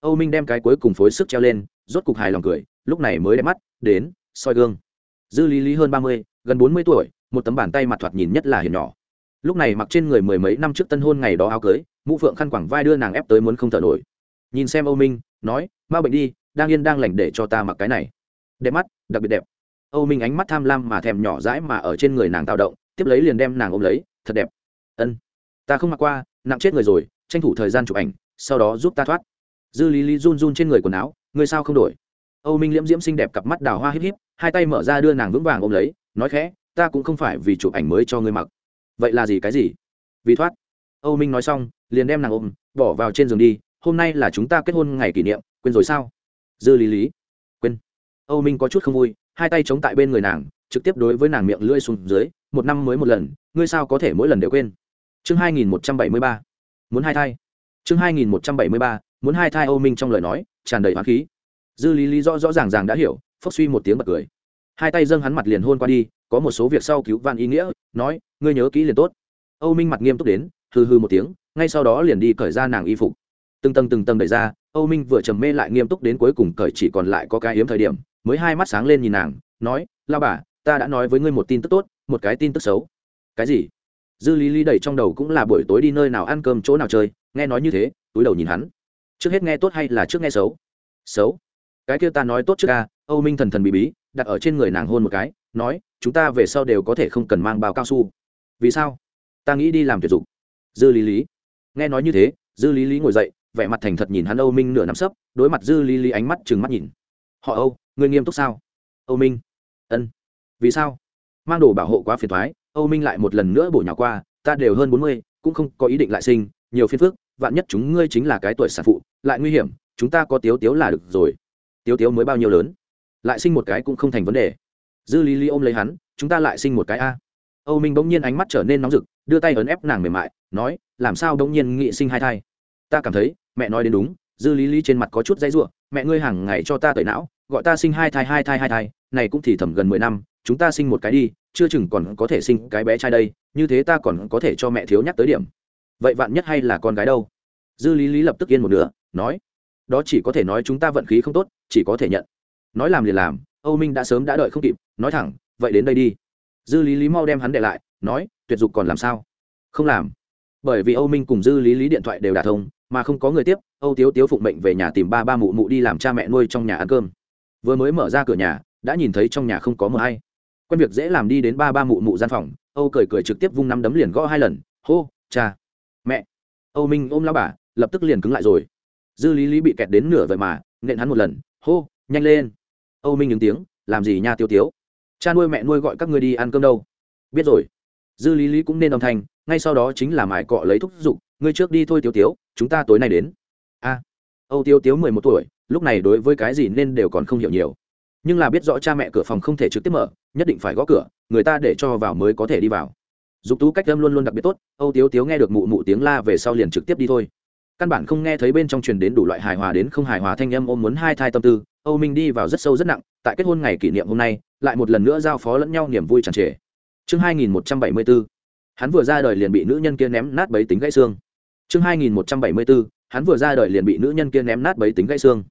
Âu minh đem cái cuối cùng phối sức treo lên rốt cục hài lòng cười, lúc này mới đẹp mắt, đến, soi gương. Dư lý lý hơn ba mươi, gần bốn mươi tuổi, một tấm bàn tay mặt thoạt nhìn nhất là hiền nhỏ. Lúc này mặc trên người mười mấy năm trước tân hôn ngày đó áo cưới, mũ phượng khăn quẳng vai đưa nàng ép tới muốn không thở nổi. Nhìn xem âu minh, nói ma bệnh đi, đang yên đang lành để cho ta mặc cái này. Đẹp mắt, đặc biệt đẹp. Âu minh ánh mắt tham lam mà thèm nhỏ dãi mà ở trên người nàng tạo động, tiếp lấy liền đem nàng ôm lấy, thật đẹp. Ân, ta không mặc qua, nặng chết người rồi, tranh thủ thời gian chụp ảnh, sau đó giúp ta thoát. Dư lý lý run run trên người quần áo ngươi sao không đổi? Âu minh liễm diễm xinh đẹp cặp mắt đào hoa híp híp, hai tay mở ra đưa nàng vững vàng ôm lấy, nói khẽ, ta cũng không phải vì chụp ảnh mới cho ngươi mặc. Vậy là gì cái gì? Vì thoát. Âu minh nói xong, liền đem nàng ôm, bỏ vào trên giường đi, hôm nay là chúng ta kết hôn ngày kỷ niệm, quên rồi sao? Dư lý lý. Quên. Âu minh có chút không vui, hai tay chống tại bên người nàng, trực tiếp đối với nàng miệng lưỡi xuống dưới, một năm mới một lần, ngươi sao có thể mỗi lần đều quên? Chương hai nghìn một trăm bảy mươi ba. Muốn hai thai. Chương hai nghìn một trăm bảy mươi ba, muốn hai thai âu minh trong lời nói tràn đầy hoán khí. Dư lý lý rõ rõ ràng ràng đã hiểu phốc suy một tiếng bật cười. Hai tay dâng hắn mặt liền hôn qua đi, có một số việc sau cứu van ý nghĩa, nói, ngươi nhớ kỹ liền tốt. Âu minh mặt nghiêm túc đến hư hư một tiếng, ngay sau đó liền đi cởi ra nàng y phục. Từng tầng từng tầng đẩy ra, âu minh vừa trầm mê lại nghiêm túc đến cuối cùng cởi chỉ còn lại có cái hiếm thời điểm, mới hai mắt sáng lên nhìn nàng, nói lao bà, ta đã nói với ngươi một tin tức tốt, một cái tin tức xấu. Cái gì? Dư lý lý đẩy trong đầu cũng là buổi tối đi nơi nào ăn cơm chỗ nào chơi, nghe nói như thế, túi đầu nhìn hắn trước hết nghe tốt hay là trước nghe xấu? Xấu. Cái kia ta nói tốt trước ca, âu minh thần thần bí bí, đặt ở trên người nàng hôn một cái, nói, chúng ta về sau đều có thể không cần mang bao cao su. Vì sao? Ta nghĩ đi làm tuyệt dụng. Dư lý lý. Nghe nói như thế, dư lý lý ngồi dậy, vẻ mặt thành thật nhìn hắn âu minh nửa nắm sấp, đối mặt dư lý lý ánh mắt trừng mắt nhìn. Họ âu, người nghiêm túc sao? Âu minh. Ân. Vì sao? Mang đồ bảo hộ quá phiền thoái âu minh lại một lần nữa bổ nhỏ qua, ta đều hơn bốn mươi, cũng không có ý định lại sinh, nhiều phiền phức vạn nhất chúng ngươi chính là cái tuổi sản phụ, lại nguy hiểm, chúng ta có tiếu tiếu là được rồi. Tiếu tiếu mới bao nhiêu lớn? Lại sinh một cái cũng không thành vấn đề. Dư lý lý ôm lấy hắn, chúng ta lại sinh một cái a. Âu minh bỗng nhiên ánh mắt trở nên nóng rực, đưa tay ấn ép nàng mềm mại, nói, làm sao bỗng nhiên nghị sinh hai thai? Ta cảm thấy, mẹ nói đến đúng. Dư lý lý trên mặt có chút dãy ruộng mẹ ngươi hàng ngày cho ta tẩy não, gọi ta sinh hai thai hai thai hai thai, này cũng thì thầm gần mười năm, chúng ta sinh một cái đi, chưa chừng còn có thể sinh cái bé trai đây, như thế ta còn có thể cho mẹ thiếu nhắc tới điểm vậy vạn nhất hay là con gái đâu? Dư lý lý lập tức yên một nửa, nói, đó chỉ có thể nói chúng ta vận khí không tốt, chỉ có thể nhận. Nói làm liền làm, âu minh đã sớm đã đợi không kịp, nói thẳng, vậy đến đây đi. Dư lý lý mau đem hắn để lại, nói, tuyệt dục còn làm sao? Không làm. Bởi vì âu minh cùng dư lý lý điện thoại đều đả thông, mà không có người tiếp, âu tiếu tiếu phụng mệnh về nhà tìm ba ba mụ mụ đi làm cha mẹ nuôi trong nhà ăn cơm. Vừa mới mở ra cửa nhà, đã nhìn thấy trong nhà không có mờ hay. Quen việc dễ làm đi đến ba ba mụ mụ gian phòng, âu cười cười trực tiếp vung nắm đấm liền gõ hai lần, hô, cha mẹ. Âu minh ôm lao bà, lập tức liền cứng lại rồi. Dư lý lý bị kẹt đến nửa vậy mà, nện hắn một lần, hô, nhanh lên. Âu minh ứng tiếng, làm gì nha tiêu tiếu? Cha nuôi mẹ nuôi gọi các ngươi đi ăn cơm đâu. Biết rồi. Dư lý lý cũng nên âm thanh, ngay sau đó chính là mải cọ lấy thúc giục, ngươi trước đi thôi tiêu tiếu, chúng ta tối nay đến. A. Âu tiêu tiếu mười một tuổi, lúc này đối với cái gì nên đều còn không hiểu nhiều. Nhưng là biết rõ cha mẹ cửa phòng không thể trực tiếp mở, nhất định phải gõ cửa, người ta để cho vào mới có thể đi vào dục tú cách âm luôn luôn đặc biệt tốt, âu tiếu tiếu nghe được mụ mụ tiếng la về sau liền trực tiếp đi thôi. Căn bản không nghe thấy bên trong truyền đến đủ loại hài hòa đến không hài hòa thanh âm ôm muốn hai thai tâm tư, âu minh đi vào rất sâu rất nặng, tại kết hôn ngày kỷ niệm hôm nay, lại một lần nữa giao phó lẫn nhau niềm vui tràn trề. Chương hai nghìn một trăm bảy mươi bốn hắn vừa ra đời liền bị nữ nhân kia ném nát bấy tính gãy xương. Chương hai nghìn một trăm bảy mươi bốn hắn vừa ra đời liền bị nữ nhân kia ném nát bấy tính gãy xương.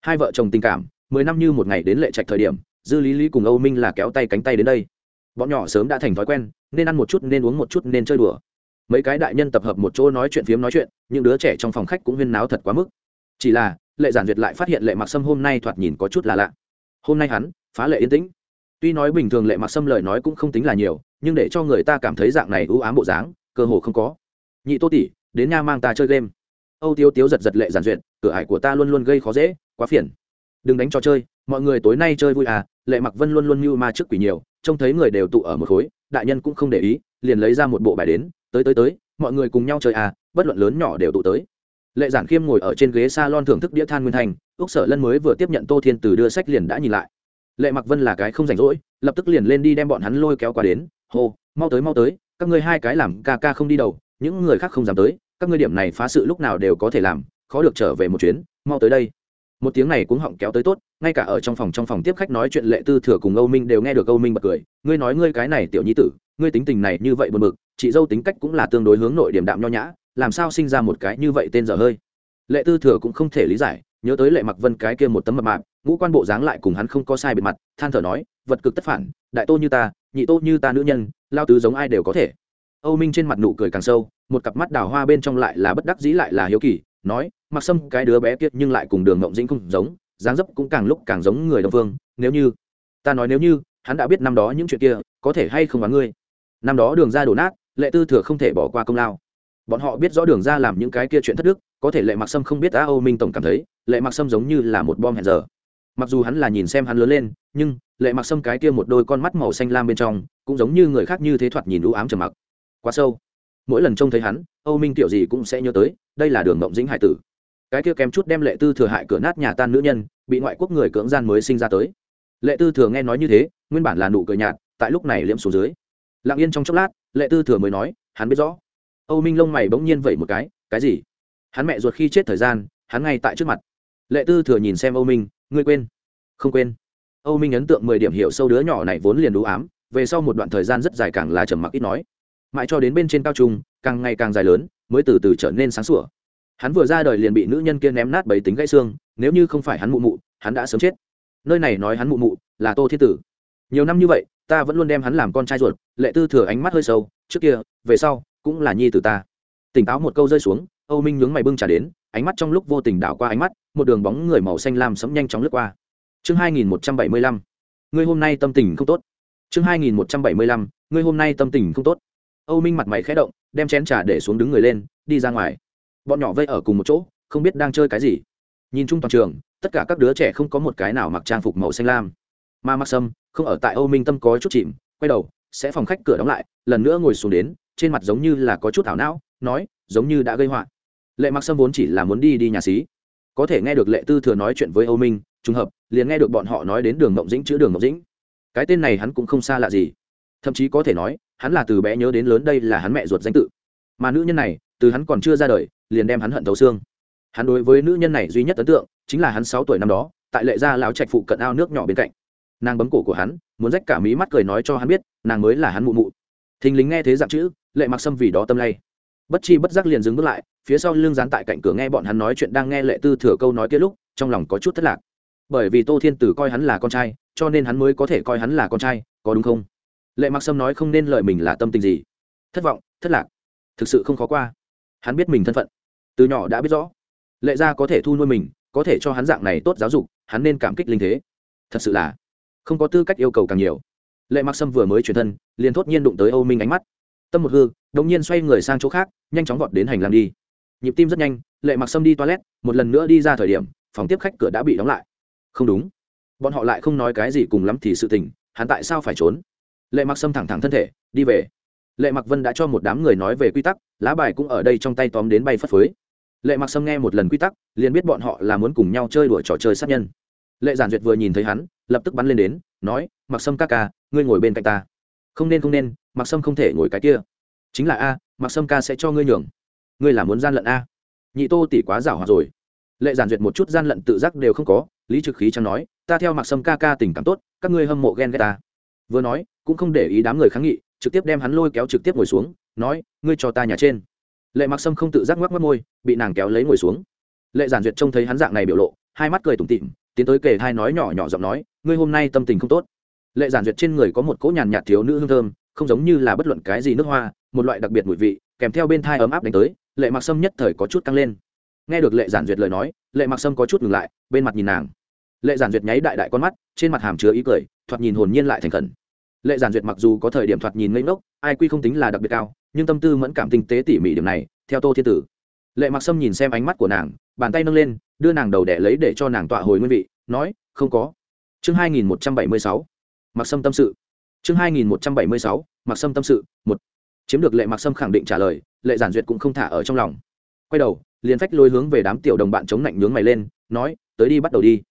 Hai vợ chồng tình cảm, mười năm như một ngày đến lệ trạch thời điểm, dư lý lý cùng âu minh là kéo tay cánh tay đến đây bọn nhỏ sớm đã thành thói quen, nên ăn một chút, nên uống một chút, nên chơi đùa. Mấy cái đại nhân tập hợp một chỗ nói chuyện phiếm nói chuyện, những đứa trẻ trong phòng khách cũng huyên náo thật quá mức. Chỉ là, lệ giản duyệt lại phát hiện lệ mặc sâm hôm nay thoạt nhìn có chút là lạ. Hôm nay hắn, phá lệ yên tĩnh. Tuy nói bình thường lệ mặc sâm lời nói cũng không tính là nhiều, nhưng để cho người ta cảm thấy dạng này ưu ám bộ dáng, cơ hồ không có. Nhị tô tỷ, đến nha mang ta chơi game. Âu tiếu tiếu giật giật lệ giản duyệt, cửa ải của ta luôn luôn gây khó dễ, quá phiền. Đừng đánh trò chơi, mọi người tối nay chơi vui à lệ mặc vân luôn luôn mưu ma trước quỷ nhiều trông thấy người đều tụ ở một khối, đại nhân cũng không để ý, liền lấy ra một bộ bài đến, tới tới tới, mọi người cùng nhau chơi à bất luận lớn nhỏ đều tụ tới. Lệ giản khiêm ngồi ở trên ghế s a lon thưởng thức đĩa than nguyên thành, úc sở lân mới vừa tiếp nhận tô thiên từ đưa sách liền đã nhìn lại. Lệ mặc vân là cái không rảnh rỗi, lập tức liền lên đi đem bọn hắn lôi kéo qua đến, hô, mau tới mau tới, các ngươi hai cái làm ca ca không đi đầu, những người khác không dám tới, các ngươi điểm này phá sự lúc nào đều có thể làm, khó được trở về một chuyến, mau tới đây một tiếng này cũng họng kéo tới tốt, ngay cả ở trong phòng trong phòng tiếp khách nói chuyện lệ tư thừa cùng âu minh đều nghe được âu minh bật cười. Ngươi nói ngươi cái này tiểu nhi tử, ngươi tính tình này như vậy buồn bực, chị dâu tính cách cũng là tương đối hướng nội điểm đạm nho nhã, làm sao sinh ra một cái như vậy tên dở hơi? Lệ tư thừa cũng không thể lý giải, nhớ tới lệ mặc vân cái kia một tấm mập mạp, ngũ quan bộ dáng lại cùng hắn không có sai bề mặt, than thở nói, vật cực tất phản, đại tô như ta, nhị tô như ta nữ nhân, lao tứ giống ai đều có thể. Âu minh trên mặt nụ cười càng sâu, một cặp mắt đào hoa bên trong lại là bất đắc dĩ lại là hiếu kỳ nói, mặc sâm cái đứa bé kiệt nhưng lại cùng đường ngộng dĩnh không giống, dáng dấp cũng càng lúc càng giống người đồng phương nếu như, ta nói nếu như, hắn đã biết năm đó những chuyện kia, có thể hay không bán ngươi? Năm đó đường ra đổ nát, lệ tư thừa không thể bỏ qua công lao. Bọn họ biết rõ đường ra làm những cái kia chuyện thất đức, có thể lệ mặc sâm không biết á âu minh tổng cảm thấy, lệ mặc sâm giống như là một bom hẹn giờ. Mặc dù hắn là nhìn xem hắn lớn lên, nhưng, lệ mặc sâm cái kia một đôi con mắt màu xanh lam bên trong, cũng giống như người khác như thế thoạt nhìn u ám trầm mặc. Quá sâu mỗi lần trông thấy hắn, âu minh kiểu gì cũng sẽ nhớ tới, đây là đường mộng dĩnh hải tử. Cái kia kém chút đem lệ tư thừa hại cửa nát nhà tan nữ nhân, bị ngoại quốc người cưỡng gian mới sinh ra tới. Lệ tư thừa nghe nói như thế, nguyên bản là nụ cười nhạt, tại lúc này liễm xuống dưới. Lặng yên trong chốc lát, lệ tư thừa mới nói, hắn biết rõ. Âu minh lông mày bỗng nhiên vẩy một cái cái gì? Hắn mẹ ruột khi chết thời gian, hắn ngay tại trước mặt. Lệ tư thừa nhìn xem âu minh, ngươi quên? Không quên. Âu minh ấn tượng mười điểm hiểu sâu đứa nhỏ này vốn liền đủ ám, về sau một đoạn thời gian rất dài càng là trầm mặc ít nói mãi cho đến bên trên cao trung, càng ngày càng dài lớn, mới từ từ trở nên sáng sủa. Hắn vừa ra đời liền bị nữ nhân kia ném nát bấy tính gãy xương, nếu như không phải hắn mụ mụ, hắn đã sớm chết. Nơi này nói hắn mụ mụ, là tô thiên tử. Nhiều năm như vậy, ta vẫn luôn đem hắn làm con trai ruột, lệ tư thừa ánh mắt hơi sâu, trước kia, về sau, cũng là nhi từ ta. Tỉnh táo một câu rơi xuống, âu minh nhướng mày bưng trả đến, ánh mắt trong lúc vô tình đảo qua ánh mắt, một đường bóng người màu xanh lam sấm nhanh chóng lướt qua. Chương hai nghìn một trăm bảy mươi lăm, ngươi hôm nay tâm tình không tốt. Chương hai nghìn một trăm bảy mươi lăm, ngươi hôm nay tâm tình không tốt âu minh mặt mày khẽ động, đem chén trà để xuống đứng người lên, đi ra ngoài. Bọn nhỏ vây ở cùng một chỗ, không biết đang chơi cái gì. Nhìn chung toàn trường, tất cả các đứa trẻ không có một cái nào mặc trang phục màu xanh lam. Mà mặc sâm, không ở tại âu minh tâm có chút chìm, quay đầu, sẽ phòng khách cửa đóng lại, lần nữa ngồi xuống đến, trên mặt giống như là có chút thảo não, nói, giống như đã gây họa. Lệ mặc sâm vốn chỉ là muốn đi đi nhà xí. Có thể nghe được lệ tư thừa nói chuyện với âu minh, trùng hợp, liền nghe được bọn họ nói đến đường mộng dĩnh chữ đường mộng dĩnh. Cái tên này hắn cũng không xa lạ gì thậm chí có thể nói, hắn là từ bé nhớ đến lớn đây là hắn mẹ ruột danh tự. Mà nữ nhân này, từ hắn còn chưa ra đời, liền đem hắn hận thấu xương. Hắn đối với nữ nhân này duy nhất ấn tượng, chính là hắn sáu tuổi năm đó, tại lệ gia lão trạch phụ cận ao nước nhỏ bên cạnh. Nàng bấm cổ của hắn, muốn rách cả mí mắt cười nói cho hắn biết, nàng mới là hắn mụ mụ. Thình lính nghe thế dạng chữ, lệ mặc sâm vì đó tâm lay. Bất chi bất giác liền dừng bước lại, phía sau lưng dán tại cạnh cửa nghe bọn hắn nói chuyện đang nghe lệ tư thừa câu nói kia lúc, trong lòng có chút thất lạc. Bởi vì tô thiên tử coi hắn là con trai, cho nên hắn mới có thể coi hắn là con trai, có đúng không? Lệ mặc sâm nói không nên lợi mình là tâm tình gì. Thất vọng, thất lạc, thực sự không khó qua. Hắn biết mình thân phận, từ nhỏ đã biết rõ. Lệ gia có thể thu nuôi mình, có thể cho hắn dạng này tốt giáo dục, hắn nên cảm kích linh thế. Thật sự là không có tư cách yêu cầu càng nhiều. Lệ mặc sâm vừa mới chuyển thân, liền thốt nhiên đụng tới âu minh ánh mắt. Tâm một hư, đột nhiên xoay người sang chỗ khác, nhanh chóng vọt đến hành lang đi. Nhịp tim rất nhanh, lệ mặc sâm đi toilet, một lần nữa đi ra thời điểm, phòng tiếp khách cửa đã bị đóng lại. Không đúng. Bọn họ lại không nói cái gì cùng lắm thì sự tình, hắn tại sao phải trốn? Lệ mặc sâm thẳng thẳng thân thể, đi về. Lệ mặc vân đã cho một đám người nói về quy tắc, lá bài cũng ở đây trong tay tóm đến bay phất phới. Lệ mặc sâm nghe một lần quy tắc, liền biết bọn họ là muốn cùng nhau chơi đuổi trò chơi sát nhân. Lệ giản duyệt vừa nhìn thấy hắn, lập tức bắn lên đến, nói, mặc sâm ca ca, ngươi ngồi bên cạnh ta. Không nên không nên, mặc sâm không thể ngồi cái kia. Chính là a, mặc sâm ca sẽ cho ngươi nhường. Ngươi là muốn gian lận a? Nhị tô tỷ quá giảo hòa rồi. Lệ giản duyệt một chút gian lận tự giác đều không có, lý trực khí chẳng nói, ta theo mặc sâm ca ca tình cảm tốt, các ngươi hâm mộ ghen ghét ta vừa nói, cũng không để ý đám người kháng nghị, trực tiếp đem hắn lôi kéo trực tiếp ngồi xuống, nói, ngươi cho ta nhà trên. Lệ mặc sâm không tự giác ngoắc mất môi, bị nàng kéo lấy ngồi xuống. Lệ giản duyệt trông thấy hắn dạng này biểu lộ, hai mắt cười tủm tịm tiến tới kể thai nói nhỏ nhỏ giọng nói, ngươi hôm nay tâm tình không tốt. Lệ giản duyệt trên người có một cỗ nhàn nhạt thiếu nữ hương thơm, không giống như là bất luận cái gì nước hoa, một loại đặc biệt mùi vị, kèm theo bên thai ấm áp đánh tới, lệ mặc sâm nhất thời có chút căng lên. Nghe được lệ giản duyệt lời nói, lệ mặc sâm có chút ngừng lại, bên mặt nhìn nàng. Lệ giản duyệt nháy đại đại con mắt, trên mặt hàm chứa ý cười, thoạt nhìn hồn nhiên lại thành khẩn lệ giản duyệt mặc dù có thời điểm thoạt nhìn ngây ngốc, ai quy không tính là đặc biệt cao, nhưng tâm tư mẫn cảm tinh tế tỉ mỉ điểm này, theo tô thiên tử. Lệ mặc sâm nhìn xem ánh mắt của nàng, bàn tay nâng lên, đưa nàng đầu đẻ lấy để cho nàng tọa hồi nguyên vị, nói, không có. Chương hai nghìn một trăm bảy mươi sáu. Mặc sâm tâm sự. Chương hai nghìn một trăm bảy mươi sáu. Mặc sâm tâm sự, một. Chiếm được lệ mặc sâm khẳng định trả lời, lệ giản duyệt cũng không thả ở trong lòng. Quay đầu, liền phách lôi hướng về đám tiểu đồng bạn chống lạnh nhướng mày lên, nói, tới đi, bắt đầu đi.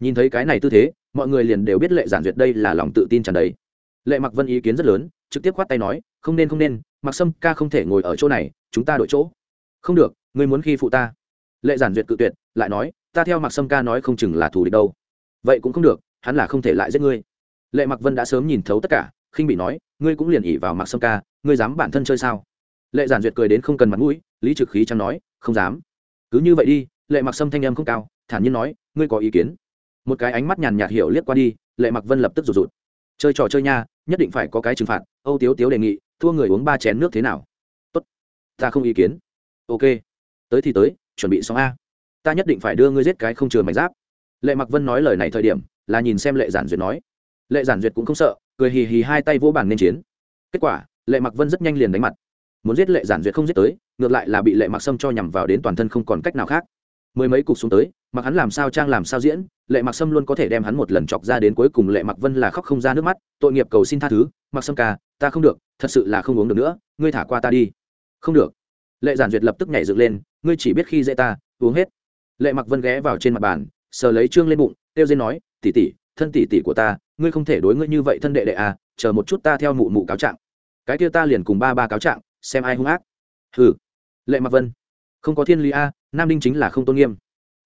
Nhìn thấy cái này tư thế, mọi người liền đều biết lệ giản duyệt đây là lòng tự tin tràn đầy lệ mặc vân ý kiến rất lớn, trực tiếp khoát tay nói, không nên không nên mặc sâm ca không thể ngồi ở chỗ này, chúng ta đổi chỗ. Không được, ngươi muốn khi phụ ta. Lệ giản duyệt cự tuyệt, lại nói, ta theo mặc sâm ca nói không chừng là thù địch đâu. Vậy cũng không được, hắn là không thể lại giết ngươi. Lệ mặc vân đã sớm nhìn thấu tất cả, khinh bị nói, ngươi cũng liền ỉ vào mặc sâm ca, ngươi dám bản thân chơi sao? Lệ giản duyệt cười đến không cần mặt mũi, lý trực khí chẳng nói, không dám. Cứ như vậy đi. Lệ mặc sâm thanh âm không cao, thản nhiên nói, ngươi có ý kiến? Một cái ánh mắt nhàn nhạt hiểu liếc qua đi, lệ mặc vân lập tức rụt rụt chơi trò chơi nha, nhất định phải có cái trừng phạt, âu tiếu tiếu đề nghị, thua người uống ba chén nước thế nào? Tốt, ta không ý kiến. Ok, tới thì tới, chuẩn bị xong a. Ta nhất định phải đưa ngươi giết cái không chừa mảnh giáp. Lệ mặc vân nói lời này thời điểm, là nhìn xem lệ giản duyệt nói. Lệ giản duyệt cũng không sợ, cười hì hì hai tay vỗ bàn nên chiến. Kết quả, lệ mặc vân rất nhanh liền đánh mặt. Muốn giết lệ giản duyệt không giết tới, ngược lại là bị lệ mặc sâm cho nhằm vào đến toàn thân không còn cách nào khác. Mười mấy cục xuống tới mặc hắn làm sao trang làm sao diễn, lệ mặc sâm luôn có thể đem hắn một lần chọc ra đến cuối cùng lệ mặc vân là khóc không ra nước mắt, tội nghiệp cầu xin tha thứ, mặc sâm ca, ta không được, thật sự là không uống được nữa, ngươi thả qua ta đi. Không được. Lệ giản duyệt lập tức nhảy dựng lên, ngươi chỉ biết khi dễ ta, uống hết. Lệ mặc vân ghé vào trên mặt bàn, sờ lấy trương lên bụng têu dên nói tỉ tỉ thân tỉ tỉ của ta, ngươi không thể đối ngươi như vậy thân đệ đệ à chờ một chút ta theo mụ mụ cáo trạng. Cái kia ta liền cùng ba ba cáo trạng, xem ai hung ác. Ừ lệ mặc vân, không có thiên lý a nam đinh chính là không tôn nghiêm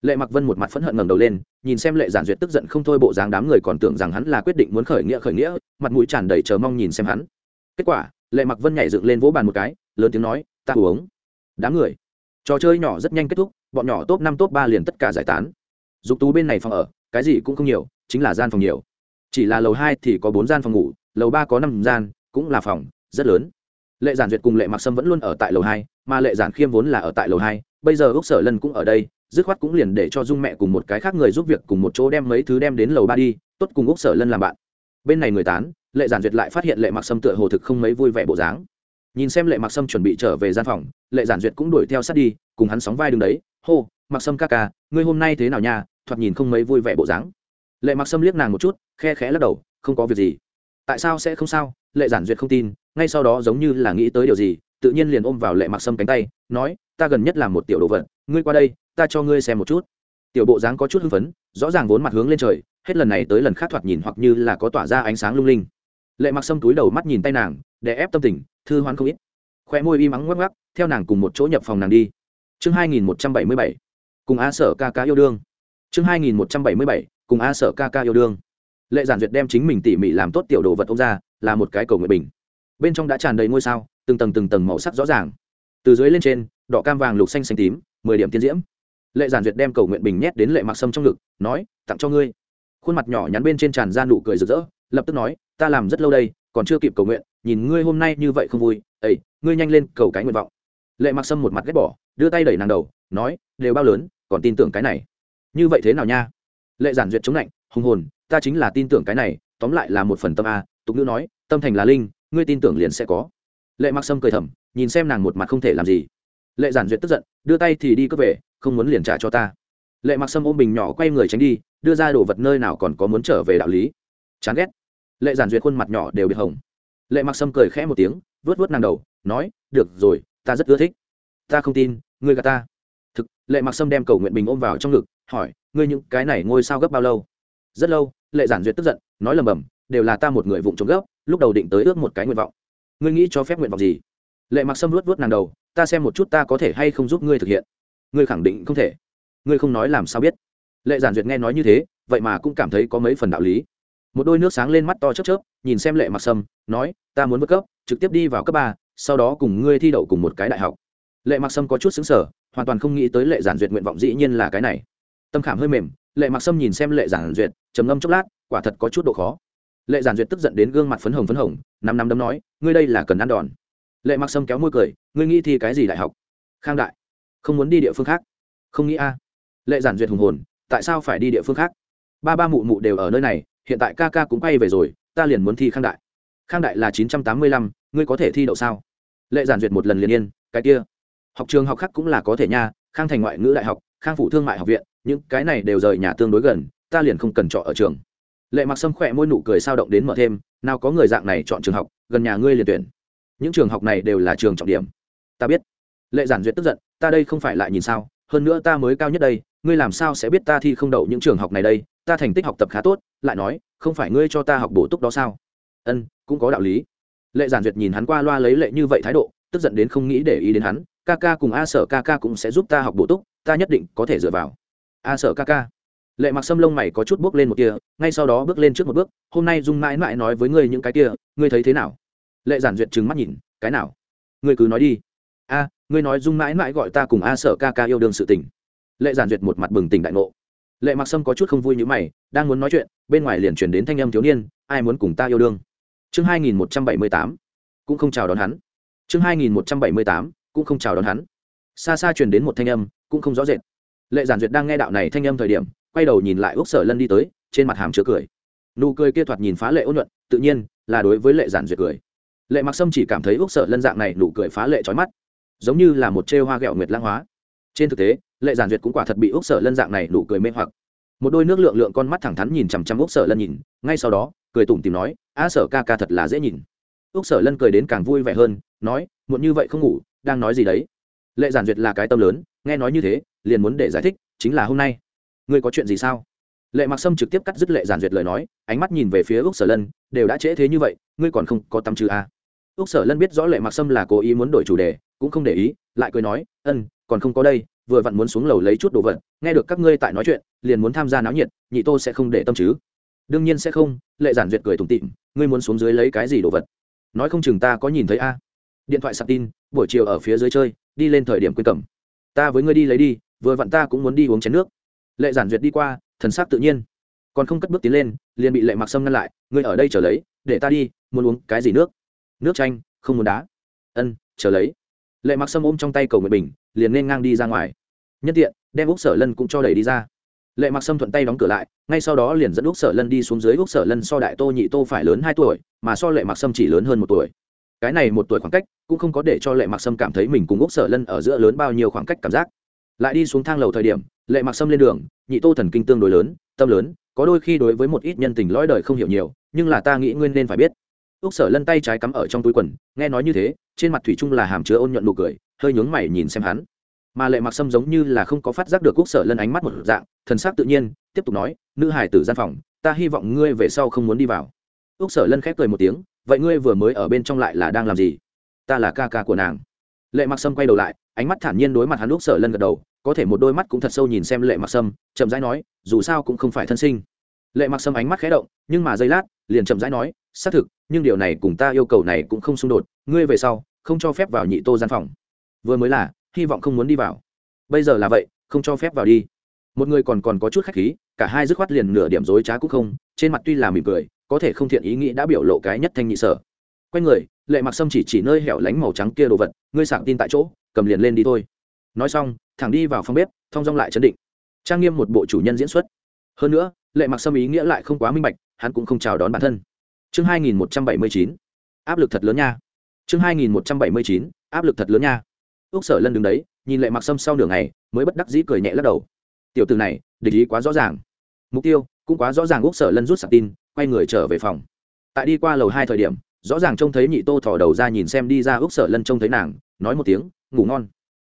lệ mặc vân một mặt phẫn hận ngẩng đầu lên, nhìn xem lệ giản duyệt tức giận không thôi bộ dáng đám người còn tưởng rằng hắn là quyết định muốn khởi nghĩa khởi nghĩa, mặt mũi tràn đầy chờ mong nhìn xem hắn. Kết quả, lệ mặc vân nhảy dựng lên vỗ bàn một cái, lớn tiếng nói, ta uống. Đám người, trò chơi nhỏ rất nhanh kết thúc, bọn nhỏ top năm, top ba liền tất cả giải tán. Dục tú bên này phòng ở, cái gì cũng không nhiều, chính là gian phòng nhiều. Chỉ là lầu hai thì có bốn gian phòng ngủ, lầu ba có năm gian, cũng là phòng rất lớn. Lệ giản duyệt cùng lệ mặc sâm vẫn luôn ở tại lầu hai, mà lệ giản khiêm vốn là ở tại lầu hai, bây giờ úc sở lân cũng ở đây dứt khoát cũng liền để cho dung mẹ cùng một cái khác người giúp việc cùng một chỗ đem mấy thứ đem đến lầu ba đi, tốt cùng úc sở lân làm bạn. Bên này người tán, lệ giản duyệt lại phát hiện lệ mặc sâm tựa hồ thực không mấy vui vẻ bộ dáng. Nhìn xem lệ mặc sâm chuẩn bị trở về gian phòng, lệ giản duyệt cũng đuổi theo sát đi, cùng hắn sóng vai đứng đấy, hô mặc sâm ca ca, ngươi hôm nay thế nào nha? thoạt nhìn không mấy vui vẻ bộ dáng. Lệ mặc sâm liếc nàng một chút, khe khẽ lắc đầu, không có việc gì. Tại sao sẽ không sao? Lệ giản duyệt không tin, ngay sau đó giống như là nghĩ tới điều gì, tự nhiên liền ôm vào lệ mặc sâm cánh tay, nói, ta gần nhất làm một tiểu đồ vật ngươi qua đây, ta cho ngươi xem một chút. Tiểu bộ dáng có chút hưng phấn, rõ ràng vốn mặt hướng lên trời, hết lần này tới lần khác thoạt nhìn hoặc như là có tỏa ra ánh sáng lung linh. Lệ mặc sâm túi đầu mắt nhìn tay nàng để ép tâm tình, thư hoán không ít. Khoe môi y mắng ngoắc ngoắc, theo nàng cùng một chỗ nhập phòng nàng đi. Chương hai nghìn một trăm bảy mươi bảy, cùng a sở ca ca yêu đương. Chương hai nghìn một trăm bảy mươi bảy, cùng a sở ca ca yêu đương. Lệ giản duyệt đem chính mình tỉ mỉ làm tốt tiểu đồ vật ông ra, là một cái cầu nguyện bình. Bên trong đã tràn đầy ngôi sao, từng tầng từng tầng màu sắc rõ ràng. Từ dưới lên trên, đỏ cam vàng lục xanh xanh tím mười điểm tiên diễm. Lệ giản duyệt đem cầu nguyện bình nhét đến lệ mặc sâm trong ngực, nói, tặng cho ngươi. Khuôn mặt nhỏ nhắn bên trên tràn ra nụ cười rực rỡ, lập tức nói, ta làm rất lâu đây, còn chưa kịp cầu nguyện, nhìn ngươi hôm nay như vậy không vui, ấy, ngươi nhanh lên cầu cái nguyện vọng. Lệ mặc sâm một mặt ghét bỏ, đưa tay đẩy nàng đầu, nói, đều bao lớn, còn tin tưởng cái này. Như vậy thế nào nha? Lệ giản duyệt chống lạnh, hùng hồn, ta chính là tin tưởng cái này, tóm lại là một phần tâm a. Tục ngữ nói, tâm thành là linh, ngươi tin tưởng liền sẽ có. Lệ mặc sâm cười thầm, nhìn xem nàng một mặt không thể làm gì lệ giản duyệt tức giận, đưa tay thì đi cướp về, không muốn liền trả cho ta. Lệ mặc sâm ôm bình nhỏ quay người tránh đi, đưa ra đồ vật nơi nào còn có muốn trở về đạo lý. Chán ghét. Lệ giản duyệt khuôn mặt nhỏ đều bị hồng. Lệ mặc sâm cười khẽ một tiếng vớt vớt nàng đầu, nói, được rồi, ta rất ưa thích. Ta không tin, ngươi gà ta. Thực, lệ mặc sâm đem cầu nguyện bình ôm vào trong ngực, hỏi, ngươi những cái này ngôi sao gấp bao lâu? Rất lâu, lệ giản duyệt tức giận, nói lầm bầm đều là ta một người vụng trộm gấp, lúc đầu định tới ước một cái nguyện vọng. Ngươi nghĩ cho phép nguyện vọng gì? Lệ mặc sâm luốt vớt nàng đầu ta xem một chút ta có thể hay không giúp ngươi thực hiện. Ngươi khẳng định không thể. Ngươi không nói làm sao biết. Lệ giản duyệt nghe nói như thế, vậy mà cũng cảm thấy có mấy phần đạo lý. Một đôi nước sáng lên mắt to chớp chớp, nhìn xem lệ mặc sâm, nói, ta muốn vượt cấp, trực tiếp đi vào cấp ba, sau đó cùng ngươi thi đậu cùng một cái đại học. Lệ mặc sâm có chút xứng sở hoàn toàn không nghĩ tới lệ giản duyệt nguyện vọng dĩ nhiên là cái này. Tâm khảm hơi mềm, lệ mặc sâm nhìn xem lệ giản duyệt, trầm ngâm chốc lát, quả thật có chút độ khó. Lệ giản duyệt tức giận đến gương mặt phấn hồng phấn hồng năm năm đấm nói, ngươi đây là cần ăn đòn lệ mặc sâm kéo môi cười, ngươi nghĩ thi cái gì đại học? Khang đại, không muốn đi địa phương khác. Không nghĩ a. Lệ giản duyệt hùng hồn, tại sao phải đi địa phương khác? Ba ba mụ mụ đều ở nơi này, hiện tại ca ca cũng quay về rồi, ta liền muốn thi khang đại. Khang đại là chín trăm tám mươi lăm, ngươi có thể thi đậu sao? Lệ giản duyệt một lần liền yên, cái kia, học trường học khác cũng là có thể nha, khang thành ngoại ngữ đại học, khang phủ thương mại học viện, những cái này đều rời nhà tương đối gần, ta liền không cần trọ ở trường. Lệ mặc sâm khỏe môi nụ cười sao động đến mở thêm, nào có người dạng này chọn trường học, gần nhà ngươi liền tuyển những trường học này đều là trường trọng điểm. Ta biết. Lệ giản duyệt tức giận, ta đây không phải lại nhìn sao, hơn nữa ta mới cao nhất đây, ngươi làm sao sẽ biết ta thi không đậu những trường học này đây, ta thành tích học tập khá tốt, lại nói, không phải ngươi cho ta học bổ túc đó sao? Ân, cũng có đạo lý. Lệ giản duyệt nhìn hắn qua loa lấy lệ như vậy thái độ, tức giận đến không nghĩ để ý đến hắn, ca ca cùng a sở ca ca cũng sẽ giúp ta học bổ túc, ta nhất định có thể dựa vào. A sở ca ca. Lệ mặc sâm lông mày có chút bước lên một kia ngay sau đó bước lên trước một bước, hôm nay dung mãi mãi nói với ngươi những cái kia, ngươi thấy thế nào? Lệ giản duyệt trừng mắt nhìn, cái nào? Ngươi cứ nói đi. A, ngươi nói dung mãi mãi gọi ta cùng a sở ca ca yêu đương sự tình. Lệ giản duyệt một mặt bừng tỉnh đại ngộ. Lệ mặc sâm có chút không vui như mày, đang muốn nói chuyện, bên ngoài liền chuyển đến thanh âm thiếu niên, ai muốn cùng ta yêu đương? Chương hai nghìn một trăm bảy mươi tám, cũng không chào đón hắn. Chương hai nghìn một trăm bảy mươi tám, cũng không chào đón hắn. Xa xa truyền đến một thanh âm, cũng không rõ rệt. Lệ giản duyệt đang nghe đạo này thanh âm thời điểm, quay đầu nhìn lại ốc sở lân đi tới, trên mặt hàm chứa cười. Nụ cười kia thoạt nhìn phá lệ ôn nhuận, tự nhiên là đối với lệ giản duyệt cười lệ mặc sâm chỉ cảm thấy úc sở lân dạng này nụ cười phá lệ trói mắt. Giống như là một trêu hoa ghẹo nguyệt lang hóa. Trên thực tế, lệ giản duyệt cũng quả thật bị úc sở lân dạng này nụ cười mê hoặc. Một đôi nước lượng lượng con mắt thẳng thắn nhìn chằm chằm úc sở lân nhìn, ngay sau đó, cười tủm tìm nói, a sở ca ca thật là dễ nhìn. Úc sở lân cười đến càng vui vẻ hơn, nói, muộn như vậy không ngủ, đang nói gì đấy? Lệ giản duyệt là cái tâm lớn, nghe nói như thế, liền muốn để giải thích, chính là hôm nay. Ngươi có chuyện gì sao? Lệ mặc sâm trực tiếp cắt dứt lệ giản duyệt lời nói, ánh mắt nhìn về phía úc sở lân, đều đã trễ thế như vậy, ngươi còn không có tâm trừ à úc sở lân biết rõ lệ mặc sâm là cố ý muốn đổi chủ đề, cũng không để ý, lại cười nói, ân, còn không có đây, vừa vặn muốn xuống lầu lấy chút đồ vật, nghe được các ngươi tại nói chuyện, liền muốn tham gia náo nhiệt, nhị tô sẽ không để tâm chứ? Đương nhiên sẽ không, lệ giản duyệt cười thủng tịm ngươi muốn xuống dưới lấy cái gì đồ vật? Nói không chừng ta có nhìn thấy a. Điện thoại sạc tin, buổi chiều ở phía dưới chơi, đi lên thời điểm quên cầm. Ta với ngươi đi lấy đi, vừa vặn ta cũng muốn đi uống chén nước. Lệ giản duyệt đi qua, thần sắc tự nhiên. Còn không cất bước tiến lên, liền bị lệ mặc sâm ngăn lại, ngươi ở đây chờ lấy, để ta đi, muốn uống cái gì nước? Nước chanh, không muốn đá. Ân, chờ lấy. Lệ mặc sâm ôm trong tay cầu nguyện bình, liền nên ngang đi ra ngoài. Nhất tiện, đem úc sở lân cũng cho đẩy đi ra. Lệ mặc sâm thuận tay đóng cửa lại, ngay sau đó liền dẫn úc sở lân đi xuống dưới úc sở lân so đại tô nhị tô phải lớn hai tuổi, mà so lệ mặc sâm chỉ lớn hơn một tuổi. Cái này một tuổi khoảng cách, cũng không có để cho lệ mặc sâm cảm thấy mình cùng úc sở lân ở giữa lớn bao nhiêu khoảng cách cảm giác. Lại đi xuống thang lầu thời điểm, lệ mặc sâm lên đường, nhị tô thần kinh tương đối lớn, tâm lớn, có đôi khi đối với một ít nhân tình lõi đời không hiểu nhiều, nhưng là ta nghĩ nguyên nên phải biết úc sở lân tay trái cắm ở trong túi quần, nghe nói như thế, trên mặt thủy chung là hàm chứa ôn nhuận nụ cười, hơi nhướng mày nhìn xem hắn. Mà lệ mặc sâm giống như là không có phát giác được úc sở lân ánh mắt một dạng, thần sắc tự nhiên, tiếp tục nói, nữ hải tử gian phòng, ta hy vọng ngươi về sau không muốn đi vào. Úc sở lân khép cười một tiếng, vậy ngươi vừa mới ở bên trong lại là đang làm gì? Ta là ca ca của nàng. Lệ mặc sâm quay đầu lại, ánh mắt thản nhiên đối mặt hắn úc sở lân gật đầu, có thể một đôi mắt cũng thật sâu nhìn xem lệ mặc sâm, chậm rãi nói, dù sao cũng không phải thân sinh. Lệ mặc sâm ánh mắt khé động, nhưng mà giây lát, liền chậm rãi nói, xác thực nhưng điều này cùng ta yêu cầu này cũng không xung đột, ngươi về sau, không cho phép vào nhị tô gian phòng. Vừa mới là, hy vọng không muốn đi vào. Bây giờ là vậy, không cho phép vào đi. Một người còn còn có chút khách khí, cả hai dứt khoát liền nửa điểm dối trá cũng không, trên mặt tuy là mỉm cười, có thể không thiện ý nghĩ đã biểu lộ cái nhất thanh nhị sở. Quay người, lệ mặc sâm chỉ chỉ nơi hẻo lánh màu trắng kia đồ vật, ngươi sảng tin tại chỗ, cầm liền lên đi thôi. Nói xong, thẳng đi vào phòng bếp, thong dong lại chấn định. Trang nghiêm một bộ chủ nhân diễn xuất. Hơn nữa, lệ mặc sâm ý nghĩa lại không quá minh bạch, hắn cũng không chào đón bản thân chương hai nghìn một trăm bảy mươi chín. Áp lực thật lớn nha. Chương hai nghìn một trăm bảy mươi chín, áp lực thật lớn nha. Ước sở lân đứng đấy, nhìn lệ mặc sâm sau nửa ngày, mới bất đắc dĩ cười nhẹ lắc đầu. Tiểu từ này, địch ý quá rõ ràng. Mục tiêu, cũng quá rõ ràng ước sở lân rút sạc tin, quay người trở về phòng. Tại đi qua lầu hai thời điểm, rõ ràng trông thấy nhị tô thỏ đầu ra nhìn xem đi ra ước sở lân trông thấy nàng, nói một tiếng, ngủ ngon.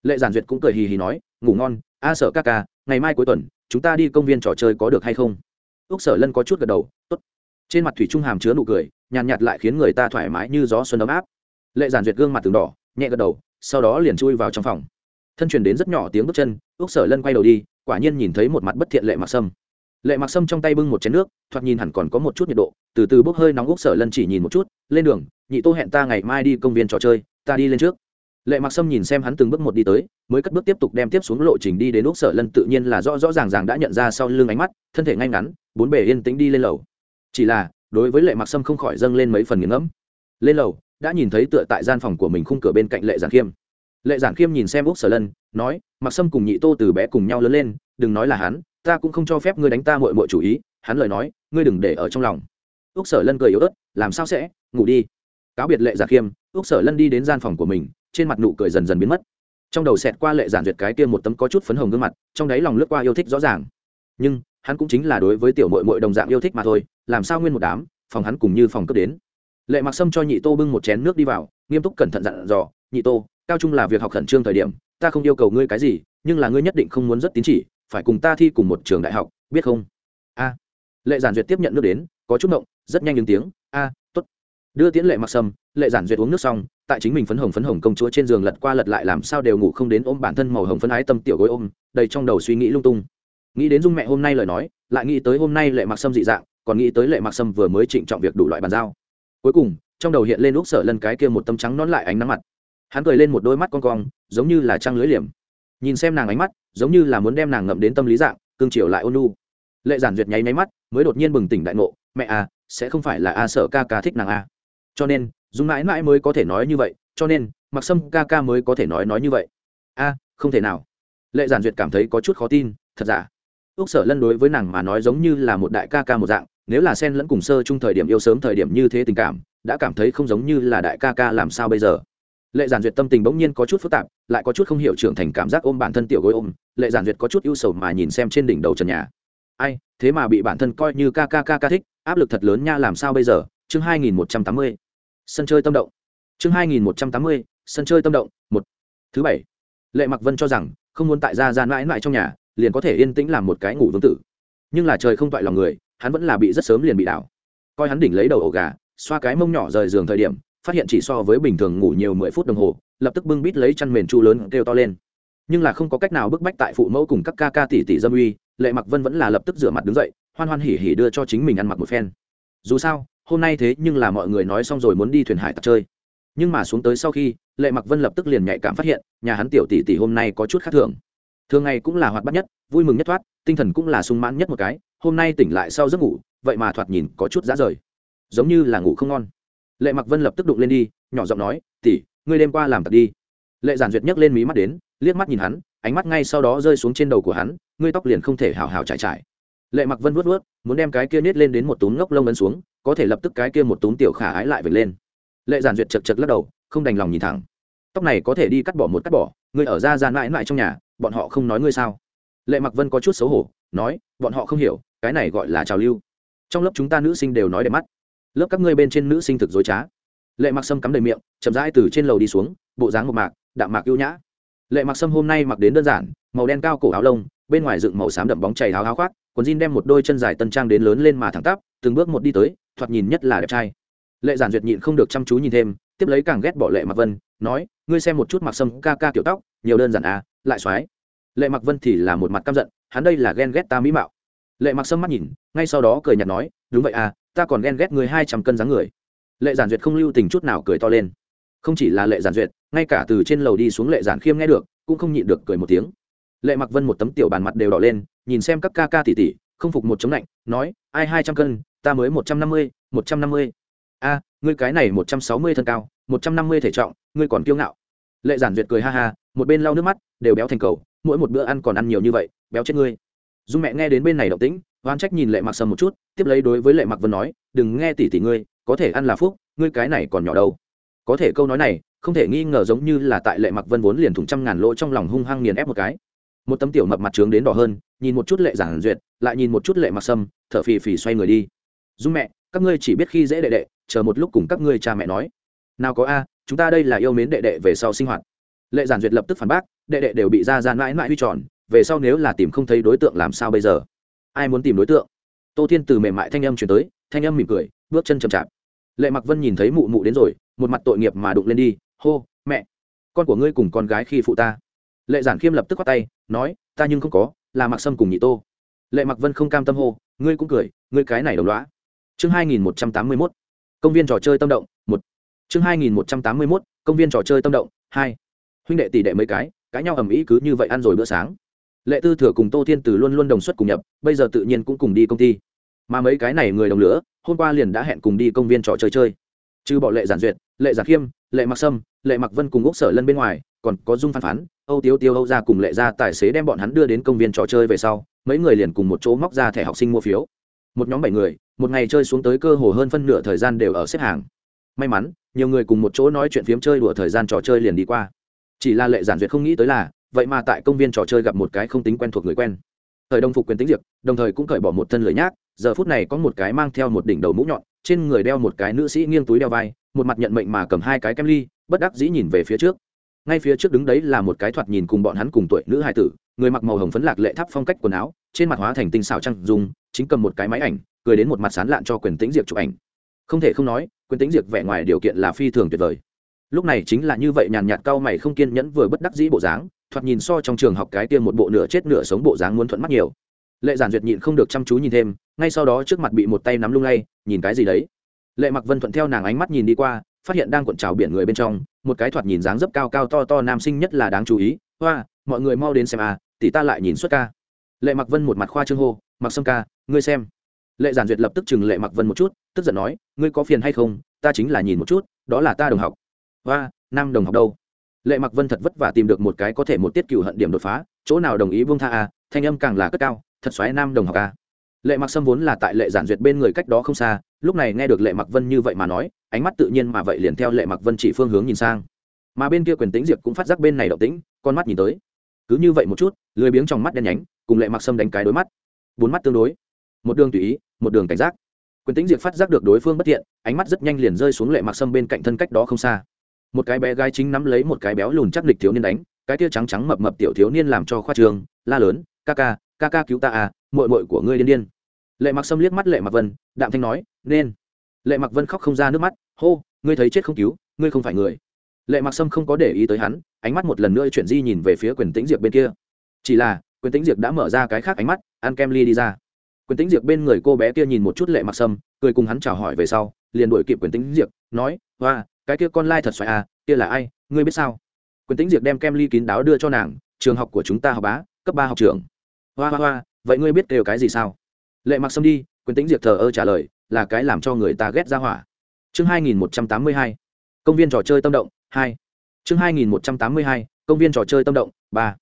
Lệ giản duyệt cũng cười hì hì nói, ngủ ngon, a sợ ca ca, ngày mai cuối tuần, chúng ta đi công viên trò chơi có được hay không? Ước sở lân có chút gật đầu, tốt trên mặt thủy trung hàm chứa nụ cười, nhàn nhạt lại khiến người ta thoải mái như gió xuân ấm áp. Lệ giản duyệt gương mặt từng đỏ, nhẹ gật đầu, sau đó liền chui vào trong phòng. Thân truyền đến rất nhỏ tiếng bước chân ước sở lân quay đầu đi, quả nhiên nhìn thấy một mặt bất thiện lệ mặc sâm. Lệ mặc sâm trong tay bưng một chén nước, thoạt nhìn hẳn còn có một chút nhiệt độ, từ từ bốc hơi nóng úc sở lân chỉ nhìn một chút, lên đường, nhị tô hẹn ta ngày mai đi công viên trò chơi, ta đi lên trước. Lệ mặc sâm nhìn xem hắn từng bước một đi tới, mới cất bước tiếp tục đem tiếp xuống lộ trình đi đến úc sở lân tự nhiên là rõ rõ ràng ràng đã nhận ra sau lưng ánh mắt, thân thể ngay ngắn, bốn bề yên tĩnh đi lên lầu chỉ là, đối với lệ mặc sâm không khỏi dâng lên mấy phần nghiền ngẫm. Lên lầu, đã nhìn thấy tựa tại gian phòng của mình khung cửa bên cạnh lệ giản khiêm. Lệ giản khiêm nhìn xem úc sở lân, nói mặc sâm cùng nhị tô từ bé cùng nhau lớn lên, đừng nói là hắn, ta cũng không cho phép ngươi đánh ta mội mội chủ ý, hắn lời nói, ngươi đừng để ở trong lòng. Úc sở lân cười yếu ớt, làm sao sẽ? Ngủ đi. Cáo biệt lệ giản khiêm, úc sở lân đi đến gian phòng của mình, trên mặt nụ cười dần dần biến mất. Trong đầu xẹt qua lệ giản duyệt cái kia một tấm có chút phấn hồng gương mặt, trong đáy lòng lướt qua yêu thích rõ ràng. Nhưng hắn cũng chính là đối với tiểu mội mội đồng dạng yêu thích mà thôi, làm sao nguyên một đám, phòng hắn cùng như phòng cấp đến. Lệ mặc sâm cho nhị tô bưng một chén nước đi vào, nghiêm túc cẩn thận dặn dò, nhị tô, cao trung là việc học khẩn trương thời điểm, ta không yêu cầu ngươi cái gì, nhưng là ngươi nhất định không muốn rất tín chỉ, phải cùng ta thi cùng một trường đại học, biết không? A. Lệ giản duyệt tiếp nhận nước đến, có chút động rất nhanh những tiếng, a t ố t đưa tiễn lệ mặc sâm, lệ giản duyệt uống nước xong, tại chính mình phấn hồng phấn hồng công chúa trên giường lật qua lật lại làm sao đều ngủ không đến ôm bản thân màu hồng phấn ái tâm tiểu gối ôm, đầy trong đầu suy nghĩ lung tung nghĩ đến dung mẹ hôm nay lời nói, lại nghĩ tới hôm nay lệ mặc sâm dị dạng, còn nghĩ tới lệ mặc sâm vừa mới trịnh trọng việc đủ loại bàn giao. Cuối cùng, trong đầu hiện lên úc sở lân cái kia một tấm trắng nón lại ánh nắng mặt. Hắn cười lên một đôi mắt con cong, giống như là trăng lưới liềm. Nhìn xem nàng ánh mắt, giống như là muốn đem nàng ngậm đến tâm lý dạng, cương triều lại ôn nu lệ giản duyệt nháy nháy mắt, mới đột nhiên bừng tỉnh đại ngộ, mẹ à sẽ không phải là a sở ca ca thích nàng a cho nên, dung mãi mãi mới có thể nói như vậy, cho nên mặc sâm ca ca mới có thể nói nói như vậy. A, không thể nào. Lệ giản duyệt cảm thấy có chút khó tin, thật giả? Ước sở lân đối với nàng mà nói giống như là một đại ca ca một dạng, nếu là sen lẫn cùng sơ chung thời điểm yêu sớm thời điểm như thế tình cảm, đã cảm thấy không giống như là đại ca ca làm sao bây giờ. Lệ giản duyệt tâm tình bỗng nhiên có chút phức tạp, lại có chút không hiểu trưởng thành cảm giác ôm bản thân tiểu gối ôm, lệ giản duyệt có chút ưu sầu mà nhìn xem trên đỉnh đầu trần nhà. Ai, thế mà bị bản thân coi như ca ca ca ca thích, áp lực thật lớn nha, làm sao bây giờ? Chương hai nghìn một trăm tám mươi. Sân chơi tâm động. Chương hai nghìn một trăm tám mươi, sân chơi tâm động, một. Thứ bảy. Lệ mặc vân cho rằng, không muốn tại gia gian mãi mãi trong nhà liền có thể yên tĩnh làm một cái ngủ vương tử. Nhưng là trời không toại lòng người, hắn vẫn là bị rất sớm liền bị đảo. Coi hắn đỉnh lấy đầu ổ gà, xoa cái mông nhỏ rời giường thời điểm, phát hiện chỉ so với bình thường ngủ nhiều mười phút đồng hồ, lập tức bưng bít lấy chăn mền chu lớn kêu to lên. Nhưng là không có cách nào bức bách tại phụ mẫu cùng các ca ca tỷ tỷ dâm uy, lệ mặc vân vẫn là lập tức rửa mặt đứng dậy, hoan hoan hỉ hỉ đưa cho chính mình ăn mặc một phen. Dù sao, hôm nay thế nhưng là mọi người nói xong rồi muốn đi thuyền hải tặc chơi. Nhưng mà xuống tới sau khi, lệ mặc vân lập tức liền nhạy cảm phát hiện, nhà hắn tiểu tỷ tỷ hôm nay có chút khác thường thường ngày cũng là hoạt bát nhất, vui mừng nhất thoát, tinh thần cũng là sung mãn nhất một cái, hôm nay tỉnh lại sau giấc ngủ, vậy mà thoạt nhìn có chút dã rời. Giống như là ngủ không ngon. Lệ mặc vân lập tức đụng lên đi, nhỏ giọng nói, tỷ, ngươi đêm qua làm tật đi. Lệ giản duyệt nhấc lên mí mắt đến, liếc mắt nhìn hắn, ánh mắt ngay sau đó rơi xuống trên đầu của hắn, ngươi tóc liền không thể hào hào trải trải. Lệ mặc vân vuốt vuốt, muốn đem cái kia nết lên đến một túm ngốc lông ấn xuống, có thể lập tức cái kia một túm tiểu khả ái lại vệt lên. Lệ giản duyệt chật chật lắc đầu, không đành lòng nhìn thẳng. Tóc này có thể đi cắt bỏ một cắt bỏ, ngươi ở ra ra mãi mãi trong nhà bọn họ không nói ngươi sao? Lệ mặc vân có chút xấu hổ, nói, bọn họ không hiểu, cái này gọi là trào lưu. Trong lớp chúng ta nữ sinh đều nói đẹp mắt. Lớp các ngươi bên trên nữ sinh thực dối trá. Lệ mặc sâm cắm đầy miệng, chậm rãi từ trên lầu đi xuống, bộ dáng một mạc, đạm mạc yêu nhã. Lệ mặc sâm hôm nay mặc đến đơn giản, màu đen cao cổ áo lông, bên ngoài dựng màu xám đậm bóng chảy áo áo khoác, quần jean đem một đôi chân dài tân trang đến lớn lên mà thẳng tắp, từng bước một đi tới, thoạt nhìn nhất là đẹp trai. Lệ giản duyệt nhịn không được chăm chú nhìn thêm, tiếp lấy càng ghét bỏ lệ mặc vân, nói, ngươi xem một chút mặc sâm ca ca kiểu tóc, nhiều đơn giản à lại xoái. Lệ mặc vân thì là một mặt căm giận, hắn đây là ghen ghét ta mỹ mạo. Lệ mặc sâm mắt nhìn, ngay sau đó cười nhạt nói, đúng vậy à ta còn ghen ghét người hai trăm cân dáng người. Lệ giản duyệt không lưu tình chút nào cười to lên. Không chỉ là lệ giản duyệt, ngay cả từ trên lầu đi xuống lệ giản khiêm nghe được, cũng không nhịn được cười một tiếng. Lệ mặc vân một tấm tiểu bàn mặt đều đỏ lên, nhìn xem các ca ca tỉ tỉ, không phục một chống lạnh, nói, ai hai trăm cân, ta mới một trăm năm mươi, một trăm năm mươi. A, ngươi cái này một trăm sáu mươi thân cao, một trăm năm mươi thể trọng, ngươi còn kiêu ngạo lệ giản duyệt cười ha ha, một bên lau nước mắt, đều béo thành cầu, mỗi một bữa ăn còn ăn nhiều như vậy, béo chết ngươi. Dung mẹ nghe đến bên này động tĩnh oan trách nhìn lệ mặc sầm một chút, tiếp lấy đối với lệ mặc vân nói, đừng nghe tỷ tỷ ngươi, có thể ăn là phúc, ngươi cái này còn nhỏ đâu. Có thể câu nói này, không thể nghi ngờ giống như là tại lệ mặc vân vốn liền thủng trăm ngàn lỗ trong lòng hung hăng nghiền ép một cái. Một tấm tiểu mập mặt trướng đến đỏ hơn, nhìn một chút lệ giản duyệt, lại nhìn một chút lệ mặc sâm thở phì phì xoay người đi. Dung mẹ, các ngươi chỉ biết khi dễ đệ đệ, chờ một lúc cùng các ngươi cha mẹ nói. Nào có a chúng ta đây là yêu mến đệ đệ về sau sinh hoạt. Lệ giản duyệt lập tức phản bác, đệ đệ đều bị ra gian mãi mãi huy tròn, về sau nếu là tìm không thấy đối tượng làm sao bây giờ? Ai muốn tìm đối tượng? Tô thiên từ mềm mại thanh âm chuyển tới, thanh âm mỉm cười, bước chân chậm chạp. Lệ mặc vân nhìn thấy mụ mụ đến rồi, một mặt tội nghiệp mà đụng lên đi, hô, mẹ, con của ngươi cùng con gái khi phụ ta. Lệ giản khiêm lập tức khoát tay, nói, ta nhưng không có, là mặc sâm cùng nhị tô. Lệ mặc vân không cam tâm hô, ngươi cũng cười, ngươi cái này đồng loá chương hai nghìn một trăm tám mươi mốt. Công viên trò chơi tâm động, một chương hai nghìn một trăm tám mươi mốt, công viên trò chơi tâm động, hai. Huynh đệ tỷ đệ mấy cái, cãi nhau ầm ĩ cứ như vậy ăn rồi bữa sáng. Lệ tư thừa cùng tô thiên từ luôn luôn đồng xuất cùng nhập, bây giờ tự nhiên cũng cùng đi công ty. Mà mấy cái này người đồng lửa, hôm qua liền đã hẹn cùng đi công viên trò chơi chơi. Trừ bỏ lệ giản duyệt, lệ giản khiêm, lệ mặc sâm, lệ mặc vân cùng úc sở lân bên ngoài, còn có dung Phan phán, âu tiêu tiêu, âu ra cùng lệ ra tài xế đem bọn hắn đưa đến công viên trò chơi về sau, mấy người liền cùng một chỗ móc ra thẻ học sinh mua phiếu. Một nhóm bảy người, một ngày chơi xuống tới cơ hồ hơn phân nửa thời gian đều ở xếp hàng. May mắn nhiều người cùng một chỗ nói chuyện phiếm chơi đùa thời gian trò chơi liền đi qua. Chỉ là lệ giản duyệt không nghĩ tới là, vậy mà tại công viên trò chơi gặp một cái không tính quen thuộc người quen. Thời đông phục quyền tính diệp, đồng thời cũng cởi bỏ một thân lưỡi nhác, giờ phút này có một cái mang theo một đỉnh đầu mũ nhọn, trên người đeo một cái nữ sĩ nghiêng túi đeo vai, một mặt nhận mệnh mà cầm hai cái kem ly, bất đắc dĩ nhìn về phía trước. Ngay phía trước đứng đấy là một cái thoạt nhìn cùng bọn hắn cùng tuổi nữ hài tử, người mặc màu hồng phấn lạc lệ tháp phong cách quần áo, trên mặt hóa thành tinh xảo trăng dùng chính cầm một cái máy ảnh, cười đến một mặt sán lạn cho quyền tĩnh diệp chụp ảnh không thể không nói, quyền tĩnh diệt vẻ ngoài điều kiện là phi thường tuyệt vời. Lúc này chính là như vậy nhàn nhạt cao mày không kiên nhẫn vừa bất đắc dĩ bộ dáng, thoạt nhìn so trong trường học cái tiên một bộ nửa chết nửa sống bộ dáng muốn thuận mắt nhiều. Lệ giản duyệt nhịn không được chăm chú nhìn thêm, ngay sau đó trước mặt bị một tay nắm lung lay, nhìn cái gì đấy? Lệ mặc vân thuận theo nàng ánh mắt nhìn đi qua, phát hiện đang cuộn trào biển người bên trong, một cái thoạt nhìn dáng dấp cao cao to to nam sinh nhất là đáng chú ý, hoa, mọi người mau đến xem à tỷ ta lại nhìn xuất ca. Lệ mặc vân một mặt khoa trương hô, mặc sâm ca, ngươi xem lệ giản duyệt lập tức chừng lệ mặc vân một chút, tức giận nói, ngươi có phiền hay không? Ta chính là nhìn một chút, đó là ta đồng học. Và nam đồng học đâu? Lệ mặc vân thật vất vả tìm được một cái có thể một tiết cựu hận điểm đột phá, chỗ nào đồng ý vương tha à thanh âm càng là cất cao, thật xoáy nam đồng học à lệ mặc sâm vốn là tại lệ giản duyệt bên người cách đó không xa, lúc này nghe được lệ mặc vân như vậy mà nói, ánh mắt tự nhiên mà vậy liền theo lệ mặc vân chỉ phương hướng nhìn sang. Mà bên kia quyền tính diệp cũng phát giác bên này động tĩnh, con mắt nhìn tới. Cứ như vậy một chút, lười biếng trong mắt đen nhánh, cùng lệ mặc sâm đánh cái đối mắt. Bốn mắt tương đối một đường tùy ý, một đường cảnh giác. Quyền tính diệp phát giác được đối phương bất thiện, ánh mắt rất nhanh liền rơi xuống lệ mặc sâm bên cạnh thân cách đó không xa. Một cái bé gái chính nắm lấy một cái béo lùn chắc lịch thiếu niên đánh, cái tia trắng trắng mập mập tiểu thiếu niên làm cho khoa trường, la lớn, ca ca ca ca cứu ta à mội mội của ngươi điên điên. Lệ mặc sâm liếc mắt lệ mặc vân, đạm thanh nói, nên. Lệ mặc vân khóc không ra nước mắt, hô, ngươi thấy chết không cứu, ngươi không phải người. Lệ mặc sâm không có để ý tới hắn, ánh mắt một lần nữa chuyển di nhìn về phía quyền tĩnh diệp bên kia. Chỉ là, quyền tĩnh diệp đã mở ra cái khác ánh mắt, ăn kem ly đi ra quyền tĩnh diệp bên người cô bé kia nhìn một chút lệ mặc sâm, cười cùng hắn chào hỏi về sau, liền đuổi kịp quyền tĩnh diệp nói, hoa, cái kia con lai thật xoài à kia là ai, ngươi biết sao? Quyền tĩnh diệp đem kem ly kín đáo đưa cho nàng, trường học của chúng ta học bá, cấp ba học trường hoa hoa hoa, vậy ngươi biết đều cái gì sao? Lệ mặc sâm đi, quyền tĩnh diệp thờ ơ trả lời, là cái làm cho người ta ghét ra hỏa. Chương hai nghìn một trăm tám mươi hai, công viên trò chơi tâm động, hai. Chương hai nghìn một trăm tám mươi hai, công viên trò chơi tâm động, ba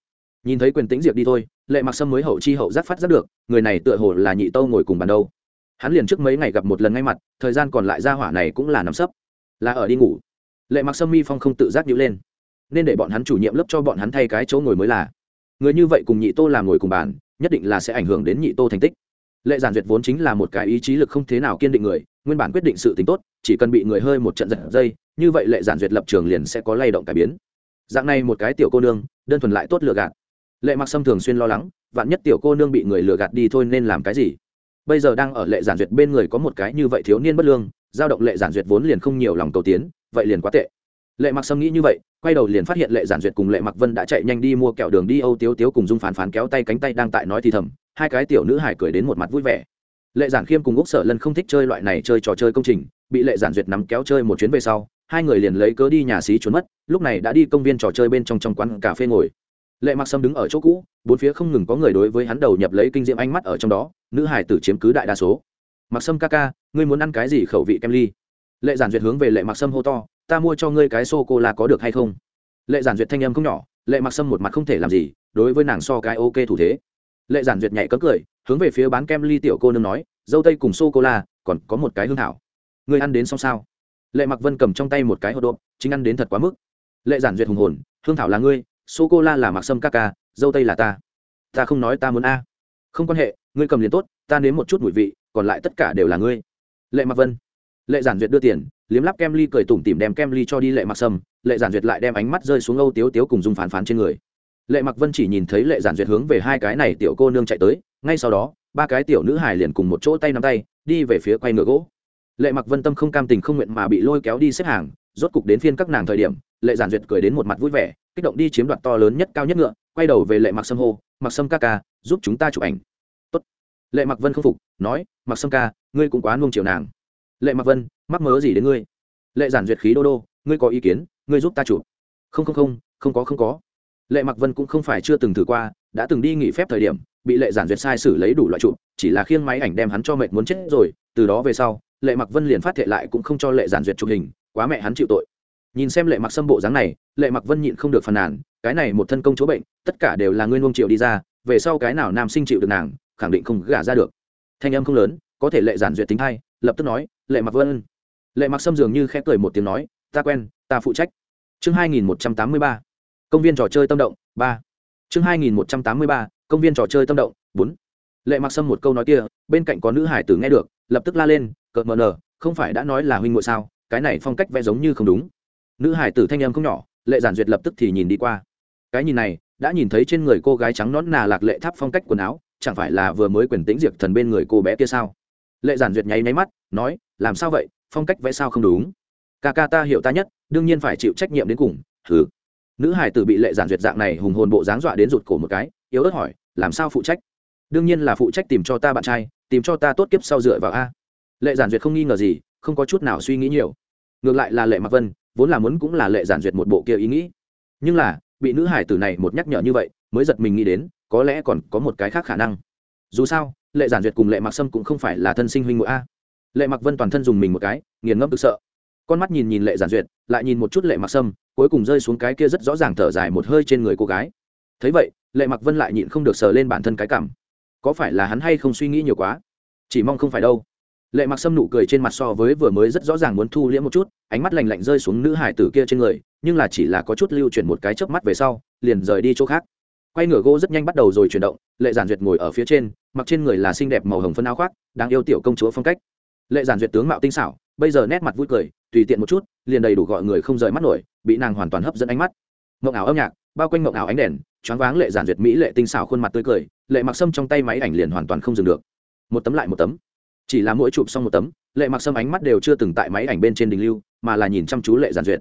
nhìn thấy quyền tĩnh diệp đi thôi, lệ mặc sâm mới hậu chi hậu giác phát giác được, người này tựa hồ là nhị tâu ngồi cùng bàn đâu. Hắn liền trước mấy ngày gặp một lần ngay mặt, thời gian còn lại ra hỏa này cũng là nằm sấp. Là ở đi ngủ. Lệ mặc sâm mi phong không tự giác nhữ lên. Nên để bọn hắn chủ nhiệm lớp cho bọn hắn thay cái chỗ ngồi mới là. Người như vậy cùng nhị tô làm ngồi cùng bàn, nhất định là sẽ ảnh hưởng đến nhị tô thành tích. Lệ giản duyệt vốn chính là một cái ý chí lực không thế nào kiên định người, nguyên bản quyết định sự tính tốt, chỉ cần bị người hơi một trận giật dây, như vậy lệ giản duyệt lập trường liền sẽ có lay động cải biến. Dạng này một cái tiểu cô nương, đơn thuần lại tốt lựa gạt lệ mặc sâm thường xuyên lo lắng, vạn nhất tiểu cô nương bị người lừa gạt đi thôi nên làm cái gì? Bây giờ đang ở lệ giản duyệt bên người có một cái như vậy thiếu niên bất lương, giao động lệ giản duyệt vốn liền không nhiều lòng cầu tiến, vậy liền quá tệ. Lệ mặc sâm nghĩ như vậy, quay đầu liền phát hiện lệ giản duyệt cùng lệ mặc vân đã chạy nhanh đi mua kẹo đường đi âu tiếu tiếu cùng dung phán phán kéo tay cánh tay đang tại nói thì thầm, hai cái tiểu nữ hải cười đến một mặt vui vẻ. Lệ giản khiêm cùng úc sở lân không thích chơi loại này chơi trò chơi công trình, bị lệ giản duyệt nắm kéo chơi một chuyến về sau, hai người liền lấy cớ đi nhà xí trốn mất, lúc này đã đi công viên trò chơi bên trong trong quán cà phê ngồi lệ mặc sâm đứng ở chỗ cũ, bốn phía không ngừng có người đối với hắn đầu nhập lấy kinh diệm ánh mắt ở trong đó, nữ hải tử chiếm cứ đại đa số. Mặc sâm ca ca, ngươi muốn ăn cái gì khẩu vị kem ly? Lệ giản duyệt hướng về lệ mặc sâm hô to, ta mua cho ngươi cái sô cô la có được hay không? Lệ giản duyệt thanh âm không nhỏ, lệ mặc sâm một mặt không thể làm gì, đối với nàng so cái ok thủ thế. Lệ giản duyệt nhảy cấm cười, hướng về phía bán kem ly tiểu cô nương nói, dâu tây cùng sô cô la còn có một cái hương thảo. Ngươi ăn đến xong sao? Lệ mặc vân cầm trong tay một cái hộp độp chính ăn đến thật quá mức. Lệ giản duyệt hùng hồn, hương thảo là ngươi sô cô la là mặc sâm ca ca, dâu tây là ta. Ta không nói ta muốn a. Không quan hệ, ngươi cầm liền tốt, ta nếm một chút mùi vị, còn lại tất cả đều là ngươi. Lệ mặc vân. Lệ giản duyệt đưa tiền, liếm lắp kem ly cười tủm tỉm đem kem ly cho đi lệ mặc sâm. Lệ giản duyệt lại đem ánh mắt rơi xuống âu tiếu tiếu cùng dung phán phán trên người. Lệ mặc vân chỉ nhìn thấy lệ giản duyệt hướng về hai cái này tiểu cô nương chạy tới, ngay sau đó, ba cái tiểu nữ hải liền cùng một chỗ tay nắm tay, đi về phía quay ngựa gỗ. Lệ mặc vân tâm không cam tình không nguyện mà bị lôi kéo đi xếp hàng, rốt cục đến phiên các nàng thời điểm, lệ giản duyệt cười đến một mặt vui vẻ kích động đi chiếm đoạt to lớn nhất cao nhất ngựa quay đầu về lệ mặc sâm hô mặc sâm ca ca giúp chúng ta chụp ảnh. Tốt. lệ mặc vân không phục nói mặc sâm ca ngươi cũng quá nuông chiều nàng. Lệ mặc vân mắc mớ gì đến ngươi? Lệ giản duyệt khí đô đô ngươi có ý kiến ngươi giúp ta chụp. Không không không không có không có. Lệ mặc vân cũng không phải chưa từng thử qua đã từng đi nghỉ phép thời điểm bị lệ giản duyệt sai sử lấy đủ loại chụp, chỉ là khiêng máy ảnh đem hắn cho mệt muốn chết rồi từ đó về sau lệ mặc vân liền phát thệ lại cũng không cho lệ giản duyệt chụp hình quá mẹ hắn chịu tội nhìn xem lệ mặc xâm bộ dáng này lệ mặc vân nhịn không được phàn nàn cái này một thân công chỗ bệnh tất cả đều là ngươi nuông triệu đi ra về sau cái nào nam sinh chịu được nàng khẳng định không gả ra được. Thanh âm không lớn có thể lệ giản duyệt tính hay lập tức nói lệ mặc vân. Lệ mặc xâm dường như khẽ cười một tiếng nói ta quen ta phụ trách. Chương hai nghìn một trăm tám mươi ba công viên trò chơi tâm động ba. Chương hai nghìn một trăm tám mươi ba công viên trò chơi tâm động bốn. Lệ mặc sâm một câu nói kia bên cạnh có nữ hải tử nghe được lập tức la lên cợt mờ nở, không phải đã nói là huynh ngội sao? Cái này phong cách vẽ giống như không đúng nữ hải tử thanh em không nhỏ, lệ giản duyệt lập tức thì nhìn đi qua. Cái nhìn này, đã nhìn thấy trên người cô gái trắng nón nà lạc lệ tháp phong cách quần áo, chẳng phải là vừa mới quyền tĩnh diệt thần bên người cô bé kia sao? Lệ giản duyệt nháy nháy mắt, nói, làm sao vậy? Phong cách vẽ sao không đúng? Ca ca ta hiểu ta nhất, đương nhiên phải chịu trách nhiệm đến cùng. Thứ nữ hải tử bị lệ giản duyệt dạng này hùng hồn bộ dáng dọa đến rụt cổ một cái, yếu ớt hỏi, làm sao phụ trách? Đương nhiên là phụ trách tìm cho ta bạn trai, tìm cho ta tốt kiếp sau dựa vào a. Lệ giản duyệt không nghi ngờ gì, không có chút nào suy nghĩ nhiều. Ngược lại là lệ mặc vân vốn là muốn cũng là lệ giản duyệt một bộ kia ý nghĩ. Nhưng là, bị nữ hải tử này một nhắc nhở như vậy, mới giật mình nghĩ đến, có lẽ còn có một cái khác khả năng. Dù sao, lệ giản duyệt cùng lệ mặc sâm cũng không phải là thân sinh huynh ngội a. Lệ mặc vân toàn thân dùng mình một cái, nghiền ngẫm thực sợ. Con mắt nhìn nhìn lệ giản duyệt, lại nhìn một chút lệ mặc sâm, cuối cùng rơi xuống cái kia rất rõ ràng thở dài một hơi trên người cô gái. Thấy vậy, lệ mặc vân lại nhịn không được sờ lên bản thân cái cảm. Có phải là hắn hay không suy nghĩ nhiều quá? Chỉ mong không phải đâu lệ mặc sâm nụ cười trên mặt so với vừa mới rất rõ ràng muốn thu liễm một chút, ánh mắt lành lạnh rơi xuống nữ hải tử kia trên người, nhưng là chỉ là có chút lưu chuyển một cái chớp mắt về sau, liền rời đi chỗ khác. Quay ngửa gỗ rất nhanh bắt đầu rồi chuyển động, lệ giản duyệt ngồi ở phía trên, mặc trên người là xinh đẹp màu hồng phân áo khoác đang yêu tiểu công chúa phong cách. Lệ giản duyệt tướng mạo tinh xảo, bây giờ nét mặt vui cười, tùy tiện một chút, liền đầy đủ gọi người không rời mắt nổi, bị nàng hoàn toàn hấp dẫn ánh mắt. Mộng ảo âm nhạc, bao quanh mộng ảo ánh đèn, choáng váng lệ giản duyệt mỹ lệ tinh xảo khuôn mặt tươi cười, lệ mặc sâm trong tay máy ảnh liền hoàn toàn không dừng được. Một tấm lại một tấm chỉ là mỗi chụp xong một tấm, lệ mặc sâm ánh mắt đều chưa từng tại máy ảnh bên trên đình lưu, mà là nhìn chăm chú lệ giản duyệt.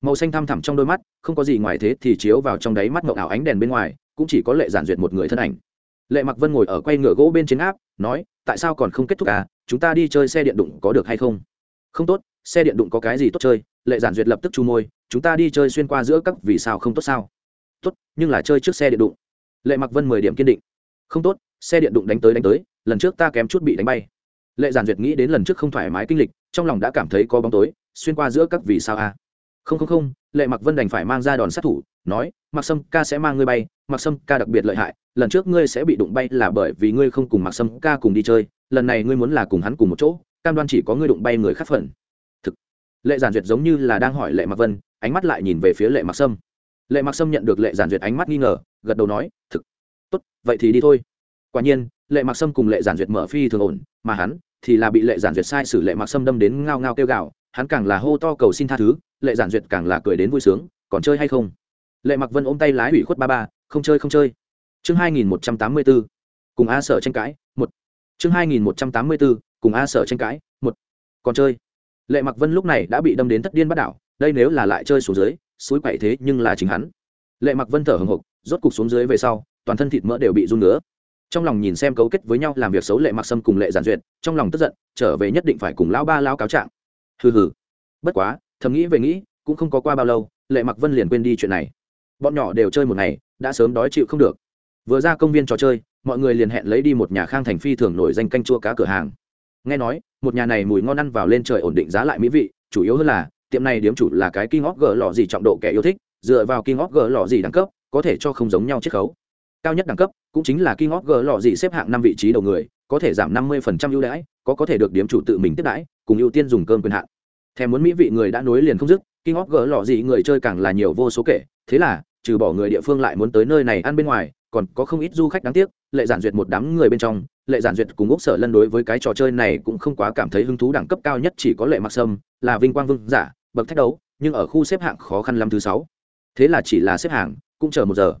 Màu xanh thăm thẳm trong đôi mắt, không có gì ngoài thế thì chiếu vào trong đáy mắt mộng ảo ánh đèn bên ngoài, cũng chỉ có lệ giản duyệt một người thân ảnh. Lệ mặc vân ngồi ở quay ngựa gỗ bên trên áp, nói, tại sao còn không kết thúc à? Chúng ta đi chơi xe điện đụng có được hay không? Không tốt, xe điện đụng có cái gì tốt chơi? Lệ giản duyệt lập tức chu môi, chúng ta đi chơi xuyên qua giữa các vì sao không tốt sao? Tốt, nhưng là chơi trước xe điện đụng. Lệ mặc vân mười điểm kiên định. Không tốt, xe điện đụng đánh tới đánh tới, lần trước ta kém chút bị đánh bay lệ giản duyệt nghĩ đến lần trước không thoải mái kinh lịch, trong lòng đã cảm thấy có bóng tối, xuyên qua giữa các vì sao a. Không không không, lệ mặc vân đành phải mang ra đòn sát thủ, nói mặc sâm ca sẽ mang ngươi bay mặc sâm ca đặc biệt lợi hại, lần trước ngươi sẽ bị đụng bay là bởi vì ngươi không cùng mặc sâm ca cùng đi chơi, lần này ngươi muốn là cùng hắn cùng một chỗ, cam đoan chỉ có ngươi đụng bay người khác phần. Thực. Lệ giản duyệt giống như là đang hỏi lệ mặc vân, ánh mắt lại nhìn về phía lệ mặc sâm. Lệ mặc sâm nhận được lệ giản duyệt ánh mắt nghi ngờ, gật đầu nói, thực. Tốt, vậy thì đi thôi. Quả nhiên lệ mặc sâm cùng lệ giản duyệt mở phi thường ổn, mà hắn thì là bị lệ giản duyệt sai sử lệ mặc sâm đâm đến ngao ngao kêu gào, hắn càng là hô to cầu xin tha thứ, lệ giản duyệt càng là cười đến vui sướng, còn chơi hay không? Lệ mặc vân ôm tay lái ủy khuất ba ba, không chơi không chơi. Chương hai nghìn một trăm tám mươi b ố cùng a sở tranh cãi, một. Chương hai nghìn một trăm tám mươi b ố cùng a sở tranh cãi, một. Còn chơi. Lệ mặc vân lúc này đã bị đâm đến thất điên bắt đảo, đây nếu là lại chơi xuống dưới, suối quậy thế nhưng là chính hắn. Lệ mặc vân thở hồng hộc rốt cục xuống dưới về sau, toàn thân thịt mỡ đều bị run nữa trong lòng nhìn xem cấu kết với nhau làm việc xấu lệ mặc sâm cùng lệ giản duyệt, trong lòng tức giận, trở về nhất định phải cùng lão ba lao cáo trạng. Hừ hừ. Bất quá, thầm nghĩ về nghĩ, cũng không có qua bao lâu, lệ mặc vân liền quên đi chuyện này. Bọn nhỏ đều chơi một ngày, đã sớm đói chịu không được. Vừa ra công viên trò chơi, mọi người liền hẹn lấy đi một nhà khang thành phi thường nổi danh canh chua cá cửa hàng. Nghe nói, một nhà này mùi ngon ăn vào lên trời ổn định giá lại mỹ vị, chủ yếu hơn là, tiệm này điếm chủ là cái kinh óc gờ lò gì trọng độ kẻ yêu thích, dựa vào kinh óc gờ lò gì đẳng cấp, có thể cho không giống nhau chiết khấu cao nhất đẳng cấp cũng chính là King óc g lò dị xếp hạng năm vị trí đầu người có thể giảm năm mươi ưu đãi có có thể được điếm chủ tự mình tiếp đãi cùng ưu tiên dùng cơm quyền hạn. Thèm muốn mỹ vị người đã nối liền không dứt King óc g lò dị người chơi càng là nhiều vô số kể thế là trừ bỏ người địa phương lại muốn tới nơi này ăn bên ngoài còn có không ít du khách đáng tiếc lệ giản duyệt một đám người bên trong lệ giản duyệt cùng úc sở lân đối với cái trò chơi này cũng không quá cảm thấy hứng thú đẳng cấp cao nhất chỉ có lệ mặc sâm là vinh quang vương giả bậc thách đấu nhưng ở khu xếp hạng khó khăn lắm thứ sáu. Thế là chỉ là xếp hạng, cũng chờ một giờ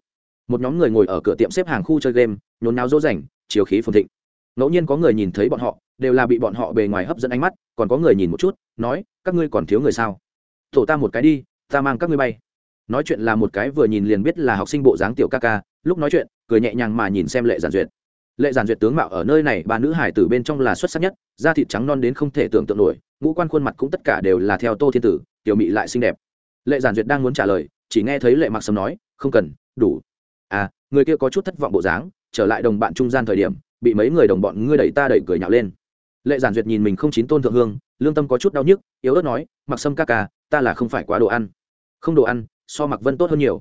một nhóm người ngồi ở cửa tiệm xếp hàng khu chơi game, nhốn náo dỗ dành, chiều khí phồn thịnh. Ngẫu nhiên có người nhìn thấy bọn họ, đều là bị bọn họ bề ngoài hấp dẫn ánh mắt, còn có người nhìn một chút, nói, các ngươi còn thiếu người sao? Tổ ta một cái đi, ta mang các ngươi bay. Nói chuyện là một cái vừa nhìn liền biết là học sinh bộ dáng tiểu ca ca, lúc nói chuyện, cười nhẹ nhàng mà nhìn xem lệ giản duyệt. Lệ giản duyệt tướng mạo ở nơi này, ba nữ hải tử bên trong là xuất sắc nhất, da thịt trắng non đến không thể tưởng tượng nổi, ngũ quan khuôn mặt cũng tất cả đều là theo tô thiên tử, tiểu mị lại xinh đẹp. Lệ giản duyệt đang muốn trả lời, chỉ nghe thấy lệ mặc sầm nói, không cần, đủ à người kia có chút thất vọng bộ dáng, trở lại đồng bạn trung gian thời điểm, bị mấy người đồng bọn ngươi đẩy ta đẩy cười nhạo lên. Lệ giản duyệt nhìn mình không chín tôn thượng hương, lương tâm có chút đau nhức, yếu ớt nói mặc sâm ca ca, ta là không phải quá đồ ăn. Không đồ ăn, so mặc vân tốt hơn nhiều.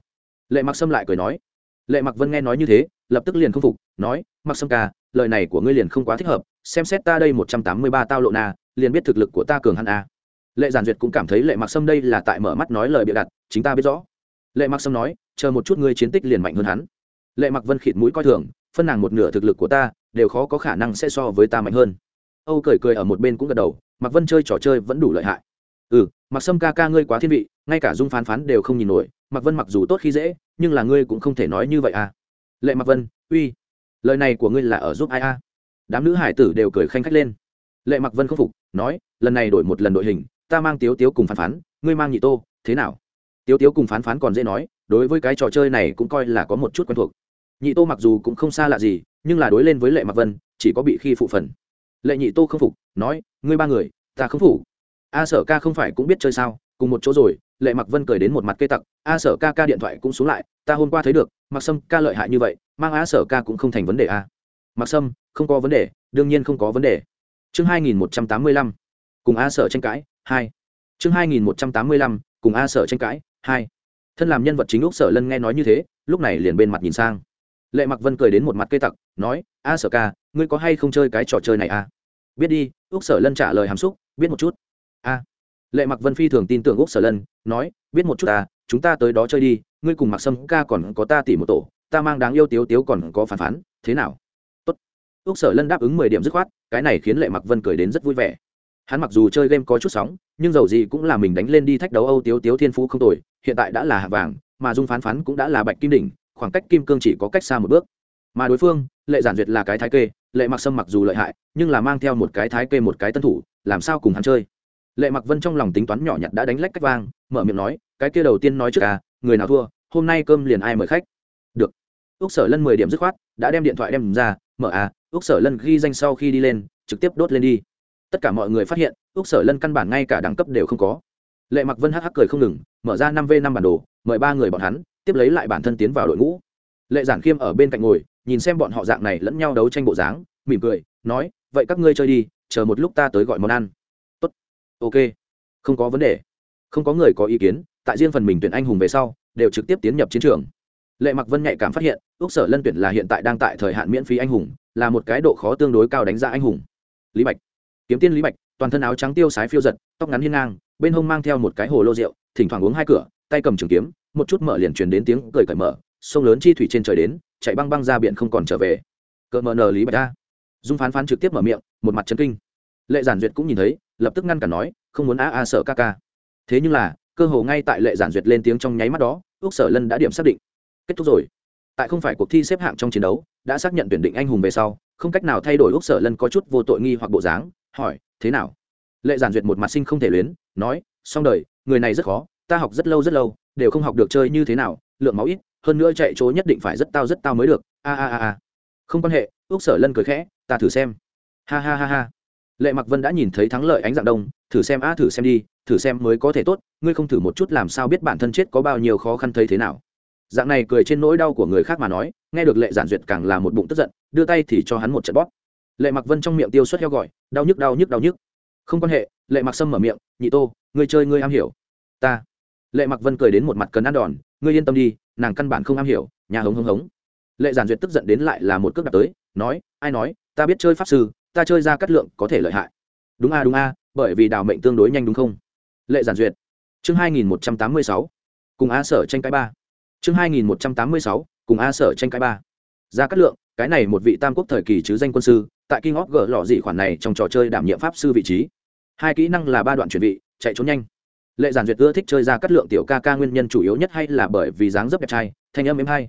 Lệ mặc sâm lại cười nói. Lệ mặc vân nghe nói như thế, lập tức liền không phục, nói mặc sâm ca, lời này của ngươi liền không quá thích hợp, xem xét ta đây một trăm tám mươi ba tao lộ na à, liền biết thực lực của ta cường hơn a à. lệ giản duyệt cũng cảm thấy lệ mặc sâm đây là tại mở mắt nói lời bịa đặt, chính ta biết rõ. Lệ mặc sâm nói chờ một chút ngươi chiến tích liền mạnh hơn hắn. Lệ mặc vân khịt mũi coi thường, phân nàng một nửa thực lực của ta, đều khó có khả năng sẽ so với ta mạnh hơn. Âu cười cười ở một bên cũng gật đầu, mặc vân chơi trò chơi vẫn đủ lợi hại. Ừ mặc sâm ca ca ngươi quá thiên vị, ngay cả dung phán phán đều không nhìn nổi, mặc vân mặc dù tốt khi dễ, nhưng là ngươi cũng không thể nói như vậy à. Lệ mặc vân, uy, lời này của ngươi là ở giúp ai a đám nữ hải tử đều cười khanh khách lên. Lệ mặc vân không phục, nói, lần này đổi một lần đội hình, ta mang tiếu tiếu cùng phán phán, ngươi mang nhị tô, thế nào? Tiếu tiếu cùng phán phán còn dễ nói, đối với cái trò chơi này cũng coi là có một chút quen thuộc. Nhị tô mặc dù cũng không xa lạ gì, nhưng là đối lên với lệ mặc vân, chỉ có bị khi phụ phần. Lệ nhị tô không phục, nói, ngươi ba người, ta không phủ a sở ca không phải cũng biết chơi sao, cùng một chỗ rồi, lệ mặc vân cười đến một mặt cây tặc, a sở ca ca điện thoại cũng xuống lại, ta hôm qua thấy được mặc sâm ca lợi hại như vậy, mang a sở ca cũng không thành vấn đề a. Mặc sâm, không có vấn đề, đương nhiên không có vấn đề. Chương hai nghìn một trăm tám mươi lăm, cùng a sở tranh cãi, hai. Chương hai nghìn một trăm tám mươi lăm cùng a sở tranh cãi, hai. Thân làm nhân vật chính lúc sở lân nghe nói như thế, lúc này liền bên mặt nhìn sang. Lệ mặc vân cười đến một mặt cây tặc, nói, a sở ca, ngươi có hay không chơi cái trò chơi này a biết đi, úc sở lân trả lời hàm xúc, biết một chút. A. Lệ mặc vân phi thường tin tưởng úc sở lân, nói, biết một chút ta chúng ta tới đó chơi đi, ngươi cùng mặc sâm ca còn có ta tỉ một tổ, ta mang đáng yêu tiếu tiếu còn có phản phán, thế nào? Tốt. Úc sở lân đáp ứng mười điểm dứt khoát, cái này khiến lệ mặc vân cười đến rất vui vẻ hắn mặc dù chơi game có chút sóng, nhưng dầu gì cũng là mình đánh lên đi thách đấu âu tiếu tiếu thiên phú không tồi, hiện tại đã là hạ vàng, mà dung phán phán cũng đã là bạch kim đỉnh, khoảng cách kim cương chỉ có cách xa một bước. Mà đối phương, lệ giản duyệt là cái thái kê, lệ mặc sâm mặc dù lợi hại, nhưng là mang theo một cái thái kê một cái tân thủ, làm sao cùng hắn chơi? Lệ mặc vân trong lòng tính toán nhỏ nhặt đã đánh lách cách vang, mở miệng nói, cái kia đầu tiên nói trước à người nào thua, hôm nay cơm liền ai mời khách? Được. Úc sở lân mười điểm dứt khoát, đã đem điện thoại đem ra, mở à úc sở lân ghi danh sau khi đi lên, trực tiếp đốt lên đi tất cả mọi người phát hiện, úc sở lân căn bản ngay cả đẳng cấp đều không có. Lệ mặc vân hắc hắc cười không ngừng, mở ra năm v năm bản đồ, mời ba người bọn hắn, tiếp lấy lại bản thân tiến vào đội ngũ. Lệ giản khiêm ở bên cạnh ngồi, nhìn xem bọn họ dạng này lẫn nhau đấu tranh bộ dáng, mỉm cười, nói, vậy các ngươi chơi đi, chờ một lúc ta tới gọi món ăn. Tốt, ok, không có vấn đề. Không có người có ý kiến, tại riêng phần mình tuyển anh hùng về sau, đều trực tiếp tiến nhập chiến trường. Lệ mặc vân nhạy cảm phát hiện ước sở lân tuyển là hiện tại đang tại thời hạn miễn phí anh hùng, là một cái độ khó tương đối cao đánh giá anh hùng. Lý bạch kiếm tiên lý bạch, toàn thân áo trắng tiêu sái phiêu giật, tóc ngắn hiên ngang, bên hông mang theo một cái hồ lô rượu, thỉnh thoảng uống hai cửa, tay cầm trường kiếm, một chút mở liền truyền đến tiếng cười cởi mở, sông lớn chi thủy trên trời đến, chạy băng băng ra biển không còn trở về. Cỡ mờ nờ lý bạch ra. Dung phán phán trực tiếp mở miệng, một mặt chân kinh. Lệ giản duyệt cũng nhìn thấy, lập tức ngăn cản nói, không muốn a a sợ ca ca. Thế nhưng là, cơ hồ ngay tại lệ giản duyệt lên tiếng trong nháy mắt đó ước sở lân đã điểm xác định. Kết thúc rồi. Tại không phải cuộc thi xếp hạng trong chiến đấu, đã xác nhận tuyển định anh hùng về sau, không cách nào thay đổi ước sở lân có chút vô tội nghi hoặc bộ dáng hỏi, thế nào? Lệ giản duyệt một mặt sinh không thể luyến, nói, xong đời, người này rất khó, ta học rất lâu rất lâu, đều không học được chơi như thế nào, lượng máu ít, hơn nữa chạy chỗ nhất định phải rất tao rất tao mới được. A a a a. Không quan hệ ước sở lân cười khẽ, ta thử xem. Ha ha ha ha. Lệ mặc vân đã nhìn thấy thắng lợi ánh dạng đông, thử xem a, thử xem đi, thử xem mới có thể tốt, ngươi không thử một chút làm sao biết bản thân chết có bao nhiêu khó khăn thấy thế nào. Dạng này cười trên nỗi đau của người khác mà nói, nghe được lệ giản duyệt càng là một bụng tức giận, đưa tay thì cho hắn một trận bóp lệ mặc vân trong miệng tiêu xuất heo gọi, đau nhức đau nhức đau nhức. Không quan hệ, lệ mặc sâm mở miệng, nhị tô, ngươi chơi ngươi am hiểu. Ta. Lệ mặc vân cười đến một mặt cần ăn đòn, ngươi yên tâm đi, nàng căn bản không am hiểu, nhà hống hống hống. Lệ giản duyệt tức giận đến lại là một cước đạp tới, nói, ai nói, ta biết chơi pháp sư, ta chơi ra cắt lượng có thể lợi hại. Đúng a đúng a, bởi vì đào mệnh tương đối nhanh đúng không? Lệ giản duyệt. Chương hai nghìn một trăm tám mươi sáu, cùng a sở tranh cãi ba. Chương hai nghìn một trăm tám mươi sáu, cùng a sở tranh cãi ba. Ra cắt lượng cái này một vị tam quốc thời kỳ chứ danh quân sư tại kinh óp gỡ lọ dị khoản này trong trò chơi đảm nhiệm pháp sư vị trí. Hai kỹ năng là ba đoạn chuyển vị, chạy trốn nhanh. Lệ Giản Duyệt ưa thích chơi ra cắt lượng tiểu ca ca nguyên nhân chủ yếu nhất hay là bởi vì dáng dấp đẹp trai, thanh âm êm hay.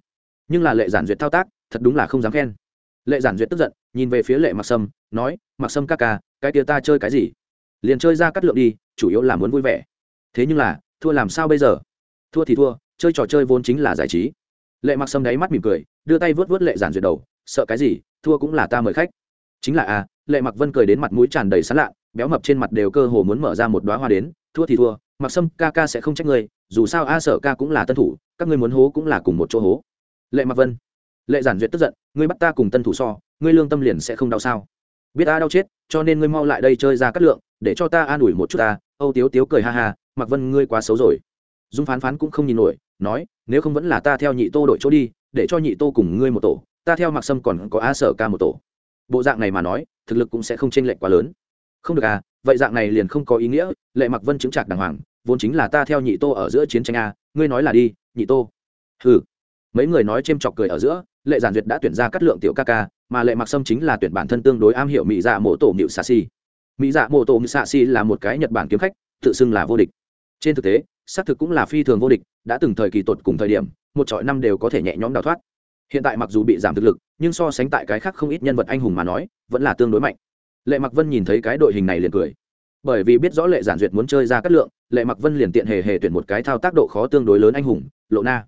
Nhưng là Lệ Giản Duyệt thao tác, thật đúng là không dám khen. Lệ Giản Duyệt tức giận, nhìn về phía Lệ Mặc Sâm, nói, "Mặc Sâm ca ca, cái kia ta chơi cái gì? Liền chơi ra cắt lượng đi, chủ yếu là muốn vui vẻ." Thế nhưng là, thua làm sao bây giờ? Thua thì thua, chơi trò chơi vốn chính là giải trí. Lệ Mặc Sâm đáy mắt mỉm cười, đưa tay vớt vớt Lệ Giản Duyệt đầu, sợ cái gì, thua cũng là ta mời khách. Chính là a lệ mặc vân cười đến mặt mũi tràn đầy sán lạ béo mập trên mặt đều cơ hồ muốn mở ra một đoá hoa đến thua thì thua mặc sâm ca ca sẽ không trách ngươi dù sao a sở ca cũng là tân thủ các ngươi muốn hố cũng là cùng một chỗ hố. Lệ mặc vân lệ giản duyệt tức giận ngươi bắt ta cùng tân thủ so ngươi lương tâm liền sẽ không đau sao? Biết ta đau chết cho nên ngươi mau lại đây chơi ra cắt lượng để cho ta an ủi một chút ta âu tiếu tiếu cười ha ha mặc vân ngươi quá xấu rồi. Dung phán phán cũng không nhìn nổi nói nếu không vẫn là ta theo nhị tô đội chỗ đi để cho nhị tô cùng ngươi một tổ ta theo mặc sâm còn có a sở ca một tổ. Bộ dạng này mà nói, thực lực cũng sẽ không chênh lệch quá lớn. Không được à vậy dạng này liền không có ý nghĩa, lệ mặc vân chứng trạc đàng hoàng, vốn chính là ta theo nhị tô ở giữa chiến tranh a, ngươi nói là đi, nhị tô. Ừ mấy người nói c h ê m chọc cười ở giữa, lệ giản duyệt đã tuyển ra cắt lượng tiểu ca ca, mà lệ mặc sâm chính là tuyển bản thân tương đối am hiểu mỹ dạ mộ tổ mịu xạ xi mỹ dạ mộ tổ mịu xạ xi là một cái nhật bản kiếm khách, tự xưng là vô địch. Trên thực tế, xác thực cũng là phi thường vô địch, đã từng thời kỳ tột cùng thời điểm, một trọi năm đều có thể nhẹ nhõm đào thoát hiện tại mặc dù bị giảm thực lực, nhưng so sánh tại cái khác không ít nhân vật anh hùng mà nói, vẫn là tương đối mạnh. Lệ mặc vân nhìn thấy cái đội hình này liền cười. Bởi vì biết rõ lệ giản duyệt muốn chơi ra cắt lượng, lệ mặc vân liền tiện hề hề tuyển một cái thao tác độ khó tương đối lớn anh hùng, lộ na.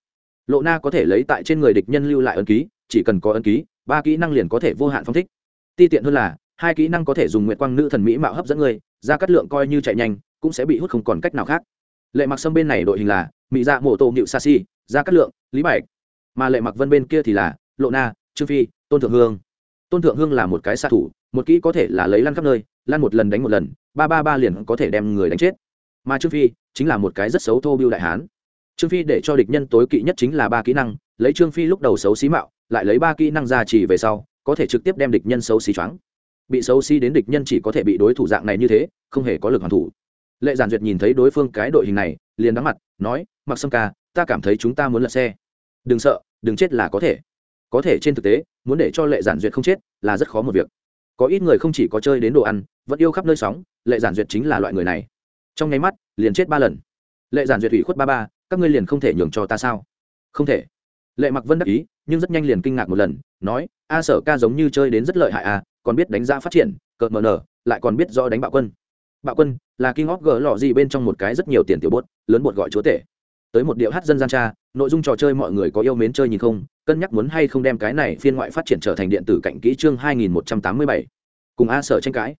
Lộ na có thể lấy tại trên người địch nhân lưu lại ấn ký, chỉ cần có ấn ký, ba kỹ năng liền có thể vô hạn phong thích. Ti tiện hơn là, hai kỹ năng có thể dùng nguyện quang nữ thần mỹ mạo hấp dẫn người, ra cắt lượng coi như chạy nhanh, cũng sẽ bị hút không còn cách nào khác. Lệ mặc sâm bên này đội hình là mỹ dạ mổ tổ nhịu sa si, ra cắt lượng, lý bạch mà lệ mặc vân bên kia thì là lộ na, trương phi, tôn thượng hương. Tôn thượng hương là một cái xạ thủ, một kỹ có thể là lấy lăn khắp nơi, lăn một lần đánh một lần, ba ba ba liền có thể đem người đánh chết. Mà trương phi chính là một cái rất xấu thô biêu đại hán. Trương phi để cho địch nhân tối kỵ nhất chính là ba kỹ năng, lấy trương phi lúc đầu xấu xí mạo, lại lấy ba kỹ năng ra chỉ về sau, có thể trực tiếp đem địch nhân xấu xí choáng. Bị xấu xí đến địch nhân chỉ có thể bị đối thủ dạng này như thế, không hề có lực hoàn thủ. Lệ giản duyệt nhìn thấy đối phương cái đội hình này, liền đắng mặt, nói, mặc sâm ca, ta cảm thấy chúng ta muốn lật xe. Đừng sợ đừng chết là có thể. Có thể trên thực tế muốn để cho lệ giản duyệt không chết là rất khó một việc. Có ít người không chỉ có chơi đến đồ ăn vẫn yêu khắp nơi sóng lệ giản duyệt chính là loại người này. Trong nháy mắt liền chết ba lần. Lệ giản duyệt ủy khuất ba ba các ngươi liền không thể nhường cho ta sao? Không thể. Lệ mặc vân đắc ý nhưng rất nhanh liền kinh ngạc một lần nói a sở ca giống như chơi đến rất lợi hại a à, còn biết đánh giá phát triển cợt mờ nở lại còn biết do đánh bạo quân. Bạo quân là kinh óc gỡ lọ gì bên trong một cái rất nhiều tiền tiểu bốt lớn bột gọi chúa tể. Tới một điệu hát dân gian cha nội dung trò chơi mọi người có yêu mến chơi nhìn không cân nhắc muốn hay không đem cái này phiên ngoại phát triển trở thành điện tử cạnh kỹ chương 2187. cùng a sở tranh cãi.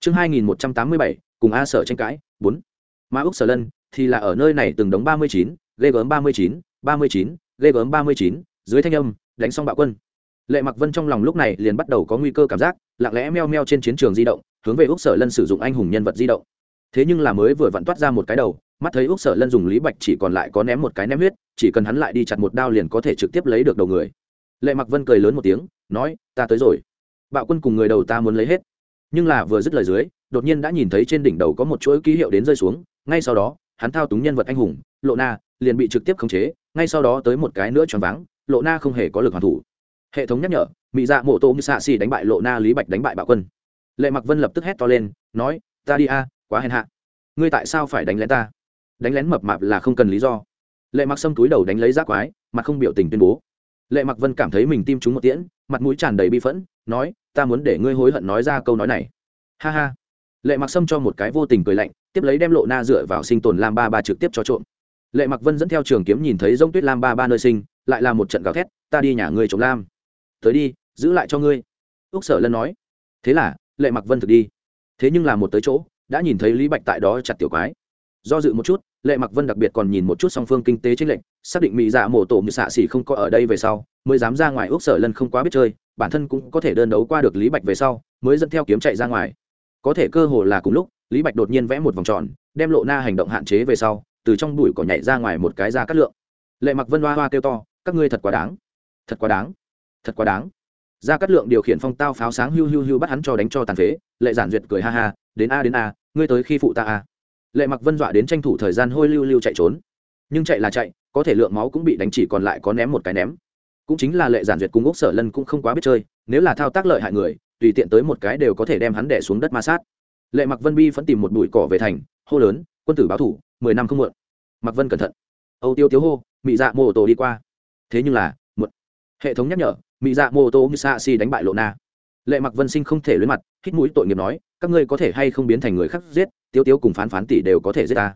Chương 2187, cùng a sở tranh cãi bốn. Mà úc sở lân thì là ở nơi này từng đống ba mươi chín ghê gớm ba mươi chín ba mươi chín ghê gớm ba mươi chín dưới thanh âm đánh xong bạo quân. Lệ mặc vân trong lòng lúc này liền bắt đầu có nguy cơ cảm giác lặng lẽ meo meo trên chiến trường di động hướng về úc sở lân sử dụng anh hùng nhân vật di động thế nhưng là mới vừa vặn toát ra một cái đầu, mắt thấy úc sở lân dùng lý bạch chỉ còn lại có ném một cái ném huyết, chỉ cần hắn lại đi chặt một đao liền có thể trực tiếp lấy được đầu người. Lệ mặc vân cười lớn một tiếng, nói, ta tới rồi. Bạo quân cùng người đầu ta muốn lấy hết. Nhưng là vừa dứt lời dưới, đột nhiên đã nhìn thấy trên đỉnh đầu có một chuỗi ký hiệu đến rơi xuống, ngay sau đó, hắn thao túng nhân vật anh hùng, lộ na, liền bị trực tiếp khống chế, ngay sau đó tới một cái nữa choáng váng, lộ na không hề có lực hoàn thủ. Hệ thống nhắc nhở mỹ dạ mộ tô như xạ xì đánh bại lộ na, lý bạch đánh bại bạo quân. Lệ mặc vân lập tức hét to lên, nói, ta đi a quá hèn hạ. Ngươi tại sao phải đánh lén ta? Đánh lén mập mạp là không cần lý do. Lệ mặc xâm túi đầu đánh lấy giác quái mà không biểu tình tuyên bố. Lệ mặc vân cảm thấy mình tim trúng một tiễn, mặt mũi tràn đầy bi phẫn, nói, ta muốn để ngươi hối hận nói ra câu nói này. Ha ha. Lệ mặc sâm cho một cái vô tình cười lạnh, tiếp lấy đem lộ na dựa vào sinh tồn lam ba ba trực tiếp cho trộm. Lệ mặc vân dẫn theo trường kiếm nhìn thấy g tuyết lam ba ba nơi sinh, lại là một trận gào thét, ta đi nhà ngươi trộm lam. Tới đi, giữ lại cho ngươi. Úc sở lân nói, thế là, lệ mặc vân thực đi. Thế nhưng là một tới chỗ đã nhìn thấy lý bạch tại đó chặt tiểu quái. Do dự một chút, lệ mặc vân đặc biệt còn nhìn một chút song phương kinh tế trên lệnh xác định mỹ dạ mổ tổ như xạ xỉ không có ở đây về sau, mới dám ra ngoài ước sở lân không quá biết chơi, bản thân cũng có thể đơn đấu qua được lý bạch về sau, mới dẫn theo kiếm chạy ra ngoài. Có thể cơ hồ là cùng lúc, lý bạch đột nhiên vẽ một vòng tròn, đem lộ na hành động hạn chế về sau, từ trong bụi cỏ nhảy ra ngoài một cái ra cắt lượng. Lệ mặc vân hoa hoa kêu to, các ngươi thật quá đáng, thật quá đáng, thật quá đáng. Ra cắt lượng điều khiển phong tao pháo sáng hưu hưu hưu bắt hắn cho đánh cho tàn phế, lệ giản duyệt cười ha ha, đến a đến a ngươi tới khi phụ ta à? lệ mặc vân dọa đến tranh thủ thời gian hôi lưu lưu chạy trốn. Nhưng chạy là chạy, có thể lượng máu cũng bị đánh chỉ còn lại có ném một cái ném. Cũng chính là lệ giản duyệt cùng úc sở lân cũng không quá biết chơi, nếu là thao tác lợi hại người, tùy tiện tới một cái đều có thể đem hắn đẻ xuống đất ma sát. Lệ mặc vân bi vẫn tìm một bụi cỏ về thành, hô lớn, quân tử báo thủ, mười năm không muộn. Mặc vân cẩn thận. Âu tiêu tiếu hô, mị dạ mô tô đi qua. Thế nhưng là, muộn. Hệ thống nhắc nhở, mị dạ mô tô như xa xi đánh bại lộ na. Lệ mặc vân sinh không thể luyến mặt, hít mũi tội nghiệp nói các ngươi có thể hay không biến thành người khác giết tiêu tiếu cùng phán phán tỷ đều có thể giết ta.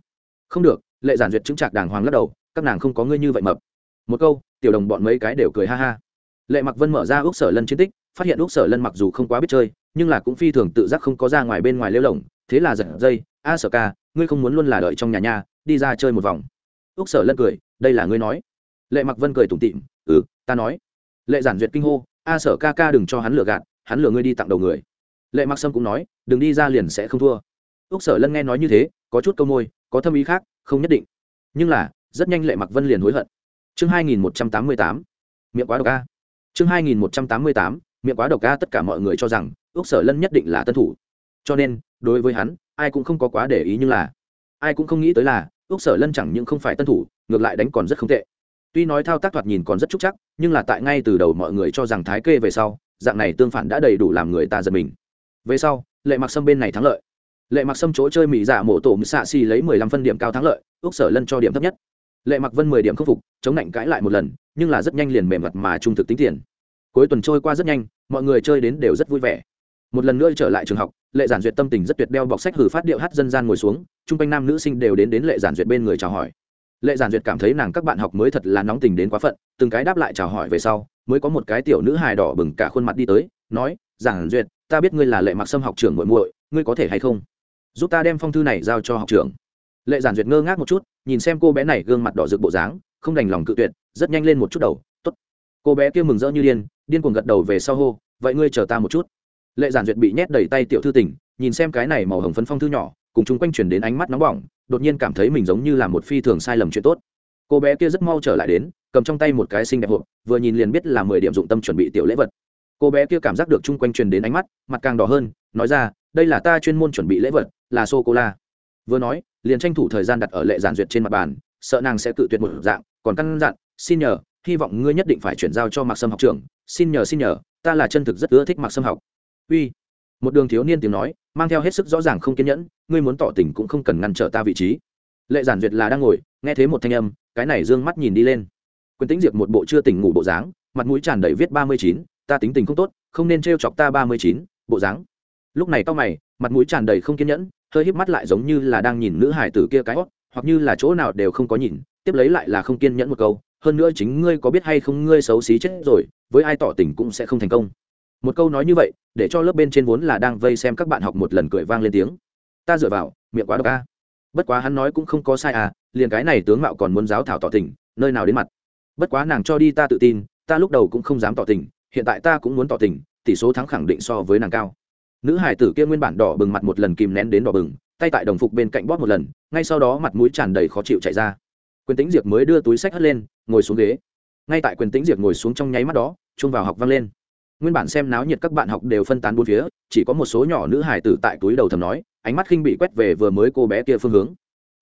Không được, lệ giản duyệt chứng trạc đàng hoàng lắc đầu, các nàng không có ngươi như vậy mập. Một câu, tiểu đồng bọn mấy cái đều cười ha ha. Lệ mặc vân mở ra úc sở lân chiến tích, phát hiện úc sở lân mặc dù không quá biết chơi, nhưng là cũng phi thường tự giác không có ra ngoài bên ngoài lêu lồng thế là giật dây, a sở ca, ngươi không muốn luôn là đợi trong nhà nhà đi ra chơi một vòng. Úc sở lân cười, đây là ngươi nói. Lệ mặc vân cười tủm tịm ừ ta nói. Lệ giản duyệt kinh hô, a sở ca ca đừng cho hắn lừa gạt, hắn lừa ngươi đi tặng đầu người lệ mặc sâm cũng nói, đừng đi ra liền sẽ không thua. Úc sở lân nghe nói như thế, có chút câu môi, có thâm ý khác, không nhất định. Nhưng là, rất nhanh lệ mặc vân liền hối hận. Chương hai nghìn một trăm tám mươi tám, miệng quá độc ca chương hai nghìn một trăm tám mươi tám, miệng quá độc ca tất cả mọi người cho rằng, úc sở lân nhất định là tân thủ. Cho nên, đối với hắn, ai cũng không có quá để ý nhưng là, ai cũng không nghĩ tới là, úc sở lân chẳng những không phải tân thủ, ngược lại đánh còn rất không tệ. Tuy nói thao tác thoạt nhìn còn rất trúc chắc, nhưng là tại ngay từ đầu mọi người cho rằng thái kê về sau, dạng này tương phản đã đầy đủ làm người ta giật mình về sau, lệ mặc sâm bên này thắng lợi. Lệ mặc sâm chỗ chơi mỹ giả mổ tổ xạ xì lấy mười lăm phân điểm cao thắng lợi ước sở lân cho điểm thấp nhất. Lệ mặc vân mười điểm khắc phục, chống lạnh cãi lại một lần, nhưng là rất nhanh liền mềm mặt mà trung thực tính tiền. Cuối tuần trôi qua rất nhanh, mọi người chơi đến đều rất vui vẻ. Một lần nữa trở lại trường học, lệ giản duyệt tâm tình rất tuyệt đeo bọc sách hử phát điệu hát dân gian ngồi xuống, chung quanh nam nữ sinh đều đến đến lệ giản duyệt bên người chào hỏi. Lệ giản duyệt cảm thấy nàng các bạn học mới thật là nóng tình đến quá phận, từng cái đáp lại chào hỏi về sau, mới có một cái tiểu nữ hài đỏ bừng cả khuôn mặt đi tới nói, giảng duyệt, ta biết ngươi là lệ mặc sâm học trưởng muội muội, ngươi có thể hay không? Giúp ta đem phong thư này giao cho học trưởng. Lệ giản duyệt ngơ ngác một chút, nhìn xem cô bé này gương mặt đỏ rực bộ dáng, không đành lòng cự tuyệt, rất nhanh lên một chút đầu t ố t cô bé kia mừng rỡ như điên điên cuồng gật đầu về sau hô, vậy ngươi chờ ta một chút. Lệ giản duyệt bị nhét đầy tay tiểu thư tỉnh nhìn xem cái này màu hồng phấn phong thư nhỏ, cùng chung quanh chuyển đến ánh mắt nóng bỏng, đột nhiên cảm thấy mình giống như là một phi thường sai lầm chuyện tốt. Cô bé kia rất mau trở lại đến, cầm trong tay một cái xinh đẹp hộp, vừa nhìn liền biết là mười điểm dụng tâm chuẩn bị tiểu lễ vật cô bé kia cảm giác được chung quanh truyền đến ánh mắt, mặt càng đỏ hơn, nói ra, đây là ta chuyên môn chuẩn bị lễ vật, là sô cô la. Vừa nói, liền tranh thủ thời gian đặt ở lệ giản duyệt trên mặt bàn, sợ nàng sẽ cự tuyệt một dạng, còn căn dặn, xin nhờ, hy vọng ngươi nhất định phải chuyển giao cho mạc sâm học trưởng, xin nhờ xin nhờ, ta là chân thực rất ưa thích mạc sâm học. Uy. Một đường thiếu niên tiếng nói, mang theo hết sức rõ ràng không kiên nhẫn, ngươi muốn tỏ tình cũng không cần ngăn trở ta vị trí. Lệ giản duyệt là đang ngồi, nghe thấy một thanh âm, cái này d ư ơ n g mắt nhìn đi lên. Quyền tính diệp một bộ chưa tỉnh ngủ bộ dáng, mặt mũi tràn đầy viết ba mươi chín ta tính tình không tốt, không nên t chọc ta ba mươi chín, bộ dáng. Lúc này tao mày, mặt mũi tràn đầy không kiên nhẫn, hơi híp mắt lại giống như là đang nhìn nữ hải tử kia cái hót hoặc như là chỗ nào đều không có nhìn, tiếp lấy lại là không kiên nhẫn một câu, hơn nữa chính ngươi có biết hay không ngươi xấu xí chết rồi, với ai tỏ tình cũng sẽ không thành công. Một câu nói như vậy, để cho lớp bên trên vốn là đang vây xem các bạn học một lần cười vang lên tiếng. Ta dựa vào, miệng quá độc a. Bất quá hắn nói cũng không có sai à liền cái này tướng mạo còn muốn giáo thảo tỏ tình, nơi nào đến mặt. Bất quá nàng cho đi ta tự tin, ta lúc đầu cũng không dám tỏ tình hiện tại ta cũng muốn tỏ tình, tỷ số thắng khẳng định so với nàng cao. Nữ hải tử kia nguyên bản đỏ bừng mặt một lần kìm nén đến đỏ bừng, tay tại đồng phục bên cạnh bóp một lần, ngay sau đó mặt mũi tràn đầy khó chịu chạy ra. Quyền tính diệp mới đưa túi sách hất lên, ngồi xuống ghế. Ngay tại quyền tính diệp ngồi xuống trong nháy mắt đó chung vào học văng lên. Nguyên bản xem náo nhiệt các bạn học đều phân tán bốn phía, chỉ có một số nhỏ nữ hải tử tại túi đầu thầm nói, ánh mắt khinh bị quét về vừa mới cô bé kia phương hướng.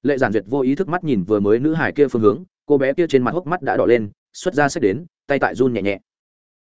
Lệ giản duyệt vô ý thức mắt nhìn vừa mới nữ hải kia phương hướng, cô bé kia trên mặt hốc mắt đã đỏ lên, xuất ra sách đến, tay tại run nhẹ nhẹ.